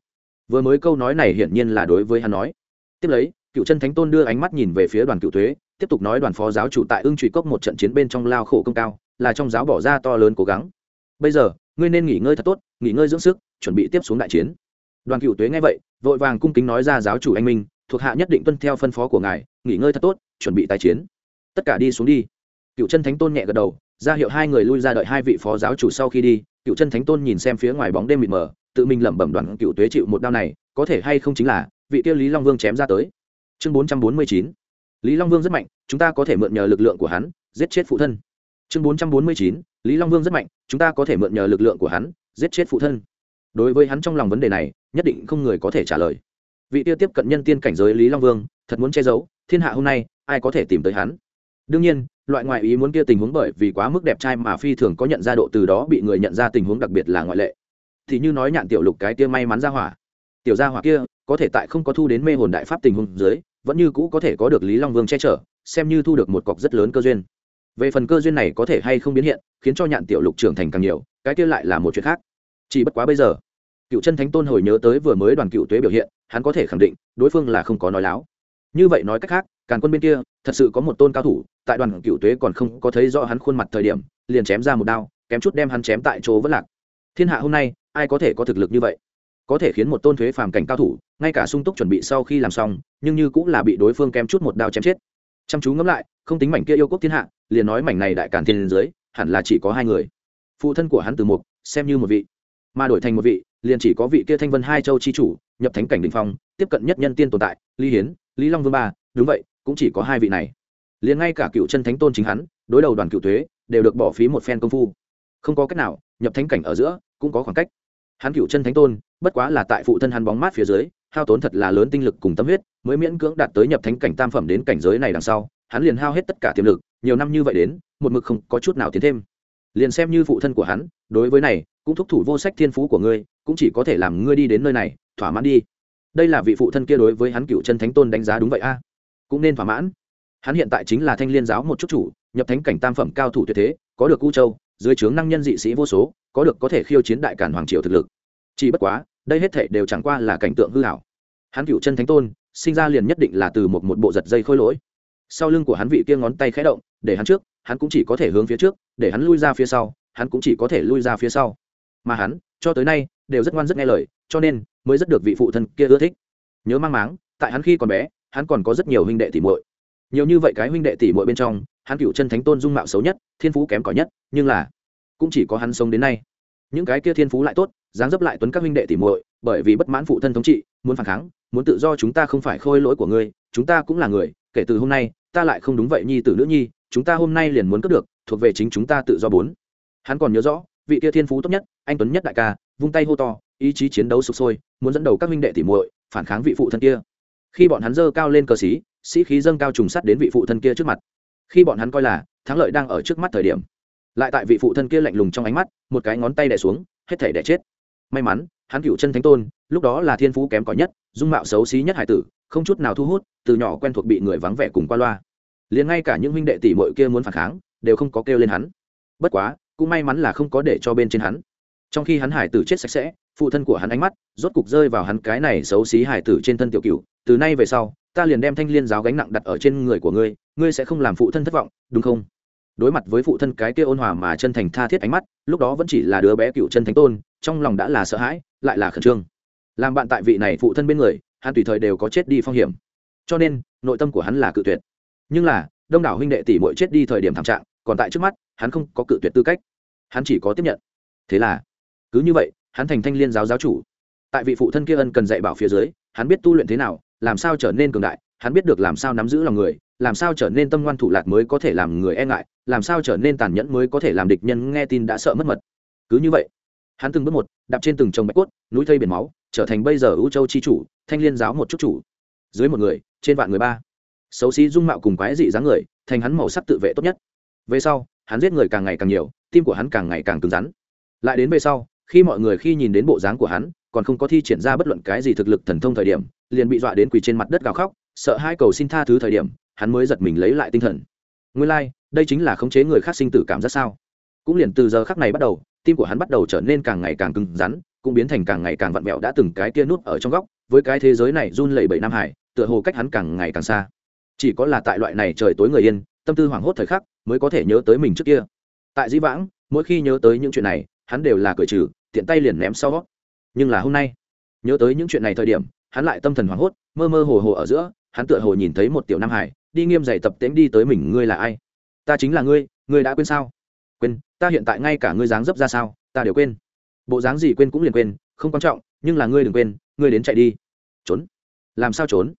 Vừa mới câu nói này hiển nhiên là đối với hắn nói. Tiếp lấy cựu chân thánh tôn đưa ánh mắt nhìn về phía đoàn cựu thuế, tiếp tục nói đoàn phó giáo chủ tại ưng truy cốc một trận chiến bên trong lao khổ công cao, là trong giáo bỏ ra to lớn cố gắng. Bây giờ, ngươi nên nghỉ ngơi thật tốt, nghỉ ngơi dưỡng sức, chuẩn bị tiếp xuống đại chiến đoàn cựu tuế nghe vậy, vội vàng cung kính nói ra giáo chủ anh minh, thuộc hạ nhất định tuân theo phân phó của ngài, nghỉ ngơi thật tốt, chuẩn bị tái chiến. Tất cả đi xuống đi. Cựu chân thánh tôn nhẹ gật đầu, ra hiệu hai người lui ra đợi hai vị phó giáo chủ sau khi đi. Cựu chân thánh tôn nhìn xem phía ngoài bóng đêm mịt mờ, tự mình lẩm bẩm đoàn cựu tuế chịu một đao này, có thể hay không chính là, vị tiêu lý long vương chém ra tới. Chương bốn trăm bốn mươi chín. Lý long vương rất mạnh, chúng ta có thể mượn nhờ lực lượng của hắn, giết chết phụ thân. Chương bốn trăm bốn mươi chín. Lý long vương rất mạnh, chúng ta có thể mượn nhờ lực lượng của hắn, giết chết phụ thân. Đối với hắn trong lòng vấn đề này nhất định không người có thể trả lời. Vị tiêu tiếp cận nhân tiên cảnh giới lý long vương, thật muốn che giấu, thiên hạ hôm nay, ai có thể tìm tới hắn? Đương nhiên, loại ngoại ý muốn kia tình huống bởi vì quá mức đẹp trai mà phi thường có nhận ra độ từ đó bị người nhận ra tình huống đặc biệt là ngoại lệ. Thì như nói nhạn tiểu lục cái kia may mắn ra hỏa. Tiểu gia hỏa kia, có thể tại không có thu đến mê hồn đại pháp tình huống dưới, vẫn như cũ có thể có được lý long vương che chở, xem như thu được một cọc rất lớn cơ duyên. Về phần cơ duyên này có thể hay không biến hiện, khiến cho nhạn tiểu lục trưởng thành càng nhiều, cái kia lại là một chuyện khác. Chỉ bất quá bây giờ cựu chân thánh tôn hồi nhớ tới vừa mới đoàn cựu tuế biểu hiện, hắn có thể khẳng định, đối phương là không có nói láo. Như vậy nói cách khác, càn quân bên kia, thật sự có một tôn cao thủ, tại đoàn cựu tuế còn không có thấy rõ hắn khuôn mặt thời điểm, liền chém ra một đao, kém chút đem hắn chém tại chỗ vẫn lạc. Thiên hạ hôm nay, ai có thể có thực lực như vậy? Có thể khiến một tôn thuế phàm cảnh cao thủ, ngay cả sung túc chuẩn bị sau khi làm xong, nhưng như cũng là bị đối phương kém chút một đao chém chết. Chăm chú ngẫm lại, không tính mảnh kia yêu quốc thiên hạ, liền nói mảnh này đại càn thiên dưới, hẳn là chỉ có hai người. Phụ thân của hắn từ mục, xem như một vị mà đổi thành một vị, liền chỉ có vị kia thanh vân hai châu chi chủ, nhập thánh cảnh đình phong, tiếp cận nhất nhân tiên tồn tại, lý hiến, lý long vương ba, đúng vậy, cũng chỉ có hai vị này. Liền ngay cả cựu chân thánh tôn chính hắn, đối đầu đoàn cựu thuế, đều được bỏ phí một phen công phu. Không có cách nào, nhập thánh cảnh ở giữa, cũng có khoảng cách. Hắn cựu chân thánh tôn, bất quá là tại phụ thân hắn bóng mát phía dưới, hao tốn thật là lớn tinh lực cùng tâm huyết, mới miễn cưỡng đạt tới nhập thánh cảnh tam phẩm đến cảnh giới này đằng sau, hắn liền hao hết tất cả tiềm lực, nhiều năm như vậy đến, một mực không có chút nào tiến thêm. Liền xem như phụ thân của hắn, đối với này cũng thúc thủ vô sách thiên phú của ngươi, cũng chỉ có thể làm ngươi đi đến nơi này, thỏa mãn đi. Đây là vị phụ thân kia đối với hắn cựu chân thánh tôn đánh giá đúng vậy a. À? Cũng nên thỏa mãn. Hắn hiện tại chính là thanh liên giáo một chút chủ, nhập thánh cảnh tam phẩm cao thủ tuyệt thế, có được u châu, dưới trướng năng nhân dị sĩ vô số, có được có thể khiêu chiến đại cản hoàng triều thực lực. Chỉ bất quá, đây hết thể đều chẳng qua là cảnh tượng hư hảo hắn cựu chân thánh tôn, sinh ra liền nhất định là từ một một bộ giật dây khôi lỗi. Sau lưng của hắn vị kia ngón tay khẽ động, để hắn trước, hắn cũng chỉ có thể hướng phía trước, để hắn lui ra phía sau, hắn cũng chỉ có thể lui ra phía sau mà hắn, cho tới nay, đều rất ngoan rất nghe lời, cho nên mới rất được vị phụ thân kia ưa thích. Nhớ mang máng, tại hắn khi còn bé, hắn còn có rất nhiều huynh đệ tỷ muội. Nhiều như vậy cái huynh đệ tỷ muội bên trong, hắn cựu chân thánh tôn dung mạo xấu nhất, thiên phú kém cỏi nhất, nhưng là cũng chỉ có hắn sống đến nay. Những cái kia thiên phú lại tốt, dáng dấp lại tuấn các huynh đệ tỷ muội, bởi vì bất mãn phụ thân thống trị, muốn phản kháng, muốn tự do chúng ta không phải khôi lỗi của ngươi, chúng ta cũng là người, kể từ hôm nay, ta lại không đúng vậy nhi tử nữ nhi, chúng ta hôm nay liền muốn cướp được, thuộc về chính chúng ta tự do bốn. Hắn còn nhớ rõ vị kia thiên phú tốt nhất, anh tuấn nhất đại ca, vung tay hô to, ý chí chiến đấu sục sôi, muốn dẫn đầu các huynh đệ tỉ muội, phản kháng vị phụ thân kia. Khi bọn hắn dơ cao lên cờ xí, sĩ khí dâng cao trùng sắt đến vị phụ thân kia trước mặt. Khi bọn hắn coi là, thắng lợi đang ở trước mắt thời điểm, lại tại vị phụ thân kia lạnh lùng trong ánh mắt, một cái ngón tay đẻ xuống, hết thể đẻ chết. May mắn, hắn cựu chân thánh tôn, lúc đó là thiên phú kém cỏi nhất, dung mạo xấu xí nhất hải tử, không chút nào thu hút, từ nhỏ quen thuộc bị người vắng vẻ cùng qua loa. Liền ngay cả những huynh đệ tỷ muội kia muốn phản kháng, đều không có kêu lên hắn. Bất quá cũng may mắn là không có để cho bên trên hắn. Trong khi hắn hải tử chết sạch sẽ, phụ thân của hắn ánh mắt rốt cục rơi vào hắn cái này xấu xí hải tử trên thân tiểu cựu từ nay về sau, ta liền đem thanh liên giáo gánh nặng đặt ở trên người của ngươi ngươi sẽ không làm phụ thân thất vọng, đúng không? Đối mặt với phụ thân cái kia ôn hòa mà chân thành tha thiết ánh mắt, lúc đó vẫn chỉ là đứa bé cựu chân thánh tôn, trong lòng đã là sợ hãi, lại là khẩn trương. Làm bạn tại vị này phụ thân bên người, hắn tùy thời đều có chết đi phong hiểm. Cho nên, nội tâm của hắn là cự tuyệt. Nhưng là, đông đảo huynh đệ tỷ muội chết đi thời điểm thảm trạng còn tại trước mắt, hắn không có cự tuyệt tư cách. Hắn chỉ có tiếp nhận. Thế là, cứ như vậy, hắn thành thanh liên giáo giáo chủ. Tại vị phụ thân kia ân cần dạy bảo phía dưới, hắn biết tu luyện thế nào, làm sao trở nên cường đại, hắn biết được làm sao nắm giữ lòng người, làm sao trở nên tâm ngoan thủ lạc mới có thể làm người e ngại, làm sao trở nên tàn nhẫn mới có thể làm địch nhân nghe tin đã sợ mất mật. Cứ như vậy, hắn từng bước một, đạp trên từng trồng bạch cốt, núi thây biển máu, trở thành bây giờ ưu châu chi chủ, thanh liên giáo một chút chủ. Dưới một người, trên vạn người ba. Xấu xí dung mạo cùng quái dị dáng người, thành hắn màu sắc tự vệ tốt nhất về sau hắn giết người càng ngày càng nhiều tim của hắn càng ngày càng cứng rắn. Lại đến về sau khi mọi người khi nhìn đến bộ dáng của hắn còn không có thi triển ra bất luận cái gì thực lực thần thông thời điểm liền bị dọa đến quỳ trên mặt đất gào khóc sợ hai cầu xin tha thứ thời điểm hắn mới giật mình lấy lại tinh thần. Nguyên lai、like, đây chính là khống chế người khác sinh tử cảm giác sao? Cũng liền từ giờ khắc này bắt đầu tim của hắn bắt đầu trở nên càng ngày càng cứng rắn cũng biến thành càng ngày càng vặn vẹo đã từng cái kia nút ở trong góc với cái thế giới này run lẩy bẩy nam hải tựa hồ cách hắn càng ngày càng xa. Chỉ có là tại loại này trời tối người yên tâm tư hoảng hốt thời khắc mới có thể nhớ tới mình trước kia. Tại dĩ vãng, mỗi khi nhớ tới những chuyện này, hắn đều là cởi trừ, tiện tay liền ném sau nhưng là hôm nay, nhớ tới những chuyện này thời điểm, hắn lại tâm thần hoảng hốt, mơ mơ hồ hồ ở giữa, hắn tựa hồ nhìn thấy một tiểu nam hải, đi nghiêm dày tập tễnh đi tới mình, ngươi là ai? Ta chính là ngươi ngươi đã quên sao? Quên, ta hiện tại ngay cả ngươi dáng dấp ra sao, ta đều quên. Bộ dáng gì quên cũng liền quên, không quan trọng, nhưng là ngươi đừng quên, ngươi đến chạy đi. Trốn? Làm sao trốn?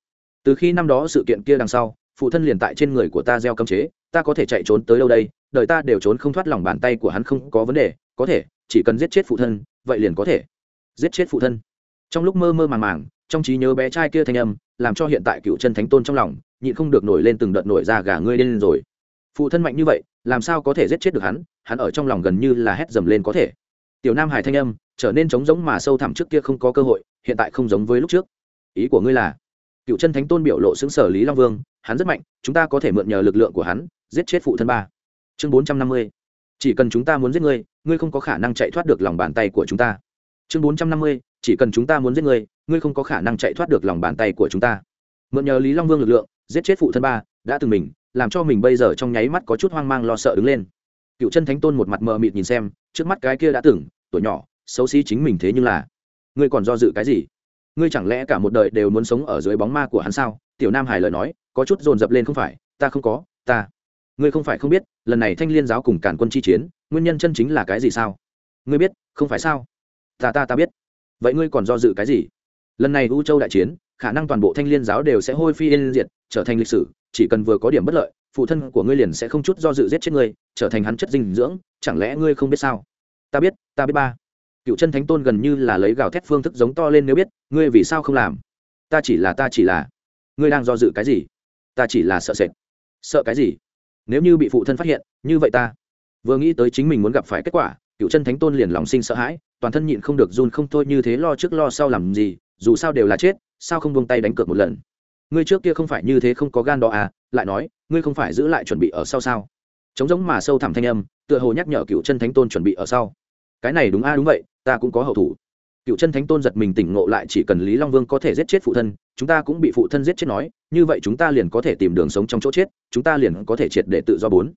Từ khi năm đó sự kiện kia đằng sau phụ thân liền tại trên người của ta gieo cấm chế, ta có thể chạy trốn tới đâu đây? Đời ta đều trốn không thoát lòng bàn tay của hắn không có vấn đề, có thể, chỉ cần giết chết phụ thân, vậy liền có thể. Giết chết phụ thân. Trong lúc mơ mơ màng màng, trong trí nhớ bé trai kia thanh âm, làm cho hiện tại cựu chân thánh tôn trong lòng, nhịn không được nổi lên từng đợt nổi ra gà ngươi lên rồi. Phụ thân mạnh như vậy, làm sao có thể giết chết được hắn? Hắn ở trong lòng gần như là hét dầm lên có thể. Tiểu nam hải thanh âm, trở nên trống giống mà sâu thẳm trước kia không có cơ hội, hiện tại không giống với lúc trước. Ý của ngươi là cựu chân thánh tôn biểu lộ xứng sở lý long vương, hắn rất mạnh, chúng ta có thể mượn nhờ lực lượng của hắn, giết chết phụ thân ba. Chương bốn trăm năm mươi. Chỉ cần chúng ta muốn giết ngươi ngươi không có khả năng chạy thoát được lòng bàn tay của chúng ta. Chương bốn trăm năm mươi. Chỉ cần chúng ta muốn giết ngươi ngươi không có khả năng chạy thoát được lòng bàn tay của chúng ta. Mượn nhờ lý long vương lực lượng, giết chết phụ thân ba, đã từng mình, làm cho mình bây giờ trong nháy mắt có chút hoang mang lo sợ đứng lên. Cựu chân thánh tôn một mặt mờ mịt nhìn xem, trước mắt cái kia đã từng, tuổi nhỏ, xấu xí chính mình thế nhưng là, ngươi còn do dự cái gì? Ngươi chẳng lẽ cả một đời đều muốn sống ở dưới bóng ma của hắn sao? Tiểu nam hải lời nói, có chút dồn dập lên không phải, ta không có, ta. Ngươi không phải không biết, lần này thanh liên giáo cùng cản quân chi chiến, nguyên nhân chân chính là cái gì sao? Ngươi biết, không phải sao? Ta ta ta biết. Vậy ngươi còn do dự cái gì? Lần này u châu đại chiến, khả năng toàn bộ thanh liên giáo đều sẽ hôi phi yên diệt, trở thành lịch sử, chỉ cần vừa có điểm bất lợi, phụ thân của ngươi liền sẽ không chút do dự giết chết ngươi, trở thành hắn chất dinh dưỡng, chẳng lẽ ngươi không biết sao? Ta biết ta biết ba cựu chân thánh tôn gần như là lấy gào thét phương thức giống to lên nếu biết, ngươi vì sao không làm? Ta chỉ là, ta chỉ là. Ngươi đang do dự cái gì? Ta chỉ là sợ sệt. Sợ cái gì? Nếu như bị phụ thân phát hiện, như vậy ta. Vừa nghĩ tới chính mình muốn gặp phải kết quả, cựu chân thánh tôn liền lòng sinh sợ hãi, toàn thân nhịn không được run không thôi như thế lo trước lo sau làm gì, dù sao đều là chết, sao không buông tay đánh cược một lần? Ngươi trước kia không phải như thế không có gan đó à lại nói, ngươi không phải giữ lại chuẩn bị ở sau sao? Trống giống mà sâu thẳm thanh âm, tựa hồ nhắc nhở cựu chân thánh tôn chuẩn bị ở sau cái này đúng a, đúng vậy, ta cũng có hậu thủ. Cựu chân thánh tôn giật mình tỉnh ngộ lại chỉ cần lý long vương có thể giết chết phụ thân, chúng ta cũng bị phụ thân giết chết nói, như vậy chúng ta liền có thể tìm đường sống trong chỗ chết, chúng ta liền có thể triệt để tự do bốn.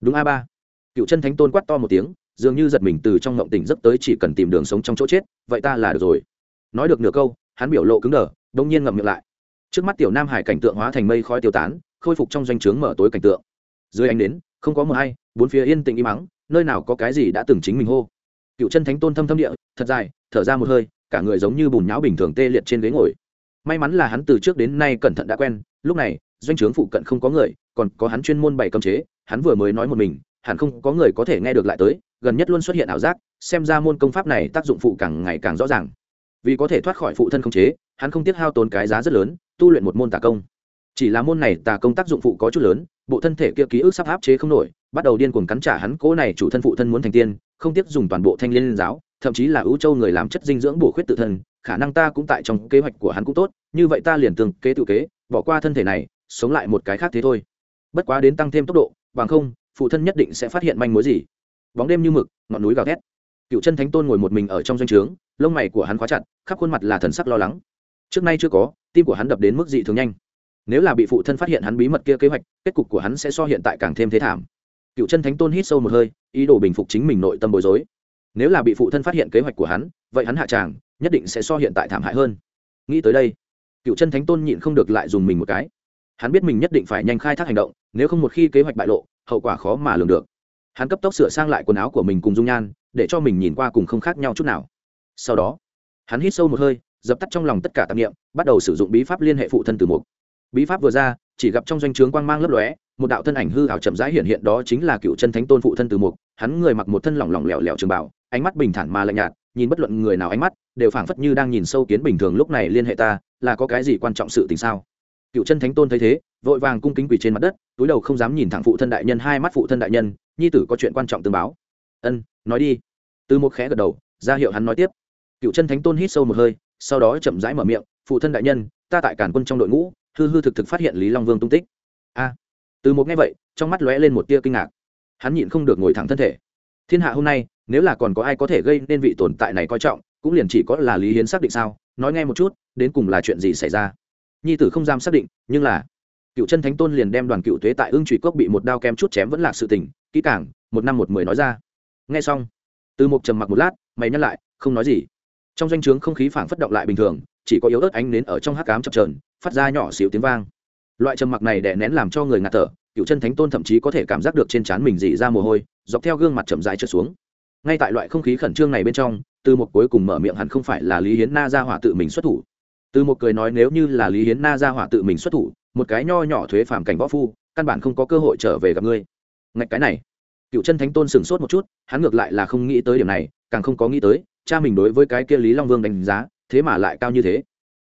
Đúng a ba. Cựu chân thánh tôn quát to một tiếng, dường như giật mình từ trong ngộng tỉnh giấc tới chỉ cần tìm đường sống trong chỗ chết, vậy ta là được rồi. Nói được nửa câu, hắn biểu lộ cứng đờ đông nhiên ngậm miệng lại. Trước mắt tiểu nam hải cảnh tượng hóa thành mây khói tiêu tán, khôi phục trong doanh trướng mở tối cảnh tượng. Dưới ánh đến không có mờ hay, bốn phía yên tĩnh im mắng nơi nào có cái gì đã từng chính mình hô cựu chân thánh tôn thâm thâm địa, thật dài, thở ra một hơi, cả người giống như bùn nhão bình thường tê liệt trên ghế ngồi. May mắn là hắn từ trước đến nay cẩn thận đã quen, lúc này, doanh trướng phụ cận không có người, còn có hắn chuyên môn bày cấm chế, hắn vừa mới nói một mình, hẳn không có người có thể nghe được lại tới, gần nhất luôn xuất hiện ảo giác, xem ra môn công pháp này tác dụng phụ càng ngày càng rõ ràng. Vì có thể thoát khỏi phụ thân không chế, hắn không tiếc hao tốn cái giá rất lớn, tu luyện một môn tà công. Chỉ là môn này tà công tác dụng phụ có chút lớn, bộ thân thể kia ký ức sắp áp chế không nổi, bắt đầu điên cuồng cắn trả hắn cố này chủ thân phụ thân muốn thành tiên không tiếc dùng toàn bộ thanh liên giáo, thậm chí là ưu châu người làm chất dinh dưỡng bổ khuyết tự thân, khả năng ta cũng tại trong kế hoạch của hắn cũng tốt, như vậy ta liền tương kế tự kế, bỏ qua thân thể này, sống lại một cái khác thế thôi. Bất quá đến tăng thêm tốc độ, bằng không, phụ thân nhất định sẽ phát hiện manh mối gì. Bóng đêm như mực, ngọn núi gào thét. Cựu chân thánh tôn ngồi một mình ở trong doanh trướng, lông mày của hắn khóa chặt, khắp khuôn mặt là thần sắc lo lắng. Trước nay chưa có, tim của hắn đập đến mức dị thường nhanh. Nếu là bị phụ thân phát hiện hắn bí mật kia kế hoạch, kết cục của hắn sẽ so hiện tại càng thêm thế thảm cựu chân thánh tôn hít sâu một hơi, ý đồ bình phục chính mình nội tâm bối rối. Nếu là bị phụ thân phát hiện kế hoạch của hắn, vậy hắn hạ tràng, nhất định sẽ so hiện tại thảm hại hơn. Nghĩ tới đây, cựu chân thánh tôn nhịn không được lại dùng mình một cái. Hắn biết mình nhất định phải nhanh khai thác hành động, nếu không một khi kế hoạch bại lộ, hậu quả khó mà lường được. Hắn cấp tốc sửa sang lại quần áo của mình cùng dung nhan, để cho mình nhìn qua cùng không khác nhau chút nào. Sau đó, hắn hít sâu một hơi, dập tắt trong lòng tất cả tạp nghiệm bắt đầu sử dụng bí pháp liên hệ phụ thân từ mục. Bí pháp vừa ra, chỉ gặp trong doanh trướng quang mang lấp lóe một đạo thân ảnh hư ảo chậm rãi hiện hiện đó chính là cựu chân thánh tôn phụ thân từ mục. Hắn người mặc một thân lỏng lỏng lẻo lẻo trường bảo ánh mắt bình thản mà lạnh nhạt, nhìn bất luận người nào ánh mắt, đều phảng phất như đang nhìn sâu kiến bình thường lúc này liên hệ ta, là có cái gì quan trọng sự tình sao? Cựu chân thánh tôn thấy thế, vội vàng cung kính quỳ trên mặt đất, túi đầu không dám nhìn thẳng phụ thân đại nhân, hai mắt phụ thân đại nhân, nhi tử có chuyện quan trọng tương báo. Ân, nói đi. Từ một khẽ gật đầu, ra hiệu hắn nói tiếp. Cựu chân thánh tôn hít sâu một hơi, sau đó chậm rãi mở miệng, phụ thân đại nhân, ta tại cản quân trong đội ngũ, hư hư thực thực phát hiện lý long vương tung tích. A từ một nghe vậy, trong mắt lóe lên một tia kinh ngạc. Hắn nhịn không được ngồi thẳng thân thể. Thiên hạ hôm nay, nếu là còn có ai có thể gây nên vị tồn tại này coi trọng, cũng liền chỉ có là lý hiến xác định sao. Nói nghe một chút, đến cùng là chuyện gì xảy ra? Nhi tử không dám xác định, nhưng là cựu chân thánh tôn liền đem đoàn cựu tuế tại ương trụy cốc bị một đao kem chút chém vẫn là sự tình, kỹ cảng một năm một mười nói ra. Nghe xong, từ một trầm mặc một lát, mày nhắc lại, không nói gì. Trong danh o chướng không khí phảng phất động lại bình thường, chỉ có yếu ớt ánh nến ở trong hắc cám chập trờn phát ra nhỏ xíu tiếng vang loại trầm mặc này đè nén làm cho người ngạt thở cựu chân thánh tôn thậm chí có thể cảm giác được trên trán mình dỉ ra mồ hôi, dọc theo gương mặt chậm dài trượt xuống. Ngay tại loại không khí khẩn trương này bên trong, từ một cuối cùng mở miệng hẳn không phải là lý hiến na ra hỏa tự mình xuất thủ. Từ một cười nói nếu như là lý hiến na ra hỏa tự mình xuất thủ, một cái nho nhỏ thuế phàm cảnh võ phu, căn bản không có cơ hội trở về gặp ngươi. Ngạch cái này. Cựu chân thánh tôn sửng sốt một chút, hắn ngược lại là không nghĩ tới điểm này, càng không có nghĩ tới, cha mình đối với cái kia lý long vương đánh giá, thế mà lại cao như thế.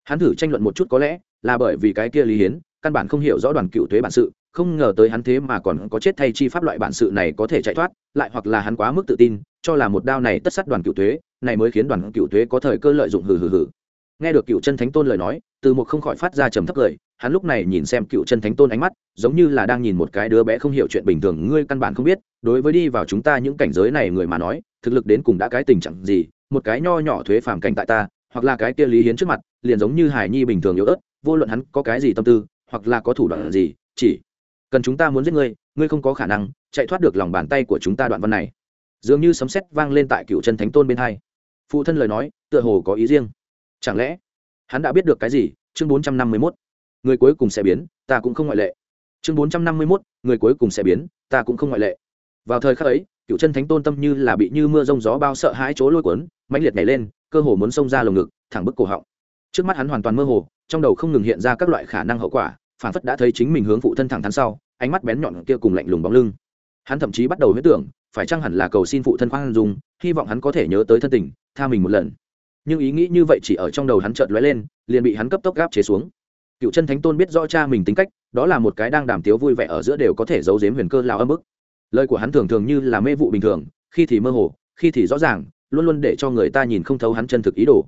Hắn thử tranh luận một chút có lẽ là bởi vì cái kia lý hiến căn bản không hiểu rõ đoàn cựu thuế bản sự, không ngờ tới hắn thế mà còn có chết thay chi pháp loại bản sự này có thể chạy thoát, lại hoặc là hắn quá mức tự tin, cho là một đao này tất sát đoàn cựu thuế, này mới khiến đoàn cựu thuế có thời cơ lợi dụng hừ hừ hừ. Nghe được cựu chân thánh tôn lời nói, từ một không khỏi phát ra trầm thấp cười, hắn lúc này nhìn xem cựu chân thánh tôn ánh mắt, giống như là đang nhìn một cái đứa bé không hiểu chuyện bình thường, ngươi căn bản không biết, đối với đi vào chúng ta những cảnh giới này người mà nói, thực lực đến cùng đã cái tình trạng gì, một cái nho nhỏ thuế phàm cảnh tại ta, hoặc là cái kia lý hiến trước mặt, liền giống như hải nhi bình thường yếu ớt, vô luận hắn có cái gì tâm tư hoặc là có thủ đoạn gì, chỉ cần chúng ta muốn giết ngươi ngươi không có khả năng chạy thoát được lòng bàn tay của chúng ta đoạn văn này. Dường như sấm sét vang lên tại cựu chân thánh tôn bên hai. Phụ thân lời nói, tựa hồ có ý riêng. Chẳng lẽ hắn đã biết được cái gì? Chương bốn trăm năm mươi mốt. Người cuối cùng sẽ biến, ta cũng không ngoại lệ. Chương bốn trăm năm mươi mốt. Người cuối cùng sẽ biến, ta cũng không ngoại lệ. Vào thời khắc ấy, cựu chân thánh tôn tâm như là bị như mưa rông gió bao sợ hãi chỗ lôi cuốn, mãnh liệt nhảy lên, cơ hồ muốn xông ra lồng ngực, thẳng bức cổ họng. Trước mắt hắn hoàn toàn mơ hồ, trong đầu không ngừng hiện ra các loại khả năng hậu quả phản phất đã thấy chính mình hướng phụ thân thẳng thắn sau, ánh mắt bén nhọn kia cùng lạnh lùng bóng lưng. Hắn thậm chí bắt đầu huyết tưởng, phải chăng hẳn là cầu xin phụ thân khoan dung, hy vọng hắn có thể nhớ tới thân tình, tha mình một lần. Nhưng ý nghĩ như vậy chỉ ở trong đầu hắn chợt lóe lên, liền bị hắn cấp tốc gáp chế xuống. Cựu chân thánh tôn biết rõ cha mình tính cách, đó là một cái đang đàm tiếu vui vẻ ở giữa đều có thể giấu giếm huyền cơ lao âm bức. Lời của hắn thường thường như là mê vụ bình thường, khi thì mơ hồ, khi thì rõ ràng, luôn luôn để cho người ta nhìn không thấu hắn chân thực ý đồ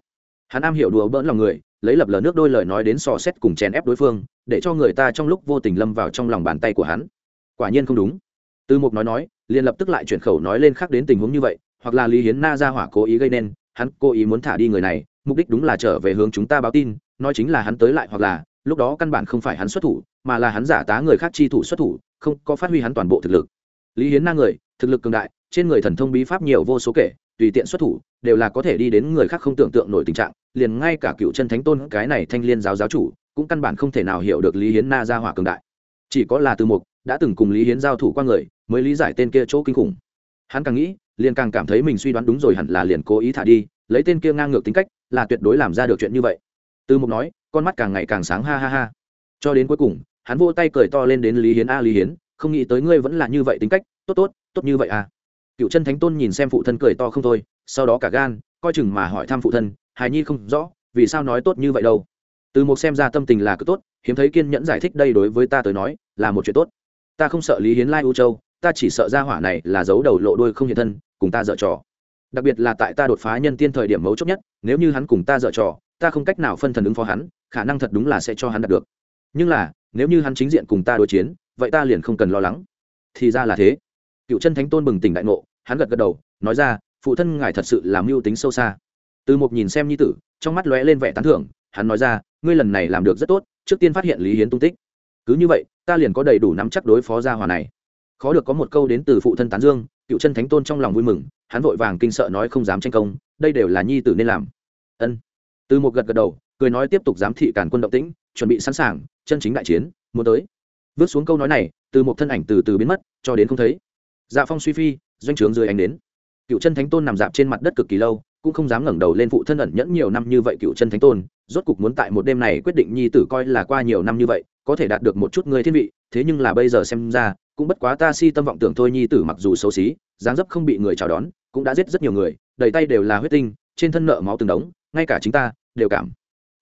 hắn am hiểu đùa bỡn lòng người, lấy lập lờ nước đôi lời nói đến sò xét cùng chèn ép đối phương, để cho người ta trong lúc vô tình lâm vào trong lòng bàn tay của hắn. Quả nhiên không đúng. Từ mục nói nói, liền lập tức lại chuyển khẩu nói lên khác đến tình huống như vậy, hoặc là lý hiến na ra hỏa cố ý gây nên, hắn cố ý muốn thả đi người này, mục đích đúng là trở về hướng chúng ta báo tin, nói chính là hắn tới lại hoặc là, lúc đó căn bản không phải hắn xuất thủ, mà là hắn giả tá người khác chi thủ xuất thủ, không có phát huy hắn toàn bộ thực lực. Lý hiến na người, thực lực cường đại, trên người thần thông bí pháp nhiều vô số kể tùy tiện xuất thủ, đều là có thể đi đến người khác không tưởng tượng nổi tình trạng, liền ngay cả cựu chân thánh tôn cái này thanh liên giáo giáo chủ, cũng căn bản không thể nào hiểu được lý hiến na ra hỏa cường đại. Chỉ có là từ mục, đã từng cùng lý hiến giao thủ qua người, mới lý giải tên kia chỗ kinh khủng. Hắn càng nghĩ, liền càng cảm thấy mình suy đoán đúng rồi hẳn là liền cố ý thả đi, lấy tên kia ngang ngược tính cách, là tuyệt đối làm ra được chuyện như vậy. Từ mục nói, con mắt càng ngày càng sáng, ha ha ha. Cho đến cuối cùng, hắn vô tay cười to lên đến lý hiến, a lý hiến, không nghĩ tới ngươi vẫn là như vậy tính cách, tốt tốt tốt như vậy à cựu chân thánh tôn nhìn xem phụ thân cười to không thôi, sau đó cả gan, coi chừng mà hỏi thăm phụ thân, hài nhi không rõ, vì sao nói tốt như vậy đâu? Từ một xem ra tâm tình là cứ tốt, hiếm thấy kiên nhẫn giải thích đây đối với ta tới nói, là một chuyện tốt. Ta không sợ lý hiến lai u châu, ta chỉ sợ ra hỏa này là giấu đầu lộ đôi không hiện thân, cùng ta dở trò. Đặc biệt là tại ta đột phá nhân tiên thời điểm mấu chốt nhất, nếu như hắn cùng ta dở trò, ta không cách nào phân thần ứng phó hắn, khả năng thật đúng là sẽ cho hắn đạt được. Nhưng là, nếu như hắn chính diện cùng ta đối chiến, vậy ta liền không cần lo lắng. Thì ra là thế cựu chân thánh tôn bừng tỉnh đại ngộ, hắn gật gật đầu, nói ra, phụ thân ngài thật sự làm mưu tính sâu xa. Từ một nhìn xem nhi tử, trong mắt lóe lên vẻ tán thưởng, hắn nói ra, ngươi lần này làm được rất tốt, trước tiên phát hiện lý hiến tung tích. Cứ như vậy, ta liền có đầy đủ nắm chắc đối phó gia hòa này. Khó được có một câu đến từ phụ thân tán dương, cựu chân thánh tôn trong lòng vui mừng, hắn vội vàng kinh sợ nói không dám tranh công, đây đều là nhi tử nên làm. Ân. Từ một gật gật đầu, cười nói tiếp tục giám thị cản quân động tĩnh, chuẩn bị sẵn sàng, chân chính đại chiến, muốn tới. Vứt xuống câu nói này, từ một thân ảnh từ từ biến mất, cho đến không thấy dạ phong suy phi, doanh trướng dưới ánh đến cựu chân thánh tôn nằm dạp trên mặt đất cực kỳ lâu, cũng không dám ngẩng đầu lên phụ thân ẩn nhẫn nhiều năm như vậy cựu chân thánh tôn, rốt cục muốn tại một đêm này quyết định nhi tử coi là qua nhiều năm như vậy, có thể đạt được một chút người thiên vị, thế nhưng là bây giờ xem ra, cũng bất quá ta si tâm vọng tưởng thôi nhi tử mặc dù xấu xí, dáng dấp không bị người chào đón, cũng đã giết rất nhiều người, đầy tay đều là huyết tinh, trên thân nợ máu từng đống, ngay cả chính ta, đều cảm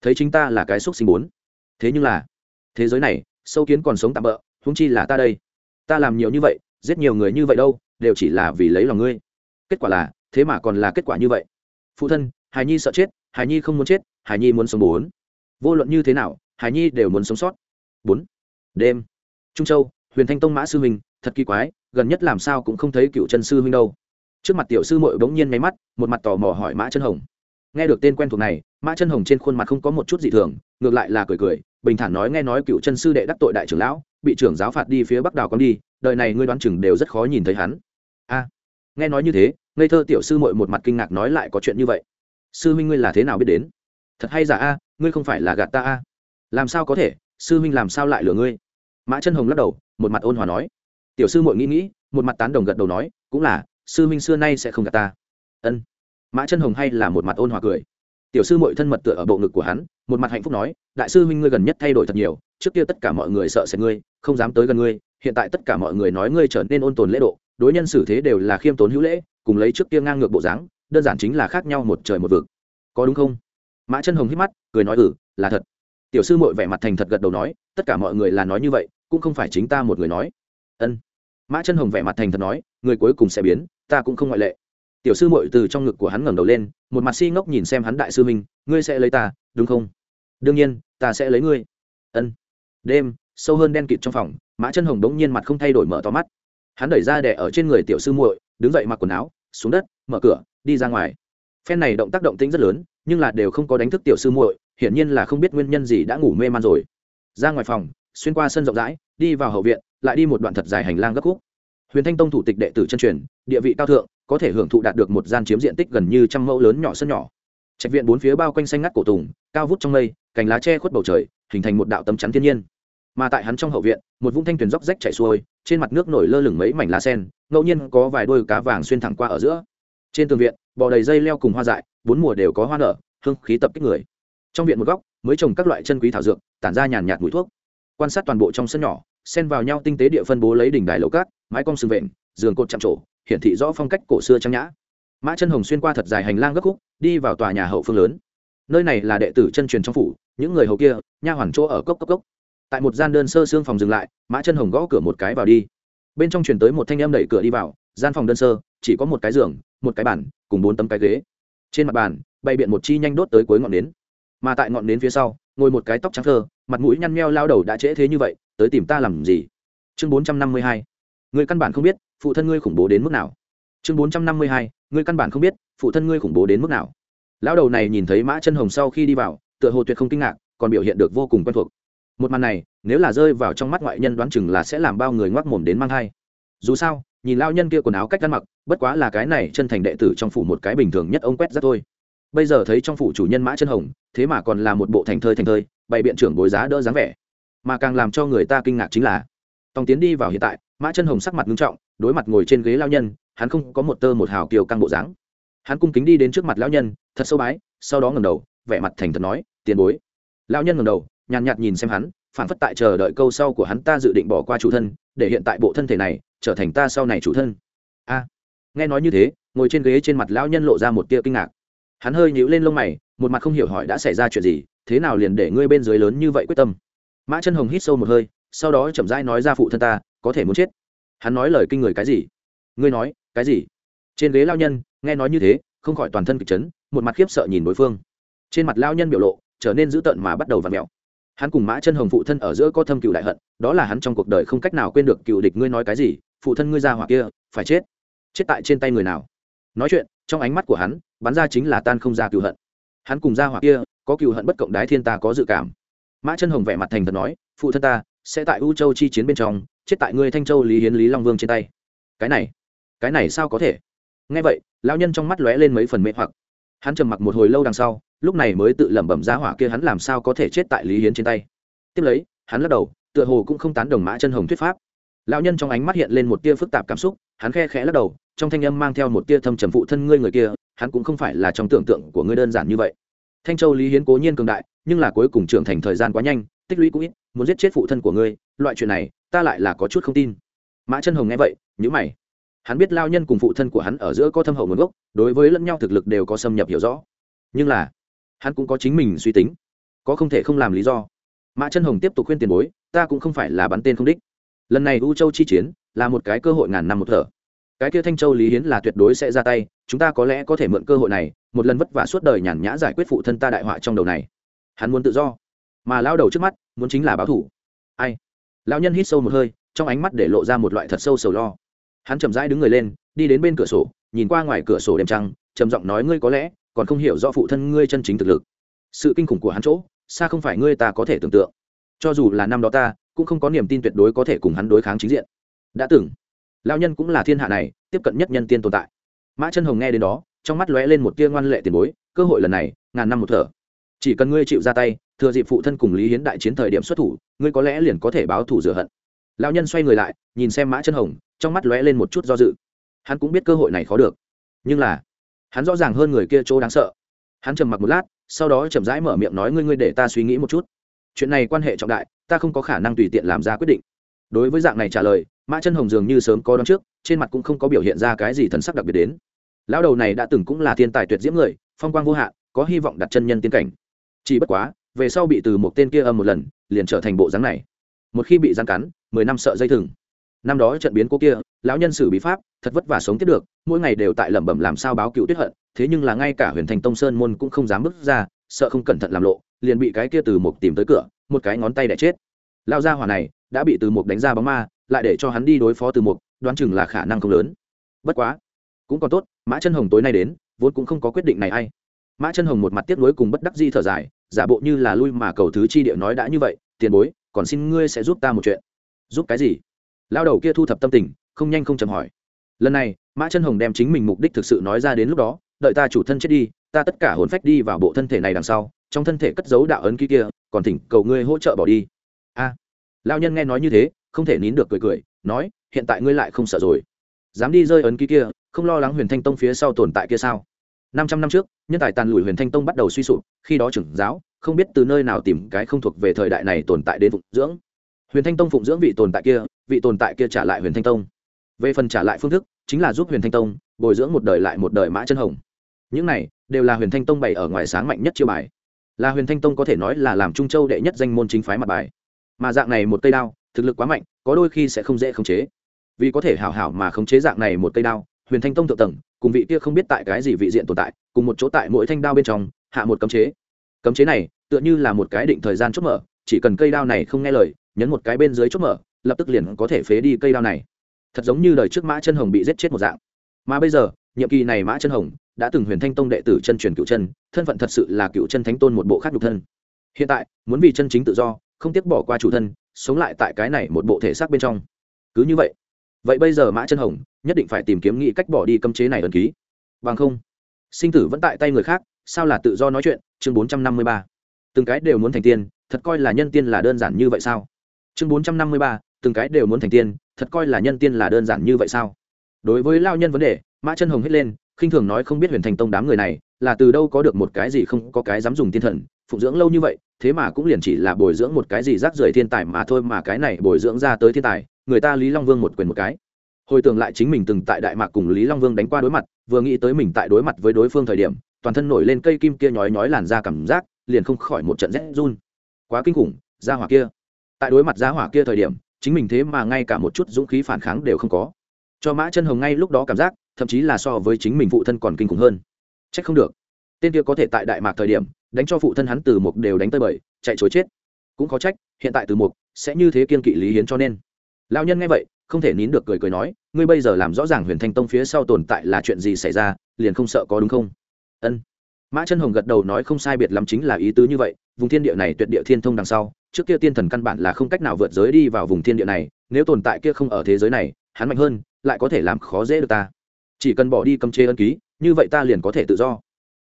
thấy chính ta là cái xúc sinh bốn. Thế nhưng là, thế giới này, sâu kiến còn sống tạm bỡ húng chi là ta đây. Ta làm nhiều như vậy giết nhiều người như vậy đâu, đều chỉ là vì lấy lòng ngươi. Kết quả là, thế mà còn là kết quả như vậy. Phụ thân hài nhi sợ chết hài nhi không muốn chết hài nhi muốn sống bốn. Vô luận như thế nào hài nhi đều muốn sống sót. Bốn. Đêm. Trung châu, huyền thanh tông mã sư huynh, thật kỳ quái, gần nhất làm sao cũng không thấy cựu chân sư huynh đâu. Trước mặt tiểu sư mội bỗng nhiên máy mắt, một mặt tò mò hỏi mã chân hồng. Nghe được tên quen thuộc này, mã chân hồng trên khuôn mặt không có một chút gì thường, ngược lại là cười cười, bình thản nói nghe nói cựu chân sư đệ đắc tội đại trưởng lão bị trưởng giáo phạt đi phía bắc đảo con đi, đời này ngươi đoán chừng đều rất khó nhìn thấy hắn. A, nghe nói như thế, ngây thơ tiểu sư mội một mặt kinh ngạc nói lại có chuyện như vậy. Sư huynh ngươi là thế nào biết đến? Thật hay giả a, ngươi không phải là gạt ta a? Làm sao có thể? Sư huynh làm sao lại lừa ngươi? Mã chân hồng lắc đầu, một mặt ôn hòa nói. Tiểu sư mội nghĩ nghĩ, một mặt tán đồng gật đầu nói, cũng là, sư huynh xưa nay sẽ không gạt ta. Ân. Mã chân hồng hay là một mặt ôn hòa cười tiểu sư mội thân mật tựa ở bộ ngực của hắn, một mặt hạnh phúc nói, đại sư huynh ngươi gần nhất thay đổi thật nhiều, trước kia tất cả mọi người sợ sệt ngươi, không dám tới gần ngươi, hiện tại tất cả mọi người nói ngươi trở nên ôn tồn lễ độ, đối nhân xử thế đều là khiêm tốn hữu lễ, cùng lấy trước kia ngang ngược bộ dáng, đơn giản chính là khác nhau một trời một vực. Có đúng không? Mã chân hồng hít mắt, cười nói ừ là thật. Tiểu sư mội vẻ mặt thành thật gật đầu nói, tất cả mọi người là nói như vậy, cũng không phải chính ta một người nói. Ân. Mã chân hồng vẻ mặt thành thật nói, người cuối cùng sẽ biến, ta cũng không ngoại lệ tiểu sư mội từ trong ngực của hắn ngẩng đầu lên, một mặt si ngốc nhìn xem hắn đại sư minh ngươi sẽ lấy ta, đúng không? Đương nhiên, ta sẽ lấy ngươi. Ân. Đêm, sâu hơn đen kịt trong phòng, mã chân hồng đống nhiên mặt không thay đổi mở to mắt. Hắn đẩy ra đẻ ở trên người tiểu sư muội, đứng dậy mặc quần áo, xuống đất, mở cửa, đi ra ngoài. Phen này động tác động tĩnh rất lớn, nhưng là đều không có đánh thức tiểu sư muội, hiển nhiên là không biết nguyên nhân gì đã ngủ mê man rồi. Ra ngoài phòng, xuyên qua sân rộng rãi, đi vào hậu viện, lại đi một đoạn thật dài hành lang gấp khúc. Huyền thanh tông thủ tịch đệ tử chân truyền, địa vị cao thượng có thể hưởng thụ đạt được một gian chiếm diện tích gần như trăm mẫu lớn nhỏ sân nhỏ. Trạch viện bốn phía bao quanh xanh ngắt cổ tùng, cao vút trong mây, cành lá che khuất bầu trời, hình thành một đạo tấm chắn thiên nhiên. Mà tại hắn trong hậu viện, một vũng thanh tuyền róc rách chảy xuôi, trên mặt nước nổi lơ lửng mấy mảnh lá sen, ngẫu nhiên có vài đôi cá vàng xuyên thẳng qua ở giữa. Trên tường viện, bò đầy dây leo cùng hoa dại, bốn mùa đều có hoa nở, hương khí tập kích người. Trong viện một góc, mới trồng các loại chân quý thảo dược, tản ra nhàn nhạt mùi thuốc. Quan sát toàn bộ trong sân nhỏ, xen vào nhau tinh tế địa phân bố lấy đỉnh đài lầu cát, mái cong sừng vện, giường cột chạm trổ hiển thị rõ phong cách cổ xưa trang nhã. Mã chân hồng xuyên qua thật dài hành lang gấp khúc, đi vào tòa nhà hậu phương lớn. Nơi này là đệ tử chân truyền trong phủ, những người hầu kia, nha hoàn chỗ ở cốc cốc cốc. Tại một gian đơn sơ xương phòng dừng lại, mã chân hồng gõ cửa một cái vào đi. Bên trong chuyển tới một thanh em đẩy cửa đi vào, gian phòng đơn sơ, chỉ có một cái giường, một cái bàn, cùng bốn tấm cái ghế. Trên mặt bàn, bày biện một chi nhanh đốt tới cuối ngọn nến. Mà tại ngọn nến phía sau, ngồi một cái tóc trắng thơ, mặt mũi nhăn meo lao đầu đã trễ thế như vậy, tới tìm ta làm gì? Chương bốn trăm năm mươi hai. Người căn bản không biết phụ thân ngươi khủng bố đến mức nào? Chương bốn trăm năm mươi hai, ngươi căn bản không biết, phụ thân ngươi khủng bố đến mức nào. Lão đầu này nhìn thấy mã chân hồng sau khi đi vào, tựa hồ tuyệt không kinh ngạc, còn biểu hiện được vô cùng quen thuộc. Một màn này, nếu là rơi vào trong mắt ngoại nhân đoán chừng là sẽ làm bao người ngoác mồm đến mang thai. Dù sao, nhìn lao nhân kia quần áo cách ăn mặc, bất quá là cái này chân thành đệ tử trong phủ một cái bình thường nhất ông quét rất thôi. Bây giờ thấy trong phủ chủ nhân mã chân hồng, thế mà còn là một bộ thành thơi thành thơi, bày biện trưởng bối giá đỡ dáng vẻ. Mà càng làm cho người ta kinh ngạc chính là, tòng tiến đi vào hiện tại, mã chân hồng sắc mặt nghiêm trọng đối mặt ngồi trên ghế lao nhân, hắn không có một tơ một hào kiều căng bộ dáng. Hắn cung kính đi đến trước mặt lão nhân, thật sâu bái, sau đó ngầm đầu, vẻ mặt thành thật nói, tiền bối. Lão nhân ngầm đầu, nhàn nhạt nhìn xem hắn, phản phất tại chờ đợi câu sau của hắn ta dự định bỏ qua chủ thân, để hiện tại bộ thân thể này trở thành ta sau này chủ thân. A. Nghe nói như thế, ngồi trên ghế trên mặt lão nhân lộ ra một tia kinh ngạc. Hắn hơi nhíu lên lông mày, một mặt không hiểu hỏi đã xảy ra chuyện gì, thế nào liền để ngươi bên dưới lớn như vậy quyết tâm? Mã chân hồng hít sâu một hơi, sau đó chậm rãi nói ra phụ thân ta, có thể muốn chết hắn nói lời kinh người cái gì? Ngươi nói, cái gì? Trên ghế lao nhân, nghe nói như thế, không khỏi toàn thân kịch chấn, một mặt khiếp sợ nhìn đối phương. Trên mặt lao nhân biểu lộ, trở nên dữ tợn mà bắt đầu v ặ mẹo hắn cùng mã chân hồng phụ thân ở giữa có thâm cựu đại hận, đó là hắn trong cuộc đời không cách nào quên được cựu địch ngươi nói cái gì, phụ thân ngươi ra hoặc kia, phải chết. Chết tại trên tay người nào? Nói chuyện, trong ánh mắt của hắn, bắn ra chính là tan không ra cựu hận. Hắn cùng ra hoặc kia, có cựu hận bất cộng đái thiên ta có dự cảm. Mã chân hồng vẻ mặt thành thật nói, phụ thân ta, sẽ tại u châu chi chiến bên trong chết tại ngươi thanh châu lý hiến lý long vương trên tay. Cái này cái này sao có thể? Nghe vậy, lão nhân trong mắt lóe lên mấy phần mê hoặc. Hắn trầm mặc một hồi lâu đằng sau, lúc này mới tự lẩm bẩm giá hỏa kia hắn làm sao có thể chết tại lý hiến trên tay. Tiếp lấy, hắn lắc đầu, tựa hồ cũng không tán đồng mã chân hồng thuyết pháp. Lão nhân trong ánh mắt hiện lên một tia phức tạp cảm xúc, hắn khe khẽ lắc đầu, trong thanh âm mang theo một tia thâm trầm phụ thân ngươi người kia, hắn cũng không phải là trong tưởng tượng của ngươi đơn giản như vậy. Thanh châu lý hiến cố nhiên cường đại, nhưng là cuối cùng trưởng thành thời gian quá nhanh, tích lũy cũng ít, muốn giết chết phụ thân của ngươi, loại chuyện này ta lại là có chút không tin. Mã chân hồng nghe vậy nhữ mày. Hắn biết lao nhân cùng phụ thân của hắn ở giữa có thâm hậu nguồn gốc, đối với lẫn nhau thực lực đều có xâm nhập hiểu rõ. Nhưng là, hắn cũng có chính mình suy tính, có không thể không làm lý do. Mã chân hồng tiếp tục khuyên tiền bối, ta cũng không phải là bắn tên không đích. Lần này u châu chi chiến, là một cái cơ hội ngàn năm một thở. Cái kia thanh châu lý hiến là tuyệt đối sẽ ra tay, chúng ta có lẽ có thể mượn cơ hội này, một lần vất vả suốt đời nhàn nhã giải quyết phụ thân ta đại họa trong đầu này. Hắn muốn tự do, mà lao đầu trước mắt, muốn chính là báo thủ. Ai? Lão nhân hít sâu một hơi, trong ánh mắt để lộ ra một loại thật sâu sầu lo. Hắn chậm rãi đứng người lên, đi đến bên cửa sổ, nhìn qua ngoài cửa sổ đêm trăng, trầm giọng nói, ngươi có lẽ còn không hiểu rõ phụ thân ngươi chân chính thực lực. Sự kinh khủng của hắn chỗ, xa không phải ngươi ta có thể tưởng tượng. Cho dù là năm đó ta, cũng không có niềm tin tuyệt đối có thể cùng hắn đối kháng chính diện. Đã từng. Lão nhân cũng là thiên hạ này, tiếp cận nhất nhân tiên tồn tại. Mã chân hồng nghe đến đó, trong mắt lóe lên một tia ngoan lệ tiền bối, cơ hội lần này, ngàn năm một thở. Chỉ cần ngươi chịu ra tay thừa dịp phụ thân cùng lý hiến đại chiến thời điểm xuất thủ, ngươi có lẽ liền có thể báo thủ rửa hận. Lão nhân xoay người lại, nhìn xem mã chân hồng, trong mắt lóe lên một chút do dự. Hắn cũng biết cơ hội này khó được. Nhưng là, hắn rõ ràng hơn người kia chỗ đáng sợ. Hắn trầm mặc một lát, sau đó chậm rãi mở miệng nói, ngươi ngươi để ta suy nghĩ một chút. Chuyện này quan hệ trọng đại, ta không có khả năng tùy tiện làm ra quyết định. Đối với dạng này trả lời, mã chân hồng dường như sớm có đón trước, trên mặt cũng không có biểu hiện ra cái gì thần sắc đặc biệt đến. Lão đầu này đã từng cũng là thiên tài tuyệt diễm người, phong quang vô hạn, có hy vọng đặt chân nhân tiến cảnh. Chỉ bất quá về sau bị từ một tên kia âm một lần, liền trở thành bộ dáng này. Một khi bị gian cắn, mười năm sợ dây thừng. Năm đó trận biến cô kia, lão nhân sử bí pháp, thật vất vả sống tiếp được, mỗi ngày đều tại lẩm bẩm làm sao báo cựu tuyết hận, thế nhưng là ngay cả huyền thành tông sơn môn cũng không dám bước ra, sợ không cẩn thận làm lộ, liền bị cái kia từ một tìm tới cửa, một cái ngón tay đẻ chết. Lao gia hỏa này, đã bị từ một đánh ra bóng ma, lại để cho hắn đi đối phó từ một đoán chừng là khả năng không lớn. Bất quá, cũng còn tốt, mã chân hồng tối nay đến, vốn cũng không có quyết định này ai. Mã chân hồng một mặt tiếp nối cùng bất đắc di thở dài giả bộ như là lui mà cầu thứ chi địa nói đã như vậy tiền bối còn xin ngươi sẽ giúp ta một chuyện. Giúp cái gì? Lao đầu kia thu thập tâm tình không nhanh không chậm hỏi. Lần này mã chân hồng đem chính mình mục đích thực sự nói ra đến lúc đó đợi ta chủ thân chết đi ta tất cả hồn phách đi vào bộ thân thể này đằng sau trong thân thể cất giấu đạo ấn ký kia còn thỉnh cầu ngươi hỗ trợ bỏ đi. A. À, lao nhân nghe nói như thế không thể nín được cười cười nói hiện tại ngươi lại không sợ rồi. Dám đi rơi ấn ký kia không lo lắng huyền thanh tông phía sau tồn tại kia sao? Năm trăm năm trước, nhân tài tàn lùi huyền thanh tông bắt đầu suy sụp, khi đó trưởng giáo không biết từ nơi nào tìm cái không thuộc về thời đại này tồn tại đến phụng dưỡng. Huyền thanh tông phụng dưỡng vị tồn tại kia, vị tồn tại kia trả lại huyền thanh tông. Về phần trả lại phương thức, chính là giúp huyền thanh tông bồi dưỡng một đời lại một đời mã chân hồng. Những này đều là huyền thanh tông bày ở ngoài sáng mạnh nhất chiêu bài. Là huyền thanh tông có thể nói là làm trung châu đệ nhất danh môn chính phái mặt bài. Mà dạng này một cây đao, thực lực quá mạnh, có đôi khi sẽ không dễ khống chế. Vì có thể hảo hảo mà khống chế dạng này một cây đao, huyền thanh tông thượng tầng cùng vị kia không biết tại cái gì vị diện tồn tại, cùng một chỗ tại mỗi thanh đao bên trong, hạ một cấm chế. Cấm chế này, tựa như là một cái định thời gian chốt mở, chỉ cần cây đao này không nghe lời, nhấn một cái bên dưới chốt mở, lập tức liền có thể phế đi cây đao này. Thật giống như đời trước mã chân hồng bị giết chết một dạng. Mà bây giờ, nhiệm kỳ này mã chân hồng đã từng huyền thanh tông đệ tử chân truyền cựu chân, thân phận thật sự là cựu chân thánh tôn một bộ khác nhục thân. Hiện tại, muốn vì chân chính tự do, không tiếc bỏ qua chủ thân, sống lại tại cái này một bộ thể xác bên trong. Cứ như vậy vậy bây giờ mã chân hồng nhất định phải tìm kiếm nghĩ cách bỏ đi cấm chế này ẩn ký. Bằng không, sinh tử vẫn tại tay người khác, sao là tự do nói chuyện? Chương bốn trăm năm mươi ba. Từng cái đều muốn thành tiên, thật coi là nhân tiên là đơn giản như vậy sao? Chương bốn trăm năm mươi ba, từng cái đều muốn thành tiên, thật coi là nhân tiên là đơn giản như vậy sao? Đối với lao nhân vấn đề, mã chân hồng hết lên, khinh thường nói không biết huyền thành tông đám người này là từ đâu có được một cái gì không có cái dám dùng tiên thần phụng dưỡng lâu như vậy, thế mà cũng liền chỉ là bồi dưỡng một cái gì rác rưởi thiên tài mà thôi mà cái này bồi dưỡng ra tới thiên tài, người ta lý long vương một quyền một cái. Hồi tưởng lại chính mình từng tại đại mạc cùng lý long vương đánh qua đối mặt, vừa nghĩ tới mình tại đối mặt với đối phương thời điểm, toàn thân nổi lên cây kim kia nhói nhói làn ra cảm giác, liền không khỏi một trận rét run. Quá kinh khủng ra hỏa kia. Tại đối mặt ra hỏa kia thời điểm, chính mình thế mà ngay cả một chút dũng khí phản kháng đều không có. Cho mã chân hồng ngay lúc đó cảm giác, thậm chí là so với chính mình phụ thân còn kinh khủng hơn. C h ắ c không được. Tên kia có thể tại đại mạc thời điểm đánh cho phụ thân hắn từ mục đều đánh tới bời, chạy chối chết. Cũng có trách, hiện tại từ mục sẽ như thế kiên kỵ lý hiến cho nên. Lao nhân nghe vậy, không thể nín được cười cười nói, ngươi bây giờ làm rõ ràng huyền thanh tông phía sau tồn tại là chuyện gì xảy ra, liền không sợ có đúng không? Ân. Mã chân hồng gật đầu nói không sai biệt lắm chính là ý tứ như vậy, vùng thiên địa này tuyệt địa thiên thông đằng sau, trước kia tiên thần căn bản là không cách nào vượt giới đi vào vùng thiên địa này, nếu tồn tại kia không ở thế giới này, hắn mạnh hơn, lại có thể làm khó dễ được ta. Chỉ cần bỏ đi cấm chế ân ký, như vậy ta liền có thể tự do.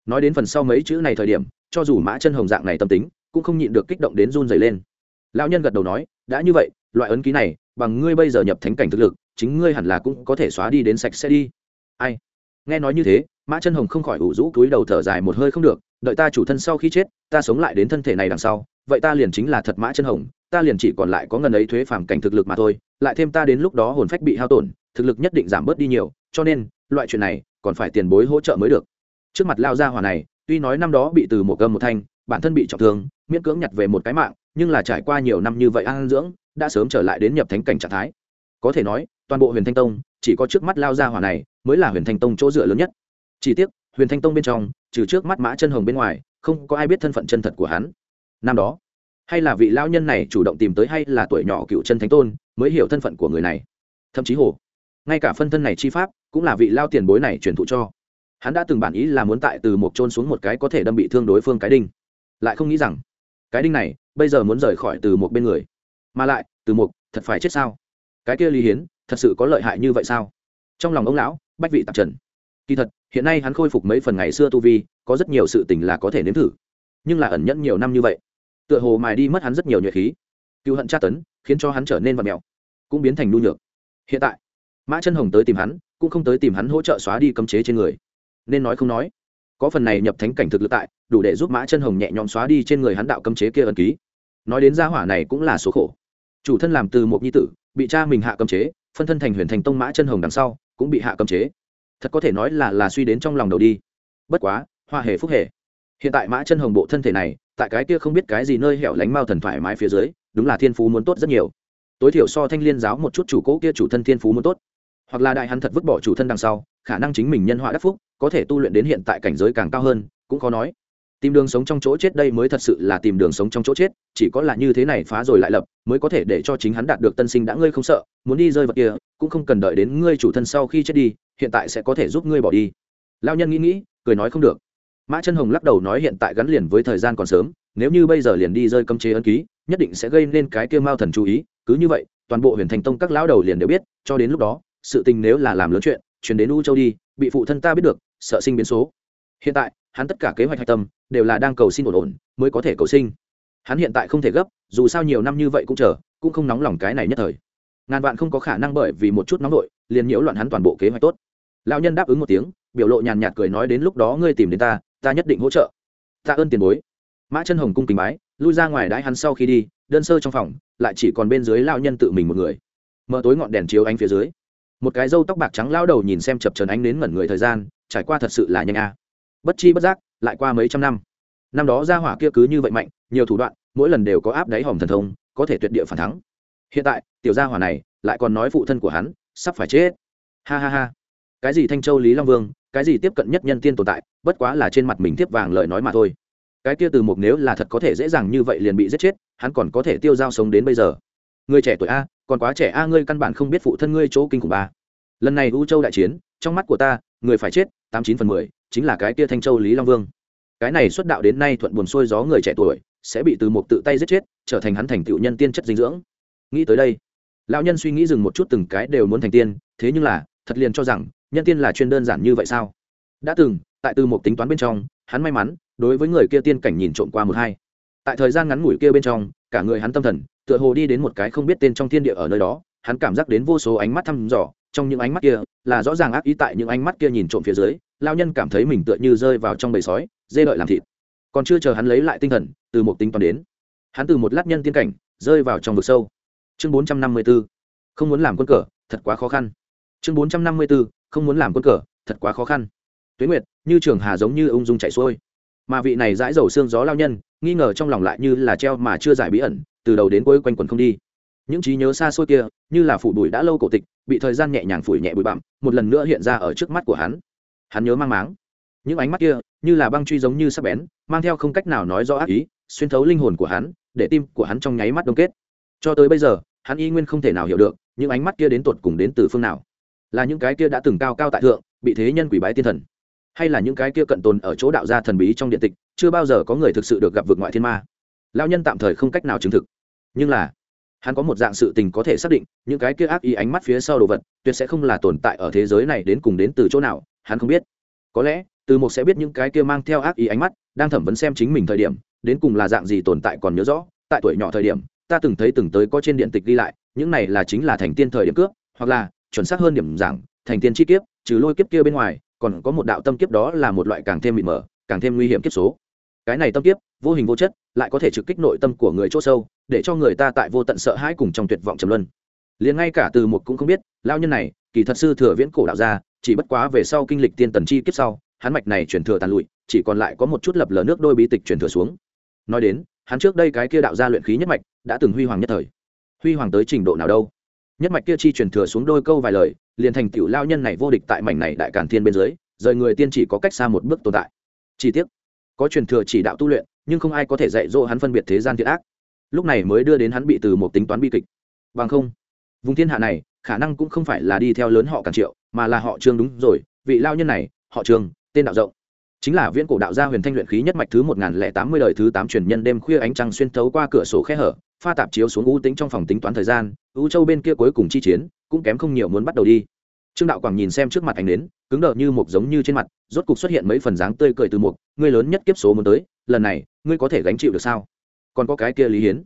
Nói đến phần sau mấy chữ này thời điểm cho dù mã chân hồng dạng này tâm tính, cũng không nhịn được kích động đến run dày lên. Lão nhân gật đầu nói, đã như vậy, loại ấn ký này, bằng ngươi bây giờ nhập thánh cảnh thực lực, chính ngươi hẳn là cũng có thể xóa đi đến sạch sẽ đi. Ai? Nghe nói như thế, mã chân hồng không khỏi ủ rũ túi đầu thở dài một hơi không được, đợi ta chủ thân sau khi chết, ta sống lại đến thân thể này đằng sau, vậy ta liền chính là thật mã chân hồng, ta liền chỉ còn lại có ngần ấy thuế phàm cảnh thực lực mà thôi, lại thêm ta đến lúc đó hồn phách bị hao tổn, thực lực nhất định giảm bớt đi nhiều, cho nên, loại chuyện này, còn phải tiền bối hỗ trợ mới được. Trước mặt lao gia hỏa này tuy nói năm đó bị từ một gầm một thanh, bản thân bị trọng thương, miễn cưỡng nhặt về một cái mạng, nhưng là trải qua nhiều năm như vậy an dưỡng, đã sớm trở lại đến nhập thánh cảnh trạng thái. Có thể nói, toàn bộ huyền thanh tông, chỉ có trước mắt lao gia hỏa này mới là huyền thanh tông chỗ dựa lớn nhất. Chỉ tiếc, huyền thanh tông bên trong, trừ trước mắt mã chân hồng bên ngoài, không có ai biết thân phận chân thật của hắn. Năm đó, hay là vị lao nhân này chủ động tìm tới hay là tuổi nhỏ cựu chân thánh tôn mới hiểu thân phận của người này. Thậm chí hồ, ngay cả phân thân này chi pháp cũng là vị lao tiền bối này truyền thụ cho hắn đã từng bản ý là muốn tại từ một trôn xuống một cái có thể đâm bị thương đối phương cái đinh. Lại không nghĩ rằng, cái đinh này bây giờ muốn rời khỏi từ một bên người. Mà lại, từ một thật phải chết sao? Cái kia lý hiến, thật sự có lợi hại như vậy sao? Trong lòng ông lão, bách vị tạp trần. Kỳ thật, hiện nay hắn khôi phục mấy phần ngày xưa tu vi, có rất nhiều sự tình là có thể nếm thử. Nhưng là ẩn nhẫn nhiều năm như vậy, tựa hồ mài đi mất hắn rất nhiều nhuệ khí. Cựu hận tra tấn, khiến cho hắn trở nên vật mèo, cũng biến thành nhu nhược. Hiện tại, mã chân hồng tới tìm hắn, cũng không tới tìm hắn hỗ trợ xóa đi cấm chế trên người nên nói không nói. Có phần này nhập thánh cảnh thực lực tại, đủ để giúp mã chân hồng nhẹ nhõm xóa đi trên người hắn đạo cấm chế kia ẩn ký. Nói đến gia hỏa này cũng là số khổ. Chủ thân làm từ một nhi tử, bị cha mình hạ cấm chế, phân thân thành huyền thành tông mã chân hồng đằng sau, cũng bị hạ cấm chế. Thật có thể nói là là suy đến trong lòng đầu đi. Bất quá, hoa hề phúc hề. Hiện tại mã chân hồng bộ thân thể này, tại cái kia không biết cái gì nơi hẻo lánh mao thần thoải mái phía dưới, đúng là thiên phú muốn tốt rất nhiều. Tối thiểu so thanh liên giáo một chút chủ cố kia chủ thân thiên phú muốn tốt. Hoặc là đại hắn thật vứt bỏ chủ thân đằng sau khả năng chính mình nhân họa đắc phúc, có thể tu luyện đến hiện tại cảnh giới càng cao hơn, cũng khó nói. Tìm đường sống trong chỗ chết đây mới thật sự là tìm đường sống trong chỗ chết, chỉ có là như thế này phá rồi lại lập, mới có thể để cho chính hắn đạt được tân sinh đã ngươi không sợ, muốn đi rơi vật kia, cũng không cần đợi đến ngươi chủ thân sau khi chết đi, hiện tại sẽ có thể giúp ngươi bỏ đi. Lao nhân nghĩ nghĩ, cười nói không được. Mã chân hồng lắc đầu nói hiện tại gắn liền với thời gian còn sớm, nếu như bây giờ liền đi rơi cấm chế ân ký, nhất định sẽ gây nên cái kia mao thần chú ý, cứ như vậy, toàn bộ huyền thành tông các lão đầu liền đều biết, cho đến lúc đó, sự tình nếu là làm lớn chuyện chuyển đến u châu đi bị phụ thân ta biết được sợ sinh biến số. Hiện tại hắn tất cả kế hoạch hạch tâm đều là đang cầu xin ổn ổn mới có thể cầu sinh. Hắn hiện tại không thể gấp dù sao nhiều năm như vậy cũng chờ cũng không nóng lòng cái này nhất thời. Ngàn vạn không có khả năng bởi vì một chút nóng vội, liền nhiễu loạn hắn toàn bộ kế hoạch tốt. Lão nhân đáp ứng một tiếng biểu lộ nhàn nhạt cười nói đến lúc đó ngươi tìm đến ta ta nhất định hỗ trợ. Ta ơn tiền bối. Mã chân hồng cung kính bái lui ra ngoài đãi hắn sau khi đi đơn sơ trong phòng lại chỉ còn bên dưới lao nhân tự mình một người. Mở tối ngọn đèn chiếu ánh phía dưới một cái râu tóc bạc trắng lao đầu nhìn xem chập trần ánh đến ngẩn người thời gian, trải qua thật sự là nhanh a. Bất chi bất giác, lại qua mấy trăm năm. Năm đó gia hỏa kia cứ như vậy mạnh, nhiều thủ đoạn, mỗi lần đều có áp đáy hòm thần thông, có thể tuyệt địa phản thắng. Hiện tại, tiểu gia hỏa này lại còn nói phụ thân của hắn, sắp phải chết. Ha ha ha. Cái gì thanh châu lý long vương, cái gì tiếp cận nhất nhân tiên tồn tại, bất quá là trên mặt mình tiếp vàng lời nói mà thôi. Cái kia từ một nếu là thật có thể dễ dàng như vậy liền bị giết chết, hắn còn có thể tiêu dao sống đến bây giờ. Người trẻ tuổi a còn quá trẻ a, ngươi căn bản không biết phụ thân ngươi chỗ kinh khủng ba. Lần này u châu đại chiến, trong mắt của ta, người phải chết, tám chín phần mười, chính là cái kia thanh châu lý long vương. Cái này xuất đạo đến nay thuận buồn xuôi gió người trẻ tuổi, sẽ bị từ một tự tay giết chết, trở thành hắn thành tựu nhân tiên chất dinh dưỡng. Nghĩ tới đây, lão nhân suy nghĩ dừng một chút từng cái đều muốn thành tiên, thế nhưng là, thật liền cho rằng, nhân tiên là chuyên đơn giản như vậy sao? Đã từng, tại từ một tính toán bên trong, hắn may mắn, đối với người kia tiên cảnh nhìn trộm qua một hai. Tại thời gian ngắn ngủi kia bên trong cả người hắn tâm thần, tựa hồ đi đến một cái không biết tên trong thiên địa ở nơi đó, hắn cảm giác đến vô số ánh mắt thăm dò, trong những ánh mắt kia là rõ ràng ác ý tại những ánh mắt kia nhìn trộm phía dưới lao nhân cảm thấy mình tựa như rơi vào trong bầy sói, dê đợi làm thịt. Còn chưa chờ hắn lấy lại tinh thần, từ một tính toán đến, hắn từ một lát nhân tiên cảnh, rơi vào trong vực sâu. Chương bốn trăm năm mươi b ố không muốn làm quân cờ, thật quá khó khăn. Chương bốn trăm năm mươi b ố không muốn làm quân cờ, thật quá khó khăn. Tuế nguyệt, như trường hà giống như ung dung chạy xuôi mà vị này dãi dầu xương gió lao nhân, nghi ngờ trong lòng lại như là treo mà chưa giải bí ẩn, từ đầu đến cuối quanh quần không đi. Những trí nhớ xa xôi kia, như là phủ bụi đã lâu cổ tịch, bị thời gian nhẹ nhàng phủi nhẹ bụi bặm, một lần nữa hiện ra ở trước mắt của hắn. Hắn nhớ mang máng. Những ánh mắt kia, như là băng truy giống như sắc bén, mang theo không cách nào nói rõ ác ý, xuyên thấu linh hồn của hắn, để tim của hắn trong nháy mắt đông kết. Cho tới bây giờ, hắn y nguyên không thể nào hiểu được, những ánh mắt kia đến tột cùng đến từ phương nào. Là những cái kia đã từng cao cao tại thượng, bị thế nhân quỷ bái tiên thần hay là những cái kia cận tồn ở chỗ đạo gia thần bí trong điện tịch, chưa bao giờ có người thực sự được gặp vượt ngoại thiên ma. Lao nhân tạm thời không cách nào chứng thực. Nhưng là, hắn có một dạng sự tình có thể xác định, những cái kia ác ý ánh mắt phía sau đồ vật, tuyệt sẽ không là tồn tại ở thế giới này đến cùng đến từ chỗ nào, hắn không biết. Có lẽ, từ một sẽ biết những cái kia mang theo ác ý ánh mắt, đang thẩm vấn xem chính mình thời điểm, đến cùng là dạng gì tồn tại còn nhớ rõ, tại tuổi nhỏ thời điểm, ta từng thấy từng tới có trên điện tịch ghi lại, những này là chính là thành tiên thời điểm cướp, hoặc là, chuẩn xác hơn điểm giảng thành tiên chi kiếp, trừ lôi kiếp kia bên ngoài còn có một đạo tâm kiếp đó là một loại càng thêm mịt mờ, càng thêm nguy hiểm kiếp số. Cái này tâm kiếp, vô hình vô chất, lại có thể trực kích nội tâm của người chỗ sâu, để cho người ta tại vô tận sợ hãi cùng trong tuyệt vọng trầm luân. Liền ngay cả từ một cũng không biết lao nhân này, kỳ thật sư thừa viễn cổ đạo gia, chỉ bất quá về sau kinh lịch tiên tần chi kiếp sau, hắn mạch này chuyển thừa tàn lụi, chỉ còn lại có một chút lập lờ nước đôi bí tịch chuyển thừa xuống. Nói đến, hắn trước đây cái kia đạo gia luyện khí nhất mạch, đã từng huy hoàng nhất thời. Huy hoàng tới trình độ nào đâu? Nhất mạch kia chi truyền thừa xuống đôi câu vài lời liền thành tiểu lao nhân này vô địch tại mảnh này đại càn thiên bên dưới, rời người tiên chỉ có cách xa một bước tồn tại. Chi tiết có truyền thừa chỉ đạo tu luyện, nhưng không ai có thể dạy dỗ hắn phân biệt thế gian thiện ác. Lúc này mới đưa đến hắn bị từ một tính toán bi kịch. Bằng không, vùng thiên hạ này, khả năng cũng không phải là đi theo lớn họ càn triệu, mà là họ trương đúng rồi, vị lao nhân này, họ trương, tên đạo rộng chính là viễn cổ đạo gia huyền thanh luyện khí nhất mạch thứ một nghìn lẻ tám mươi đời thứ tám truyền nhân đêm khuya ánh trăng xuyên thấu qua cửa sổ khe hở, pha tạp chiếu xuống u tính trong phòng tính toán thời gian, u châu bên kia cuối cùng chi chiến, cũng kém không nhiều muốn bắt đầu đi. Trương đạo quảng nhìn xem trước mặt anh đến cứng đờ như một giống như trên mặt, rốt cục xuất hiện mấy phần dáng tươi cười từ một ngươi lớn nhất kiếp số muốn tới, lần này, ngươi có thể gánh chịu được sao? Còn có cái kia lý hiến.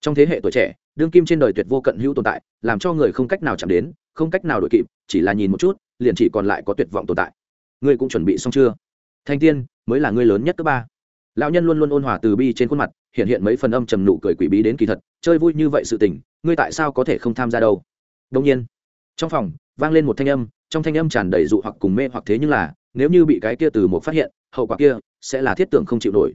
Trong thế hệ tuổi trẻ, đương kim trên đời tuyệt vô cận hữu tồn tại, làm cho người không cách nào chạm đến, không cách nào đổi kịp, chỉ là nhìn một chút, liền chỉ còn lại có tuyệt vọng tồn tại. Ngươi cũng chuẩn bị xong chưa? Thanh tiên, mới là ngươi lớn nhất cấp ba. Lão nhân luôn luôn ôn hòa từ bi trên khuôn mặt, hiện hiện mấy phần âm trầm nụ cười quỷ bí đến kỳ thật, chơi vui như vậy sự tình, ngươi tại sao có thể không tham gia đâu? Đông nhiên, trong phòng, vang lên một thanh âm, trong thanh âm tràn đầy dụ hoặc cùng mê hoặc thế nhưng là, nếu như bị cái kia từ một phát hiện, hậu quả kia sẽ là thiết tưởng không chịu nổi.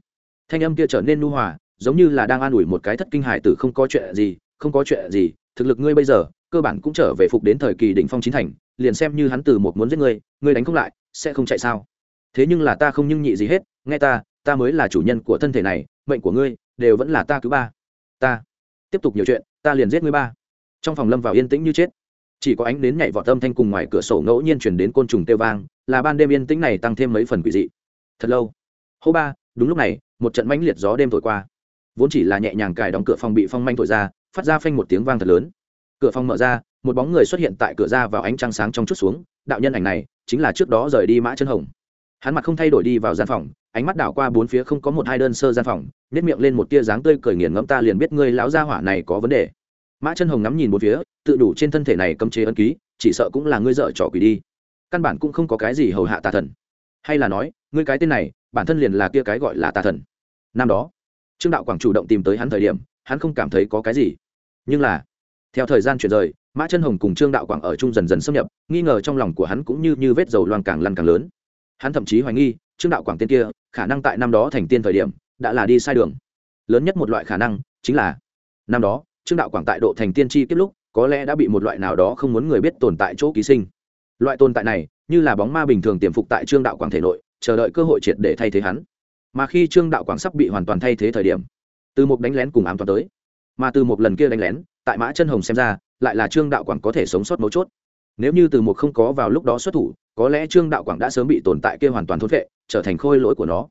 Thanh âm kia trở nên nu hòa, giống như là đang an ủi một cái thất kinh hải tử không có chuyện gì, không có chuyện gì, thực lực ngươi bây giờ, cơ bản cũng trở về phục đến thời kỳ đỉnh phong chín thành, liền xem như hắn từ một muốn giết ngươi ngươi đánh không lại, sẽ không chạy sao? Thế nhưng là ta không nhưng nhị gì hết, nghe ta ta mới là chủ nhân của thân thể này, mệnh của ngươi đều vẫn là ta thứ ba. Ta tiếp tục nhiều chuyện, ta liền giết ngươi ba. Trong phòng lâm vào yên tĩnh như chết. Chỉ có ánh đến nhảy vọt âm thanh cùng ngoài cửa sổ ngẫu nhiên chuyển đến côn trùng tiêu vang, là ban đêm yên tĩnh này tăng thêm mấy phần quỷ dị. Thật lâu. Hô ba, đúng lúc này, một trận mãnh liệt gió đêm thổi qua. Vốn chỉ là nhẹ nhàng cài đóng cửa phòng bị phong manh thổi ra, phát ra phanh một tiếng vang thật lớn. Cửa phòng mở ra, một bóng người xuất hiện tại cửa ra vào ánh trăng sáng trong chút xuống. Đạo nhân ảnh này chính là trước đó rời đi mã chân hồng hắn mặt không thay đổi đi vào gian phòng, ánh mắt đảo qua bốn phía không có một hai đơn sơ gian phòng nếp miệng lên một tia dáng tươi cười nghiền ngẫm ta liền biết ngươi lão gia hỏa này có vấn đề. Mã chân hồng ngắm nhìn bốn phía, tự đủ trên thân thể này cấm chế ân ký, chỉ sợ cũng là ngươi dợ trò quỷ đi. Căn bản cũng không có cái gì hầu hạ tà thần. Hay là nói, ngươi cái tên này, bản thân liền là kia cái gọi là tà thần. Năm đó, trương đạo quảng chủ động tìm tới hắn thời điểm, hắn không cảm thấy có cái gì. Nhưng là, theo thời gian chuyển rời, mã chân hồng cùng trương đạo quảng ở chung dần dần xâm nhập, nghi ngờ trong lòng của hắn cũng như như vết dầu loang càng lăn càng lớn hắn thậm chí hoài nghi, trương đạo quảng tên kia, khả năng tại năm đó thành tiên thời điểm, đã là đi sai đường. Lớn nhất một loại khả năng, chính là, năm đó, trương đạo quảng tại độ thành tiên tri kết lúc, có lẽ đã bị một loại nào đó không muốn người biết tồn tại chỗ ký sinh. Loại tồn tại này, như là bóng ma bình thường tiềm phục tại trương đạo quảng thể nội, chờ đợi cơ hội triệt để thay thế hắn. Mà khi trương đạo quảng sắp bị hoàn toàn thay thế thời điểm, từ một đánh lén cùng ám toàn tới. Mà từ một lần kia đánh lén, tại mã chân hồng xem ra, lại là trương đạo quảng có thể sống sót mấu chốt nếu như từ một không có vào lúc đó xuất thủ, có lẽ trương đạo quảng đã sớm bị tồn tại kia hoàn toàn thốt vệ trở thành khôi lỗi của nó.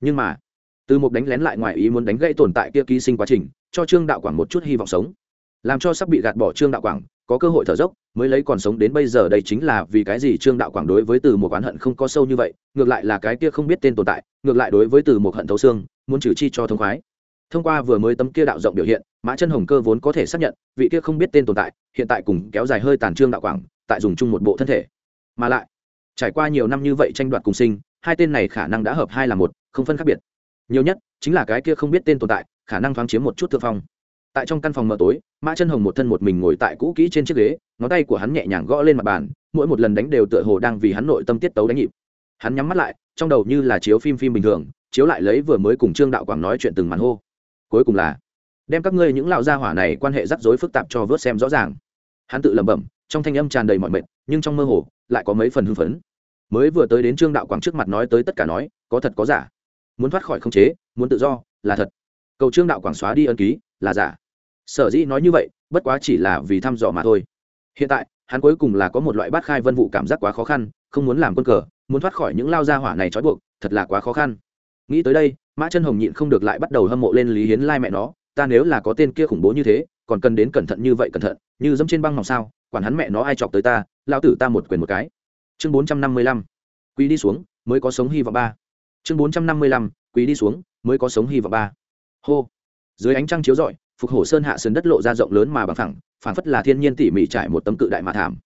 Nhưng mà, từ một đánh lén lại ngoài ý muốn đánh gây tồn tại kia ký sinh quá trình, cho trương đạo quảng một chút hy vọng sống. Làm cho sắp bị gạt bỏ trương đạo quảng, có cơ hội thở dốc, mới lấy còn sống đến bây giờ đây chính là vì cái gì trương đạo quảng đối với từ một oán hận không có sâu như vậy, ngược lại là cái kia không biết tên tồn tại, ngược lại đối với từ một hận thấu xương, muốn trừ chi cho thông khoái. Thông qua vừa mới tấm kia đạo rộng biểu hiện, mã chân hồng cơ vốn có thể xác nhận, vị kia không biết tên tồn tại, hiện tại cùng kéo dài hơi tàn trương đạo quảng tại dùng chung một bộ thân thể. Mà lại, trải qua nhiều năm như vậy tranh đoạt cùng sinh, hai tên này khả năng đã hợp hai là một, không phân khác biệt. Nhiều nhất chính là cái kia không biết tên tồn tại, khả năng thoáng chiếm một chút thượng phong. Tại trong căn phòng mờ tối, mã chân hồng một thân một mình ngồi tại cũ kỹ trên chiếc ghế, ngón tay của hắn nhẹ nhàng gõ lên mặt bàn, mỗi một lần đánh đều tựa hồ đang vì hắn nội tâm tiết tấu đánh nhịp. Hắn nhắm mắt lại, trong đầu như là chiếu phim phim bình thường, chiếu lại lấy vừa mới cùng trương đạo quảng nói chuyện từng màn hô. Cuối cùng là, đem các ngươi những lão gia hỏa này quan hệ rắc rối phức tạp cho vớt xem rõ ràng. Hắn tự lẩm bẩm trong thanh âm tràn đầy mọi mệt, nhưng trong mơ hồ, lại có mấy phần hưng phấn. Mới vừa tới đến trương đạo quảng trước mặt nói tới tất cả nói, có thật có giả. Muốn thoát khỏi khống chế, muốn tự do, là thật. Cầu trương đạo quảng xóa đi ân ký, là giả. Sở dĩ nói như vậy, bất quá chỉ là vì thăm dò mà thôi. Hiện tại, hắn cuối cùng là có một loại bát khai vân vụ cảm giác quá khó khăn, không muốn làm quân cờ, muốn thoát khỏi những lao gia hỏa này trói buộc, thật là quá khó khăn. Nghĩ tới đây, mã chân hồng nhịn không được lại bắt đầu hâm mộ lên lý hiến lai mẹ nó, ta nếu là có tên kia khủng bố như thế, còn cần đến cẩn thận như vậy cẩn thận, như dẫm trên băng hỏng sao quản hắn mẹ nó ai chọc tới ta lao tử ta một quyền một cái. Chương bốn trăm năm mươi lăm, quý đi xuống, mới có sống hy vọng ba. Chương bốn trăm năm mươi lăm, quý đi xuống, mới có sống hy vọng ba. Hô. Dưới ánh trăng chiếu rọi, phục hổ sơn hạ sườn đất lộ ra rộng lớn mà bằng thẳng phảng phất là thiên nhiên tỉ mỉ trải một tấm cự đại mà thảm.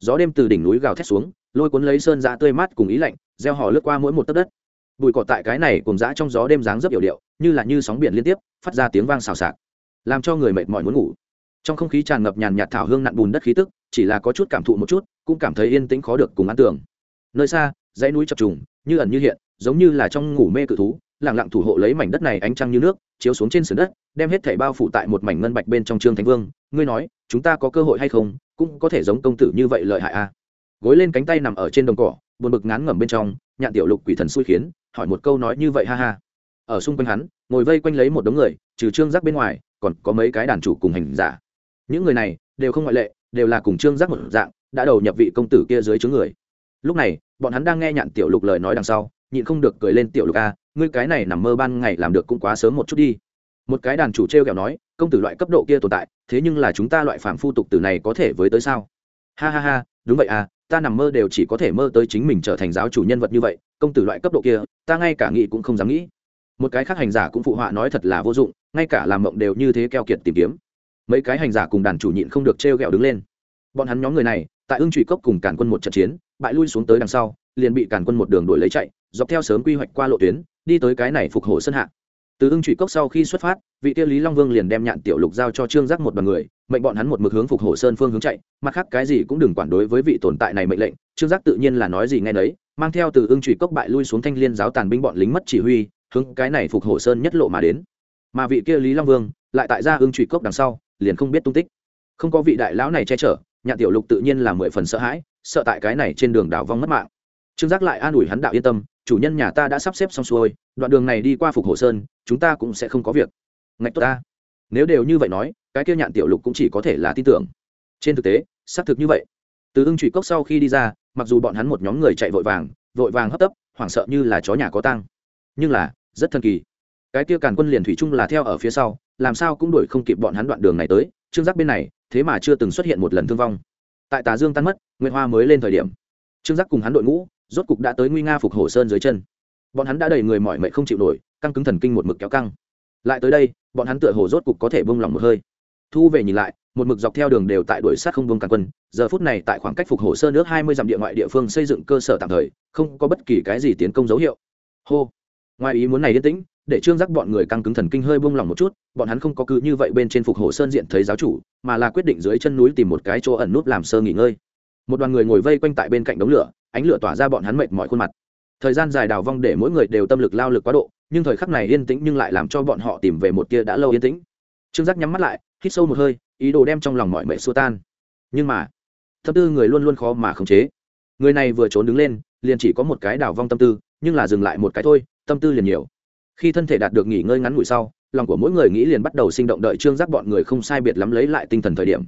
Gió đêm từ đỉnh núi gào thét xuống, lôi cuốn lấy sơn ra tươi mát cùng ý lạnh, gieo hò lướt qua mỗi một tấc đất. Bụi cỏ tại cái này cùng dã trong gió đêm dáng rất hiểu điệu, như là như sóng biển liên tiếp, phát ra tiếng vang xào xạc, làm cho người mệt mỏi muốn ngủ trong không khí tràn ngập nhàn nhạt thảo hương nặn bùn đất khí tức, chỉ là có chút cảm thụ một chút, cũng cảm thấy yên tĩnh khó được cùng ăn tưởng nơi xa, dãy núi chập trùng, như ẩn như hiện, giống như là trong ngủ mê cự thú lẳng lặng thủ hộ lấy mảnh đất này ánh trăng như nước, chiếu xuống trên sườn đất, đem hết thảy bao phủ tại một mảnh ngân bạch bên trong trương thánh vương. Ngươi nói, chúng ta có cơ hội hay không, cũng có thể giống công tử như vậy lợi hại a à. gối lên cánh tay nằm ở trên đồng cỏ, buồn bực ngán ngẩm bên trong, nhạn tiểu lục quỷ thần xui khiến, hỏi một câu nói như vậy ha ha. Ở xung quanh hắn, ngồi vây quanh lấy một đống người, trừ trương giác bên ngoài, còn có mấy cái đàn chủ cùng hành giả những người này đều không ngoại lệ, đều là cùng trương giác một dạng, đã đầu nhập vị công tử kia dưới chướng người. Lúc này, bọn hắn đang nghe nhạn tiểu lục lời nói đằng sau, nhịn không được cười lên, tiểu lục a, ngươi cái này nằm mơ ban ngày làm được cũng quá sớm một chút đi. Một cái đàn chủ t r e o kẹo nói, công tử loại cấp độ kia tồn tại, thế nhưng là chúng ta loại phạm phu tục tử này có thể với tới sao? Ha ha ha, đúng vậy à ta nằm mơ đều chỉ có thể mơ tới chính mình trở thành giáo chủ nhân vật như vậy, công tử loại cấp độ kia, ta ngay cả nghĩ cũng không dám nghĩ. Một cái khác hành giả cũng phụ họa nói thật là vô dụng, ngay cả làm mộng đều như thế keo kiệt tìm kiếm mấy cái hành giả cùng đàn chủ nhịn không được trêu ghẹo đứng lên. Bọn hắn nhóm người này, tại ưng trụy cốc cùng cản quân một trận chiến, bại lui xuống tới đằng sau, liền bị cản quân một đường đuổi lấy chạy, dọc theo sớm quy hoạch qua lộ tuyến, đi tới cái này phục hồi sân hạ. Từ ưng trụy cốc sau khi xuất phát, vị tiêu lý long vương liền đem nhạn tiểu lục giao cho trương giác một đoàn người, mệnh bọn hắn một mực hướng phục hồ sơn phương hướng chạy, mặt khác cái gì cũng đừng quản đối với vị tồn tại này mệnh lệnh, trương giác tự nhiên là nói gì nghe nấy, mang theo từ ưng trụy cốc bại lui xuống thanh liên giáo tàn binh bọn lính mất chỉ huy, hướng cái này phục hồ sơn nhất lộ mà đến. Mà vị kia lý long vương, lại tại ra ưng trụy cốc đằng sau liền không biết tung tích. Không có vị đại lão này che chở, nhạn tiểu lục tự nhiên là mười phần sợ hãi, sợ tại cái này trên đường đảo vong mất mạng. Trương giác lại an ủi hắn đạo yên tâm, chủ nhân nhà ta đã sắp xếp xong xuôi, đoạn đường này đi qua phục hồ sơn, chúng ta cũng sẽ không có việc. Ngạch tốt ta. Nếu đều như vậy nói, cái kia nhạn tiểu lục cũng chỉ có thể là tin tưởng. Trên thực tế, xác thực như vậy. Từ ưng trụy cốc sau khi đi ra, mặc dù bọn hắn một nhóm người chạy vội vàng vội vàng hấp tấp, hoảng sợ như là chó nhà có tăng nhưng là, rất thần kỳ. Cái kia càn quân liền thủy chung là theo ở phía sau làm sao cũng đuổi không kịp bọn hắn đoạn đường này tới, trương giác bên này, thế mà chưa từng xuất hiện một lần thương vong. Tại tà dương tan mất nguyễn hoa mới lên thời điểm. Trương giác cùng hắn đội ngũ, rốt cục đã tới nguy nga phục hồ sơn dưới chân. Bọn hắn đã đầy người mỏi mệt không chịu nổi, căng cứng thần kinh một mực kéo căng. Lại tới đây, bọn hắn tựa hồ rốt cục có thể bông lòng một hơi. Thu về nhìn lại, một mực dọc theo đường đều tại đuổi sát không bông càng quân. Giờ phút này tại khoảng cách phục hồ sơn nước hai mươi dặm địa ngoại địa phương xây dựng cơ sở tạm thời, không có bất kỳ cái gì tiến công dấu hiệu. Hô. Ngoài ý muốn này yên tĩnh để trương giác bọn người căng cứng thần kinh hơi buông lỏng một chút, bọn hắn không có cứ như vậy bên trên phục hồ sơn diện thấy giáo chủ, mà là quyết định dưới chân núi tìm một cái chỗ ẩn nút làm sơ nghỉ ngơi. Một đoàn người ngồi vây quanh tại bên cạnh đống lửa, ánh lửa tỏa ra bọn hắn mệt mọi khuôn mặt. Thời gian dài đào vong để mỗi người đều tâm lực lao lực quá độ, nhưng thời khắc này yên tĩnh nhưng lại làm cho bọn họ tìm về một tia đã lâu yên tĩnh. Trương giác nhắm mắt lại, hít sâu một hơi, ý đồ đem trong lòng mọi mệ xua tan. Nhưng mà, tâm tư người luôn luôn khó mà khống chế. Người này vừa trốn đứng lên, liền chỉ có một cái đào vong tâm tư, nhưng là dừng lại một cái thôi, tâm tư liền nhiều khi thân thể đạt được nghỉ ngơi ngắn ngủi sau, lòng của mỗi người nghĩ liền bắt đầu sinh động đợi trương giác bọn người không sai biệt lắm lấy lại tinh thần thời điểm.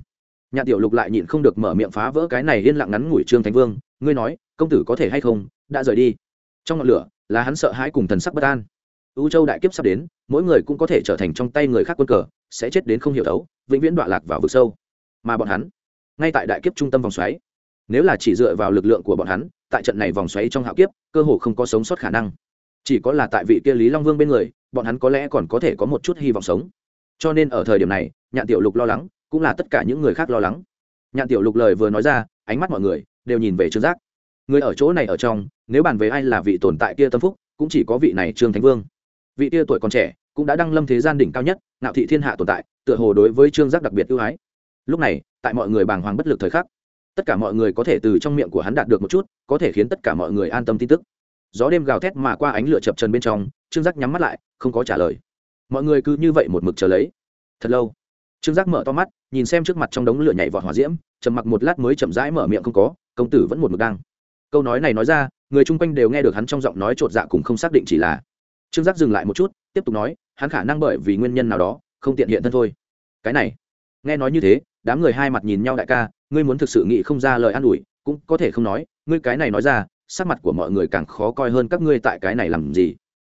Nhà tiểu lục lại nhịn không được mở miệng phá vỡ cái này yên lặng ngắn ngủi trương thánh vương, ngươi nói, công tử có thể hay không? Đã rời đi. Trong ngọn lửa, là hắn sợ hãi cùng thần sắc bất an. U châu đại kiếp sắp đến, mỗi người cũng có thể trở thành trong tay người khác quân cờ, sẽ chết đến không hiểu thấu, vĩnh viễn đọa lạc vào vực sâu. Mà bọn hắn, ngay tại đại kiếp trung tâm vòng xoáy, nếu là chỉ dựa vào lực lượng của bọn hắn, tại trận này vòng xoáy trong hạo kiếp, cơ hồ không có sống sót khả năng chỉ có là tại vị kia lý long vương bên người, bọn hắn có lẽ còn có thể có một chút hy vọng sống. Cho nên ở thời điểm này, nhạn tiểu lục lo lắng, cũng là tất cả những người khác lo lắng. Nhạn tiểu lục lời vừa nói ra, ánh mắt mọi người đều nhìn về trương giác. Người ở chỗ này ở trong, nếu bàn về ai là vị tồn tại kia tâm phúc, cũng chỉ có vị này trương thánh vương. Vị kia tuổi còn trẻ, cũng đã đăng lâm thế gian đỉnh cao nhất nạo thị thiên hạ tồn tại, tựa hồ đối với trương giác đặc biệt ưu ái. Lúc này, tại mọi người bàng hoàng bất lực thời khắc, tất cả mọi người có thể từ trong miệng của hắn đạt được một chút, có thể khiến tất cả mọi người an tâm tin tức gió đêm gào thét mà qua ánh lửa chập trần bên trong, trương giác nhắm mắt lại, không có trả lời. Mọi người cứ như vậy một mực chờ lấy. Thật lâu. Trương giác mở to mắt, nhìn xem trước mặt trong đống lửa nhảy vọt hỏa diễm, trầm mặc một lát mới chậm rãi mở miệng không có, công tử vẫn một mực đang. Câu nói này nói ra, người chung quanh đều nghe được hắn trong giọng nói chột dạ cùng không xác định chỉ là. Trương giác dừng lại một chút, tiếp tục nói, hắn khả năng bởi vì nguyên nhân nào đó, không tiện hiện thân thôi. Cái này. Nghe nói như thế, đám người hai mặt nhìn nhau đại ca, ngươi muốn thực sự nghĩ không ra lời an ủi, cũng có thể không nói, ngươi cái này nói ra sắc mặt của mọi người càng khó coi hơn các ngươi tại cái này làm gì.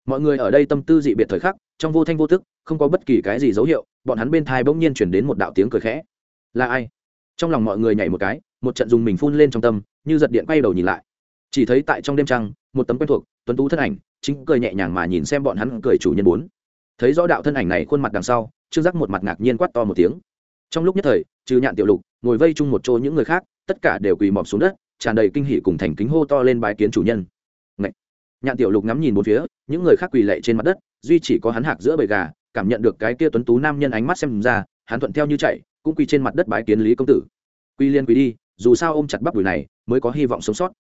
Mọi người ở đây tâm tư dị biệt thời khắc, trong vô thanh vô tức, không có bất kỳ cái gì dấu hiệu, bọn hắn bên thai bỗng nhiên chuyển đến một đạo tiếng cười khẽ. Là ai? Trong lòng mọi người nhảy một cái, một trận dùng mình phun lên trong tâm, như giật điện quay đầu nhìn lại. Chỉ thấy tại trong đêm trăng, một tấm quen thuộc, tuấn tú thân ảnh, chính cười nhẹ nhàng mà nhìn xem bọn hắn cười chủ nhân bốn. Thấy rõ đạo thân ảnh này khuôn mặt đằng sau, trương giác một mặt ngạc nhiên quát to một tiếng. Trong lúc nhất thời, trừ nhạn tiểu lục, ngồi vây chung một chỗ những người khác, tất cả đều quỳ mọp xuống đất tràn đầy kinh hỉ cùng thành kính hô to lên bái kiến chủ nhân. Ngậy! nhạn tiểu lục ngắm nhìn bốn phía, những người khác quỳ lệ trên mặt đất, duy chỉ có hắn hạc giữa bầy gà, cảm nhận được cái kia tuấn tú nam nhân ánh mắt xem ra, hắn thuận theo như chạy, cũng quỳ trên mặt đất bái kiến lý công tử. Quy liên quỳ đi, dù sao ôm chặt bắp đùi này, mới có hy vọng sống sót.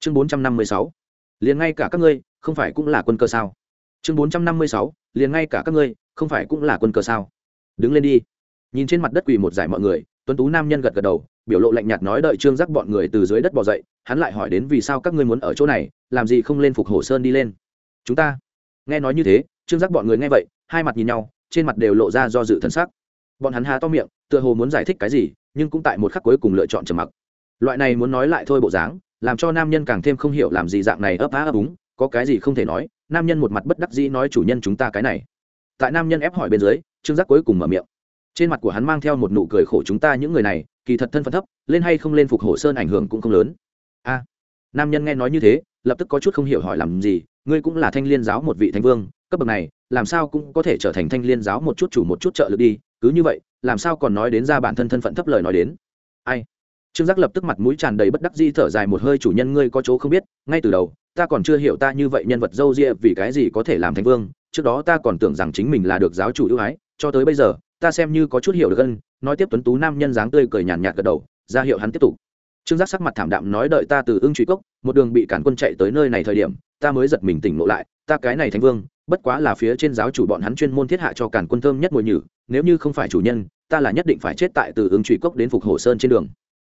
Chương bốn trăm năm mươi sáu. Liền ngay cả các ngươi, không phải cũng là quân cơ sao? Chương bốn trăm năm mươi sáu. Liền ngay cả các ngươi, không phải cũng là quân cơ sao? Đứng lên đi. Nhìn trên mặt đất quỳ một giải mọi người, tuấn tú nam nhân gật gật đầu biểu lộ lạnh nhạt nói đợi trương giác bọn người từ dưới đất bỏ dậy, hắn lại hỏi đến vì sao các ngươi muốn ở chỗ này, làm gì không lên phục hồ sơn đi lên. Chúng ta. Nghe nói như thế, trương giác bọn người nghe vậy, hai mặt nhìn nhau, trên mặt đều lộ ra do dự thần sắc. Bọn hắn há to miệng, tựa hồ muốn giải thích cái gì, nhưng cũng tại một khắc cuối cùng lựa chọn trầm mặc. Loại này muốn nói lại thôi bộ dáng, làm cho nam nhân càng thêm không hiểu làm gì dạng này ấp á ấp úng, có cái gì không thể nói, nam nhân một mặt bất đắc dĩ nói chủ nhân chúng ta cái này. Tại nam nhân ép hỏi bên dưới, trương giác cuối cùng mở miệng. Trên mặt của hắn mang theo một nụ cười khổ chúng ta những người này kỳ thật thân phận thấp, lên hay không lên phục hổ sơn ảnh hưởng cũng không lớn. A, nam nhân nghe nói như thế, lập tức có chút không hiểu hỏi làm gì, ngươi cũng là thanh liên giáo một vị thánh vương, cấp bậc này, làm sao cũng có thể trở thành thanh liên giáo một chút chủ một chút trợ lực đi, cứ như vậy, làm sao còn nói đến ra bản thân thân phận thấp lời nói đến. Ai? Trương giác lập tức mặt mũi tràn đầy bất đắc di thở dài một hơi, chủ nhân ngươi có chỗ không biết, ngay từ đầu, ta còn chưa hiểu ta như vậy nhân vật dâu ria vì cái gì có thể làm thánh vương, trước đó ta còn tưởng rằng chính mình là được giáo chủ ưu ái, cho tới bây giờ, ta xem như có chút hiểu được ân nói tiếp tuấn tú nam nhân dáng tươi cười nhàn nhạt gật đầu, ra hiệu hắn tiếp tục. Trương giác sắc mặt thảm đạm nói đợi ta từ ưng truy cốc, một đường bị cản quân chạy tới nơi này thời điểm, ta mới giật mình tỉnh ngộ lại, ta cái này thánh vương, bất quá là phía trên giáo chủ bọn hắn chuyên môn thiết hạ cho cản quân thơm nhất mùi nhử, nếu như không phải chủ nhân, ta là nhất định phải chết tại từ ưng truy cốc đến phục hồ sơn trên đường.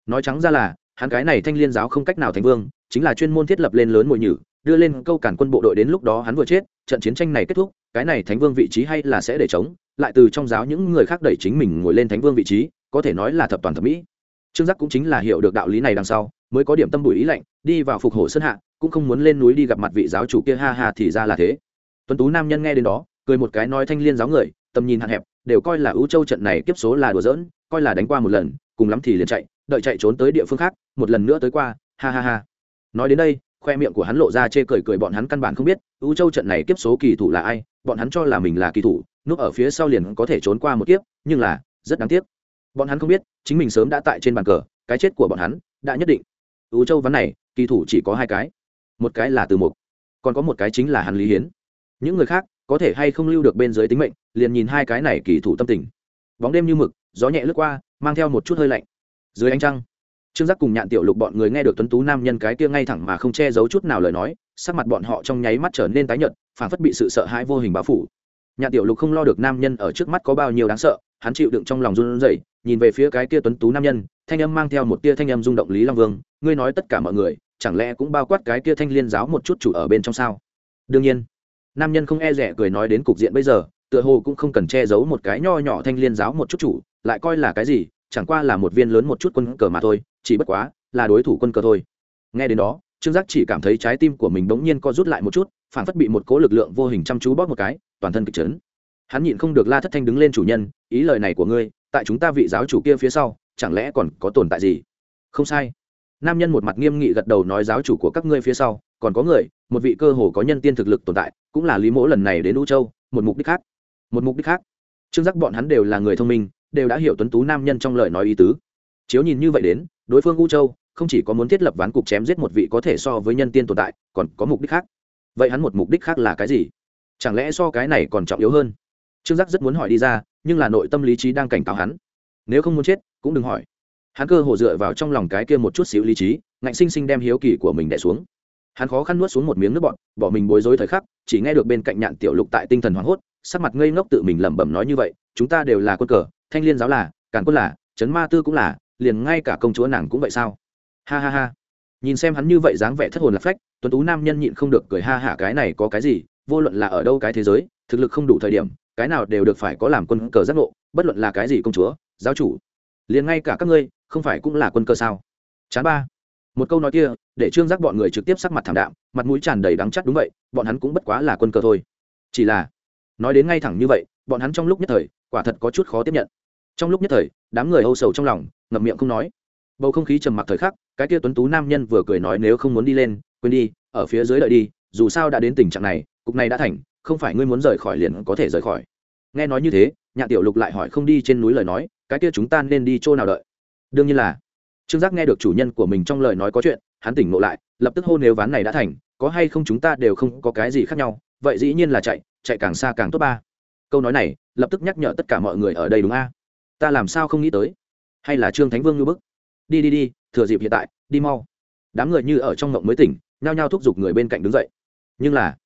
Nói trắng ra là, hắn cái này thanh liên giáo không cách nào thánh vương, chính là chuyên môn thiết lập lên lớn mùi nhử, đưa lên câu cản quân bộ đội đến lúc đó hắn vừa chết, trận chiến tranh này kết thúc, cái này thánh vương vị trí hay là sẽ để chống lại từ trong giáo những người khác đẩy chính mình ngồi lên thánh vương vị trí, có thể nói là thập toàn thập mỹ. Trương giác cũng chính là hiểu được đạo lý này đằng sau, mới có điểm tâm bùi ý lạnh, đi vào phục hồ sơn hạ, cũng không muốn lên núi đi gặp mặt vị giáo chủ kia, ha ha, thì ra là thế. Tuấn tú nam nhân nghe đến đó, cười một cái nói thanh liên giáo người, tầm nhìn hạn hẹp, đều coi là ưu châu trận này kiếp số là đùa giỡn, coi là đánh qua một lần, cùng lắm thì liền chạy, đợi chạy trốn tới địa phương khác, một lần nữa tới qua, ha ha ha. Nói đến đây, khoe miệng của hắn lộ ra chê cười cười bọn hắn căn bản không biết ưu châu trận này kiếp số kỳ thủ là ai, bọn hắn cho là mình là kỳ thủ núp ở phía sau liền có thể trốn qua một kiếp, nhưng là, rất đáng tiếc. Bọn hắn không biết, chính mình sớm đã tại trên bàn cờ, cái chết của bọn hắn đã nhất định. Ứ châu ván này, kỳ thủ chỉ có hai cái. Một cái là từ mục, còn có một cái chính là hắn lý hiến. Những người khác, có thể hay không lưu được bên dưới tính mệnh, liền nhìn hai cái này kỳ thủ tâm tình. Bóng đêm như mực, gió nhẹ lướt qua, mang theo một chút hơi lạnh. Dưới ánh trăng, trương giác cùng nhạn tiểu lục bọn người nghe được tuấn tú nam nhân cái kia ngay thẳng mà không che giấu chút nào lời nói, sắc mặt bọn họ trong nháy mắt trở nên tái nhợt phản phất bị sự sợ hãi vô hình bao phủ nhà tiểu lục không lo được nam nhân ở trước mắt có bao nhiêu đáng sợ, hắn chịu đựng trong lòng run rẩy, nhìn về phía cái kia tuấn tú nam nhân, thanh âm mang theo một tia thanh âm rung động lý long vương, ngươi nói tất cả mọi người, chẳng lẽ cũng bao quát cái kia thanh liên giáo một chút chủ ở bên trong sao? Đương nhiên. Nam nhân không e rẻ cười nói đến cục diện bây giờ, tựa hồ cũng không cần che giấu một cái nho nhỏ thanh liên giáo một chút chủ, lại coi là cái gì, chẳng qua là một viên lớn một chút quân cờ mà thôi, chỉ bất quá là đối thủ quân cờ thôi. Nghe đến đó, trương giác chỉ cảm thấy trái tim của mình bỗng nhiên co rút lại một chút phản phất bị một cố lực lượng vô hình chăm chú bóp một cái toàn thân kịch chấn hắn nhịn không được la thất thanh đứng lên chủ nhân, ý lời này của ngươi, tại chúng ta vị giáo chủ kia phía sau, chẳng lẽ còn có tồn tại gì? Không sai. Nam nhân một mặt nghiêm nghị gật đầu nói, giáo chủ của các ngươi phía sau, còn có người, một vị cơ hồ có nhân tiên thực lực tồn tại, cũng là lý mỗ lần này đến u châu, một mục đích khác. Một mục đích khác? Trương giác bọn hắn đều là người thông minh, đều đã hiểu tuấn tú nam nhân trong lời nói ý tứ. Chiếu nhìn như vậy đến, đối phương u châu, không chỉ có muốn thiết lập ván cục chém giết một vị có thể so với nhân tiên tồn tại, còn có mục đích khác. Vậy hắn một mục đích khác là cái gì? Chẳng lẽ so cái này còn trọng yếu hơn? Trương giác rất muốn hỏi đi ra, nhưng là nội tâm lý trí đang cảnh cáo hắn. Nếu không muốn chết, cũng đừng hỏi. Hắn cơ hồ dựa vào trong lòng cái kia một chút xíu lý trí, ngạnh sinh sinh đem hiếu kỳ của mình đẻ xuống. Hắn khó khăn nuốt xuống một miếng nước bọn bỏ mình bối rối thời khắc, chỉ nghe được bên cạnh nhạn tiểu lục tại tinh thần hoảng hốt, sắc mặt ngây ngốc tự mình lẩm bẩm nói như vậy, chúng ta đều là quân cờ, thanh liên giáo là, càn quân là, trấn ma tư cũng là, liền ngay cả công chúa nàng cũng vậy sao? Ha ha ha. Nhìn xem hắn như vậy dáng vẻ thất hồn lạc phách, tuấn tú nam nhân nhịn không được cười ha hả, cái này có cái gì? Vô luận là ở đâu cái thế giới, thực lực không đủ thời điểm, cái nào đều được phải có làm quân cờ giác ngộ, bất luận là cái gì công chúa, giáo chủ. Liền ngay cả các ngươi, không phải cũng là quân cờ sao? Chán ba. Một câu nói kia, để trương giác bọn người trực tiếp sắc mặt thảm đạm, mặt mũi tràn đầy đắng chắc đúng vậy, bọn hắn cũng bất quá là quân cờ thôi. Chỉ là, nói đến ngay thẳng như vậy, bọn hắn trong lúc nhất thời, quả thật có chút khó tiếp nhận. Trong lúc nhất thời, đám người âu sầu trong lòng, ngậm miệng không nói. Bầu không khí trầm mặc thời khắc, cái kia tuấn tú nam nhân vừa cười nói nếu không muốn đi lên, quên đi, ở phía dưới đợi đi, dù sao đã đến tình trạng này cục này đã thành, không phải ngươi muốn rời khỏi liền có thể rời khỏi. Nghe nói như thế nhà tiểu lục lại hỏi không đi trên núi lời nói, cái kia chúng ta nên đi chỗ nào đợi? Đương nhiên là. Trương giác nghe được chủ nhân của mình trong lời nói có chuyện, hắn tỉnh ngộ lại, lập tức hô nếu ván này đã thành, có hay không chúng ta đều không có cái gì khác nhau, vậy dĩ nhiên là chạy chạy càng xa càng tốt ba. Câu nói này, lập tức nhắc nhở tất cả mọi người ở đây đúng a? Ta làm sao không nghĩ tới? Hay là trương thánh vương như bức? Đi đi đi, thừa dịp hiện tại, đi mau. Đám người như ở trong ngộng mới tỉnh, nhao nhao thúc giục người bên cạnh đứng dậy. Nhưng là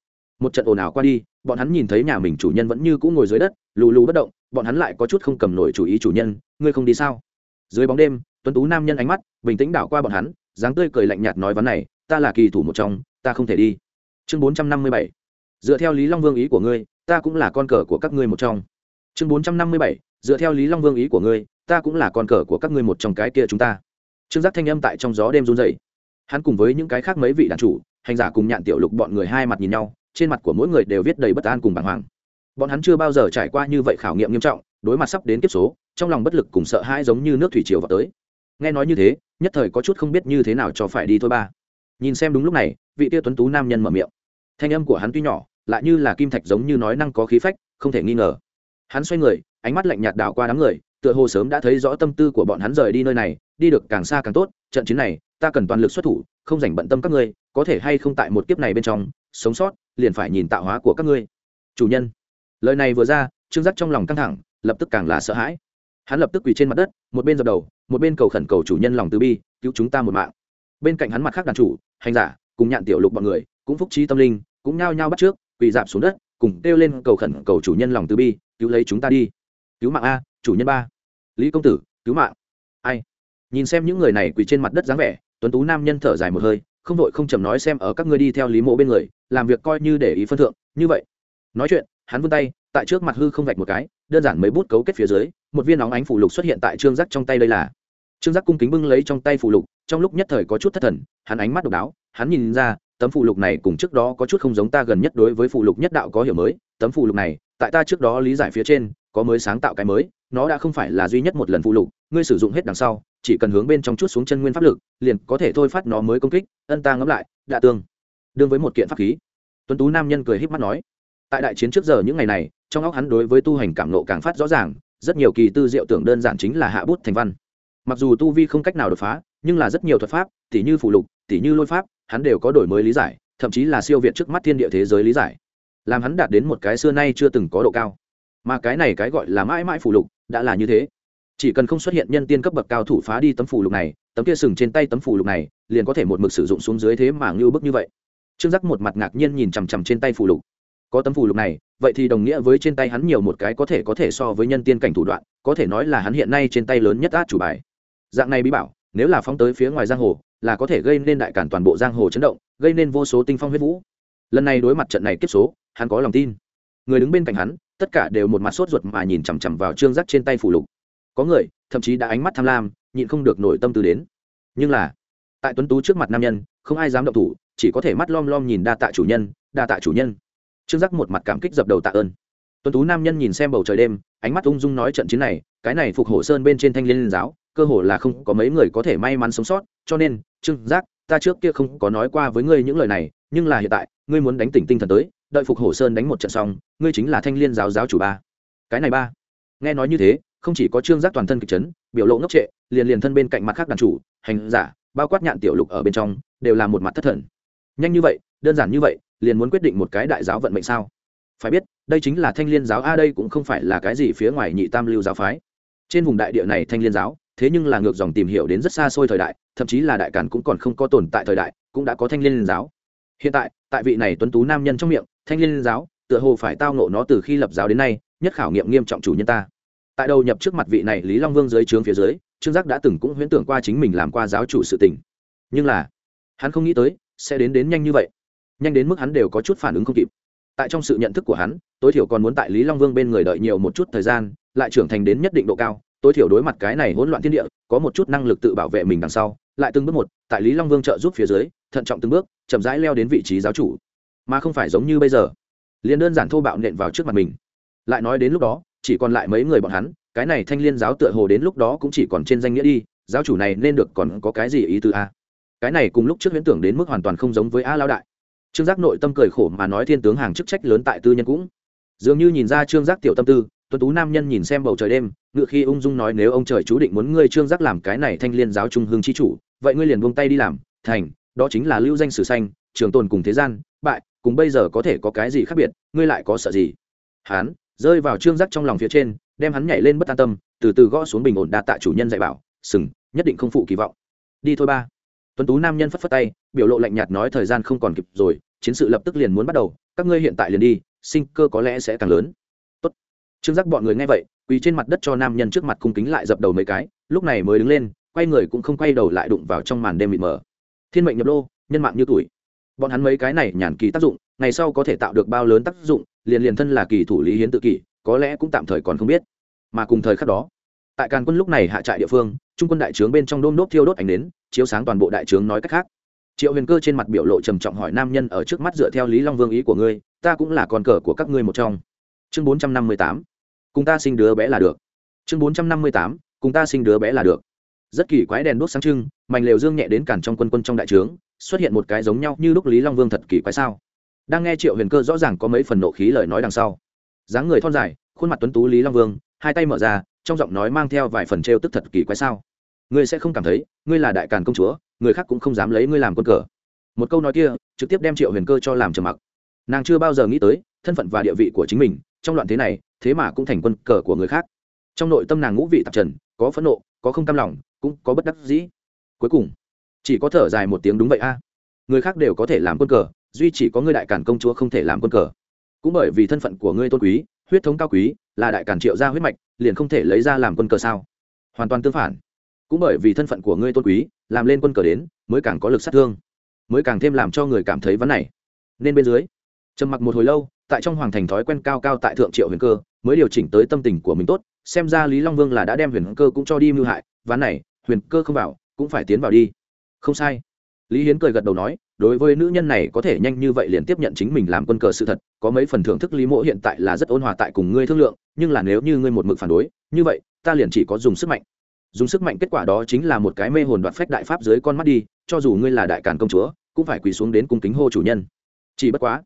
một trận ồn ào qua đi, bọn hắn nhìn thấy nhà mình chủ nhân vẫn như cũ ngồi dưới đất, lù lù bất động, bọn hắn lại có chút không cầm nổi chủ ý chủ nhân, ngươi không đi sao? Dưới bóng đêm, tuấn tú nam nhân ánh mắt bình tĩnh đảo qua bọn hắn, dáng tươi cười lạnh nhạt nói vấn này, ta là kỳ thủ một trong, ta không thể đi. Chương bốn trăm năm mươi bảy. Dựa theo lý long vương ý của ngươi, ta cũng là con cờ của các ngươi một trong. Chương bốn trăm năm mươi bảy. Dựa theo lý long vương ý của ngươi, ta cũng là con cờ của các ngươi một trong cái kia chúng ta. Trương giác thanh âm tại trong gió đêm run dày hắn cùng với những cái khác mấy vị đàn chủ, hành giả cùng nhạn tiểu lục bọn người hai mặt nhìn nhau trên mặt của mỗi người đều viết đầy bất an cùng bàng hoàng. Bọn hắn chưa bao giờ trải qua như vậy khảo nghiệm nghiêm trọng, đối mặt sắp đến kiếp số, trong lòng bất lực cùng sợ hãi giống như nước thủy triều vào tới. Nghe nói như thế, nhất thời có chút không biết như thế nào cho phải đi thôi ba. Nhìn xem đúng lúc này, vị Tiêu tuấn tú nam nhân mở miệng. Thanh âm của hắn tuy nhỏ, lại như là kim thạch giống như nói năng có khí phách, không thể nghi ngờ. Hắn xoay người, ánh mắt lạnh nhạt đảo qua đám người, tựa hồ sớm đã thấy rõ tâm tư của bọn hắn rời đi nơi này, đi được càng xa càng tốt, trận chiến này, ta cần toàn lực xuất thủ, không dành bận tâm các ngươi, có thể hay không tại một kiếp này bên trong, sống sót liền phải nhìn tạo hóa của các ngươi. Chủ nhân, lời này vừa ra, trương giác trong lòng căng thẳng, lập tức càng là sợ hãi. Hắn lập tức quỳ trên mặt đất, một bên dập đầu, một bên cầu khẩn cầu chủ nhân lòng từ bi, cứu chúng ta một mạng. Bên cạnh hắn mặt khác đàn chủ, hành giả, cùng nhạn tiểu lục bọn người, cũng phúc trí tâm linh, cũng nhao nhao bắt trước, quỳ dạp xuống đất, cùng kêu lên cầu khẩn cầu chủ nhân lòng từ bi, cứu lấy chúng ta đi. Cứu mạng a, chủ nhân ba. Lý công tử, cứu mạng. Ai? Nhìn xem những người này quỳ trên mặt đất dáng vẻ, tuấn tú nam nhân thở dài một hơi, không vội không chầm nói xem ở các ngươi đi theo lý mộ bên người làm việc coi như để ý phân thượng, như vậy. Nói chuyện, hắn vươn tay, tại trước mặt hư không vạch một cái, đơn giản mấy bút cấu kết phía dưới, một viên nóng ánh phủ lục xuất hiện tại trương giác trong tay đây là. Trương giác cung kính bưng lấy trong tay phủ lục, trong lúc nhất thời có chút thất thần, hắn ánh mắt độc đáo, hắn nhìn ra, tấm phủ lục này cùng trước đó có chút không giống ta gần nhất đối với phủ lục nhất đạo có hiểu mới, tấm phủ lục này, tại ta trước đó lý giải phía trên, có mới sáng tạo cái mới, nó đã không phải là duy nhất một lần phụ lục, ngươi sử dụng hết đằng sau, chỉ cần hướng bên trong chút xuống chân nguyên pháp lực, liền có thể thôi phát nó mới công kích, ân ta ngẫm lại đạ tương đương với một kiện pháp khí. Tuấn tú nam nhân cười híp mắt nói, tại đại chiến trước giờ những ngày này, trong óc hắn đối với tu hành cảm nộ càng phát rõ ràng, rất nhiều kỳ tư diệu tưởng đơn giản chính là hạ bút thành văn. Mặc dù tu vi không cách nào đột phá, nhưng là rất nhiều thuật pháp, tỉ như phụ lục, tỉ như lôi pháp, hắn đều có đổi mới lý giải, thậm chí là siêu việt trước mắt thiên địa thế giới lý giải, làm hắn đạt đến một cái xưa nay chưa từng có độ cao. Mà cái này cái gọi là mãi mãi phụ lục, đã là như thế. Chỉ cần không xuất hiện nhân tiên cấp bậc cao thủ phá đi tấm phù lục này, tấm kia sừng trên tay tấm phù lục này, liền có thể một mực sử dụng xuống dưới thế mà ngưu bức như vậy trương giác một mặt ngạc nhiên nhìn chằm chằm trên tay phù lục. Có tấm phù lục này, vậy thì đồng nghĩa với trên tay hắn nhiều một cái có thể có thể so với nhân tiên cảnh thủ đoạn, có thể nói là hắn hiện nay trên tay lớn nhất át chủ bài. Dạng này bí bảo, nếu là phóng tới phía ngoài giang hồ, là có thể gây nên đại cản toàn bộ giang hồ chấn động, gây nên vô số tinh phong huyết vũ. Lần này đối mặt trận này kiếp số, hắn có lòng tin. Người đứng bên cạnh hắn, tất cả đều một mặt sốt ruột mà nhìn chằm chằm vào trương giác trên tay phủ lục. Có người, thậm chí đã ánh mắt tham lam, nhịn không được nổi tâm tư đến. Nhưng là, tại tuấn tú trước mặt nam nhân, không ai dám động thủ chỉ có thể mắt lom lom nhìn đa tạ chủ nhân, đa tạ chủ nhân. Trương giác một mặt cảm kích dập đầu tạ ơn. Tuấn tú nam nhân nhìn xem bầu trời đêm, ánh mắt ung dung nói trận chiến này, cái này phục hổ sơn bên trên thanh liên giáo, cơ hồ là không có mấy người có thể may mắn sống sót, cho nên, trương giác, ta trước kia không có nói qua với ngươi những lời này, nhưng là hiện tại, ngươi muốn đánh tỉnh tinh thần tới, đợi phục hổ sơn đánh một trận xong, ngươi chính là thanh liên giáo giáo chủ ba. Cái này ba. Nghe nói như thế, không chỉ có trương giác toàn thân kịch chấn, biểu lộ ngốc trệ, liền liền thân bên cạnh mặt khác đàn chủ, hành giả, bao quát nhạn tiểu lục ở bên trong, đều là một mặt thất thần nhanh như vậy, đơn giản như vậy, liền muốn quyết định một cái đại giáo vận mệnh sao? Phải biết, đây chính là thanh liên giáo, a, đây cũng không phải là cái gì phía ngoài nhị tam lưu giáo phái. Trên vùng đại địa này thanh liên giáo, thế nhưng là ngược dòng tìm hiểu đến rất xa xôi thời đại, thậm chí là đại càn cũng còn không có tồn tại thời đại, cũng đã có thanh liên giáo. Hiện tại tại vị này tuấn tú nam nhân trong miệng, thanh liên giáo, tựa hồ phải tao nộ nó từ khi lập giáo đến nay, nhất khảo nghiệm nghiêm trọng chủ nhân ta. Tại đầu nhập trước mặt vị này lý long vương dưới trướng phía dưới, trương giác đã từng cũng huyễn tưởng qua chính mình làm qua giáo chủ sự tình. Nhưng là, hắn không nghĩ tới sẽ đến đến nhanh như vậy. Nhanh đến mức hắn đều có chút phản ứng không kịp. Tại trong sự nhận thức của hắn, tối thiểu còn muốn tại lý long vương bên người đợi nhiều một chút thời gian, lại trưởng thành đến nhất định độ cao. Tối thiểu đối mặt cái này hỗn loạn thiên địa, có một chút năng lực tự bảo vệ mình đằng sau, lại từng bước một, tại lý long vương trợ giúp phía dưới, thận trọng từng bước, chậm rãi leo đến vị trí giáo chủ. Mà không phải giống như bây giờ, liền đơn giản thô bạo nện vào trước mặt mình. Lại nói đến lúc đó, chỉ còn lại mấy người bọn hắn, cái này thanh liên giáo tựa hồ đến lúc đó cũng chỉ còn trên danh nghĩa đi, giáo chủ này nên được còn có cái gì ý tứ a? Cái này cùng lúc trước huyễn tưởng đến mức hoàn toàn không giống với a lao đại. Trương giác nội tâm cười khổ mà nói thiên tướng hàng chức trách lớn tại tư nhân cũng. Dường như nhìn ra trương giác tiểu tâm tư, tuấn tú nam nhân nhìn xem bầu trời đêm, ngựa khi ung dung nói nếu ông trời chú định muốn ngươi trương giác làm cái này thanh liên giáo trung hương chi chủ, vậy ngươi liền buông tay đi làm, thành, đó chính là lưu danh sử xanh trường tồn cùng thế gian, bại, cùng bây giờ có thể có cái gì khác biệt, ngươi lại có sợ gì? Hán, rơi vào trương giác trong lòng phía trên, đem hắn nhảy lên bất an tâm, từ từ gõ xuống bình ổn đa tạ chủ nhân dạy bảo, sừng, nhất định không phụ kỳ vọng. Đi thôi ba tuấn tú nam nhân phất phất tay biểu lộ lạnh nhạt nói thời gian không còn kịp rồi chiến sự lập tức liền muốn bắt đầu các ngươi hiện tại liền đi sinh cơ có lẽ sẽ càng lớn. Tốt. trương giác bọn người nghe vậy quỳ trên mặt đất cho nam nhân trước mặt cung kính lại dập đầu mấy cái lúc này mới đứng lên quay người cũng không quay đầu lại đụng vào trong màn đêm mịt mờ. Thiên mệnh nhập đô, nhân mạng như tuổi. Bọn hắn mấy cái này nhàn kỳ tác dụng ngày sau có thể tạo được bao lớn tác dụng liền liền thân là kỳ thủ lý hiến tự kỷ có lẽ cũng tạm thời còn không biết. Mà cùng thời khắc đó tại càn quân lúc này hạ trại địa phương, trung quân đại trướng bên trong đôm nốt thiêu đốt ánh đến chiếu sáng toàn bộ đại trướng nói cách khác. Triệu huyền cơ trên mặt biểu lộ trầm trọng hỏi nam nhân ở trước mắt dựa theo lý long vương ý của ngươi, ta cũng là con cờ của các ngươi một trong. Chương bốn trăm năm mươi tám. Cùng ta sinh đứa bé là được. Chương bốn trăm năm mươi tám. Cùng ta sinh đứa bé là được. Rất kỳ quái đèn đốt sáng trưng, mảnh lều dương nhẹ đến cản trong quân quân trong đại trướng, xuất hiện một cái giống nhau như lúc lý long vương thật kỳ quái sao? Đang nghe triệu huyền cơ rõ ràng có mấy phần nộ khí lời nói đằng sau. Dáng người thon dài, khuôn mặt tuấn tú lý long vương, hai tay mở ra trong giọng nói mang theo vài phần t tức thật kỳ quái sao. Ngươi sẽ không cảm thấy, ngươi là đại càn công chúa, người khác cũng không dám lấy ngươi làm quân cờ. Một câu nói kia, trực tiếp đem triệu huyền cơ cho làm trầm mặc. Nàng chưa bao giờ nghĩ tới, thân phận và địa vị của chính mình, trong loạn thế này, thế mà cũng thành quân cờ của người khác. Trong nội tâm nàng ngũ vị tạp trần, có phẫn nộ, có không cam lòng, cũng có bất đắc dĩ. Cuối cùng, chỉ có thở dài một tiếng đúng vậy a. Người khác đều có thể làm quân cờ, duy chỉ có ngươi đại cản công chúa không thể làm quân cờ. Cũng bởi vì thân phận của ngươi tôn quý huyết thống cao quý, là đại cản triệu gia huyết mạch, liền không thể lấy ra làm quân cờ sao? Hoàn toàn tương phản. Cũng bởi vì thân phận của ngươi tôn quý, làm lên quân cờ đến, mới càng có lực sát thương, mới càng thêm làm cho người cảm thấy vấn này nên bên dưới, trầm mặc một hồi lâu, tại trong hoàng thành thói quen cao cao tại thượng triệu huyền cơ, mới điều chỉnh tới tâm tình của mình tốt, xem ra lý long vương là đã đem huyền cơ cũng cho đi mưu hại, ván này, huyền cơ không vào, cũng phải tiến vào đi. Không sai. Lý hiến cười gật đầu nói đối với nữ nhân này có thể nhanh như vậy liền tiếp nhận chính mình làm quân cờ sự thật, có mấy phần thưởng thức lý mộ hiện tại là rất ôn hòa tại cùng ngươi thương lượng, nhưng là nếu như ngươi một mực phản đối, như vậy, ta liền chỉ có dùng sức mạnh. Dùng sức mạnh kết quả đó chính là một cái mê hồn đoạt phách đại pháp dưới con mắt đi, cho dù ngươi là đại càn công chúa, cũng phải quỳ xuống đến cung kính hô chủ nhân. Chỉ bất quá,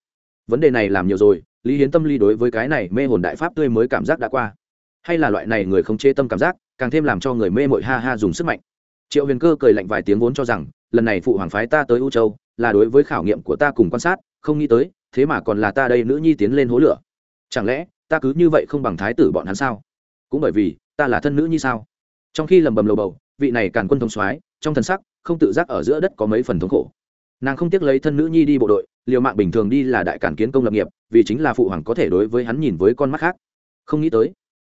vấn đề này làm nhiều rồi, lý hiến tâm lý đối với cái này mê hồn đại pháp tươi mới cảm giác đã qua. Hay là loại này người không chế tâm cảm giác, càng thêm làm cho người mê mội ha ha dùng sức mạnh. Triệu huyền cơ cười lạnh vài tiếng vốn cho rằng, lần này phụ hoàng phái ta tới u châu là đối với khảo nghiệm của ta cùng quan sát, không nghĩ tới, thế mà còn là ta đây nữ nhi tiến lên hố lửa. Chẳng lẽ, ta cứ như vậy không bằng thái tử bọn hắn sao? Cũng bởi vì, ta là thân nữ nhi sao? Trong khi lầm bầm lầu bầu, vị này càn quân thông soái, trong thần sắc, không tự giác ở giữa đất có mấy phần thống khổ. Nàng không tiếc lấy thân nữ nhi đi bộ đội, liều mạng bình thường đi là đại cản kiến công lập nghiệp, vì chính là phụ hoàng có thể đối với hắn nhìn với con mắt khác. Không nghĩ tới.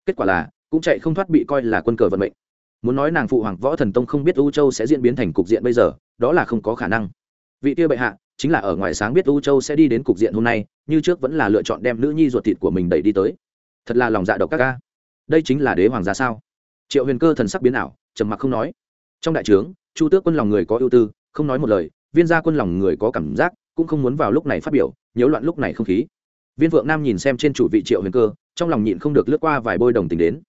Kết quả là, cũng chạy không thoát bị coi là quân cờ vận mệnh. Muốn nói nàng phụ hoàng võ thần tông không biết u châu sẽ diễn biến thành cục diện bây giờ, đó là không có khả năng vị kia bệ hạ, chính là ở ngoài sáng biết u châu sẽ đi đến cục diện hôm nay, như trước vẫn là lựa chọn đem nữ nhi ruột thịt của mình đẩy đi tới. Thật là lòng dạ độc các ca. Đây chính là đế hoàng gia sao? Triệu huyền cơ thần sắc biến ảo, trầm mặc không nói. Trong đại trướng, chu tước quân lòng người có ưu tư, không nói một lời, viên gia quân lòng người có cảm giác, cũng không muốn vào lúc này phát biểu, nhiễu loạn lúc này không khí. Viên vượng nam nhìn xem trên chủ vị triệu huyền cơ, trong lòng nhịn không được lướt qua vài bôi đồng tình đến.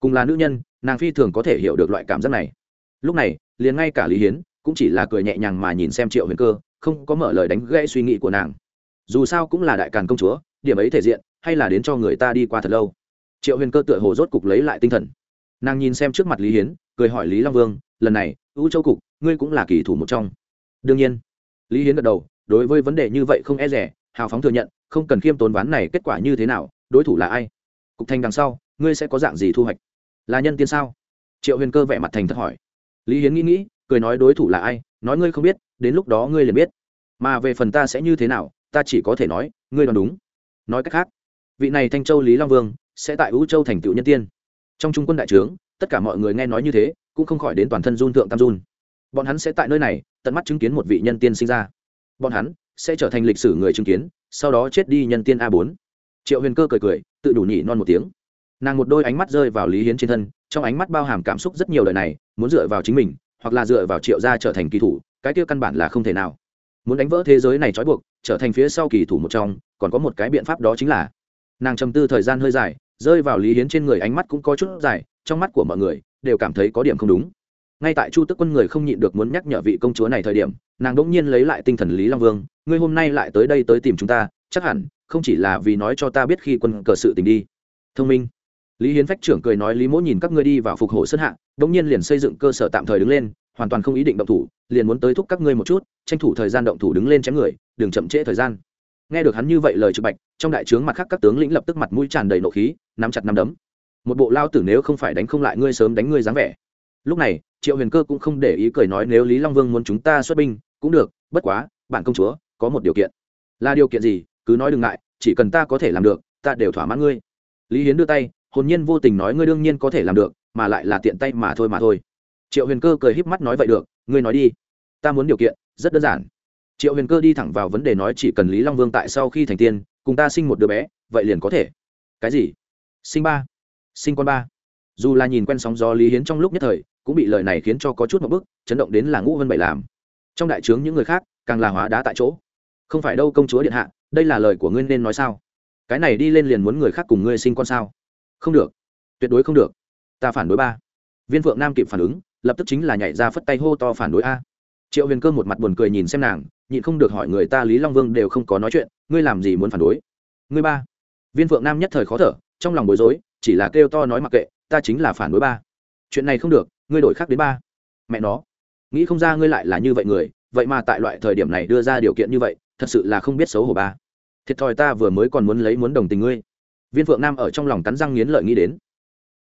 Cùng là nữ nhân, nàng phi thường có thể hiểu được loại cảm giác này. Lúc này, liền ngay cả lý hiến cũng chỉ là cười nhẹ nhàng mà nhìn xem triệu huyền cơ, không có mở lời đánh gãy suy nghĩ của nàng. Dù sao cũng là đại càn công chúa, điểm ấy thể diện, hay là đến cho người ta đi qua thật lâu. Triệu huyền cơ tựa hồ rốt cục lấy lại tinh thần. Nàng nhìn xem trước mặt lý hiến, cười hỏi lý long vương, lần này ưu châu cục, ngươi cũng là kỳ thủ một trong. Đương nhiên. Lý hiến gật đầu, đối với vấn đề như vậy không e rẻ, hào phóng thừa nhận, không cần khiêm tốn ván này kết quả như thế nào, đối thủ là ai? Cục thành đằng sau, ngươi sẽ có dạng gì thu hoạch? Là nhân tiên sao? Triệu huyền cơ vẻ mặt thành thật hỏi. Lý hiến nghĩ nghĩ cười nói đối thủ là ai, nói ngươi không biết, đến lúc đó ngươi liền biết. Mà về phần ta sẽ như thế nào, ta chỉ có thể nói, ngươi đoán đúng. Nói cách khác, vị này thanh châu lý long vương sẽ tại vũ châu thành tựu nhân tiên. Trong trung quân đại trướng, tất cả mọi người nghe nói như thế, cũng không khỏi đến toàn thân run thượng tam run. Bọn hắn sẽ tại nơi này, tận mắt chứng kiến một vị nhân tiên sinh ra. Bọn hắn sẽ trở thành lịch sử người chứng kiến, sau đó chết đi nhân tiên a bốn. Triệu huyền cơ cười cười, tự đủ nhị non một tiếng. Nàng một đôi ánh mắt rơi vào lý hiến trên thân, trong ánh mắt bao hàm cảm xúc rất nhiều lời này, muốn dựa vào chính mình hoặc là dựa vào triệu gia trở thành kỳ thủ, cái kia căn bản là không thể nào. Muốn đánh vỡ thế giới này trói buộc, trở thành phía sau kỳ thủ một trong, còn có một cái biện pháp đó chính là, nàng trầm tư thời gian hơi dài, rơi vào lý hiến trên người ánh mắt cũng có chút dài, trong mắt của mọi người đều cảm thấy có điểm không đúng. Ngay tại chu tức quân người không nhịn được muốn nhắc nhở vị công chúa này thời điểm, nàng đ ỗ n g nhiên lấy lại tinh thần lý long vương, ngươi hôm nay lại tới đây tới tìm chúng ta, chắc hẳn không chỉ là vì nói cho ta biết khi quân cờ sự tình đi. Thông minh lý hiến phách trưởng cười nói, lý mỗ nhìn các ngươi đi vào phục hộ sơn hạ đ ỗ n g nhiên liền xây dựng cơ sở tạm thời đứng lên, hoàn toàn không ý định động thủ, liền muốn tới thúc các ngươi một chút, tranh thủ thời gian động thủ đứng lên chém người, đừng chậm trễ thời gian. Nghe được hắn như vậy lời trực bạch, trong đại trướng mặt khác các tướng lĩnh lập tức mặt mũi tràn đầy nộ khí, nắm chặt nắm đấm. Một bộ lao tử nếu không phải đánh không lại ngươi sớm đánh ngươi dáng vẻ. Lúc này, triệu huyền cơ cũng không để ý cười nói, nếu lý long vương muốn chúng ta xuất binh, cũng được, bất quá, bạn công chúa, có một điều kiện. Là điều kiện gì? Cứ nói đừng ngại, chỉ cần ta có thể làm được, ta đều thỏa mãn ngươi. Lý hiến đưa tay hồn nhiên vô tình nói ngươi đương nhiên có thể làm được, mà lại là tiện tay mà thôi mà thôi. Triệu huyền cơ cười híp mắt nói vậy được, ngươi nói đi. Ta muốn điều kiện, rất đơn giản. Triệu huyền cơ đi thẳng vào vấn đề nói chỉ cần lý long vương tại sau khi thành tiên, cùng ta sinh một đứa bé, vậy liền có thể. Cái gì? Sinh ba. Sinh con ba. Dù là nhìn quen sóng gió lý hiến trong lúc nhất thời, cũng bị lời này khiến cho có chút một bức, chấn động đến là ngũ vân bảy làm. Trong đại trướng những người khác, càng là hóa đá tại chỗ. Không phải đâu công chúa điện hạ, đây là lời của ngươi nên nói sao? Cái này đi lên liền muốn người khác cùng ngươi sinh con sao? Không được. Tuyệt đối không được. Ta phản đối ba. Viên phượng nam kịp phản ứng, lập tức chính là nhảy ra phất tay hô to phản đối a. Triệu huyền cơ một mặt buồn cười nhìn xem nàng, nhịn không được hỏi người ta lý long vương đều không có nói chuyện, ngươi làm gì muốn phản đối? Ngươi ba. Viên phượng nam nhất thời khó thở, trong lòng bối rối, chỉ là kêu to nói mặc kệ, ta chính là phản đối ba. Chuyện này không được, ngươi đổi khác đến ba. Mẹ nó. Nghĩ không ra ngươi lại là như vậy người, vậy mà tại loại thời điểm này đưa ra điều kiện như vậy, thật sự là không biết xấu hổ ba. Thiệt thòi ta vừa mới còn muốn lấy muốn đồng tình ngươi viên phượng nam ở trong lòng cắn răng nghiến lợi nghĩ đến.